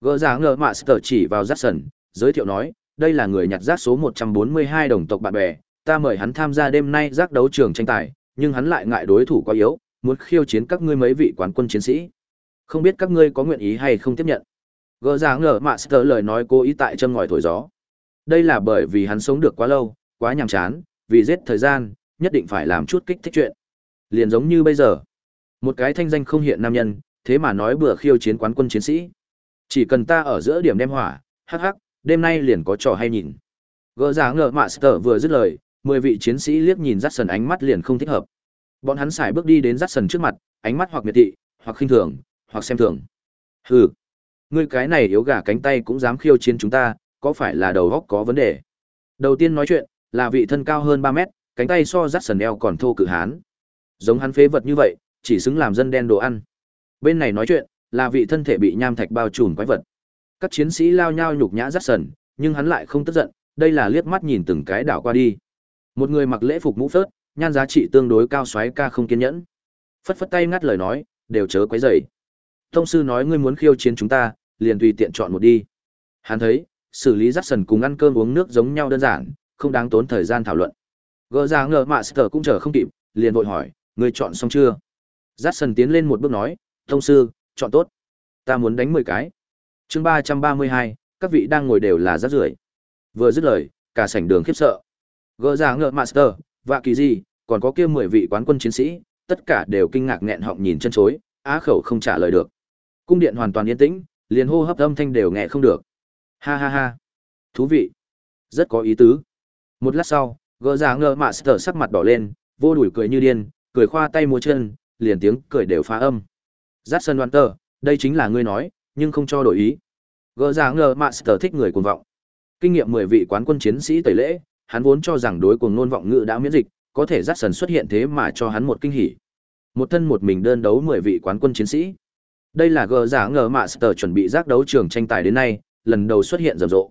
Gỡ ra ngờ mạ sở chỉ vào Jackson, giới thiệu nói, đây là người nhặt rác số 142 đồng tộc bạn bè, ta mời hắn tham gia đêm nay rác đấu trường tranh tài, nhưng hắn lại ngại đối thủ quá yếu, muốn khiêu chiến các ngươi mấy vị quán quân chiến sĩ. Không biết các ngươi có nguyện ý hay không tiếp nhận. Gỡ ra ngờ mạ sở lời nói cố ý tại châm ngòi thổi gió. Đây là bởi vì hắn sống được quá lâu, quá nhàm chán, vì giết thời gian, nhất định phải làm chút kích thích chuyện. Liền giống như bây giờ, một cái thanh danh không hiện nam nhân, thế mà nói bừa khiêu chiến quán quân chiến sĩ. Chỉ cần ta ở giữa điểm đem hỏa, hắc hắc, đêm nay liền có trò hay nhìn. Gỡ giá ngờ mạ vừa dứt lời, mười vị chiến sĩ liếc nhìn rát sần ánh mắt liền không thích hợp. Bọn hắn xài bước đi đến rát sần trước mặt, ánh mắt hoặc miệt thị, hoặc khinh thường, hoặc xem thường. Hừ, ngươi cái này yếu gà cánh tay cũng dám khiêu chiến chúng ta, có phải là đầu óc có vấn đề? Đầu tiên nói chuyện, là vị thân cao hơn ba mét, cánh tay so rát sần eo còn thô cự hán. Giống hắn phế vật như vậy, chỉ xứng làm dân đen đồ ăn. Bên này nói chuyện, là vị thân thể bị nham thạch bao trùm quái vật. Các chiến sĩ lao nhau nhục nhã rắt sần, nhưng hắn lại không tức giận, đây là liếc mắt nhìn từng cái đảo qua đi. Một người mặc lễ phục mũ phớt, nhan giá trị tương đối cao xoáy ca không kiên nhẫn. Phất phất tay ngắt lời nói, đều chớ quấy dày Tông sư nói ngươi muốn khiêu chiến chúng ta, liền tùy tiện chọn một đi. Hắn thấy, xử lý rắt sần cùng ăn cơm uống nước giống nhau đơn giản, không đáng tốn thời gian thảo luận gỡ ra ngờ mạ sờ cũng chờ không kịp liền vội hỏi người chọn xong chưa rát sần tiến lên một bước nói thông sư chọn tốt ta muốn đánh mười cái chương ba trăm ba mươi hai các vị đang ngồi đều là rác rưởi. Vừa dứt lời cả sảnh đường khiếp sợ. Gỡ ra ngựa master và kỳ gì còn có kia mười vị quán quân chiến sĩ tất cả đều kinh ngạc nghẹn họng nhìn chân chối á khẩu không trả lời được. Cung điện hoàn toàn yên tĩnh liền hô hấp âm thanh đều nghe không được. Ha ha ha. Thú vị. Rất có ý tứ. Một lát sau gỡ ra ngơ mạ sờ sắc mặt đỏ lên vô đuổi cười như điên cười khoa tay múa chân liền tiếng cười đều phá âm. Dát sân đoán tờ, đây chính là ngươi nói, nhưng không cho đổi ý. Gỡ ra ngờ Master thích người cuồng vọng. Kinh nghiệm mười vị quán quân chiến sĩ tẩy lễ, hắn vốn cho rằng đối cuồng nôn vọng ngữ đã miễn dịch, có thể dắt sần xuất hiện thế mà cho hắn một kinh hỉ. Một thân một mình đơn đấu mười vị quán quân chiến sĩ. Đây là gờ giả ngờ Master chuẩn bị giác đấu trường tranh tài đến nay, lần đầu xuất hiện rầm rộ.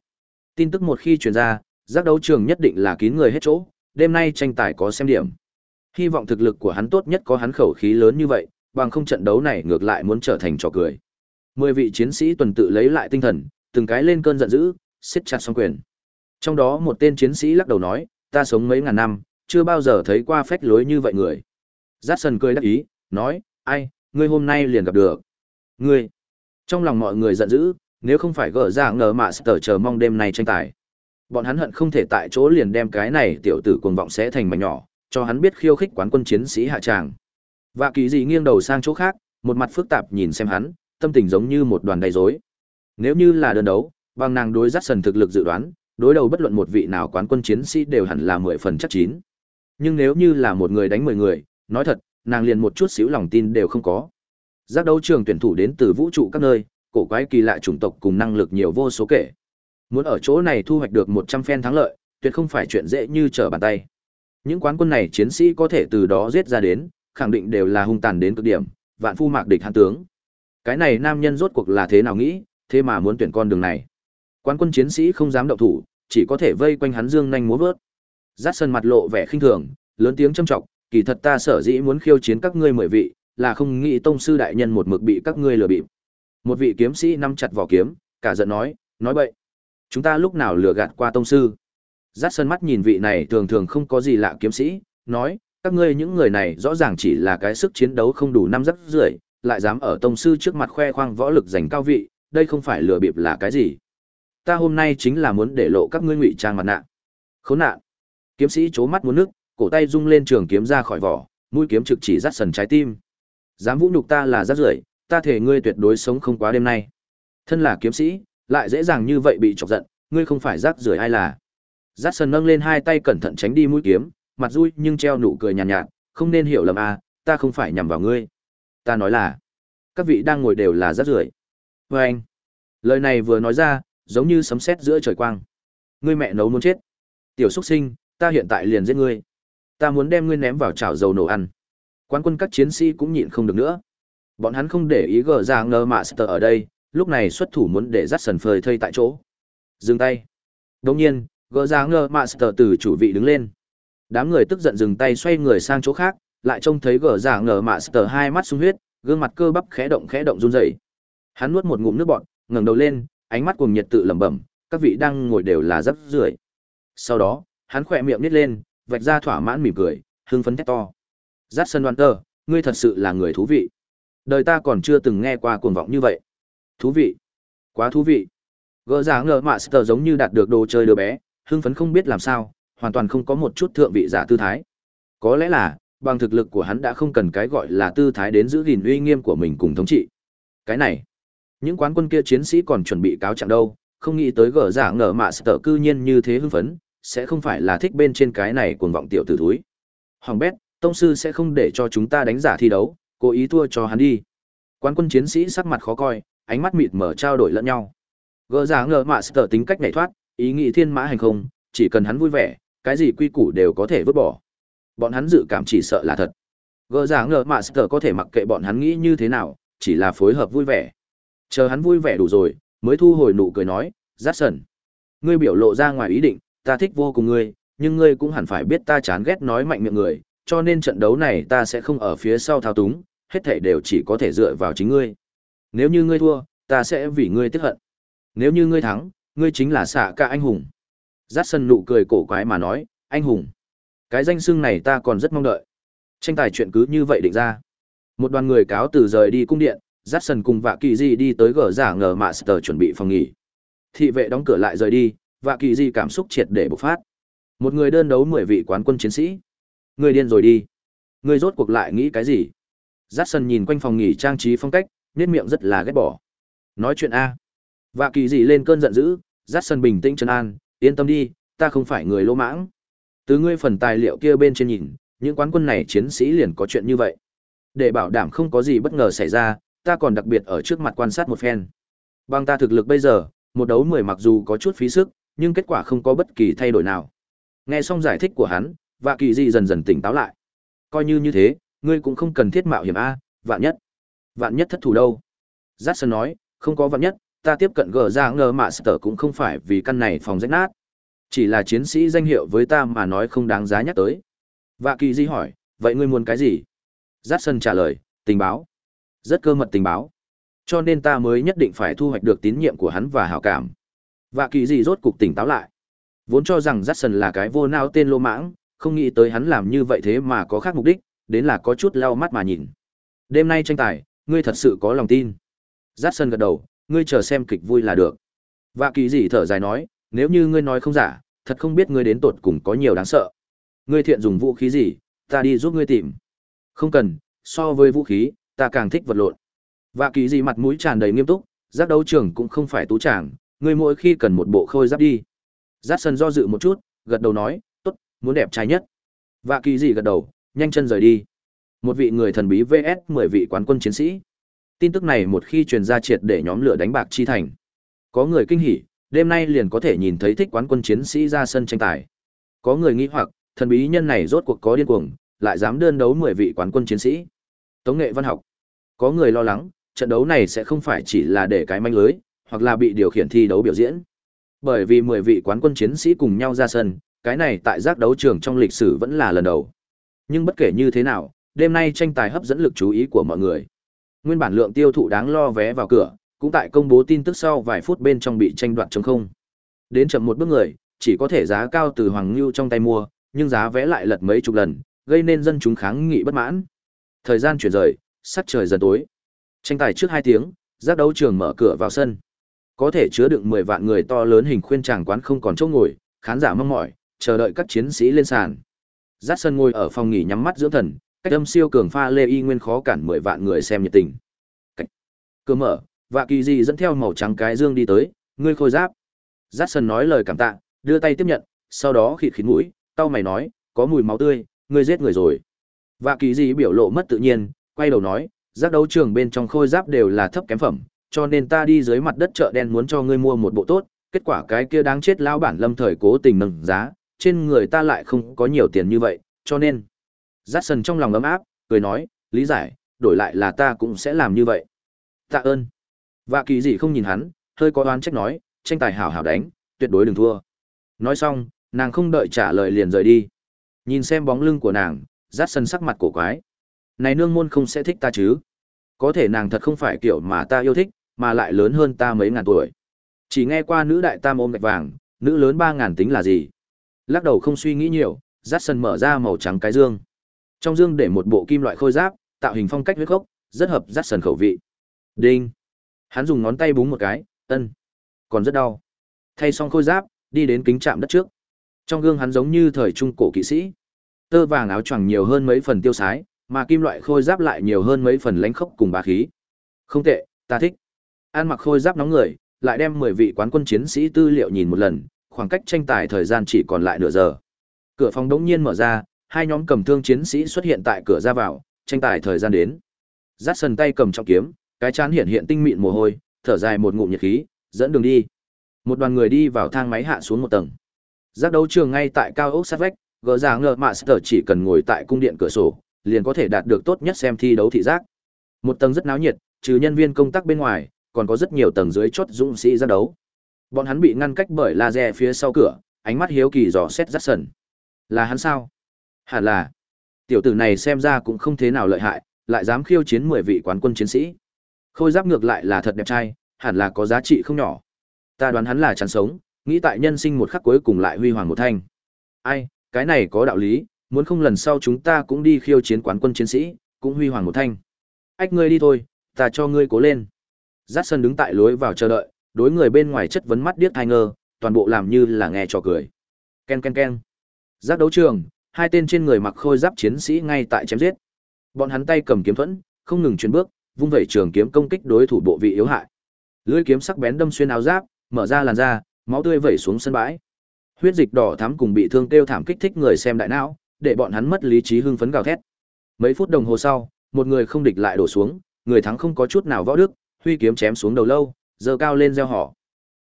Tin tức một khi truyền ra, giác đấu trường nhất định là kín người hết chỗ, đêm nay tranh tài có xem điểm. Hy vọng thực lực của hắn tốt nhất có hắn khẩu khí lớn như vậy, bằng không trận đấu này ngược lại muốn trở thành trò cười. Mười vị chiến sĩ tuần tự lấy lại tinh thần, từng cái lên cơn giận dữ, siết chặt song quyền. Trong đó một tên chiến sĩ lắc đầu nói, ta sống mấy ngàn năm, chưa bao giờ thấy qua phách lối như vậy người. Jackson cười đắc ý, nói, ai, ngươi hôm nay liền gặp được. Ngươi. Trong lòng mọi người giận dữ, nếu không phải gỡ ra ngờ mạ sở chờ mong đêm nay tranh tài. Bọn hắn hận không thể tại chỗ liền đem cái này tiểu tử cuồng vọng sẽ thành mảnh nhỏ, cho hắn biết khiêu khích quán quân chiến sĩ hạ tràng. Và kỳ gì nghiêng đầu sang chỗ khác, một mặt phức tạp nhìn xem hắn, tâm tình giống như một đoàn đầy rối. Nếu như là đơn đấu, bằng nàng đối dắt sần thực lực dự đoán, đối đầu bất luận một vị nào quán quân chiến sĩ đều hẳn là mười phần chắc chín. Nhưng nếu như là một người đánh mười người, nói thật, nàng liền một chút xíu lòng tin đều không có. Giác đấu trường tuyển thủ đến từ vũ trụ các nơi, cổ quái kỳ lạ chủng tộc cùng năng lực nhiều vô số kể. Muốn ở chỗ này thu hoạch được một trăm phen thắng lợi, tuyệt không phải chuyện dễ như trở bàn tay. Những quán quân này chiến sĩ có thể từ đó giết ra đến, khẳng định đều là hung tàn đến cực điểm, vạn phu mạc địch hàn tướng. Cái này nam nhân rốt cuộc là thế nào nghĩ, thế mà muốn tuyển con đường này. Quán quân chiến sĩ không dám động thủ, chỉ có thể vây quanh hắn dương nhanh múa vớt. Dát sân mặt lộ vẻ khinh thường, lớn tiếng châm trọng, kỳ thật ta sở dĩ muốn khiêu chiến các ngươi mười vị, là không nghĩ tông sư đại nhân một mực bị các ngươi lừa bịp. Một vị kiếm sĩ nắm chặt vỏ kiếm, cả giận nói, nói bậy. Chúng ta lúc nào lừa gạt qua tông sư? Dát sân mắt nhìn vị này thường thường không có gì lạ kiếm sĩ, nói, các ngươi những người này rõ ràng chỉ là cái sức chiến đấu không đủ năm rất rưỡi, lại dám ở tông sư trước mặt khoe khoang võ lực giành cao vị, đây không phải lừa bịp là cái gì. Ta hôm nay chính là muốn để lộ các ngươi ngụy trang mặt nạ. Khốn nạn. Kiếm sĩ chố mắt muốn nước, cổ tay rung lên trường kiếm ra khỏi vỏ, mũi kiếm trực chỉ dắt sần trái tim. Dám vũ nhục ta là rát rưởi, ta thể ngươi tuyệt đối sống không quá đêm nay. Thân là kiếm sĩ, lại dễ dàng như vậy bị chọc giận, ngươi không phải rác rưởi ai là. Dắt sần nâng lên hai tay cẩn thận tránh đi mũi kiếm, mặt vui nhưng treo nụ cười nhàn nhạt, nhạt, không nên hiểu lầm a, à, ta không phải nhằm vào ngươi. Ta nói là, các vị đang ngồi đều là rác rưởi. vê anh, lời này vừa nói ra, giống như sấm sét giữa trời quang. Ngươi mẹ nấu muốn chết. Tiểu xuất sinh, ta hiện tại liền giết ngươi. Ta muốn đem ngươi ném vào chảo dầu nổ ăn. Quán quân các chiến sĩ cũng nhịn không được nữa. Bọn hắn không để ý gờ ra ngơ mạ sờ ở đây, lúc này xuất thủ muốn để dắt sần phơi thây tại chỗ. Dừng tay. đông nhiên, gờ ra ngơ mạ sờ từ chủ vị đứng lên. Đám người tức giận dừng tay xoay người sang chỗ khác, lại trông thấy gờ giả ngờ mạ sờ hai mắt sung huyết, gương mặt cơ bắp khẽ động khẽ động run rẩy. Hắn nuốt một ngụm nước bọt, ngẩng đầu lên, ánh mắt cùng nhiệt tự lẩm bẩm, các vị đang ngồi đều là rất rưởi. Sau đó, hắn khỏe miệng nít lên, vạch ra thỏa mãn mỉm cười, hưng phấn thét to. Jackson Walter, ngươi thật sự là người thú vị. Đời ta còn chưa từng nghe qua cuồng vọng như vậy. Thú vị. Quá thú vị. Gỡ giả ngờ mạ sờ giống như đạt được đồ chơi đứa bé, hưng phấn không biết làm sao, hoàn toàn không có một chút thượng vị giả tư thái. Có lẽ là, bằng thực lực của hắn đã không cần cái gọi là tư thái đến giữ gìn uy nghiêm của mình cùng thống trị. Cái này, những quán quân kia chiến sĩ còn chuẩn bị cáo trạng đâu, không nghĩ tới gở giả ngờ mạ sợ cư nhiên như thế hưng phấn, sẽ không phải là thích bên trên cái này cuồng vọng tiểu tử thúi. Hoàng bét, tông sư sẽ không để cho chúng ta đánh giả thi đấu, cố ý thua cho hắn đi. Quán quân chiến sĩ sắc mặt khó coi, ánh mắt mịt mở trao đổi lẫn nhau. Gỡ giả ngờ mạ sợ tính cách nhảy thoát, ý nghĩ thiên mã hành không, chỉ cần hắn vui vẻ, cái gì quy củ đều có thể vứt bỏ. Bọn hắn dự cảm chỉ sợ là thật. Gỡ giả ngờ mạ sờ có thể mặc kệ bọn hắn nghĩ như thế nào, chỉ là phối hợp vui vẻ. Chờ hắn vui vẻ đủ rồi, mới thu hồi nụ cười nói, Giác sần. Ngươi biểu lộ ra ngoài ý định, ta thích vô cùng ngươi, nhưng ngươi cũng hẳn phải biết ta chán ghét nói mạnh miệng người, cho nên trận đấu này ta sẽ không ở phía sau thao túng, hết thảy đều chỉ có thể dựa vào chính ngươi. Nếu như ngươi thua, ta sẽ vì ngươi tiếc hận. Nếu như ngươi thắng, ngươi chính là xạ ca anh hùng. Giác sân nụ cười cổ quái mà nói, anh hùng. Cái danh xưng này ta còn rất mong đợi. Tranh tài chuyện cứ như vậy định ra. Một đoàn người cáo từ rời đi cung điện, dắt sần cùng vạ kỳ di đi tới gờ giả ngờ mạ sờ chuẩn bị phòng nghỉ. Thị vệ đóng cửa lại rời đi vạ kỳ di cảm xúc triệt để bộc phát. Một người đơn đấu mười vị quán quân chiến sĩ. Người điên rồi đi. Người rốt cuộc lại nghĩ cái gì? Dắt sần nhìn quanh phòng nghỉ trang trí phong cách nết miệng rất là ghét bỏ. Nói chuyện a. Vạ kỳ di lên cơn giận dữ dắt sần bình tĩnh trấn an yên tâm đi ta không phải người lỗ mãng từ ngươi phần tài liệu kia bên trên nhìn những quán quân này chiến sĩ liền có chuyện như vậy để bảo đảm không có gì bất ngờ xảy ra ta còn đặc biệt ở trước mặt quan sát một phen. Bằng ta thực lực bây giờ, một đấu mười mặc dù có chút phí sức, nhưng kết quả không có bất kỳ thay đổi nào. Nghe xong giải thích của hắn, Vạ Kỳ Dị dần dần tỉnh táo lại. Coi như như thế, ngươi cũng không cần thiết mạo hiểm a, vạn nhất. Vạn nhất thất thủ đâu? Jackson nói, không có vạn nhất, ta tiếp cận gờ ra ngờ mạ sở cũng không phải vì căn này phòng rách nát. Chỉ là chiến sĩ danh hiệu với ta mà nói không đáng giá nhắc tới. Vạ Kỳ Di hỏi, vậy ngươi muốn cái gì? Jackson trả lời, tình báo. Rất cơ mật tình báo. Cho nên ta mới nhất định phải thu hoạch được tín nhiệm của hắn và hảo cảm. Vạ Kỳ Di rốt cục tỉnh táo lại. Vốn cho rằng Jackson là cái vô não tên lô mãng, không nghĩ tới hắn làm như vậy thế mà có khác mục đích, đến là có chút lau mắt mà nhìn. Đêm nay tranh tài, ngươi thật sự có lòng tin. Jackson gật đầu, ngươi chờ xem kịch vui là được. Vạ Kỳ Di thở dài nói, nếu như ngươi nói không giả, thật không biết ngươi đến tột cùng có nhiều đáng sợ. Ngươi thiện dùng vũ khí gì, ta đi giúp ngươi tìm. Không cần, so với vũ khí, ta càng thích vật lộn. Vạ Kỳ gì mặt mũi tràn đầy nghiêm túc, giác đấu trường cũng không phải tú tràng, ngươi mỗi khi cần một bộ khôi giáp đi. Jackson do dự một chút, gật đầu nói, tốt, muốn đẹp trai nhất. Vạ Kỳ gì gật đầu, nhanh chân rời đi. Một vị người thần bí VS 10 vị quán quân chiến sĩ. Tin tức này một khi truyền ra triệt để nhóm lửa đánh bạc chi thành. Có người kinh hỉ, đêm nay liền có thể nhìn thấy thích quán quân chiến sĩ ra sân tranh tài. Có người nghĩ hoặc, thần bí nhân này rốt cuộc có điên cuồng, lại dám đơn đấu 10 vị quán quân chiến sĩ. Tống nghệ văn học. Có người lo lắng, trận đấu này sẽ không phải chỉ là để cái manh lưới, hoặc là bị điều khiển thi đấu biểu diễn. Bởi vì 10 vị quán quân chiến sĩ cùng nhau ra sân, cái này tại giác đấu trường trong lịch sử vẫn là lần đầu. Nhưng bất kể như thế nào, đêm nay tranh tài hấp dẫn lực chú ý của mọi người. Nguyên bản lượng tiêu thụ đáng lo vé vào cửa, cũng tại công bố tin tức sau vài phút bên trong bị tranh đoạt chống không. Đến chậm một bước người, chỉ có thể giá cao từ Hoàng Ngưu trong tay mua, nhưng giá vé lại lật mấy chục lần, gây nên dân chúng kháng nghị bất mãn. Thời gian chuyển rời, sắc trời dần tối. Tranh tài trước 2 tiếng, giác đấu trường mở cửa vào sân. Có thể chứa đựng 10 vạn người to lớn hình khuyên tràng quán không còn chỗ ngồi, khán giả mong mỏi, chờ đợi các chiến sĩ lên sàn. Giác sân ngồi ở phòng nghỉ nhắm mắt dưỡng thần, cách âm siêu cường pha lê y nguyên khó cản 10 vạn người xem nhiệt tình. Cách. Cửa mở, Vạ Kỳ Dị dẫn theo màu trắng cái dương đi tới, ngươi khôi giáp. Giác sân nói lời cảm tạ, đưa tay tiếp nhận, sau đó khịt khịt mũi, tao mày nói, có mùi máu tươi, ngươi giết người rồi. Vạ Kỳ Dị biểu lộ mất tự nhiên, quay đầu nói, giác đấu trường bên trong khôi giáp đều là thấp kém phẩm, cho nên ta đi dưới mặt đất chợ đen muốn cho ngươi mua một bộ tốt, kết quả cái kia đáng chết lão bản lâm thời cố tình nâng giá, trên người ta lại không có nhiều tiền như vậy, cho nên. Giác trong lòng ấm áp, cười nói, lý giải, đổi lại là ta cũng sẽ làm như vậy. Tạ ơn. Vạ kỳ gì không nhìn hắn, hơi có oán trách nói, tranh tài hảo hảo đánh, tuyệt đối đừng thua. Nói xong, nàng không đợi trả lời liền rời đi. Nhìn xem bóng lưng của nàng, rát sân sắc mặt cổ quái. Này nương môn không sẽ thích ta chứ? Có thể nàng thật không phải kiểu mà ta yêu thích, mà lại lớn hơn ta mấy ngàn tuổi. Chỉ nghe qua nữ đại tam ôm gạch vàng, nữ lớn ba ngàn tính là gì? Lắc đầu không suy nghĩ nhiều, rát sân mở ra màu trắng cái dương. Trong dương để một bộ kim loại khôi giáp, tạo hình phong cách huyết gốc, rất hợp rát sân khẩu vị. Đinh. Hắn dùng ngón tay búng một cái, ân. Còn rất đau. Thay xong khôi giáp, đi đến kính chạm đất trước. Trong gương hắn giống như thời trung cổ kỵ sĩ. Tơ vàng áo choàng nhiều hơn mấy phần tiêu sái, mà kim loại khôi giáp lại nhiều hơn mấy phần lãnh khốc cùng bá khí. Không tệ, ta thích. An mặc khôi giáp nóng người, lại đem 10 vị quán quân chiến sĩ tư liệu nhìn một lần, khoảng cách tranh tài thời gian chỉ còn lại nửa giờ. Cửa phòng đống nhiên mở ra, hai nhóm cầm thương chiến sĩ xuất hiện tại cửa ra vào, tranh tài thời gian đến. Dát sần tay cầm trọng kiếm, cái chán hiện hiện tinh mịn mồ hôi, thở dài một ngụm nhiệt khí, dẫn đường đi. Một đoàn người đi vào thang máy hạ xuống một tầng. Giác đấu trường ngay tại cao ốc sát vách, gỡ ra ngờ mạ sở chỉ cần ngồi tại cung điện cửa sổ, liền có thể đạt được tốt nhất xem thi đấu thị giác. Một tầng rất náo nhiệt, trừ nhân viên công tác bên ngoài, còn có rất nhiều tầng dưới chốt dũng sĩ ra đấu. Bọn hắn bị ngăn cách bởi laser phía sau cửa, ánh mắt hiếu kỳ dò xét rất sần. Là hắn sao? Hẳn là. Tiểu tử này xem ra cũng không thế nào lợi hại, lại dám khiêu chiến 10 vị quán quân chiến sĩ. Khôi giáp ngược lại là thật đẹp trai, hẳn là có giá trị không nhỏ. Ta đoán hắn là chán sống, nghĩ tại nhân sinh một khắc cuối cùng lại huy hoàng một thanh. Ai, cái này có đạo lý, muốn không lần sau chúng ta cũng đi khiêu chiến quán quân chiến sĩ, cũng huy hoàng một thanh. Ách ngươi đi thôi, ta cho ngươi cố lên. Dát sân đứng tại lối vào chờ đợi, đối người bên ngoài chất vấn mắt điếc thai ngơ, toàn bộ làm như là nghe trò cười. Ken ken ken. Giác đấu trường, hai tên trên người mặc khôi giáp chiến sĩ ngay tại chém giết. Bọn hắn tay cầm kiếm thuẫn, không ngừng chuyển bước, vung vẩy trường kiếm công kích đối thủ bộ vị yếu hại. Lưỡi kiếm sắc bén đâm xuyên áo giáp, mở ra làn da, máu tươi vẩy xuống sân bãi. Huyết dịch đỏ thắm cùng bị thương kêu thảm kích thích người xem đại não, để bọn hắn mất lý trí hưng phấn gào thét. Mấy phút đồng hồ sau, một người không địch lại đổ xuống, người thắng không có chút nào võ đức, huy kiếm chém xuống đầu lâu, giơ cao lên gieo họ.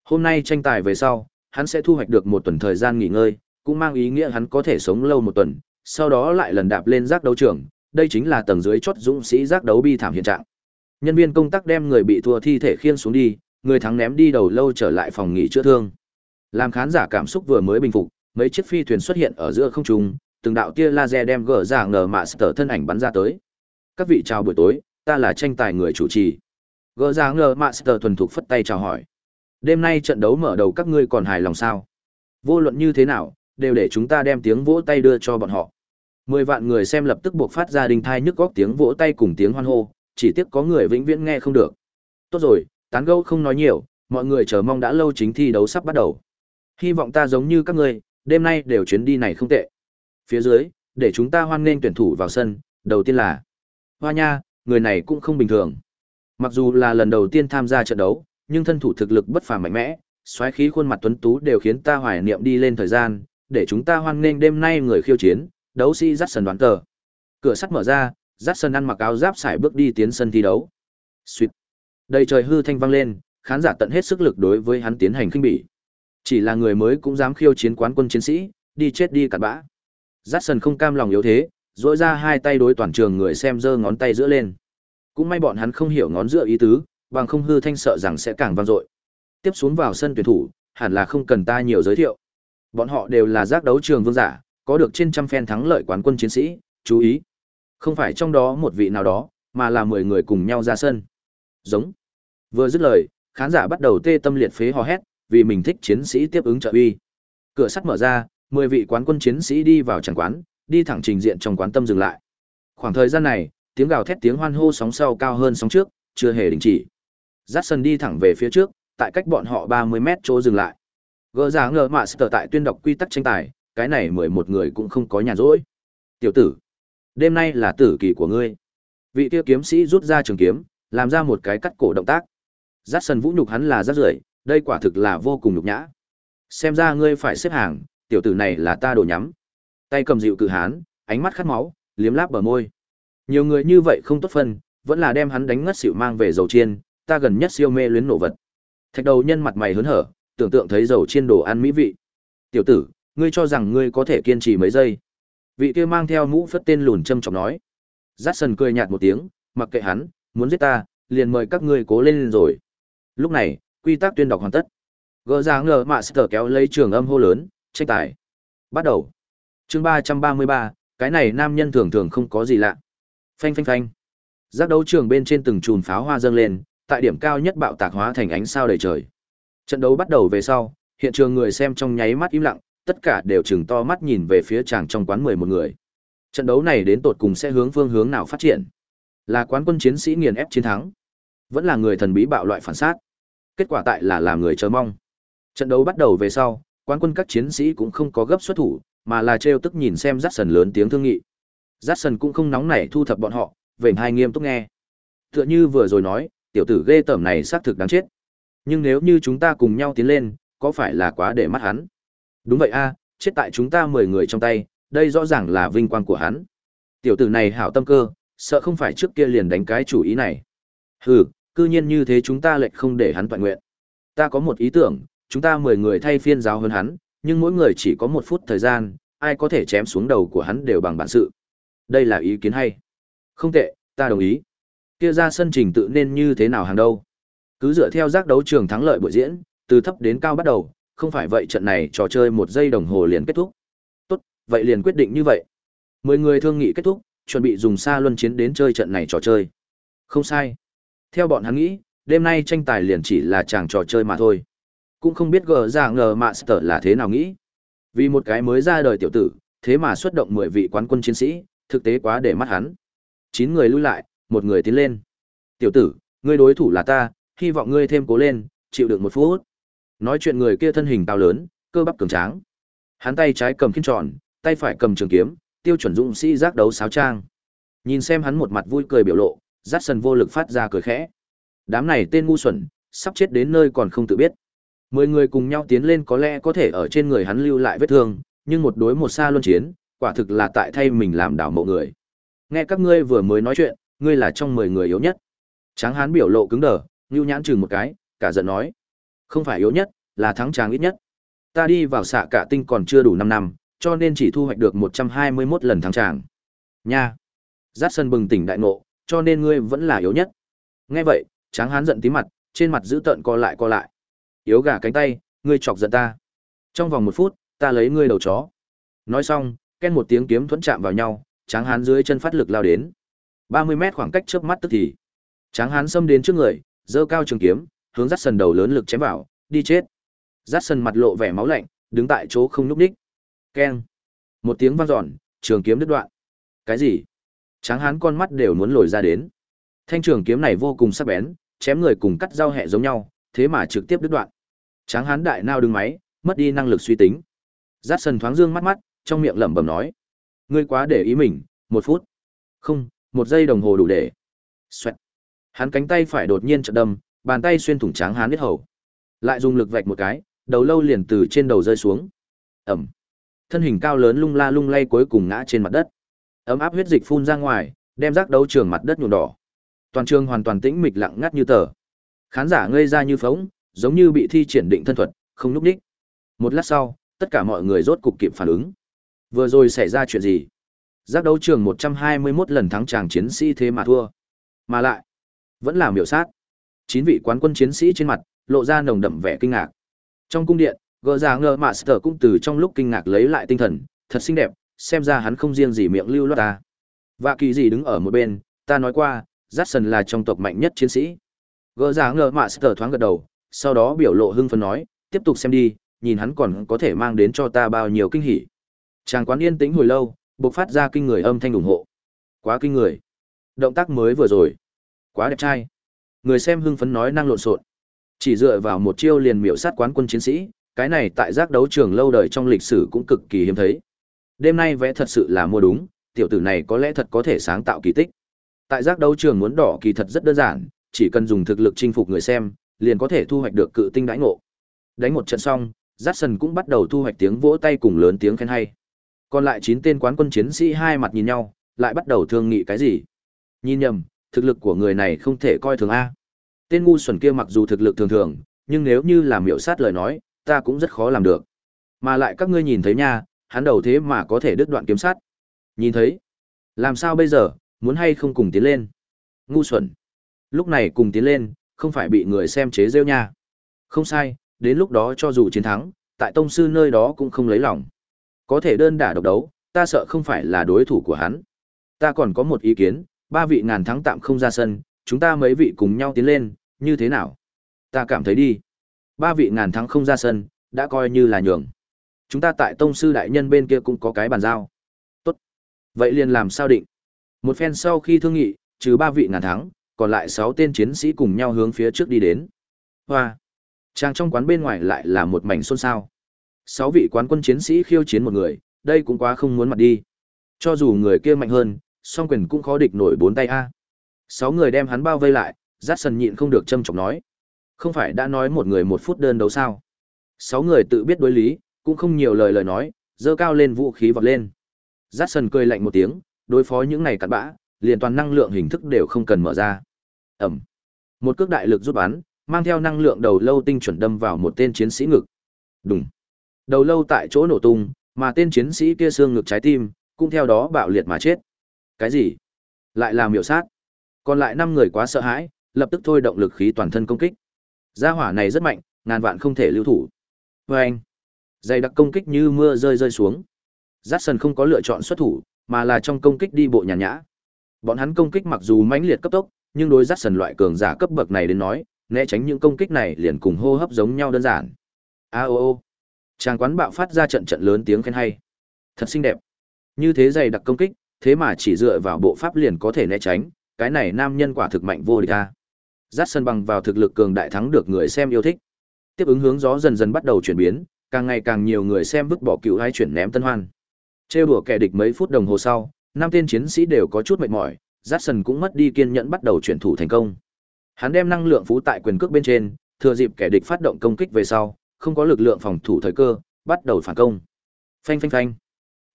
Hôm nay tranh tài về sau, hắn sẽ thu hoạch được một tuần thời gian nghỉ ngơi, cũng mang ý nghĩa hắn có thể sống lâu một tuần, sau đó lại lần đạp lên giác đấu trường, đây chính là tầng dưới chót dũng sĩ giác đấu bi thảm hiện trạng. Nhân viên công tác đem người bị thua thi thể khiêng xuống đi, người thắng ném đi đầu lâu trở lại phòng nghỉ chữa thương. Làm khán giả cảm xúc vừa mới bình phục, mấy chiếc phi thuyền xuất hiện ở giữa không trung, từng đạo tia laser đem gỡ ra ngờ mạ sở thân ảnh bắn ra tới. Các vị chào buổi tối, ta là tranh tài người chủ trì. Gỡ ra ngờ mạ sở thuần thục phất tay chào hỏi. Đêm nay trận đấu mở đầu các ngươi còn hài lòng sao? Vô luận như thế nào, đều để chúng ta đem tiếng vỗ tay đưa cho bọn họ. Mười vạn người xem lập tức buộc phát ra đình thai nhức góc tiếng vỗ tay cùng tiếng hoan hô, chỉ tiếc có người vĩnh viễn nghe không được. Tốt rồi, tán gẫu không nói nhiều, mọi người chờ mong đã lâu chính thi đấu sắp bắt đầu. Hy vọng ta giống như các ngươi, đêm nay đều chuyến đi này không tệ. Phía dưới, để chúng ta hoan nghênh tuyển thủ vào sân, đầu tiên là Hoa Nha, người này cũng không bình thường. Mặc dù là lần đầu tiên tham gia trận đấu, nhưng thân thủ thực lực bất phàm mạnh mẽ, xoáy khí khuôn mặt tuấn tú đều khiến ta hoài niệm đi lên thời gian, để chúng ta hoan nghênh đêm nay người khiêu chiến, đấu sĩ dắt sần đoán tờ. Cửa sắt mở ra, dắt sân ăn mặc áo giáp xài bước đi tiến sân thi đấu. Sweet. Đầy trời hư thanh vang lên, khán giả tận hết sức lực đối với hắn tiến hành khinh bỉ. Chỉ là người mới cũng dám khiêu chiến quán quân chiến sĩ, đi chết đi cặn bã. Dắt sân không cam lòng yếu thế, dỗi ra hai tay đối toàn trường người xem giơ ngón tay giữa lên. Cũng may bọn hắn không hiểu ngón giữa ý tứ, bằng không hư thanh sợ rằng sẽ càng vang dội. Tiếp xuống vào sân tuyển thủ, hẳn là không cần ta nhiều giới thiệu. Bọn họ đều là giác đấu trường vương giả, có được trên trăm phen thắng lợi quán quân chiến sĩ, chú ý. Không phải trong đó một vị nào đó, mà là mười người cùng nhau ra sân. Giống. Vừa dứt lời, khán giả bắt đầu tê tâm liệt phế hò hét, vì mình thích chiến sĩ tiếp ứng trợ uy. Cửa sắt mở ra, mười vị quán quân chiến sĩ đi vào tràng quán, đi thẳng trình diện trong quán tâm dừng lại. Khoảng thời gian này, tiếng gào thét tiếng hoan hô sóng sau cao hơn sóng trước, chưa hề đình chỉ. Jackson đi thẳng về phía trước, tại cách bọn họ 30 mét chỗ dừng lại. Gỡ ra ngờ mạ sở tại tuyên đọc quy tắc tranh tài, cái này 11 người cũng không có nhà rỗi. Tiểu tử, đêm nay là tử kỳ của ngươi. Vị tiêu kiếm sĩ rút ra trường kiếm, làm ra một cái cắt cổ động tác. Jackson vũ nhục hắn là rất rưởi, đây quả thực là vô cùng nhục nhã. Xem ra ngươi phải xếp hàng, tiểu tử này là ta đồ nhắm. Tay cầm dịu cự hán, ánh mắt khát máu, liếm láp bờ môi. Nhiều người như vậy không tốt phân, vẫn là đem hắn đánh ngất xỉu mang về dầu chiên, ta gần nhất siêu mê luyến nổ vật. Thạch đầu nhân mặt mày hớn hở, tưởng tượng thấy dầu chiên đồ ăn mỹ vị. Tiểu tử, ngươi cho rằng ngươi có thể kiên trì mấy giây? Vị kia mang theo mũ phất tên lùn châm chọc nói. Jackson cười nhạt một tiếng, mặc kệ hắn, muốn giết ta, liền mời các ngươi cố lên rồi. Lúc này, quy tắc tuyên đọc hoàn tất. Gỡ ra ngờ mạ sờ kéo lấy trường âm hô lớn, tranh tài. Bắt đầu. Chương ba trăm ba mươi ba, cái này nam nhân thường thường không có gì lạ. Phanh phanh phanh. Giác đấu trường bên trên từng chùm pháo hoa dâng lên, tại điểm cao nhất bạo tạc hóa thành ánh sao đầy trời. Trận đấu bắt đầu về sau, hiện trường người xem trong nháy mắt im lặng, tất cả đều chừng to mắt nhìn về phía chàng trong quán mười một người. Trận đấu này đến tột cùng sẽ hướng phương hướng nào phát triển? Là quán quân chiến sĩ nghiền ép chiến thắng, vẫn là người thần bí bạo loại phản sát. Kết quả tại là làm người chờ mong. Trận đấu bắt đầu về sau, quán quân các chiến sĩ cũng không có gấp xuất thủ, mà là trêu tức nhìn xem Jackson lớn tiếng thương nghị. Jackson cũng không nóng nảy thu thập bọn họ, về hai nghiêm túc nghe. Tựa như vừa rồi nói, tiểu tử ghê tởm này xác thực đáng chết. Nhưng nếu như chúng ta cùng nhau tiến lên, có phải là quá để mắt hắn? Đúng vậy a, chết tại chúng ta mười người trong tay, đây rõ ràng là vinh quang của hắn. Tiểu tử này hảo tâm cơ, sợ không phải trước kia liền đánh cái chủ ý này. Hừ, cư nhiên như thế chúng ta lệch không để hắn toàn nguyện. Ta có một ý tưởng, chúng ta mười người thay phiên giáo hơn hắn, nhưng mỗi người chỉ có một phút thời gian, ai có thể chém xuống đầu của hắn đều bằng bản sự. Đây là ý kiến hay. Không tệ, ta đồng ý. Kia ra sân trình tự nên như thế nào hàng đâu? Cứ dựa theo giác đấu trường thắng lợi buổi diễn, từ thấp đến cao bắt đầu, không phải vậy trận này trò chơi một giây đồng hồ liền kết thúc. Tốt, vậy liền quyết định như vậy. Mười người thương nghị kết thúc, chuẩn bị dùng xa luân chiến đến chơi trận này trò chơi. Không sai. Theo bọn hắn nghĩ, đêm nay tranh tài liền chỉ là chàng trò chơi mà thôi. Cũng không biết gờ ra ngờ Master là thế nào nghĩ. Vì một cái mới ra đời tiểu tử, thế mà xuất động mười vị quán quân chiến sĩ, thực tế quá để mắt hắn. Chín người lui lại, một người tiến lên. Tiểu tử, ngươi đối thủ là ta, hy vọng ngươi thêm cố lên, chịu được một phút. Nói chuyện người kia thân hình cao lớn, cơ bắp cường tráng. Hắn tay trái cầm khiên tròn, tay phải cầm trường kiếm, tiêu chuẩn dũng sĩ giác đấu sáo trang. Nhìn xem hắn một mặt vui cười biểu lộ, dắt sần vô lực phát ra cười khẽ. Đám này tên ngu xuẩn, sắp chết đến nơi còn không tự biết. Mười người cùng nhau tiến lên có lẽ có thể ở trên người hắn lưu lại vết thương, nhưng một đối một xa luân chiến, quả thực là tại thay mình làm đảo mộ người. Nghe các ngươi vừa mới nói chuyện, ngươi là trong mười người yếu nhất. Tráng hán biểu lộ cứng đờ, Nưu nhãn chừng một cái, cả giận nói: "Không phải yếu nhất, là thắng tràng ít nhất. Ta đi vào xạ cả tinh còn chưa đủ 5 năm, cho nên chỉ thu hoạch được 121 lần thắng tràng." Nha. Dát sân bừng tỉnh đại ngộ, cho nên ngươi vẫn là yếu nhất. Nghe vậy, Tráng hán giận tím mặt, trên mặt giữ tợn co lại co lại. Yếu gà cánh tay, ngươi chọc giận ta. Trong vòng một phút, ta lấy ngươi đầu chó. Nói xong, ken một tiếng kiếm thuẫn chạm vào nhau, Tráng hán dưới chân phát lực lao đến. 30 mét khoảng cách trước mắt tức thì. Tráng hán xâm đến trước người, giơ cao trường kiếm, hướng rát sần đầu lớn lực chém vào, đi chết. Rát sần mặt lộ vẻ máu lạnh, đứng tại chỗ không nhúc đích. Keng. Một tiếng vang dọn, trường kiếm đứt đoạn. Cái gì? Tráng hán con mắt đều muốn lồi ra đến. Thanh trường kiếm này vô cùng sắc bén, chém người cùng cắt dao hẹ giống nhau, thế mà trực tiếp đứt đoạn. Tráng hán đại nao đứng máy, mất đi năng lực suy tính. Rát sần thoáng dương mắt mắt, trong miệng lẩm bẩm nói: "Ngươi quá để ý mình, một phút." "Không, một giây đồng hồ đủ để." Xoẹt. Hắn cánh tay phải đột nhiên chợt đâm, bàn tay xuyên thủng tráng hán biết hầu. Lại dùng lực vạch một cái, đầu lâu liền từ trên đầu rơi xuống. Ẩm. Thân hình cao lớn lung la lung lay cuối cùng ngã trên mặt đất. Ấm áp huyết dịch phun ra ngoài, đem rác đấu trường mặt đất nhuộm đỏ. Toàn trường hoàn toàn tĩnh mịch lặng ngắt như tờ. Khán giả ngây ra như phóng, giống như bị thi triển định thân thuật, không lúc đích. Một lát sau, tất cả mọi người rốt cục kịp phản ứng. Vừa rồi xảy ra chuyện gì? Giác đấu trường 121 lần thắng chàng chiến sĩ thế mà thua. Mà lại, vẫn là miểu sát. Chín vị quán quân chiến sĩ trên mặt, lộ ra nồng đậm vẻ kinh ngạc. Trong cung điện, gỡ ra ngơ mạ sờ cũng từ trong lúc kinh ngạc lấy lại tinh thần, thật xinh đẹp, xem ra hắn không riêng gì miệng lưu loát ta. Và kỳ gì đứng ở một bên, ta nói qua, Jackson là trong tộc mạnh nhất chiến sĩ. Gỡ ra ngơ mạ sờ thoáng gật đầu, sau đó biểu lộ hưng phấn nói, tiếp tục xem đi, nhìn hắn còn có thể mang đến cho ta bao nhiêu kinh hỉ. Chàng quán yên tĩnh hồi lâu, bộc phát ra kinh người âm thanh ủng hộ. Quá kinh người. Động tác mới vừa rồi. Quá đẹp trai. Người xem hưng phấn nói năng lộn xộn. Chỉ dựa vào một chiêu liền miểu sát quán quân chiến sĩ, cái này tại giác đấu trường lâu đời trong lịch sử cũng cực kỳ hiếm thấy. Đêm nay vẽ thật sự là mua đúng, tiểu tử này có lẽ thật có thể sáng tạo kỳ tích. Tại giác đấu trường muốn đỏ kỳ thật rất đơn giản, chỉ cần dùng thực lực chinh phục người xem, liền có thể thu hoạch được cự tinh đãi ngộ. Đánh một trận xong, Jackson cũng bắt đầu thu hoạch tiếng vỗ tay cùng lớn tiếng khen hay. Còn lại chín tên quán quân chiến sĩ hai mặt nhìn nhau, lại bắt đầu thương nghị cái gì. Nhìn nhầm, thực lực của người này không thể coi thường A. Tên ngu xuẩn kia mặc dù thực lực thường thường, nhưng nếu như làm miểu sát lời nói, ta cũng rất khó làm được. Mà lại các ngươi nhìn thấy nha, hắn đầu thế mà có thể đứt đoạn kiếm sát. Nhìn thấy. Làm sao bây giờ, muốn hay không cùng tiến lên? Ngu xuẩn. Lúc này cùng tiến lên, không phải bị người xem chế rêu nha. Không sai, đến lúc đó cho dù chiến thắng, tại tông sư nơi đó cũng không lấy lòng. Có thể đơn đả độc đấu, ta sợ không phải là đối thủ của hắn. Ta còn có một ý kiến, ba vị ngàn thắng tạm không ra sân, chúng ta mấy vị cùng nhau tiến lên, như thế nào? Ta cảm thấy đi. Ba vị ngàn thắng không ra sân, đã coi như là nhường. Chúng ta tại tông sư đại nhân bên kia cũng có cái bàn giao. Tốt. Vậy liền làm sao định? Một phen sau khi thương nghị, trừ ba vị ngàn thắng, còn lại sáu tên chiến sĩ cùng nhau hướng phía trước đi đến. Hoa. Trang trong quán bên ngoài lại là một mảnh xôn xao. Sáu vị quán quân chiến sĩ khiêu chiến một người, đây cũng quá không muốn mặt đi. Cho dù người kia mạnh hơn, song quyền cũng khó địch nổi bốn tay a. Sáu người đem hắn bao vây lại, Dát Sần nhịn không được châm chọc nói. Không phải đã nói một người một phút đơn đấu sao? Sáu người tự biết đối lý, cũng không nhiều lời lời nói, dơ cao lên vũ khí vọt lên. Dát Sần cười lạnh một tiếng, đối phó những này cặn bã, liền toàn năng lượng hình thức đều không cần mở ra. Ẩm. Một cước đại lực rút bắn, mang theo năng lượng đầu lâu tinh chuẩn đâm vào một tên chiến sĩ ngực. Đùng. Đầu lâu tại chỗ nổ tung, mà tên chiến sĩ kia xương ngực trái tim, cũng theo đó bạo liệt mà chết. Cái gì? Lại là miểu sát. Còn lại năm người quá sợ hãi, lập tức thôi động lực khí toàn thân công kích. Gia hỏa này rất mạnh, ngàn vạn không thể lưu thủ. Và anh, dày đặc công kích như mưa rơi rơi xuống. Jackson không có lựa chọn xuất thủ, mà là trong công kích đi bộ nhàn nhã. Bọn hắn công kích mặc dù mãnh liệt cấp tốc, nhưng đối Jackson loại cường giả cấp bậc này đến nói, né tránh những công kích này liền cùng hô hấp giống nhau đơn giản. A o o. Tràng quán bạo phát ra trận trận lớn tiếng khen hay. Thật xinh đẹp. Như thế dày đặc công kích, thế mà chỉ dựa vào bộ pháp liền có thể né tránh, cái này nam nhân quả thực mạnh vô địch a. Dắt sân bằng vào thực lực cường đại thắng được người xem yêu thích. Tiếp ứng hướng gió dần dần bắt đầu chuyển biến, càng ngày càng nhiều người xem vứt bỏ cựu hai chuyển ném tân hoan. Trêu đùa kẻ địch mấy phút đồng hồ sau, năm tên chiến sĩ đều có chút mệt mỏi, Dát sân cũng mất đi kiên nhẫn bắt đầu chuyển thủ thành công. Hắn đem năng lượng phú tại quyền cước bên trên, thừa dịp kẻ địch phát động công kích về sau, không có lực lượng phòng thủ thời cơ, bắt đầu phản công. Phanh phanh phanh.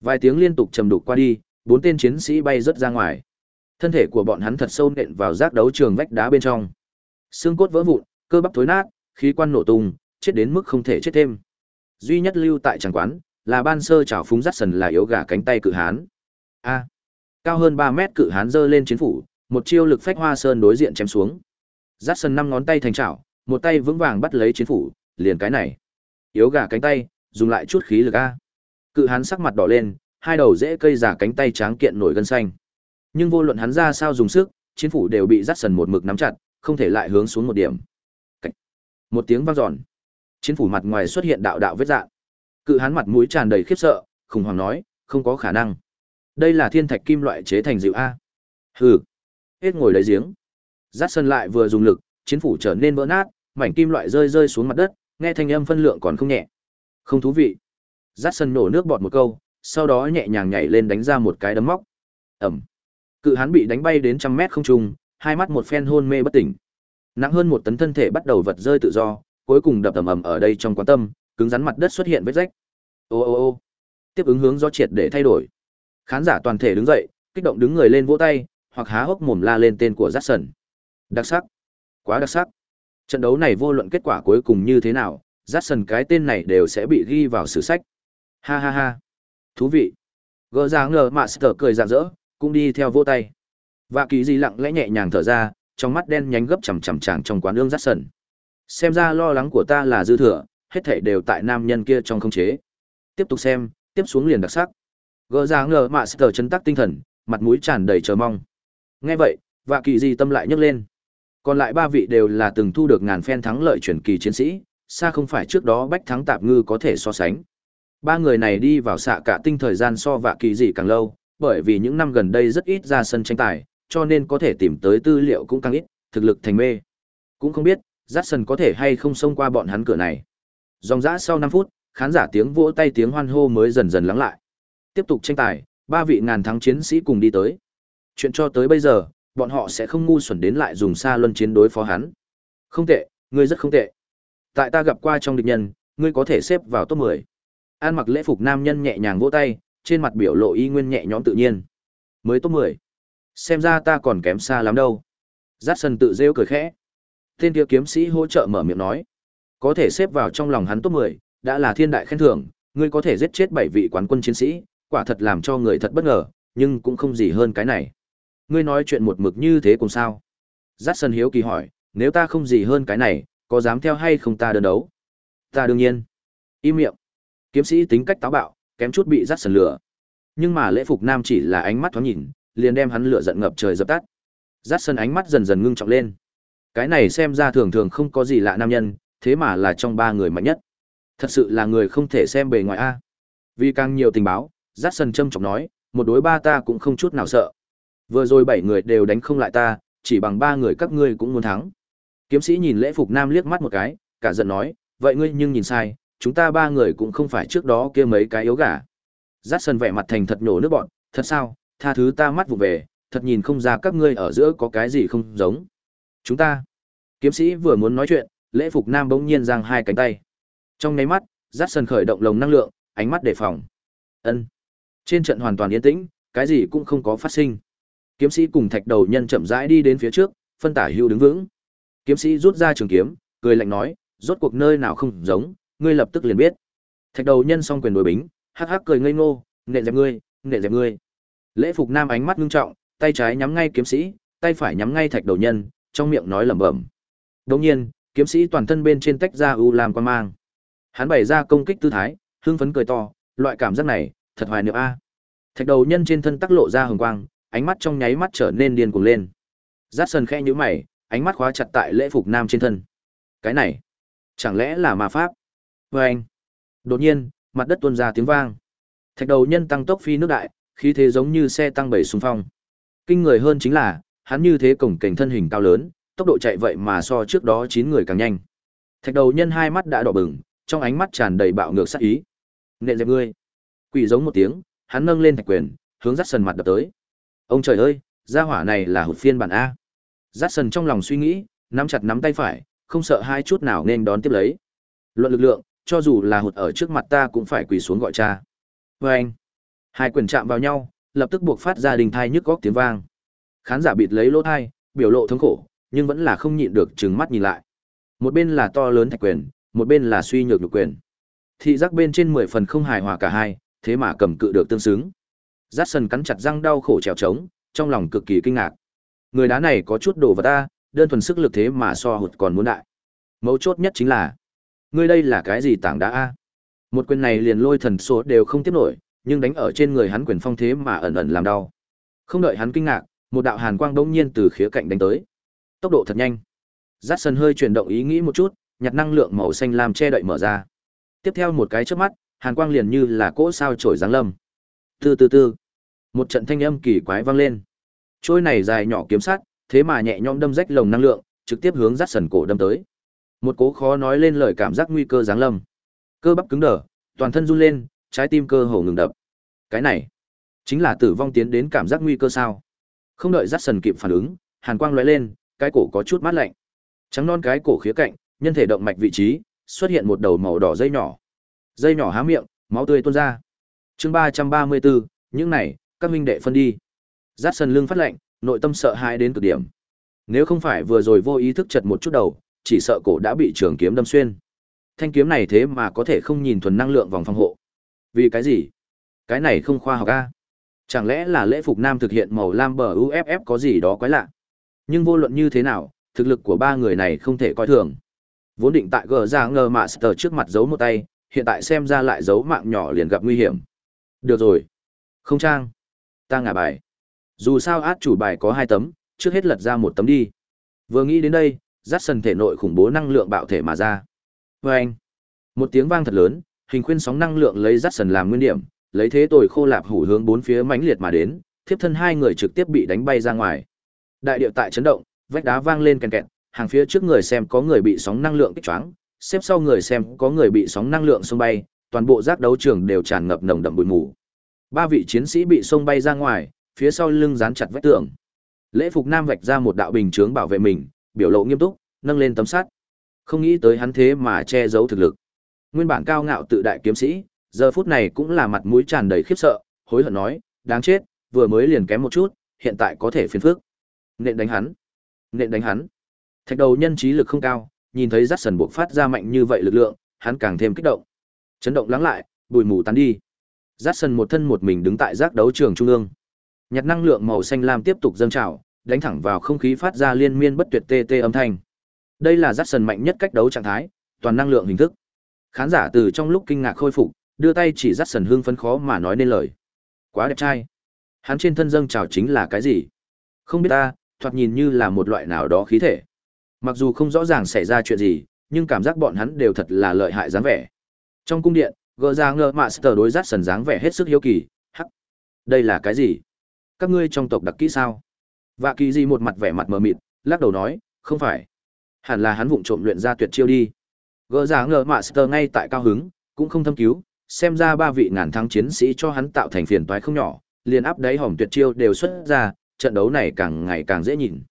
Vài tiếng liên tục trầm đục qua đi, bốn tên chiến sĩ bay rất ra ngoài. Thân thể của bọn hắn thật sâu nện vào giác đấu trường vách đá bên trong. Xương cốt vỡ vụn, cơ bắp thối nát, khí quan nổ tung, chết đến mức không thể chết thêm. Duy nhất lưu tại tràng quán là ban sơ trào phúng rắt sần là yếu gà cánh tay cự hán. A. Cao hơn 3 mét cự hán giơ lên chiến phủ, một chiêu lực phách hoa sơn đối diện chém xuống. Rắt sần năm ngón tay thành chảo, một tay vững vàng bắt lấy chiến phủ, liền cái này. Yếu gà cánh tay, dùng lại chút khí lực a. Cự hán sắc mặt đỏ lên, hai đầu rễ cây giả cánh tay tráng kiện nổi gân xanh. Nhưng vô luận hắn ra sao dùng sức, chiến phủ đều bị dắt sần một mực nắm chặt, không thể lại hướng xuống một điểm. Cách. Một tiếng vang dọn. Chiến phủ mặt ngoài xuất hiện đạo đạo vết dạng. Cự hắn mặt mũi tràn đầy khiếp sợ, khủng hoảng nói, không có khả năng. Đây là thiên thạch kim loại chế thành dịu a. Hừ. Hết ngồi lấy giếng. Dắt sần lại vừa dùng lực, chiến phủ trở nên vỡ nát, mảnh kim loại rơi rơi xuống mặt đất, nghe thanh âm phân lượng còn không nhẹ. Không thú vị. Dắt sần nổ nước bọt một câu, sau đó nhẹ nhàng nhảy lên đánh ra một cái đấm móc. Ẩm. Cự hắn bị đánh bay đến trăm mét không trung, hai mắt một phen hôn mê bất tỉnh. Nặng hơn một tấn thân thể bắt đầu vật rơi tự do, cuối cùng đập ầm ầm ở đây trong quán tâm, cứng rắn mặt đất xuất hiện vết rách. Ô ô ô. Tiếp ứng hướng do triệt để thay đổi. Khán giả toàn thể đứng dậy, kích động đứng người lên vỗ tay, hoặc há hốc mồm la lên tên của Jackson. Đặc sắc. Quá đặc sắc. Trận đấu này vô luận kết quả cuối cùng như thế nào, Jackson cái tên này đều sẽ bị ghi vào sử sách. Ha ha ha. Thú vị. Gỡ ra ngờ mạ sờ cười rạng rỡ, cũng đi theo vô tay. và kỳ di lặng lẽ nhẹ nhàng thở ra, trong mắt đen nhánh gấp chằm chằm chàng trong quán ương rát sần. Xem ra lo lắng của ta là dư thừa, hết thảy đều tại nam nhân kia trong không chế. Tiếp tục xem, tiếp xuống liền đặc sắc. Gỡ ra ngờ mạ sờ chấn tác tinh thần, mặt mũi tràn đầy chờ mong. Nghe vậy, và kỳ di tâm lại nhấc lên. Còn lại ba vị đều là từng thu được ngàn phen thắng lợi chuyển kỳ chiến sĩ, xa không phải trước đó bách thắng tạp ngư có thể so sánh. Ba người này đi vào xạ cả tinh thời gian so vạ kỳ gì càng lâu, bởi vì những năm gần đây rất ít ra sân tranh tài, cho nên có thể tìm tới tư liệu cũng càng ít, thực lực thành mê. Cũng không biết, Jackson có thể hay không xông qua bọn hắn cửa này. Dòng dã sau 5 phút, khán giả tiếng vỗ tay tiếng hoan hô mới dần dần lắng lại. Tiếp tục tranh tài, ba vị ngàn thắng chiến sĩ cùng đi tới. Chuyện cho tới bây giờ, bọn họ sẽ không ngu xuẩn đến lại dùng xa luân chiến đối phó hắn. Không tệ, ngươi rất không tệ. Tại ta gặp qua trong địch nhân, ngươi có thể xếp vào top 10. An mặc lễ phục nam nhân nhẹ nhàng vỗ tay, trên mặt biểu lộ y nguyên nhẹ nhõm tự nhiên. Mới top 10. Xem ra ta còn kém xa lắm đâu. Giác sân tự rêu cười khẽ. Tên kia kiếm sĩ hỗ trợ mở miệng nói. Có thể xếp vào trong lòng hắn top 10, đã là thiên đại khen thưởng, ngươi có thể giết chết bảy vị quán quân chiến sĩ, quả thật làm cho người thật bất ngờ, nhưng cũng không gì hơn cái này. Ngươi nói chuyện một mực như thế cùng sao? Giác sân hiếu kỳ hỏi, nếu ta không gì hơn cái này, có dám theo hay không ta đơn đấu? Ta đương nhiên. Im miệng. Kiếm sĩ tính cách táo bạo, kém chút bị rắt sần lửa. Nhưng mà lễ phục nam chỉ là ánh mắt thoáng nhìn, liền đem hắn lửa giận ngập trời dập tắt. Rát sần ánh mắt dần dần ngưng trọng lên. Cái này xem ra thường thường không có gì lạ nam nhân, thế mà là trong ba người mạnh nhất. Thật sự là người không thể xem bề ngoài a. Vì càng nhiều tình báo, Rát sần châm trọng nói, một đối ba ta cũng không chút nào sợ. Vừa rồi bảy người đều đánh không lại ta, chỉ bằng ba người các ngươi cũng muốn thắng. Kiếm sĩ nhìn lễ phục nam liếc mắt một cái, cả giận nói, vậy ngươi nhưng nhìn sai, chúng ta ba người cũng không phải trước đó kia mấy cái yếu gà. Giác sân vẻ mặt thành thật nhổ nước bọn, thật sao, tha thứ ta mắt vụ về, thật nhìn không ra các ngươi ở giữa có cái gì không giống. Chúng ta, kiếm sĩ vừa muốn nói chuyện, lễ phục nam bỗng nhiên giang hai cánh tay. Trong nháy mắt, giác sân khởi động lồng năng lượng, ánh mắt đề phòng. Ân. Trên trận hoàn toàn yên tĩnh, cái gì cũng không có phát sinh. Kiếm sĩ cùng thạch đầu nhân chậm rãi đi đến phía trước, phân tả hưu đứng vững. Kiếm sĩ rút ra trường kiếm, cười lạnh nói, rốt cuộc nơi nào không giống, ngươi lập tức liền biết. Thạch đầu nhân song quyền đối bính, hắc hắc cười ngây ngô, nệ dẹp ngươi, nệ dẹp ngươi. Lễ phục nam ánh mắt ngưng trọng, tay trái nhắm ngay kiếm sĩ, tay phải nhắm ngay thạch đầu nhân, trong miệng nói lẩm bẩm. Đương nhiên, kiếm sĩ toàn thân bên trên tách ra u làm quan mang. Hắn bày ra công kích tư thái, hưng phấn cười to, loại cảm giác này, thật hoài niệm a. Thạch đầu nhân trên thân tắc lộ ra hừng quang, ánh mắt trong nháy mắt trở nên điên cuồng lên. Dát sần khẽ nhíu mày, ánh mắt khóa chặt tại lễ phục nam trên thân. Cái này, chẳng lẽ là ma pháp? Và anh. Đột nhiên, mặt đất tuôn ra tiếng vang. Thạch đầu nhân tăng tốc phi nước đại, khí thế giống như xe tăng bảy xung phong. Kinh người hơn chính là, hắn như thế cổng cảnh thân hình cao lớn, tốc độ chạy vậy mà so trước đó 9 người càng nhanh. Thạch đầu nhân hai mắt đã đỏ bừng, trong ánh mắt tràn đầy bạo ngược sát ý. Nện dẹp ngươi. Quỷ giống một tiếng, hắn nâng lên thạch quyền, hướng dắt sần mặt đập tới. Ông trời ơi, gia hỏa này là hụt phiên bản A. Dắt sần trong lòng suy nghĩ, nắm chặt nắm tay phải, không sợ hai chút nào nên đón tiếp lấy. Luận lực lượng, cho dù là hụt ở trước mặt ta cũng phải quỳ xuống gọi cha. Và anh, hai quyền chạm vào nhau, lập tức buộc phát ra đình thai nhức góc tiếng vang. Khán giả bịt lấy lỗ thai, biểu lộ thống khổ, nhưng vẫn là không nhịn được trừng mắt nhìn lại. Một bên là to lớn thạch quyền, một bên là suy nhược nhục quyền. Thị giác bên trên mười phần không hài hòa cả hai, thế mà cầm cự được tương xứng. Jackson cắn chặt răng đau khổ trèo trống, trong lòng cực kỳ kinh ngạc. Người đá này có chút đồ vật ta, đơn thuần sức lực thế mà so hụt còn muốn đại. Mấu chốt nhất chính là, ngươi đây là cái gì tảng đá a? Một quyền này liền lôi thần số đều không tiếp nổi, nhưng đánh ở trên người hắn quyền phong thế mà ẩn ẩn làm đau. Không đợi hắn kinh ngạc, một đạo hàn quang bỗng nhiên từ khía cạnh đánh tới. Tốc độ thật nhanh. Jackson hơi chuyển động ý nghĩ một chút, nhặt năng lượng màu xanh lam che đậy mở ra. Tiếp theo một cái chớp mắt, hàn quang liền như là cỗ sao chổi giáng lâm. Từ từ từ, một trận thanh âm kỳ quái vang lên. Trôi này dài nhỏ kiếm sát thế mà nhẹ nhõm đâm rách lồng năng lượng, trực tiếp hướng Jackson cổ đâm tới. Một cố khó nói lên lời cảm giác nguy cơ giáng lâm. Cơ bắp cứng đờ, toàn thân run lên, trái tim cơ hồ ngừng đập. Cái này, chính là tử vong tiến đến cảm giác nguy cơ sao? Không đợi Jackson kịp phản ứng, hàn quang lóe lên, cái cổ có chút mát lạnh. Trắng non cái cổ khía cạnh, nhân thể động mạch vị trí, xuất hiện một đầu màu đỏ dây nhỏ. Dây nhỏ há miệng, máu tươi tuôn ra. Chương ba trăm ba mươi bốn, những này, các huynh đệ phân đi. Jackson lưng phát lạnh, nội tâm sợ hãi đến cực điểm. Nếu không phải vừa rồi vô ý thức chật một chút đầu, chỉ sợ cổ đã bị trường kiếm đâm xuyên. Thanh kiếm này thế mà có thể không nhìn thuần năng lượng vòng phòng hộ. Vì cái gì? Cái này không khoa học a. Chẳng lẽ là lễ phục nam thực hiện màu lam bờ UFF có gì đó quái lạ? Nhưng vô luận như thế nào, thực lực của ba người này không thể coi thường. Vốn định tại gờ ra ngờ mà sờ trước mặt giấu một tay, hiện tại xem ra lại giấu mạng nhỏ liền gặp nguy hiểm. Được rồi. Không trang. Ta ngả bài. Dù sao át chủ bài có hai tấm, trước hết lật ra một tấm đi. Vừa nghĩ đến đây, rát sần thể nội khủng bố năng lượng bạo thể mà ra. Và anh. Một tiếng vang thật lớn, hình khuyên sóng năng lượng lấy rát sần làm nguyên điểm, lấy thế tồi khô lạp hủ hướng bốn phía mãnh liệt mà đến, thiếp thân hai người trực tiếp bị đánh bay ra ngoài. Đại điệu tại chấn động, vách đá vang lên kèn kẹt, hàng phía trước người xem có người bị sóng năng lượng kích choáng, xếp sau người xem có người bị sóng năng lượng xông bay, toàn bộ giác đấu trường đều tràn ngập nồng đậm bụi mù. Ba vị chiến sĩ bị xông bay ra ngoài, phía sau lưng dán chặt vách tường. Lễ phục nam vạch ra một đạo bình chướng bảo vệ mình, biểu lộ nghiêm túc, nâng lên tấm sắt. Không nghĩ tới hắn thế mà che giấu thực lực. Nguyên bản cao ngạo tự đại kiếm sĩ, giờ phút này cũng là mặt mũi tràn đầy khiếp sợ, hối hận nói, đáng chết, vừa mới liền kém một chút, hiện tại có thể phiền phức. Nện đánh hắn, nện đánh hắn. Thạch đầu nhân trí lực không cao, nhìn thấy rắc sần buộc phát ra mạnh như vậy lực lượng, hắn càng thêm kích động. Chấn động lắng lại, bụi mù tan đi. Rắc sần một thân một mình đứng tại giác đấu trường trung ương. Nhặt năng lượng màu xanh lam tiếp tục dâng trào, đánh thẳng vào không khí phát ra liên miên bất tuyệt tê tê âm thanh. Đây là rắc sần mạnh nhất cách đấu trạng thái, toàn năng lượng hình thức. Khán giả từ trong lúc kinh ngạc khôi phục, đưa tay chỉ dắt sần hương phấn khó mà nói nên lời. Quá đẹp trai. Hắn trên thân dâng trào chính là cái gì? Không biết ta thoạt nhìn như là một loại nào đó khí thể. Mặc dù không rõ ràng xảy ra chuyện gì nhưng cảm giác bọn hắn đều thật là lợi hại dáng vẻ. Trong cung điện gỡ ra ngơ mạ sờ đối dắt sần dáng vẻ hết sức hiếu kỳ hắc đây là cái gì? Các ngươi trong tộc đặc kỹ sao? Vạ kỳ Dị một mặt vẻ mặt mờ mịt lắc đầu nói không phải hẳn là hắn vụng trộm luyện ra tuyệt chiêu đi gỡ ra dạ ngờ Master ngay tại cao hứng cũng không thâm cứu xem ra ba vị ngàn thắng chiến sĩ cho hắn tạo thành phiền toái không nhỏ, liền áp đáy hỏng tuyệt chiêu đều xuất ra, trận đấu này càng ngày càng dễ nhìn.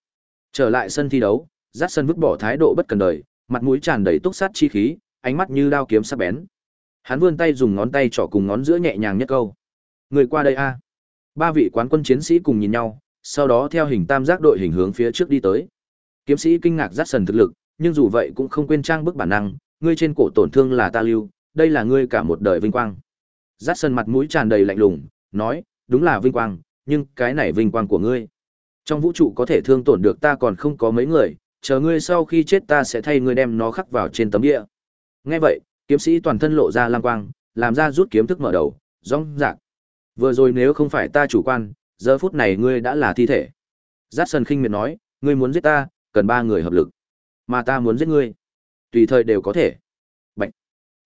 Trở lại sân thi đấu, Dát sân vứt bỏ thái độ bất cần đời, mặt mũi tràn đầy túc sát chi khí, ánh mắt như đao kiếm sắc bén. Hắn vươn tay dùng ngón tay trỏ cùng ngón giữa nhẹ nhàng nhất câu. Người qua đây a. Ba vị quán quân chiến sĩ cùng nhìn nhau, sau đó theo hình tam giác đội hình hướng phía trước đi tới. Kiếm sĩ kinh ngạc rát sần thực lực, nhưng dù vậy cũng không quên trang bức bản năng, ngươi trên cổ tổn thương là ta lưu, đây là ngươi cả một đời vinh quang. Rát sần mặt mũi tràn đầy lạnh lùng, nói, đúng là vinh quang, nhưng cái này vinh quang của ngươi. Trong vũ trụ có thể thương tổn được ta còn không có mấy người, chờ ngươi sau khi chết ta sẽ thay ngươi đem nó khắc vào trên tấm địa. Nghe vậy, kiếm sĩ toàn thân lộ ra lang quang, làm ra rút kiếm thức mở đầu, rong rạc. Vừa rồi nếu không phải ta chủ quan, giờ phút này ngươi đã là thi thể. Dát sân khinh miệt nói, ngươi muốn giết ta, cần ba người hợp lực. Mà ta muốn giết ngươi. Tùy thời đều có thể.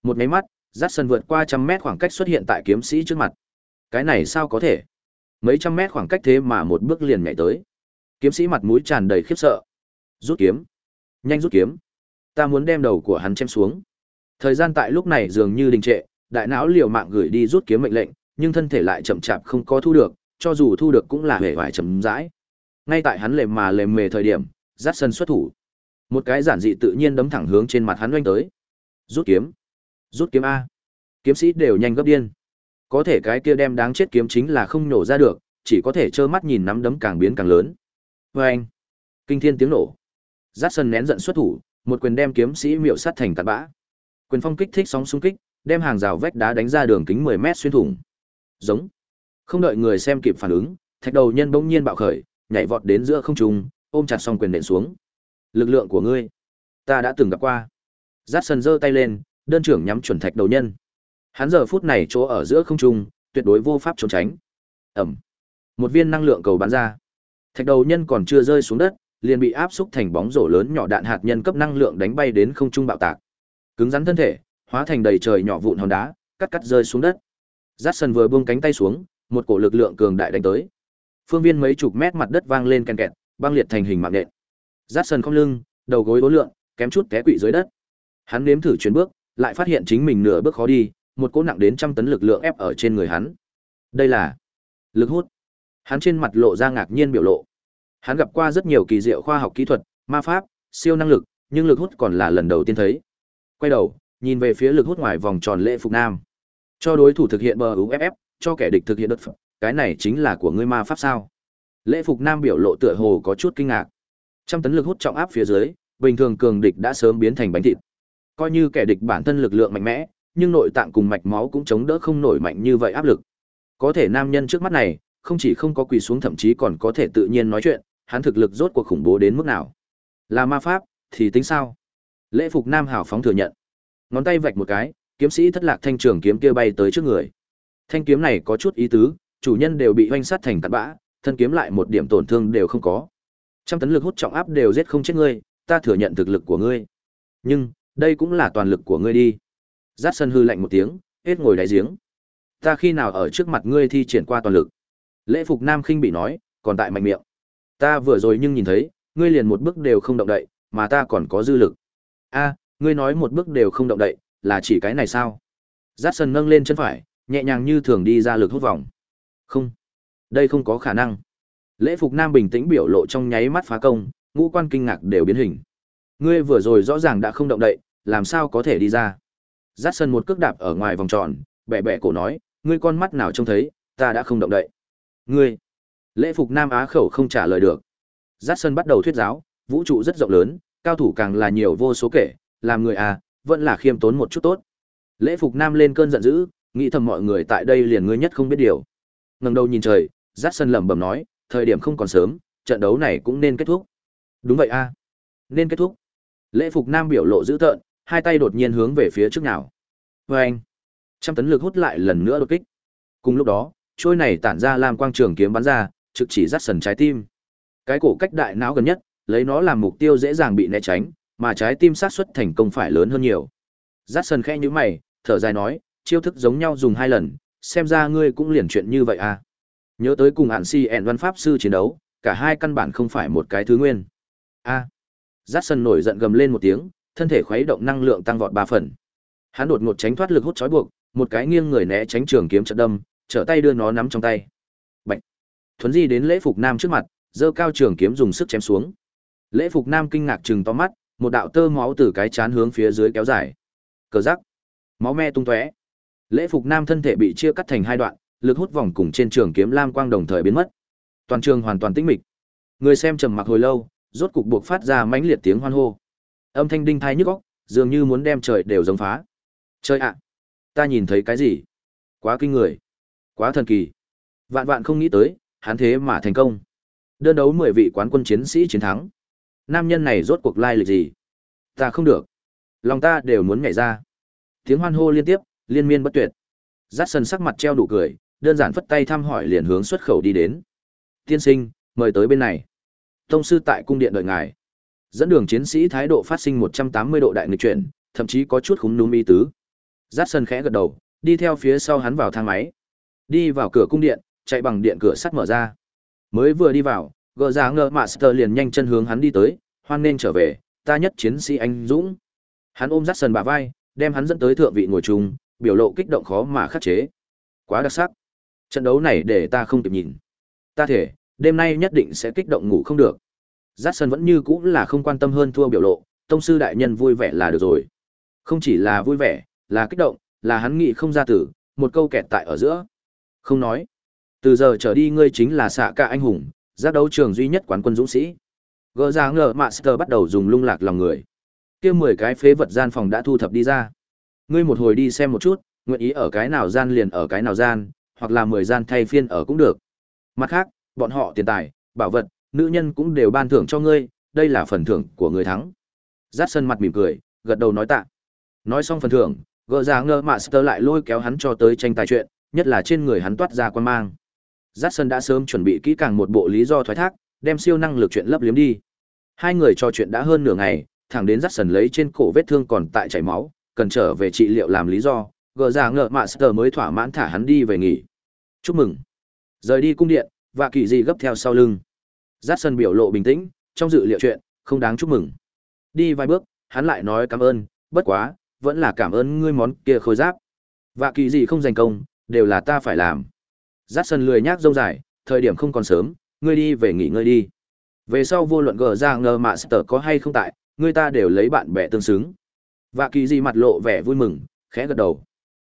Một máy mắt, dắt sân vượt qua trăm mét khoảng cách xuất hiện tại kiếm sĩ trước mặt. Cái này sao có thể? Mấy trăm mét khoảng cách thế mà một bước liền nhảy tới. Kiếm sĩ mặt mũi tràn đầy khiếp sợ. Rút kiếm. Nhanh rút kiếm. Ta muốn đem đầu của hắn chém xuống. Thời gian tại lúc này dường như đình trệ, đại não liều mạng gửi đi rút kiếm mệnh lệnh, nhưng thân thể lại chậm chạp không có thu được, cho dù thu được cũng là hề vải chậm rãi. Ngay tại hắn lềm mà lềm mề thời điểm, dắt sân xuất thủ. Một cái giản dị tự nhiên đấm thẳng hướng trên mặt hắn oanh tới. Rút kiếm rút kiếm a kiếm sĩ đều nhanh gấp điên có thể cái kia đem đáng chết kiếm chính là không nổ ra được chỉ có thể trơ mắt nhìn nắm đấm càng biến càng lớn vê anh, kinh thiên tiếng nổ. Giác sân nén giận xuất thủ, một quyền đem kiếm sĩ miệu sát thành tạt bã. Quyền phong kích thích sóng xung kích, đem hàng rào vách đá đánh ra đường kính 10 mét xuyên thủng. Giống. Không đợi người xem kịp phản ứng, thạch đầu nhân bỗng nhiên bạo khởi, nhảy vọt đến giữa không trung, ôm chặt song quyền nện xuống. Lực lượng của ngươi, ta đã từng gặp qua. Giác sần giơ tay lên, đơn trưởng nhắm chuẩn thạch đầu nhân. Hắn giờ phút này chỗ ở giữa không trung, tuyệt đối vô pháp trốn tránh. Ẩm. Một viên năng lượng cầu bắn ra. Thạch đầu nhân còn chưa rơi xuống đất, liền bị áp xúc thành bóng rổ lớn nhỏ đạn hạt nhân cấp năng lượng đánh bay đến không trung bạo tạc. Cứng rắn thân thể, hóa thành đầy trời nhỏ vụn hòn đá, cắt cắt rơi xuống đất. Jackson vừa buông cánh tay xuống, một cổ lực lượng cường đại đánh tới. Phương viên mấy chục mét mặt đất vang lên ken kẹt, băng liệt thành hình mạng nện. Jackson không lưng, đầu gối uốn lượn, kém chút té quỵ dưới đất. Hắn nếm thử chuyển bước, lại phát hiện chính mình nửa bước khó đi, một cỗ nặng đến trăm tấn lực lượng ép ở trên người hắn. Đây là lực hút. Hắn trên mặt lộ ra ngạc nhiên biểu lộ. Hắn gặp qua rất nhiều kỳ diệu khoa học kỹ thuật, ma pháp, siêu năng lực, nhưng lực hút còn là lần đầu tiên thấy. Quay đầu, nhìn về phía lực hút ngoài vòng tròn lễ phục nam. Cho đối thủ thực hiện bờ UFF, cho kẻ địch thực hiện đất phẩm, cái này chính là của ngươi ma pháp sao? Lễ phục nam biểu lộ tựa hồ có chút kinh ngạc. Trăm tấn lực hút trọng áp phía dưới, bình thường cường địch đã sớm biến thành bánh thịt. Coi như kẻ địch bản thân lực lượng mạnh mẽ, nhưng nội tạng cùng mạch máu cũng chống đỡ không nổi mạnh như vậy áp lực. Có thể nam nhân trước mắt này, không chỉ không có quỳ xuống thậm chí còn có thể tự nhiên nói chuyện, hắn thực lực rốt cuộc khủng bố đến mức nào. Là ma pháp, thì tính sao? Lễ phục nam hào phóng thừa nhận. Ngón tay vạch một cái, kiếm sĩ thất lạc thanh trường kiếm kia bay tới trước người. Thanh kiếm này có chút ý tứ, chủ nhân đều bị hoanh sát thành cát bã, thân kiếm lại một điểm tổn thương đều không có. Trăm tấn lực hút trọng áp đều giết không chết ngươi, ta thừa nhận thực lực của ngươi. Nhưng, đây cũng là toàn lực của ngươi đi. Giác sân hư lạnh một tiếng, hết ngồi đáy giếng. Ta khi nào ở trước mặt ngươi thi triển qua toàn lực? Lễ phục nam khinh bị nói, còn tại mạnh miệng. Ta vừa rồi nhưng nhìn thấy, ngươi liền một bước đều không động đậy, mà ta còn có dư lực. A, ngươi nói một bước đều không động đậy, là chỉ cái này sao? Giác sân nâng lên chân phải, nhẹ nhàng như thường đi ra lực hút vòng. Không, đây không có khả năng. Lễ phục nam bình tĩnh biểu lộ trong nháy mắt phá công, ngũ quan kinh ngạc đều biến hình. Ngươi vừa rồi rõ ràng đã không động đậy, làm sao có thể đi ra? Giác sân một cước đạp ở ngoài vòng tròn, bẻ bẻ cổ nói, ngươi con mắt nào trông thấy, ta đã không động đậy. Ngươi, lễ phục Nam Á khẩu không trả lời được. Giác sân bắt đầu thuyết giáo, vũ trụ rất rộng lớn, cao thủ càng là nhiều vô số kể, làm người à, vẫn là khiêm tốn một chút tốt. Lễ phục Nam lên cơn giận dữ, nghĩ thầm mọi người tại đây liền ngươi nhất không biết điều. ngần đầu nhìn trời, Giác sân lẩm bẩm nói, thời điểm không còn sớm, trận đấu này cũng nên kết thúc. Đúng vậy a, nên kết thúc. Lễ phục Nam biểu lộ dữ tợn, hai tay đột nhiên hướng về phía trước nào. vê anh, trăm tấn lực hút lại lần nữa đột kích. Cùng lúc đó, trôi này tản ra làm quang trường kiếm bắn ra, trực chỉ rát sần trái tim. Cái cổ cách đại não gần nhất, lấy nó làm mục tiêu dễ dàng bị né tránh, mà trái tim sát xuất thành công phải lớn hơn nhiều. rát sần khẽ nhữ mày, thở dài nói, chiêu thức giống nhau dùng hai lần, xem ra ngươi cũng liền chuyện như vậy à. Nhớ tới cùng hạn si ẹn văn pháp sư chiến đấu, cả hai căn bản không phải một cái thứ nguyên. A. À. Rát sân nổi giận gầm lên một tiếng, thân thể khuấy động năng lượng tăng vọt ba phần. Hắn đột ngột tránh thoát lực hút trói buộc, một cái nghiêng người né tránh trường kiếm trận đâm, trở tay đưa nó nắm trong tay. Bạch. Thuấn di đến lễ phục nam trước mặt, giơ cao trường kiếm dùng sức chém xuống. Lễ phục nam kinh ngạc trừng to mắt, một đạo tơ máu từ cái chán hướng phía dưới kéo dài. Cờ rắc. Máu me tung tóe. Lễ phục nam thân thể bị chia cắt thành hai đoạn, lực hút vòng cùng trên trường kiếm lam quang đồng thời biến mất. Toàn trường hoàn toàn tĩnh mịch. Người xem trầm mặc hồi lâu, rốt cục buộc phát ra mãnh liệt tiếng hoan hô. Âm thanh đinh thai nhức óc, dường như muốn đem trời đều giống phá. Trời ạ, ta nhìn thấy cái gì? Quá kinh người, quá thần kỳ. Vạn vạn không nghĩ tới, hắn thế mà thành công. Đơn đấu mười vị quán quân chiến sĩ chiến thắng. Nam nhân này rốt cuộc lai lịch gì? Ta không được. Lòng ta đều muốn nhảy ra. Tiếng hoan hô liên tiếp, liên miên bất tuyệt. Dát sân sắc mặt treo đủ cười, đơn giản phất tay thăm hỏi liền hướng xuất khẩu đi đến. Tiên sinh, mời tới bên này. Tông sư tại cung điện đợi ngài. Dẫn đường chiến sĩ thái độ phát sinh 180 độ đại nghịch chuyển, thậm chí có chút khúm núm mi tứ. Dát sân khẽ gật đầu, đi theo phía sau hắn vào thang máy. Đi vào cửa cung điện, chạy bằng điện cửa sắt mở ra. Mới vừa đi vào, gờ giá ngờ Master liền nhanh chân hướng hắn đi tới, hoan nên trở về, ta nhất chiến sĩ anh Dũng. Hắn ôm Dát sân bả vai, đem hắn dẫn tới thượng vị ngồi chung, biểu lộ kích động khó mà khắc chế. Quá đặc sắc. Trận đấu này để ta không kịp nhìn. Ta thể, đêm nay nhất định sẽ kích động ngủ không được. Giác sân vẫn như cũ là không quan tâm hơn thua biểu lộ, tông sư đại nhân vui vẻ là được rồi. Không chỉ là vui vẻ, là kích động, là hắn nghĩ không ra tử, một câu kẹt tại ở giữa. Không nói. Từ giờ trở đi ngươi chính là xạ cả anh hùng, giác đấu trường duy nhất quán quân dũng sĩ. Gỡ ra ngờ Master bắt đầu dùng lung lạc lòng người. kia mười cái phế vật gian phòng đã thu thập đi ra. Ngươi một hồi đi xem một chút, nguyện ý ở cái nào gian liền ở cái nào gian, hoặc là mười gian thay phiên ở cũng được. Mặt khác, bọn họ tiền tài, bảo vật, nữ nhân cũng đều ban thưởng cho ngươi, đây là phần thưởng của người thắng. Dát sân mặt mỉm cười, gật đầu nói tạ. Nói xong phần thưởng, gỡ ra ngơ Master lại lôi kéo hắn cho tới tranh tài chuyện, nhất là trên người hắn toát ra quan mang. Dát sân đã sớm chuẩn bị kỹ càng một bộ lý do thoái thác, đem siêu năng lực chuyện lấp liếm đi. Hai người trò chuyện đã hơn nửa ngày, thẳng đến Dát sân lấy trên cổ vết thương còn tại chảy máu, cần trở về trị liệu làm lý do, gờ ra ngợ Master mới thỏa mãn thả hắn đi về nghỉ. Chúc mừng. Rời đi cung điện, và kỳ gì gấp theo sau lưng. Dát sân biểu lộ bình tĩnh, trong dự liệu chuyện, không đáng chúc mừng. Đi vài bước, hắn lại nói cảm ơn, bất quá, vẫn là cảm ơn ngươi món kia khôi giáp. Và kỳ gì không giành công, đều là ta phải làm. Dát sân lười nhác rông dài, thời điểm không còn sớm, ngươi đi về nghỉ ngơi đi. Về sau vô luận gờ ra ngờ mạ sở có hay không tại, ngươi ta đều lấy bạn bè tương xứng. Và kỳ Dị mặt lộ vẻ vui mừng, khẽ gật đầu.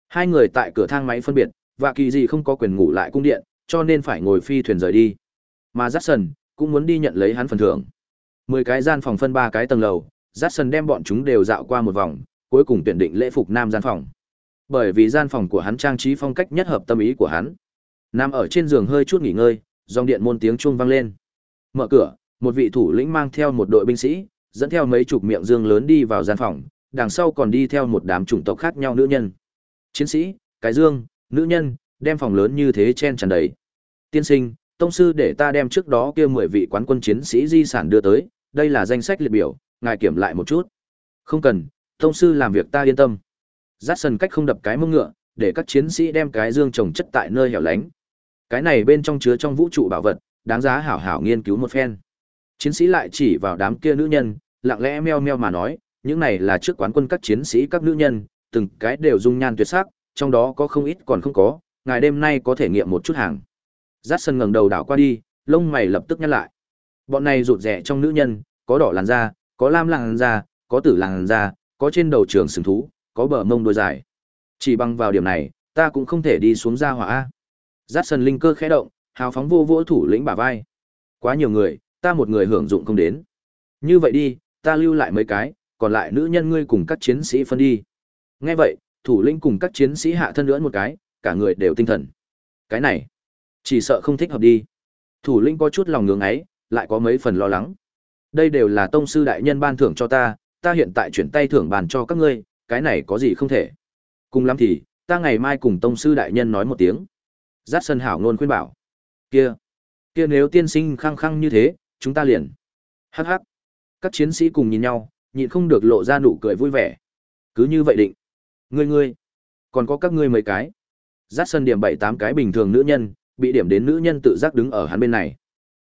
Hai người tại cửa thang máy phân biệt, và kỳ Dị không có quyền ngủ lại cung điện, cho nên phải ngồi phi thuyền rời đi. Mà Jackson cũng muốn đi nhận lấy hắn phần thưởng. Mười cái gian phòng phân ba cái tầng lầu, Jackson đem bọn chúng đều dạo qua một vòng, cuối cùng tuyển định lễ phục nam gian phòng. Bởi vì gian phòng của hắn trang trí phong cách nhất hợp tâm ý của hắn. Nam ở trên giường hơi chút nghỉ ngơi, dòng điện môn tiếng chuông vang lên. Mở cửa, một vị thủ lĩnh mang theo một đội binh sĩ, dẫn theo mấy chục miệng dương lớn đi vào gian phòng, đằng sau còn đi theo một đám chủng tộc khác nhau nữ nhân. Chiến sĩ, cái dương, nữ nhân, đem phòng lớn như thế chen tràn đầy. Tiên sinh, tông sư để ta đem trước đó kia mười vị quán quân chiến sĩ di sản đưa tới, đây là danh sách liệt biểu, ngài kiểm lại một chút. Không cần, tông sư làm việc ta yên tâm. Dát sần cách không đập cái mông ngựa, để các chiến sĩ đem cái dương trồng chất tại nơi hẻo lánh. Cái này bên trong chứa trong vũ trụ bảo vật, đáng giá hảo hảo nghiên cứu một phen. Chiến sĩ lại chỉ vào đám kia nữ nhân, lặng lẽ meo meo mà nói, những này là trước quán quân các chiến sĩ các nữ nhân, từng cái đều dung nhan tuyệt sắc, trong đó có không ít còn không có, ngài đêm nay có thể nghiệm một chút hàng. Dát sân ngẩng đầu đảo qua đi, lông mày lập tức nhăn lại. Bọn này rụt rẻ trong nữ nhân, có đỏ làn da, có lam làn da, có tử làn da, có trên đầu trường sừng thú, có bờ mông đuôi dài. Chỉ bằng vào điểm này, ta cũng không thể đi xuống ra hỏa a. Dát sân linh cơ khẽ động, hào phóng vô vỗ thủ lĩnh bả vai. Quá nhiều người, ta một người hưởng dụng không đến. Như vậy đi, ta lưu lại mấy cái, còn lại nữ nhân ngươi cùng các chiến sĩ phân đi. Nghe vậy, thủ lĩnh cùng các chiến sĩ hạ thân lưỡn một cái, cả người đều tinh thần. Cái này, chỉ sợ không thích hợp đi. Thủ lĩnh có chút lòng ngưỡng ấy, lại có mấy phần lo lắng. Đây đều là tông sư đại nhân ban thưởng cho ta, ta hiện tại chuyển tay thưởng bàn cho các ngươi, cái này có gì không thể. Cùng lắm thì, ta ngày mai cùng tông sư đại nhân nói một tiếng. Giác sân hảo luôn khuyên bảo. Kia, kia nếu tiên sinh khăng khăng như thế, chúng ta liền. Hắc hắc. Các chiến sĩ cùng nhìn nhau, nhịn không được lộ ra nụ cười vui vẻ. Cứ như vậy định. Ngươi ngươi, còn có các ngươi mấy cái. dát sân điểm bảy tám cái bình thường nữ nhân, bị điểm đến nữ nhân tự giác đứng ở hắn bên này.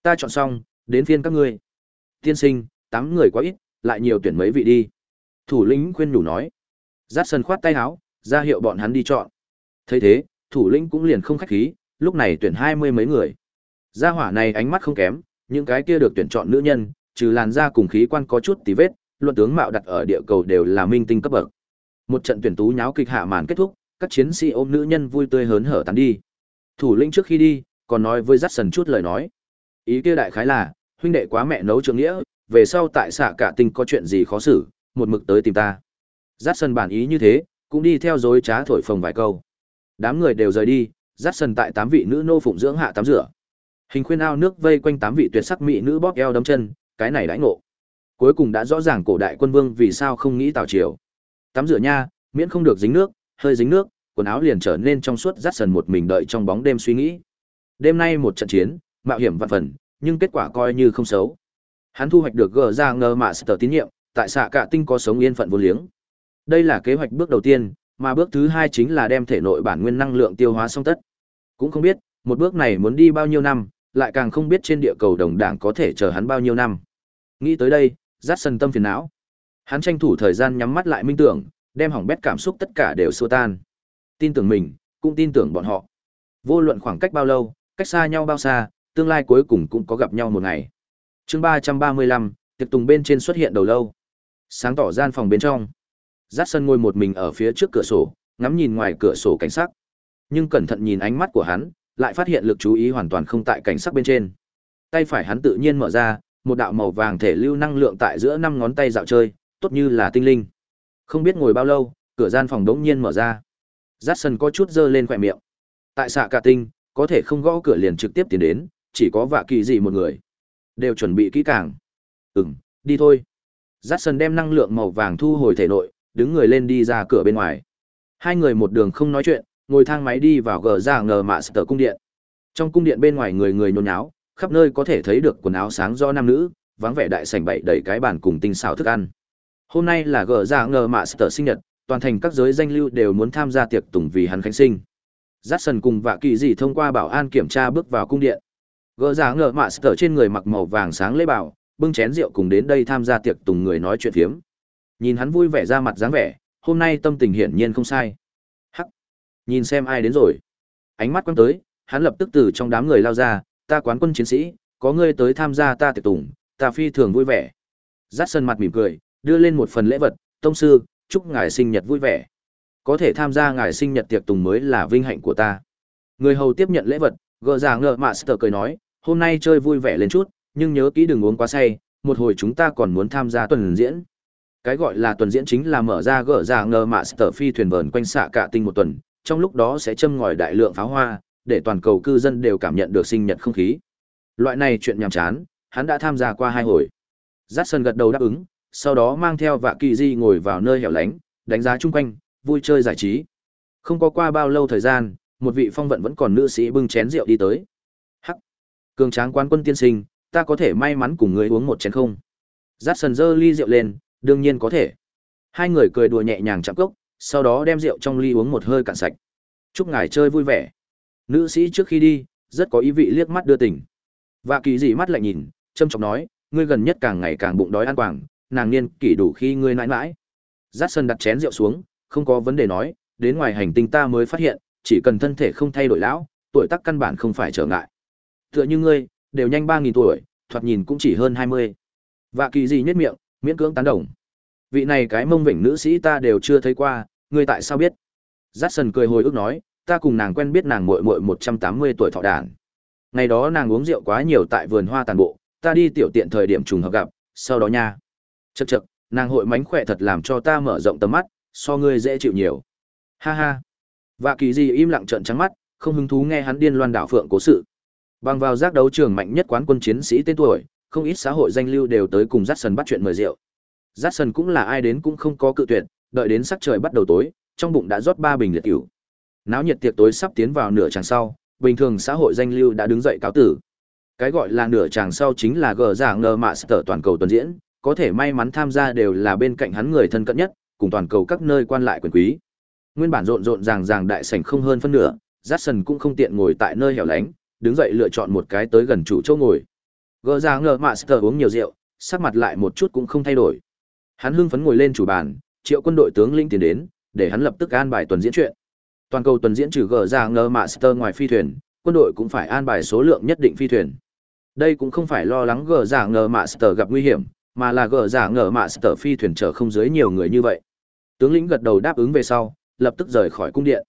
Ta chọn xong, đến phiên các ngươi. Tiên sinh, tám người quá ít, lại nhiều tuyển mấy vị đi. Thủ lĩnh khuyên nhủ nói. dát sân khoát tay áo, ra hiệu bọn hắn đi chọn. thấy thế, thủ lĩnh cũng liền không khách khí, lúc này tuyển hai mươi mấy người. Gia hỏa này ánh mắt không kém, những cái kia được tuyển chọn nữ nhân, trừ làn da cùng khí quan có chút tí vết, luận tướng mạo đặt ở địa cầu đều là minh tinh cấp bậc. Một trận tuyển tú nháo kịch hạ màn kết thúc, các chiến sĩ ôm nữ nhân vui tươi hớn hở tán đi. Thủ lĩnh trước khi đi, còn nói với Dát chút lời nói. Ý kia đại khái là, huynh đệ quá mẹ nấu trường nghĩa, về sau tại xạ cả tinh có chuyện gì khó xử, một mực tới tìm ta. Dát bản ý như thế, cũng đi theo dối trá thổi phồng vài câu. Đám người đều rời đi, Dát tại tám vị nữ nô phụng dưỡng hạ tắm rửa. Hình khuyên ao nước vây quanh tám vị tuyệt sắc mỹ nữ bóp eo đấm chân, cái này đãi ngộ. Cuối cùng đã rõ ràng cổ đại quân vương vì sao không nghĩ tào triều. Tắm rửa nha, miễn không được dính nước, hơi dính nước, quần áo liền trở nên trong suốt rát sần một mình đợi trong bóng đêm suy nghĩ. Đêm nay một trận chiến, mạo hiểm vạn phần, nhưng kết quả coi như không xấu. Hắn thu hoạch được gờ ra ngờ mạ sờ tín nhiệm, tại xạ cả tinh có sống yên phận vô liếng. Đây là kế hoạch bước đầu tiên, mà bước thứ hai chính là đem thể nội bản nguyên năng lượng tiêu hóa xong tất. Cũng không biết, một bước này muốn đi bao nhiêu năm, lại càng không biết trên địa cầu đồng đảng có thể chờ hắn bao nhiêu năm. Nghĩ tới đây, rát sần tâm phiền não. Hắn tranh thủ thời gian nhắm mắt lại minh tưởng, đem hỏng bét cảm xúc tất cả đều xua tan. Tin tưởng mình, cũng tin tưởng bọn họ. Vô luận khoảng cách bao lâu, cách xa nhau bao xa, tương lai cuối cùng cũng có gặp nhau một ngày. Chương ba trăm ba mươi lăm, tiệc tùng bên trên xuất hiện đầu lâu. Sáng tỏ gian phòng bên trong. rát sân ngồi một mình ở phía trước cửa sổ, ngắm nhìn ngoài cửa sổ cảnh sắc. Nhưng cẩn thận nhìn ánh mắt của hắn, lại phát hiện lực chú ý hoàn toàn không tại cảnh sắc bên trên. Tay phải hắn tự nhiên mở ra, một đạo màu vàng thể lưu năng lượng tại giữa năm ngón tay dạo chơi, tốt như là tinh linh. Không biết ngồi bao lâu, cửa gian phòng đống nhiên mở ra. Jackson có chút dơ lên khỏe miệng. Tại xạ cả tinh, có thể không gõ cửa liền trực tiếp tiến đến, chỉ có vạ kỳ gì một người. Đều chuẩn bị kỹ càng. Ừm, đi thôi. Jackson đem năng lượng màu vàng thu hồi thể nội, đứng người lên đi ra cửa bên ngoài. Hai người một đường không nói chuyện, ngồi thang máy đi vào gờ ra ngờ mạ sở cung điện. Trong cung điện bên ngoài người người nhốn nháo, khắp nơi có thể thấy được quần áo sáng do nam nữ, vắng vẻ đại sảnh bậy đầy cái bàn cùng tinh xảo thức ăn. Hôm nay là gờ ra ngờ mạ sở sinh nhật, toàn thành các giới danh lưu đều muốn tham gia tiệc tùng vì hắn khánh sinh. Jackson cùng vạ kỳ dị thông qua bảo an kiểm tra bước vào cung điện. Gỡ ra dạ ngờ mạ sở trên người mặc màu vàng sáng lễ bảo, bưng chén rượu cùng đến đây tham gia tiệc tùng người nói chuyện phiếm. Nhìn hắn vui vẻ ra mặt dáng vẻ, hôm nay tâm tình hiển nhiên không sai. Hắc, nhìn xem ai đến rồi. Ánh mắt quăng tới, hắn lập tức từ trong đám người lao ra, ta quán quân chiến sĩ, có ngươi tới tham gia ta tiệc tùng, ta phi thường vui vẻ. Dát sân mặt mỉm cười, đưa lên một phần lễ vật, tông sư, chúc ngài sinh nhật vui vẻ. Có thể tham gia ngài sinh nhật tiệc tùng mới là vinh hạnh của ta. Người hầu tiếp nhận lễ vật, gỡ ra ngợ mạ sờ cười nói, hôm nay chơi vui vẻ lên chút, nhưng nhớ kỹ đừng uống quá say, một hồi chúng ta còn muốn tham gia tuần diễn. Cái gọi là tuần diễn chính là mở ra gỡ ra ngờ mạ sở phi thuyền vờn quanh xạ cả tinh một tuần, trong lúc đó sẽ châm ngòi đại lượng pháo hoa, để toàn cầu cư dân đều cảm nhận được sinh nhật không khí. Loại này chuyện nhàm chán, hắn đã tham gia qua hai hồi. Jackson gật đầu đáp ứng, sau đó mang theo Vạ Kỳ Di ngồi vào nơi hẻo lánh, đánh giá chung quanh, vui chơi giải trí. Không có qua bao lâu thời gian, một vị phong vận vẫn còn nữ sĩ bưng chén rượu đi tới. Hắc, cường tráng quan quân tiên sinh, ta có thể may mắn cùng người uống một chén không? Jackson dơ ly rượu lên, đương nhiên có thể. Hai người cười đùa nhẹ nhàng chạm cốc, sau đó đem rượu trong ly uống một hơi cạn sạch. Chúc ngài chơi vui vẻ. Nữ sĩ trước khi đi, rất có ý vị liếc mắt đưa tình. Và kỳ dị mắt lại nhìn, trâm trọng nói, ngươi gần nhất càng ngày càng bụng đói ăn quảng, nàng niên kỷ đủ khi ngươi nãi nãi. Jackson đặt chén rượu xuống, không có vấn đề nói, đến ngoài hành tinh ta mới phát hiện, chỉ cần thân thể không thay đổi lão, tuổi tác căn bản không phải trở ngại. Tựa như ngươi, đều nhanh ba nghìn tuổi, thoạt nhìn cũng chỉ hơn 20. Và kỳ dị nhất miệng, miễn cưỡng tán đồng. Vị này cái mông vỉnh nữ sĩ ta đều chưa thấy qua, ngươi tại sao biết? Jackson cười hồi ức nói, ta cùng nàng quen biết nàng muội muội 180 tuổi thọ đàn. Ngày đó nàng uống rượu quá nhiều tại vườn hoa tàn bộ, ta đi tiểu tiện thời điểm trùng hợp gặp, sau đó nha. Chậc chậc, nàng hội mánh khỏe thật làm cho ta mở rộng tầm mắt, so ngươi dễ chịu nhiều. Ha ha. Vạ kỳ gì im lặng trợn trắng mắt, không hứng thú nghe hắn điên loan đảo phượng cố sự. Bằng vào giác đấu trường mạnh nhất quán quân chiến sĩ tên tuổi, không ít xã hội danh lưu đều tới cùng dắt Jackson bắt chuyện mời rượu. Dắt Jackson cũng là ai đến cũng không có cự tuyệt, đợi đến sắc trời bắt đầu tối, trong bụng đã rót ba bình liệt rượu. Náo nhiệt tiệc tối sắp tiến vào nửa chàng sau, bình thường xã hội danh lưu đã đứng dậy cáo tử. Cái gọi là nửa chàng sau chính là gờ giảng ngờ mạ sở toàn cầu tuần diễn, có thể may mắn tham gia đều là bên cạnh hắn người thân cận nhất, cùng toàn cầu các nơi quan lại quyền quý. Nguyên bản rộn rộn ràng ràng đại sảnh không hơn phân nửa, Jackson cũng không tiện ngồi tại nơi hẻo lánh, đứng dậy lựa chọn một cái tới gần chủ chỗ ngồi. Gỡ ra ngờ mạ sờ uống nhiều rượu, sắc mặt lại một chút cũng không thay đổi. Hắn hưng phấn ngồi lên chủ bàn, triệu quân đội tướng linh tiến đến, để hắn lập tức an bài tuần diễn chuyện. Toàn cầu tuần diễn trừ gỡ ra ngờ mạ ngoài phi thuyền, quân đội cũng phải an bài số lượng nhất định phi thuyền. Đây cũng không phải lo lắng gỡ ra ngờ mạ gặp nguy hiểm, mà là gỡ ra ngờ mạ phi thuyền chở không dưới nhiều người như vậy. Tướng lĩnh gật đầu đáp ứng về sau, lập tức rời khỏi cung điện.